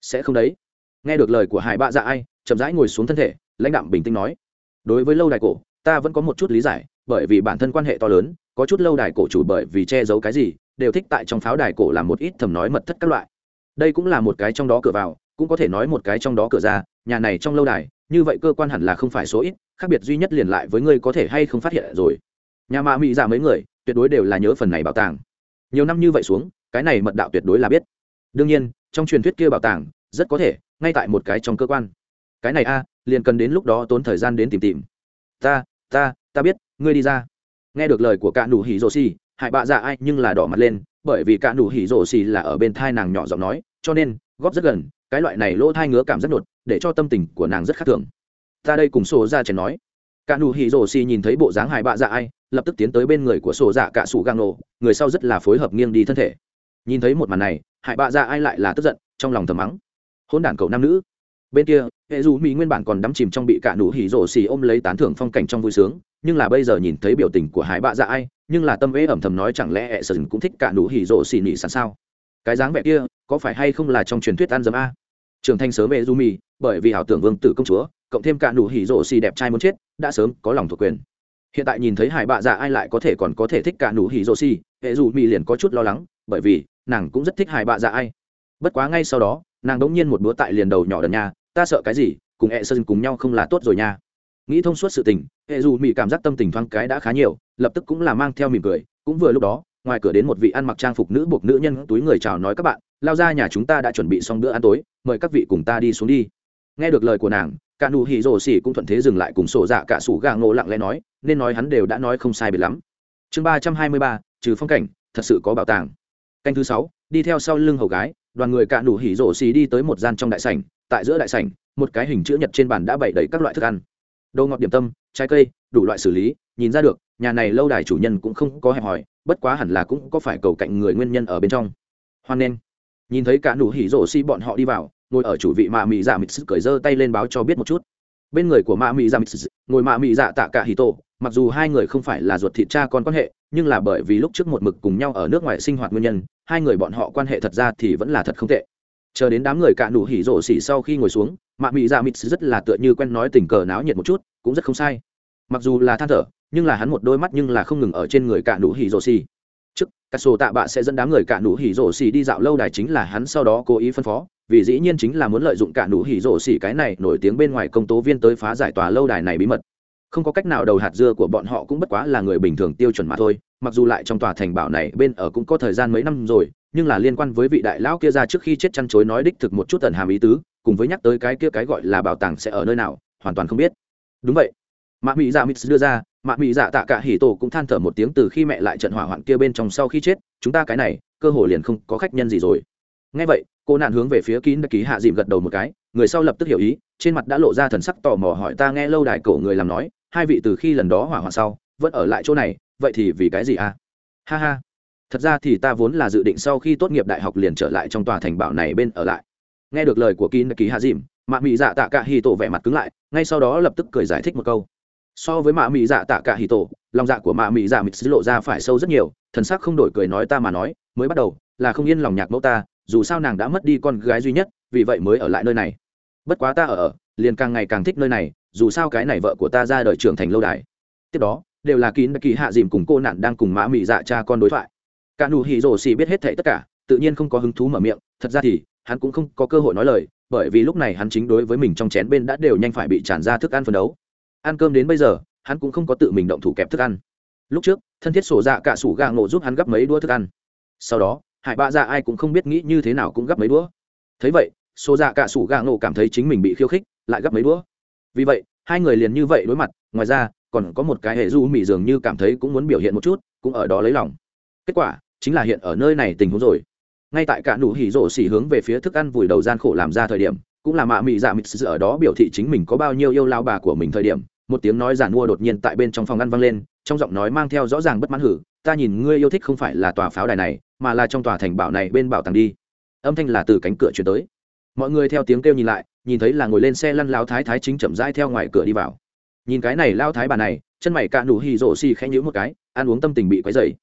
Sẽ không đấy. Nghe được lời của hải bạ dạ ai, chậm rãi ngồi xuống thân thể, lãnh đạm bình tĩnh nói. Đối với lâu đài cổ ta vẫn có một chút lý giải, bởi vì bản thân quan hệ to lớn, có chút lâu đài cổ chủ bởi vì che giấu cái gì, đều thích tại trong pháo đài cổ làm một ít thầm nói mật thất các loại. Đây cũng là một cái trong đó cửa vào, cũng có thể nói một cái trong đó cửa ra, nhà này trong lâu đài, như vậy cơ quan hẳn là không phải số ít, khác biệt duy nhất liền lại với ngươi có thể hay không phát hiện rồi. Nhà mạ mỹ giả dạ mấy người, tuyệt đối đều là nhớ phần này bảo tàng. Nhiều năm như vậy xuống, cái này mật đạo tuyệt đối là biết. Đương nhiên, trong truyền thuyết kia bảo tàng, rất có thể, ngay tại một cái trong cơ quan. Cái này a, liền cần đến lúc đó tốn thời gian đến tìm tìm. Ta ta ta biết, ngươi đi ra. Nghe được lời của cả nụ hỉ rổ xì hại bạ dạ ai nhưng là đỏ mặt lên, bởi vì cả nụ hỉ rổ xì là ở bên thai nàng nhỏ giọng nói, cho nên, góp rất gần, cái loại này lỗ thai ngứa cảm rất nột để cho tâm tình của nàng rất khác thường. Ta đây cùng sổ dạ ra chèn nói. Cả nụ hỉ rổ xì nhìn thấy bộ dáng hại bạ dạ ai, lập tức tiến tới bên người của sổ dạ cạ sủ gang nổ, người sau rất là phối hợp nghiêng đi thân thể. Nhìn thấy một màn này hại bạ dạ ai lại là tức giận, trong lòng thầm mắng. Hôn đản cầu nam nữ bên kia, hệ dù mỹ nguyên bản còn đắm chìm trong bị cả nụ hỉ rổ xì ôm lấy tán thưởng phong cảnh trong vui sướng, nhưng là bây giờ nhìn thấy biểu tình của hải bạ dạ ai, nhưng là tâm ế ẩm thầm nói chẳng lẽ hệ sừng cũng thích cả nụ hỉ rổ xì nỉ sẵn sao? Cái dáng vẻ kia, có phải hay không là trong truyền thuyết ăn dấm a? Trưởng thành sớm hệ dù mỹ, bởi vì hảo tưởng vương tử công chúa, cộng thêm cả nụ hỉ rổ xì đẹp trai muốn chết, đã sớm có lòng thuộc quyền. Hiện tại nhìn thấy hải bạ dạ ai lại có thể còn có thể thích cả nụ hỉ rổ xì, hệ dù mỹ liền có chút lo lắng, bởi vì nàng cũng rất thích hải bạ dạ ai. Bất quá ngay sau đó, nàng đống nhiên một búa tại liền đầu nhỏ đần nhà ta sợ cái gì, cùng e sơ cùng nhau không là tốt rồi nha. Nghĩ thông suốt sự tình, hệ dù mỹ cảm giác tâm tình thoáng cái đã khá nhiều, lập tức cũng là mang theo mỉm cười. Cũng vừa lúc đó, ngoài cửa đến một vị ăn mặc trang phục nữ buộc nữ nhân túi người chào nói các bạn, lao ra nhà chúng ta đã chuẩn bị xong bữa ăn tối, mời các vị cùng ta đi xuống đi. Nghe được lời của nàng, cả nụ hỉ rổ xỉ cũng thuận thế dừng lại cùng sổ dạ cả sủ gà ngộ lặng lẽ nói, nên nói hắn đều đã nói không sai biệt lắm. Chương ba trăm hai mươi ba, trừ phong cảnh, thật sự có bảo tàng. Canh thứ sáu, đi theo sau lưng hầu gái, đoàn người cả nụ hỉ rổ xỉ đi tới một gian trong đại sảnh tại giữa đại sảnh một cái hình chữ nhật trên bàn đã bày đầy các loại thức ăn. Đồ ngọt điểm tâm trái cây đủ loại xử lý nhìn ra được nhà này lâu đài chủ nhân cũng không có hẹp hỏi, bất quá hẳn là cũng có phải cầu cạnh người nguyên nhân ở bên trong. Hoan nghênh nhìn thấy cả nụ hỉ rổ xi bọn họ đi vào ngồi ở chủ vị mạ mị dạ mịt sức cười giơ tay lên báo cho biết một chút. Bên người của mạ mị dạ mịt sức ngồi mạ mị dạ tạ cả hỉ tổ mặc dù hai người không phải là ruột thịt cha con quan hệ nhưng là bởi vì lúc trước một mực cùng nhau ở nước ngoài sinh hoạt nguyên nhân hai người bọn họ quan hệ thật ra thì vẫn là thật không tệ chờ đến đám người cạ nụ hỉ rổ xỉ sau khi ngồi xuống mạ mị dạ mịt rất là tựa như quen nói tình cờ náo nhiệt một chút, cũng rất không sai. Mặc dù là than thở, nhưng là hắn một đôi mắt nhưng là không ngừng ở trên người cạ nụ hỉ rổ xỉ. Trước cà sổ tạ bạ sẽ dẫn đám người cạ nụ hỉ rổ xỉ đi dạo lâu đài chính là hắn sau đó cố ý phân phó, vì dĩ nhiên chính là muốn lợi dụng cạ nụ hỉ rổ xỉ cái này nổi tiếng bên ngoài công tố viên tới phá giải tòa lâu đài này bí mật. Không có cách nào đầu hạt dưa của bọn họ cũng bất quá là người bình thường tiêu chuẩn mà thôi, mặc dù lại trong tòa thành bảo này bên ở cũng có thời gian mấy năm rồi nhưng là liên quan với vị đại lão kia ra trước khi chết chăn chối nói đích thực một chút tần hàm ý tứ, cùng với nhắc tới cái kia cái gọi là bảo tàng sẽ ở nơi nào, hoàn toàn không biết. Đúng vậy. Mạ mỹ dạ mix đưa ra, mạ mỹ dạ tạ cả hỉ tổ cũng than thở một tiếng từ khi mẹ lại trận hỏa hoạn kia bên trong sau khi chết, chúng ta cái này, cơ hội liền không có khách nhân gì rồi. Ngay vậy, cô nạn hướng về phía kín ký hạ dìm gật đầu một cái, người sau lập tức hiểu ý, trên mặt đã lộ ra thần sắc tò mò hỏi ta nghe lâu đài cổ người làm nói, hai vị từ khi lần đó hỏa hoạn sau, vẫn ở lại chỗ này, vậy thì vì cái gì à? Ha ha thật ra thì ta vốn là dự định sau khi tốt nghiệp đại học liền trở lại trong tòa thành bảo này bên ở lại. Nghe được lời của kín ký hạ dìm, mạ mị dạ tạ cả hì tổ vẻ mặt cứng lại, ngay sau đó lập tức cười giải thích một câu. So với mạ mị dạ tạ cả hì tổ, lòng dạ của mạ mị dạ mịt lộ ra phải sâu rất nhiều, thần sắc không đổi cười nói ta mà nói, mới bắt đầu là không yên lòng nhạc mẫu ta, dù sao nàng đã mất đi con gái duy nhất, vì vậy mới ở lại nơi này. Bất quá ta ở, liền càng ngày càng thích nơi này, dù sao cái này vợ của ta ra đời trưởng thành lâu đài. Tiếp đó, đều là kín kỳ hạ dìm cùng cô nạn đang cùng mã mị dạ cha con đối thoại cả nụ hỉ rổ xì biết hết thảy tất cả, tự nhiên không có hứng thú mở miệng, thật ra thì, hắn cũng không có cơ hội nói lời, bởi vì lúc này hắn chính đối với mình trong chén bên đã đều nhanh phải bị tràn ra thức ăn phân đấu. Ăn cơm đến bây giờ, hắn cũng không có tự mình động thủ kẹp thức ăn. Lúc trước, thân thiết sổ dạ cả sủ gà ngộ giúp hắn gấp mấy đũa thức ăn. Sau đó, hải bạ dạ ai cũng không biết nghĩ như thế nào cũng gấp mấy đũa. Thấy vậy, sổ dạ cả sủ gà ngộ cảm thấy chính mình bị khiêu khích, lại gấp mấy đũa. Vì vậy, hai người liền như vậy đối mặt, ngoài ra, còn có một cái hệ du mị dường như cảm thấy cũng muốn biểu hiện một chút, cũng ở đó lấy lòng. Kết quả chính là hiện ở nơi này tình huống rồi. Ngay tại cả nụ hỉ rổ xỉ hướng về phía thức ăn vùi đầu gian khổ làm ra thời điểm, cũng là mạ mị dạ mịt ở đó biểu thị chính mình có bao nhiêu yêu lao bà của mình thời điểm, một tiếng nói giản mua đột nhiên tại bên trong phòng ăn vang lên, trong giọng nói mang theo rõ ràng bất mãn hử, ta nhìn ngươi yêu thích không phải là tòa pháo đài này, mà là trong tòa thành bảo này bên bảo tàng đi. Âm thanh là từ cánh cửa chuyển tới. Mọi người theo tiếng kêu nhìn lại, nhìn thấy là ngồi lên xe lăn lao thái thái chính chậm rãi theo ngoài cửa đi vào. Nhìn cái này lao thái bà này, chân mày cạn đủ hì rổ xì khẽ nhữ một cái, ăn uống tâm tình bị quấy dày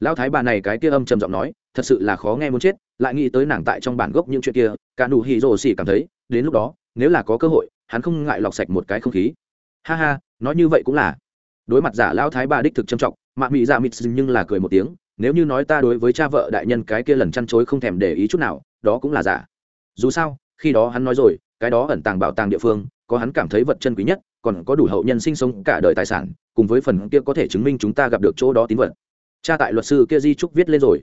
lão thái bà này cái kia âm trầm giọng nói, thật sự là khó nghe muốn chết, lại nghĩ tới nàng tại trong bản gốc những chuyện kia, cả nụ hỉ rồ xỉ cảm thấy, đến lúc đó, nếu là có cơ hội, hắn không ngại lọc sạch một cái không khí. Ha ha, nói như vậy cũng là. Đối mặt giả lão thái bà đích thực trầm trọng, mạ mị dạ mịt nhưng là cười một tiếng, nếu như nói ta đối với cha vợ đại nhân cái kia lần chăn chối không thèm để ý chút nào, đó cũng là giả. Dù sao, khi đó hắn nói rồi, cái đó ẩn tàng bảo tàng địa phương, có hắn cảm thấy vật chân quý nhất, còn có đủ hậu nhân sinh sống cả đời tài sản, cùng với phần kia có thể chứng minh chúng ta gặp được chỗ đó tín vật cha tại luật sư kia di trúc viết lên rồi.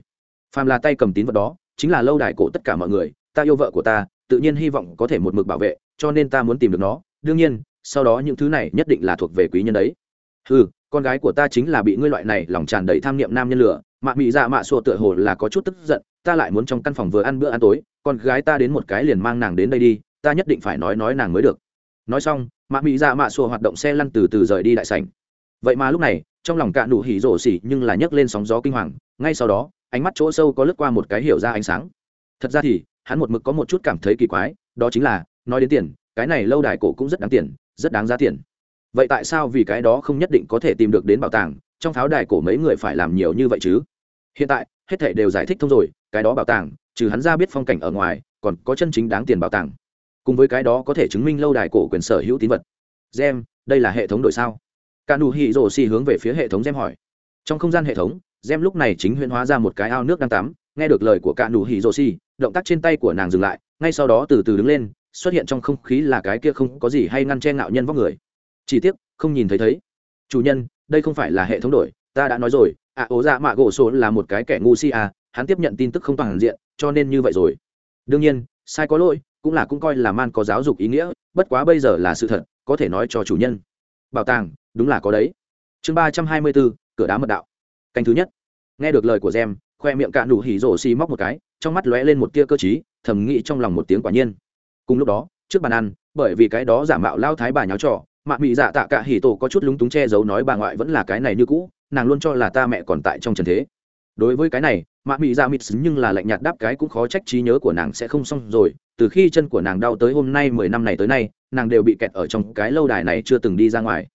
Phàm là tay cầm tín vật đó, chính là lâu đài cổ tất cả mọi người, ta yêu vợ của ta, tự nhiên hy vọng có thể một mực bảo vệ, cho nên ta muốn tìm được nó. Đương nhiên, sau đó những thứ này nhất định là thuộc về quý nhân đấy. Ừ con gái của ta chính là bị ngươi loại này lòng tràn đầy tham niệm nam nhân lửa. Mạ mị dạ mạ xua tựa hồ là có chút tức giận, ta lại muốn trong căn phòng vừa ăn bữa ăn tối, con gái ta đến một cái liền mang nàng đến đây đi, ta nhất định phải nói nói nàng mới được. Nói xong, mạ mị dạ mạ xua hoạt động xe lăn từ từ rời đi đại sảnh. Vậy mà lúc này trong lòng cạ nụ hỉ rổ xỉ nhưng là nhấc lên sóng gió kinh hoàng, ngay sau đó, ánh mắt chỗ sâu có lướt qua một cái hiểu ra ánh sáng. Thật ra thì, hắn một mực có một chút cảm thấy kỳ quái, đó chính là, nói đến tiền, cái này lâu đài cổ cũng rất đáng tiền, rất đáng giá tiền. Vậy tại sao vì cái đó không nhất định có thể tìm được đến bảo tàng, trong pháo đài cổ mấy người phải làm nhiều như vậy chứ? Hiện tại, hết thể đều giải thích thông rồi, cái đó bảo tàng, trừ hắn ra biết phong cảnh ở ngoài, còn có chân chính đáng tiền bảo tàng. Cùng với cái đó có thể chứng minh lâu đài cổ quyền sở hữu tín vật. Gem, đây là hệ thống đội sao? cả nụ hỉ rổ xì hướng về phía hệ thống gem hỏi. Trong không gian hệ thống, gem lúc này chính huyễn hóa ra một cái ao nước đang tắm, nghe được lời của cả nụ hỉ rổ xì, động tác trên tay của nàng dừng lại, ngay sau đó từ từ đứng lên, xuất hiện trong không khí là cái kia không có gì hay ngăn che ngạo nhân vóc người. Chỉ tiếc, không nhìn thấy thấy. Chủ nhân, đây không phải là hệ thống đổi, ta đã nói rồi, ạ ố dạ mạ gỗ sốn là một cái kẻ ngu si à hắn tiếp nhận tin tức không toàn diện, cho nên như vậy rồi. Đương nhiên, sai có lỗi, cũng là cũng coi là man có giáo dục ý nghĩa, bất quá bây giờ là sự thật, có thể nói cho chủ nhân. Bảo tàng đúng là có đấy. Chương ba trăm hai mươi bốn cửa đá mật đạo. Cảnh thứ nhất. Nghe được lời của gem khoe miệng cạn đủ hỉ dỗ xi móc một cái trong mắt lóe lên một tia cơ trí, thầm nghĩ trong lòng một tiếng quả nhiên. Cùng lúc đó trước bàn ăn bởi vì cái đó giả mạo lao thái bà nháo trò mạ mị dạ tạ cả hỉ tổ có chút lúng túng che giấu nói bà ngoại vẫn là cái này như cũ nàng luôn cho là ta mẹ còn tại trong trần thế. Đối với cái này mạ mị dạ mịt nhưng là lạnh nhạt đáp cái cũng khó trách trí nhớ của nàng sẽ không xong rồi từ khi chân của nàng đau tới hôm nay mười năm này tới nay nàng đều bị kẹt ở trong cái lâu đài này chưa từng đi ra ngoài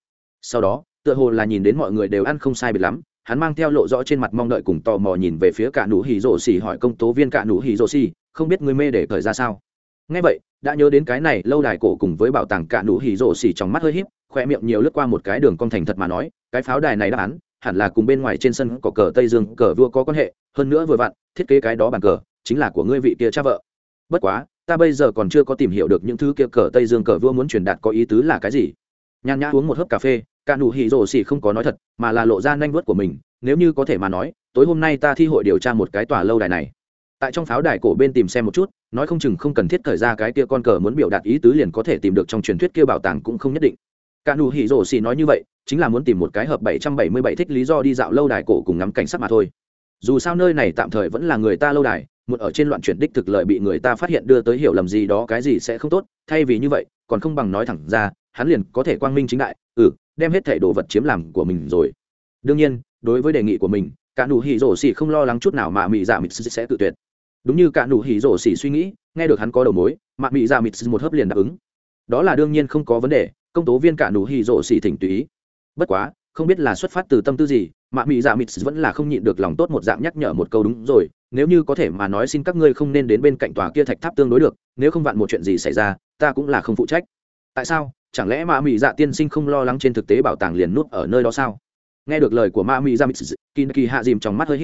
sau đó, tựa hồ là nhìn đến mọi người đều ăn không sai biệt lắm, hắn mang theo lộ rõ trên mặt mong đợi cùng tò mò nhìn về phía cả nụ hỉ rỗ xỉ hỏi công tố viên cả nụ hỉ rỗ xỉ, không biết người mê để thời ra sao. Ngay vậy, đã nhớ đến cái này, lâu đài cổ cùng với bảo tàng cả nụ hỉ rỗ xỉ trong mắt hơi híp, khoe miệng nhiều lướt qua một cái đường cong thành thật mà nói, cái pháo đài này đáp án, hẳn là cùng bên ngoài trên sân có cờ tây dương, cờ vua có quan hệ, hơn nữa vừa vặn, thiết kế cái đó bàn cờ, chính là của ngươi vị kia cha vợ. Bất quá, ta bây giờ còn chưa có tìm hiểu được những thứ kia cờ tây dương, cờ vua muốn truyền đạt có ý tứ là cái gì nhàn nhã uống một hớp cà phê, cả nụ hỉ rồ xì không có nói thật, mà là lộ ra nanh vớt của mình, nếu như có thể mà nói, tối hôm nay ta thi hội điều tra một cái tòa lâu đài này. Tại trong pháo đài cổ bên tìm xem một chút, nói không chừng không cần thiết thời ra cái tia con cờ muốn biểu đạt ý tứ liền có thể tìm được trong truyền thuyết kia bảo tàng cũng không nhất định. Cả nụ hỉ rồ xì nói như vậy, chính là muốn tìm một cái hợp 777 thích lý do đi dạo lâu đài cổ cùng ngắm cảnh sắc mà thôi. Dù sao nơi này tạm thời vẫn là người ta lâu đài, một ở trên loạn chuyển đích thực lợi bị người ta phát hiện đưa tới hiểu lầm gì đó cái gì sẽ không tốt, thay vì như vậy, còn không bằng nói thẳng ra hắn liền có thể quang minh chính đại ừ đem hết thẻ đồ vật chiếm làm của mình rồi. Đương nhiên, đối với đề nghị của mình, cả nụ hỉ rổ xỉ không lo lắng chút nào mà mị dạ mịt sẽ tự tuyệt. Đúng như cả nụ hỉ rổ xỉ suy nghĩ, nghe được hắn có đầu mối, mà mị dạ mịt một hớp liền đáp ứng. Đó là đương nhiên không có vấn đề, công tố viên cả nụ hỉ rổ xỉ thỉnh túy. bất quá, không biết là xuất phát từ tâm tư gì, mà mị dạ mịt vẫn là không nhịn được lòng tốt một dạng nhắc nhở một câu đúng rồi, nếu như có thể mà nói xin các ngươi không nên đến bên cạnh tòa kia thạch tháp tương đối được, nếu không vạn một chuyện gì xảy ra, ta cũng là không phụ trách. Tại sao? chẳng lẽ ma mị dạ tiên sinh không lo lắng trên thực tế bảo tàng liền nút ở nơi đó sao? Nghe được lời của Ma Mị dạ mỹ kin kỳ hạ dìm trong mắt hơi h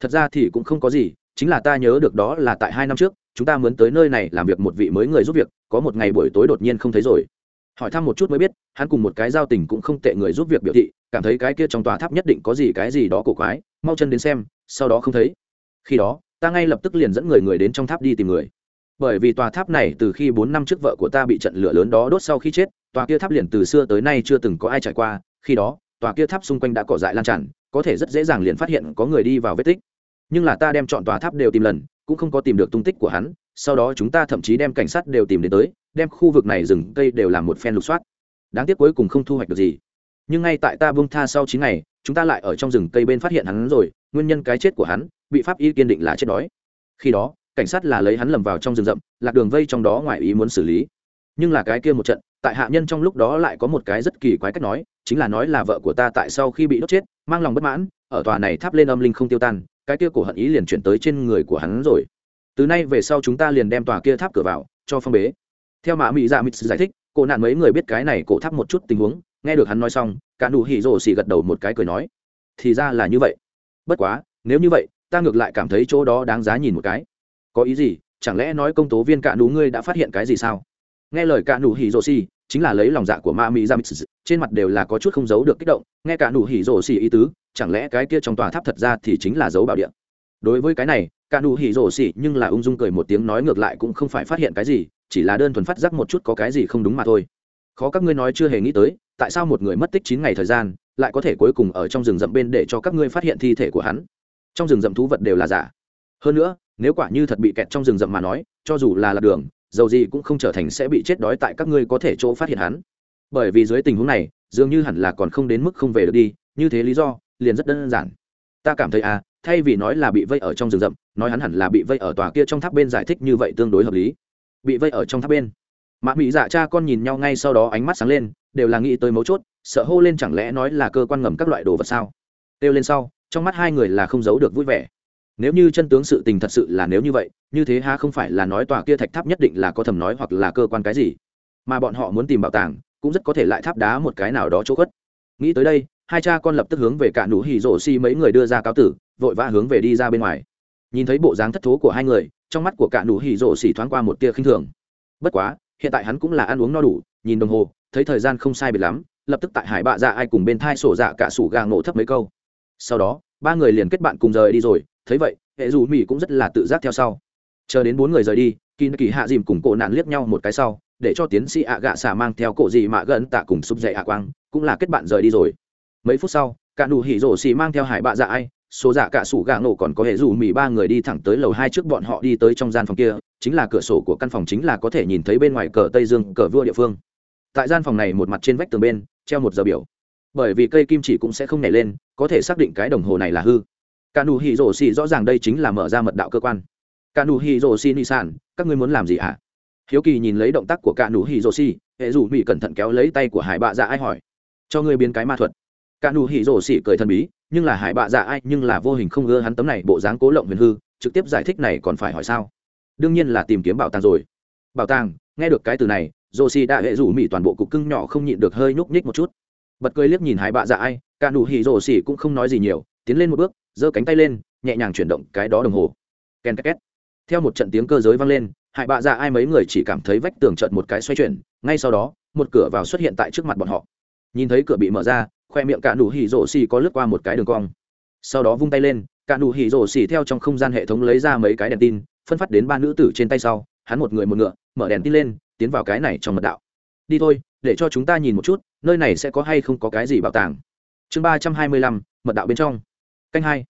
thật ra thì cũng không có gì, chính là ta nhớ được đó là tại hai năm trước, chúng ta muốn tới nơi này làm việc một vị mới người giúp việc, có một ngày buổi tối đột nhiên không thấy rồi. Hỏi thăm một chút mới biết, hắn cùng một cái giao tình cũng không tệ người giúp việc biểu thị, cảm thấy cái kia trong tòa tháp nhất định có gì cái gì đó cổ quái, mau chân đến xem, sau đó không thấy. Khi đó, ta ngay lập tức liền dẫn người người đến trong tháp đi tìm người bởi vì tòa tháp này từ khi bốn năm trước vợ của ta bị trận lửa lớn đó đốt sau khi chết, tòa kia tháp liền từ xưa tới nay chưa từng có ai trải qua, khi đó, tòa kia tháp xung quanh đã cỏ dại lan tràn, có thể rất dễ dàng liền phát hiện có người đi vào vết tích. Nhưng là ta đem chọn tòa tháp đều tìm lần, cũng không có tìm được tung tích của hắn, sau đó chúng ta thậm chí đem cảnh sát đều tìm đến tới, đem khu vực này rừng cây đều làm một phen lục soát. Đáng tiếc cuối cùng không thu hoạch được gì. Nhưng ngay tại ta bông tha sau chín ngày, chúng ta lại ở trong rừng cây bên phát hiện hắn rồi, nguyên nhân cái chết của hắn, bị pháp y kiên định là chết đói. Khi đó cảnh sát là lấy hắn lầm vào trong rừng rậm, lạc đường vây trong đó ngoài ý muốn xử lý. Nhưng là cái kia một trận, tại hạ nhân trong lúc đó lại có một cái rất kỳ quái cách nói, chính là nói là vợ của ta tại sau khi bị đốt chết, mang lòng bất mãn, ở tòa này tháp lên âm linh không tiêu tan, cái kia của hận ý liền chuyển tới trên người của hắn rồi. Từ nay về sau chúng ta liền đem tòa kia tháp cửa vào, cho phong bế. Theo mạ mỹ dạ mịt giải thích cổ nạn mấy người biết cái này cổ tháp một chút tình huống, nghe được hắn nói xong, cả nụ hỉ rồ xì gật đầu một cái cười nói, thì ra là như vậy. Bất quá, nếu như vậy, ta ngược lại cảm thấy chỗ đó đáng giá nhìn một cái có ý gì? Chẳng lẽ nói công tố viên cạ nú ngươi đã phát hiện cái gì sao? Nghe lời cạ nú hỉ rồ xì, chính là lấy lòng dạ của ma mỹ ra trên mặt đều là có chút không giấu được kích động. Nghe cạ nú hỉ rồ xì ý tứ, chẳng lẽ cái kia trong tòa tháp thật ra thì chính là dấu bảo điện? đối với cái này cạ nú hỉ rồ xì nhưng là ung dung cười một tiếng nói ngược lại cũng không phải phát hiện cái gì, chỉ là đơn thuần phát giác một chút có cái gì không đúng mà thôi. Khó các ngươi nói chưa hề nghĩ tới, tại sao một người mất tích chín ngày thời gian, lại có thể cuối cùng ở trong rừng rậm bên để cho các ngươi phát hiện thi thể của hắn? Trong rừng rậm thú vật đều là giả. Hơn nữa nếu quả như thật bị kẹt trong rừng rậm mà nói, cho dù là lạc đường, dầu gì cũng không trở thành sẽ bị chết đói tại các ngươi có thể chỗ phát hiện hắn. Bởi vì dưới tình huống này, dường như hẳn là còn không đến mức không về được đi, như thế lý do, liền rất đơn giản. Ta cảm thấy à thay vì nói là bị vây ở trong rừng rậm, nói hắn hẳn là bị vây ở tòa kia trong tháp bên giải thích như vậy tương đối hợp lý. Bị vây ở trong tháp bên. Mã mỹ dạ cha con nhìn nhau ngay sau đó ánh mắt sáng lên, đều là nghĩ tới mấu chốt, sợ hô lên chẳng lẽ nói là cơ quan ngầm các loại đồ vật sao? Kêu lên sau, trong mắt hai người là không giấu được vui vẻ nếu như chân tướng sự tình thật sự là nếu như vậy, như thế ha không phải là nói tòa kia thạch tháp nhất định là có thầm nói hoặc là cơ quan cái gì? Mà bọn họ muốn tìm bảo tàng, cũng rất có thể lại tháp đá một cái nào đó chỗ khuất. Nghĩ tới đây, hai cha con lập tức hướng về cả nụ hỉ rổ xi mấy người đưa ra cáo tử, vội vã hướng về đi ra bên ngoài. Nhìn thấy bộ dáng thất thố của hai người, trong mắt của cả nụ hỉ rổ xỉ thoáng qua một tia khinh thường. Bất quá, hiện tại hắn cũng là ăn uống no đủ, nhìn đồng hồ, thấy thời gian không sai biệt lắm, lập tức tại hải bạ dạ ai cùng bên thai sổ dạ cả sủ gà ngộ thấp mấy câu. Sau đó, ba người liền kết bạn cùng rời đi rồi thấy vậy, hệ dù mỹ cũng rất là tự giác theo sau. Chờ đến bốn người rời đi, kỳ kỳ hạ dìm cùng cổ nạn liếc nhau một cái sau, để cho tiến sĩ ạ gạ xả mang theo cổ gì mà gần tạ cùng sụp dậy ạ à quang, cũng là kết bạn rời đi rồi. Mấy phút sau, cả nụ hỉ rổ xì mang theo hải bạ dạ ai, số dạ cả sủ gạ nổ còn có hệ dù mì ba người đi thẳng tới lầu hai trước bọn họ đi tới trong gian phòng kia, chính là cửa sổ của căn phòng chính là có thể nhìn thấy bên ngoài cờ tây dương, cờ vua địa phương. Tại gian phòng này một mặt trên vách tường bên, treo một giờ biểu. Bởi vì cây kim chỉ cũng sẽ không nảy lên, có thể xác định cái đồng hồ này là hư cả nụ hỉ rổ xì rõ ràng đây chính là mở ra mật đạo cơ quan. Cả nụ hỉ rổ xì nị sản, các ngươi muốn làm gì ạ? Hiếu kỳ nhìn lấy động tác của cả nụ hỉ rổ xì, hệ dù mỹ cẩn thận kéo lấy tay của hải bạ dạ ai hỏi, cho ngươi biến cái ma thuật. Cả nụ hỉ rổ xì cười thần bí, nhưng là hải bạ dạ ai, nhưng là vô hình không ưa hắn tấm này bộ dáng cố lộng huyền hư, trực tiếp giải thích này còn phải hỏi sao? Đương nhiên là tìm kiếm bảo tàng rồi. Bảo tàng? Nghe được cái từ này, rổ xì đã hệ dù mỹ toàn bộ cục cưng nhỏ không nhịn được hơi nhúc nhích một chút. Bật cười liếc nhìn hải bạ dạ ai, cả nụ hỉ rổ xì cũng không nói gì nhiều, tiến lên một bước giơ cánh tay lên, nhẹ nhàng chuyển động cái đó đồng hồ. Ken két theo một trận tiếng cơ giới vang lên hại bạ dạ ai mấy người chỉ cảm thấy vách tường trận một cái xoay chuyển, ngay sau đó, một cửa vào xuất hiện tại trước mặt bọn họ. Nhìn thấy cửa bị mở ra, khoe miệng cả nụ hỉ rổ xì có lướt qua một cái đường cong. Sau đó vung tay lên, cả nụ hỉ rổ xì theo trong không gian hệ thống lấy ra mấy cái đèn tin, phân phát đến ba nữ tử trên tay sau, hắn một người một ngựa, mở đèn tin lên, tiến vào cái này trong mật đạo. Đi thôi, để cho chúng ta nhìn một chút, nơi này sẽ có hay không có cái gì bảo tàng. Chương ba trăm hai mươi lăm, mật đạo bên trong canh hai.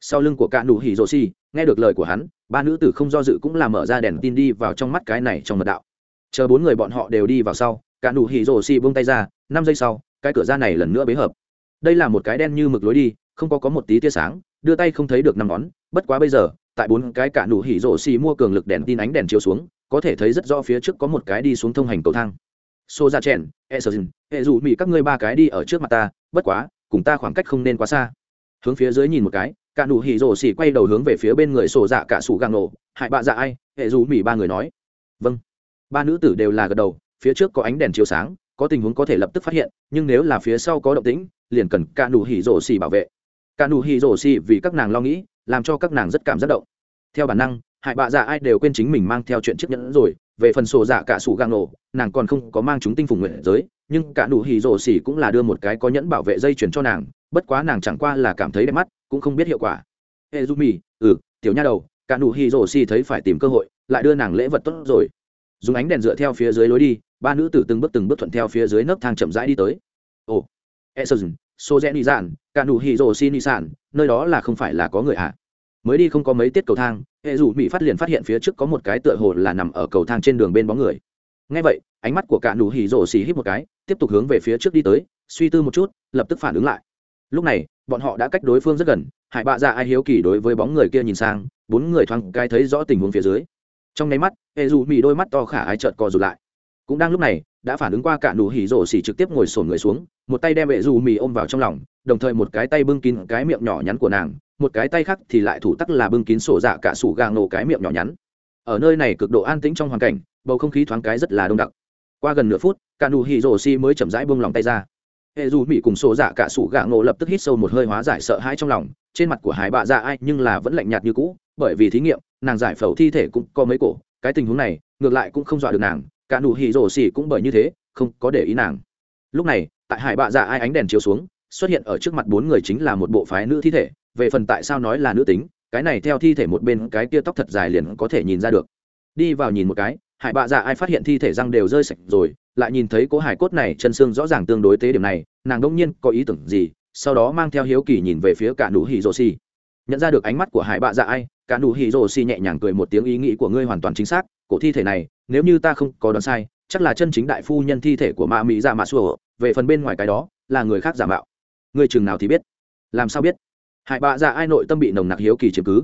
Sau lưng của cả đủ hỉ rồ xì, nghe được lời của hắn, ba nữ tử không do dự cũng là mở ra đèn tin đi vào trong mắt cái này trong mật đạo. Chờ bốn người bọn họ đều đi vào sau, cả đủ hỉ rồ xì buông tay ra, năm giây sau, cái cửa ra này lần nữa bế hợp. Đây là một cái đen như mực lối đi, không có có một tí tia sáng, đưa tay không thấy được năm ngón, bất quá bây giờ, tại bốn cái cả đủ hỉ rồ xì mua cường lực đèn tin ánh đèn chiếu xuống, có thể thấy rất rõ phía trước có một cái đi xuống thông hành cầu thang. Xô ra chèn e sờ hệ e dù mỹ các ngươi ba cái đi ở trước mặt ta, bất quá, cùng ta khoảng cách không nên quá xa hướng phía dưới nhìn một cái, cả nụ hỉ rổ xỉ quay đầu hướng về phía bên người sổ dạ cả sủ gàng nổ hại bạ dạ ai? Hệ dù mỹ ba người nói. Vâng. Ba nữ tử đều là gật đầu, phía trước có ánh đèn chiếu sáng, có tình huống có thể lập tức phát hiện, nhưng nếu là phía sau có động tĩnh, liền cần cả nụ hỉ rổ xỉ bảo vệ. Cả nụ hỉ rổ xỉ vì các nàng lo nghĩ, làm cho các nàng rất cảm rất động. Theo bản năng hại bạ dạ ai đều quên chính mình mang theo chuyện chiếc nhẫn rồi, về phần sổ dạ cả sủ gàng nổ nàng còn không có mang chúng tinh phùng nguyện giới, nhưng cả nụ hỉ rổ xỉ cũng là đưa một cái có nhẫn bảo vệ dây chuyển cho nàng bất quá nàng chẳng qua là cảm thấy đẹp mắt, cũng không biết hiệu quả. Hệ du mì ừ tiểu nha đầu, cả nụ hi rổ xì thấy phải tìm cơ hội, lại đưa nàng lễ vật tốt rồi. Dùng ánh đèn dựa theo phía dưới lối đi, ba nữ tử từng bước từng bước thuận theo phía dưới nấc thang chậm rãi đi tới. Ồ e sơ dừng xô rẽ ni giản cả nụ hi rổ xì ni sản nơi đó là không phải là có người ạ à. mới đi không có mấy tiết cầu thang hệ dù mỹ phát liền phát hiện phía trước có một cái tựa hồ là nằm ở cầu thang trên đường bên bóng người. Ngay vậy, ánh mắt của cả nụ hỉ rổ xì hít một cái, tiếp tục hướng về phía trước đi tới, suy tư một chút, lập tức phản ứng lại lúc này, bọn họ đã cách đối phương rất gần, hải bạ ra ai hiếu kỳ đối với bóng người kia nhìn sang, bốn người thoáng cái thấy rõ tình huống phía dưới. Trong nháy mắt hệ dù mì đôi mắt to khả ai trợn co rụt lại. Cũng đang lúc này, đã phản ứng qua cả nụ hỉ rổ xỉ trực tiếp ngồi sổn người xuống, một tay đem hệ dù mì ôm vào trong lòng, đồng thời một cái tay bưng kín cái miệng nhỏ nhắn của nàng, một cái tay khác thì lại thủ tắc là bưng kín sổ dạ cả sủ gà nổ cái miệng nhỏ nhắn. Ở nơi này cực độ an tĩnh trong hoàn cảnh, bầu không khí thoáng cái rất là đông đặc. Qua gần nửa phút, cả nụ hỉ rổ xỉ mới chậm rãi buông lòng tay ra hệ dù mỹ cùng sổ dạ cả sủ gạ ngộ lập tức hít sâu một hơi hóa giải sợ hãi trong lòng. Trên mặt của hải bạ dạ ai nhưng là vẫn lạnh nhạt như cũ, bởi vì thí nghiệm, nàng giải phẫu thi thể cũng có mấy cổ. Cái tình huống này, ngược lại cũng không dọa được nàng. Cả nụ hỉ rổ xỉ cũng bởi như thế, không có để ý nàng. Lúc này, tại hải bạ dạ ai ánh đèn chiếu xuống, xuất hiện ở trước mặt bốn người chính là một bộ phái nữ thi thể. Về phần tại sao nói là nữ tính, cái này theo thi thể một bên, cái kia tóc thật dài liền có thể nhìn ra được. Đi vào nhìn một cái, hải bạ dạ ai phát hiện thi thể răng đều rơi sạch rồi, lại nhìn thấy cố hải cốt này chân xương rõ ràng tương đối tế điểm này nàng đông nhiên có ý tưởng gì, sau đó mang theo hiếu kỳ nhìn về phía cả nụ hỉ rồ xì. Nhận ra được ánh mắt của hải bạ dạ ai, cả nụ hỉ rồ xì nhẹ nhàng cười một tiếng ý nghĩ của ngươi hoàn toàn chính xác, cổ thi thể này, nếu như ta không có đoán sai, chắc là chân chính đại phu nhân thi thể của mạ mỹ dạ mạ xua về phần bên ngoài cái đó, là người khác giả mạo. Người chừng nào thì biết. Làm sao biết? Hải bạ dạ ai nội tâm bị nồng nặc hiếu kỳ chiếm cứ.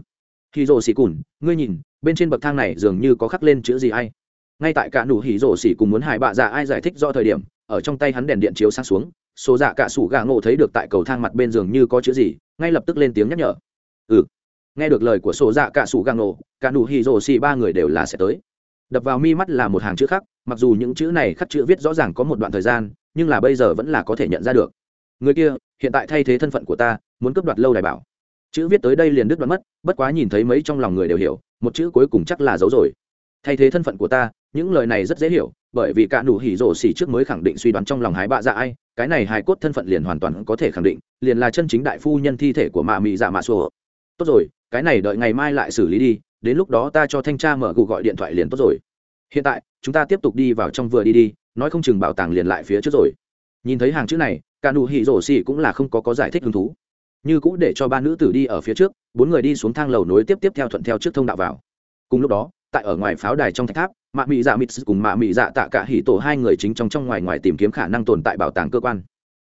Hỉ rồ xì cùn, ngươi nhìn, bên trên bậc thang này dường như có khắc lên chữ gì ai? Ngay tại cả nụ hỉ rồ xì cùng muốn hải bạ dạ ai giải thích do thời điểm, ở trong tay hắn đèn điện chiếu sáng xuống số dạ cả sủ gà ngộ thấy được tại cầu thang mặt bên giường như có chữ gì, ngay lập tức lên tiếng nhắc nhở. Ừ. Nghe được lời của số dạ cả sủ gà ngộ, cả nụ hì rồ xì ba người đều là sẽ tới. Đập vào mi mắt là một hàng chữ khác, mặc dù những chữ này khắc chữ viết rõ ràng có một đoạn thời gian, nhưng là bây giờ vẫn là có thể nhận ra được. Người kia, hiện tại thay thế thân phận của ta, muốn cướp đoạt lâu đài bảo. Chữ viết tới đây liền đứt đoạn mất, bất quá nhìn thấy mấy trong lòng người đều hiểu, một chữ cuối cùng chắc là giấu rồi. Thay thế thân phận của ta, những lời này rất dễ hiểu, bởi vì cả nụ hỉ rổ xỉ trước mới khẳng định suy đoán trong lòng hái bạ dạ ai cái này hài cốt thân phận liền hoàn toàn có thể khẳng định, liền là chân chính đại phu nhân thi thể của mạ mị dạ mạ sùa. Tốt rồi, cái này đợi ngày mai lại xử lý đi, đến lúc đó ta cho thanh tra mở gù gọi điện thoại liền tốt rồi. Hiện tại, chúng ta tiếp tục đi vào trong vừa đi đi, nói không chừng bảo tàng liền lại phía trước rồi. Nhìn thấy hàng chữ này, cả nụ hỉ rổ xỉ cũng là không có có giải thích hứng thú. Như cũ để cho ba nữ tử đi ở phía trước, bốn người đi xuống thang lầu nối tiếp tiếp theo thuận theo trước thông đạo vào. Cùng lúc đó tại ở ngoài pháo đài trong thạch tháp, mạ mị dạ mịt cùng mạ mị dạ tạ cả hỉ tổ hai người chính trong trong ngoài ngoài tìm kiếm khả năng tồn tại bảo tàng cơ quan.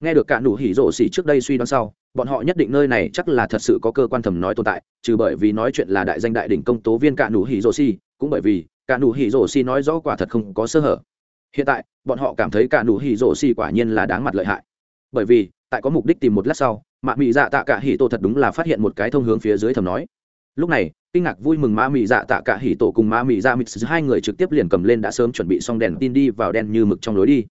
Nghe được cả nụ hỉ rổ xỉ trước đây suy đoán sau, bọn họ nhất định nơi này chắc là thật sự có cơ quan thầm nói tồn tại, trừ bởi vì nói chuyện là đại danh đại đỉnh công tố viên cả nụ hỉ rổ xỉ, cũng bởi vì cả nụ hỉ rổ xỉ nói rõ quả thật không có sơ hở. Hiện tại, bọn họ cảm thấy cả nụ hỉ rổ xỉ quả nhiên là đáng mặt lợi hại. Bởi vì, tại có mục đích tìm một lát sau, mạ mị dạ tạ cả hỉ tổ thật đúng là phát hiện một cái thông hướng phía dưới thầm nói. Lúc này kinh ngạc vui mừng ma mị dạ tạ cả hỉ tổ cùng ma mị dạ mịt hai người trực tiếp liền cầm lên đã sớm chuẩn bị xong đèn tin đi vào đen như mực trong lối đi.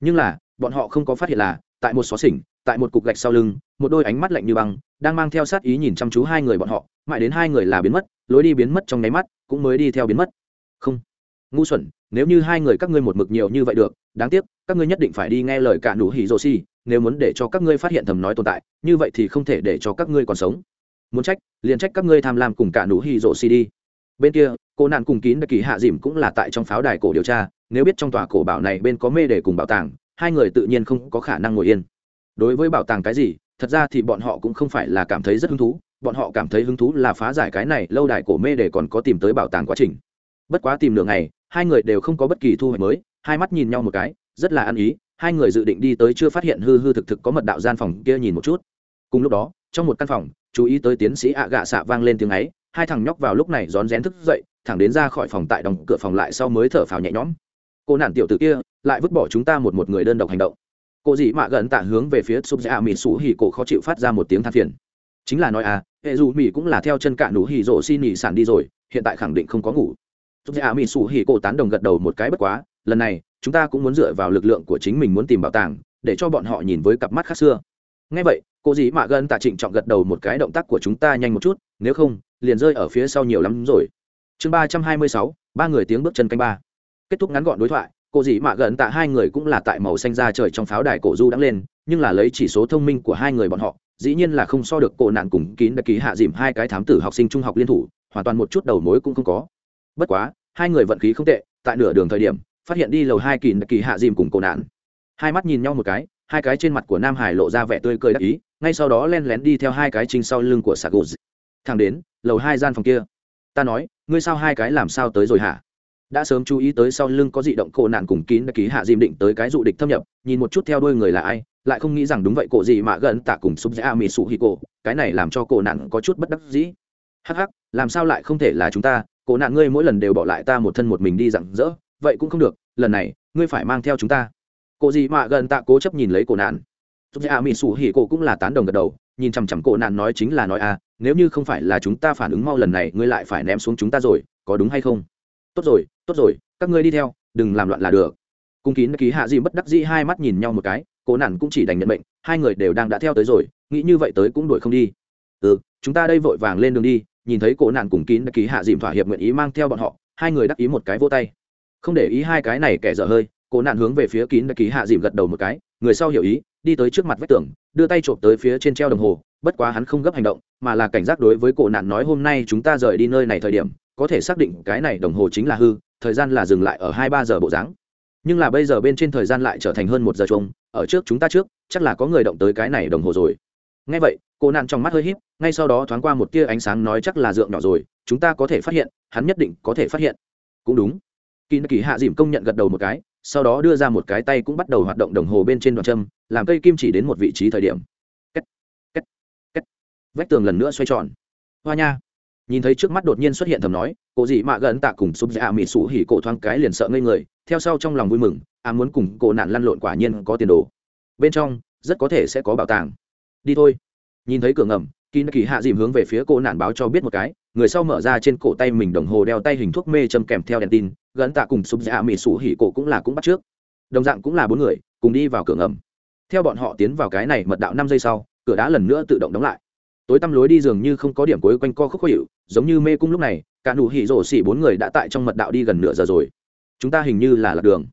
Nhưng là, bọn họ không có phát hiện là, tại một xó xỉnh, tại một cục gạch sau lưng, một đôi ánh mắt lạnh như băng, đang mang theo sát ý nhìn chăm chú hai người bọn họ, mãi đến hai người là biến mất, lối đi biến mất trong nháy mắt, cũng mới đi theo biến mất. Không. Ngu xuẩn, nếu như hai người các ngươi một mực nhiều như vậy được, đáng tiếc, các ngươi nhất định phải đi nghe lời cả nụ hỉ rồ si nếu muốn để cho các ngươi phát hiện thầm nói tồn tại, như vậy thì không thể để cho các ngươi còn sống muốn trách, liền trách các ngươi tham lam cùng cả nụ hy rộ CD bên kia, cô nạn cùng kín đặc kỳ hạ dìm cũng là tại trong pháo đài cổ điều tra, nếu biết trong tòa cổ bảo này bên có mê để cùng bảo tàng, hai người tự nhiên không có khả năng ngồi yên. Đối với bảo tàng cái gì, thật ra thì bọn họ cũng không phải là cảm thấy rất hứng thú, bọn họ cảm thấy hứng thú là phá giải cái này lâu đài cổ mê để còn có tìm tới bảo tàng quá trình. Bất quá tìm nửa này hai người đều không có bất kỳ thu hoạch mới, hai mắt nhìn nhau một cái, rất là ăn ý, hai người dự định đi tới chưa phát hiện hư hư thực thực có mật đạo gian phòng kia nhìn một chút. Cùng lúc đó, trong một căn phòng chú ý tới tiến sĩ ạ gạ xạ vang lên tiếng ấy, hai thằng nhóc vào lúc này rón rén thức dậy, thẳng đến ra khỏi phòng tại đóng cửa phòng lại sau mới thở phào nhẹ nhõm. Cô nản tiểu t ử kia, lại vứt bỏ chúng ta một một người đơn độc hành động. Cô dị mạ gần tạ hướng về phía súp dạ mỹ sủ hì cổ khó chịu phát ra một tiếng than phiền. Chính là nói à hệ dù mỹ cũng là theo chân cạn đủ hì rộ xin nhị sản đi rồi, hiện tại khẳng định không có ngủ. Súp dạ mỹ sủ hì cổ tán đồng gật đầu một cái bất quá, lần này, chúng ta cũng muốn dựa vào lực lượng của chính mình muốn tìm bảo tàng, để cho bọn họ nhìn với cặp mắt khác xưa. Ngay vậy cô dĩ mạ gần tạ trịnh trọng gật đầu một cái động tác của chúng ta nhanh một chút, nếu không, liền rơi ở phía sau nhiều lắm rồi. Chương ba trăm hai mươi sáu, ba người tiếng bước chân canh ba. Kết thúc ngắn gọn đối thoại, cô dĩ mạ gần tạ hai người cũng là tại màu xanh ra trời trong pháo đài cổ du đắng lên, nhưng là lấy chỉ số thông minh của hai người bọn họ, dĩ nhiên là không so được cổ nạn cùng kín đặc ký hạ dìm hai cái thám tử học sinh trung học liên thủ, hoàn toàn một chút đầu mối cũng không có. Bất quá, hai người vận khí không tệ, tại nửa đường thời điểm, phát hiện đi lầu hai kỳ đặc ký hạ dìm cùng cổ nạn. Hai mắt nhìn nhau một cái, hai cái trên mặt của nam hải lộ ra vẻ tươi cười đắc ý ngay sau đó len lén đi theo hai cái trinh sau lưng của sạc gột thẳng đến, lầu hai gian phòng kia. Ta nói, ngươi sao hai cái làm sao tới rồi hả? Đã sớm chú ý tới sau lưng có dị động cổ nạn cùng kín đã ký hạ dìm định tới cái dụ địch thâm nhập, nhìn một chút theo đôi người là ai, lại không nghĩ rằng đúng vậy cổ gì mà gần tạ cùng súp dã mì sụ hì cổ, cái này làm cho cổ nạn có chút bất đắc dĩ. Hắc hắc, làm sao lại không thể là chúng ta, cổ nạn ngươi mỗi lần đều bỏ lại ta một thân một mình đi rặng rỡ, vậy cũng không được, lần này, ngươi phải mang theo chúng ta. Cổ gì mà gần tạ cố chấp nhìn lấy cổ nạn. Tốt ra dạ mỹ sủ hỉ cổ cũng là tán đồng gật đầu, nhìn chằm chằm cổ nạn nói chính là nói a, à, nếu như không phải là chúng ta phản ứng mau lần này, ngươi lại phải ném xuống chúng ta rồi, có đúng hay không? Tốt rồi, tốt rồi, các ngươi đi theo, đừng làm loạn là được. Cung kín ký hạ dĩ bất đắc dĩ hai mắt nhìn nhau một cái, cổ nạn cũng chỉ đành nhận mệnh, hai người đều đang đã theo tới rồi, nghĩ như vậy tới cũng đuổi không đi. Ừ, chúng ta đây vội vàng lên đường đi, nhìn thấy cổ nạn cùng kín ký hạ dĩ thỏa hiệp nguyện ý mang theo bọn họ, hai người đắc ý một cái vỗ tay. Không để ý hai cái này kẻ dở hơi, cổ nạn hướng về phía kín đã ký hạ dìm gật đầu một cái, người sau hiểu ý, đi tới trước mặt vách tường, đưa tay trộm tới phía trên treo đồng hồ, bất quá hắn không gấp hành động, mà là cảnh giác đối với cổ nạn nói hôm nay chúng ta rời đi nơi này thời điểm, có thể xác định cái này đồng hồ chính là hư, thời gian là dừng lại ở hai ba giờ bộ dáng. Nhưng là bây giờ bên trên thời gian lại trở thành hơn một giờ chung ở trước chúng ta trước, chắc là có người động tới cái này đồng hồ rồi. Ngay vậy cô nạn trong mắt hơi híp, ngay sau đó thoáng qua một tia ánh sáng nói chắc là dượng nhỏ rồi, chúng ta có thể phát hiện, hắn nhất định có thể phát hiện. Cũng đúng. Kỳ kỳ hạ dìm công nhận gật đầu một cái sau đó đưa ra một cái tay cũng bắt đầu hoạt động đồng hồ bên trên đoạn châm làm cây kim chỉ đến một vị trí thời điểm. Kết, kết, kết. vách tường lần nữa xoay tròn. Hoa nha. Nhìn thấy trước mắt đột nhiên xuất hiện thầm nói cổ dị mạ gần tạ cùng súp dạ mị sủ hỉ cổ thoáng cái liền sợ ngây người theo sau trong lòng vui mừng à muốn cùng cổ nạn lăn lộn quả nhiên có tiền đồ. Bên trong rất có thể sẽ có bảo tàng. Đi thôi. Nhìn thấy cửa ngầm kỳ kỳ hạ dìm hướng về phía cô nạn báo cho biết một cái, người sau mở ra trên cổ tay mình đồng hồ đeo tay hình thuốc mê châm kèm theo đèn tin, gần tạ cùng sụp dạ mỹ sủ hỉ cổ cũng là cũng bắt trước. Đồng dạng cũng là bốn người, cùng đi vào cửa ngầm. Theo bọn họ tiến vào cái này mật đạo năm giây sau, cửa đá lần nữa tự động đóng lại. Tối tăm lối đi dường như không có điểm cuối quanh co khúc khó hiệu giống như mê cung lúc này, cả nụ hỉ rổ xỉ bốn người đã tại trong mật đạo đi gần nửa giờ rồi. Chúng ta hình như là lạc đường.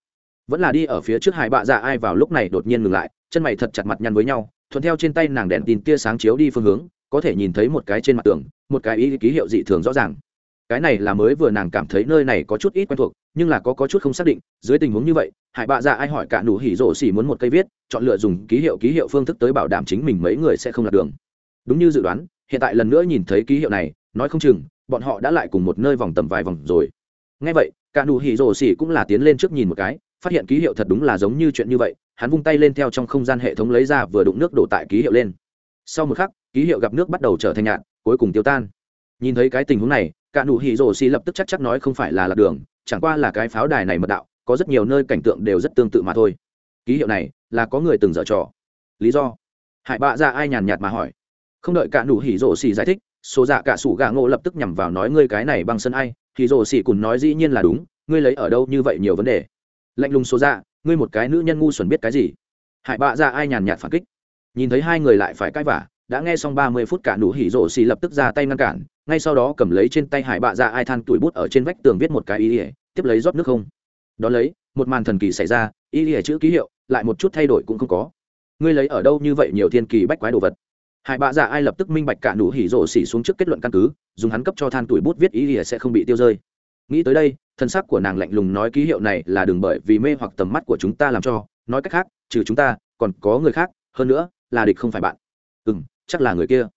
Vẫn là đi ở phía trước hai bạ dạ ai vào lúc này đột nhiên ngừng lại, chân mày thật chặt mặt nhăn với nhau, thuận theo trên tay nàng đèn tin tia sáng chiếu đi phương hướng có thể nhìn thấy một cái trên mặt tường, một cái ý ký hiệu dị thường rõ ràng. Cái này là mới vừa nàng cảm thấy nơi này có chút ít quen thuộc, nhưng là có có chút không xác định, dưới tình huống như vậy, hải bạ ra ai hỏi cả nụ hỉ rổ xỉ muốn một cây viết, chọn lựa dùng ký hiệu ký hiệu phương thức tới bảo đảm chính mình mấy người sẽ không lạc đường. Đúng như dự đoán, hiện tại lần nữa nhìn thấy ký hiệu này, nói không chừng, bọn họ đã lại cùng một nơi vòng tầm vài vòng rồi. Ngay vậy, cả nụ hỉ rổ xỉ cũng là tiến lên trước nhìn một cái, phát hiện ký hiệu thật đúng là giống như chuyện như vậy, hắn vung tay lên theo trong không gian hệ thống lấy ra vừa đụng nước đổ tại ký hiệu lên. Sau một khắc ký hiệu gặp nước bắt đầu trở thành nhạt cuối cùng tiêu tan. Nhìn thấy cái tình huống này, cả nụ hỉ rổ xì lập tức chắc chắc nói không phải là lạc đường, chẳng qua là cái pháo đài này mật đạo, có rất nhiều nơi cảnh tượng đều rất tương tự mà thôi. Ký hiệu này là có người từng dở trò. Lý do? Hải bạ ra ai nhàn nhạt mà hỏi. Không đợi cả nụ hỉ rổ xì giải thích, số dạ cả sủ gà ngộ lập tức nhằm vào nói ngươi cái này bằng sân ai, thì rổ xì cùng nói dĩ nhiên là đúng, ngươi lấy ở đâu như vậy nhiều vấn đề. Lạnh lùng số dạ ngươi một cái nữ nhân ngu xuẩn biết cái gì? Hải bạ ra ai nhàn nhạt phản kích. Nhìn thấy hai người lại phải cãi vả đã nghe xong ba mươi phút cả nụ hỉ rổ xì lập tức ra tay ngăn cản, ngay sau đó cầm lấy trên tay hải bạ ra ai than tuổi bút ở trên vách tường viết một cái ý ỉa tiếp lấy rót nước không. Đó lấy, một màn thần kỳ xảy ra, ý ỉa chữ ký hiệu, lại một chút thay đổi cũng không có. Ngươi lấy ở đâu như vậy nhiều thiên kỳ bách quái đồ vật? Hải bạ dạ ai lập tức minh bạch cả nụ hỉ rổ xỉ xuống trước kết luận căn cứ, dùng hắn cấp cho than tuổi bút viết ý ỉa sẽ không bị tiêu rơi. Nghĩ tới đây, thân xác của nàng lạnh lùng nói ký hiệu này là đừng bởi vì mê hoặc tầm mắt của chúng ta làm cho, nói cách khác, trừ chúng ta, còn có người khác, hơn nữa, là địch không phải bạn chắc là người kia.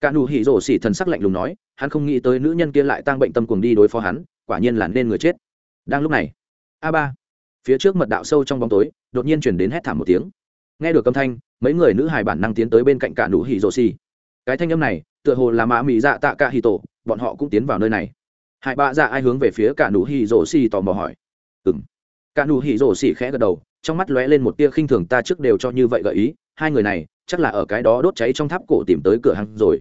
Cả nụ hỉ rổ xỉ thần sắc lạnh lùng nói, hắn không nghĩ tới nữ nhân kia lại tăng bệnh tâm cuồng đi đối phó hắn, quả nhiên là nên người chết. Đang lúc này, a ba, phía trước mật đạo sâu trong bóng tối, đột nhiên chuyển đến hét thảm một tiếng. Nghe được âm thanh, mấy người nữ hài bản năng tiến tới bên cạnh cả nụ hỉ rổ xỉ. Cái thanh âm này, tựa hồ là mã mỹ dạ tạ cả hì tổ, bọn họ cũng tiến vào nơi này. Hai bạ dạ ai hướng về phía cả nụ hỉ rổ xỉ tò mò hỏi. Ừng cả nụ hỉ rổ xỉ khẽ gật đầu, trong mắt lóe lên một tia khinh thường, ta trước đều cho như vậy gợi ý, hai người này chắc là ở cái đó đốt cháy trong tháp cổ tìm tới cửa hàng rồi.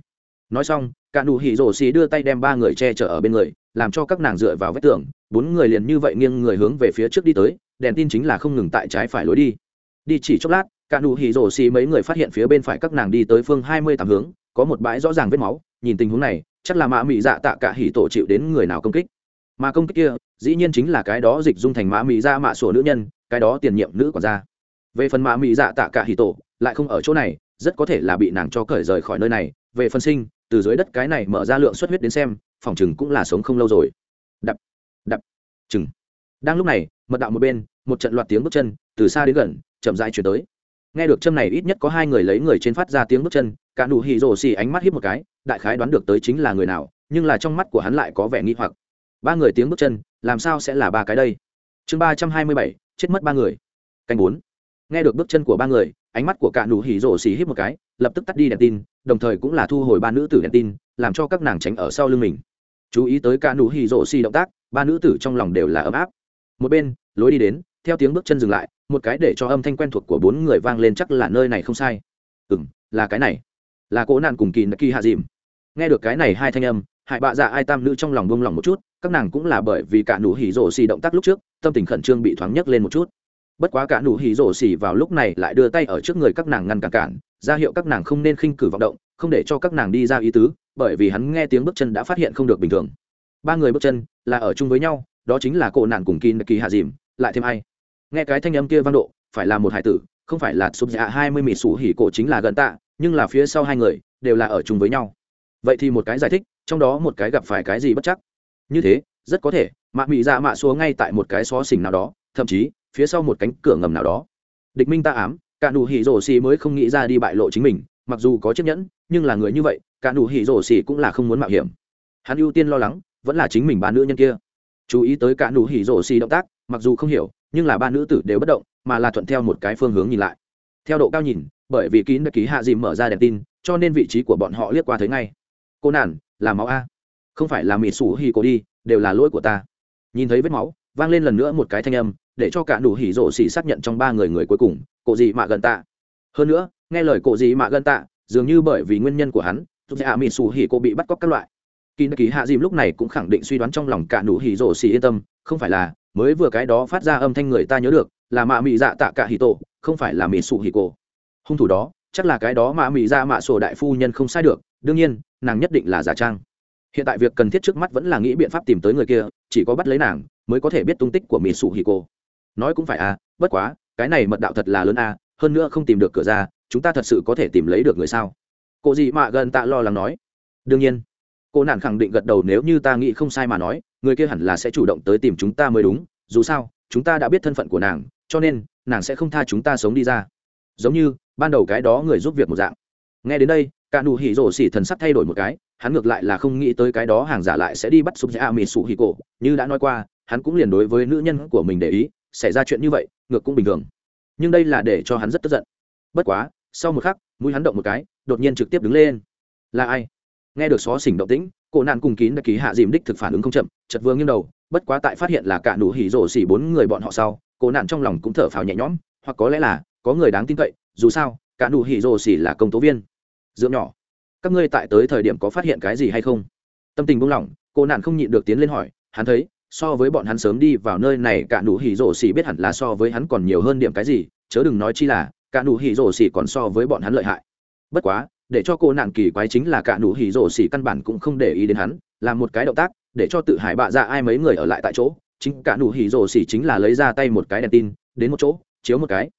Nói xong, cả nụ hỉ rổ xì đưa tay đem ba người che chở ở bên người, làm cho các nàng dựa vào vết tường, bốn người liền như vậy nghiêng người hướng về phía trước đi tới, đèn tin chính là không ngừng tại trái phải lối đi. Đi chỉ chốc lát, cả nụ hỉ rổ xì mấy người phát hiện phía bên phải các nàng đi tới phương hai mươi tám hướng, có một bãi rõ ràng vết máu, nhìn tình huống này, chắc là mã mị dạ tạ cả hỉ tổ chịu đến người nào công kích. Mà công kích kia, dĩ nhiên chính là cái đó dịch dung thành mã mị ra mạ sổ nữ nhân, cái đó tiền nhiệm nữ quản ra về phần mạ mỹ dạ tạ cả hì tổ, lại không ở chỗ này, rất có thể là bị nàng cho cởi rời khỏi nơi này. Về phân sinh, từ dưới đất cái này mở ra lượng xuất huyết đến xem, phòng chừng cũng là sống không lâu rồi. Đập đập, chừng. Đang lúc này, mật đạo một bên, một trận loạt tiếng bước chân, từ xa đến gần, chậm rãi chuyển tới. Nghe được châm này ít nhất có hai người lấy người trên phát ra tiếng bước chân, cả nụ hì rồ xì ánh mắt hít một cái, đại khái đoán được tới chính là người nào, nhưng là trong mắt của hắn lại có vẻ nghi hoặc. Ba người tiếng bước chân, làm sao sẽ là ba cái đây? Chương ba trăm hai mươi bảy, chết mất ba người. Canh bốn nghe được bước chân của ba người, ánh mắt của cả nụ hỉ rổ xì hít một cái, lập tức tắt đi đèn tin, đồng thời cũng là thu hồi ba nữ tử đèn tin, làm cho các nàng tránh ở sau lưng mình. Chú ý tới cả nụ hỉ rổ xì động tác, ba nữ tử trong lòng đều là ấm áp. Một bên, lối đi đến, theo tiếng bước chân dừng lại, một cái để cho âm thanh quen thuộc của bốn người vang lên chắc là nơi này không sai. Ừ m là cái này. Là cỗ nạn cùng kỳ nạ kỳ hạ dìm. Nghe được cái này hai thanh âm hại bạ dạ ai tam nữ trong lòng bông lòng một chút, các nàng cũng là bởi vì cả nụ hỉ rổ xì động tác lúc trước, tâm tình khẩn trương bị thoáng nhấc lên một chút bất quá cả nụ hỉ rổ xỉ vào lúc này lại đưa tay ở trước người các nàng ngăn cản cản, ra hiệu các nàng không nên khinh cử vọng động, không để cho các nàng đi ra ý tứ, bởi vì hắn nghe tiếng bước chân đã phát hiện không được bình thường. Ba người bước chân là ở chung với nhau, đó chính là cổ nạn cùng kỳ kỳ hạ dìm, lại thêm ai? Nghe cái thanh âm kia văn độ, phải là một hải tử, không phải là sụp dạ hai mươi mỹ sủ hỉ cổ chính là gần tạ, nhưng là phía sau hai người đều là ở chung với nhau. Vậy thì một cái giải thích, trong đó một cái gặp phải cái gì bất chắc? Như thế, rất có thể, mạ mị dạ mạ xúa ngay tại một cái xó xỉnh nào đó, thậm chí phía sau một cánh cửa ngầm nào đó. Địch minh ta ám, cả nụ hỉ rổ xì mới không nghĩ ra đi bại lộ chính mình, mặc dù có chiếc nhẫn, nhưng là người như vậy, cả nụ hỉ rổ xì cũng là không muốn mạo hiểm. Hắn ưu tiên lo lắng, vẫn là chính mình ba nữ nhân kia. Chú ý tới cả nụ hỉ rổ xì động tác, mặc dù không hiểu, nhưng là ba nữ tử đều bất động, mà là thuận theo một cái phương hướng nhìn lại. Theo độ cao nhìn, bởi vì kín đã ký hạ dìm mở ra đèn tin, cho nên vị trí của bọn họ liếc qua thấy ngay. Cô nản, là máu a. Không phải là mỹ sủ hì cổ đi, đều là lỗi của ta. Nhìn thấy vết máu, vang lên lần nữa một cái thanh âm để cho cả đủ hỉ rổ xỉ xác nhận trong ba người người cuối cùng, cổ gì mạ gần tạ. Hơn nữa, nghe lời cổ gì mạ gần tạ, dường như bởi vì nguyên nhân của hắn dù dạ mỹ xù hỉ cô bị bắt cóc các loại. Kỳ kỳ hạ dìm lúc này cũng khẳng định suy đoán trong lòng cả đủ hỉ rổ xỉ yên tâm, không phải là, mới vừa cái đó phát ra âm thanh người ta nhớ được, là mạ mị dạ tạ cả hỉ tổ, không phải là mỹ xù hỉ cô hung thủ đó, chắc là cái đó mạ mị dạ mạ sổ đại phu nhân không sai được, đương nhiên, nàng nhất định là giả trang. Hiện tại việc cần thiết trước mắt vẫn là nghĩ biện pháp tìm tới người kia, chỉ có bắt lấy nàng, mới có thể biết tung tích của mỹ sụ hì cô nói cũng phải à bất quá, cái này mật đạo thật là lớn à hơn nữa không tìm được cửa ra, chúng ta thật sự có thể tìm lấy được người sao? Cô dị mạ gần tạ lo lắng nói. Đương nhiên. Cô nạn khẳng định gật đầu nếu như ta nghĩ không sai mà nói, người kia hẳn là sẽ chủ động tới tìm chúng ta mới đúng, dù sao, chúng ta đã biết thân phận của nàng, cho nên, nàng sẽ không tha chúng ta sống đi ra. Giống như, ban đầu cái đó người giúp việc một dạng. Nghe đến đây, cả nụ hỉ rổ xỉ thần sắc thay đổi một cái, hắn ngược lại là không nghĩ tới cái đó hàng giả lại sẽ đi bắt sụp dạ giả mì sụ hì cổ, như đã nói qua, hắn cũng liền đối với nữ nhân của mình để ý xảy ra chuyện như vậy, ngược cũng bình thường. Nhưng đây là để cho hắn rất tức giận. Bất quá, sau một khắc, mũi hắn động một cái, đột nhiên trực tiếp đứng lên. Là ai? Nghe được xó xỉnh động tĩnh, cổ nạn cùng kín đã ký hạ dìm đích thực phản ứng không chậm chật vương nghiêng đầu, bất quá tại phát hiện là cả đủ hỉ rổ xỉ bốn người bọn họ sau, cổ nạn trong lòng cũng thở phào nhẹ nhõm, hoặc có lẽ là, có người đáng tin cậy, dù sao, cả đủ hỉ rổ xỉ là công tố viên. Dưỡng nhỏ, các ngươi tại tới thời điểm có phát hiện cái gì hay không? Tâm tình buông lỏng cô nạn không nhịn được tiến lên hỏi, hắn thấy so với bọn hắn sớm đi vào nơi này, cả nụ hỉ rổ xỉ biết hẳn là so với hắn còn nhiều hơn điểm cái gì, chớ đừng nói chi là, cả nụ hỉ rổ xỉ còn so với bọn hắn lợi hại. Bất quá, để cho cô nạn kỳ quái chính là cả nụ hỉ rổ xỉ căn bản cũng không để ý đến hắn, làm một cái động tác, để cho tự hải bạ ra ai mấy người ở lại tại chỗ, chính cả nụ hỉ rổ xỉ chính là lấy ra tay một cái đèn tin, đến một chỗ, chiếu một cái.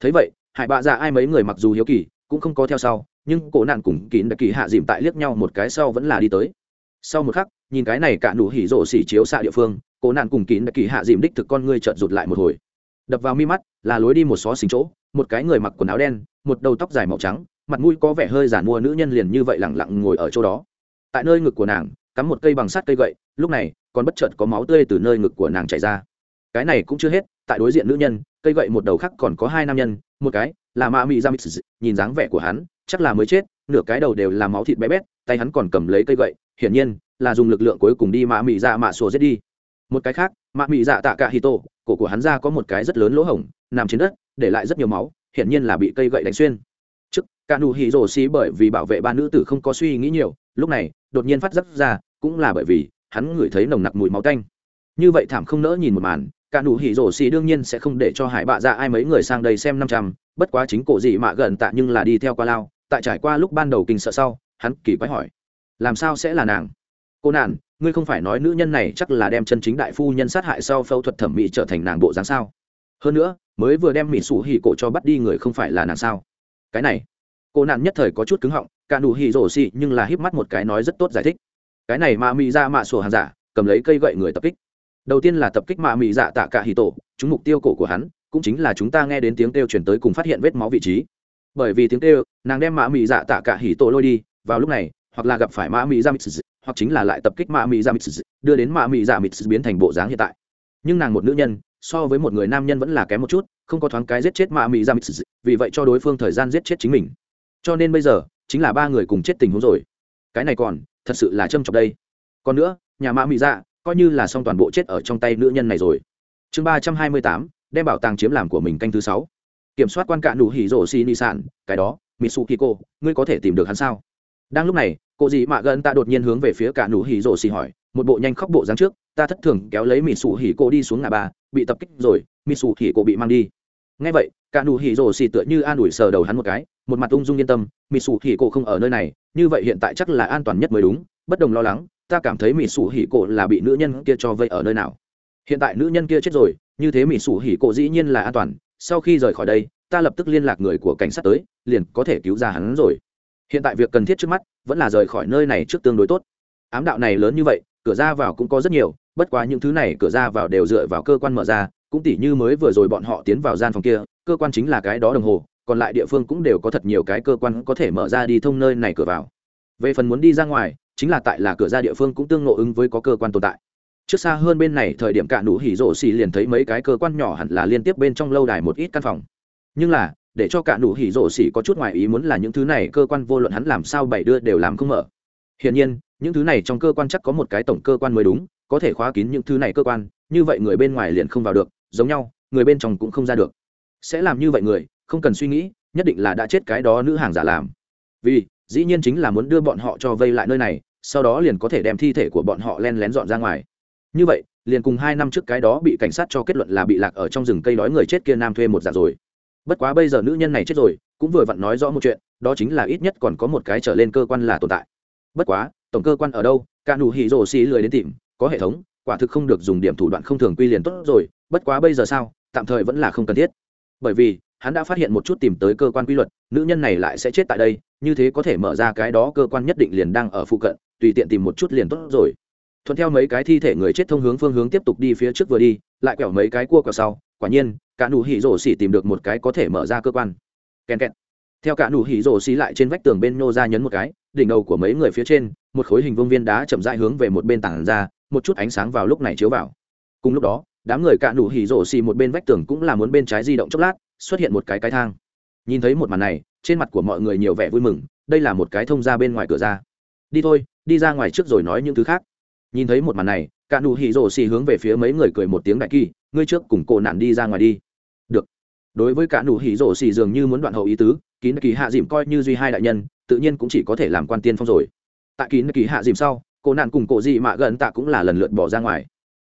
Thấy vậy hải bạ ra ai mấy người mặc dù hiếu kỳ, cũng không có theo sau, nhưng cổ nạn cùng kín đã kỳ hạ dìm tại liếc nhau một cái sau vẫn là đi tới. Sau một khắc nhìn cái này cả nụ hỉ rổ xỉ chiếu xạ địa phương, cố nạn cùng kín kỳ hạ dìm đích thực con ngươi trợn rụt lại một hồi. Đập vào mi mắt, là lối đi một xó xình chỗ, một cái người mặc quần áo đen, một đầu tóc dài màu trắng, mặt mũi có vẻ hơi giản mua nữ nhân liền như vậy lẳng lặng ngồi ở chỗ đó. Tại nơi ngực của nàng, cắm một cây bằng sắt cây gậy, lúc này, còn bất chợt có máu tươi từ nơi ngực của nàng chảy ra. Cái này cũng chưa hết, tại đối diện nữ nhân, cây gậy một đầu khác còn có hai nam nhân, một cái là mạ mị ra nhìn dáng vẻ của hắn, chắc là mới chết, nửa cái đầu đều là máu thịt bé bét, tay hắn còn cầm lấy cây gậy, hiển nhiên là dùng lực lượng cuối cùng đi mạ mị dạ mạ sổ giết đi. Một cái khác, mạ mị dạ tạ cả hì tổ, cổ của hắn ra có một cái rất lớn lỗ hổng, nằm trên đất, để lại rất nhiều máu, hiển nhiên là bị cây gậy đánh xuyên. Trước, cả nụ hì rổ xí bởi vì bảo vệ ba nữ tử không có suy nghĩ nhiều, lúc này, đột nhiên phát giấc ra, cũng là bởi vì hắn ngửi thấy nồng nặc mùi máu tanh. Như vậy thảm không nỡ nhìn một màn cả nụ hỉ rổ xì đương nhiên sẽ không để cho hải bạ ra ai mấy người sang đây xem năm trăm, bất quá chính cổ gì mạ gần tạ nhưng là đi theo qua lao, tại trải qua lúc ban đầu kinh sợ sau, hắn kỳ quái hỏi, làm sao sẽ là nàng? Cô nạn ngươi không phải nói nữ nhân này chắc là đem chân chính đại phu nhân sát hại sau phẫu thuật thẩm mỹ trở thành nàng bộ dáng sao? Hơn nữa, mới vừa đem mỹ sủ hỉ cổ cho bắt đi người không phải là nàng sao? Cái này. Cô nạn nhất thời có chút cứng họng, cả nụ hỉ rổ xì nhưng là híp mắt một cái nói rất tốt giải thích. Cái này mà mỹ ra mạ sổ hàng giả, cầm lấy cây gậy người tập kích đầu tiên là tập kích mạ mị dạ tạ cả hì tổ, chúng mục tiêu cổ của hắn cũng chính là chúng ta nghe đến tiếng kêu chuyển tới cùng phát hiện vết máu vị trí. Bởi vì tiếng kêu, nàng đem mạ mị dạ tạ cả hì tổ lôi đi, vào lúc này, hoặc là gặp phải mạ mị dạ mịt hoặc chính là lại tập kích mạ mị dạ mịt đưa đến mạ mị dạ mịt biến thành bộ dáng hiện tại. Nhưng nàng một nữ nhân, so với một người nam nhân vẫn là kém một chút, không có thoáng cái giết chết mạ mị dạ mịt vì vậy cho đối phương thời gian giết chết chính mình. Cho nên bây giờ, chính là ba người cùng chết tình huống rồi. Cái này còn, thật sự là trâm trọng đây. Còn nữa, nhà mạ mị dạ coi như là xong toàn bộ chết ở trong tay nữ nhân này rồi. Chương ba trăm hai mươi tám, đem bảo tàng chiếm làm của mình canh thứ sáu. Kiểm soát quan cạn đủ hỉ rổ xi nị sạn cái đó mitsu kiko ngươi có thể tìm được hắn sao? Đang lúc này, cô dì mạ gần ta đột nhiên hướng về phía cạn nụ hỉ rổ xi hỏi, một bộ nhanh khóc bộ dáng trước, ta thất thường kéo lấy mỹ hỉ cô đi xuống ngã ba, bị tập kích rồi mỹ sủ bị mang đi. Nghe vậy cạn nụ hỉ rổ xi tựa như an ủi sờ đầu hắn một cái, một mặt ung dung yên tâm mỹ sủ không ở nơi này, như vậy hiện tại chắc là an toàn nhất mới đúng, bất đồng lo lắng ta cảm thấy mỹ sủ hỉ cổ là bị nữ nhân kia cho vây ở nơi nào. Hiện tại nữ nhân kia chết rồi, như thế mỹ sủ hỉ cổ dĩ nhiên là an toàn, sau khi rời khỏi đây, ta lập tức liên lạc người của cảnh sát tới, liền có thể cứu ra hắn rồi. Hiện tại việc cần thiết trước mắt, vẫn là rời khỏi nơi này trước tương đối tốt. Ám đạo này lớn như vậy, cửa ra vào cũng có rất nhiều, bất quá những thứ này cửa ra vào đều dựa vào cơ quan mở ra, cũng tỉ như mới vừa rồi bọn họ tiến vào gian phòng kia, cơ quan chính là cái đó đồng hồ, còn lại địa phương cũng đều có thật nhiều cái cơ quan có thể mở ra đi thông nơi này cửa vào. Về phần muốn đi ra ngoài chính là tại là cửa ra địa phương cũng tương ngộ ứng với có cơ quan tồn tại. Trước xa hơn bên này thời điểm cả nụ hỉ rổ xì liền thấy mấy cái cơ quan nhỏ hẳn là liên tiếp bên trong lâu đài một ít căn phòng. Nhưng là, để cho cả nụ hỉ rổ xì có chút ngoài ý muốn là những thứ này cơ quan vô luận hắn làm sao bảy đưa đều làm không mở. Hiển nhiên, những thứ này trong cơ quan chắc có một cái tổng cơ quan mới đúng, có thể khóa kín những thứ này cơ quan, như vậy người bên ngoài liền không vào được, giống nhau, người bên trong cũng không ra được. Sẽ làm như vậy người, không cần suy nghĩ, nhất định là đã chết cái đó nữ hàng giả làm. Vì dĩ nhiên chính là muốn đưa bọn họ cho vây lại nơi này, sau đó liền có thể đem thi thể của bọn họ len lén dọn ra ngoài. Như vậy, liền cùng hai năm trước cái đó bị cảnh sát cho kết luận là bị lạc ở trong rừng cây đói người chết kia nam thuê một dạng rồi. Bất quá bây giờ nữ nhân này chết rồi, cũng vừa vặn nói rõ một chuyện, đó chính là ít nhất còn có một cái trở lên cơ quan là tồn tại. Bất quá, tổng cơ quan ở đâu, cả nụ hỉ rồ xì lười đến tìm, có hệ thống, quả thực không được dùng điểm thủ đoạn không thường quy liền tốt rồi, bất quá bây giờ sao, tạm thời vẫn là không cần thiết. Bởi vì hắn đã phát hiện một chút tìm tới cơ quan quy luật, nữ nhân này lại sẽ chết tại đây, như thế có thể mở ra cái đó cơ quan nhất định liền đang ở phụ cận, tùy tiện tìm một chút liền tốt rồi. Thuận theo mấy cái thi thể người chết thông hướng phương hướng tiếp tục đi phía trước vừa đi, lại quẹo mấy cái cua quẹo sau, quả nhiên, cả nụ hỉ rổ xỉ tìm được một cái có thể mở ra cơ quan. Kèn kẹt theo cả nụ hỉ rổ xỉ lại trên vách tường bên nô ra nhấn một cái, đỉnh đầu của mấy người phía trên, một khối hình vương viên đá chậm rãi hướng về một bên tảng ra, một chút ánh sáng vào lúc này chiếu vào. Cùng lúc đó, đám người cả nụ hỉ rổ xỉ một bên vách tường cũng là muốn bên trái di động chốc lát xuất hiện một cái cái thang. Nhìn thấy một màn này, trên mặt của mọi người nhiều vẻ vui mừng, đây là một cái thông ra bên ngoài cửa ra. Đi thôi, đi ra ngoài trước rồi nói những thứ khác. Nhìn thấy một màn này, cả nụ hỉ rổ xì hướng về phía mấy người cười một tiếng đại kỳ, ngươi trước cùng cổ nạn đi ra ngoài đi. Được. Đối với cả nụ hỉ rổ xì dường như muốn đoạn hậu ý tứ, kín kỳ hạ dìm coi như duy hai đại nhân, tự nhiên cũng chỉ có thể làm quan tiên phong rồi. Tại kín kỳ hạ dìm sau cổ nạn cùng cổ dị mạ gần tạ cũng là lần lượt bỏ ra ngoài.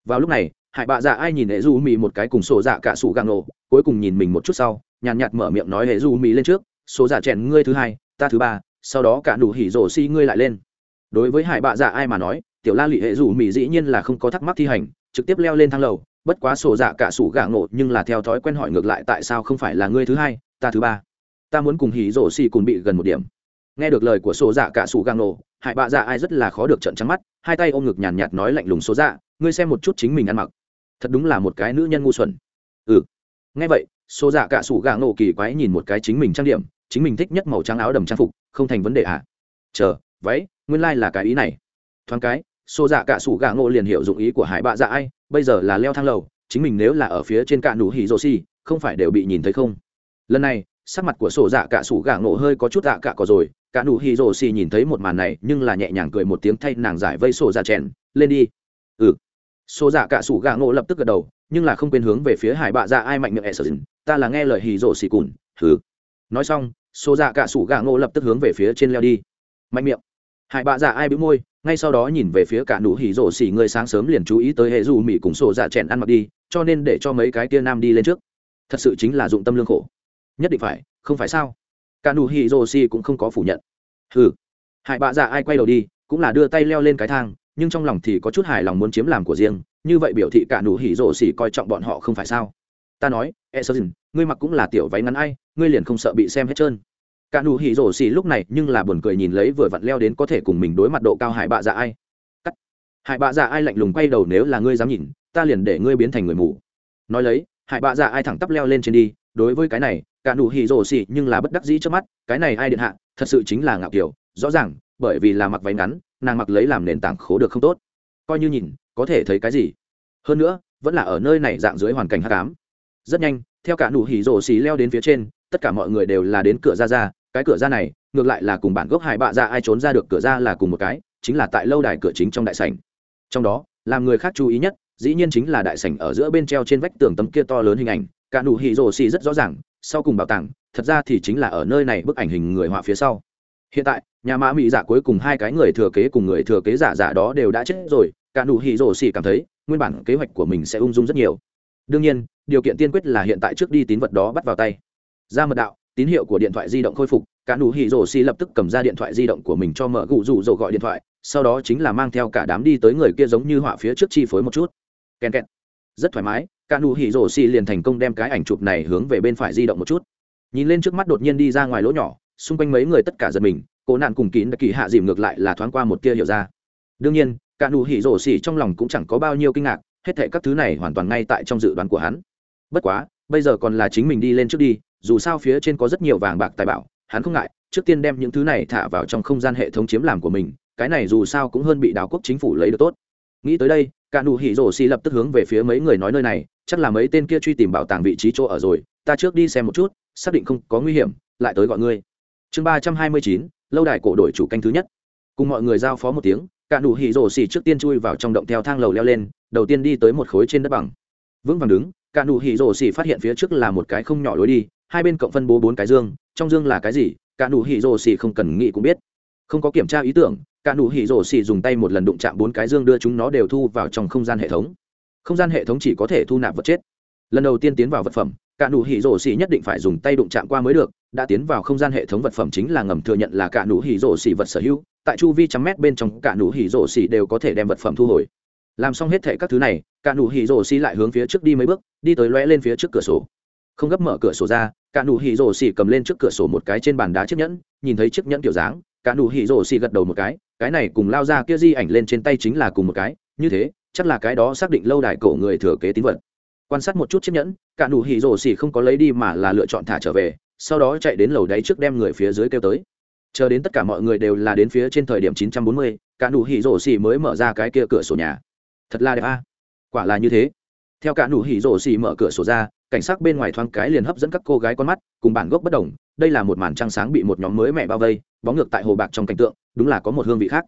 Vào lúc này hải bạ dạ ai nhìn hệ du Mì một cái cùng sổ dạ cả sủ gàng nổ cuối cùng nhìn mình một chút sau, nhàn nhạt mở miệng nói hệ du Mì lên trước Số dạ chèn ngươi thứ hai, ta thứ ba, sau đó cả nụ hỉ rổ si ngươi lại lên. Đối với hải bạ dạ ai mà nói, tiểu la lị hệ du Mì dĩ nhiên là không có thắc mắc thi hành, trực tiếp leo lên thang lầu, bất quá sổ dạ cả sủ gàng nổ nhưng là theo thói quen hỏi ngược lại tại sao không phải là ngươi thứ hai, ta thứ ba. Ta muốn cùng hỉ rổ si cùng bị gần một điểm. Nghe được lời của sổ dạ cả sủ gàng nổ hải bạ dạ ai rất là khó được trận trắng mắt, hai tay ôm ngực nhàn nhạt nói lạnh lùng số dạ ngươi xem một chút chính mình ăn mặc thật đúng là một cái nữ nhân ngu xuẩn. Ừ. Ngay vậy xô dạ cả sủ gà ngộ kỳ quái nhìn một cái chính mình trang điểm, chính mình thích nhất màu trắng áo đầm trang phục, không thành vấn đề à? Chờ vậy nguyên lai、like、là cái ý này. Thoáng cái xô dạ cả sủ gà ngộ liền hiểu dụng ý của hải bạ dạ ai, bây giờ là leo thang lầu, chính mình nếu là ở phía trên cạ đủ hỉ rô xi không phải đều bị nhìn thấy không? Lần này, sắc mặt của sổ dạ cả sủ gà ngộ hơi có chút dạ cả có rồi, cả nụ hỉ rô xi nhìn thấy một màn này, nhưng là nhẹ nhàng cười một tiếng thay nàng giải vây sổ dạ chèn, lên đi. Ừ xô dạ cả sủ gạ ngộ lập tức gật đầu, nhưng là không quên hướng về phía hải bạ dạ ai mạnh miệng ẹ sở dừng ta là nghe lời hỉ rổ xì cùn, hừ. Nói xong xô dạ cả sủ gạ ngộ lập tức hướng về phía trên leo đi. Mạnh miệng. Hải bạ dạ ai bĩu môi, ngay sau đó nhìn về phía cả nụ hỉ rổ xì người sáng sớm liền chú ý tới hệ dù mị cùng sổ dạ chèn ăn mặc đi, cho nên để cho mấy cái kia nam đi lên trước. Thật sự chính là dụng tâm lương khổ. Nhất định phải, không phải sao? Cả nụ hỉ rổ xì cũng không có phủ nhận. Hừ. Hải bạ dạ ai quay đầu đi, cũng là đưa tay leo lên cái thang nhưng trong lòng thì có chút hài lòng muốn chiếm làm của riêng, như vậy biểu thị cả nụ hỉ rổ xỉ coi trọng bọn họ không phải sao? Ta nói e sơ dìn, ngươi mặc cũng là tiểu váy ngắn ai, ngươi liền không sợ bị xem hết trơn. Cả nụ hỉ rổ xỉ lúc này nhưng là buồn cười nhìn lấy vừa vặn leo đến có thể cùng mình đối mặt độ cao hải bạ dạ ai. Cắt. Hải bạ dạ ai lạnh lùng quay đầu nếu là ngươi dám nhìn, ta liền để ngươi biến thành người mù. Nói lấy hải bạ dạ ai thẳng tắp leo lên trên đi, đối với cái này, cả nụ hỉ rổ xỉ nhưng là bất đắc dĩ trước mắt, cái này ai điện hạ, thật sự chính là ngạo kiểu, rõ ràng bởi vì là mặc váy ngắn, nàng mặc lấy làm nền tảng khố được không tốt. Coi như nhìn, có thể thấy cái gì? Hơn nữa, vẫn là ở nơi này dạng dưới hoàn cảnh hát cám rất nhanh, theo cả nụ hỉ rổ xì leo đến phía trên, tất cả mọi người đều là đến cửa ra ra, cái cửa ra này, ngược lại là cùng bản gốc hải bạ ra ai trốn ra được cửa ra là cùng một cái, chính là tại lâu đài cửa chính trong đại sảnh. Trong đó, làm người khác chú ý nhất, dĩ nhiên chính là đại sảnh ở giữa bên treo trên vách tường tấm kia to lớn hình ảnh, cả nụ hỉ rổ xì rất rõ ràng, sau cùng bảo tàng, thật ra thì chính là ở nơi này bức ảnh hình người họa phía sau hiện tại, nhà mã mỹ giả cuối cùng hai cái người thừa kế cùng người thừa kế giả giả đó đều đã chết rồi, cả nụ hỉ rổ xỉ cảm thấy, nguyên bản kế hoạch của mình sẽ ung dung rất nhiều. Đương nhiên, điều kiện tiên quyết là hiện tại trước đi tín vật đó bắt vào tay. Ra mật đạo, tín hiệu của điện thoại di động khôi phục, cả nụ hỉ rổ xỉ lập tức cầm ra điện thoại di động của mình cho mở gụ rủ rổ gọi điện thoại, sau đó chính là mang theo cả đám đi tới người kia giống như họa phía trước chi phối một chút. Kèn kẹt. Rất thoải mái, cả nụ hỉ rổ xỉ liền thành công đem cái ảnh chụp này hướng về bên phải di động một chút. Nhìn lên trước mắt đột nhiên đi ra ngoài lỗ nhỏ xung quanh mấy người tất cả giật mình, cố nạn cùng kín đã kỳ hạ dìm ngược lại là thoáng qua một tia hiểu ra. Đương nhiên, cả nụ hỉ rổ xỉ trong lòng cũng chẳng có bao nhiêu kinh ngạc, hết thệ các thứ này hoàn toàn ngay tại trong dự đoán của hắn. Bất quá, bây giờ còn là chính mình đi lên trước đi, dù sao phía trên có rất nhiều vàng bạc tài bảo, hắn không ngại, trước tiên đem những thứ này thả vào trong không gian hệ thống chiếm làm của mình, cái này dù sao cũng hơn bị đảo quốc chính phủ lấy được tốt. Nghĩ tới đây, cả nụ hỉ rổ xỉ lập tức hướng về phía mấy người nói nơi này, chắc là mấy tên kia truy tìm bảo tàng vị trí chỗ ở rồi, ta trước đi xem một chút, xác định không có nguy hiểm, lại tới gọi ngươi chương ba trăm hai mươi chín, lâu đài cổ đội chủ canh thứ nhất. Cùng mọi người giao phó một tiếng cạn đủ hỉ rổ xỉ trước tiên chui vào trong động theo thang lầu leo lên, đầu tiên đi tới một khối trên đất bằng. Vững vàng đứng Cạn đủ hỉ rổ xỉ phát hiện phía trước là một cái không nhỏ lối đi, hai bên cộng phân bố bốn cái dương, trong dương là cái gì Cạn đủ hỉ rổ xỉ không cần nghĩ cũng biết. Không có kiểm tra ý tưởng cạn đủ hỉ rổ xỉ dùng tay một lần đụng chạm bốn cái dương đưa chúng nó đều thu vào trong không gian hệ thống. Không gian hệ thống chỉ có thể thu nạp vật chết. Lần đầu tiên tiến vào vật phẩm cả nụ hỉ rổ xỉ nhất định phải dùng tay đụng chạm qua mới được, đã tiến vào không gian hệ thống vật phẩm chính là ngầm thừa nhận là cả nụ hỉ rổ xỉ vật sở hữu, tại chu vi trăm mét bên trong cả nụ hỉ rổ xỉ đều có thể đem vật phẩm thu hồi. Làm xong hết thể các thứ này, cả nụ hỉ rổ xỉ lại hướng phía trước đi mấy bước, đi tới lóe lên phía trước cửa sổ. Không gấp mở cửa sổ ra, cả nụ hỉ rổ xỉ cầm lên trước cửa sổ một cái trên bàn đá chiếc nhẫn, nhìn thấy chiếc nhẫn kiểu dáng, cả nụ hỉ rổ xỉ gật đầu một cái cái này cùng lao ra kia di ảnh lên trên tay chính là cùng một cái, như thế, chắc là cái đó xác định lâu đài cổ người thừa kế tín vật quan sát một chút chiếc nhẫn cả nụ hỉ rổ xỉ không có lấy đi mà là lựa chọn thả trở về sau đó chạy đến lầu đáy trước đem người phía dưới kêu tới. Chờ đến tất cả mọi người đều là đến phía trên thời điểm 940, cả nụ hỉ rổ xỉ mới mở ra cái kia cửa sổ nhà. Thật là đẹp a. Quả là như thế. Theo cả nụ hỉ rổ xỉ mở cửa sổ ra cảnh sắc bên ngoài thoáng cái liền hấp dẫn các cô gái con mắt cùng bản gốc bất đồng đây là một màn trăng sáng bị một nhóm mới mẹ bao vây bóng ngược tại hồ bạc trong cảnh tượng đúng là có một hương vị khác.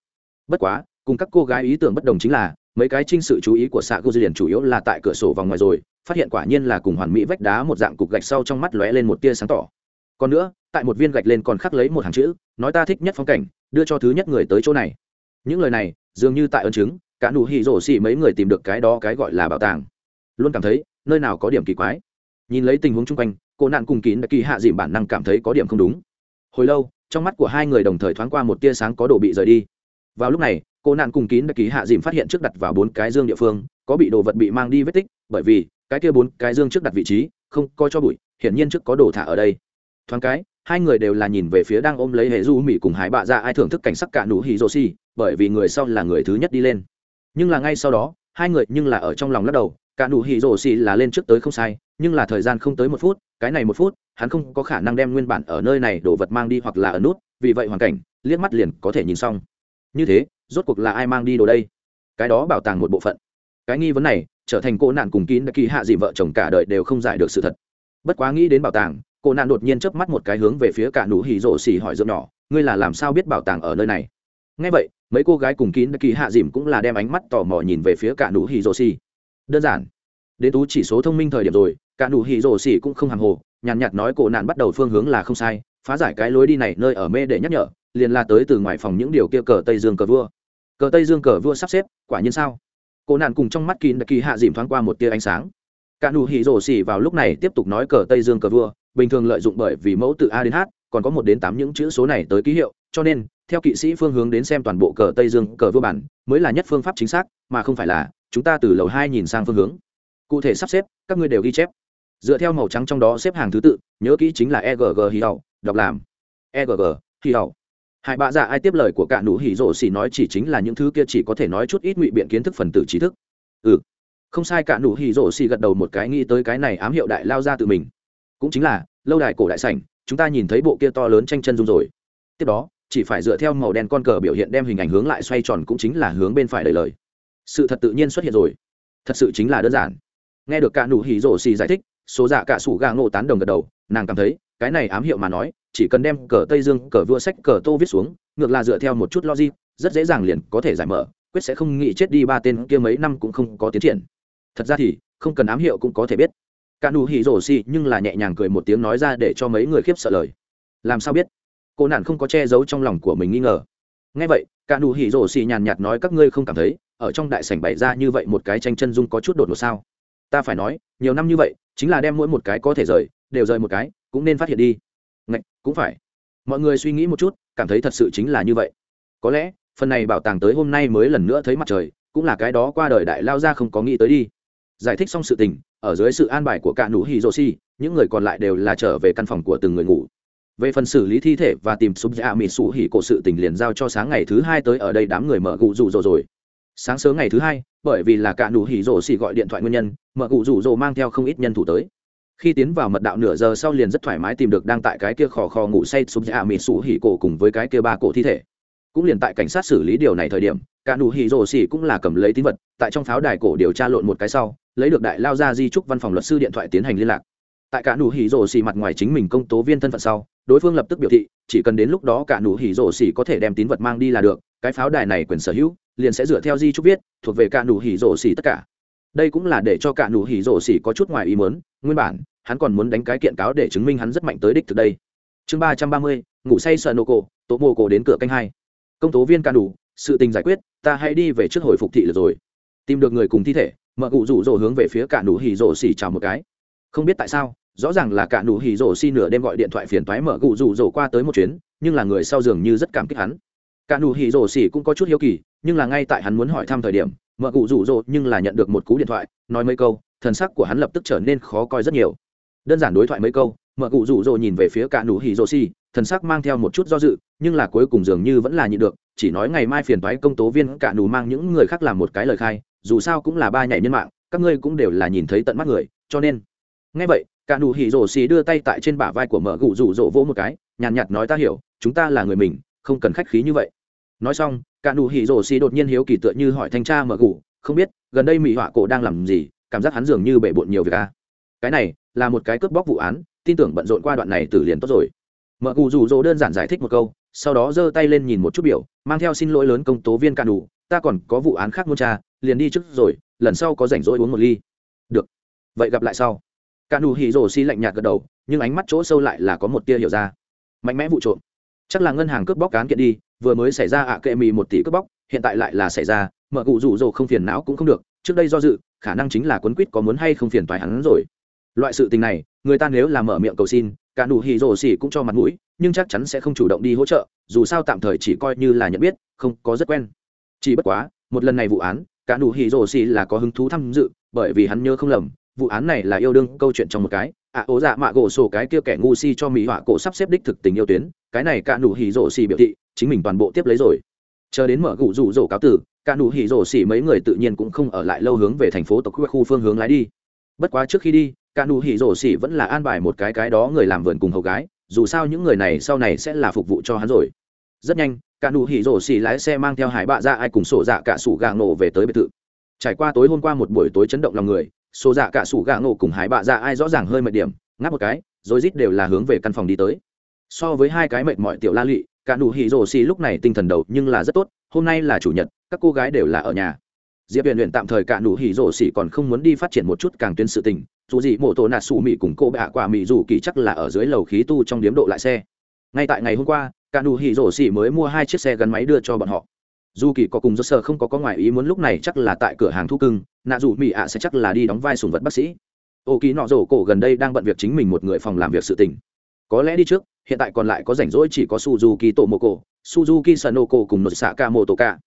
Bất quá cùng các cô gái ý tưởng bất đồng chính là mấy cái trinh sự chú ý của xạ gô dư liền chủ yếu là tại cửa sổ vòng ngoài rồi, phát hiện quả nhiên là cùng hoàn mỹ vách đá một dạng cục gạch sau trong mắt lóe lên một tia sáng tỏ. Còn nữa, tại một viên gạch lên còn khắc lấy một hàng chữ, nói ta thích nhất phong cảnh, đưa cho thứ nhất người tới chỗ này. Những lời này, dường như tại ấn chứng, cả nụ hỉ rổ xỉ mấy người tìm được cái đó cái gọi là bảo tàng. Luôn cảm thấy, nơi nào có điểm kỳ quái. Nhìn lấy tình huống chung quanh, cô nạn cùng kín đã kỳ hạ dìm bản năng cảm thấy có điểm không đúng. Hồi lâu, trong mắt của hai người đồng thời thoáng qua một tia sáng có đồ bị rời đi. Vào lúc này cô nạn cùng kín đã ký hạ dìm phát hiện trước đặt vào bốn cái dương địa phương, có bị đồ vật bị mang đi vết tích, bởi vì cái kia bốn cái dương trước đặt vị trí không coi cho bụi, hiển nhiên trước có đồ thả ở đây. Thoáng cái, hai người đều là nhìn về phía đang ôm lấy hệ du mỹ cùng hải bạ ra ai thưởng thức cảnh sắc cả nụ hì rô si bởi vì người sau là người thứ nhất đi lên. Nhưng là ngay sau đó, hai người nhưng là ở trong lòng lắc đầu, cả nụ hì rô si là lên trước tới không sai, nhưng là thời gian không tới một phút, cái này một phút, hắn không có khả năng đem nguyên bản ở nơi này đồ vật mang đi hoặc là ở nút, vì vậy hoàn cảnh, liếc mắt liền có thể nhìn xong. Như thế rốt cuộc là ai mang đi đồ đây? Cái đó bảo tàng một bộ phận. Cái nghi vấn này trở thành cô nạn cùng kín kỳ hạ dị vợ chồng cả đời đều không giải được sự thật. Bất quá nghĩ đến bảo tàng, cô nạn đột nhiên chớp mắt một cái hướng về phía cả nụ hỉ rổ xì hỏi dưỡng nhỏ, ngươi là làm sao biết bảo tàng ở nơi này? Ngay vậy, mấy cô gái cùng kín kỳ hạ dìm cũng là đem ánh mắt tò mò nhìn về phía cả nụ hỉ rổ xì. đơn giản, đến tú chỉ số thông minh thời điểm rồi, cả nụ hỉ rổ xì cũng không hàng hồ, nhàn nhạt nói cô nạn bắt đầu phương hướng là không sai, phá giải cái lối đi này nơi ở mê để nhắc nhở liền là tới từ ngoài phòng những điều kia cờ tây dương cờ vua. Cờ tây dương cờ vua sắp xếp, quả nhiên sao? Cô nạn cùng trong mắt kín kỳ hạ dìm thoáng qua một tia ánh sáng. Cả nụ hỉ rổ xỉ vào lúc này tiếp tục nói cờ tây dương cờ vua, bình thường lợi dụng bởi vì mẫu từ a đến h, còn có một đến tám những chữ số này tới ký hiệu, cho nên, theo kỵ sĩ phương hướng đến xem toàn bộ cờ tây dương cờ vua bản, mới là nhất phương pháp chính xác, mà không phải là, chúng ta từ lầu hai nhìn sang phương hướng. Cụ thể sắp xếp, các ngươi đều ghi chép. Dựa theo màu trắng trong đó xếp hàng thứ tự, nhớ kỹ chính là egg hì hậu đọc làm. Egg hì hậu hải bạ dạ ai tiếp lời của cả nụ hỉ rổ xỉ nói chỉ chính là những thứ kia chỉ có thể nói chút ít ngụy biện kiến thức phần tử trí thức. Ừ. Không sai cả nụ hỉ rổ xỉ gật đầu một cái nghĩ tới cái này ám hiệu đại lao ra tự mình. Cũng chính là, lâu đài cổ đại sảnh, chúng ta nhìn thấy bộ kia to lớn tranh chân dung rồi. Tiếp đó, chỉ phải dựa theo màu đen con cờ biểu hiện đem hình ảnh hướng lại xoay tròn cũng chính là hướng bên phải đầy lời. Sự thật tự nhiên xuất hiện rồi. Thật sự chính là đơn giản. Nghe được cả nụ hỉ rổ xì giải thích, số dạ cả sủ gà ngộ tán đồng gật đầu, nàng cảm thấy, cái này ám hiệu mà nói chỉ cần đem cờ tây dương, cờ vua sách, cờ tô viết xuống, ngược là dựa theo một chút logic, rất dễ dàng liền có thể giải mở, quyết sẽ không nghĩ chết đi ba tên kia mấy năm cũng không có tiến triển. Thật ra thì, không cần ám hiệu cũng có thể biết. Cả nụ hỉ rổ xì nhưng là nhẹ nhàng cười một tiếng nói ra để cho mấy người khiếp sợ lời. Làm sao biết? Cô nạn không có che giấu trong lòng của mình nghi ngờ. Ngay vậy, cả nụ hỉ rổ xì nhàn nhạt nói các ngươi không cảm thấy, ở trong đại sảnh bày ra như vậy một cái tranh chân dung có chút đột ngột sao? Ta phải nói, nhiều năm như vậy, chính là đem mỗi một cái có thể rời, đều rời một cái, cũng nên phát hiện đi. Ngạch, cũng phải. Mọi người suy nghĩ một chút, cảm thấy thật sự chính là như vậy. Có lẽ, phần này bảo tàng tới hôm nay mới lần nữa thấy mặt trời, cũng là cái đó qua đời đại lao ra không có nghĩ tới đi. Giải thích xong sự tình, ở dưới sự an bài của cả nũ Hiroshi, những người còn lại đều là trở về căn phòng của từng người ngủ. Về phần xử lý thi thể và tìm sụp dạ mịt sủ hỉ cổ sự tình liền giao cho sáng ngày thứ hai tới ở đây đám người mở cụ rủ rồi rồi. Sáng sớm ngày thứ hai, bởi vì là cả nụ hỉ rồ xì gọi điện thoại nguyên nhân, mở cụ rủ rồ mang theo không ít nhân thủ tới khi tiến vào mật đạo nửa giờ sau liền rất thoải mái tìm được đang tại cái kia khò khò ngủ say sụp dạ mịt sủ hỉ cổ cùng với cái kia ba cổ thi thể. Cũng liền tại cảnh sát xử lý điều này thời điểm, cả nụ hỉ rồ xỉ cũng là cầm lấy tín vật, tại trong pháo đài cổ điều tra lộn một cái sau, lấy được đại lao ra di trúc văn phòng luật sư điện thoại tiến hành liên lạc. Tại cả nụ hỉ rồ xỉ mặt ngoài chính mình công tố viên thân phận sau, đối phương lập tức biểu thị, chỉ cần đến lúc đó cả nụ hỉ rồ xỉ có thể đem tín vật mang đi là được, cái pháo đài này quyền sở hữu, liền sẽ dựa theo di trúc viết, thuộc về cả nụ hỉ rồ xỉ tất cả đây cũng là để cho cả nụ hỉ rổ xỉ có chút ngoài ý muốn, nguyên bản, hắn còn muốn đánh cái kiện cáo để chứng minh hắn rất mạnh tới đích từ đây. Chương ba trăm ba mươi, ngủ say sợ nô cổ tố mô cổ đến cửa canh hai. Công tố viên ca đủ, sự tình giải quyết, ta hãy đi về trước hồi phục thị lượt rồi. Tìm được người cùng thi thể mợ cụ rủ rỗ hướng về phía cả nụ hỉ rổ xỉ chào một cái. Không biết tại sao, rõ ràng là cả nụ hỉ rổ xỉ nửa đêm gọi điện thoại phiền thoái mợ cụ rủ rỗ qua tới một chuyến, nhưng là người sau giường như rất cảm kích hắn. Cả nụ hỉ rổ xỉ cũng có chút hiếu kỳ, nhưng là ngay tại hắn muốn hỏi thăm thời điểm mợ cụ rủ rỗ nhưng là nhận được một cú điện thoại, nói mấy câu, thần sắc của hắn lập tức trở nên khó coi rất nhiều. Đơn giản đối thoại mấy câu, mợ cụ rủ rỗ nhìn về phía cả nụ hỉ rỗ xì, thần sắc mang theo một chút do dự, nhưng là cuối cùng dường như vẫn là nhịn được, chỉ nói ngày mai phiền toái công tố viên cả nụ mang những người khác làm một cái lời khai, dù sao cũng là ba nhảy nhân mạng, các ngươi cũng đều là nhìn thấy tận mắt người, cho nên. Ngay vậy, cả nụ hỉ rổ xì đưa tay tại trên bả vai của mợ gụ rủ rỗ vỗ một cái, nhàn nhạt nói ta hiểu, chúng ta là người mình, không cần khách khí như vậy nói xong, cả nụ hỉ rổ xì đột nhiên hiếu kỳ tựa như hỏi thanh tra mở gù không biết, gần đây mỹ họa cổ đang làm gì, cảm giác hắn dường như bể bộn nhiều việc à. cái này, là một cái cướp bóc vụ án, tin tưởng bận rộn qua đoạn này từ liền tốt rồi. Mở gù rủ rỗ đơn giản giải thích một câu, sau đó giơ tay lên nhìn một chút biểu, mang theo xin lỗi lớn công tố viên cả nụ, ta còn có vụ án khác muốn tra, liền đi trước rồi, lần sau có rảnh rỗi uống một ly. Được. Vậy gặp lại sau. Cả nụ hỉ rổ xì lạnh nhạt gật đầu, nhưng ánh mắt chỗ sâu lại là có một tia hiểu ra. Mạnh mẽ vụ trộm. Chắc là ngân hàng cướp bóc cán kiện đi vừa mới xảy ra ạ à kệ mì một tỷ cướp bóc, hiện tại lại là xảy ra, mở cụ rủ rồ không phiền não cũng không được, trước đây do dự, khả năng chính là quấn quýt có muốn hay không phiền toái hắn rồi. Loại sự tình này, người ta nếu là mở miệng cầu xin, cả đủ hì rồ xỉ cũng cho mặt mũi, nhưng chắc chắn sẽ không chủ động đi hỗ trợ, dù sao tạm thời chỉ coi như là nhận biết, không có rất quen. Chỉ bất quá, một lần này vụ án, cả đủ hì rồ xỉ là có hứng thú tham dự, bởi vì hắn nhớ không lầm, vụ án này là yêu đương câu chuyện trong một cái ạ ố dạ mạ gỗ sổ cái kia kẻ ngu si cho mỹ họa cổ sắp xếp đích thực tình yêu tuyến, cái này cả nụ hỉ rổ xì biểu thị, chính mình toàn bộ tiếp lấy rồi. Chờ đến mở gụ rủ rổ cáo tử, cả nụ hỉ rổ xì mấy người tự nhiên cũng không ở lại lâu hướng về thành phố tộc khu phương hướng lái đi. Bất quá trước khi đi, cả nụ hỉ rổ xì vẫn là an bài một cái cái đó người làm vườn cùng hầu gái, dù sao những người này sau này sẽ là phục vụ cho hắn rồi. Rất nhanh, cả nụ hỉ rổ xì lái xe mang theo hải bạ ra ai cùng sổ dạ cả sủ gà nổ về tới biệt thự. Trải qua tối hôm qua một buổi tối chấn động lòng người số dạ cả sủ gạ ngộ cùng hải bạ dạ ai rõ ràng hơi mệt điểm, ngáp một cái, rồi rít đều là hướng về căn phòng đi tới. So với hai cái mệt mỏi tiểu la lụy cả nụ hỉ rồ xì lúc này tinh thần đầu nhưng là rất tốt, hôm nay là chủ nhật, các cô gái đều là ở nhà. Diệp huyền luyện tạm thời cả nụ hỉ rổ xì còn không muốn đi phát triển một chút càng tuyến sự tình, dù gì mổ tổ nạt xù mị cùng cô bạ quả mị dù kỳ chắc là ở dưới lầu khí tu trong điếm độ lại xe. Ngay tại ngày hôm qua, cả nụ hỉ rổ xì mới mua hai chiếc xe gắn máy đưa cho bọn họ dù kỳ có cùng do sơ không có có ngoại ý muốn lúc này chắc là tại cửa hàng thu cưng, nạ dù mỹ ạ sẽ chắc là đi đóng vai sùng vật bác sĩ. Ô kỳ nọ rổ cổ gần đây đang bận việc chính mình một người phòng làm việc sự tình. Có lẽ đi trước, hiện tại còn lại có rảnh rỗi chỉ có suzuki tổ mô cổ suzuki sanoko cùng nội xạ ca mô tổ ca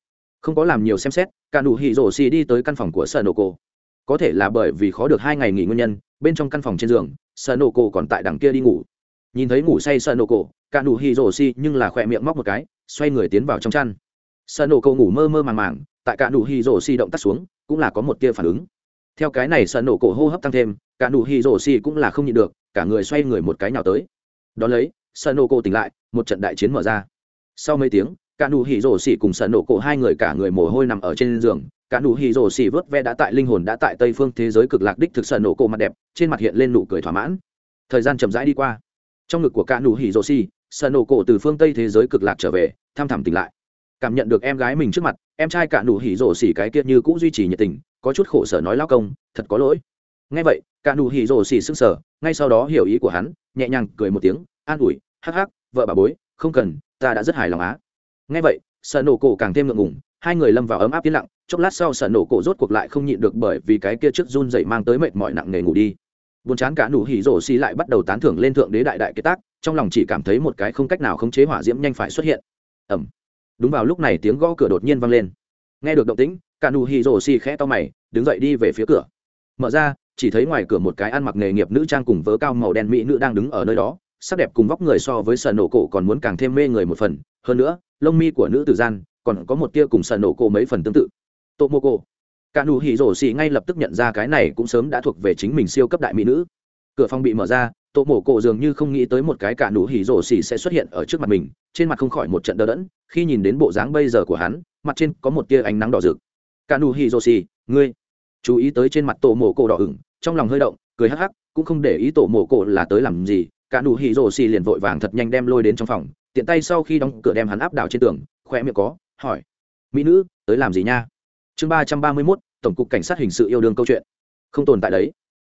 không có làm nhiều xem xét cả nụ hỉ rổ xì đi tới căn phòng của sanoko có thể là bởi vì khó được hai ngày nghỉ nguyên nhân, bên trong căn phòng trên giường sanoko còn tại đằng kia đi ngủ. Nhìn thấy ngủ say sanoko cả nụ hỉ rổ xì nhưng là khỏe miệng móc một cái, xoay người tiến vào trong chăn sợ nổ cậu ngủ mơ mơ màng màng, tại cả nụ hì rổ xì động tắt xuống, cũng là có một tia phản ứng. Theo cái này sợ nổ cổ hô hấp tăng thêm, cả nụ hì rổ xì cũng là không nhịn được, cả người xoay người một cái nào tới. Đón lấy, sợ nổ cổ tỉnh lại, một trận đại chiến mở ra. Sau mấy tiếng, cả nụ hì rổ xì cùng sợ nổ cổ hai người cả người mồ hôi nằm ở trên giường, cả nụ hì rổ xì vớt ve đã tại linh hồn đã tại tây phương thế giới cực lạc đích thực sợ nổ cổ mặt đẹp, trên mặt hiện lên nụ cười thỏa mãn. Thời gian chậm rãi đi qua. Trong ngực của cả nụ hì rổ xì, sợ nổ cổ từ phương tây thế giới cực lạc trở về tham thẳm tỉnh lại cảm nhận được em gái mình trước mặt, em trai cả nụ hỉ rổ xỉ cái kia như cũng duy trì nhiệt tình, có chút khổ sở nói lao công, thật có lỗi. Ngay vậy, cả nụ hỉ rổ xỉ sững sờ, ngay sau đó hiểu ý của hắn, nhẹ nhàng cười một tiếng, an ủi, hắc hắc, vợ bà bối, không cần, ta đã rất hài lòng á. Ngay vậy, sợ nổ cổ càng thêm ngượng ngùng, hai người lâm vào ấm áp yên lặng, chốc lát sau sợ nổ cổ rốt cuộc lại không nhịn được bởi vì cái kia trước run dậy mang tới mệt mỏi nặng nề ngủ đi. Buồn chán cả nụ hỉ rổ xì lại bắt đầu tán thưởng lên thượng đế đại đại kế tác, trong lòng chỉ cảm thấy một cái không cách nào khống chế hỏa diễm nhanh phải xuất hiện. Ẩm đúng vào lúc này tiếng gõ cửa đột nhiên vang lên. Nghe được động tĩnh cả nụ hì rồ xì khẽ to mày, đứng dậy đi về phía cửa. Mở ra, chỉ thấy ngoài cửa một cái ăn mặc nghề nghiệp nữ trang cùng vớ cao màu đen mỹ nữ đang đứng ở nơi đó, sắc đẹp cùng vóc người so với sờ nổ cổ còn muốn càng thêm mê người một phần. Hơn nữa, lông mi của nữ tử gian còn có một tia cùng sờ nổ cổ mấy phần tương tự. Tô mô cổ cả nụ hỉ rổ xì ngay lập tức nhận ra cái này cũng sớm đã thuộc về chính mình siêu cấp đại mỹ nữ. Cửa phòng bị mở ra tổ mổ cổ dường như không nghĩ tới một cái cả nụ hỉ rổ xỉ sẽ xuất hiện ở trước mặt mình, trên mặt không khỏi một trận đờ đẫn, khi nhìn đến bộ dáng bây giờ của hắn, mặt trên có một tia ánh nắng đỏ rực. Cả nụ hỉ rổ xỉ, ngươi. Chú ý tới trên mặt tổ mổ cổ đỏ ửng, trong lòng hơi động, cười hắc hắc, cũng không để ý tổ mổ cổ là tới làm gì, cả nụ hỉ rổ xỉ liền vội vàng thật nhanh đem lôi đến trong phòng, tiện tay sau khi đóng cửa đem hắn áp đảo trên tường khoe miệng có, hỏi. Mỹ nữ, tới làm gì nha? Chương ba trăm ba mươi mốt, tổng cục cảnh sát hình sự yêu đương câu chuyện. Không tồn tại đấy.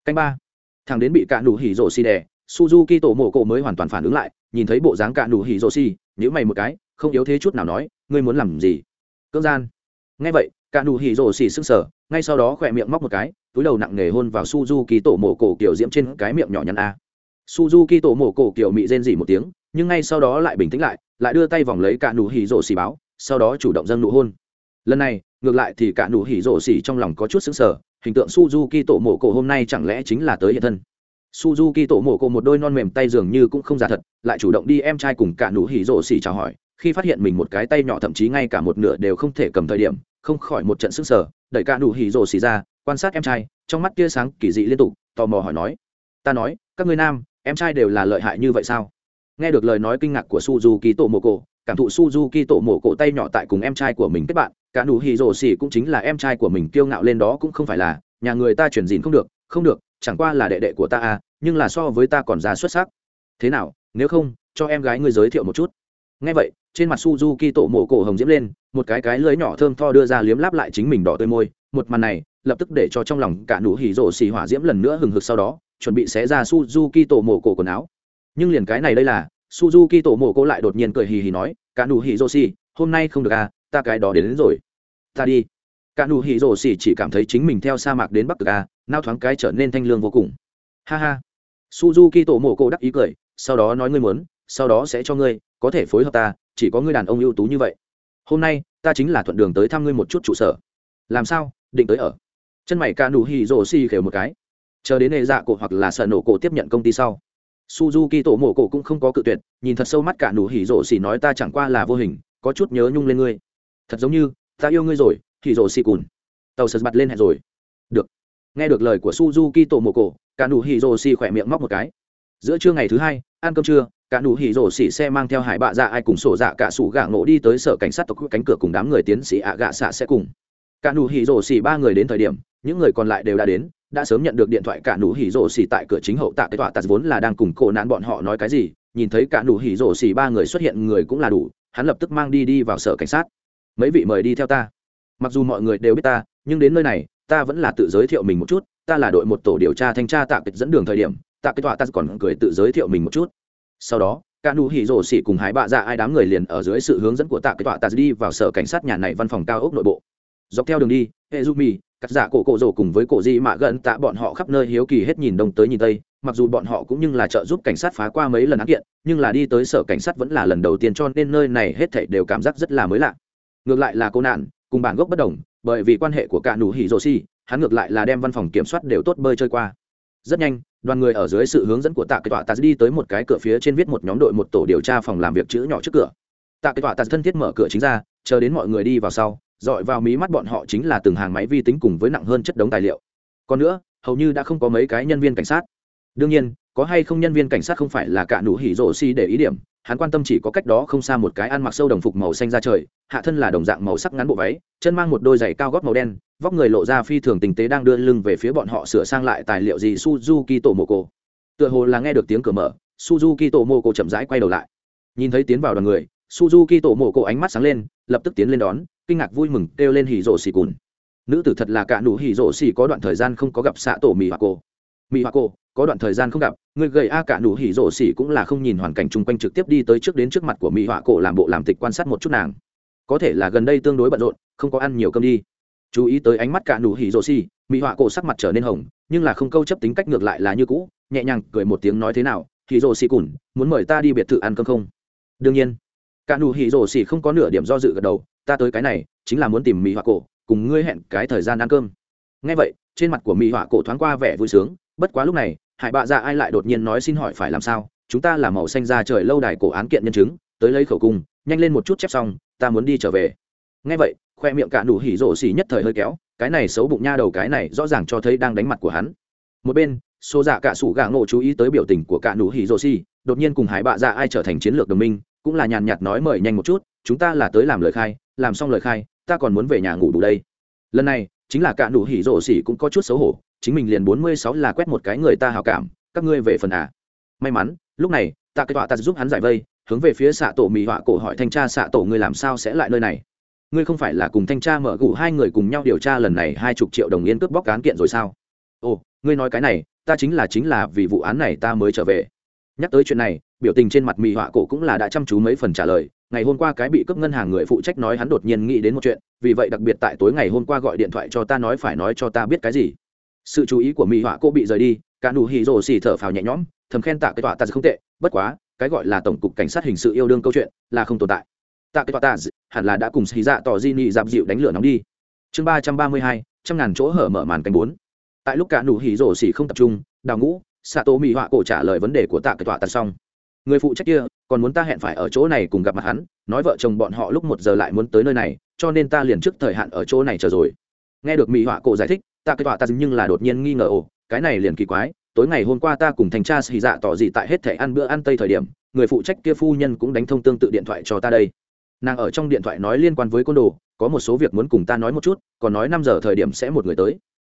Canh ba thằng đến bị cạn đủ hỉ rổ xì đè, suzuki tổ mổ cổ mới hoàn toàn phản ứng lại, nhìn thấy bộ dáng cạn đủ hỉ rổ xì nhữ mày một cái, không yếu thế chút nào nói, ngươi muốn làm gì? Cưỡng gian. Ngay vậy cạn đủ hỉ rổ xì sững sờ, ngay sau đó khỏe miệng móc một cái, túi đầu nặng nề hôn vào suzuki tổ mổ cổ kiểu diễm trên cái miệng nhỏ nhắn a. Suzuki tổ mổ cổ kiểu mị rên rỉ một tiếng, nhưng ngay sau đó lại bình tĩnh lại lại đưa tay vòng lấy cạn đủ hỉ rổ xì báo, sau đó chủ động dâng nụ hôn. Lần này ngược lại thì cả nụ hỉ rổ xỉ trong lòng có chút xứng sở hình tượng suzuki tổ mộ cổ hôm nay chẳng lẽ chính là tới hiện thân? Suzuki tổ mộ cổ một đôi non mềm tay dường như cũng không giả thật, lại chủ động đi em trai cùng cả nụ hỉ rổ xỉ chào hỏi, khi phát hiện mình một cái tay nhỏ thậm chí ngay cả một nửa đều không thể cầm thời điểm, không khỏi một trận sức sở đẩy cả nụ hỉ rổ xỉ ra, quan sát em trai, trong mắt tia sáng kỳ dị liên tục, tò mò hỏi nói, ta nói, các người nam, em trai đều là lợi hại như vậy sao? Nghe được lời nói kinh ngạc của suzuki tổ mộ cổ, cảm thụ suzuki tổ mộ cổ tay nhỏ tại cùng em trai của mình kết bạn cả nụ hỉ rồ xì cũng chính là em trai của mình kiêu ngạo lên đó cũng không phải là, nhà người ta chuyển dìn không được không được, chẳng qua là đệ đệ của ta à nhưng là so với ta còn già xuất sắc. Thế nào, nếu không, cho em gái ngươi giới thiệu một chút. Ngay vậy, trên mặt suzuki tổ mộ cổ hồng diễm lên, một cái cái lưới nhỏ thơm tho đưa ra liếm láp lại chính mình đỏ tươi môi, một màn này, lập tức để cho trong lòng cả nụ hỉ rồ xì hỏa diễm lần nữa hừng hực sau đó, chuẩn bị xé ra suzuki tổ mộ cổ quần áo. Nhưng liền cái này đây là, suzuki tổ mộ cổ lại đột nhiên cười hì hì nói, cả nụ hỉ rồ xì hôm nay không được à ta cái đó đến, đến rồi. Ta đi. Cả nụ hỉ rổ xỉ chỉ cảm thấy chính mình theo sa mạc đến bắc cực a nao thoáng cái trở nên thanh lương vô cùng. Ha ha. Suzuki tổ mộ cổ đắc ý cười sau đó nói ngươi muốn sau đó sẽ cho ngươi có thể phối hợp ta chỉ có ngươi đàn ông ưu tú như vậy. Hôm nay ta chính là thuận đường tới thăm ngươi một chút trụ sở. Làm sao? Định tới ở. Chân mày cả nụ hỉ rổ xỉ khều một cái. Chờ đến hệ dạ cổ hoặc là sợ nổ cổ tiếp nhận công ty sau. Suzuki tổ mộ cổ cũng không có cự tuyệt nhìn thật sâu mắt cả nụ hỉ rổ xỉ nói ta chẳng qua là vô hình có chút nhớ nhung lên ngươi thật giống như, ta yêu ngươi rồi thì rồ xì cùn tàu sật mặt lên hẹn rồi. Được. Nghe được lời của suzuki tổ mồ cổ cả nụ hì rồ xì khỏe miệng móc một cái. Giữa trưa ngày thứ hai, ăn cơm trưa cả nụ hỉ rổ xỉ xe mang theo hải bạ dạ ai cùng sổ dạ cả sủ gạ ngộ đi tới sở cảnh sát tộc cánh cửa cùng đám người tiến sĩ ạ gạ xạ sẽ cùng. Cả nụ hỉ rổ xỉ ba người đến thời điểm, những người còn lại đều đã đến, đã sớm nhận được điện thoại cả nụ hỉ rổ xỉ tại cửa chính hậu tạ cái tọa tạt vốn là đang cùng cổ nạn bọn họ nói cái gì, nhìn thấy cả nụ hỉ rổ xỉ ba người xuất hiện người cũng là đủ, hắn lập tức mang đi đi vào sở cảnh sát mấy vị mời đi theo ta. Mặc dù mọi người đều biết ta, nhưng đến nơi này, ta vẫn là tự giới thiệu mình một chút. Ta là đội một tổ điều tra thanh tra tạ kịch dẫn đường thời điểm, tạ kịch tọa ta còn cười tự giới thiệu mình một chút. Sau đó, cả Nu hỉ rồ xỉ cùng hái bạ dạ ai đám người liền ở dưới sự hướng dẫn của tạ kịch tọa ta đi vào sở cảnh sát nhà này văn phòng cao ốc nội bộ. Dọc theo đường đi hệ du mì cắt giả cổ cổ rồ cùng với cổ di mạ gần tạ bọn họ khắp nơi hiếu kỳ hết nhìn đông tới nhìn tây. Mặc dù bọn họ cũng nhưng là trợ giúp cảnh sát phá qua mấy lần án kiện, nhưng là đi tới sở cảnh sát vẫn là lần đầu tiên cho nên nơi này hết thảy đều cảm giác rất là mới lạ ngược lại là cô nạn, cùng bản gốc bất đồng, bởi vì quan hệ của cả nụ hỉ rồ xì, hắn ngược lại là đem văn phòng kiểm soát đều tốt bơi chơi qua. Rất nhanh, đoàn người ở dưới sự hướng dẫn của tạ kết tọa tạ đi tới một cái cửa phía trên viết một nhóm đội một tổ điều tra phòng làm việc chữ nhỏ trước cửa. Tạ kết tọa tạ thân thiết mở cửa chính ra, chờ đến mọi người đi vào sau, dọi vào mí mắt bọn họ chính là từng hàng máy vi tính cùng với nặng hơn chất đống tài liệu. Còn nữa, hầu như đã không có mấy cái nhân viên cảnh sát. Đương nhiên, có hay không nhân viên cảnh sát không phải là cả nụ hỉ rổ xi si để ý điểm hắn quan tâm chỉ có cách đó không xa một cái ăn mặc sâu đồng phục màu xanh ra trời, hạ thân là đồng dạng màu sắc ngắn bộ váy, chân mang một đôi giày cao gót màu đen, vóc người lộ ra phi thường tình tế đang đưa lưng về phía bọn họ sửa sang lại tài liệu gì suzuki tổ mô cô tựa hồ là nghe được tiếng cửa mở, suzuki tổ mô cô chậm rãi quay đầu lại. Nhìn thấy tiến vào đoàn người, suzuki tổ mô cô ánh mắt sáng lên, lập tức tiến lên đón, kinh ngạc vui mừng, kêu lên hỉ rổ xì cùn nữ tử thật là cả nụ hỉ rổ xì có đoạn thời gian không có gặp xạ tổ mì hoặc cô mỹ hoa cô, có đoạn thời gian không gặp, người gầy a cả nụ hỉ rổ xỉ cũng là không nhìn hoàn cảnh chung quanh trực tiếp đi tới trước đến trước mặt của mỹ Hoa cổ làm bộ làm tịch quan sát một chút nàng. Có thể là gần đây tương đối bận rộn, không có ăn nhiều cơm đi. Chú ý tới ánh mắt cả nụ hỉ rổ xỉ, mỹ Hoa cổ sắc mặt trở nên hồng, nhưng là không câu chấp tính cách ngược lại là như cũ, nhẹ nhàng cười một tiếng nói thế nào, hỉ rổ xỉ cùn, muốn mời ta đi biệt thự ăn cơm không? Đương nhiên. Cả nụ hỉ rổ xỉ không có nửa điểm do dự gật đầu, ta tới cái này, chính là muốn tìm mỹ Hoa cổ cùng ngươi hẹn cái thời gian ăn cơm. Ngay vậy, trên mặt của mỹ Hoa cổ thoáng qua vẻ vui sướng bất quá lúc này, hải bạ dạ ai lại đột nhiên nói xin hỏi phải làm sao? Chúng ta là màu xanh ra trời lâu đài cổ án kiện nhân chứng, tới lấy khẩu cung, nhanh lên một chút chép xong, ta muốn đi trở về. Ngay vậy, khoe miệng cả nụ hỉ rổ xỉ nhất thời hơi kéo, cái này xấu bụng nha đầu cái này rõ ràng cho thấy đang đánh mặt của hắn. Một bên xô dạ cả sủ gà ngộ chú ý tới biểu tình của cả nụ hỉ rổ xỉ, đột nhiên cùng hải bạ dạ ai trở thành chiến lược đồng minh, cũng là nhàn nhạt nói mời nhanh một chút, chúng ta là tới làm lời khai, làm xong lời khai, ta còn muốn về nhà ngủ đủ đây. Lần này chính là cả nụ hỉ rổ xỉ cũng có chút xấu hổ, chính mình liền bốn mươi sáu là quét một cái người ta hào cảm, các ngươi về phần à. May mắn, lúc này, tạ cái tọa ta giúp hắn giải vây, hướng về phía xạ tổ mì họa cổ hỏi thanh tra xạ tổ ngươi làm sao sẽ lại nơi này? Ngươi không phải là cùng thanh tra mở gụ hai người cùng nhau điều tra lần này hai chục triệu đồng yên cướp bóc cán kiện rồi sao? Ồ, ngươi nói cái này, ta chính là chính là vì vụ án này ta mới trở về. Nhắc tới chuyện này biểu tình trên mặt mỹ họa cổ cũng là đã chăm chú mấy phần trả lời. Ngày hôm qua cái bị cướp ngân hàng người phụ trách nói hắn đột nhiên nghĩ đến một chuyện, vì vậy đặc biệt tại tối ngày hôm qua gọi điện thoại cho ta nói phải nói cho ta biết cái gì. Sự chú ý của mỹ họa cổ bị rời đi, cả nụ hì rồ xì thở phào nhẹ nhõm, thầm khen tạ cái tọa ta không tệ, bất quá, cái gọi là tổng cục cảnh sát hình sự yêu đương câu chuyện là không tồn tại. Tạ cái tọa ta hẳn là đã cùng xì dạ tỏ di nị dạp dịu đánh lửa nóng đi. Chương ba trăm ba mươi hai, trăm ngàn chỗ hở mở màn canh bốn. Tại lúc cả nụ hì rồ xì không tập trung, đào ngũ xạ tô mỹ họa cổ trả lời vấn đề của tạ cái tọa ta xong người phụ trách kia còn muốn ta hẹn phải ở chỗ này cùng gặp mặt hắn, nói vợ chồng bọn họ lúc một giờ lại muốn tới nơi này, cho nên ta liền trước thời hạn ở chỗ này chờ rồi. Nghe được mỹ họa cổ giải thích, ta kết họa ta nhưng là đột nhiên nghi ngờ, ồ, cái này liền kỳ quái, tối ngày hôm qua ta cùng thành cha xì dạ tỏ gì tại hết thể ăn bữa ăn tây thời điểm, người phụ trách kia phu nhân cũng đánh thông tương tự điện thoại cho ta đây. Nàng ở trong điện thoại nói liên quan với côn đồ, có một số việc muốn cùng ta nói một chút, còn nói năm giờ thời điểm sẽ một người tới.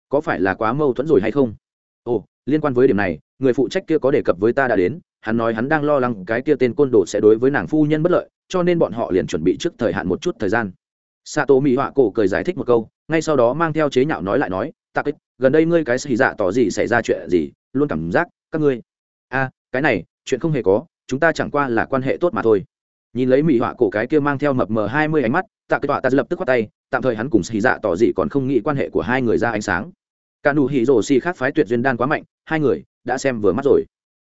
Có phải là quá mâu thuẫn rồi hay không? Ồ, liên quan với điểm này, người phụ trách kia có đề cập với ta đã đến hắn nói hắn đang lo lắng cái kia tên côn đồ sẽ đối với nàng phu nhân bất lợi, cho nên bọn họ liền chuẩn bị trước thời hạn một chút thời gian. Xạ tổ mỹ họa cổ cười giải thích một câu, ngay sau đó mang theo chế nhạo nói lại nói tạc ích gần đây ngươi cái xì dạ tỏ gì xảy ra chuyện gì, luôn cảm giác các ngươi. A, cái này, chuyện không hề có, chúng ta chẳng qua là quan hệ tốt mà thôi. Nhìn lấy mỹ họa cổ cái kia mang theo mập mờ hai mươi ánh mắt, tạ cái tọa ta lập tức khoát tay, tạm thời hắn cùng xì dạ tỏ gì còn không nghĩ quan hệ của hai người ra ánh sáng. Cả nụ hỉ rổ xì khác phái tuyệt duyên đan quá mạnh, hai người đã xem vừa mắt rồi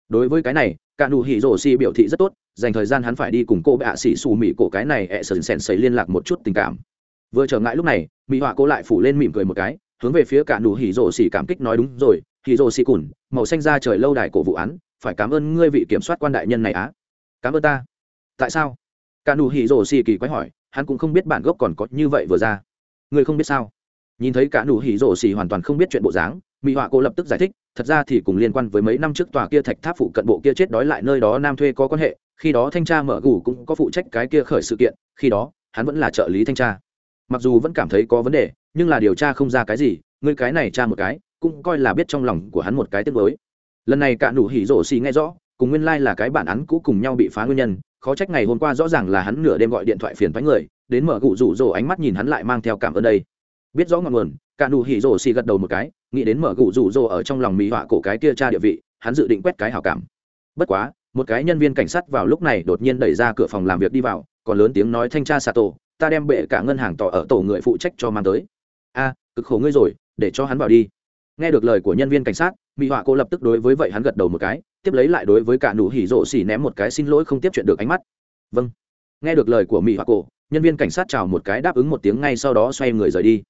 đối với cái này cả nụ hỉ rổ xì biểu thị rất tốt, dành thời gian hắn phải đi cùng cô bạ xỉ xù mỹ cổ cái này ẹ sần sèn xấy liên lạc một chút tình cảm. Vừa trở ngại lúc này, mỹ họa cô lại phủ lên mỉm cười một cái, hướng về phía cả nụ hỉ rổ xỉ cảm kích nói đúng rồi hỉ rổ xỉ cùn, màu xanh ra trời lâu đài cổ vụ án, phải cảm ơn ngươi vị kiểm soát quan đại nhân này á. Cảm ơn ta. Tại sao? Cả nụ hỉ rổ xỉ kỳ quái hỏi, hắn cũng không biết bản gốc còn có như vậy vừa ra. Ngươi không biết sao? Nhìn thấy cả nụ hỉ rổ xỉ hoàn toàn không biết chuyện bộ dáng mỹ họa cô lập tức giải thích, thật ra thì cùng liên quan với mấy năm trước tòa kia thạch tháp phụ cận bộ kia chết đói lại nơi đó nam thuê có quan hệ, khi đó thanh tra mở gù cũng có phụ trách cái kia khởi sự kiện, khi đó, hắn vẫn là trợ lý thanh tra. Mặc dù vẫn cảm thấy có vấn đề, nhưng là điều tra không ra cái gì người cái này tra một cái, cũng coi là biết trong lòng của hắn một cái tiếc với lần này cạn đủ hỉ rổ xì nghe rõ, cùng nguyên lai là cái bản án cũ cùng nhau bị phá nguyên nhân, khó trách ngày hôm qua rõ ràng là hắn nửa đêm gọi điện thoại phiền thoái người, đến mở gụ rủ rỗ ánh mắt nhìn hắn lại mang theo cảm ơn đây biết rõ ngọn nguồn cả nụ hỉ rồ xì gật đầu một cái nghĩ đến mở gụ rủ rồ ở trong lòng mỹ họa cổ cái kia cha địa vị hắn dự định quét cái hảo cảm. Bất quá một cái nhân viên cảnh sát vào lúc này đột nhiên đẩy ra cửa phòng làm việc đi vào còn lớn tiếng nói thanh tra xà tổ ta đem bệ cả ngân hàng tỏ ở tổ người phụ trách cho mang tới. A cực khổ ngươi rồi để cho hắn vào đi. Nghe được lời của nhân viên cảnh sát mỹ họa cổ lập tức đối với vậy hắn gật đầu một cái tiếp lấy lại đối với cả nụ hỉ rồ xì ném một cái xin lỗi không tiếp chuyện được ánh mắt. Vâng. Nghe được lời của mỹ họa cổ, nhân viên cảnh sát chào một cái đáp ứng một tiếng ngay sau đó xoay người rời đi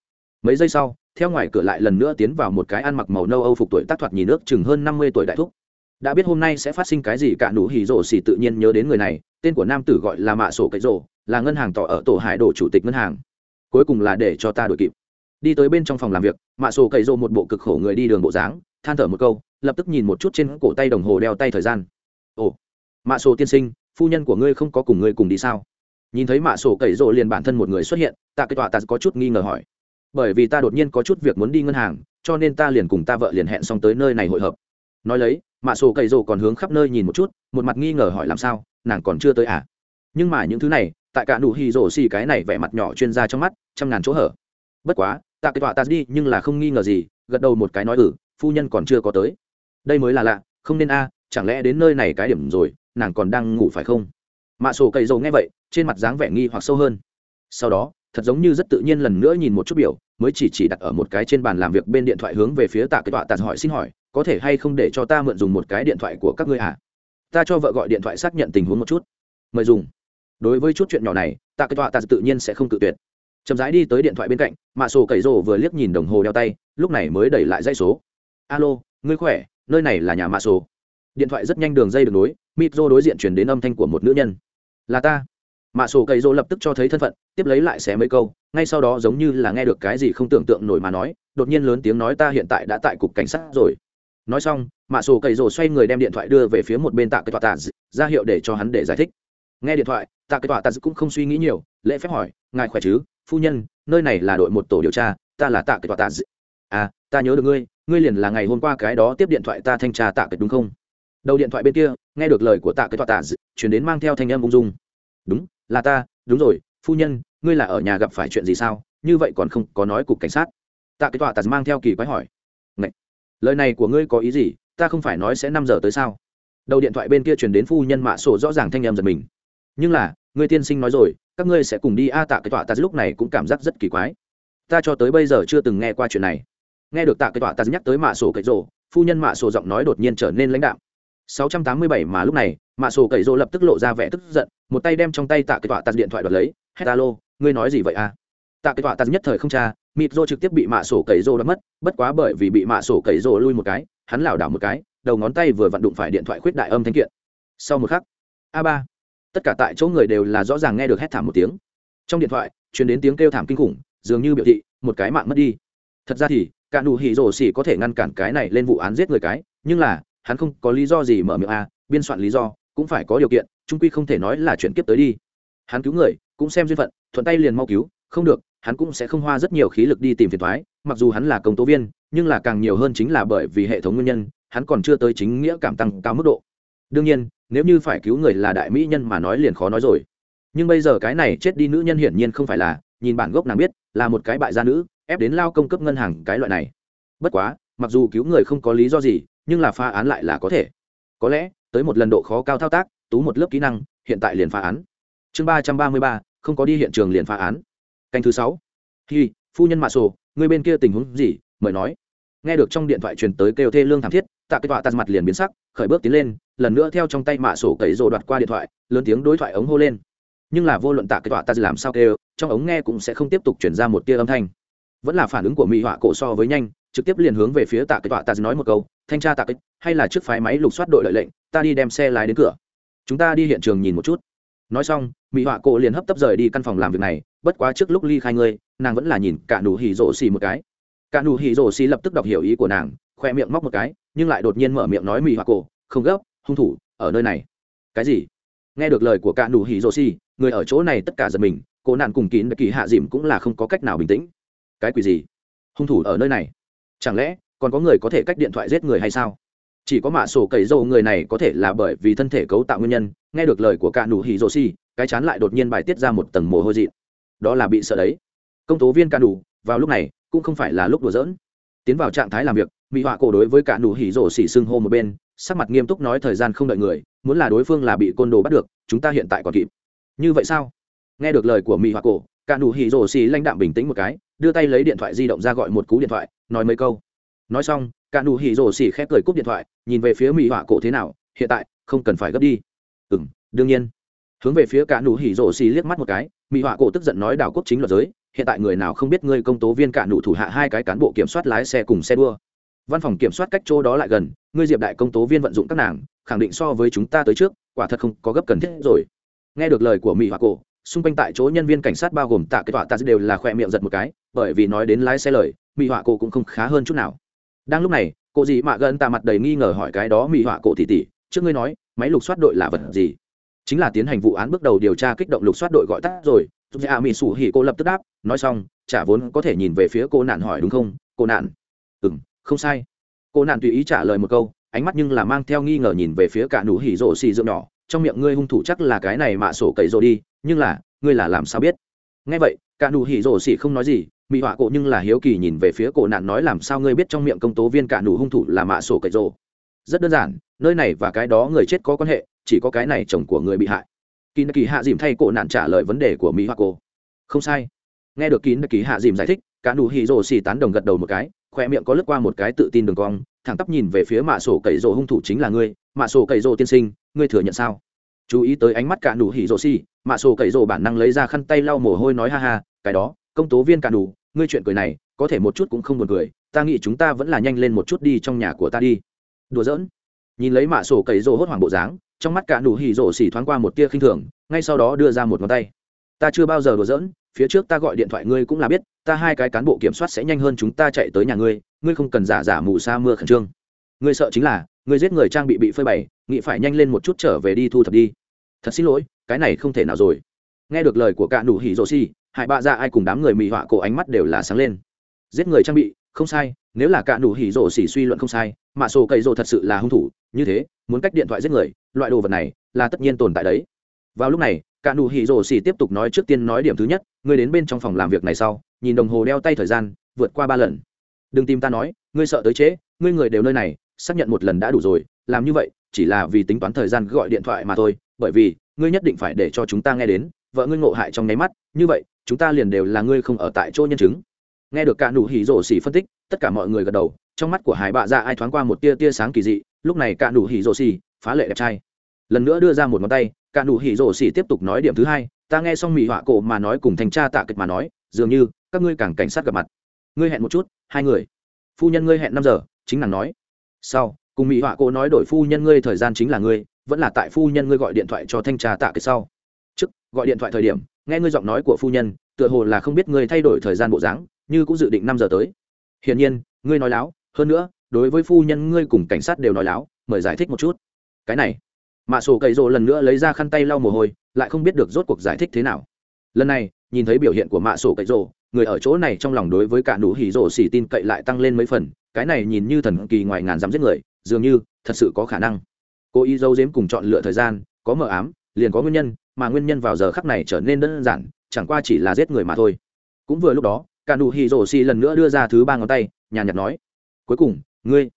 mấy giây sau, theo ngoài cửa lại lần nữa tiến vào một cái ăn mặc màu nâu âu phục tuổi tác thoạt nhìn nước chừng hơn năm mươi tuổi đại thúc. Đã biết hôm nay sẽ phát sinh cái gì cả nụ hỉ rổ xì tự nhiên nhớ đến người này, tên của nam tử gọi là mạ sổ cậy rổ là ngân hàng tỏ ở tổ hải đồ chủ tịch ngân hàng. Cuối cùng là để cho ta đổi kịp. Đi tới bên trong phòng làm việc, mạ sổ cậy rổ một bộ cực khổ người đi đường bộ dáng, than thở một câu, lập tức nhìn một chút trên cổ tay đồng hồ đeo tay thời gian. Ồ, mạ sổ tiên sinh, phu nhân của ngươi không có cùng ngươi cùng đi sao? Nhìn thấy mạ sổ cậy rộ liền bản thân một người xuất hiện, tạ kết tọa tạ có chút nghi ngờ hỏi bởi vì ta đột nhiên có chút việc muốn đi ngân hàng, cho nên ta liền cùng ta vợ liền hẹn xong tới nơi này hội hợp. Nói lấy, mạ sổ cầy rồ còn hướng khắp nơi nhìn một chút, một mặt nghi ngờ hỏi làm sao, nàng còn chưa tới à? Nhưng mà những thứ này, tại cả nụ hì rổ xì cái này vẻ mặt nhỏ chuyên gia trong mắt, trăm ngàn chỗ hở. Bất quá tạ cái tọa ta đi, nhưng là không nghi ngờ gì, gật đầu một cái nói ừ phu nhân còn chưa có tới. Đây mới là lạ, không nên a, chẳng lẽ đến nơi này cái điểm rồi, nàng còn đang ngủ phải không? Mạ sổ cầy rồ nghe vậy, trên mặt dáng vẻ nghi hoặc sâu hơn. Sau đó, thật giống như rất tự nhiên lần nữa nhìn một chút biểu mới chỉ chỉ đặt ở một cái trên bàn làm việc bên điện thoại hướng về phía tạ kết tọa tạt hỏi xin hỏi, có thể hay không để cho ta mượn dùng một cái điện thoại của các ngươi à? ta cho vợ gọi điện thoại xác nhận tình huống một chút. Mời dùng. Đối với chút chuyện nhỏ này, tạ kết tọa tạt tự nhiên sẽ không tự tuyệt. Chậm rãi đi tới điện thoại bên cạnh mạ sổ cậy rồ vừa liếc nhìn đồng hồ đeo tay, lúc này mới đẩy lại dây số. Alo, ngươi khỏe, nơi này là nhà mạ sổ. Điện thoại rất nhanh đường dây được nối mịt rô đối diện chuyển đến âm thanh của một nữ nhân. Là ta mạ sổ cây rô lập tức cho thấy thân phận, tiếp lấy lại xé mấy câu, ngay sau đó giống như là nghe được cái gì không tưởng tượng nổi mà nói, đột nhiên lớn tiếng nói ta hiện tại đã tại cục cảnh sát rồi. Nói xong mạ sổ cây rô xoay người đem điện thoại đưa về phía một bên tạ cái tòa tạ ra hiệu để cho hắn để giải thích. Nghe điện thoại, tạ cái tòa tạ cũng không suy nghĩ nhiều, lễ phép hỏi, ngài khỏe chứ? Phu nhân, nơi này là đội một tổ điều tra, ta là tạ cái tòa tạ à ta nhớ được ngươi ngươi liền là ngày hôm qua cái đó tiếp điện thoại ta thanh tra tạ cái đúng không? Đầu điện thoại bên kia, nghe được lời của tạ cái tòa tạ chuyển đến mang theo thanh âm ung dung. Đúng là ta, đúng rồi, phu nhân, ngươi là ở nhà gặp phải chuyện gì sao? Như vậy còn không có nói cục cảnh sát. Tạ cái tọa tạt mang theo kỳ quái hỏi. Ngậy! lời này của ngươi có ý gì? Ta không phải nói sẽ năm giờ tới sao? Đầu điện thoại bên kia truyền đến phu nhân mạ sổ rõ ràng thanh em giật mình. Nhưng là, ngươi tiên sinh nói rồi, các ngươi sẽ cùng đi. A, tạ cái tọa tạt lúc này cũng cảm giác rất kỳ quái. Ta cho tới bây giờ chưa từng nghe qua chuyện này. Nghe được tạ cái tọa tạt nhắc tới mạ sổ cậy rồ, phu nhân mạ sổ giọng nói đột nhiên trở nên lãnh đạo 687 mà lúc này mạ sổ cậy rỗ lập tức lộ ra vẻ tức giận, một tay đem trong tay tạ cái tọa tạt điện thoại đoạt lấy. Hét, alo, ngươi nói gì vậy à? Tạ cái tọa tạt nhất thời không cha mịt rô trực tiếp bị mạ sổ cậy rỗ đã mất, bất quá bởi vì bị mạ sổ cậy rỗ lui một cái, hắn lảo đảo một cái, đầu ngón tay vừa vặn đụng phải điện thoại khuyết đại âm thanh kiện. Sau một khắc, a ba, tất cả tại chỗ người đều là rõ ràng nghe được hét thảm một tiếng. Trong điện thoại chuyển đến tiếng kêu thảm kinh khủng, dường như biểu thị, một cái mạng mất đi. Thật ra thì, cả nụ hỉ rổ xỉ có thể ngăn cản cái này lên vụ án giết người cái, nhưng là, hắn không có lý do gì mở miệng a, biên soạn lý do cũng phải có điều kiện, trung quy không thể nói là chuyển kiếp tới đi. Hắn cứu người, cũng xem duyên phận, thuận tay liền mau cứu, không được, hắn cũng sẽ không hoa rất nhiều khí lực đi tìm phiền thoái mặc dù hắn là công tố viên, nhưng là càng nhiều hơn chính là bởi vì hệ thống nguyên nhân, hắn còn chưa tới chính nghĩa cảm tăng cao mức độ. Đương nhiên, nếu như phải cứu người là đại mỹ nhân mà nói liền khó nói rồi. Nhưng bây giờ cái này chết đi nữ nhân hiển nhiên không phải là, nhìn bản gốc nàng biết, là một cái bại gia nữ, ép đến lao công cấp ngân hàng cái loại này. Bất quá, mặc dù cứu người không có lý do gì, nhưng là pha án lại là có thể. Có lẽ tới một lần độ khó cao thao tác, tú một lớp kỹ năng, hiện tại liền phá án. Chương ba trăm ba mươi ba, không có đi hiện trường liền phá án. Canh thứ sáu. Hi, phu nhân mạ sổ, người bên kia tình huống gì? Mời nói. Nghe được trong điện thoại truyền tới kêu thê lương thảm thiết, tạ kết tọa tạt mặt liền biến sắc, khởi bước tiến lên, lần nữa theo trong tay mạ sổ cậy rồ đoạt qua điện thoại, lớn tiếng đối thoại ống hô lên. Nhưng là vô luận tạ kết tọa tạt làm sao kêu, trong ống nghe cũng sẽ không tiếp tục chuyển ra một tia âm thanh. Vẫn là phản ứng của mỹ họa cổ so với nhanh, trực tiếp liền hướng về phía tạ kết tọa tạt nói một câu thanh tra tạc ích hay là chiếc phái máy lục soát đội lợi lệnh, ta đi đem xe lái đến cửa. Chúng ta đi hiện trường nhìn một chút. Nói xong, mỹ họa cổ liền hấp tấp rời đi căn phòng làm việc này, bất quá trước lúc ly khai ngươi, nàng vẫn là nhìn cả nụ hỉ rổ xì một cái. Cả nụ hỉ rổ xì lập tức đọc hiểu ý của nàng, khoe miệng móc một cái, nhưng lại đột nhiên mở miệng nói mỹ họa cổ, không gấp, hung thủ, ở nơi này. Cái gì? Nghe được lời của cả nụ hỉ rổ xì, người ở chỗ này tất cả giật mình cô nạn cùng kín kỳ hạ dìm cũng là không có cách nào bình tĩnh. Cái quỷ gì? Hung thủ ở nơi này? Chẳng lẽ còn có người có thể cách điện thoại giết người hay sao? Chỉ có mạ sổ cầy dâu người này có thể là bởi vì thân thể cấu tạo nguyên nhân, nghe được lời của cả nụ hỉ rồ xì, cái chán lại đột nhiên bài tiết ra một tầng mồ hôi dị. Đó là bị sợ đấy. Công tố viên cả nụ, vào lúc này, cũng không phải là lúc đùa giỡn. Tiến vào trạng thái làm việc, mỹ họa cổ đối với cả nụ hỉ rổ xỉ xưng hô một bên, sắc mặt nghiêm túc nói thời gian không đợi người, muốn là đối phương là bị côn đồ bắt được, chúng ta hiện tại còn kịp. Như vậy sao? Nghe được lời của mỹ họa cổ, cả nụ hỉ rổ xỉ lãnh đạm bình tĩnh một cái, đưa tay lấy điện thoại di động ra gọi một cú điện thoại, nói mấy câu nói xong, cả nụ hỉ rổ xỉ khép cười cúp điện thoại, nhìn về phía mỹ họa cổ thế nào, hiện tại, không cần phải gấp đi. Ừ m đương nhiên. Hướng về phía cả nụ hỉ rổ xỉ liếc mắt một cái mỹ họa cổ tức giận nói đảo quốc chính luật giới, hiện tại người nào không biết ngươi công tố viên cả nụ thủ hạ hai cái cán bộ kiểm soát lái xe cùng xe đua. Văn phòng kiểm soát cách chỗ đó lại gần, ngươi diệp đại công tố viên vận dụng các nàng, khẳng định so với chúng ta tới trước, quả thật không có gấp cần thiết rồi. Nghe được lời của mỹ họa cổ, xung quanh tại chỗ nhân viên cảnh sát bao gồm tạ kết quả ta đều là khoe miệng giật một cái, bởi vì nói đến lái xe lời mỹ họa cổ cũng không khá hơn chút nào đang lúc này, cô dì mạ gần tạ mặt đầy nghi ngờ hỏi cái đó mỹ họa cổ tỷ tỷ, trước ngươi nói, máy lục soát đội là vật gì? Chính là tiến hành vụ án bước đầu điều tra kích động lục soát đội gọi tắt rồi. Chúng ta mỹ sủ hỉ cô lập tức đáp, nói xong trả vốn có thể nhìn về phía cô nạn hỏi đúng không? Cô nạn. Ừ không sai. Cô nạn tùy ý trả lời một câu, ánh mắt nhưng là mang theo nghi ngờ nhìn về phía cả nụ hỉ rổ xì dưỡng nhỏ. Trong miệng ngươi hung thủ chắc là cái này mạ sổ cậy rổ đi, nhưng là, ngươi là làm sao biết? Nghe vậy, cả nụ hỉ rổ xì không nói gì mỹ họa cổ nhưng là hiếu kỳ nhìn về phía cổ nạn nói làm sao ngươi biết trong miệng công tố viên cả nụ hung thủ là mạ sổ cậy rồ. Rất đơn giản, nơi này và cái đó người chết có quan hệ, chỉ có cái này chồng của người bị hại. Kín kỳ hạ dìm thay cổ nạn trả lời vấn đề của mỹ họa cổ. Không sai. Nghe được kín kỳ hạ dìm giải thích, cả nụ hì rồ xì tán đồng gật đầu một cái, khoe miệng có lướt qua một cái tự tin đường cong, thẳng tắp nhìn về phía mạ sổ cậy rồ hung thủ chính là ngươi, mạ sổ cậy rồ tiên sinh, ngươi thừa nhận sao? Chú ý tới ánh mắt cả nụ hỉ rồ xì, mạ sổ cậy rồ bản năng lấy ra khăn tay lau mồ hôi nói ha ha, cái đó công tố viên cả đủ, ngươi chuyện cười này, có thể một chút cũng không buồn cười, ta nghĩ chúng ta vẫn là nhanh lên một chút đi trong nhà của ta đi. Đùa giỡn. Nhìn lấy mạ sổ cậy rồ hốt hoảng bộ dáng, trong mắt cả đủ hỉ rồ xỉ thoáng qua một tia khinh thường, ngay sau đó đưa ra một ngón tay. Ta chưa bao giờ đùa giỡn, phía trước ta gọi điện thoại ngươi cũng là biết, ta hai cái cán bộ kiểm soát sẽ nhanh hơn chúng ta chạy tới nhà ngươi ngươi không cần giả giả mù xa mưa khẩn trương. Ngươi sợ chính là, ngươi giết người trang bị bị phơi bày, nghĩ phải nhanh lên một chút trở về đi thu thập đi. Thật xin lỗi, cái này không thể nào rồi. Nghe được lời của cả đủ hỉ rồ xỉ hại bạ dạ ai cùng đám người mỹ họa cổ ánh mắt đều là sáng lên. Giết người trang bị không sai nếu là cả nụ hỉ rổ xỉ suy luận không sai mạ sổ cậy rổ thật sự là hung thủ như thế muốn cách điện thoại giết người loại đồ vật này là tất nhiên tồn tại đấy. Vào lúc này cả nụ hỉ rổ xỉ tiếp tục nói trước tiên nói điểm thứ nhất ngươi đến bên trong phòng làm việc này sau nhìn đồng hồ đeo tay thời gian vượt qua ba lần. Đừng tìm ta nói ngươi sợ tới chế, ngươi người đều nơi này xác nhận một lần đã đủ rồi làm như vậy chỉ là vì tính toán thời gian gọi điện thoại mà thôi bởi vì ngươi nhất định phải để cho chúng ta nghe đến vợ ngươi ngộ hại trong nháy mắt như vậy chúng ta liền đều là ngươi không ở tại chỗ nhân chứng. Nghe được cả nụ hỉ rổ xỉ phân tích, tất cả mọi người gật đầu, trong mắt của hải bạ ra ai thoáng qua một tia tia sáng kỳ dị, lúc này cả nụ hỉ rổ xỉ, phá lệ đẹp trai. Lần nữa đưa ra một ngón tay, cả nụ hỉ rổ xỉ tiếp tục nói điểm thứ hai, ta nghe xong mỹ họa cổ mà nói cùng thanh tra tạ kịch mà nói, dường như, các ngươi càng cảnh sát gặp mặt. Ngươi hẹn một chút, hai người. Phu nhân ngươi hẹn năm giờ, chính nàng nói. Sau, cùng mỹ họa cổ nói đổi phu nhân ngươi thời gian chính là ngươi, vẫn là tại phu nhân ngươi gọi điện thoại cho thanh tra tạ kịch sau trước, gọi điện thoại thời điểm, nghe ngươi giọng nói của phu nhân, tựa hồ là không biết ngươi thay đổi thời gian bộ dáng, như cũng dự định năm giờ tới. Hiển nhiên, ngươi nói láo, hơn nữa, đối với phu nhân ngươi cùng cảnh sát đều nói láo, mời giải thích một chút. Cái này mạ sổ cầy rộ lần nữa lấy ra khăn tay lau mồ hôi, lại không biết được rốt cuộc giải thích thế nào. Lần này, nhìn thấy biểu hiện của mạ sổ cầy rộ người ở chỗ này trong lòng đối với cả nụ hỉ rộ xỉ tin cậy lại tăng lên mấy phần, cái này nhìn như thần kỳ ngoài ngàn dám giết người, dường như thật sự có khả năng. Cô y dâu dếm cùng chọn lựa thời gian, có mờ ám, liền có nguyên nhân mà nguyên nhân vào giờ khắc này trở nên đơn giản, chẳng qua chỉ là giết người mà thôi. Cũng vừa lúc đó cả nụ hỉ rổ xì lần nữa đưa ra thứ ba ngón tay, nhàn nhạt nói, cuối cùng, ngươi.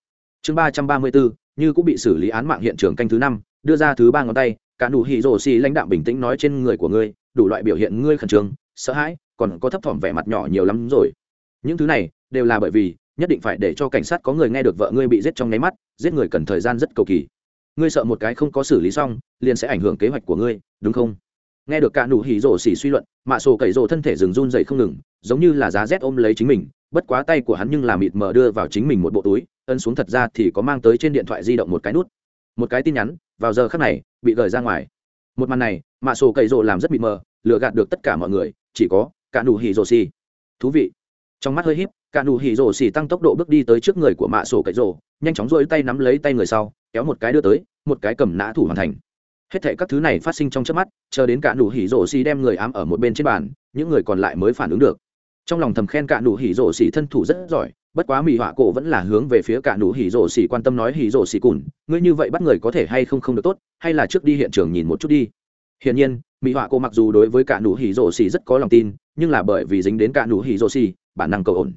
Chương ba trăm ba mươi bốn, như cũng bị xử lý án mạng hiện trường canh thứ năm, đưa ra thứ ba ngón tay cả nụ hỉ rổ xì lãnh đạo bình tĩnh nói trên người của ngươi, đủ loại biểu hiện ngươi khẩn trương, sợ hãi, còn có thấp thỏm vẻ mặt nhỏ nhiều lắm rồi. Những thứ này đều là bởi vì, nhất định phải để cho cảnh sát có người nghe được vợ ngươi bị giết trong nháy mắt, giết người cần thời gian rất cầu kỳ ngươi sợ một cái không có xử lý xong, liền sẽ ảnh hưởng kế hoạch của ngươi, đúng không? Nghe được cả nụ hỉ rổ xỉ suy luận, mạ sổ cậy rổ thân thể rừng run dậy không ngừng, giống như là giá rét ôm lấy chính mình, bất quá tay của hắn nhưng là mịt mờ đưa vào chính mình một bộ túi ân xuống thật ra thì có mang tới trên điện thoại di động một cái nút. Một cái tin nhắn, vào giờ khác này, bị gửi ra ngoài. Một màn này, mạ sổ cậy rổ làm rất mịt mờ, lừa gạt được tất cả mọi người, chỉ có cả nụ hỉ rổ xỉ. Thú vị. Trong mắt hơi híp, cả nụ hỉ rổ xỉ tăng tốc độ bước đi tới trước người của mạ sổ cậy rổ nhanh chóng rỗi tay nắm lấy tay người sau, kéo một cái đưa tới, một cái cầm nã thủ hoàn thành. Hết thệ các thứ này phát sinh trong trước mắt, chờ đến cả nụ hỉ rổ xì đem người ám ở một bên trên bàn, những người còn lại mới phản ứng được. Trong lòng thầm khen cả nụ hỉ rổ xì thân thủ rất giỏi, bất quá mỹ họa cổ vẫn là hướng về phía cả nụ hỉ rổ xì quan tâm nói hỉ rổ xì cùn, ngươi như vậy bắt người có thể hay không không được tốt, hay là trước đi hiện trường nhìn một chút đi. Hiển nhiên mỹ họa cổ mặc dù đối với cả nụ hỉ rổ xì rất có lòng tin, nhưng là bởi vì dính đến cả nụ hỉ rổ xì, bản năng cầu ổn.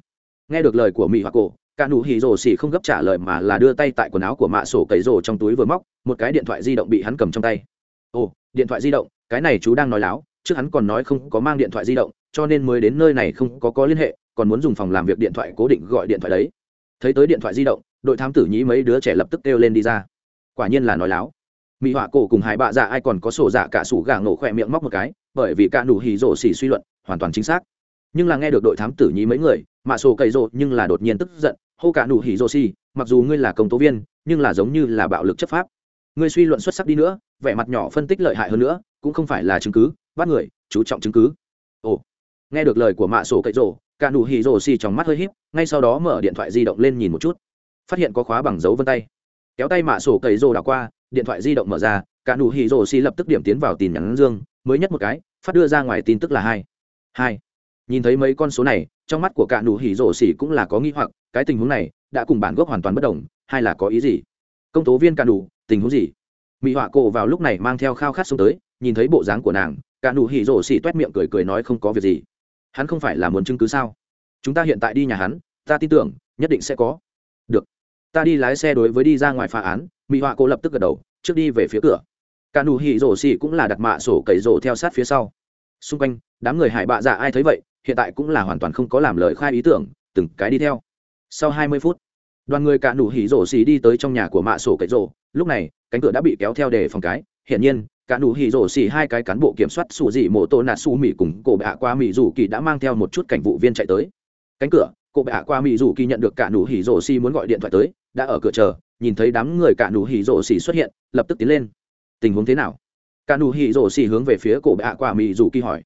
Nghe được lời của mỹ họa cổ cả nụ hì rồ xỉ không gấp trả lời mà là đưa tay tại quần áo của mạ sổ cấy rồ trong túi vừa móc, một cái điện thoại di động bị hắn cầm trong tay. Ồ, điện thoại di động, cái này chú đang nói láo, trước hắn còn nói không có mang điện thoại di động, cho nên mới đến nơi này không có có liên hệ, còn muốn dùng phòng làm việc điện thoại cố định gọi điện thoại đấy. Thấy tới điện thoại di động, đội thám tử nhí mấy đứa trẻ lập tức kêu lên đi ra. Quả nhiên là nói láo. Mỹ họa cổ cùng hai bạ dạ ai còn có sổ dạ cả sủ gà ngổ khỏe miệng móc một cái, bởi vì cả nụ hì rồ xỉ suy luận, hoàn toàn chính xác. Nhưng là nghe được đội thám tử nhí mấy người, mạ sổ cậy rồ nhưng là đột nhiên tức giận hô cả nụ hỉ rô xi, mặc dù ngươi là công tố viên nhưng là giống như là bạo lực chấp pháp. Ngươi suy luận xuất sắc đi nữa vẻ mặt nhỏ phân tích lợi hại hơn nữa cũng không phải là chứng cứ bắt người chú trọng chứng cứ. Ồ nghe được lời của mạ sổ cậy rổ cả nụ hỉ rổ xi trong mắt hơi híp ngay sau đó mở điện thoại di động lên nhìn một chút. Phát hiện có khóa bằng dấu vân tay. Kéo tay mạ sổ cậy rổ đảo qua điện thoại di động mở ra cả nụ hỉ rổ xi lập tức điểm tiến vào tin nhắn dương mới nhất một cái phát đưa ra ngoài tin tức là hai. Hai nhìn thấy mấy con số này, trong mắt của cả đủ hỉ rổ xỉ cũng là có nghi hoặc, cái tình huống này đã cùng bản gốc hoàn toàn bất đồng, hay là có ý gì? Công tố viên cả đủ tình huống gì? Mỹ họa cổ vào lúc này mang theo khao khát xông tới, nhìn thấy bộ dáng của nàng, cả đủ hỉ rổ xỉ t miệng cười cười nói không có việc gì. Hắn không phải là muốn chứng cứ sao? Chúng ta hiện tại đi nhà hắn, ta tin tưởng, nhất định sẽ có. Được. Ta đi lái xe đối với đi ra ngoài phá án mỹ họa cổ lập tức gật đầu, trước đi về phía cửa. Cả đủ hỉ rổ xỉ cũng là đặt mạ sổ cậy rổ theo sát phía sau. Xung quanh, đám người hải bạ dạ ai thấy vậy hiện tại cũng là hoàn toàn không có làm lời khai ý tưởng, từng cái đi theo. Sau hai mươi phút, đoàn người cả nụ hỉ rổ xì đi tới trong nhà của mạ sổ cậy rổ. Lúc này, cánh cửa đã bị kéo theo để phòng cái. Hiển nhiên, cả nụ hỉ rổ xì hai cái cán bộ kiểm soát xù dị mộ tô nạt su mỹ cùng cổ bạ qua mỹ dù kỳ đã mang theo một chút cảnh vụ viên chạy tới. Cánh cửa, cổ bạ qua mỹ dù kỳ nhận được cả nụ hỉ rổ xì muốn gọi điện thoại tới, đã ở cửa chờ, nhìn thấy đám người cả nụ hỉ rổ xì xuất hiện, lập tức tiến lên. Tình huống thế nào? Cả nụ hỉ rổ xì hướng về phía cổ bạ qua mỹ dù kỳ hỏi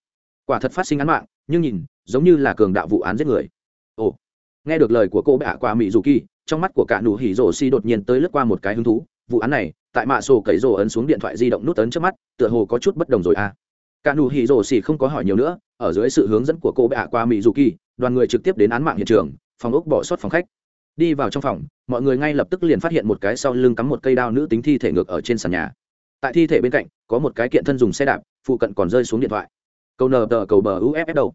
quả thật phát sinh án mạng, nhưng nhìn, giống như là cường đạo vụ án giết người. Ồ, nghe được lời của cô bạ qua mỹ dù kỳ, trong mắt của cả nụ hỉ rổ Si đột nhiên tới lướt qua một cái hứng thú, vụ án này, tại mạ sổ cấy rổ ấn xuống điện thoại di động nút ấn trước mắt, tựa hồ có chút bất đồng rồi à. Cả nụ hỉ rổ Si không có hỏi nhiều nữa, ở dưới sự hướng dẫn của cô bạ qua mỹ dù kỳ, đoàn người trực tiếp đến án mạng hiện trường, phòng ốc bỏ sót phòng khách. Đi vào trong phòng, mọi người ngay lập tức liền phát hiện một cái sau lưng cắm một cây đao nữ tính thi thể ngược ở trên sàn nhà. Tại thi thể bên cạnh, có một cái kiện thân dùng xe đạp, phụ cận còn rơi xuống điện thoại cầu nờ tờ cầu bờ uff đầu.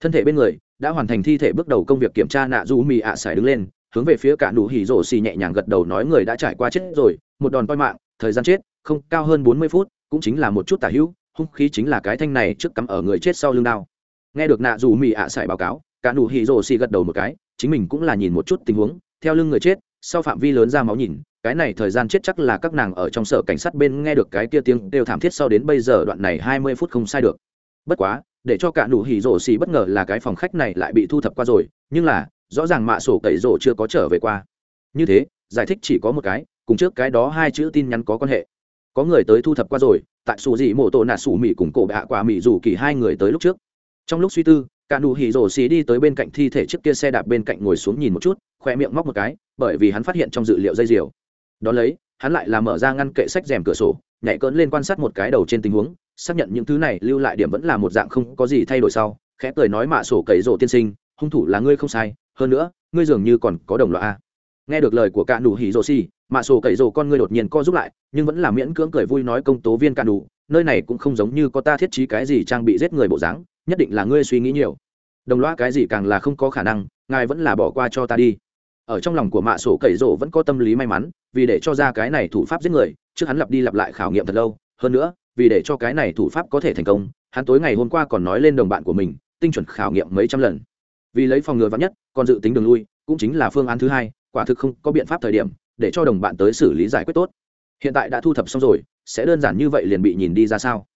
Thân thể bên người, đã hoàn thành thi thể bước đầu công việc kiểm tra nạ du mì ạ à sải đứng lên, hướng về phía cả nụ hỉ rổ xì nhẹ nhàng gật đầu nói người đã trải qua chết rồi, một đòn toi mạng, thời gian chết, không, cao hơn bốn mươi phút, cũng chính là một chút tả hữu, hung khí chính là cái thanh này trước cắm ở người chết sau lưng đao. Nghe được nạ dù mì ạ à sải báo cáo, cả nụ hỉ rổ xì gật đầu một cái, chính mình cũng là nhìn một chút tình huống, theo lưng người chết, sau phạm vi lớn ra máu nhìn, cái này thời gian chết chắc là các nàng ở trong sở cảnh sát bên nghe được cái kia tiếng đều thảm thiết sau đến bây giờ đoạn này hai mươi phút không sai được bất quá, để cho cả nụ hỉ rổ xì bất ngờ là cái phòng khách này lại bị thu thập qua rồi, nhưng là, rõ ràng mạ sổ tẩy rổ chưa có trở về qua. Như thế, giải thích chỉ có một cái, cùng trước cái đó hai chữ tin nhắn có quan hệ. Có người tới thu thập qua rồi, tại sủ dị mộ tổ nạ sủ mỹ cùng cổ bạ quả mỹ rủ kỳ hai người tới lúc trước. Trong lúc suy tư, cả nụ hỉ rổ xì đi tới bên cạnh thi thể chiếc kia xe đạp bên cạnh ngồi xuống nhìn một chút, khoe miệng móc một cái, bởi vì hắn phát hiện trong dự liệu dây diều. Đón lấy, hắn lại là mở ra ngăn kệ sách rèm cửa sổ, nhảy cỡn lên quan sát một cái đầu trên tình huống xác nhận những thứ này lưu lại điểm vẫn là một dạng không có gì thay đổi sau, khẽ cười nói mạ sổ cậy rổ tiên sinh, hung thủ là ngươi không sai, hơn nữa, ngươi dường như còn có đồng loại a. Nghe được lời của cạ đủ hỉ rổ xì, mạ sổ cậy rổ con ngươi đột nhiên co giúp lại, nhưng vẫn là miễn cưỡng cười vui nói công tố viên cạ đủ nơi này cũng không giống như có ta thiết trí cái gì trang bị giết người bộ dáng, nhất định là ngươi suy nghĩ nhiều. Đồng loa cái gì càng là không có khả năng, ngài vẫn là bỏ qua cho ta đi. Ở trong lòng của mạ sổ cậy rổ vẫn có tâm lý may mắn, vì để cho ra cái này thủ pháp giết người, trước hắn lặp đi lặp lại khảo nghiệm thật lâu, hơn nữa vì để cho cái này thủ pháp có thể thành công, hắn tối ngày hôm qua còn nói lên đồng bạn của mình, tinh chuẩn khảo nghiệm mấy trăm lần. Vì lấy phòng ngừa vắn nhất, còn dự tính đường lui, cũng chính là phương án thứ hai, quả thực không có biện pháp thời điểm, để cho đồng bạn tới xử lý giải quyết tốt. Hiện tại đã thu thập xong rồi, sẽ đơn giản như vậy liền bị nhìn đi ra sao?